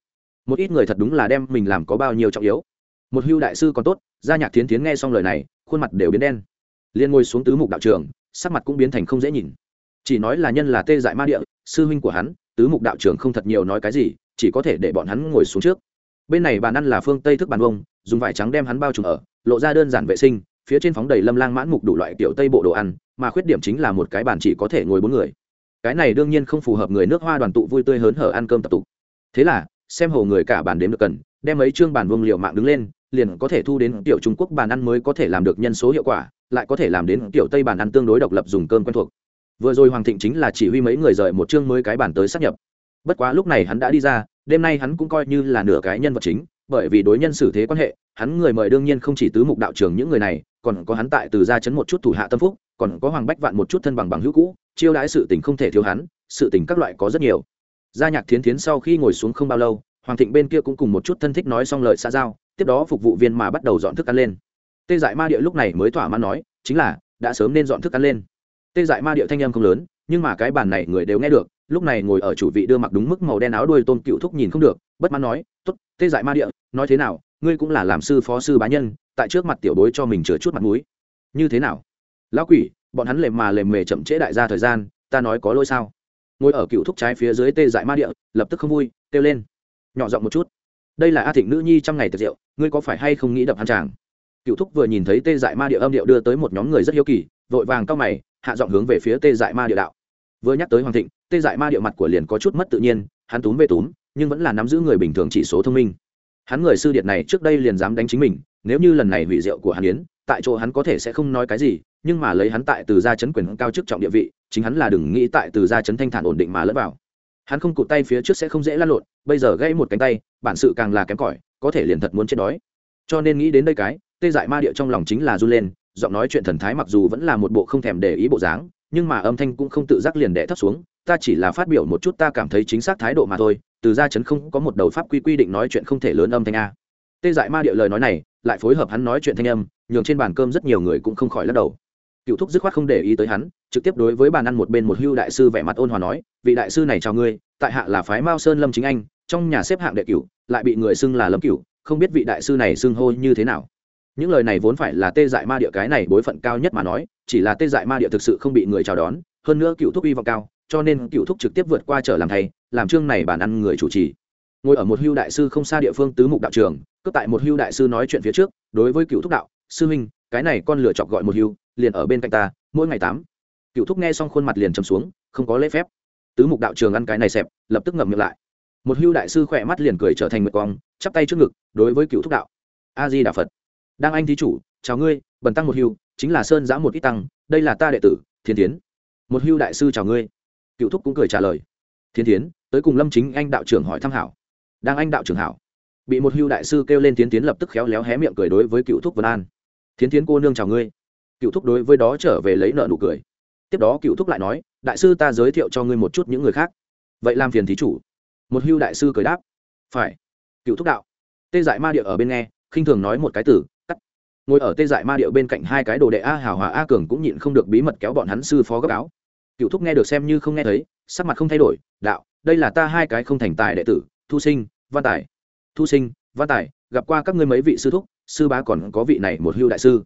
Một ít người thật đúng là đem mình làm có bao nhiêu trọng yếu. Một hưu đại sư còn tốt gia nhạc tiến tiến nghe xong lời này khuôn mặt đều biến đen. Liên ngồi xuống tứ mục đạo trường sắc mặt cũng biến thành không dễ nhìn. Chỉ nói là nhân là tê dại ma địa sư huynh của hắn tứ mục đạo trường không thật nhiều nói cái gì chỉ có thể để bọn hắn ngồi xuống trước bên này bàn ăn là phương tây thức bàn bông dùng vải trắng đem hắn bao trùm ở, lộ ra đơn giản vệ sinh, phía trên phóng đầy lâm lang mãn mục đủ loại kiểu tây bộ đồ ăn, mà khuyết điểm chính là một cái bàn chỉ có thể ngồi bốn người. Cái này đương nhiên không phù hợp người nước hoa đoàn tụ vui tươi hớn hở ăn cơm tập tục thế là, xem hồ người cả bàn đếm được cần, đem mấy chương bàn vương liệu mạng đứng lên, liền có thể thu đến tiểu trung quốc bàn ăn mới có thể làm được nhân số hiệu quả, lại có thể làm đến tiểu tây bàn ăn tương đối độc lập dùng cơm quen thuộc. Vừa rồi hoàng thịnh chính là chỉ huy mấy người rời một chương mới cái bàn tới sắp nhập. Bất quá lúc này hắn đã đi ra đêm nay hắn cũng coi như là nửa cái nhân vật chính, bởi vì đối nhân xử thế quan hệ, hắn người mời đương nhiên không chỉ tứ mục đạo trường những người này, còn có hắn tại từ gia chấn một chút thủ hạ tâm phúc, còn có hoàng bách vạn một chút thân bằng bằng hữu cũ, chiêu đãi sự tình không thể thiếu hắn, sự tình các loại có rất nhiều. Gia nhạc thiến thiến sau khi ngồi xuống không bao lâu, hoàng thịnh bên kia cũng cùng một chút thân thích nói xong lời xa giao, tiếp đó phục vụ viên mà bắt đầu dọn thức ăn lên. Tê dại ma địa lúc này mới thỏa mãn nói, chính là, đã sớm nên dọn thức ăn lên. Tê dại ma địa thanh âm không lớn, nhưng mà cái bàn này người đều nghe được lúc này ngồi ở chủ vị đưa mặc đúng mức màu đen áo đuôi tôm cựu thúc nhìn không được, bất mãn nói t ố t tê dại ma địa, nói thế nào, ngươi cũng là làm sư phó sư bá nhân, tại trước mặt tiểu bối cho mình chừa chút mặt mũi. Như thế nào? Lão quỷ, bọn hắn lề mà lề mề chậm trễ đại gia thời gian, ta nói có lỗi sao? Ngồi ở cựu thúc trái phía dưới tê dại ma địa, lập tức không vui, kêu lên, nhỏ giọng một chút, đây là a thịnh nữ nhi trăm ngày tiệc rượu, ngươi có phải hay không nghĩ đập hắn chàng? Cựu thúc vừa nhìn thấy tê dại ma địa âm điệu đưa tới một nhóm người rất hiếu kỳ, vội vàng cao mày, hạ giọng hướng về phía tê dại ma địa đạo vừa nhắc tới hoàng thịnh, tê dại ma địa mặt của liền có chút mất tự nhiên, hắn túm về túm, nhưng vẫn là nắm giữ người bình thường chỉ số thông minh. Hắn người sư điện này trước đây liền dám đánh chính mình, nếu như lần này hủy diệu của hắn yến, tại chỗ hắn có thể sẽ không nói cái gì, nhưng mà lấy hắn tại từ gia chấn quyền cao chức trọng địa vị, chính hắn là đừng nghĩ tại từ gia chấn thanh thản ổn định mà lẫn vào. Hắn không cụt tay phía trước sẽ không dễ lăn lộn, bây giờ gãy một cánh tay, bản sự càng là kém cỏi, có thể liền thật muốn chết đói. Cho nên nghĩ đến đây cái, tê dại ma địa trong lòng chính là run lên, giọng nói chuyện thần thái mặc dù vẫn là một bộ không thèm để ý bộ dáng nhưng mà âm thanh cũng không tự giác liền đẻ thấp xuống, ta chỉ là phát biểu một chút ta cảm thấy chính xác thái độ mà thôi, từ gia chấn không có một đầu pháp quy quy định nói chuyện không thể lớn âm thanh a. Tê dại ma địa lời nói này, lại phối hợp hắn nói chuyện thanh âm, nhường trên bàn cơm rất nhiều người cũng không khỏi lắc đầu. Cựu thúc dứt khoát không để ý tới hắn, trực tiếp đối với bàn ăn một bên một hưu đại sư vẻ mặt ôn hòa nói, vị đại sư này chào ngươi, tại hạ là phái mao sơn lâm chính anh, trong nhà xếp hạng đệ cửu, lại bị người xưng là lâm cửu, không biết vị đại sư này xưng hô như thế nào những lời này vốn phải là tê dại ma địa, cái này bối phận cao nhất mà nói, chỉ là tê dại ma địa thực sự không bị người chào đón, hơn nữa cựu thúc hy vọng cao, cho nên cựu thúc trực tiếp vượt qua trở làm thầy, làm chương này bàn ăn người chủ trì. Ngồi ở một hưu đại sư không xa địa phương tứ mục đạo trường, cướp tại một hưu đại sư nói chuyện phía trước, đối với cựu thúc đạo, sư huynh, cái này con lựa chọc gọi một hưu, liền ở bên cạnh ta, mỗi ngày tám. Cựu thúc nghe xong khuôn mặt liền chầm xuống, không có lễ phép. Tứ mục đạo trường ăn cái này xẹp, lập tức ngậm miệng lại. Một hưu đại sư khỏe mắt liền cười trở thành mượt quong chắp tay trước ngực, đối với cựu thúc đạo, a di đà phật đang anh thí chủ, chào ngươi, bần tăng một hưu, chính là sơn giã một ít tăng, đây là ta đệ tử thiên tiến một hưu đại sư chào ngươi. Cựu thúc cũng cười trả lời. Thiên tiến tới cùng lâm chính anh đạo trưởng hỏi thăm hảo. Đang anh đạo trưởng hảo. Bị một hưu đại sư kêu lên tiến tiến lập tức khéo léo hé miệng cười đối với cựu thúc vân an. Thiến tiến cô nương chào ngươi. Cựu thúc đối với đó trở về lấy nợ nụ cười. Tiếp đó cựu thúc lại nói, đại sư ta giới thiệu cho ngươi một chút những người khác. Vậy làm phiền thí chủ. Một hưu đại sư cười đáp. Phải. Cựu thúc đạo. Tê dại ma địa ở bên nghe, khinh thường nói một cái tử ngồi ở tê dại ma điệu bên cạnh hai cái đồ đệ a hào hòa a cường cũng nhịn không được bí mật kéo bọn hắn sư phó gấp áo. Cựu thúc nghe được xem như không nghe thấy sắc mặt không thay đổi đạo đây là ta hai cái không thành tài đệ tử thu sinh văn tài. Thu sinh văn tài gặp qua các ngươi mấy vị sư thúc sư bá còn có vị này một hưu đại sư.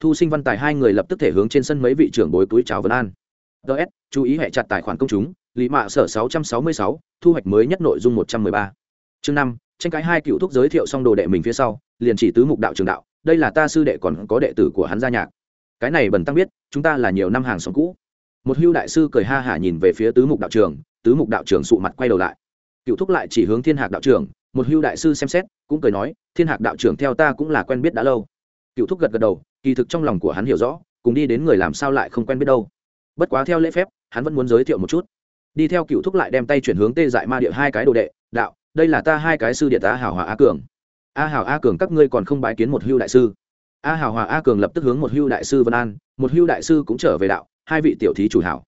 Thu sinh văn tài hai người lập tức thể hướng trên sân mấy vị trưởng bối túi chào vân an. Ts chú ý hệ chặt tài khoản công chúng lý mạ sở 666, thu hoạch mới nhất nội dung 113. chương năm tranh cãi hai cựu thúc giới thiệu xong đồ đệ mình phía sau liền chỉ tứ mục đạo trường đạo, đây là ta sư đệ còn có đệ tử của hắn gia nhạc. Cái này bần tăng biết, chúng ta là nhiều năm hàng xóm cũ. Một hưu đại sư cười ha hả nhìn về phía tứ mục đạo trường, tứ mục đạo trường sụ mặt quay đầu lại. Cựu thúc lại chỉ hướng thiên hạc đạo trường, một hưu đại sư xem xét, cũng cười nói, thiên hạc đạo trưởng theo ta cũng là quen biết đã lâu. Cựu thúc gật gật đầu, kỳ thực trong lòng của hắn hiểu rõ, cùng đi đến người làm sao lại không quen biết đâu. Bất quá theo lễ phép, hắn vẫn muốn giới thiệu một chút. Đi theo cựu thúc lại đem tay chuyển hướng tê dại ma địa hai cái đồ đệ, đạo, đây là ta hai cái sư điện tá hảo hòa á cường a Hào a cường các ngươi còn không bái kiến một hưu đại sư. A Hào hòa a cường lập tức hướng một hưu đại sư vân an, một hưu đại sư cũng trở về đạo, hai vị tiểu thí chủ hảo.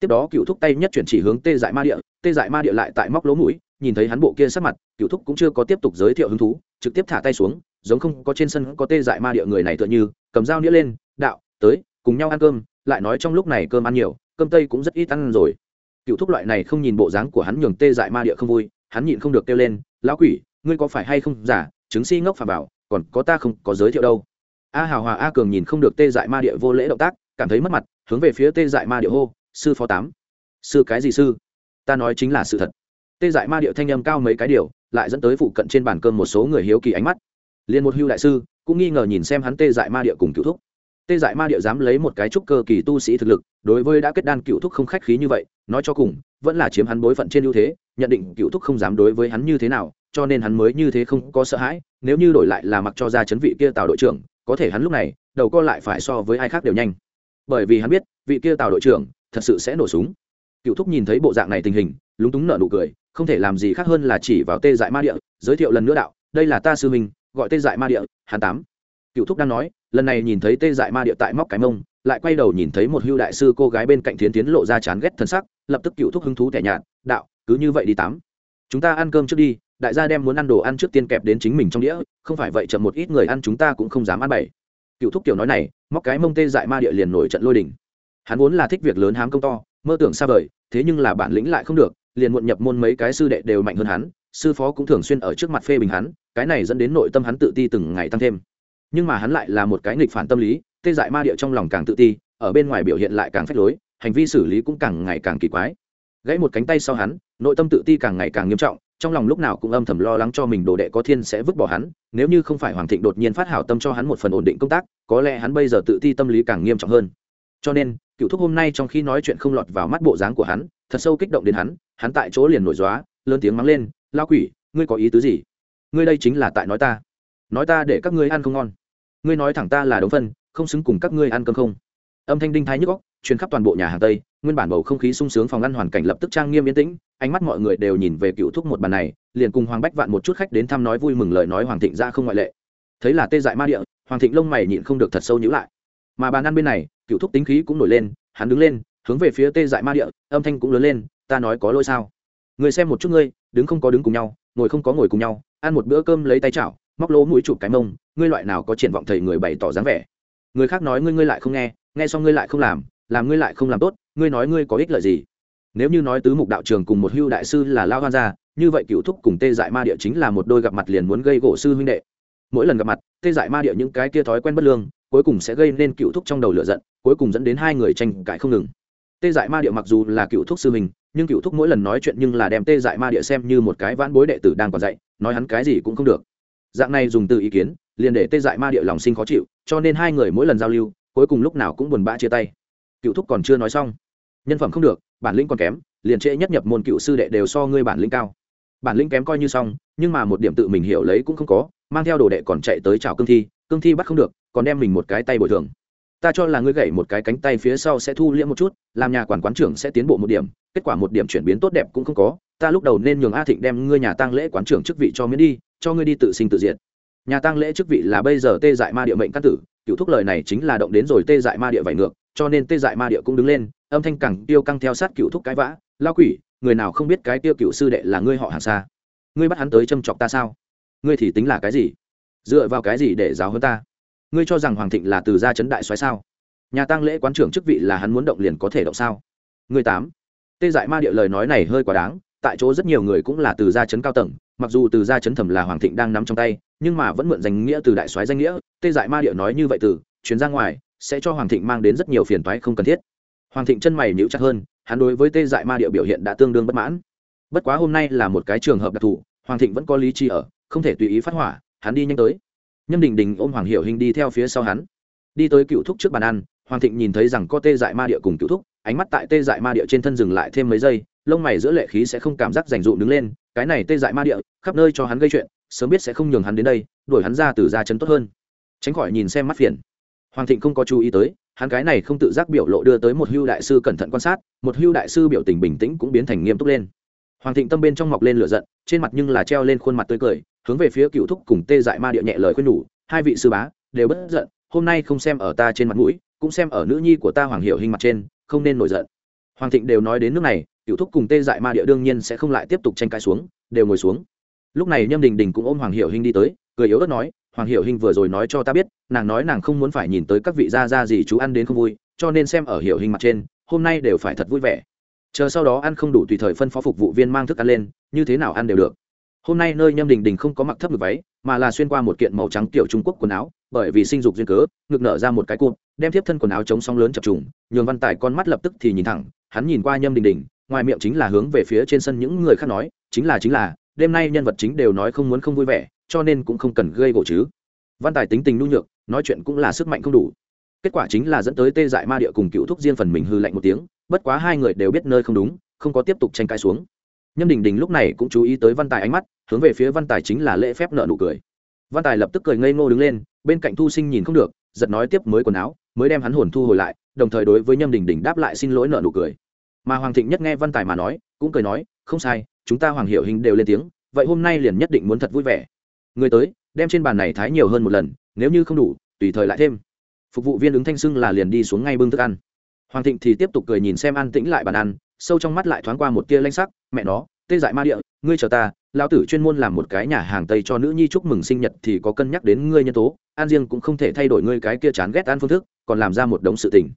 Tiếp đó cựu thúc tay nhất chuyển chỉ hướng tê dại ma địa, tê dại ma địa lại tại móc lỗ mũi, nhìn thấy hắn bộ kia sắc mặt, cựu thúc cũng chưa có tiếp tục giới thiệu hứng thú, trực tiếp thả tay xuống, giống không có trên sân có tê dại ma địa người này tựa như, cầm dao nĩa lên, đạo, tới, cùng nhau ăn cơm, lại nói trong lúc này cơm ăn nhiều, cơm tây cũng rất ít ăn rồi. Cựu thúc loại này không nhìn bộ dáng của hắn nhường tê dại ma địa không vui, hắn nhịn không được kêu lên, lão quỷ, ngươi có phải hay không, giả chứng si ngốc phàm bảo, còn có ta không có giới thiệu đâu. A hào hòa a cường nhìn không được tê dại ma địa vô lễ động tác, cảm thấy mất mặt, hướng về phía tê dại ma địa hô, sư phó tám, sư cái gì sư? Ta nói chính là sự thật. Tê dại ma địa thanh âm cao mấy cái điều, lại dẫn tới phụ cận trên bàn cơm một số người hiếu kỳ ánh mắt. Liền một hưu đại sư, cũng nghi ngờ nhìn xem hắn tê dại ma địa cùng cựu thúc. Tê dại ma địa dám lấy một cái trúc cơ kỳ tu sĩ thực lực, đối với đã kết đan cựu thúc không khách khí như vậy, nói cho cùng, vẫn là chiếm hắn bối phận trên ưu thế nhận định cựu thúc không dám đối với hắn như thế nào, cho nên hắn mới như thế không có sợ hãi, nếu như đổi lại là mặc cho ra chấn vị kia tào đội trưởng, có thể hắn lúc này, đầu co lại phải so với ai khác đều nhanh. Bởi vì hắn biết, vị kia tào đội trưởng thật sự sẽ nổ súng. Cựu thúc nhìn thấy bộ dạng này tình hình, lúng túng nở nụ cười, không thể làm gì khác hơn là chỉ vào tê dại ma địa, giới thiệu lần nữa đạo, đây là ta sư minh gọi tê dại ma địa, hàn tám. Cựu thúc đang nói, lần này nhìn thấy tê dại ma địa tại móc cái mông, lại quay đầu nhìn thấy một hưu đại sư cô gái bên cạnh thiến tiến lộ ra chán ghét thân sắc, lập tức cựu thúc hứng thú tẻ nhạt, đạo cứ như vậy đi tắm. chúng ta ăn cơm trước đi, đại gia đem muốn ăn đồ ăn trước tiên kẹp đến chính mình trong đĩa, không phải vậy chậm một ít người ăn chúng ta cũng không dám ăn bảy cựu thúc tiểu nói này, móc cái mông tê dại ma địa liền nổi trận lôi đình. Hắn vốn là thích việc lớn hám công to, mơ tưởng xa vời, thế nhưng là bản lĩnh lại không được, liền muộn nhập môn mấy cái sư đệ đều mạnh hơn hắn, sư phó cũng thường xuyên ở trước mặt phê bình hắn, cái này dẫn đến nội tâm hắn tự ti từng ngày tăng thêm. Nhưng mà hắn lại là một cái nghịch phản tâm lý, tê dại ma địa trong lòng càng tự ti, ở bên ngoài biểu hiện lại càng phách lối, hành vi xử lý cũng càng ngày càng kỳ quái. Gãy một cánh tay sau hắn nội tâm tự ti càng ngày càng nghiêm trọng, trong lòng lúc nào cũng âm thầm lo lắng cho mình đồ đệ có thiên sẽ vứt bỏ hắn, nếu như không phải hoàng thịnh đột nhiên phát hảo tâm cho hắn một phần ổn định công tác, có lẽ hắn bây giờ tự ti tâm lý càng nghiêm trọng hơn. Cho nên, cựu thúc hôm nay trong khi nói chuyện không lọt vào mắt bộ dáng của hắn, thật sâu kích động đến hắn hắn tại chỗ liền nổi dóa lớn tiếng mắng lên, lao quỷ, ngươi có ý tứ gì? Ngươi đây chính là tại nói ta. Nói ta để các ngươi ăn không ngon. Ngươi nói thẳng ta là đống phân, không xứng cùng các ngươi ăn cơm không âm thanh đinh thái nhức góc, truyền khắp toàn bộ nhà hàng tây, nguyên bản bầu không khí sung sướng phòng ăn hoàn cảnh lập tức trang nghiêm yên tĩnh, ánh mắt mọi người đều nhìn về cựu thúc một bàn này, liền cùng hoàng bách vạn một chút khách đến thăm nói vui mừng lời nói hoàng thịnh ra không ngoại lệ. Thấy là tê dại ma địa, hoàng thịnh lông mày nhịn không được thật sâu nhữ lại. Mà bàn ăn bên này, cựu thúc tính khí cũng nổi lên, hắn đứng lên, hướng về phía tê dại ma địa, âm thanh cũng lớn lên, ta nói có lỗi sao? Người xem một chút ngươi, đứng không có đứng cùng nhau, ngồi không có ngồi cùng nhau, ăn một bữa cơm lấy tay chảo, móc lỗ mũi chụp cái mông, ngươi loại nào có triển vọng thầy người bày tỏ dáng vẻ? Người khác nói ngươi ngươi lại không nghe nghe xong ngươi lại không làm làm ngươi lại không làm tốt, ngươi nói ngươi có ích lợi gì? Nếu như nói tứ mục đạo trường cùng một hưu đại sư là lao hoan gia, như vậy cựu thúc cùng tê dại ma địa chính là một đôi gặp mặt liền muốn gây gỗ sư huynh đệ. Mỗi lần gặp mặt, tê dại ma địa những cái kia thói quen bất lương, cuối cùng sẽ gây nên cựu thúc trong đầu lửa giận, cuối cùng dẫn đến hai người tranh cãi không ngừng. Tê dại ma địa mặc dù là cựu thúc sư mình nhưng cựu thúc mỗi lần nói chuyện nhưng là đem tê dại ma địa xem như một cái vãn bối đệ tử đang còn dạy, nói hắn cái gì cũng không được. Dạng này dùng từ ý kiến, liền để tê dại ma địa lòng sinh khó chịu, cho nên hai người mỗi lần giao lưu cuối cùng lúc nào cũng buồn bã chia tay. Cựu thúc còn chưa nói xong. Nhân phẩm không được, bản lĩnh còn kém, liền trễ nhất nhập môn cựu sư đệ đều so ngươi bản lĩnh cao. Bản lĩnh kém coi như xong, nhưng mà một điểm tự mình hiểu lấy cũng không có, mang theo đồ đệ còn chạy tới chào cương thi cương thi bắt không được, còn đem mình một cái tay bồi thường. Ta cho là ngươi gãy một cái cánh tay phía sau sẽ thu liễm một chút, làm nhà quản quán trưởng sẽ tiến bộ một điểm, kết quả một điểm chuyển biến tốt đẹp cũng không có, ta lúc đầu nên nhường a thịnh đem ngươi nhà tăng lễ quán trưởng chức vị cho miễn đi, cho ngươi đi tự sinh tự diệt nhà tăng lễ chức vị là bây giờ tê dại ma địa mệnh căn tử, cựu thúc lời này chính là động đến rồi tê dại ma địa vải ngược, cho nên tê dại ma địa cũng đứng lên, âm thanh cẳng tiêu căng theo sát cựu thúc cái vã, lao quỷ, người nào không biết cái tiêu cựu sư đệ là ngươi họ hàng xa ngươi bắt hắn tới châm chọc ta sao? Ngươi thì tính là cái gì? Dựa vào cái gì để giáo hơn ta? Ngươi cho rằng hoàng thịnh là từ gia chấn đại xoáy sao? Nhà tăng lễ quán trưởng chức vị là hắn muốn động liền có thể động sao? Ngươi tám. Tê dại ma địa lời nói này hơi quá đáng, tại chỗ rất nhiều người cũng là từ gia chấn cao tầng mặc dù từ gia chấn thẩm là hoàng thịnh đang nắm trong tay, nhưng mà vẫn mượn danh nghĩa từ đại soái danh nghĩa, tê dại ma địa nói như vậy từ chuyến ra ngoài, sẽ cho hoàng thịnh mang đến rất nhiều phiền toái không cần thiết. Hoàng thịnh chân mày nhíu chặt hơn, hắn đối với tê dại ma địa biểu hiện đã tương đương bất mãn. Bất quá hôm nay là một cái trường hợp đặc thù, hoàng thịnh vẫn có lý trí ở, không thể tùy ý phát hỏa, hắn đi nhanh tới. Nhâm đình đình ôm hoàng hiểu hình đi theo phía sau hắn. Đi tới cựu thúc trước bàn ăn, hoàng thịnh nhìn thấy rằng có tê dại ma địa cùng cựu thúc ánh mắt tại tê dại ma địa trên thân dừng lại thêm mấy giây, lông mày giữa lệ khí sẽ không cảm giác rành rụm đứng lên, cái này tê dại ma địa, khắp nơi cho hắn gây chuyện, sớm biết sẽ không nhường hắn đến đây, đuổi hắn ra từ ra chân tốt hơn. Tránh khỏi nhìn xem mắt phiền. Hoàng thịnh không có chú ý tới, hắn cái này không tự giác biểu lộ đưa tới một hưu đại sư cẩn thận quan sát, một hưu đại sư biểu tình bình tĩnh cũng biến thành nghiêm túc lên. Hoàng thịnh tâm bên trong mọc lên lửa giận, trên mặt nhưng là treo lên khuôn mặt tươi cười, hướng về phía cựu thúc cùng tê dại ma địa nhẹ lời khuyên nhủ, hai vị sư bá, đều bất giận, hôm nay không xem ở ta trên mặt mũi, cũng xem ở nữ nhi của ta hoàng hiệu hình mặt trên không nên nổi giận. Hoàng thịnh đều nói đến nước này, cựu thúc cùng tê dại ma địa đương nhiên sẽ không lại tiếp tục tranh cãi xuống, đều ngồi xuống. Lúc này nhâm đình đình cũng ôm hoàng hiệu Hinh đi tới, cười yếu ớt nói, hoàng hiệu Hinh vừa rồi nói cho ta biết, nàng nói nàng không muốn phải nhìn tới các vị gia gia gì chú ăn đến không vui, cho nên xem ở hiệu hình mặt trên, hôm nay đều phải thật vui vẻ. Chờ sau đó ăn không đủ tùy thời phân phó phục vụ viên mang thức ăn lên, như thế nào ăn đều được. Hôm nay nơi nhâm đình đình không có mặc thấp ngực váy, mà là xuyên qua một kiện màu trắng kiểu trung quốc quần áo bởi vì sinh dục duyên cớ, ngực nở ra một cái cụm đem tiếp thân quần áo chống sóng lớn chập trùng, nhường văn tài con mắt lập tức thì nhìn thẳng, hắn nhìn qua nhâm đình đình, ngoài miệng chính là hướng về phía trên sân những người khác nói, chính là chính là, đêm nay nhân vật chính đều nói không muốn không vui vẻ, cho nên cũng không cần gây gỗ chứ. Văn tài tính tình nhu nhược, nói chuyện cũng là sức mạnh không đủ. Kết quả chính là dẫn tới tê dại ma địa cùng cựu thúc riêng phần mình hư lạnh một tiếng, bất quá hai người đều biết nơi không đúng, không có tiếp tục tranh cãi xuống. Nhâm đình đình lúc này cũng chú ý tới văn tài ánh mắt, hướng về phía văn tài chính là lễ phép nợ nụ cười. Văn tài lập tức cười ngây ngô đứng lên bên cạnh thu sinh nhìn không được, giật nói tiếp mới quần áo, mới đem hắn hồn thu hồi lại, đồng thời đối với nhâm đình đình đáp lại xin lỗi nợ nụ cười. Mà hoàng thịnh nhất nghe văn tài mà nói, cũng cười nói, không sai, chúng ta hoàng hiểu hình đều lên tiếng, vậy hôm nay liền nhất định muốn thật vui vẻ. Người tới, đem trên bàn này thái nhiều hơn một lần, nếu như không đủ, tùy thời lại thêm. Phục vụ viên ứng thanh sưng là liền đi xuống ngay bưng thức ăn. Hoàng thịnh thì tiếp tục cười nhìn xem an tĩnh lại bàn ăn, sâu trong mắt lại thoáng qua một tia lanh sắc, mẹ nó tê dại ma địa, ngươi chờ ta, lão tử chuyên môn làm một cái nhà hàng tây cho nữ nhi chúc mừng sinh nhật thì có cân nhắc đến ngươi nhân tố, an riêng cũng không thể thay đổi ngươi cái kia chán ghét ăn phương thức, còn làm ra một đống sự tình.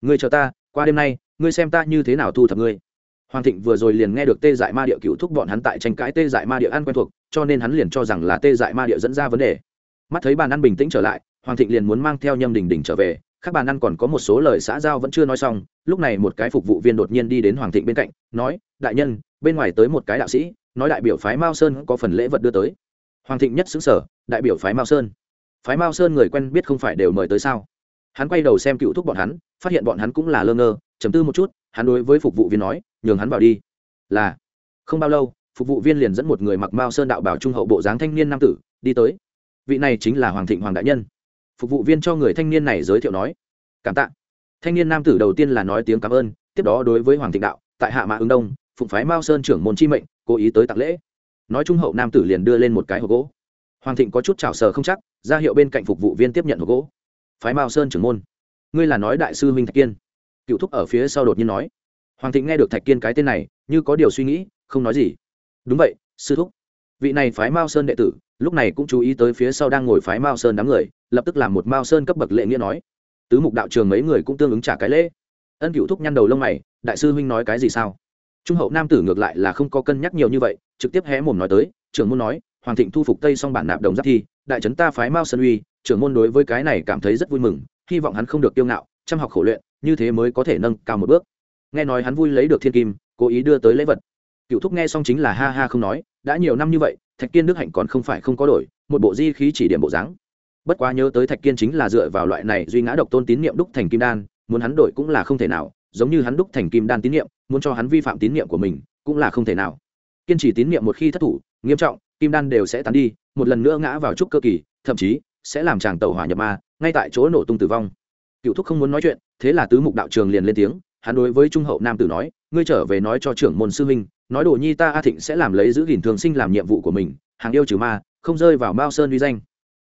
Ngươi chờ ta, qua đêm nay, ngươi xem ta như thế nào thu thập ngươi. Hoàng thịnh vừa rồi liền nghe được tê dại ma địa cựu thúc bọn hắn tại tranh cãi tê dại ma địa ăn quen thuộc, cho nên hắn liền cho rằng là tê dại ma địa dẫn ra vấn đề. Mắt thấy bàn ăn bình tĩnh trở lại, hoàng thịnh liền muốn mang theo nhâm đình đình trở về các bàn ăn còn có một số lời xã giao vẫn chưa nói xong, lúc này một cái phục vụ viên đột nhiên đi đến hoàng thịnh bên cạnh, nói, đại nhân, bên ngoài tới một cái đạo sĩ, nói đại biểu phái mao sơn có phần lễ vật đưa tới. Hoàng thịnh nhất xứng sở đại biểu phái mao sơn? Phái mao sơn người quen biết không phải đều mời tới sao? Hắn quay đầu xem cựu thúc bọn hắn, phát hiện bọn hắn cũng là lơ ngơ chấm tư một chút, hắn đối với phục vụ viên nói, nhường hắn vào đi. Là, không bao lâu, phục vụ viên liền dẫn một người mặc mao sơn đạo bảo trung hậu bộ dáng thanh niên nam tử, đi tới. Vị này chính là hoàng thịnh hoàng đại nhân phục vụ viên cho người thanh niên này giới thiệu nói, cảm tạ. Thanh niên nam tử đầu tiên là nói tiếng cảm ơn, tiếp đó đối với hoàng thịnh đạo, tại hạ mã ứng đông, phụng phái mao sơn trưởng môn chi mệnh, cố ý tới tặng lễ. Nói trung hậu nam tử liền đưa lên một cái hộp gỗ. Hoàng thịnh có chút chảo sờ không chắc, ra hiệu bên cạnh phục vụ viên tiếp nhận hộp gỗ. Phái mao sơn trưởng môn, ngươi là nói đại sư huynh thạch kiên. Cựu thúc ở phía sau đột nhiên nói. Hoàng thịnh nghe được thạch kiên cái tên này, như có điều suy nghĩ, không nói gì. Đúng vậy, sư thúc. Vị này phái mao sơn đệ tử, lúc này cũng chú ý tới phía sau đang ngồi phái mao sơn đám người lập tức làm một mao sơn cấp bậc lệ nghĩa nói. Tứ mục đạo trường mấy người cũng tương ứng trả cái lễ. Ân cựu thúc nhăn đầu lông mày, đại sư huynh nói cái gì sao? Trung hậu nam tử ngược lại là không có cân nhắc nhiều như vậy, trực tiếp hé mồm nói tới, trưởng môn nói, hoàng thịnh thu phục tây xong bản nạp đồng giáp thi, đại trấn ta phái mao sơn uy, trưởng môn đối với cái này cảm thấy rất vui mừng, hy vọng hắn không được kiêu ngạo, chăm học khổ luyện, như thế mới có thể nâng cao một bước. Nghe nói hắn vui lấy được thiên kim, cố ý đưa tới lễ vật. Cựu thúc nghe xong chính là ha ha không nói, đã nhiều năm như vậy, thạch kiên đức hạnh còn không phải không có đổi, một bộ di khí chỉ điểm bộ dáng bất quá nhớ tới thạch kiên chính là dựa vào loại này duy ngã độc tôn tín niệm đúc thành kim đan, muốn hắn đổi cũng là không thể nào, giống như hắn đúc thành kim đan tín niệm, muốn cho hắn vi phạm tín niệm của mình cũng là không thể nào. Kiên trì tín niệm một khi thất thủ, nghiêm trọng, kim đan đều sẽ tán đi, một lần nữa ngã vào trúc cơ kỳ, thậm chí sẽ làm chàng tàu hỏa nhập ma, ngay tại chỗ nổ tung tử vong. Cựu thúc không muốn nói chuyện, thế là tứ mục đạo trường liền lên tiếng, hắn đối với trung hậu nam tử nói, ngươi trở về nói cho trưởng môn sư huynh, nói đồ nhi ta a thịnh sẽ làm lấy giữ gìn thường sinh làm nhiệm vụ của mình, hàng yêu trừ ma, không rơi vào mao sơn uy danh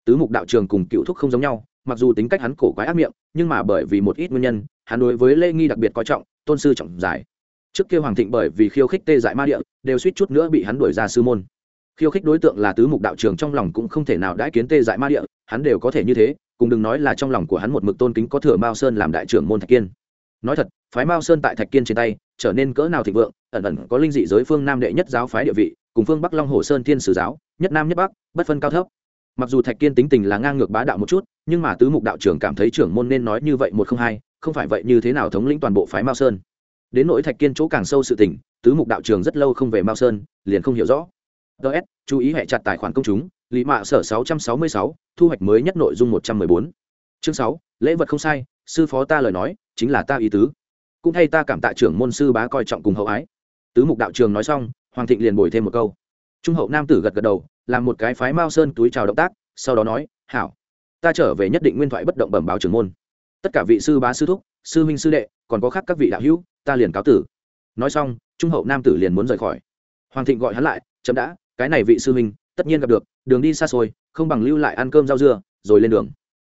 tứ mục đạo trường cùng cựu thúc không giống nhau, mặc dù tính cách hắn cổ quái ác miệng, nhưng mà bởi vì một ít nguyên nhân, hắn đối với lễ nghi đặc biệt coi trọng, tôn sư trọng giải. Trước kia hoàng thịnh bởi vì khiêu khích tê dại ma địa, đều suýt chút nữa bị hắn đuổi ra sư môn. Khiêu khích đối tượng là tứ mục đạo trường trong lòng cũng không thể nào đãi kiến tê dại ma địa, hắn đều có thể như thế, cùng đừng nói là trong lòng của hắn một mực tôn kính có thừa mao sơn làm đại trưởng môn thạch kiên. Nói thật, phái mao sơn tại thạch kiên trên tay, trở nên cỡ nào thịnh vượng, ẩn ẩn có linh dị giới phương nam đệ nhất giáo phái địa vị, cùng phương bắc long hồ sơn thiên sử giáo, nhất nam nhất bắc, bất phân cao thấp mặc dù thạch kiên tính tình là ngang ngược bá đạo một chút nhưng mà tứ mục đạo trưởng cảm thấy trưởng môn nên nói như vậy một không hai không phải vậy như thế nào thống lĩnh toàn bộ phái mao sơn. Đến nỗi thạch kiên chỗ càng sâu sự tình tứ mục đạo trường rất lâu không về mao sơn liền không hiểu rõ. Ts chú ý hệ chặt tài khoản công chúng lý mạ sở 666, thu hoạch mới nhất nội dung 114. chương 6, lễ vật không sai sư phó ta lời nói chính là ta ý tứ. Cũng thay ta cảm tạ trưởng môn sư bá coi trọng cùng hậu ái. Tứ mục đạo trường nói xong hoàng thịnh liền bồi thêm một câu. Trung hậu nam tử gật gật đầu làm một cái phái mao sơn túi chào động tác, sau đó nói, hảo, ta trở về nhất định nguyên thoại bất động bẩm báo trưởng môn. Tất cả vị sư bá sư thúc, sư minh sư đệ, còn có khác các vị đạo hữu, ta liền cáo tử. Nói xong, trung hậu nam tử liền muốn rời khỏi. Hoàng thịnh gọi hắn lại chậm đã, cái này vị sư minh tất nhiên gặp được, đường đi xa xôi, không bằng lưu lại ăn cơm rau dưa, rồi lên đường.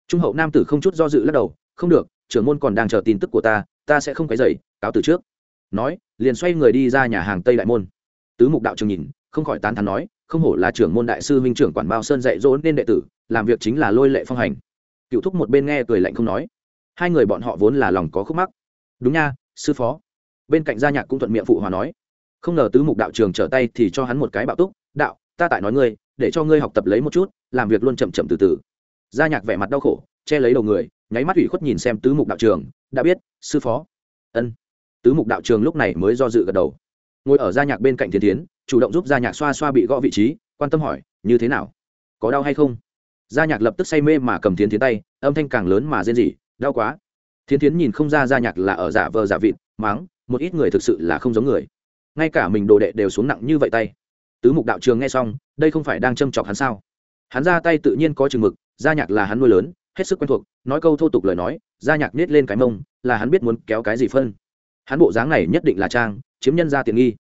Trung hậu nam tử không chút do dự lắc đầu, không được, trưởng môn còn đang chờ tin tức của ta ta sẽ không cái dậy cáo từ trước. Nói, liền xoay người đi ra nhà hàng tây đại môn. Tứ mục đạo trường nhìn, không khỏi tán thán nói không hổ là trưởng môn đại sư minh trưởng quản bao sơn dạy dỗ nên đệ tử, làm việc chính là lôi lệ phong hành. Cựu thúc một bên nghe cười lạnh không nói. Hai người bọn họ vốn là lòng có khúc mắc. Đúng nha, sư phó. Bên cạnh gia nhạc cũng thuận miệng phụ hòa nói. Không ngờ tứ mục đạo trường trở tay thì cho hắn một cái bạo túc, đạo, ta tại nói ngươi, để cho ngươi học tập lấy một chút, làm việc luôn chậm chậm từ từ. Gia nhạc vẻ mặt đau khổ, che lấy đầu người, nháy mắt ủy khuất nhìn xem tứ mục đạo trường, đã biết, sư phó. Ân. Tứ mục đạo trường lúc này mới do dự gật đầu. Ngồi ở gia nhạc bên cạnh thiên tiến chủ động giúp gia nhạc xoa xoa bị gõ vị trí, quan tâm hỏi, như thế nào? Có đau hay không? Gia nhạc lập tức say mê mà cầm tiến tiến tay, âm thanh càng lớn mà rên rỉ, đau quá. Thiến tiến nhìn không ra gia nhạc là ở giả vờ giả vịt máng một ít người thực sự là không giống người. Ngay cả mình đồ đệ đều xuống nặng như vậy tay. Tứ mục đạo trường nghe xong, đây không phải đang châm chọc hắn sao? Hắn ra tay tự nhiên có chừng mực, gia nhạc là hắn nuôi lớn, hết sức quen thuộc, nói câu thô tục lời nói, gia nhạc nết lên cái mông, là hắn biết muốn kéo cái gì phân. Hắn bộ dáng này nhất định là trang, chiếm nhân ra tiện nghi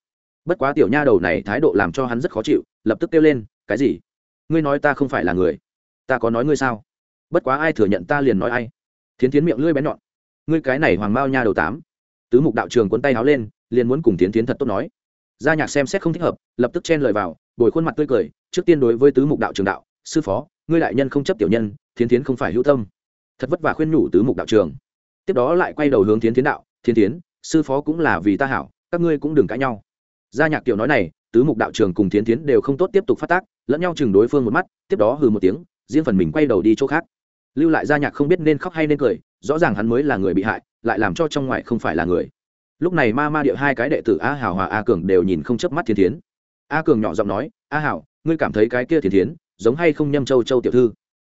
bất quá tiểu nha đầu này thái độ làm cho hắn rất khó chịu, lập tức kêu lên, cái gì? Ngươi nói ta không phải là người. Ta có nói ngươi sao? Bất quá ai thừa nhận ta liền nói ai. Thiến tiến miệng lưỡi bén nhọn. Ngươi cái này hoàng mao nha đầu tám. Tứ mục đạo trường cuốn tay háo lên, liền muốn cùng tiến tiến thật tốt nói. Gia nhạc xem xét không thích hợp, lập tức chen lời vào, bồi khuôn mặt tươi cười, trước tiên đối với tứ mục đạo trường đạo, sư phó, ngươi đại nhân không chấp tiểu nhân, thiến tiến không phải hữu tâm. Thật vất vả khuyên nhủ tứ mục đạo trường. Tiếp đó lại quay đầu hướng tiến tiến đạo thiên tiến sư phó cũng là vì ta hảo, các ngươi cũng đừng cãi nhau gia nhạc tiểu nói này, tứ mục đạo trường cùng tiến tiến đều không tốt tiếp tục phát tác, lẫn nhau chừng đối phương một mắt, tiếp đó hừ một tiếng, riêng phần mình quay đầu đi chỗ khác. Lưu lại gia nhạc không biết nên khóc hay nên cười, rõ ràng hắn mới là người bị hại, lại làm cho trong ngoài không phải là người. Lúc này ma ma địa hai cái đệ tử a hảo hòa a cường đều nhìn không chớp mắt thiên thiến. A cường nhỏ giọng nói, a hảo, ngươi cảm thấy cái kia thiên thiến giống hay không nhâm châu châu tiểu thư?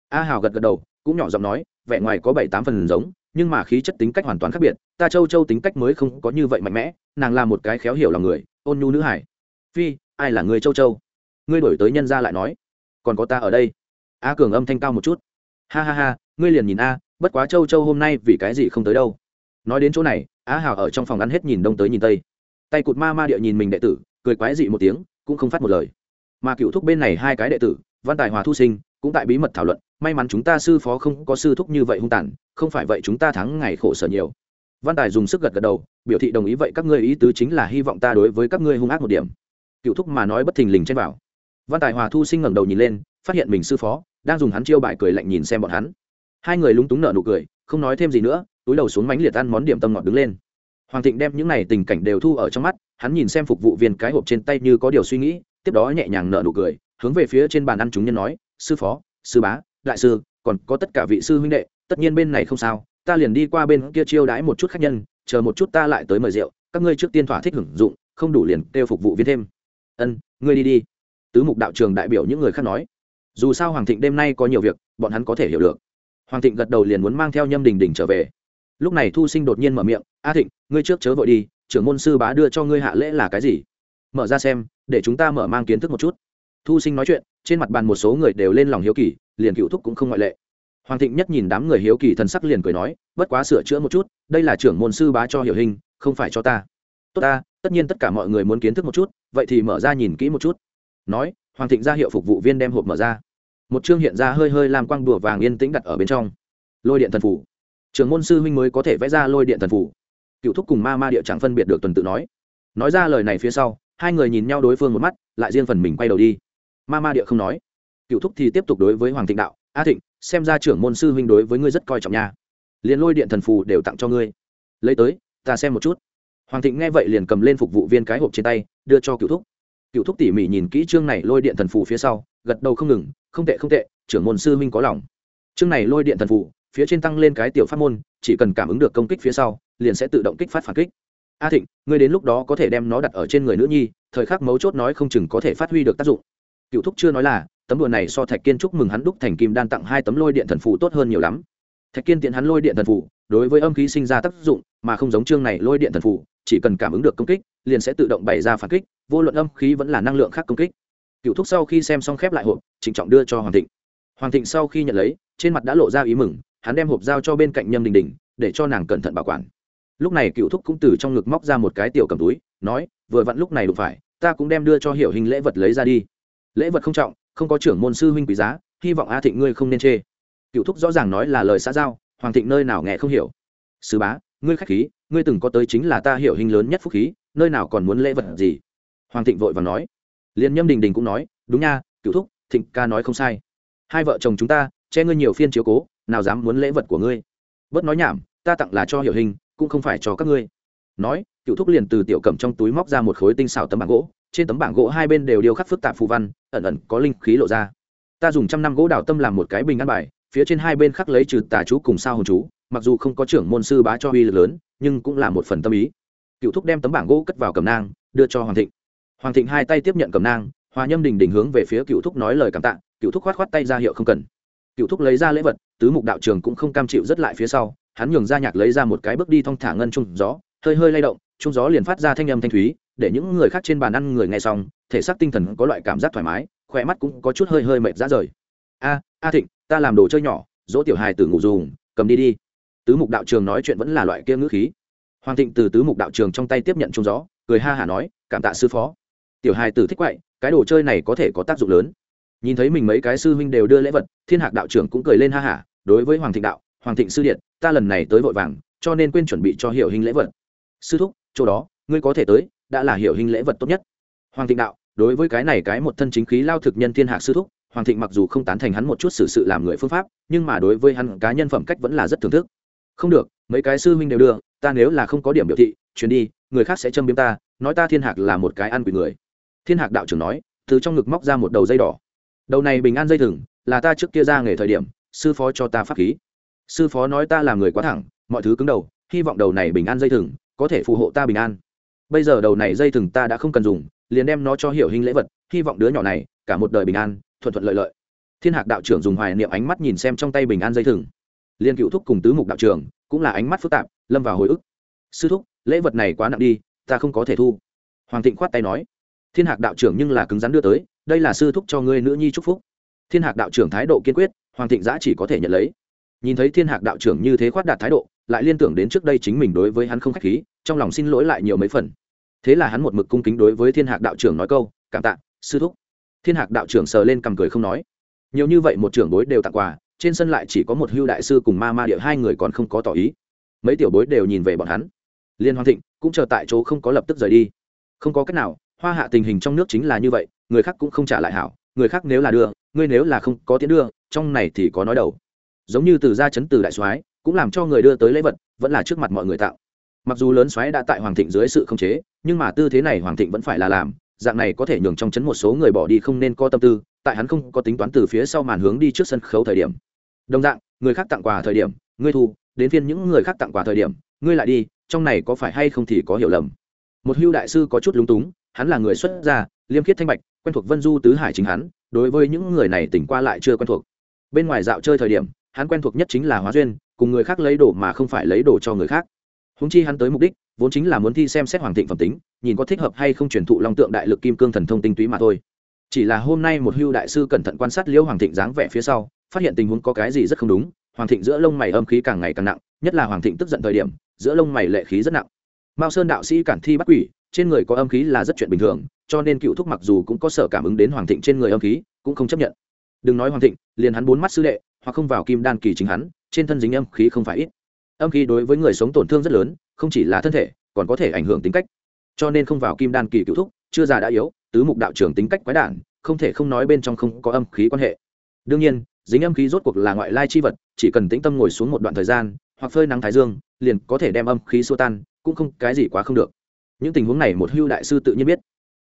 A hảo gật gật đầu, cũng nhỏ giọng nói, vẻ ngoài có bảy tám phần giống, nhưng mà khí chất tính cách hoàn toàn khác biệt, ta châu châu tính cách mới không có như vậy mạnh mẽ, nàng là một cái khéo hiểu lòng người ôn nhu nữ hải. Phi, ai là người châu châu? Ngươi đổi tới nhân ra lại nói. Còn có ta ở đây. A cường âm thanh cao một chút. Ha ha ha, ngươi liền nhìn a, bất quá châu châu hôm nay vì cái gì không tới đâu. Nói đến chỗ này á hào ở trong phòng ăn hết nhìn đông tới nhìn tây. Tay cụt ma ma địa nhìn mình đệ tử, cười quái dị một tiếng, cũng không phát một lời. Mà cựu thúc bên này hai cái đệ tử, văn tài hòa thu sinh, cũng tại bí mật thảo luận, may mắn chúng ta sư phó không có sư thúc như vậy hung tàn, không phải vậy chúng ta thắng ngày khổ sở nhiều văn tài dùng sức gật gật đầu, biểu thị đồng ý vậy các ngươi ý tứ chính là hy vọng ta đối với các ngươi hung ác một điểm. Cựu thúc mà nói bất thình lình chen vào văn tài hòa thu sinh ngẩng đầu nhìn lên, phát hiện mình sư phó, đang dùng hắn chiêu bài cười lạnh nhìn xem bọn hắn. Hai người lúng túng nở nụ cười, không nói thêm gì nữa, túi đầu xuống mánh liệt ăn món điểm tâm ngọt đứng lên. Hoàng thịnh đem những này tình cảnh đều thu ở trong mắt, hắn nhìn xem phục vụ viên cái hộp trên tay như có điều suy nghĩ, tiếp đó nhẹ nhàng nở nụ cười, hướng về phía trên bàn ăn chúng nhân nói, sư phó, sư bá, đại sư, còn có tất cả vị sư huynh đệ, tất nhiên bên này không sao ta liền đi qua bên kia chiêu đãi một chút khách nhân, chờ một chút ta lại tới mời rượu, các ngươi trước tiên thỏa thích hưởng dụng, không đủ liền kêu phục vụ viên thêm. Ân, ngươi đi đi. Tứ mục đạo trường đại biểu những người khác nói. Dù sao hoàng thịnh đêm nay có nhiều việc, bọn hắn có thể hiểu được. Hoàng thịnh gật đầu liền muốn mang theo nhâm đình đình trở về. Lúc này thu sinh đột nhiên mở miệng, a thịnh, ngươi trước chớ vội đi, trưởng môn sư bá đưa cho ngươi hạ lễ là cái gì? Mở ra xem, để chúng ta mở mang kiến thức một chút. Thu sinh nói chuyện, trên mặt bàn một số người đều lên lòng hiếu kỳ, liền cựu thúc cũng không ngoại lệ hoàng thịnh nhất nhìn đám người hiếu kỳ thần sắc liền cười nói, bất quá sửa chữa một chút, đây là trưởng môn sư bá cho hiểu hình, không phải cho ta. Tốt ta, tất nhiên tất cả mọi người muốn kiến thức một chút, vậy thì mở ra nhìn kỹ một chút. Nói, hoàng thịnh ra hiệu phục vụ viên đem hộp mở ra. Một chương hiện ra hơi hơi làm quang đùa vàng yên tĩnh đặt ở bên trong. Lôi điện thần phủ. Trưởng môn sư huynh mới có thể vẽ ra lôi điện thần phủ. Cựu thúc cùng ma ma địa chẳng phân biệt được tuần tự nói. Nói ra lời này phía sau, hai người nhìn nhau đối phương một mắt, lại riêng phần mình quay đầu đi. Ma ma địa không nói. Cựu thúc thì tiếp tục đối với hoàng thịnh đạo a thịnh, xem ra trưởng môn sư huynh đối với ngươi rất coi trọng nha. Liền lôi điện thần phù đều tặng cho ngươi. Lấy tới, ta xem một chút. Hoàng thịnh nghe vậy liền cầm lên phục vụ viên cái hộp trên tay, đưa cho cựu thúc. Cựu thúc tỉ mỉ nhìn kỹ chương này lôi điện thần phù phía sau, gật đầu không ngừng, không tệ không tệ, trưởng môn sư huynh có lòng. Chương này lôi điện thần phù, phía trên tăng lên cái tiểu pháp môn, chỉ cần cảm ứng được công kích phía sau, liền sẽ tự động kích phát phản kích. A thịnh, ngươi đến lúc đó có thể đem nó đặt ở trên người nữ nhi, thời khắc mấu chốt nói không chừng có thể phát huy được tác dụng. Cựu thúc chưa nói là tấm đùa này so thạch kiên chúc mừng hắn đúc thành kim đan tặng hai tấm lôi điện thần phù tốt hơn nhiều lắm. Thạch kiên tiện hắn lôi điện thần phù, đối với âm khí sinh ra tác dụng, mà không giống chương này lôi điện thần phù, chỉ cần cảm ứng được công kích, liền sẽ tự động bày ra phản kích, vô luận âm khí vẫn là năng lượng khác công kích. Cựu thúc sau khi xem xong khép lại hộp, trịnh trọng đưa cho hoàng thịnh. Hoàng thịnh sau khi nhận lấy, trên mặt đã lộ ra ý mừng, hắn đem hộp giao cho bên cạnh nhâm đình đình, để cho nàng cẩn thận bảo quản. Lúc này cựu thúc cũng từ trong ngực móc ra một cái tiểu cầm túi, nói, vừa vặn lúc này đụng phải, ta cũng đem đưa cho hiểu hình lễ vật lấy ra đi. Lễ vật không trọng không có trưởng môn sư huynh quý giá, hy vọng a thịnh ngươi không nên chê. Cựu thúc rõ ràng nói là lời xã giao, hoàng thịnh nơi nào nghe không hiểu. Sứ bá, ngươi khách khí, ngươi từng có tới chính là ta hiểu hình lớn nhất phúc khí, nơi nào còn muốn lễ vật gì? Hoàng thịnh vội và nói. Liền nhâm đình đình cũng nói, đúng nha, cựu thúc, thịnh ca nói không sai. Hai vợ chồng chúng ta, che ngươi nhiều phiên chiếu cố, nào dám muốn lễ vật của ngươi. Bớt nói nhảm, ta tặng là cho hiểu hình, cũng không phải cho các ngươi. Nói, cựu thúc liền từ tiểu cầm trong túi móc ra một khối tinh xào tấm bảng gỗ trên tấm bảng gỗ hai bên đều điêu khắc phức tạp phù văn, ẩn ẩn có linh khí lộ ra. Ta dùng trăm năm gỗ đào tâm làm một cái bình ăn bài, phía trên hai bên khắc lấy trừ tà chú cùng sao hồn chú, mặc dù không có trưởng môn sư bá cho uy lực lớn, nhưng cũng là một phần tâm ý. Cựu thúc đem tấm bảng gỗ cất vào cầm nang, đưa cho hoàng thịnh. Hoàng thịnh hai tay tiếp nhận cầm nang, hòa nhâm đình đình hướng về phía cựu thúc nói lời cảm tạ, cựu thúc khoát khoát tay ra hiệu không cần. Cựu thúc lấy ra lễ vật, tứ mục đạo trường cũng không cam chịu rất lại phía sau, hắn nhường ra nhạc lấy ra một cái bước đi thong thả ngân trung gió, hơi hơi lay động, trung gió liền phát ra thanh âm thanh thúy để những người khác trên bàn ăn người nghe xong, thể xác tinh thần có loại cảm giác thoải mái khỏe mắt cũng có chút hơi hơi mệt ra rời. A a thịnh, ta làm đồ chơi nhỏ, dỗ tiểu hài tử ngủ dùng, cầm đi đi. Tứ mục đạo trường nói chuyện vẫn là loại kia ngữ khí. Hoàng thịnh từ tứ mục đạo trường trong tay tiếp nhận trung gió, cười ha hả nói, cảm tạ sư phó. Tiểu hài tử thích quậy, cái đồ chơi này có thể có tác dụng lớn. Nhìn thấy mình mấy cái sư huynh đều đưa lễ vật, thiên hạc đạo trưởng cũng cười lên ha hả, đối với hoàng thịnh đạo, hoàng thịnh sư điện, ta lần này tới vội vàng, cho nên quên chuẩn bị cho hiệu hình lễ vật. Sư thúc, chỗ đó, ngươi có thể tới đã là hiệu hình lễ vật tốt nhất. Hoàng thịnh đạo, đối với cái này cái một thân chính khí lao thực nhân thiên hạc sư thúc, hoàng thịnh mặc dù không tán thành hắn một chút xử sự làm người phương pháp, nhưng mà đối với hắn cá nhân phẩm cách vẫn là rất thưởng thức. Không được, mấy cái sư huynh đều đưa ta nếu là không có điểm biểu thị chuyến đi, người khác sẽ châm biếm ta, nói ta thiên hạc là một cái ăn quỷ người. Thiên hạc đạo trưởng nói, từ trong ngực móc ra một đầu dây đỏ. Đầu này bình an dây thừng, là ta trước kia ra nghề thời điểm, sư phó cho ta pháp khí. Sư phó nói ta là người quá thẳng, mọi thứ cứng đầu, hy vọng đầu này bình an dây thừng, có thể phù hộ ta bình an bây giờ đầu này dây thừng ta đã không cần dùng, liền đem nó cho hiểu hình lễ vật, hy vọng đứa nhỏ này, cả một đời bình an, thuận thuận lợi lợi. Thiên hạc đạo trưởng dùng hoài niệm ánh mắt nhìn xem trong tay bình an dây thừng. Liên cựu thúc cùng tứ mục đạo trưởng cũng là ánh mắt phức tạp, lâm vào hồi ức. Sư thúc, lễ vật này quá nặng đi, ta không có thể thu. Hoàng thịnh khoát tay nói. Thiên hạc đạo trưởng nhưng là cứng rắn đưa tới, đây là sư thúc cho ngươi nữ nhi chúc phúc. Thiên hạc đạo trưởng thái độ kiên quyết, hoàng thịnh giã chỉ có thể nhận lấy. Nhìn thấy thiên hạc đạo trưởng như thế khoát đạt thái độ, lại liên tưởng đến trước đây chính mình đối với hắn không k h á c h khí trong lòng xin lỗi lại nhiều mấy phần. Thế là hắn một mực cung kính đối với thiên hạc đạo trưởng nói câu, cảm tạ, sư thúc. Thiên hạc đạo trưởng sờ lên cằm cười không nói. Nhiều như vậy một trưởng bối đều tặng quà, trên sân lại chỉ có một hưu đại sư cùng ma ma địa hai người còn không có tỏ ý. Mấy tiểu bối đều nhìn về bọn hắn. Liên hoàng thịnh cũng chờ tại chỗ không có lập tức rời đi. Không có cách nào, hoa hạ tình hình trong nước chính là như vậy, người khác cũng không trả lại hảo, người khác nếu là đưa, ngươi nếu là không có tiến đưa, trong này thì có nói đầu. Giống như từ gia chấn từ đại soái, cũng làm cho người đưa tới lễ vật, vẫn là trước mặt mọi người tạo mặc dù lớn xoáy đã tại hoàng thịnh dưới sự khống chế, nhưng mà tư thế này hoàng thịnh vẫn phải là làm, dạng này có thể nhường trong chấn một số người bỏ đi không nên có tâm tư, tại hắn không có tính toán từ phía sau màn hướng đi trước sân khấu thời điểm. Đồng dạng, người khác tặng quà thời điểm, ngươi thu, đến phiên những người khác tặng quà thời điểm, ngươi lại đi, trong này có phải hay không thì có hiểu lầm. Một hưu đại sư có chút lúng túng, hắn là người xuất gia, liêm khiết thanh bạch, quen thuộc vân du tứ hải chính hắn, đối với những người này tỉnh qua lại chưa quen thuộc. Bên ngoài dạo chơi thời điểm, hắn quen thuộc nhất chính là hóa duyên, cùng người khác lấy đồ mà không phải lấy đồ cho người khác húng chi hắn tới mục đích, vốn chính là muốn thi xem xét hoàng thịnh phẩm tính, nhìn có thích hợp hay không truyền thụ long tượng đại lực kim cương thần thông tinh túy mà thôi. Chỉ là hôm nay một hưu đại sư cẩn thận quan sát liễu hoàng thịnh dáng vẻ phía sau, phát hiện tình huống có cái gì rất không đúng, hoàng thịnh giữa lông mày âm khí càng ngày càng nặng, nhất là hoàng thịnh tức giận thời điểm, giữa lông mày lệ khí rất nặng. Mao sơn đạo sĩ cản thi bắt quỷ, trên người có âm khí là rất chuyện bình thường, cho nên cựu thúc mặc dù cũng có sở cảm ứng đến hoàng thịnh trên người âm khí, cũng không chấp nhận. Đừng nói hoàng thịnh, liền hắn bốn mắt sư đệ, hoặc không vào kim đan kỳ chính hắn, trên thân dính âm khí không phải ít âm khí đối với người sống tổn thương rất lớn, không chỉ là thân thể, còn có thể ảnh hưởng tính cách. Cho nên không vào kim đan kỳ cựu thúc, chưa già đã yếu, tứ mục đạo trưởng tính cách quái đản, không thể không nói bên trong không có âm khí quan hệ. Đương nhiên, dính âm khí rốt cuộc là ngoại lai chi vật, chỉ cần tĩnh tâm ngồi xuống một đoạn thời gian, hoặc phơi nắng thái dương, liền có thể đem âm khí xua tan, cũng không, cái gì quá không được. Những tình huống này một hưu đại sư tự nhiên biết.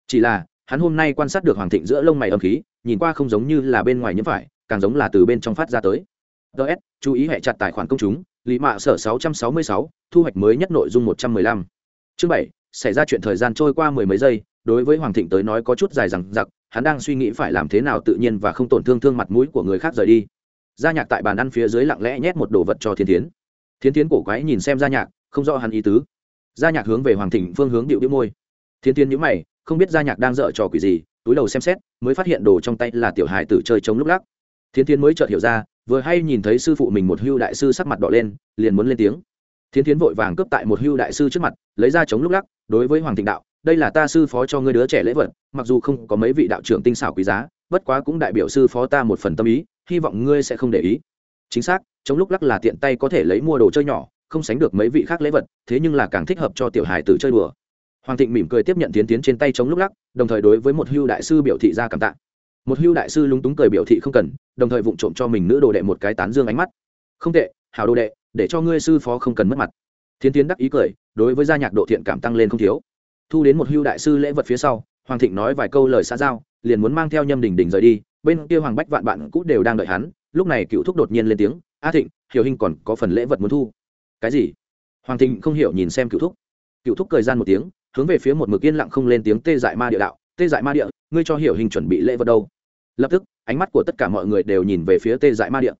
Chỉ là, hắn hôm nay quan sát được hoàng thịnh giữa lông mày âm khí, nhìn qua không giống như là bên ngoài nhiễm phải, càng giống là từ bên trong phát ra tới. Ts chú ý hệ chặt tài khoản công chúng lý mạ sở 666, thu hoạch mới nhất nội dung 115. chương bảy xảy ra chuyện thời gian trôi qua mười mấy giây đối với hoàng thịnh tới nói có chút dài rằng giặc hắn đang suy nghĩ phải làm thế nào tự nhiên và không tổn thương thương mặt mũi của người khác rời đi gia nhạc tại bàn ăn phía dưới lặng lẽ nhét một đồ vật cho thiên Thiến. thiên Thiến cổ quái nhìn xem gia nhạc không rõ hắn ý tứ gia nhạc hướng về hoàng thịnh phương hướng điệu điệu môi thiên Thiến nhíu mày không biết gia nhạc đang dở trò quỷ gì túi đầu xem xét mới phát hiện đồ trong tay là tiểu hài tử chơi chống lúc lắc thiên Thiến mới chợt hiểu ra vừa hay nhìn thấy sư phụ mình một hưu đại sư sắc mặt đỏ lên, liền muốn lên tiếng. Thiến tiến vội vàng cướp tại một hưu đại sư trước mặt, lấy ra chống lúc lắc, đối với hoàng thịnh đạo, đây là ta sư phó cho ngươi đứa trẻ lễ vật, mặc dù không có mấy vị đạo trưởng tinh xảo quý giá, bất quá cũng đại biểu sư phó ta một phần tâm ý, hy vọng ngươi sẽ không để ý. Chính xác, chống lúc lắc là tiện tay có thể lấy mua đồ chơi nhỏ, không sánh được mấy vị khác lễ vật, thế nhưng là càng thích hợp cho tiểu hài tử chơi đùa. Hoàng thịnh mỉm cười tiếp nhận tiến tiến trên tay chống lúc lắc, đồng thời đối với một hưu đại sư biểu thị ra cảm tạ một hưu đại sư lúng túng cười biểu thị không cần, đồng thời vụng trộm cho mình nữ đồ đệ một cái tán dương ánh mắt. Không tệ hào đồ đệ, để cho ngươi sư phó không cần mất mặt. Thiến tiến đắc ý cười, đối với gia nhạc độ thiện cảm tăng lên không thiếu. Thu đến một hưu đại sư lễ vật phía sau, hoàng thịnh nói vài câu lời xã giao, liền muốn mang theo nhâm đình đình rời đi, bên kia hoàng bách vạn bạn cũ đều đang đợi hắn, lúc này cựu thúc đột nhiên lên tiếng, a thịnh, hiểu hình còn có phần lễ vật muốn thu. Cái gì? Hoàng thịnh không hiểu nhìn xem cựu thúc. Cựu thúc cười gian một tiếng, hướng về phía một mực yên lặng không lên tiếng tê dại ma địa đạo, tê dại ma địa, ngươi cho hiểu hình chuẩn bị lễ vật đâu? Lập tức, ánh mắt của tất cả mọi người đều nhìn về phía tê dại ma địa.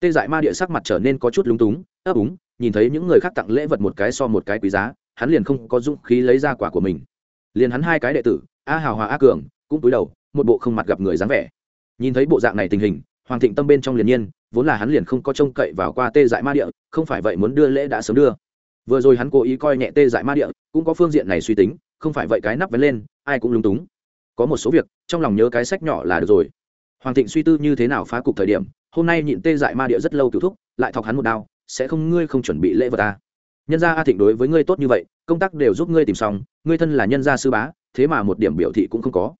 Tê dại ma địa sắc mặt trở nên có chút lúng túng, ấp úng, nhìn thấy những người khác tặng lễ vật một cái so một cái quý giá, hắn liền không có dũng khí lấy ra quả của mình. Liền hắn hai cái đệ tử, a hào hòa a cường, cũng cúi đầu, một bộ không mặt gặp người dáng vẻ. Nhìn thấy bộ dạng này tình hình, hoàng thịnh tâm bên trong liền nhiên, vốn là hắn liền không có trông cậy vào qua tê dại ma địa, không phải vậy muốn đưa lễ đã sớm đưa. Vừa rồi hắn cố ý coi nhẹ tê dại ma địa, cũng có phương diện này suy tính, không phải vậy cái nắp vén lên, ai cũng lúng túng. Có một số việc, trong lòng nhớ cái sách nhỏ là được rồi hoàng thịnh suy tư như thế nào phá cục thời điểm, hôm nay nhịn tê dại ma địa rất lâu cứu thúc, lại thọc hắn một đao, sẽ không, ngươi không chuẩn bị lễ vật ta? Nhân gia a thịnh đối với ngươi tốt như vậy, công tác đều giúp ngươi tìm xong, ngươi thân là nhân gia sư bá, thế mà một điểm biểu thị cũng không có.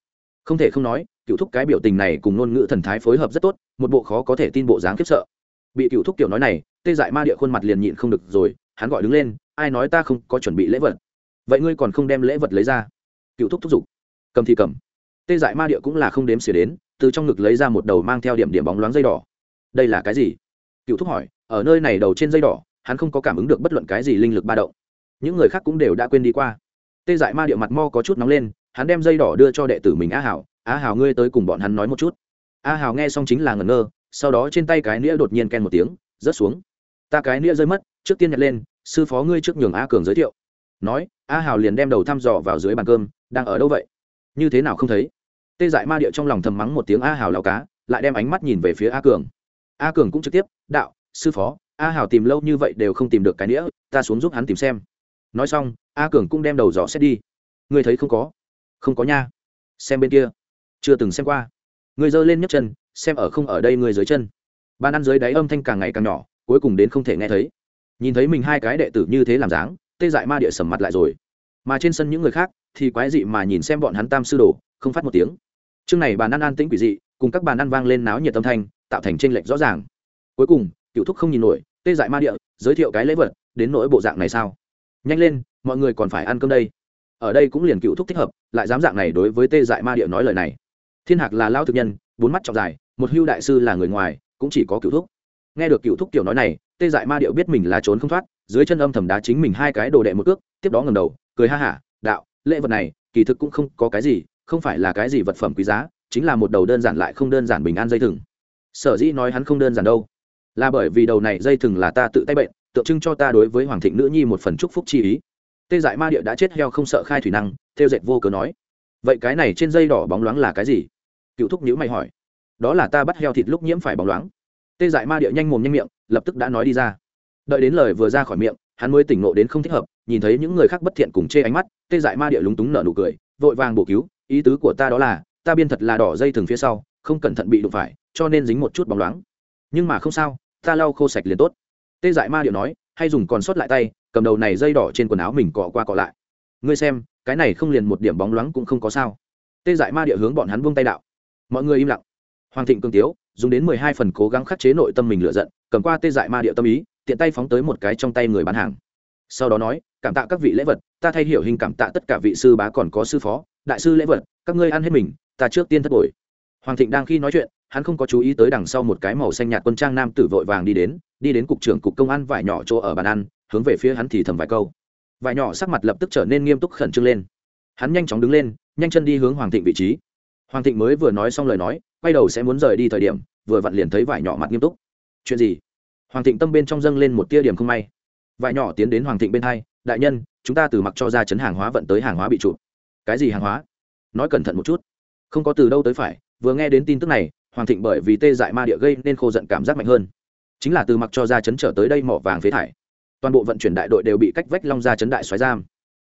Không thể không nói cựu thúc cái biểu tình này cùng ngôn ngữ thần thái phối hợp rất tốt, một bộ khó có thể tin bộ dáng khiếp sợ. Bị cựu thúc kiểu nói này, tê dại ma địa khuôn mặt liền nhịn không được rồi, hắn gọi đứng lên, ai nói ta không có chuẩn bị lễ vật? Vậy ngươi còn không đem lễ vật lấy ra? Cựu thúc thúc giục, cầm thì cầm. Tê dại ma địa cũng là không đếm xỉa đến từ trong ngực lấy ra một đầu mang theo điểm điểm bóng loáng dây đỏ. Đây là cái gì? Cựu thúc hỏi, ở nơi này đầu trên dây đỏ, hắn không có cảm ứng được bất luận cái gì linh lực ba động. Những người khác cũng đều đã quên đi qua. Tê dại ma địa mặt mo có chút nóng lên, hắn đem dây đỏ đưa cho đệ tử mình a hảo. A hảo ngươi tới cùng bọn hắn nói một chút. A hảo nghe xong chính là ngẩn ngơ, sau đó trên tay cái nĩa đột nhiên ken một tiếng, rớt xuống. Ta cái nĩa rơi mất, trước tiên nhặt lên, sư phó ngươi trước nhường a cường giới thiệu. Nói, a hảo liền đem đầu thăm dò vào dưới bàn cơm, đang ở đâu vậy? Như thế nào không thấy? Tê dại ma địa trong lòng thầm mắng một tiếng a hảo lao cá, lại đem ánh mắt nhìn về phía a cường. A cường cũng trực tiếp, đạo, sư phó, a hảo tìm lâu như vậy đều không tìm được cái nĩa ta xuống giúp hắn tìm xem. Nói xong, a cường cũng đem đầu dò xét đi. Ngươi thấy không có? Không có nha. Xem bên kia. Chưa từng xem qua. Ngươi giơ lên nhấc chân, xem ở không ở đây ngươi dưới chân. Ban ăn dưới đáy âm thanh càng ngày càng nhỏ, cuối cùng đến không thể nghe thấy. Nhìn thấy mình hai cái đệ tử như thế làm dáng, tê dại ma địa sầm mặt lại rồi. Mà trên sân những người khác thì quái dị mà nhìn xem bọn hắn tam sư đồ, không phát một tiếng chương này bàn ăn an tĩnh quỷ dị, cùng các bàn ăn vang lên náo nhiệt tâm thanh, tạo thành tranh lệch rõ ràng. Cuối cùng, cựu thúc không nhìn nổi, tê dại ma địa, giới thiệu cái lễ vật, đến nỗi bộ dạng này sao? Nhanh lên, mọi người còn phải ăn cơm đây. Ở đây cũng liền cựu thúc thích hợp, lại dám dạng này đối với tê dại ma địa nói lời này. Thiên hạc là lao thực nhân, bốn mắt trọng dài, một hưu đại sư là người ngoài, cũng chỉ có cựu thúc. Nghe được cựu thúc kiểu nói này, tê dại ma điệu biết mình là trốn không thoát, dưới chân âm thầm đá chính mình hai cái đồ đệ một cước, tiếp đó ngầm đầu, cười ha hả, đạo, lễ vật này, kỳ thực cũng không có cái gì không phải là cái gì vật phẩm quý giá, chính là một đầu đơn giản lại không đơn giản bình an dây thừng. Sở dĩ nói hắn không đơn giản đâu, là bởi vì đầu này dây thừng là ta tự tay bệnh, tượng trưng cho ta đối với hoàng thịnh nữ nhi một phần chúc phúc chi ý. Tê dại ma địa đã chết heo không sợ khai thủy năng, theo dệt vô cớ nói. Vậy cái này trên dây đỏ bóng loáng là cái gì? Cựu thúc nhữ mày hỏi. Đó là ta bắt heo thịt lúc nhiễm phải bóng loáng. Tê dại ma địa nhanh mồm nhanh miệng, lập tức đã nói đi ra. Đợi đến lời vừa ra khỏi miệng, hắn mới tỉnh ngộ đến không thích hợp, nhìn thấy những người khác bất thiện cùng chê ánh mắt, tê dại ma địa lúng túng nở nụ cười, vội vàng bổ cứu ý tứ của ta đó là, ta biên thật là đỏ dây thừng phía sau, không cẩn thận bị đụng phải, cho nên dính một chút bóng loáng. Nhưng mà không sao, ta lau khô sạch liền tốt. Tê dại ma điệu nói, hay dùng còn sót lại tay, cầm đầu này dây đỏ trên quần áo mình cọ qua cọ lại. Ngươi xem, cái này không liền một điểm bóng loáng cũng không có sao. Tê dại ma địa hướng bọn hắn buông tay đạo. Mọi người im lặng. Hoàng thịnh cương tiếu, dùng đến mười hai phần cố gắng khắc chế nội tâm mình lựa giận, cầm qua tê dại ma địa tâm ý, tiện tay phóng tới một cái trong tay người bán hàng. Sau đó nói, cảm tạ các vị lễ vật, ta thay hiểu hình cảm tạ tất cả vị sư bá còn có sư phó đại sư lễ vật, các ngươi ăn hết mình, ta trước tiên thất bội hoàng thịnh đang khi nói chuyện, hắn không có chú ý tới đằng sau một cái màu xanh nhạt quân trang nam tử vội vàng đi đến đi đến cục trưởng cục công an vải nhỏ chỗ ở bàn ăn, hướng về phía hắn thì thầm vài câu. Vải nhỏ sắc mặt lập tức trở nên nghiêm túc khẩn trương lên. Hắn nhanh chóng đứng lên, nhanh chân đi hướng hoàng thịnh vị trí. Hoàng thịnh mới vừa nói xong lời nói, quay đầu sẽ muốn rời đi thời điểm, vừa vặn liền thấy vải nhỏ mặt nghiêm túc. Chuyện gì? Hoàng thịnh tâm bên trong dâng lên một tia điểm không may. Vải nhỏ tiến đến hoàng thịnh bên hai, đại nhân, chúng ta từ mặc cho ra chấn hàng hóa vận tới hàng hóa bị trụ cái gì hàng hóa? Nói cẩn thận một chút. Không có từ đâu tới phải, vừa nghe đến tin tức này, hoàng thịnh bởi vì tê dại ma địa gây nên khô giận cảm giác mạnh hơn. Chính là từ mặc cho ra chấn trở tới đây mỏ vàng phế thải. Toàn bộ vận chuyển đại đội đều bị cách vách long ra chấn đại xoáy giam.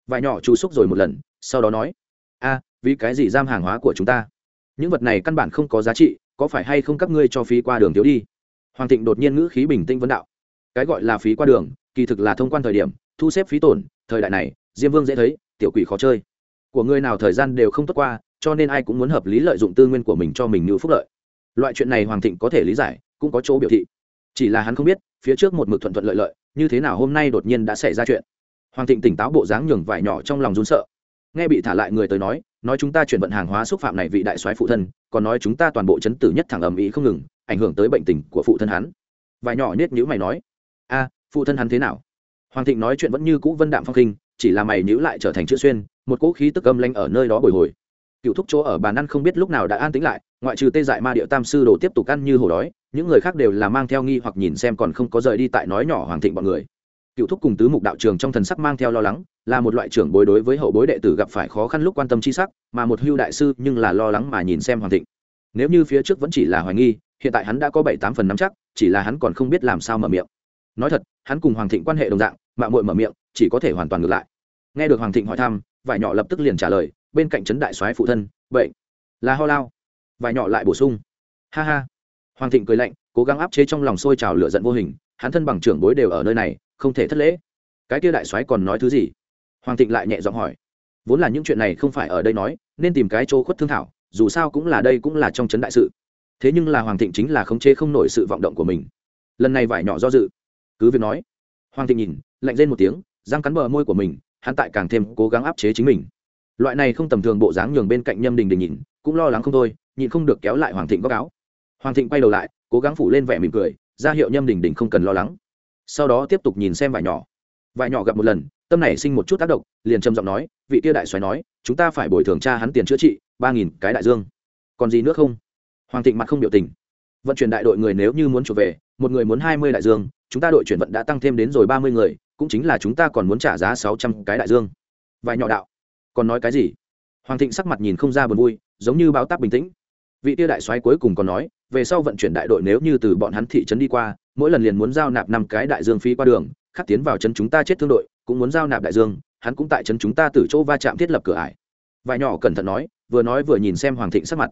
Vài nhỏ chú xúc rồi một lần, sau đó nói, a, vì cái gì giam hàng hóa của chúng ta? Những vật này căn bản không có giá trị, có phải hay không các ngươi cho phí qua đường thiếu đi? Hoàng thịnh đột nhiên ngữ khí bình tĩnh vấn đạo. Cái gọi là phí qua đường, kỳ thực là thông quan thời điểm, thu xếp phí tổn, thời đại này, diêm vương dễ thấy, tiểu quỷ khó chơi của người nào thời gian đều không tốt qua, cho nên ai cũng muốn hợp lý lợi dụng tư nguyên của mình cho mình như phúc lợi. Loại chuyện này hoàng thịnh có thể lý giải, cũng có chỗ biểu thị. Chỉ là hắn không biết, phía trước một mực thuận thuận lợi lợi, như thế nào hôm nay đột nhiên đã xảy ra chuyện. Hoàng thịnh tỉnh táo bộ dáng nhường vải nhỏ trong lòng run sợ. Nghe bị thả lại người tới nói nói chúng ta chuyển vận hàng hóa xúc phạm này vị đại soái phụ thân, còn nói chúng ta toàn bộ chấn tử nhất thẳng ầm ĩ không ngừng, ảnh hưởng tới bệnh tình của phụ thân hắn. Vải nhỏ nết nhữ mày nói, a, phụ thân hắn thế nào? Hoàng thịnh nói chuyện vẫn như cũ vân đạm phong khinh, chỉ là mày nhữ lại trở thành chữ xuyên một cỗ khí tức âm lanh ở nơi đó bồi hồi. Cựu thúc chỗ ở bàn ăn không biết lúc nào đã an tĩnh lại, ngoại trừ tê dại ma điệu tam sư đồ tiếp tục ăn như hổ đói, những người khác đều là mang theo nghi hoặc nhìn xem còn không có rời đi tại nói nhỏ hoàng thịnh bọn người. Cựu thúc cùng tứ mục đạo trường trong thần sắc mang theo lo lắng, là một loại trưởng bối đối với hậu bối đệ tử gặp phải khó khăn lúc quan tâm c h i sắc, mà một hưu đại sư nhưng là lo lắng mà nhìn xem hoàng thịnh. Nếu như phía trước vẫn chỉ là hoài nghi, hiện tại hắn đã có bảy tám phần nắm chắc, chỉ là hắn còn không biết làm sao mở miệng. Nói thật, hắn cùng hoàng thịnh quan hệ đồng dạng mạng mội mở miệng, chỉ có thể hoàn toàn ngược lại. Nghe được hoàng thịnh hỏi thăm vải nhỏ lập tức liền trả lời, bên cạnh trấn đại soái phụ thân, vậy là ho lao. Vải nhỏ lại bổ sung, ha ha. Hoàng thịnh cười lạnh, cố gắng áp chế trong lòng sôi trào lửa giận vô hình, hắn thân bằng trưởng bối đều ở nơi này, không thể thất lễ. Cái kia đại soái còn nói thứ gì? Hoàng thịnh lại nhẹ giọng hỏi, vốn là những chuyện này không phải ở đây nói, nên tìm cái chỗ khuất thương thảo, dù sao cũng là đây cũng là trong trấn đại sự. Thế nhưng là hoàng thịnh chính là khống chế không nổi sự vọng động của mình. Lần này vải nhỏ do dự. Cứ việc nói, hoàng thịnh nhìn, lạnh lên một tiếng, răng cắn bờ môi của mình hắn tại càng thêm cố gắng áp chế chính mình. Loại này không tầm thường bộ dáng nhường bên cạnh nhâm đình đình nhìn, cũng lo lắng không thôi, nhịn không được kéo lại hoàng thịnh góc áo. Hoàng thịnh quay đầu lại, cố gắng phủ lên vẻ mỉm cười, ra hiệu nhâm đình đình không cần lo lắng. Sau đó tiếp tục nhìn xem vải nhỏ. Vải nhỏ gặp một lần, tâm này sinh một chút tác động, liền trầm giọng nói, vị tia đại xoáy nói, chúng ta phải bồi thường cha hắn tiền chữa trị, ba nghìn cái đại dương. Còn gì nữa không? Hoàng thịnh mặt không biểu tình. Vận chuyển đại đội người nếu như muốn trở về, một người muốn hai mươi đại dương, chúng ta đội chuyển vận đã tăng thêm đến rồi ba mươi người cũng chính là chúng ta còn muốn trả giá sáu trăm cái đại dương. Vài nhỏ đạo. Còn nói cái gì? Hoàng thịnh sắc mặt nhìn không ra buồn vui, giống như báo táp bình tĩnh. Vị tia đại soái cuối cùng còn nói, về sau vận chuyển đại đội nếu như từ bọn hắn thị trấn đi qua, mỗi lần liền muốn giao nạp năm cái đại dương phí qua đường, khắc tiến vào trấn chúng ta chết thương đội, cũng muốn giao nạp đại dương, hắn cũng tại trấn chúng ta từ chỗ va chạm thiết lập cửa ải. Vài nhỏ cẩn thận nói, vừa nói vừa nhìn xem hoàng thịnh sắc mặt.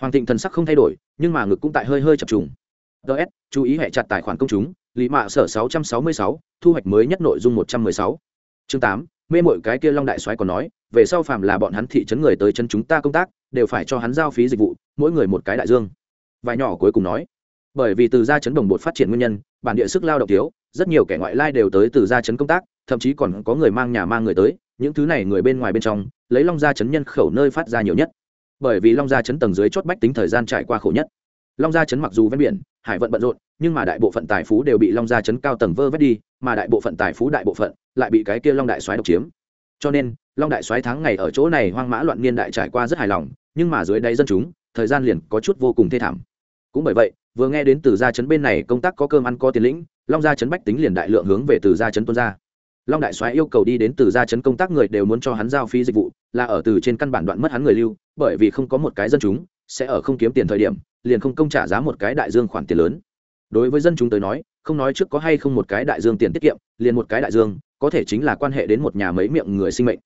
Hoàng thịnh thần sắc không thay đổi, nhưng mà ngực cũng tại hơi hơi chập trùng. Ts chú ý hệ chặt tài khoản công chúng lý mạ sở 666, thu hoạch mới nhất nội dung 116. chương 8, mê mội cái kia long đại soái còn nói về sau phàm là bọn hắn thị trấn người tới chân chúng ta công tác đều phải cho hắn giao phí dịch vụ mỗi người một cái đại dương. Vài nhỏ cuối cùng nói bởi vì từ gia trấn đồng bột phát triển nguyên nhân bản địa sức lao động thiếu rất nhiều kẻ ngoại lai đều tới từ gia trấn công tác thậm chí còn có người mang nhà mang người tới những thứ này người bên ngoài bên trong lấy long gia Trấn nhân khẩu nơi phát ra nhiều nhất. Bởi vì long gia Trấn tầng dưới chót bách tính thời gian trải qua khổ nhất. Long gia Trấn mặc dù ven biển hải vận bận rộn nhưng mà đại bộ phận tài phú đều bị long gia chấn cao tầng vơ vét đi, mà đại bộ phận tài phú đại bộ phận lại bị cái kia long đại soái độc chiếm. Cho nên, long đại soái tháng ngày ở chỗ này hoang mã loạn niên đại trải qua rất hài lòng, nhưng mà dưới đáy dân chúng, thời gian liền có chút vô cùng thê thảm. Cũng bởi vậy, vừa nghe đến từ gia chấn bên này công tác có cơm ăn có tiền lĩnh, long gia chấn bách tính liền đại lượng hướng về từ gia chấn tuân ra. Long đại soái yêu cầu đi đến từ gia chấn công tác người đều muốn cho hắn giao phí dịch vụ, là ở từ trên căn bản đoạn mất hắn người lưu, bởi vì không có một cái dân chúng, sẽ ở không kiếm tiền thời điểm, liền không công trả giá một cái đại dương khoản tiền lớn đối với dân chúng tới nói, không nói trước có hay không một cái đại dương tiền tiết kiệm, liền một cái đại dương, có thể chính là quan hệ đến một nhà mấy miệng người sinh mệnh.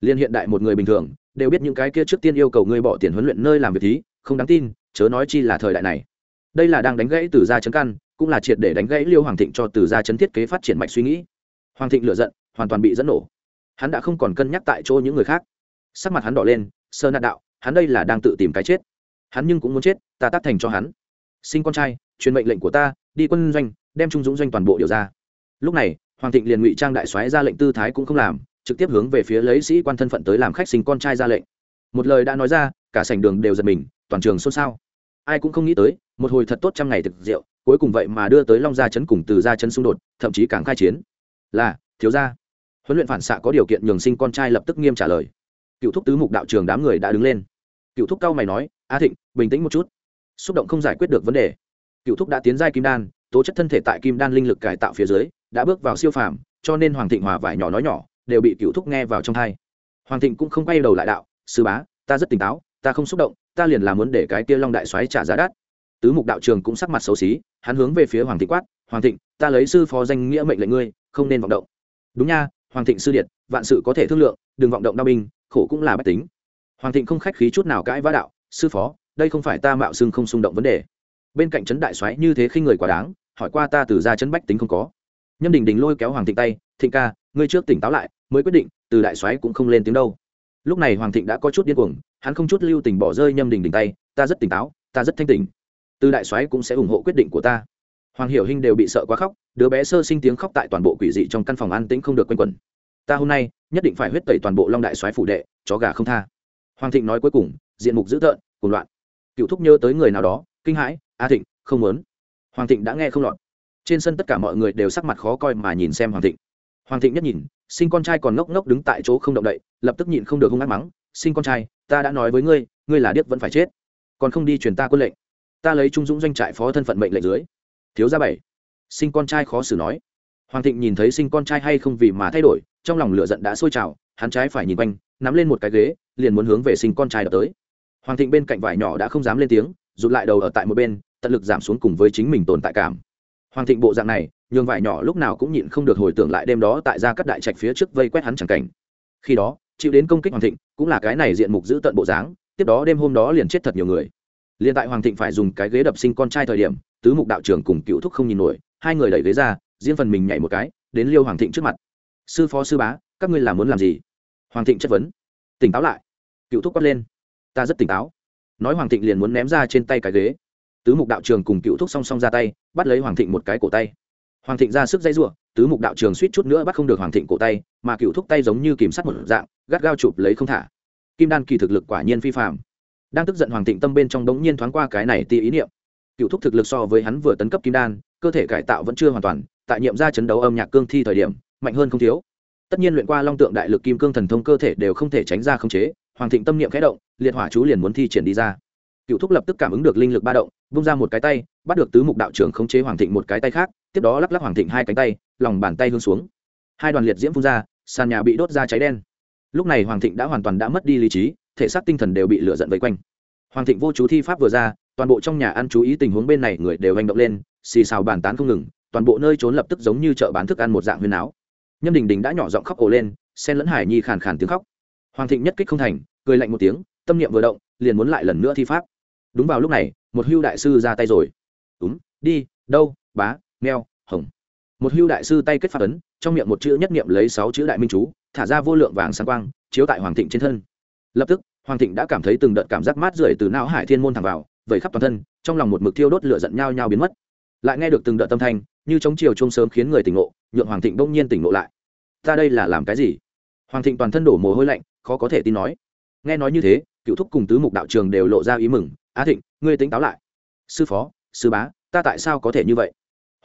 Liền hiện đại một người bình thường, đều biết những cái kia trước tiên yêu cầu ngươi bỏ tiền huấn luyện nơi làm việc thí, không đáng tin, chớ nói chi là thời đại này. Đây là đang đánh gãy từ gia chấn căn, cũng là triệt để đánh gãy liêu hoàng thịnh cho từ gia chấn thiết kế phát triển mạch suy nghĩ. Hoàng thịnh lựa giận, hoàn toàn bị dẫn nổ. Hắn đã không còn cân nhắc tại chỗ những người khác. Sắc mặt hắn đỏ lên, sơ nạn đạo, hắn đây là đang tự tìm cái chết. Hắn nhưng cũng muốn chết, ta tác thành cho hắn. Sinh con trai truyền mệnh lệnh của ta, đi quân doanh, đem trung dũng doanh toàn bộ điều ra. Lúc này, hoàng thịnh liền ngụy trang đại soái ra lệnh tư thái cũng không làm, trực tiếp hướng về phía lấy sĩ quan thân phận tới làm khách sinh con trai ra lệnh. Một lời đã nói ra, cả sảnh đường đều giật mình, toàn trường xôn xao. Ai cũng không nghĩ tới, một hồi thật tốt trăm ngày thực rượu, cuối cùng vậy mà đưa tới long gia chấn cùng từ gia chấn xung đột, thậm chí càng khai chiến. Là, thiếu gia. Huấn luyện phản xạ có điều kiện nhường sinh con trai lập tức nghiêm trả lời. Cựu thúc tứ mục đạo trường đám người đã đứng lên. Cựu thúc cao mày nói a thịnh, bình tĩnh một chút. Xúc động không giải quyết được vấn đề cựu thúc đã tiến giai kim đan, tố chất thân thể tại kim đan linh lực cải tạo phía dưới, đã bước vào siêu phàm, cho nên hoàng thịnh hòa vải nhỏ nói nhỏ, đều bị cựu thúc nghe vào trong thai. Hoàng thịnh cũng không quay đầu lại đạo, sư bá, ta rất tỉnh táo, ta không xúc động, ta liền làm muốn để cái tia long đại soái trả giá đắt. Tứ mục đạo trường cũng sắc mặt xấu xí, hắn hướng về phía hoàng thịnh quát, hoàng thịnh, ta lấy sư phó danh nghĩa mệnh lệnh ngươi, không nên vọng động. Đúng nha, hoàng thịnh sư điện vạn sự có thể thương lượng, đừng vọng động đao binh, khổ cũng là bách tính. Hoàng thịnh không khách khí chút nào cãi vã đạo, sư phó, đây không phải ta mạo xưng không xung động vấn đề bên cạnh trấn đại soái như thế khi người quá đáng, hỏi qua ta từ ra trấn bách tính không có. Nhâm đình đình lôi kéo hoàng thịnh tay, thịnh ca, ngươi trước tỉnh táo lại, mới quyết định, từ đại soái cũng không lên tiếng đâu. Lúc này hoàng thịnh đã có chút điên cuồng, hắn không chút lưu tình bỏ rơi nhâm đình đình tay, ta rất tỉnh táo, ta rất thanh tỉnh. Từ đại soái cũng sẽ ủng hộ quyết định của ta. Hoàng hiểu hinh đều bị sợ quá khóc, đứa bé sơ sinh tiếng khóc tại toàn bộ quỷ dị trong căn phòng an tĩnh không được quanh quẩn. Ta hôm nay nhất định phải huyết tẩy toàn bộ long đại soái phủ đệ, chó gà không tha. Hoàng thịnh nói cuối cùng, diện mục dữ tợn cùng loạn. Cựu thúc nhớ tới người nào đó, kinh hãi a thịnh, không muốn. Hoàng thịnh đã nghe không lọt. Trên sân tất cả mọi người đều sắc mặt khó coi mà nhìn xem hoàng thịnh. Hoàng thịnh nhất nhìn, sinh con trai còn ngốc ngốc đứng tại chỗ không động đậy, lập tức nhịn không được hung ác mắng, sinh con trai, ta đã nói với ngươi ngươi là điếc vẫn phải chết. Còn không đi truyền ta quân lệnh. Ta lấy trung dũng doanh trại phó thân phận mệnh lệnh dưới. Thiếu gia bảy. Sinh con trai khó xử nói. Hoàng thịnh nhìn thấy sinh con trai hay không vì mà thay đổi, trong lòng lửa giận đã sôi trào, hắn trái phải nhìn quanh, nắm lên một cái ghế, liền muốn hướng về sinh con trai đập tới. Hoàng thịnh bên cạnh vải nhỏ đã không dám lên tiếng rụt lại đầu ở tại một bên, tận lực giảm xuống cùng với chính mình tồn tại cảm. Hoàng thịnh bộ dạng này, nhường vải nhỏ lúc nào cũng nhịn không được hồi tưởng lại đêm đó tại gia các đại trạch phía trước vây quét hắn chẳng cảnh. Khi đó, chịu đến công kích hoàng thịnh, cũng là cái này diện mục giữ tận bộ dáng, tiếp đó đêm hôm đó liền chết thật nhiều người. Liền tại hoàng thịnh phải dùng cái ghế đập sinh con trai thời điểm, tứ mục đạo trưởng cùng cựu thúc không nhìn nổi, hai người đẩy ghế ra, riêng phần mình nhảy một cái, đến liêu hoàng thịnh trước mặt. Sư phó, sư bá, các ngươi là muốn làm gì? Hoàng thịnh chất vấn. Tỉnh táo lại. Cựu thúc quát lên. Ta rất tỉnh táo nói hoàng thịnh liền muốn ném ra trên tay cái ghế. Tứ mục đạo trường cùng cựu thúc song song ra tay, bắt lấy hoàng thịnh một cái cổ tay. Hoàng thịnh ra sức dây giụa, tứ mục đạo trường suýt chút nữa bắt không được hoàng thịnh cổ tay, mà cựu thúc tay giống như kìm sắt một dạng, gắt gao chụp lấy không thả. Kim đan kỳ thực lực quả nhiên phi phạm đang tức giận hoàng thịnh tâm bên trong đống nhiên thoáng qua cái này tia ý niệm. Cựu thúc thực lực so với hắn vừa tấn cấp kim đan, cơ thể cải tạo vẫn chưa hoàn toàn, tại nhiệm ra chấn đấu âm nhạc cương thi thời điểm, mạnh hơn không thiếu. Tất nhiên luyện qua long tượng đại lực kim cương thần thông cơ thể đều không thể tránh ra khống chế, hoàng thịnh tâm niệm khẽ động liệt hỏa chú liền muốn thi triển đi ra. Cựu thúc lập tức cảm ứng được linh lực ba động, vung ra một cái tay, bắt được tứ mục đạo trưởng khống chế hoàng thịnh một cái tay khác, tiếp đó lắc lắc hoàng thịnh hai cánh tay, lòng bàn tay hướng xuống. Hai đoàn liệt diễm phun ra, sàn nhà bị đốt ra cháy đen. Lúc này hoàng thịnh đã hoàn toàn đã mất đi lý trí, thể xác tinh thần đều bị lửa giận vây quanh. Hoàng thịnh vô chú thi pháp vừa ra, toàn bộ trong nhà ăn chú ý tình huống bên này người đều hành động lên, xì xào bàn tán không ngừng, toàn bộ nơi trốn lập tức giống như chợ bán thức ăn một dạng huyền áo nhâm đình đình đã nhỏ giọng khóc ổ lên sen lẫn hải nhi khàn khàn tiếng khóc. Hoàng thịnh nhất kích không thành, cười lạnh một tiếng tâm niệm vừa động, liền muốn lại lần nữa thi pháp. Đúng vào lúc này, một hưu đại sư ra tay rồi. Đúng, đi, đâu, bá, meo, hồng. Một hưu đại sư tay kết pháp ấn, trong miệng một chữ nhất niệm lấy sáu chữ đại minh chú, thả ra vô lượng vàng sáng quang, chiếu tại hoàng thịnh trên thân. Lập tức, hoàng thịnh đã cảm thấy từng đợt cảm giác mát rượi từ não hải thiên môn thẳng vào, vẩy khắp toàn thân, trong lòng một mực thiêu đốt lửa giận nhau nhau biến mất. Lại nghe được từng đợt tâm thanh, như chống chiều trung sớm khiến người tỉnh ngộ, nhượng hoàng thịnh bỗng nhiên tỉnh ngộ lại. Ta đây là làm cái gì? Hoàng thịnh toàn thân đổ mồ hôi lạnh, khó có thể tin nói nghe nói như thế, cựu thúc cùng tứ mục đạo trường đều lộ ra ý mừng. Á thịnh, ngươi tỉnh táo lại. Sư phó, sư bá, ta tại sao có thể như vậy?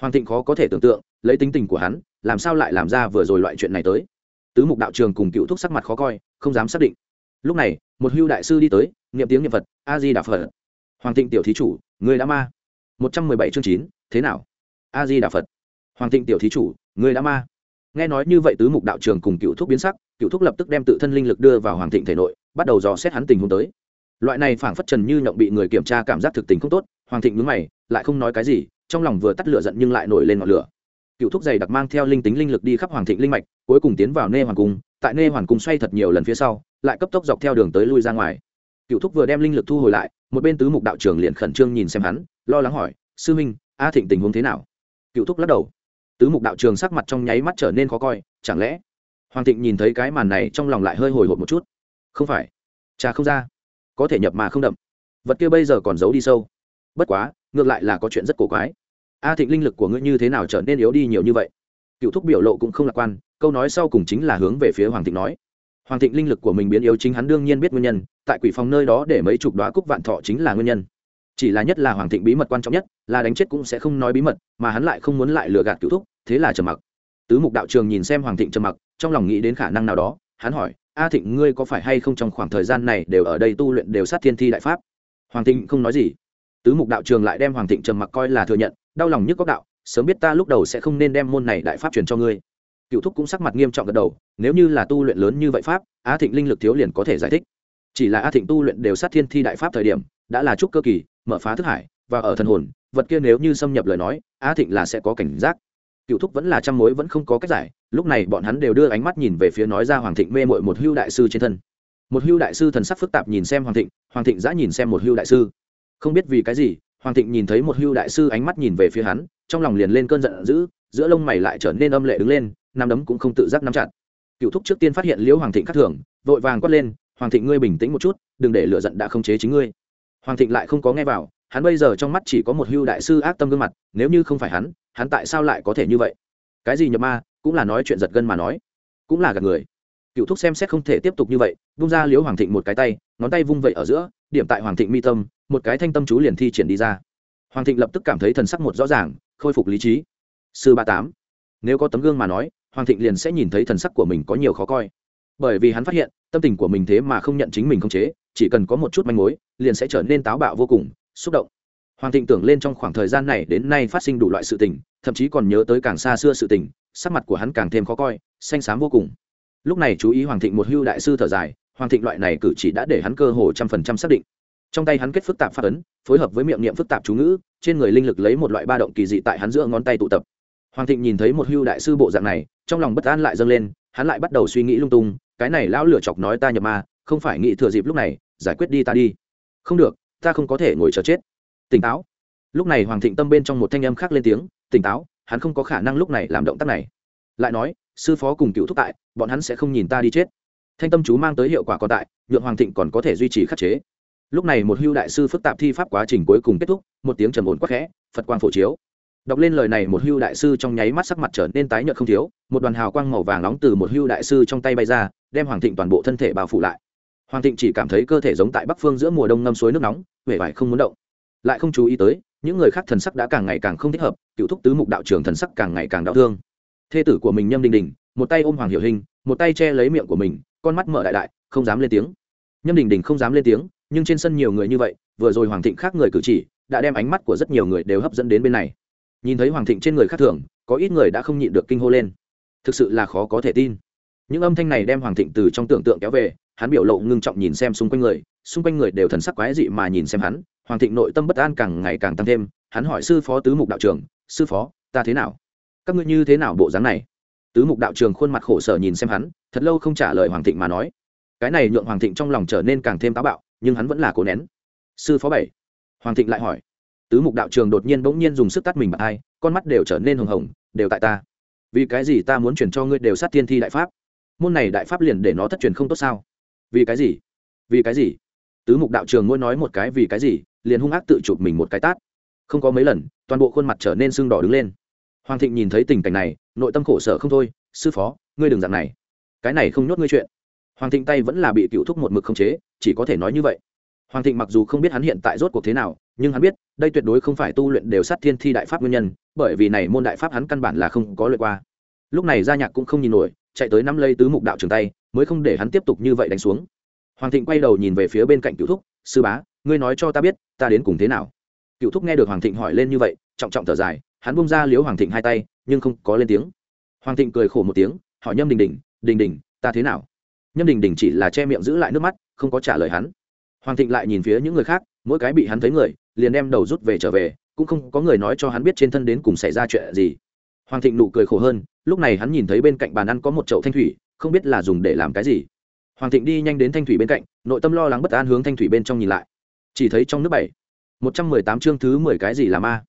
Hoàng thịnh khó có thể tưởng tượng, lấy tính tình của hắn, làm sao lại làm ra vừa rồi loại chuyện này tới? Tứ mục đạo trường cùng cựu thúc sắc mặt khó coi, không dám xác định. Lúc này, một hưu đại sư đi tới, niệm tiếng niệm phật, a di đà phật. Hoàng thịnh tiểu thí chủ người đã ma. Một trăm mười bảy chương chín, thế nào? A di đà phật. Hoàng thịnh tiểu thí chủ người đã ma. Nghe nói như vậy tứ mục đạo trường cùng cựu thúc biến sắc, cựu thúc lập tức đem tự thân linh lực đưa vào hoàng thịnh thể nội bắt đầu dò xét hắn tình huống tới. Loại này phảng phất trần như nhộng bị người kiểm tra cảm giác thực tình không tốt, hoàng thịnh nhướng mày, lại không nói cái gì, trong lòng vừa tắt lửa giận nhưng lại nổi lên ngọn lửa. Cựu thúc dày đặc mang theo linh tính linh lực đi khắp hoàng thịnh linh mạch, cuối cùng tiến vào nê hoàng cung, tại nê hoàn cung xoay thật nhiều lần phía sau, lại cấp tốc dọc theo đường tới lui ra ngoài. Cựu thúc vừa đem linh lực thu hồi lại, một bên tứ mục đạo trường liền khẩn trương nhìn xem hắn, lo lắng hỏi, sư minh, a thịnh tình huống thế nào? Cựu thúc lắc đầu. Tứ mục đạo trường sắc mặt trong nháy mắt trở nên khó coi, chẳng lẽ hoàng thịnh nhìn thấy cái màn này trong lòng lại hơi hồi hộp một chút? Không phải. Trà không ra. Có thể nhập mà không đậm. Vật kia bây giờ còn giấu đi sâu. Bất quá, ngược lại là có chuyện rất cổ quái. A thịnh linh lực của ngươi như thế nào trở nên yếu đi nhiều như vậy? Cựu thúc biểu lộ cũng không lạc quan, câu nói sau cùng chính là hướng về phía hoàng thịnh nói. Hoàng thịnh linh lực của mình biến yếu chính hắn đương nhiên biết nguyên nhân, tại quỷ phòng nơi đó để mấy chục đoá cúc vạn thọ chính là nguyên nhân. Chỉ là nhất là hoàng thịnh bí mật quan trọng nhất, là đánh chết cũng sẽ không nói bí mật, mà hắn lại không muốn lại lừa gạt cựu thúc, thế là trầm mặc. Tứ mục đạo trường nhìn xem hoàng thịnh trầm mặc, trong lòng nghĩ đến khả năng nào đó hắn hỏi, a thịnh, ngươi có phải hay không trong khoảng thời gian này đều ở đây tu luyện đều sát thiên thi đại pháp? Hoàng thịnh không nói gì. Tứ mục đạo trường lại đem hoàng thịnh trầm mặc coi là thừa nhận, đau lòng nhức góc đạo, sớm biết ta lúc đầu sẽ không nên đem môn này đại pháp truyền cho ngươi. Cựu thúc cũng sắc mặt nghiêm trọng gật đầu, nếu như là tu luyện lớn như vậy pháp, a thịnh linh lực thiếu liền có thể giải thích. Chỉ là a thịnh tu luyện đều sát thiên thi đại pháp thời điểm, đã là trúc cơ kỳ, mở phá thức hải, và ở thần hồn, vật kia nếu như xâm nhập lời nói, a thịnh là sẽ có cảnh giác. Cựu thúc vẫn là trăm mối vẫn không có cách giải lúc này bọn hắn đều đưa ánh mắt nhìn về phía nói ra hoàng thịnh mê mội một hưu đại sư trên thân. Một hưu đại sư thần sắc phức tạp nhìn xem hoàng thịnh hoàng thịnh giã nhìn xem một hưu đại sư. Không biết vì cái gì, hoàng thịnh nhìn thấy một hưu đại sư ánh mắt nhìn về phía hắn, trong lòng liền lên cơn giận dữ, giữa lông mày lại trở nên âm lệ đứng lên, nắm đấm cũng không tự giác nắm chặt. Cựu thúc trước tiên phát hiện liễu hoàng thịnh khắc thường, vội vàng quát lên, hoàng thịnh ngươi bình tĩnh một chút, đừng để lựa giận đã không chế chính ngươi. Hoàng thịnh lại không có nghe vào, hắn bây giờ trong mắt chỉ có một hưu đại sư ác tâm gương mặt, nếu như không phải hắn hắn tại sao lại có thể như vậy? Cái gì nhập ma cũng là nói chuyện giật gân mà nói, cũng là gạt người. Cựu thúc xem xét không thể tiếp tục như vậy, vung ra liễu hoàng thịnh một cái tay, ngón tay vung vậy ở giữa, điểm tại hoàng thịnh mi tâm, một cái thanh tâm chú liền thi triển đi ra. Hoàng thịnh lập tức cảm thấy thần sắc một rõ ràng, khôi phục lý trí. Sư ba tám, nếu có tấm gương mà nói, hoàng thịnh liền sẽ nhìn thấy thần sắc của mình có nhiều khó coi. Bởi vì hắn phát hiện, tâm tình của mình thế mà không nhận chính mình không chế, chỉ cần có một chút manh mối, liền sẽ trở nên táo bạo vô cùng, xúc động. Hoàng thịnh tưởng lên trong khoảng thời gian này đến nay phát sinh đủ loại sự tình, thậm chí còn nhớ tới càng xa xưa sự tình sắc mặt của hắn càng thêm khó coi, xanh xám vô cùng. Lúc này chú ý hoàng thịnh một hưu đại sư thở dài, hoàng thịnh loại này cử chỉ đã để hắn cơ hồ trăm phần trăm xác định. Trong tay hắn kết phức tạp phát ấn, phối hợp với miệng niệm phức tạp chú ngữ, trên người linh lực lấy một loại ba động kỳ dị tại hắn giữa ngón tay tụ tập. Hoàng thịnh nhìn thấy một hưu đại sư bộ dạng này, trong lòng bất an lại dâng lên, hắn lại bắt đầu suy nghĩ lung tung, cái này lão lửa chọc nói ta nhập ma, không phải nghĩ thừa dịp lúc này, giải quyết đi ta đi. Không được, ta không có thể ngồi chờ chết. Tỉnh táo. Lúc này hoàng thịnh tâm bên trong một thanh âm khác lên tiếng, tỉnh táo hắn không có khả năng lúc này làm động tác này. Lại nói, sư phó cùng cựu thúc tại, bọn hắn sẽ không nhìn ta đi chết. Thanh tâm chú mang tới hiệu quả còn tại, nhượng hoàng thịnh còn có thể duy trì khắc chế. Lúc này một hưu đại sư phức tạp thi pháp quá trình cuối cùng kết thúc, một tiếng trầm ổn quắc khẽ, phật quang phổ chiếu. Đọc lên lời này một hưu đại sư trong nháy mắt sắc mặt trở nên tái nhợt không thiếu, một đoàn hào quang màu vàng nóng từ một hưu đại sư trong tay bay ra, đem hoàng thịnh toàn bộ thân thể bao phủ lại. Hoàng thịnh chỉ cảm thấy cơ thể giống tại bắc phương giữa mùa đông ngâm suối nước nóng huệ vải không muốn động. Lại không chú ý tới, những người khác thần sắc đã càng ngày càng không thích hợp cựu thúc tứ mục đạo trưởng thần sắc càng ngày càng đau thương. Thê tử của mình nhâm đình đình, một tay ôm hoàng hiểu hình, một tay che lấy miệng của mình, con mắt mở đại đại, không dám lên tiếng. Nhâm đình đình không dám lên tiếng, nhưng trên sân nhiều người như vậy, vừa rồi hoàng thịnh khác người cử chỉ, đã đem ánh mắt của rất nhiều người đều hấp dẫn đến bên này. Nhìn thấy hoàng thịnh trên người khác thường, có ít người đã không nhịn được kinh hô lên. Thực sự là khó có thể tin. Những âm thanh này đem hoàng thịnh từ trong tưởng tượng kéo về, hắn biểu lộ ngưng trọng nhìn xem xung quanh người, xung quanh người đều thần sắc quái dị mà nhìn xem hắn. Hoàng thịnh nội tâm bất an càng ngày càng tăng thêm, hắn hỏi sư phó tứ mục đạo trường sư phó, ta thế nào? Các ngươi như thế nào bộ dáng này? Tứ mục đạo trường khuôn mặt khổ sở nhìn xem hắn, thật lâu không trả lời hoàng thịnh mà nói. Cái này nhượng hoàng thịnh trong lòng trở nên càng thêm táo bạo, nhưng hắn vẫn là cố nén. Sư phó bảy. Hoàng thịnh lại hỏi. Tứ mục đạo trường đột nhiên bỗng nhiên dùng sức tắt mình bằng ai con mắt đều trở nên hồng hồng, đều tại ta. Vì cái gì ta muốn truyền cho ngươi đều sát thiên thi đại pháp? Môn này đại pháp liền để nó thất truyền không tốt sao? Vì cái gì? Vì cái gì? Tứ mục đạo trường ngôi nói một cái vì cái gì, liền hung ác tự chụp mình một cái tát không có mấy lần, toàn bộ khuôn mặt trở nên sưng đỏ đứng lên. Hoàng thịnh nhìn thấy tình cảnh này, nội tâm khổ sở không thôi, sư phó, ngươi đừng dạng này. Cái này không nhốt ngươi chuyện. Hoàng thịnh tay vẫn là bị cựu thúc một mực không chế, chỉ có thể nói như vậy. Hoàng thịnh mặc dù không biết hắn hiện tại rốt cuộc thế nào, nhưng hắn biết, đây tuyệt đối không phải tu luyện đều sát thiên thi đại pháp nguyên nhân, bởi vì này môn đại pháp hắn căn bản là không có luyện qua. Lúc này gia nhạc cũng không nhìn nổi, chạy tới năm lây tứ mục đạo trường tay, mới không để hắn tiếp tục như vậy đánh xuống. Hoàng thịnh quay đầu nhìn về phía bên cạnh cựu thúc, sư bá, ngươi nói cho ta biết, ta đến cùng thế nào? Cựu thúc nghe được hoàng thịnh hỏi lên như vậy, trọng trọng thở dài, hắn bung ra liếu hoàng thịnh hai tay, nhưng không có lên tiếng. Hoàng thịnh cười khổ một tiếng, hỏi nhâm đình đình đình đình, ta thế nào? Nhâm đình đình chỉ là che miệng giữ lại nước mắt, không có trả lời hắn. Hoàng thịnh lại nhìn phía những người khác, mỗi cái bị hắn thấy người, liền đem đầu rút về trở về, cũng không có người nói cho hắn biết trên thân đến cùng xảy ra chuyện gì. Hoàng thịnh nụ cười khổ hơn, lúc này hắn nhìn thấy bên cạnh bàn ăn có một chậu thanh thủy, không biết là dùng để làm cái gì. Hoàng thịnh đi nhanh đến thanh thủy bên cạnh, nội tâm lo lắng bất an hướng thanh thủy bên trong nhìn lại. Chỉ thấy trong nước bảy một trăm mười tám chương thứ mười cái gì là ma?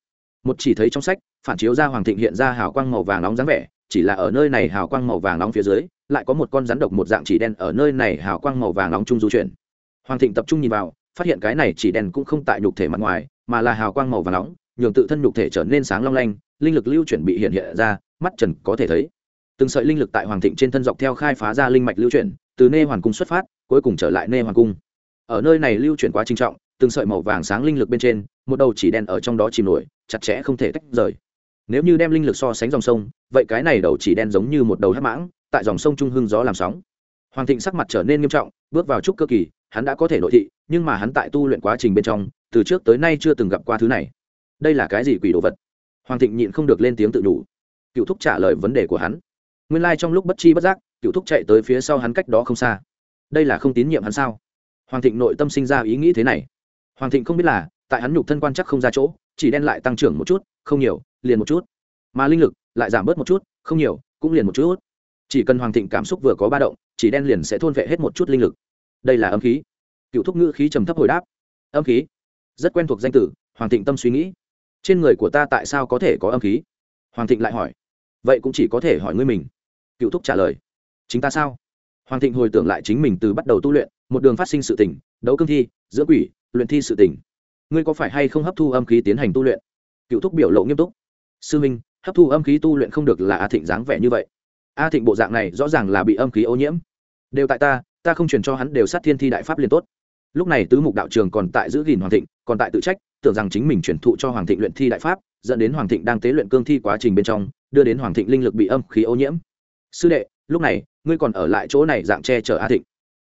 Một chỉ thấy trong sách, phản chiếu ra hoàng thịnh hiện ra hào quang màu vàng nóng dáng vẻ, chỉ là ở nơi này hào quang màu vàng nóng phía dưới, lại có một con rắn độc một dạng chỉ đen ở nơi này hào quang màu vàng nóng trung du chuyển. Hoàng thịnh tập trung nhìn vào, phát hiện cái này chỉ đen cũng không tại nhục thể mặt ngoài, mà là hào quang màu vàng nóng, nhường tự thân nhục thể trở nên sáng long lanh, linh lực lưu chuyển bị hiện hiện ra, mắt trần có thể thấy. Từng sợi linh lực tại hoàng thịnh trên thân dọc theo khai phá ra linh mạch lưu chuyển, từ nê hoàn cung xuất phát, cuối cùng trở lại nê hoàng cung. Ở nơi này lưu chuyển quá trình trọng từng sợi màu vàng sáng linh lực bên trên, một đầu chỉ đen ở trong đó chìm nổi, chặt chẽ không thể tách rời. Nếu như đem linh lực so sánh dòng sông, vậy cái này đầu chỉ đen giống như một đầu hắc mãng, tại dòng sông trung hưng gió làm sóng. Hoàng thịnh sắc mặt trở nên nghiêm trọng, bước vào trúc cơ kỳ, hắn đã có thể nội thị, nhưng mà hắn tại tu luyện quá trình bên trong, từ trước tới nay chưa từng gặp qua thứ này. Đây là cái gì quỷ đồ vật? Hoàng thịnh nhịn không được lên tiếng tự đủ cựu thúc trả lời vấn đề của hắn. Nguyên lai、like、trong lúc bất chi bất giác, cựu thúc chạy tới phía sau hắn cách đó không xa. Đây là không tín nhiệm hắn sao? Hoàng thịnh nội tâm sinh ra ý nghĩ thế này hoàng thịnh không biết là, tại hắn nhục thân quan chắc không ra chỗ, chỉ đen lại tăng trưởng một chút, không nhiều, liền một chút. Mà linh lực lại giảm bớt một chút, không nhiều, cũng liền một chút. Chỉ cần hoàng thịnh cảm xúc vừa có ba động, chỉ đen liền sẽ thôn vệ hết một chút linh lực. Đây là âm khí. Cựu thúc ngữ khí trầm thấp hồi đáp. Âm khí? Rất quen thuộc danh từ, hoàng thịnh tâm suy nghĩ. Trên người của ta tại sao có thể có âm khí? Hoàng thịnh lại hỏi. Vậy cũng chỉ có thể hỏi ngươi mình. Cựu thúc trả lời. Chính ta sao? Hoàng thịnh hồi tưởng lại chính mình từ bắt đầu tu luyện, một đường phát sinh sự tỉnh đấu cương thi, giữa quỷ luyện thi sự tỉnh ngươi có phải hay không hấp thu âm khí tiến hành tu luyện? Cựu thúc biểu lộ nghiêm túc. Sư minh, hấp thu âm khí tu luyện không được là a thịnh dáng vẻ như vậy. A thịnh bộ dạng này rõ ràng là bị âm khí ô nhiễm. Đều tại ta ta không truyền cho hắn đều sát thiên thi đại pháp liền tốt. Lúc này tứ mục đạo trường còn tại giữ gìn hoàng thịnh, còn tại tự trách, tưởng rằng chính mình truyền thụ cho hoàng thịnh luyện thi đại pháp, dẫn đến hoàng thịnh đang tế luyện cương thi quá trình bên trong, đưa đến hoàng thịnh linh lực bị âm khí ô nhiễm. Sư đệ, lúc này, ngươi còn ở lại chỗ này dạng che chở a thịnh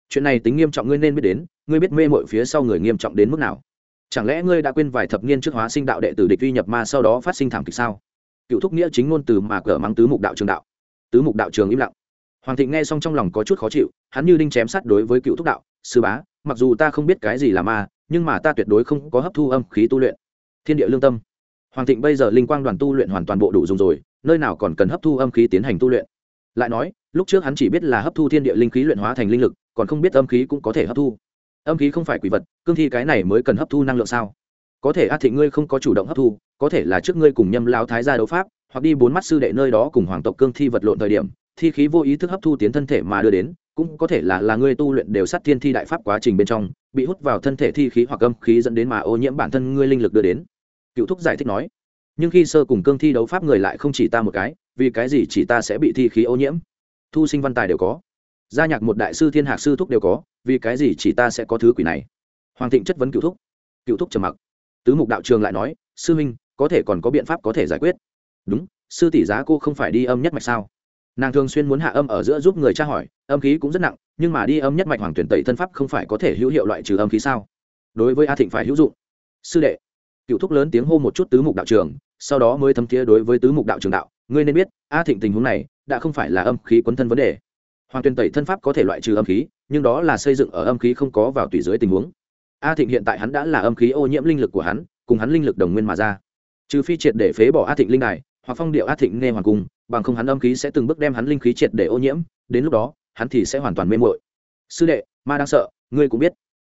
chuyện này tính nghiêm trọng ngươi nên biết đến, ngươi biết mê mội phía sau người nghiêm trọng đến mức nào. Chẳng lẽ ngươi đã quên vài thập niên trước hóa sinh đạo đệ tử địch uy nhập ma sau đó phát sinh thảm kịch sao? Cựu thúc nghĩa chính ngôn từ mà cờ mắng tứ mục đạo trường đạo. Tứ mục đạo trường im lặng. Hoàng thịnh nghe xong trong lòng có chút khó chịu, hắn như đinh chém sát đối với cựu thúc đạo, sư bá, mặc dù ta không biết cái gì là ma, nhưng mà ta tuyệt đối không có hấp thu âm khí tu luyện. Thiên địa lương tâm. Hoàng thịnh bây giờ linh quang đoàn tu luyện hoàn toàn bộ đủ dùng rồi, nơi nào còn cần hấp thu âm khí tiến hành tu luyện. Lại nói, lúc trước hắn chỉ biết là hấp thu thiên địa linh khí luyện hóa thành linh lực còn không biết âm khí cũng có thể hấp thu. Âm khí không phải quỷ vật, cương thi cái này mới cần hấp thu năng lượng sao? Có thể a thị ngươi không có chủ động hấp thu, có thể là trước ngươi cùng nhâm lao thái gia đấu pháp, hoặc đi bốn mắt sư đệ nơi đó cùng hoàng tộc cương thi vật lộn thời điểm, thi khí vô ý thức hấp thu tiến thân thể mà đưa đến, cũng có thể là là ngươi tu luyện đều sát thiên thi đại pháp quá trình bên trong, bị hút vào thân thể thi khí hoặc âm khí dẫn đến mà ô nhiễm bản thân ngươi linh lực đưa đến. Cựu thúc giải thích nói, nhưng khi sơ cùng cương thi đấu pháp người lại không chỉ ta một cái, vì cái gì chỉ ta sẽ bị thi khí ô nhiễm? Thu sinh văn tài đều có gia nhạc một đại sư thiên hạc sư thúc đều có, vì cái gì chỉ ta sẽ có thứ quỷ này? Hoàng thịnh chất vấn cựu thúc. Cựu thúc trầm mặc. Tứ mục đạo trường lại nói, sư minh có thể còn có biện pháp có thể giải quyết. Đúng, sư tỷ giá cô không phải đi âm nhất mạch sao? Nàng thường xuyên muốn hạ âm ở giữa giúp người tra hỏi, âm khí cũng rất nặng, nhưng mà đi âm nhất mạch hoàng tuyển tẩy thân pháp không phải có thể hữu hiệu loại trừ âm khí sao? Đối với a thịnh phải hữu dụng. Sư đệ. Cựu thúc lớn tiếng hô một chút tứ mục đạo trường, sau đó mới thấm thiế đối với tứ mục đạo trường đạo, ngươi nên biết, a thịnh tình huống này đã không phải là âm khí quấn thân vấn đề hoàng Tuyên tẩy thân pháp có thể loại trừ âm khí, nhưng đó là xây dựng ở âm khí không có vào tùy dưới tình huống. A thịnh hiện tại hắn đã là âm khí ô nhiễm linh lực của hắn, cùng hắn linh lực đồng nguyên mà ra. Trừ phi triệt để phế bỏ a thịnh linh đài, hoặc phong điệu a thịnh nghe hoàng cung, bằng không hắn âm khí sẽ từng bước đem hắn linh khí triệt để ô nhiễm, đến lúc đó, hắn thì sẽ hoàn toàn mê mội sư đệ, ma đang sợ, ngươi cũng biết.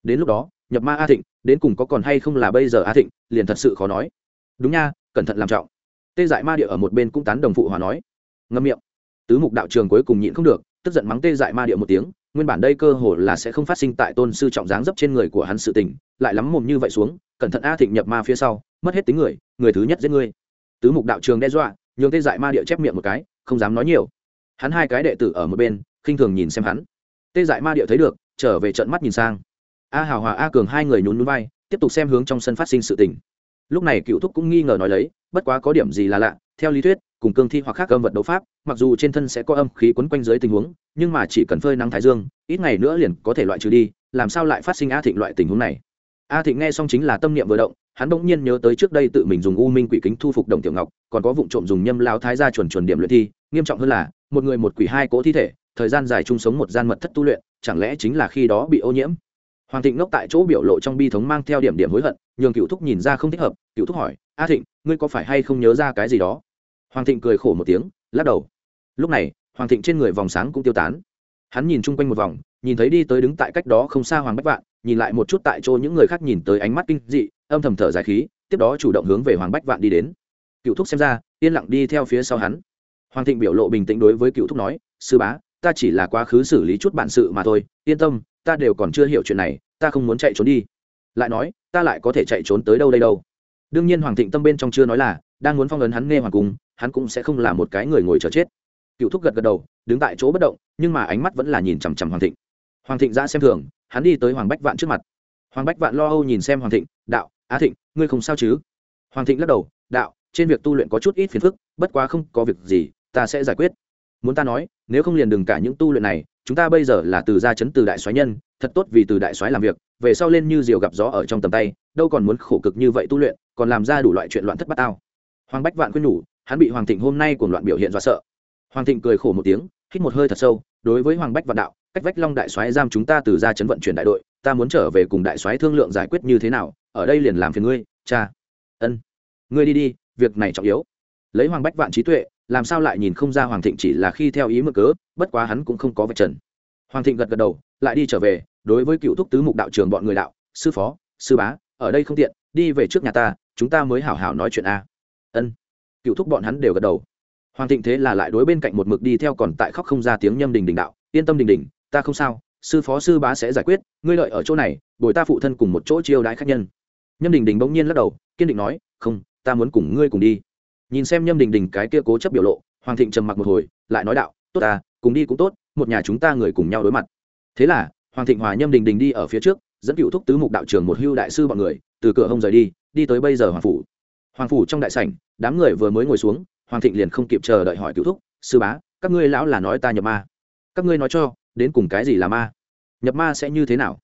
Đến lúc đó, nhập ma a thịnh, đến cùng có còn hay không là bây giờ a thịnh, liền thật sự khó nói. Đúng nha, cẩn thận làm trọng. Tê dại ma địa ở một bên cũng tán đồng phụ hòa nói. Ngâm miệng. Tứ mục đạo trường cuối cùng nhịn không được tức giận mắng tê dại ma địa một tiếng, nguyên bản đây cơ hồ là sẽ không phát sinh tại tôn sư trọng dáng dấp trên người của hắn sự tình, lại lắm mồm như vậy xuống, cẩn thận a thịnh nhập ma phía sau, mất hết tính người người thứ nhất giết ngươi tứ mục đạo trường đe dọa, nhường tê dại ma địa chép miệng một cái, không dám nói nhiều. Hắn hai cái đệ tử ở một bên, khinh thường nhìn xem hắn. Tê dại ma địa thấy được, trở về trận mắt nhìn sang. A hào hòa, a cường hai người nhún núi vai, tiếp tục xem hướng trong sân phát sinh sự tình. Lúc này cựu thúc cũng nghi ngờ nói lấy, bất quá có điểm gì là lạ theo lý thuyết, cùng cương thi hoặc khác âm vật đấu pháp, mặc dù trên thân sẽ có âm khí quấn quanh dưới tình huống, nhưng mà chỉ cần phơi nắng thái dương, ít ngày nữa liền có thể loại trừ đi, làm sao lại phát sinh a thịnh loại tình huống này? A thịnh nghe xong chính là tâm niệm vừa động, hắn bỗng nhiên nhớ tới trước đây tự mình dùng u minh quỷ kính thu phục đồng tiểu ngọc, còn có vụ trộm dùng nhâm lao thái ra chuẩn chuẩn điểm luyện thi, nghiêm trọng hơn là, một người một quỷ hai cỗ thi thể, thời gian dài chung sống một gian mật thất tu luyện, chẳng lẽ chính là khi đó bị ô nhiễm? Hoàng thịnh ngốc tại chỗ biểu lộ trong bi thống mang theo điểm điểm hối hận, nhường cựu thúc nhìn ra không thích hợp cựu thúc hỏi, a thịnh, ngươi có phải hay không nhớ ra cái gì đó? Hoàng thịnh cười khổ một tiếng, lắc đầu. Lúc này, hoàng thịnh trên người vòng sáng cũng tiêu tán. Hắn nhìn chung quanh một vòng, nhìn thấy đi tới đứng tại cách đó không xa hoàng bách vạn, nhìn lại một chút tại chỗ những người khác nhìn tới ánh mắt kinh dị, âm thầm thở dài khí, tiếp đó chủ động hướng về hoàng bách vạn đi đến. Cựu thúc xem ra, yên lặng đi theo phía sau hắn. Hoàng thịnh biểu lộ bình tĩnh đối với cựu thúc nói, sư bá, ta chỉ là quá khứ xử lý chút bản sự mà thôi, yên tâm, ta đều còn chưa hiểu chuyện này, ta không muốn chạy trốn đi. Lại nói, ta lại có thể chạy trốn tới đâu đây đâu? Đương nhiên hoàng thịnh tâm bên trong chưa nói là, đang muốn phong ấn hắn nghe hoàng cung hắn cũng sẽ không là một cái người ngồi chờ chết. Cựu thúc gật gật đầu, đứng tại chỗ bất động, nhưng mà ánh mắt vẫn là nhìn chằm chằm hoàng thịnh. Hoàng thịnh ra xem thường, hắn đi tới hoàng bách vạn trước mặt. Hoàng bách vạn lo âu nhìn xem hoàng thịnh, đạo, á thịnh, ngươi không sao chứ? Hoàng thịnh lắc đầu, đạo, trên việc tu luyện có chút ít phiền phức, bất quá không có việc gì, ta sẽ giải quyết. Muốn ta nói, nếu không liền đừng cả những tu luyện này, chúng ta bây giờ là từ gia chấn từ đại soái nhân, thật tốt vì từ đại soái làm việc, về sau lên như diều gặp gió ở trong tầm tay, đâu còn muốn khổ cực như vậy tu luyện, còn làm ra đủ loại chuyện loạn thất bát tao. Hoàng bách vạn khuyên nhủ hắn bị hoàng thịnh hôm nay cuồng loạn biểu hiện do sợ. Hoàng thịnh cười khổ một tiếng, hít một hơi thật sâu, đối với hoàng bách vạn đạo, cách vách long đại soái giam chúng ta từ gia chấn vận chuyển đại đội, ta muốn trở về cùng đại soái thương lượng giải quyết như thế nào, ở đây liền làm phiền ngươi, cha. Ân, ngươi đi đi, việc này trọng yếu. Lấy hoàng bách vạn trí tuệ, làm sao lại nhìn không ra hoàng thịnh chỉ là khi theo ý mực cớ, bất quá hắn cũng không có vật trần. Hoàng thịnh gật gật đầu, lại đi trở về, đối với cựu thúc tứ mục đạo trường bọn người đạo, sư phó, sư bá, ở đây không tiện, đi về trước nhà ta, chúng ta mới hảo hảo nói chuyện a. Ân cựu thúc bọn hắn đều gật đầu. Hoàng thịnh thế là lại đối bên cạnh một mực đi theo còn tại khóc không ra tiếng nhâm đình đình đạo, yên tâm đình đình, ta không sao, sư phó sư bá sẽ giải quyết, ngươi lợi ở chỗ này, bồi ta phụ thân cùng một chỗ chiêu đãi khách nhân. Nhâm đình đình bỗng nhiên lắc đầu, kiên định nói, không, ta muốn cùng ngươi cùng đi. Nhìn xem nhâm đình đình cái kia cố chấp biểu lộ, hoàng thịnh trầm mặc một hồi, lại nói đạo, tốt ta, cùng đi cũng tốt, một nhà chúng ta người cùng nhau đối mặt. Thế là, hoàng thịnh hòa nhâm đình đình đi ở phía trước, dẫn cựu thúc tứ mục đạo trưởng một hưu đại sư bọn người, từ cửa hông rời đi đi tới bây giờ hoàng phủ. Hoàng phủ trong đại sảnh đám người vừa mới ngồi xuống, hoàng thịnh liền không kịp chờ đợi hỏi cựu thúc, sư bá, các ngươi lão là nói ta nhập ma? Các ngươi nói cho, đến cùng cái gì là ma? Nhập ma sẽ như thế nào?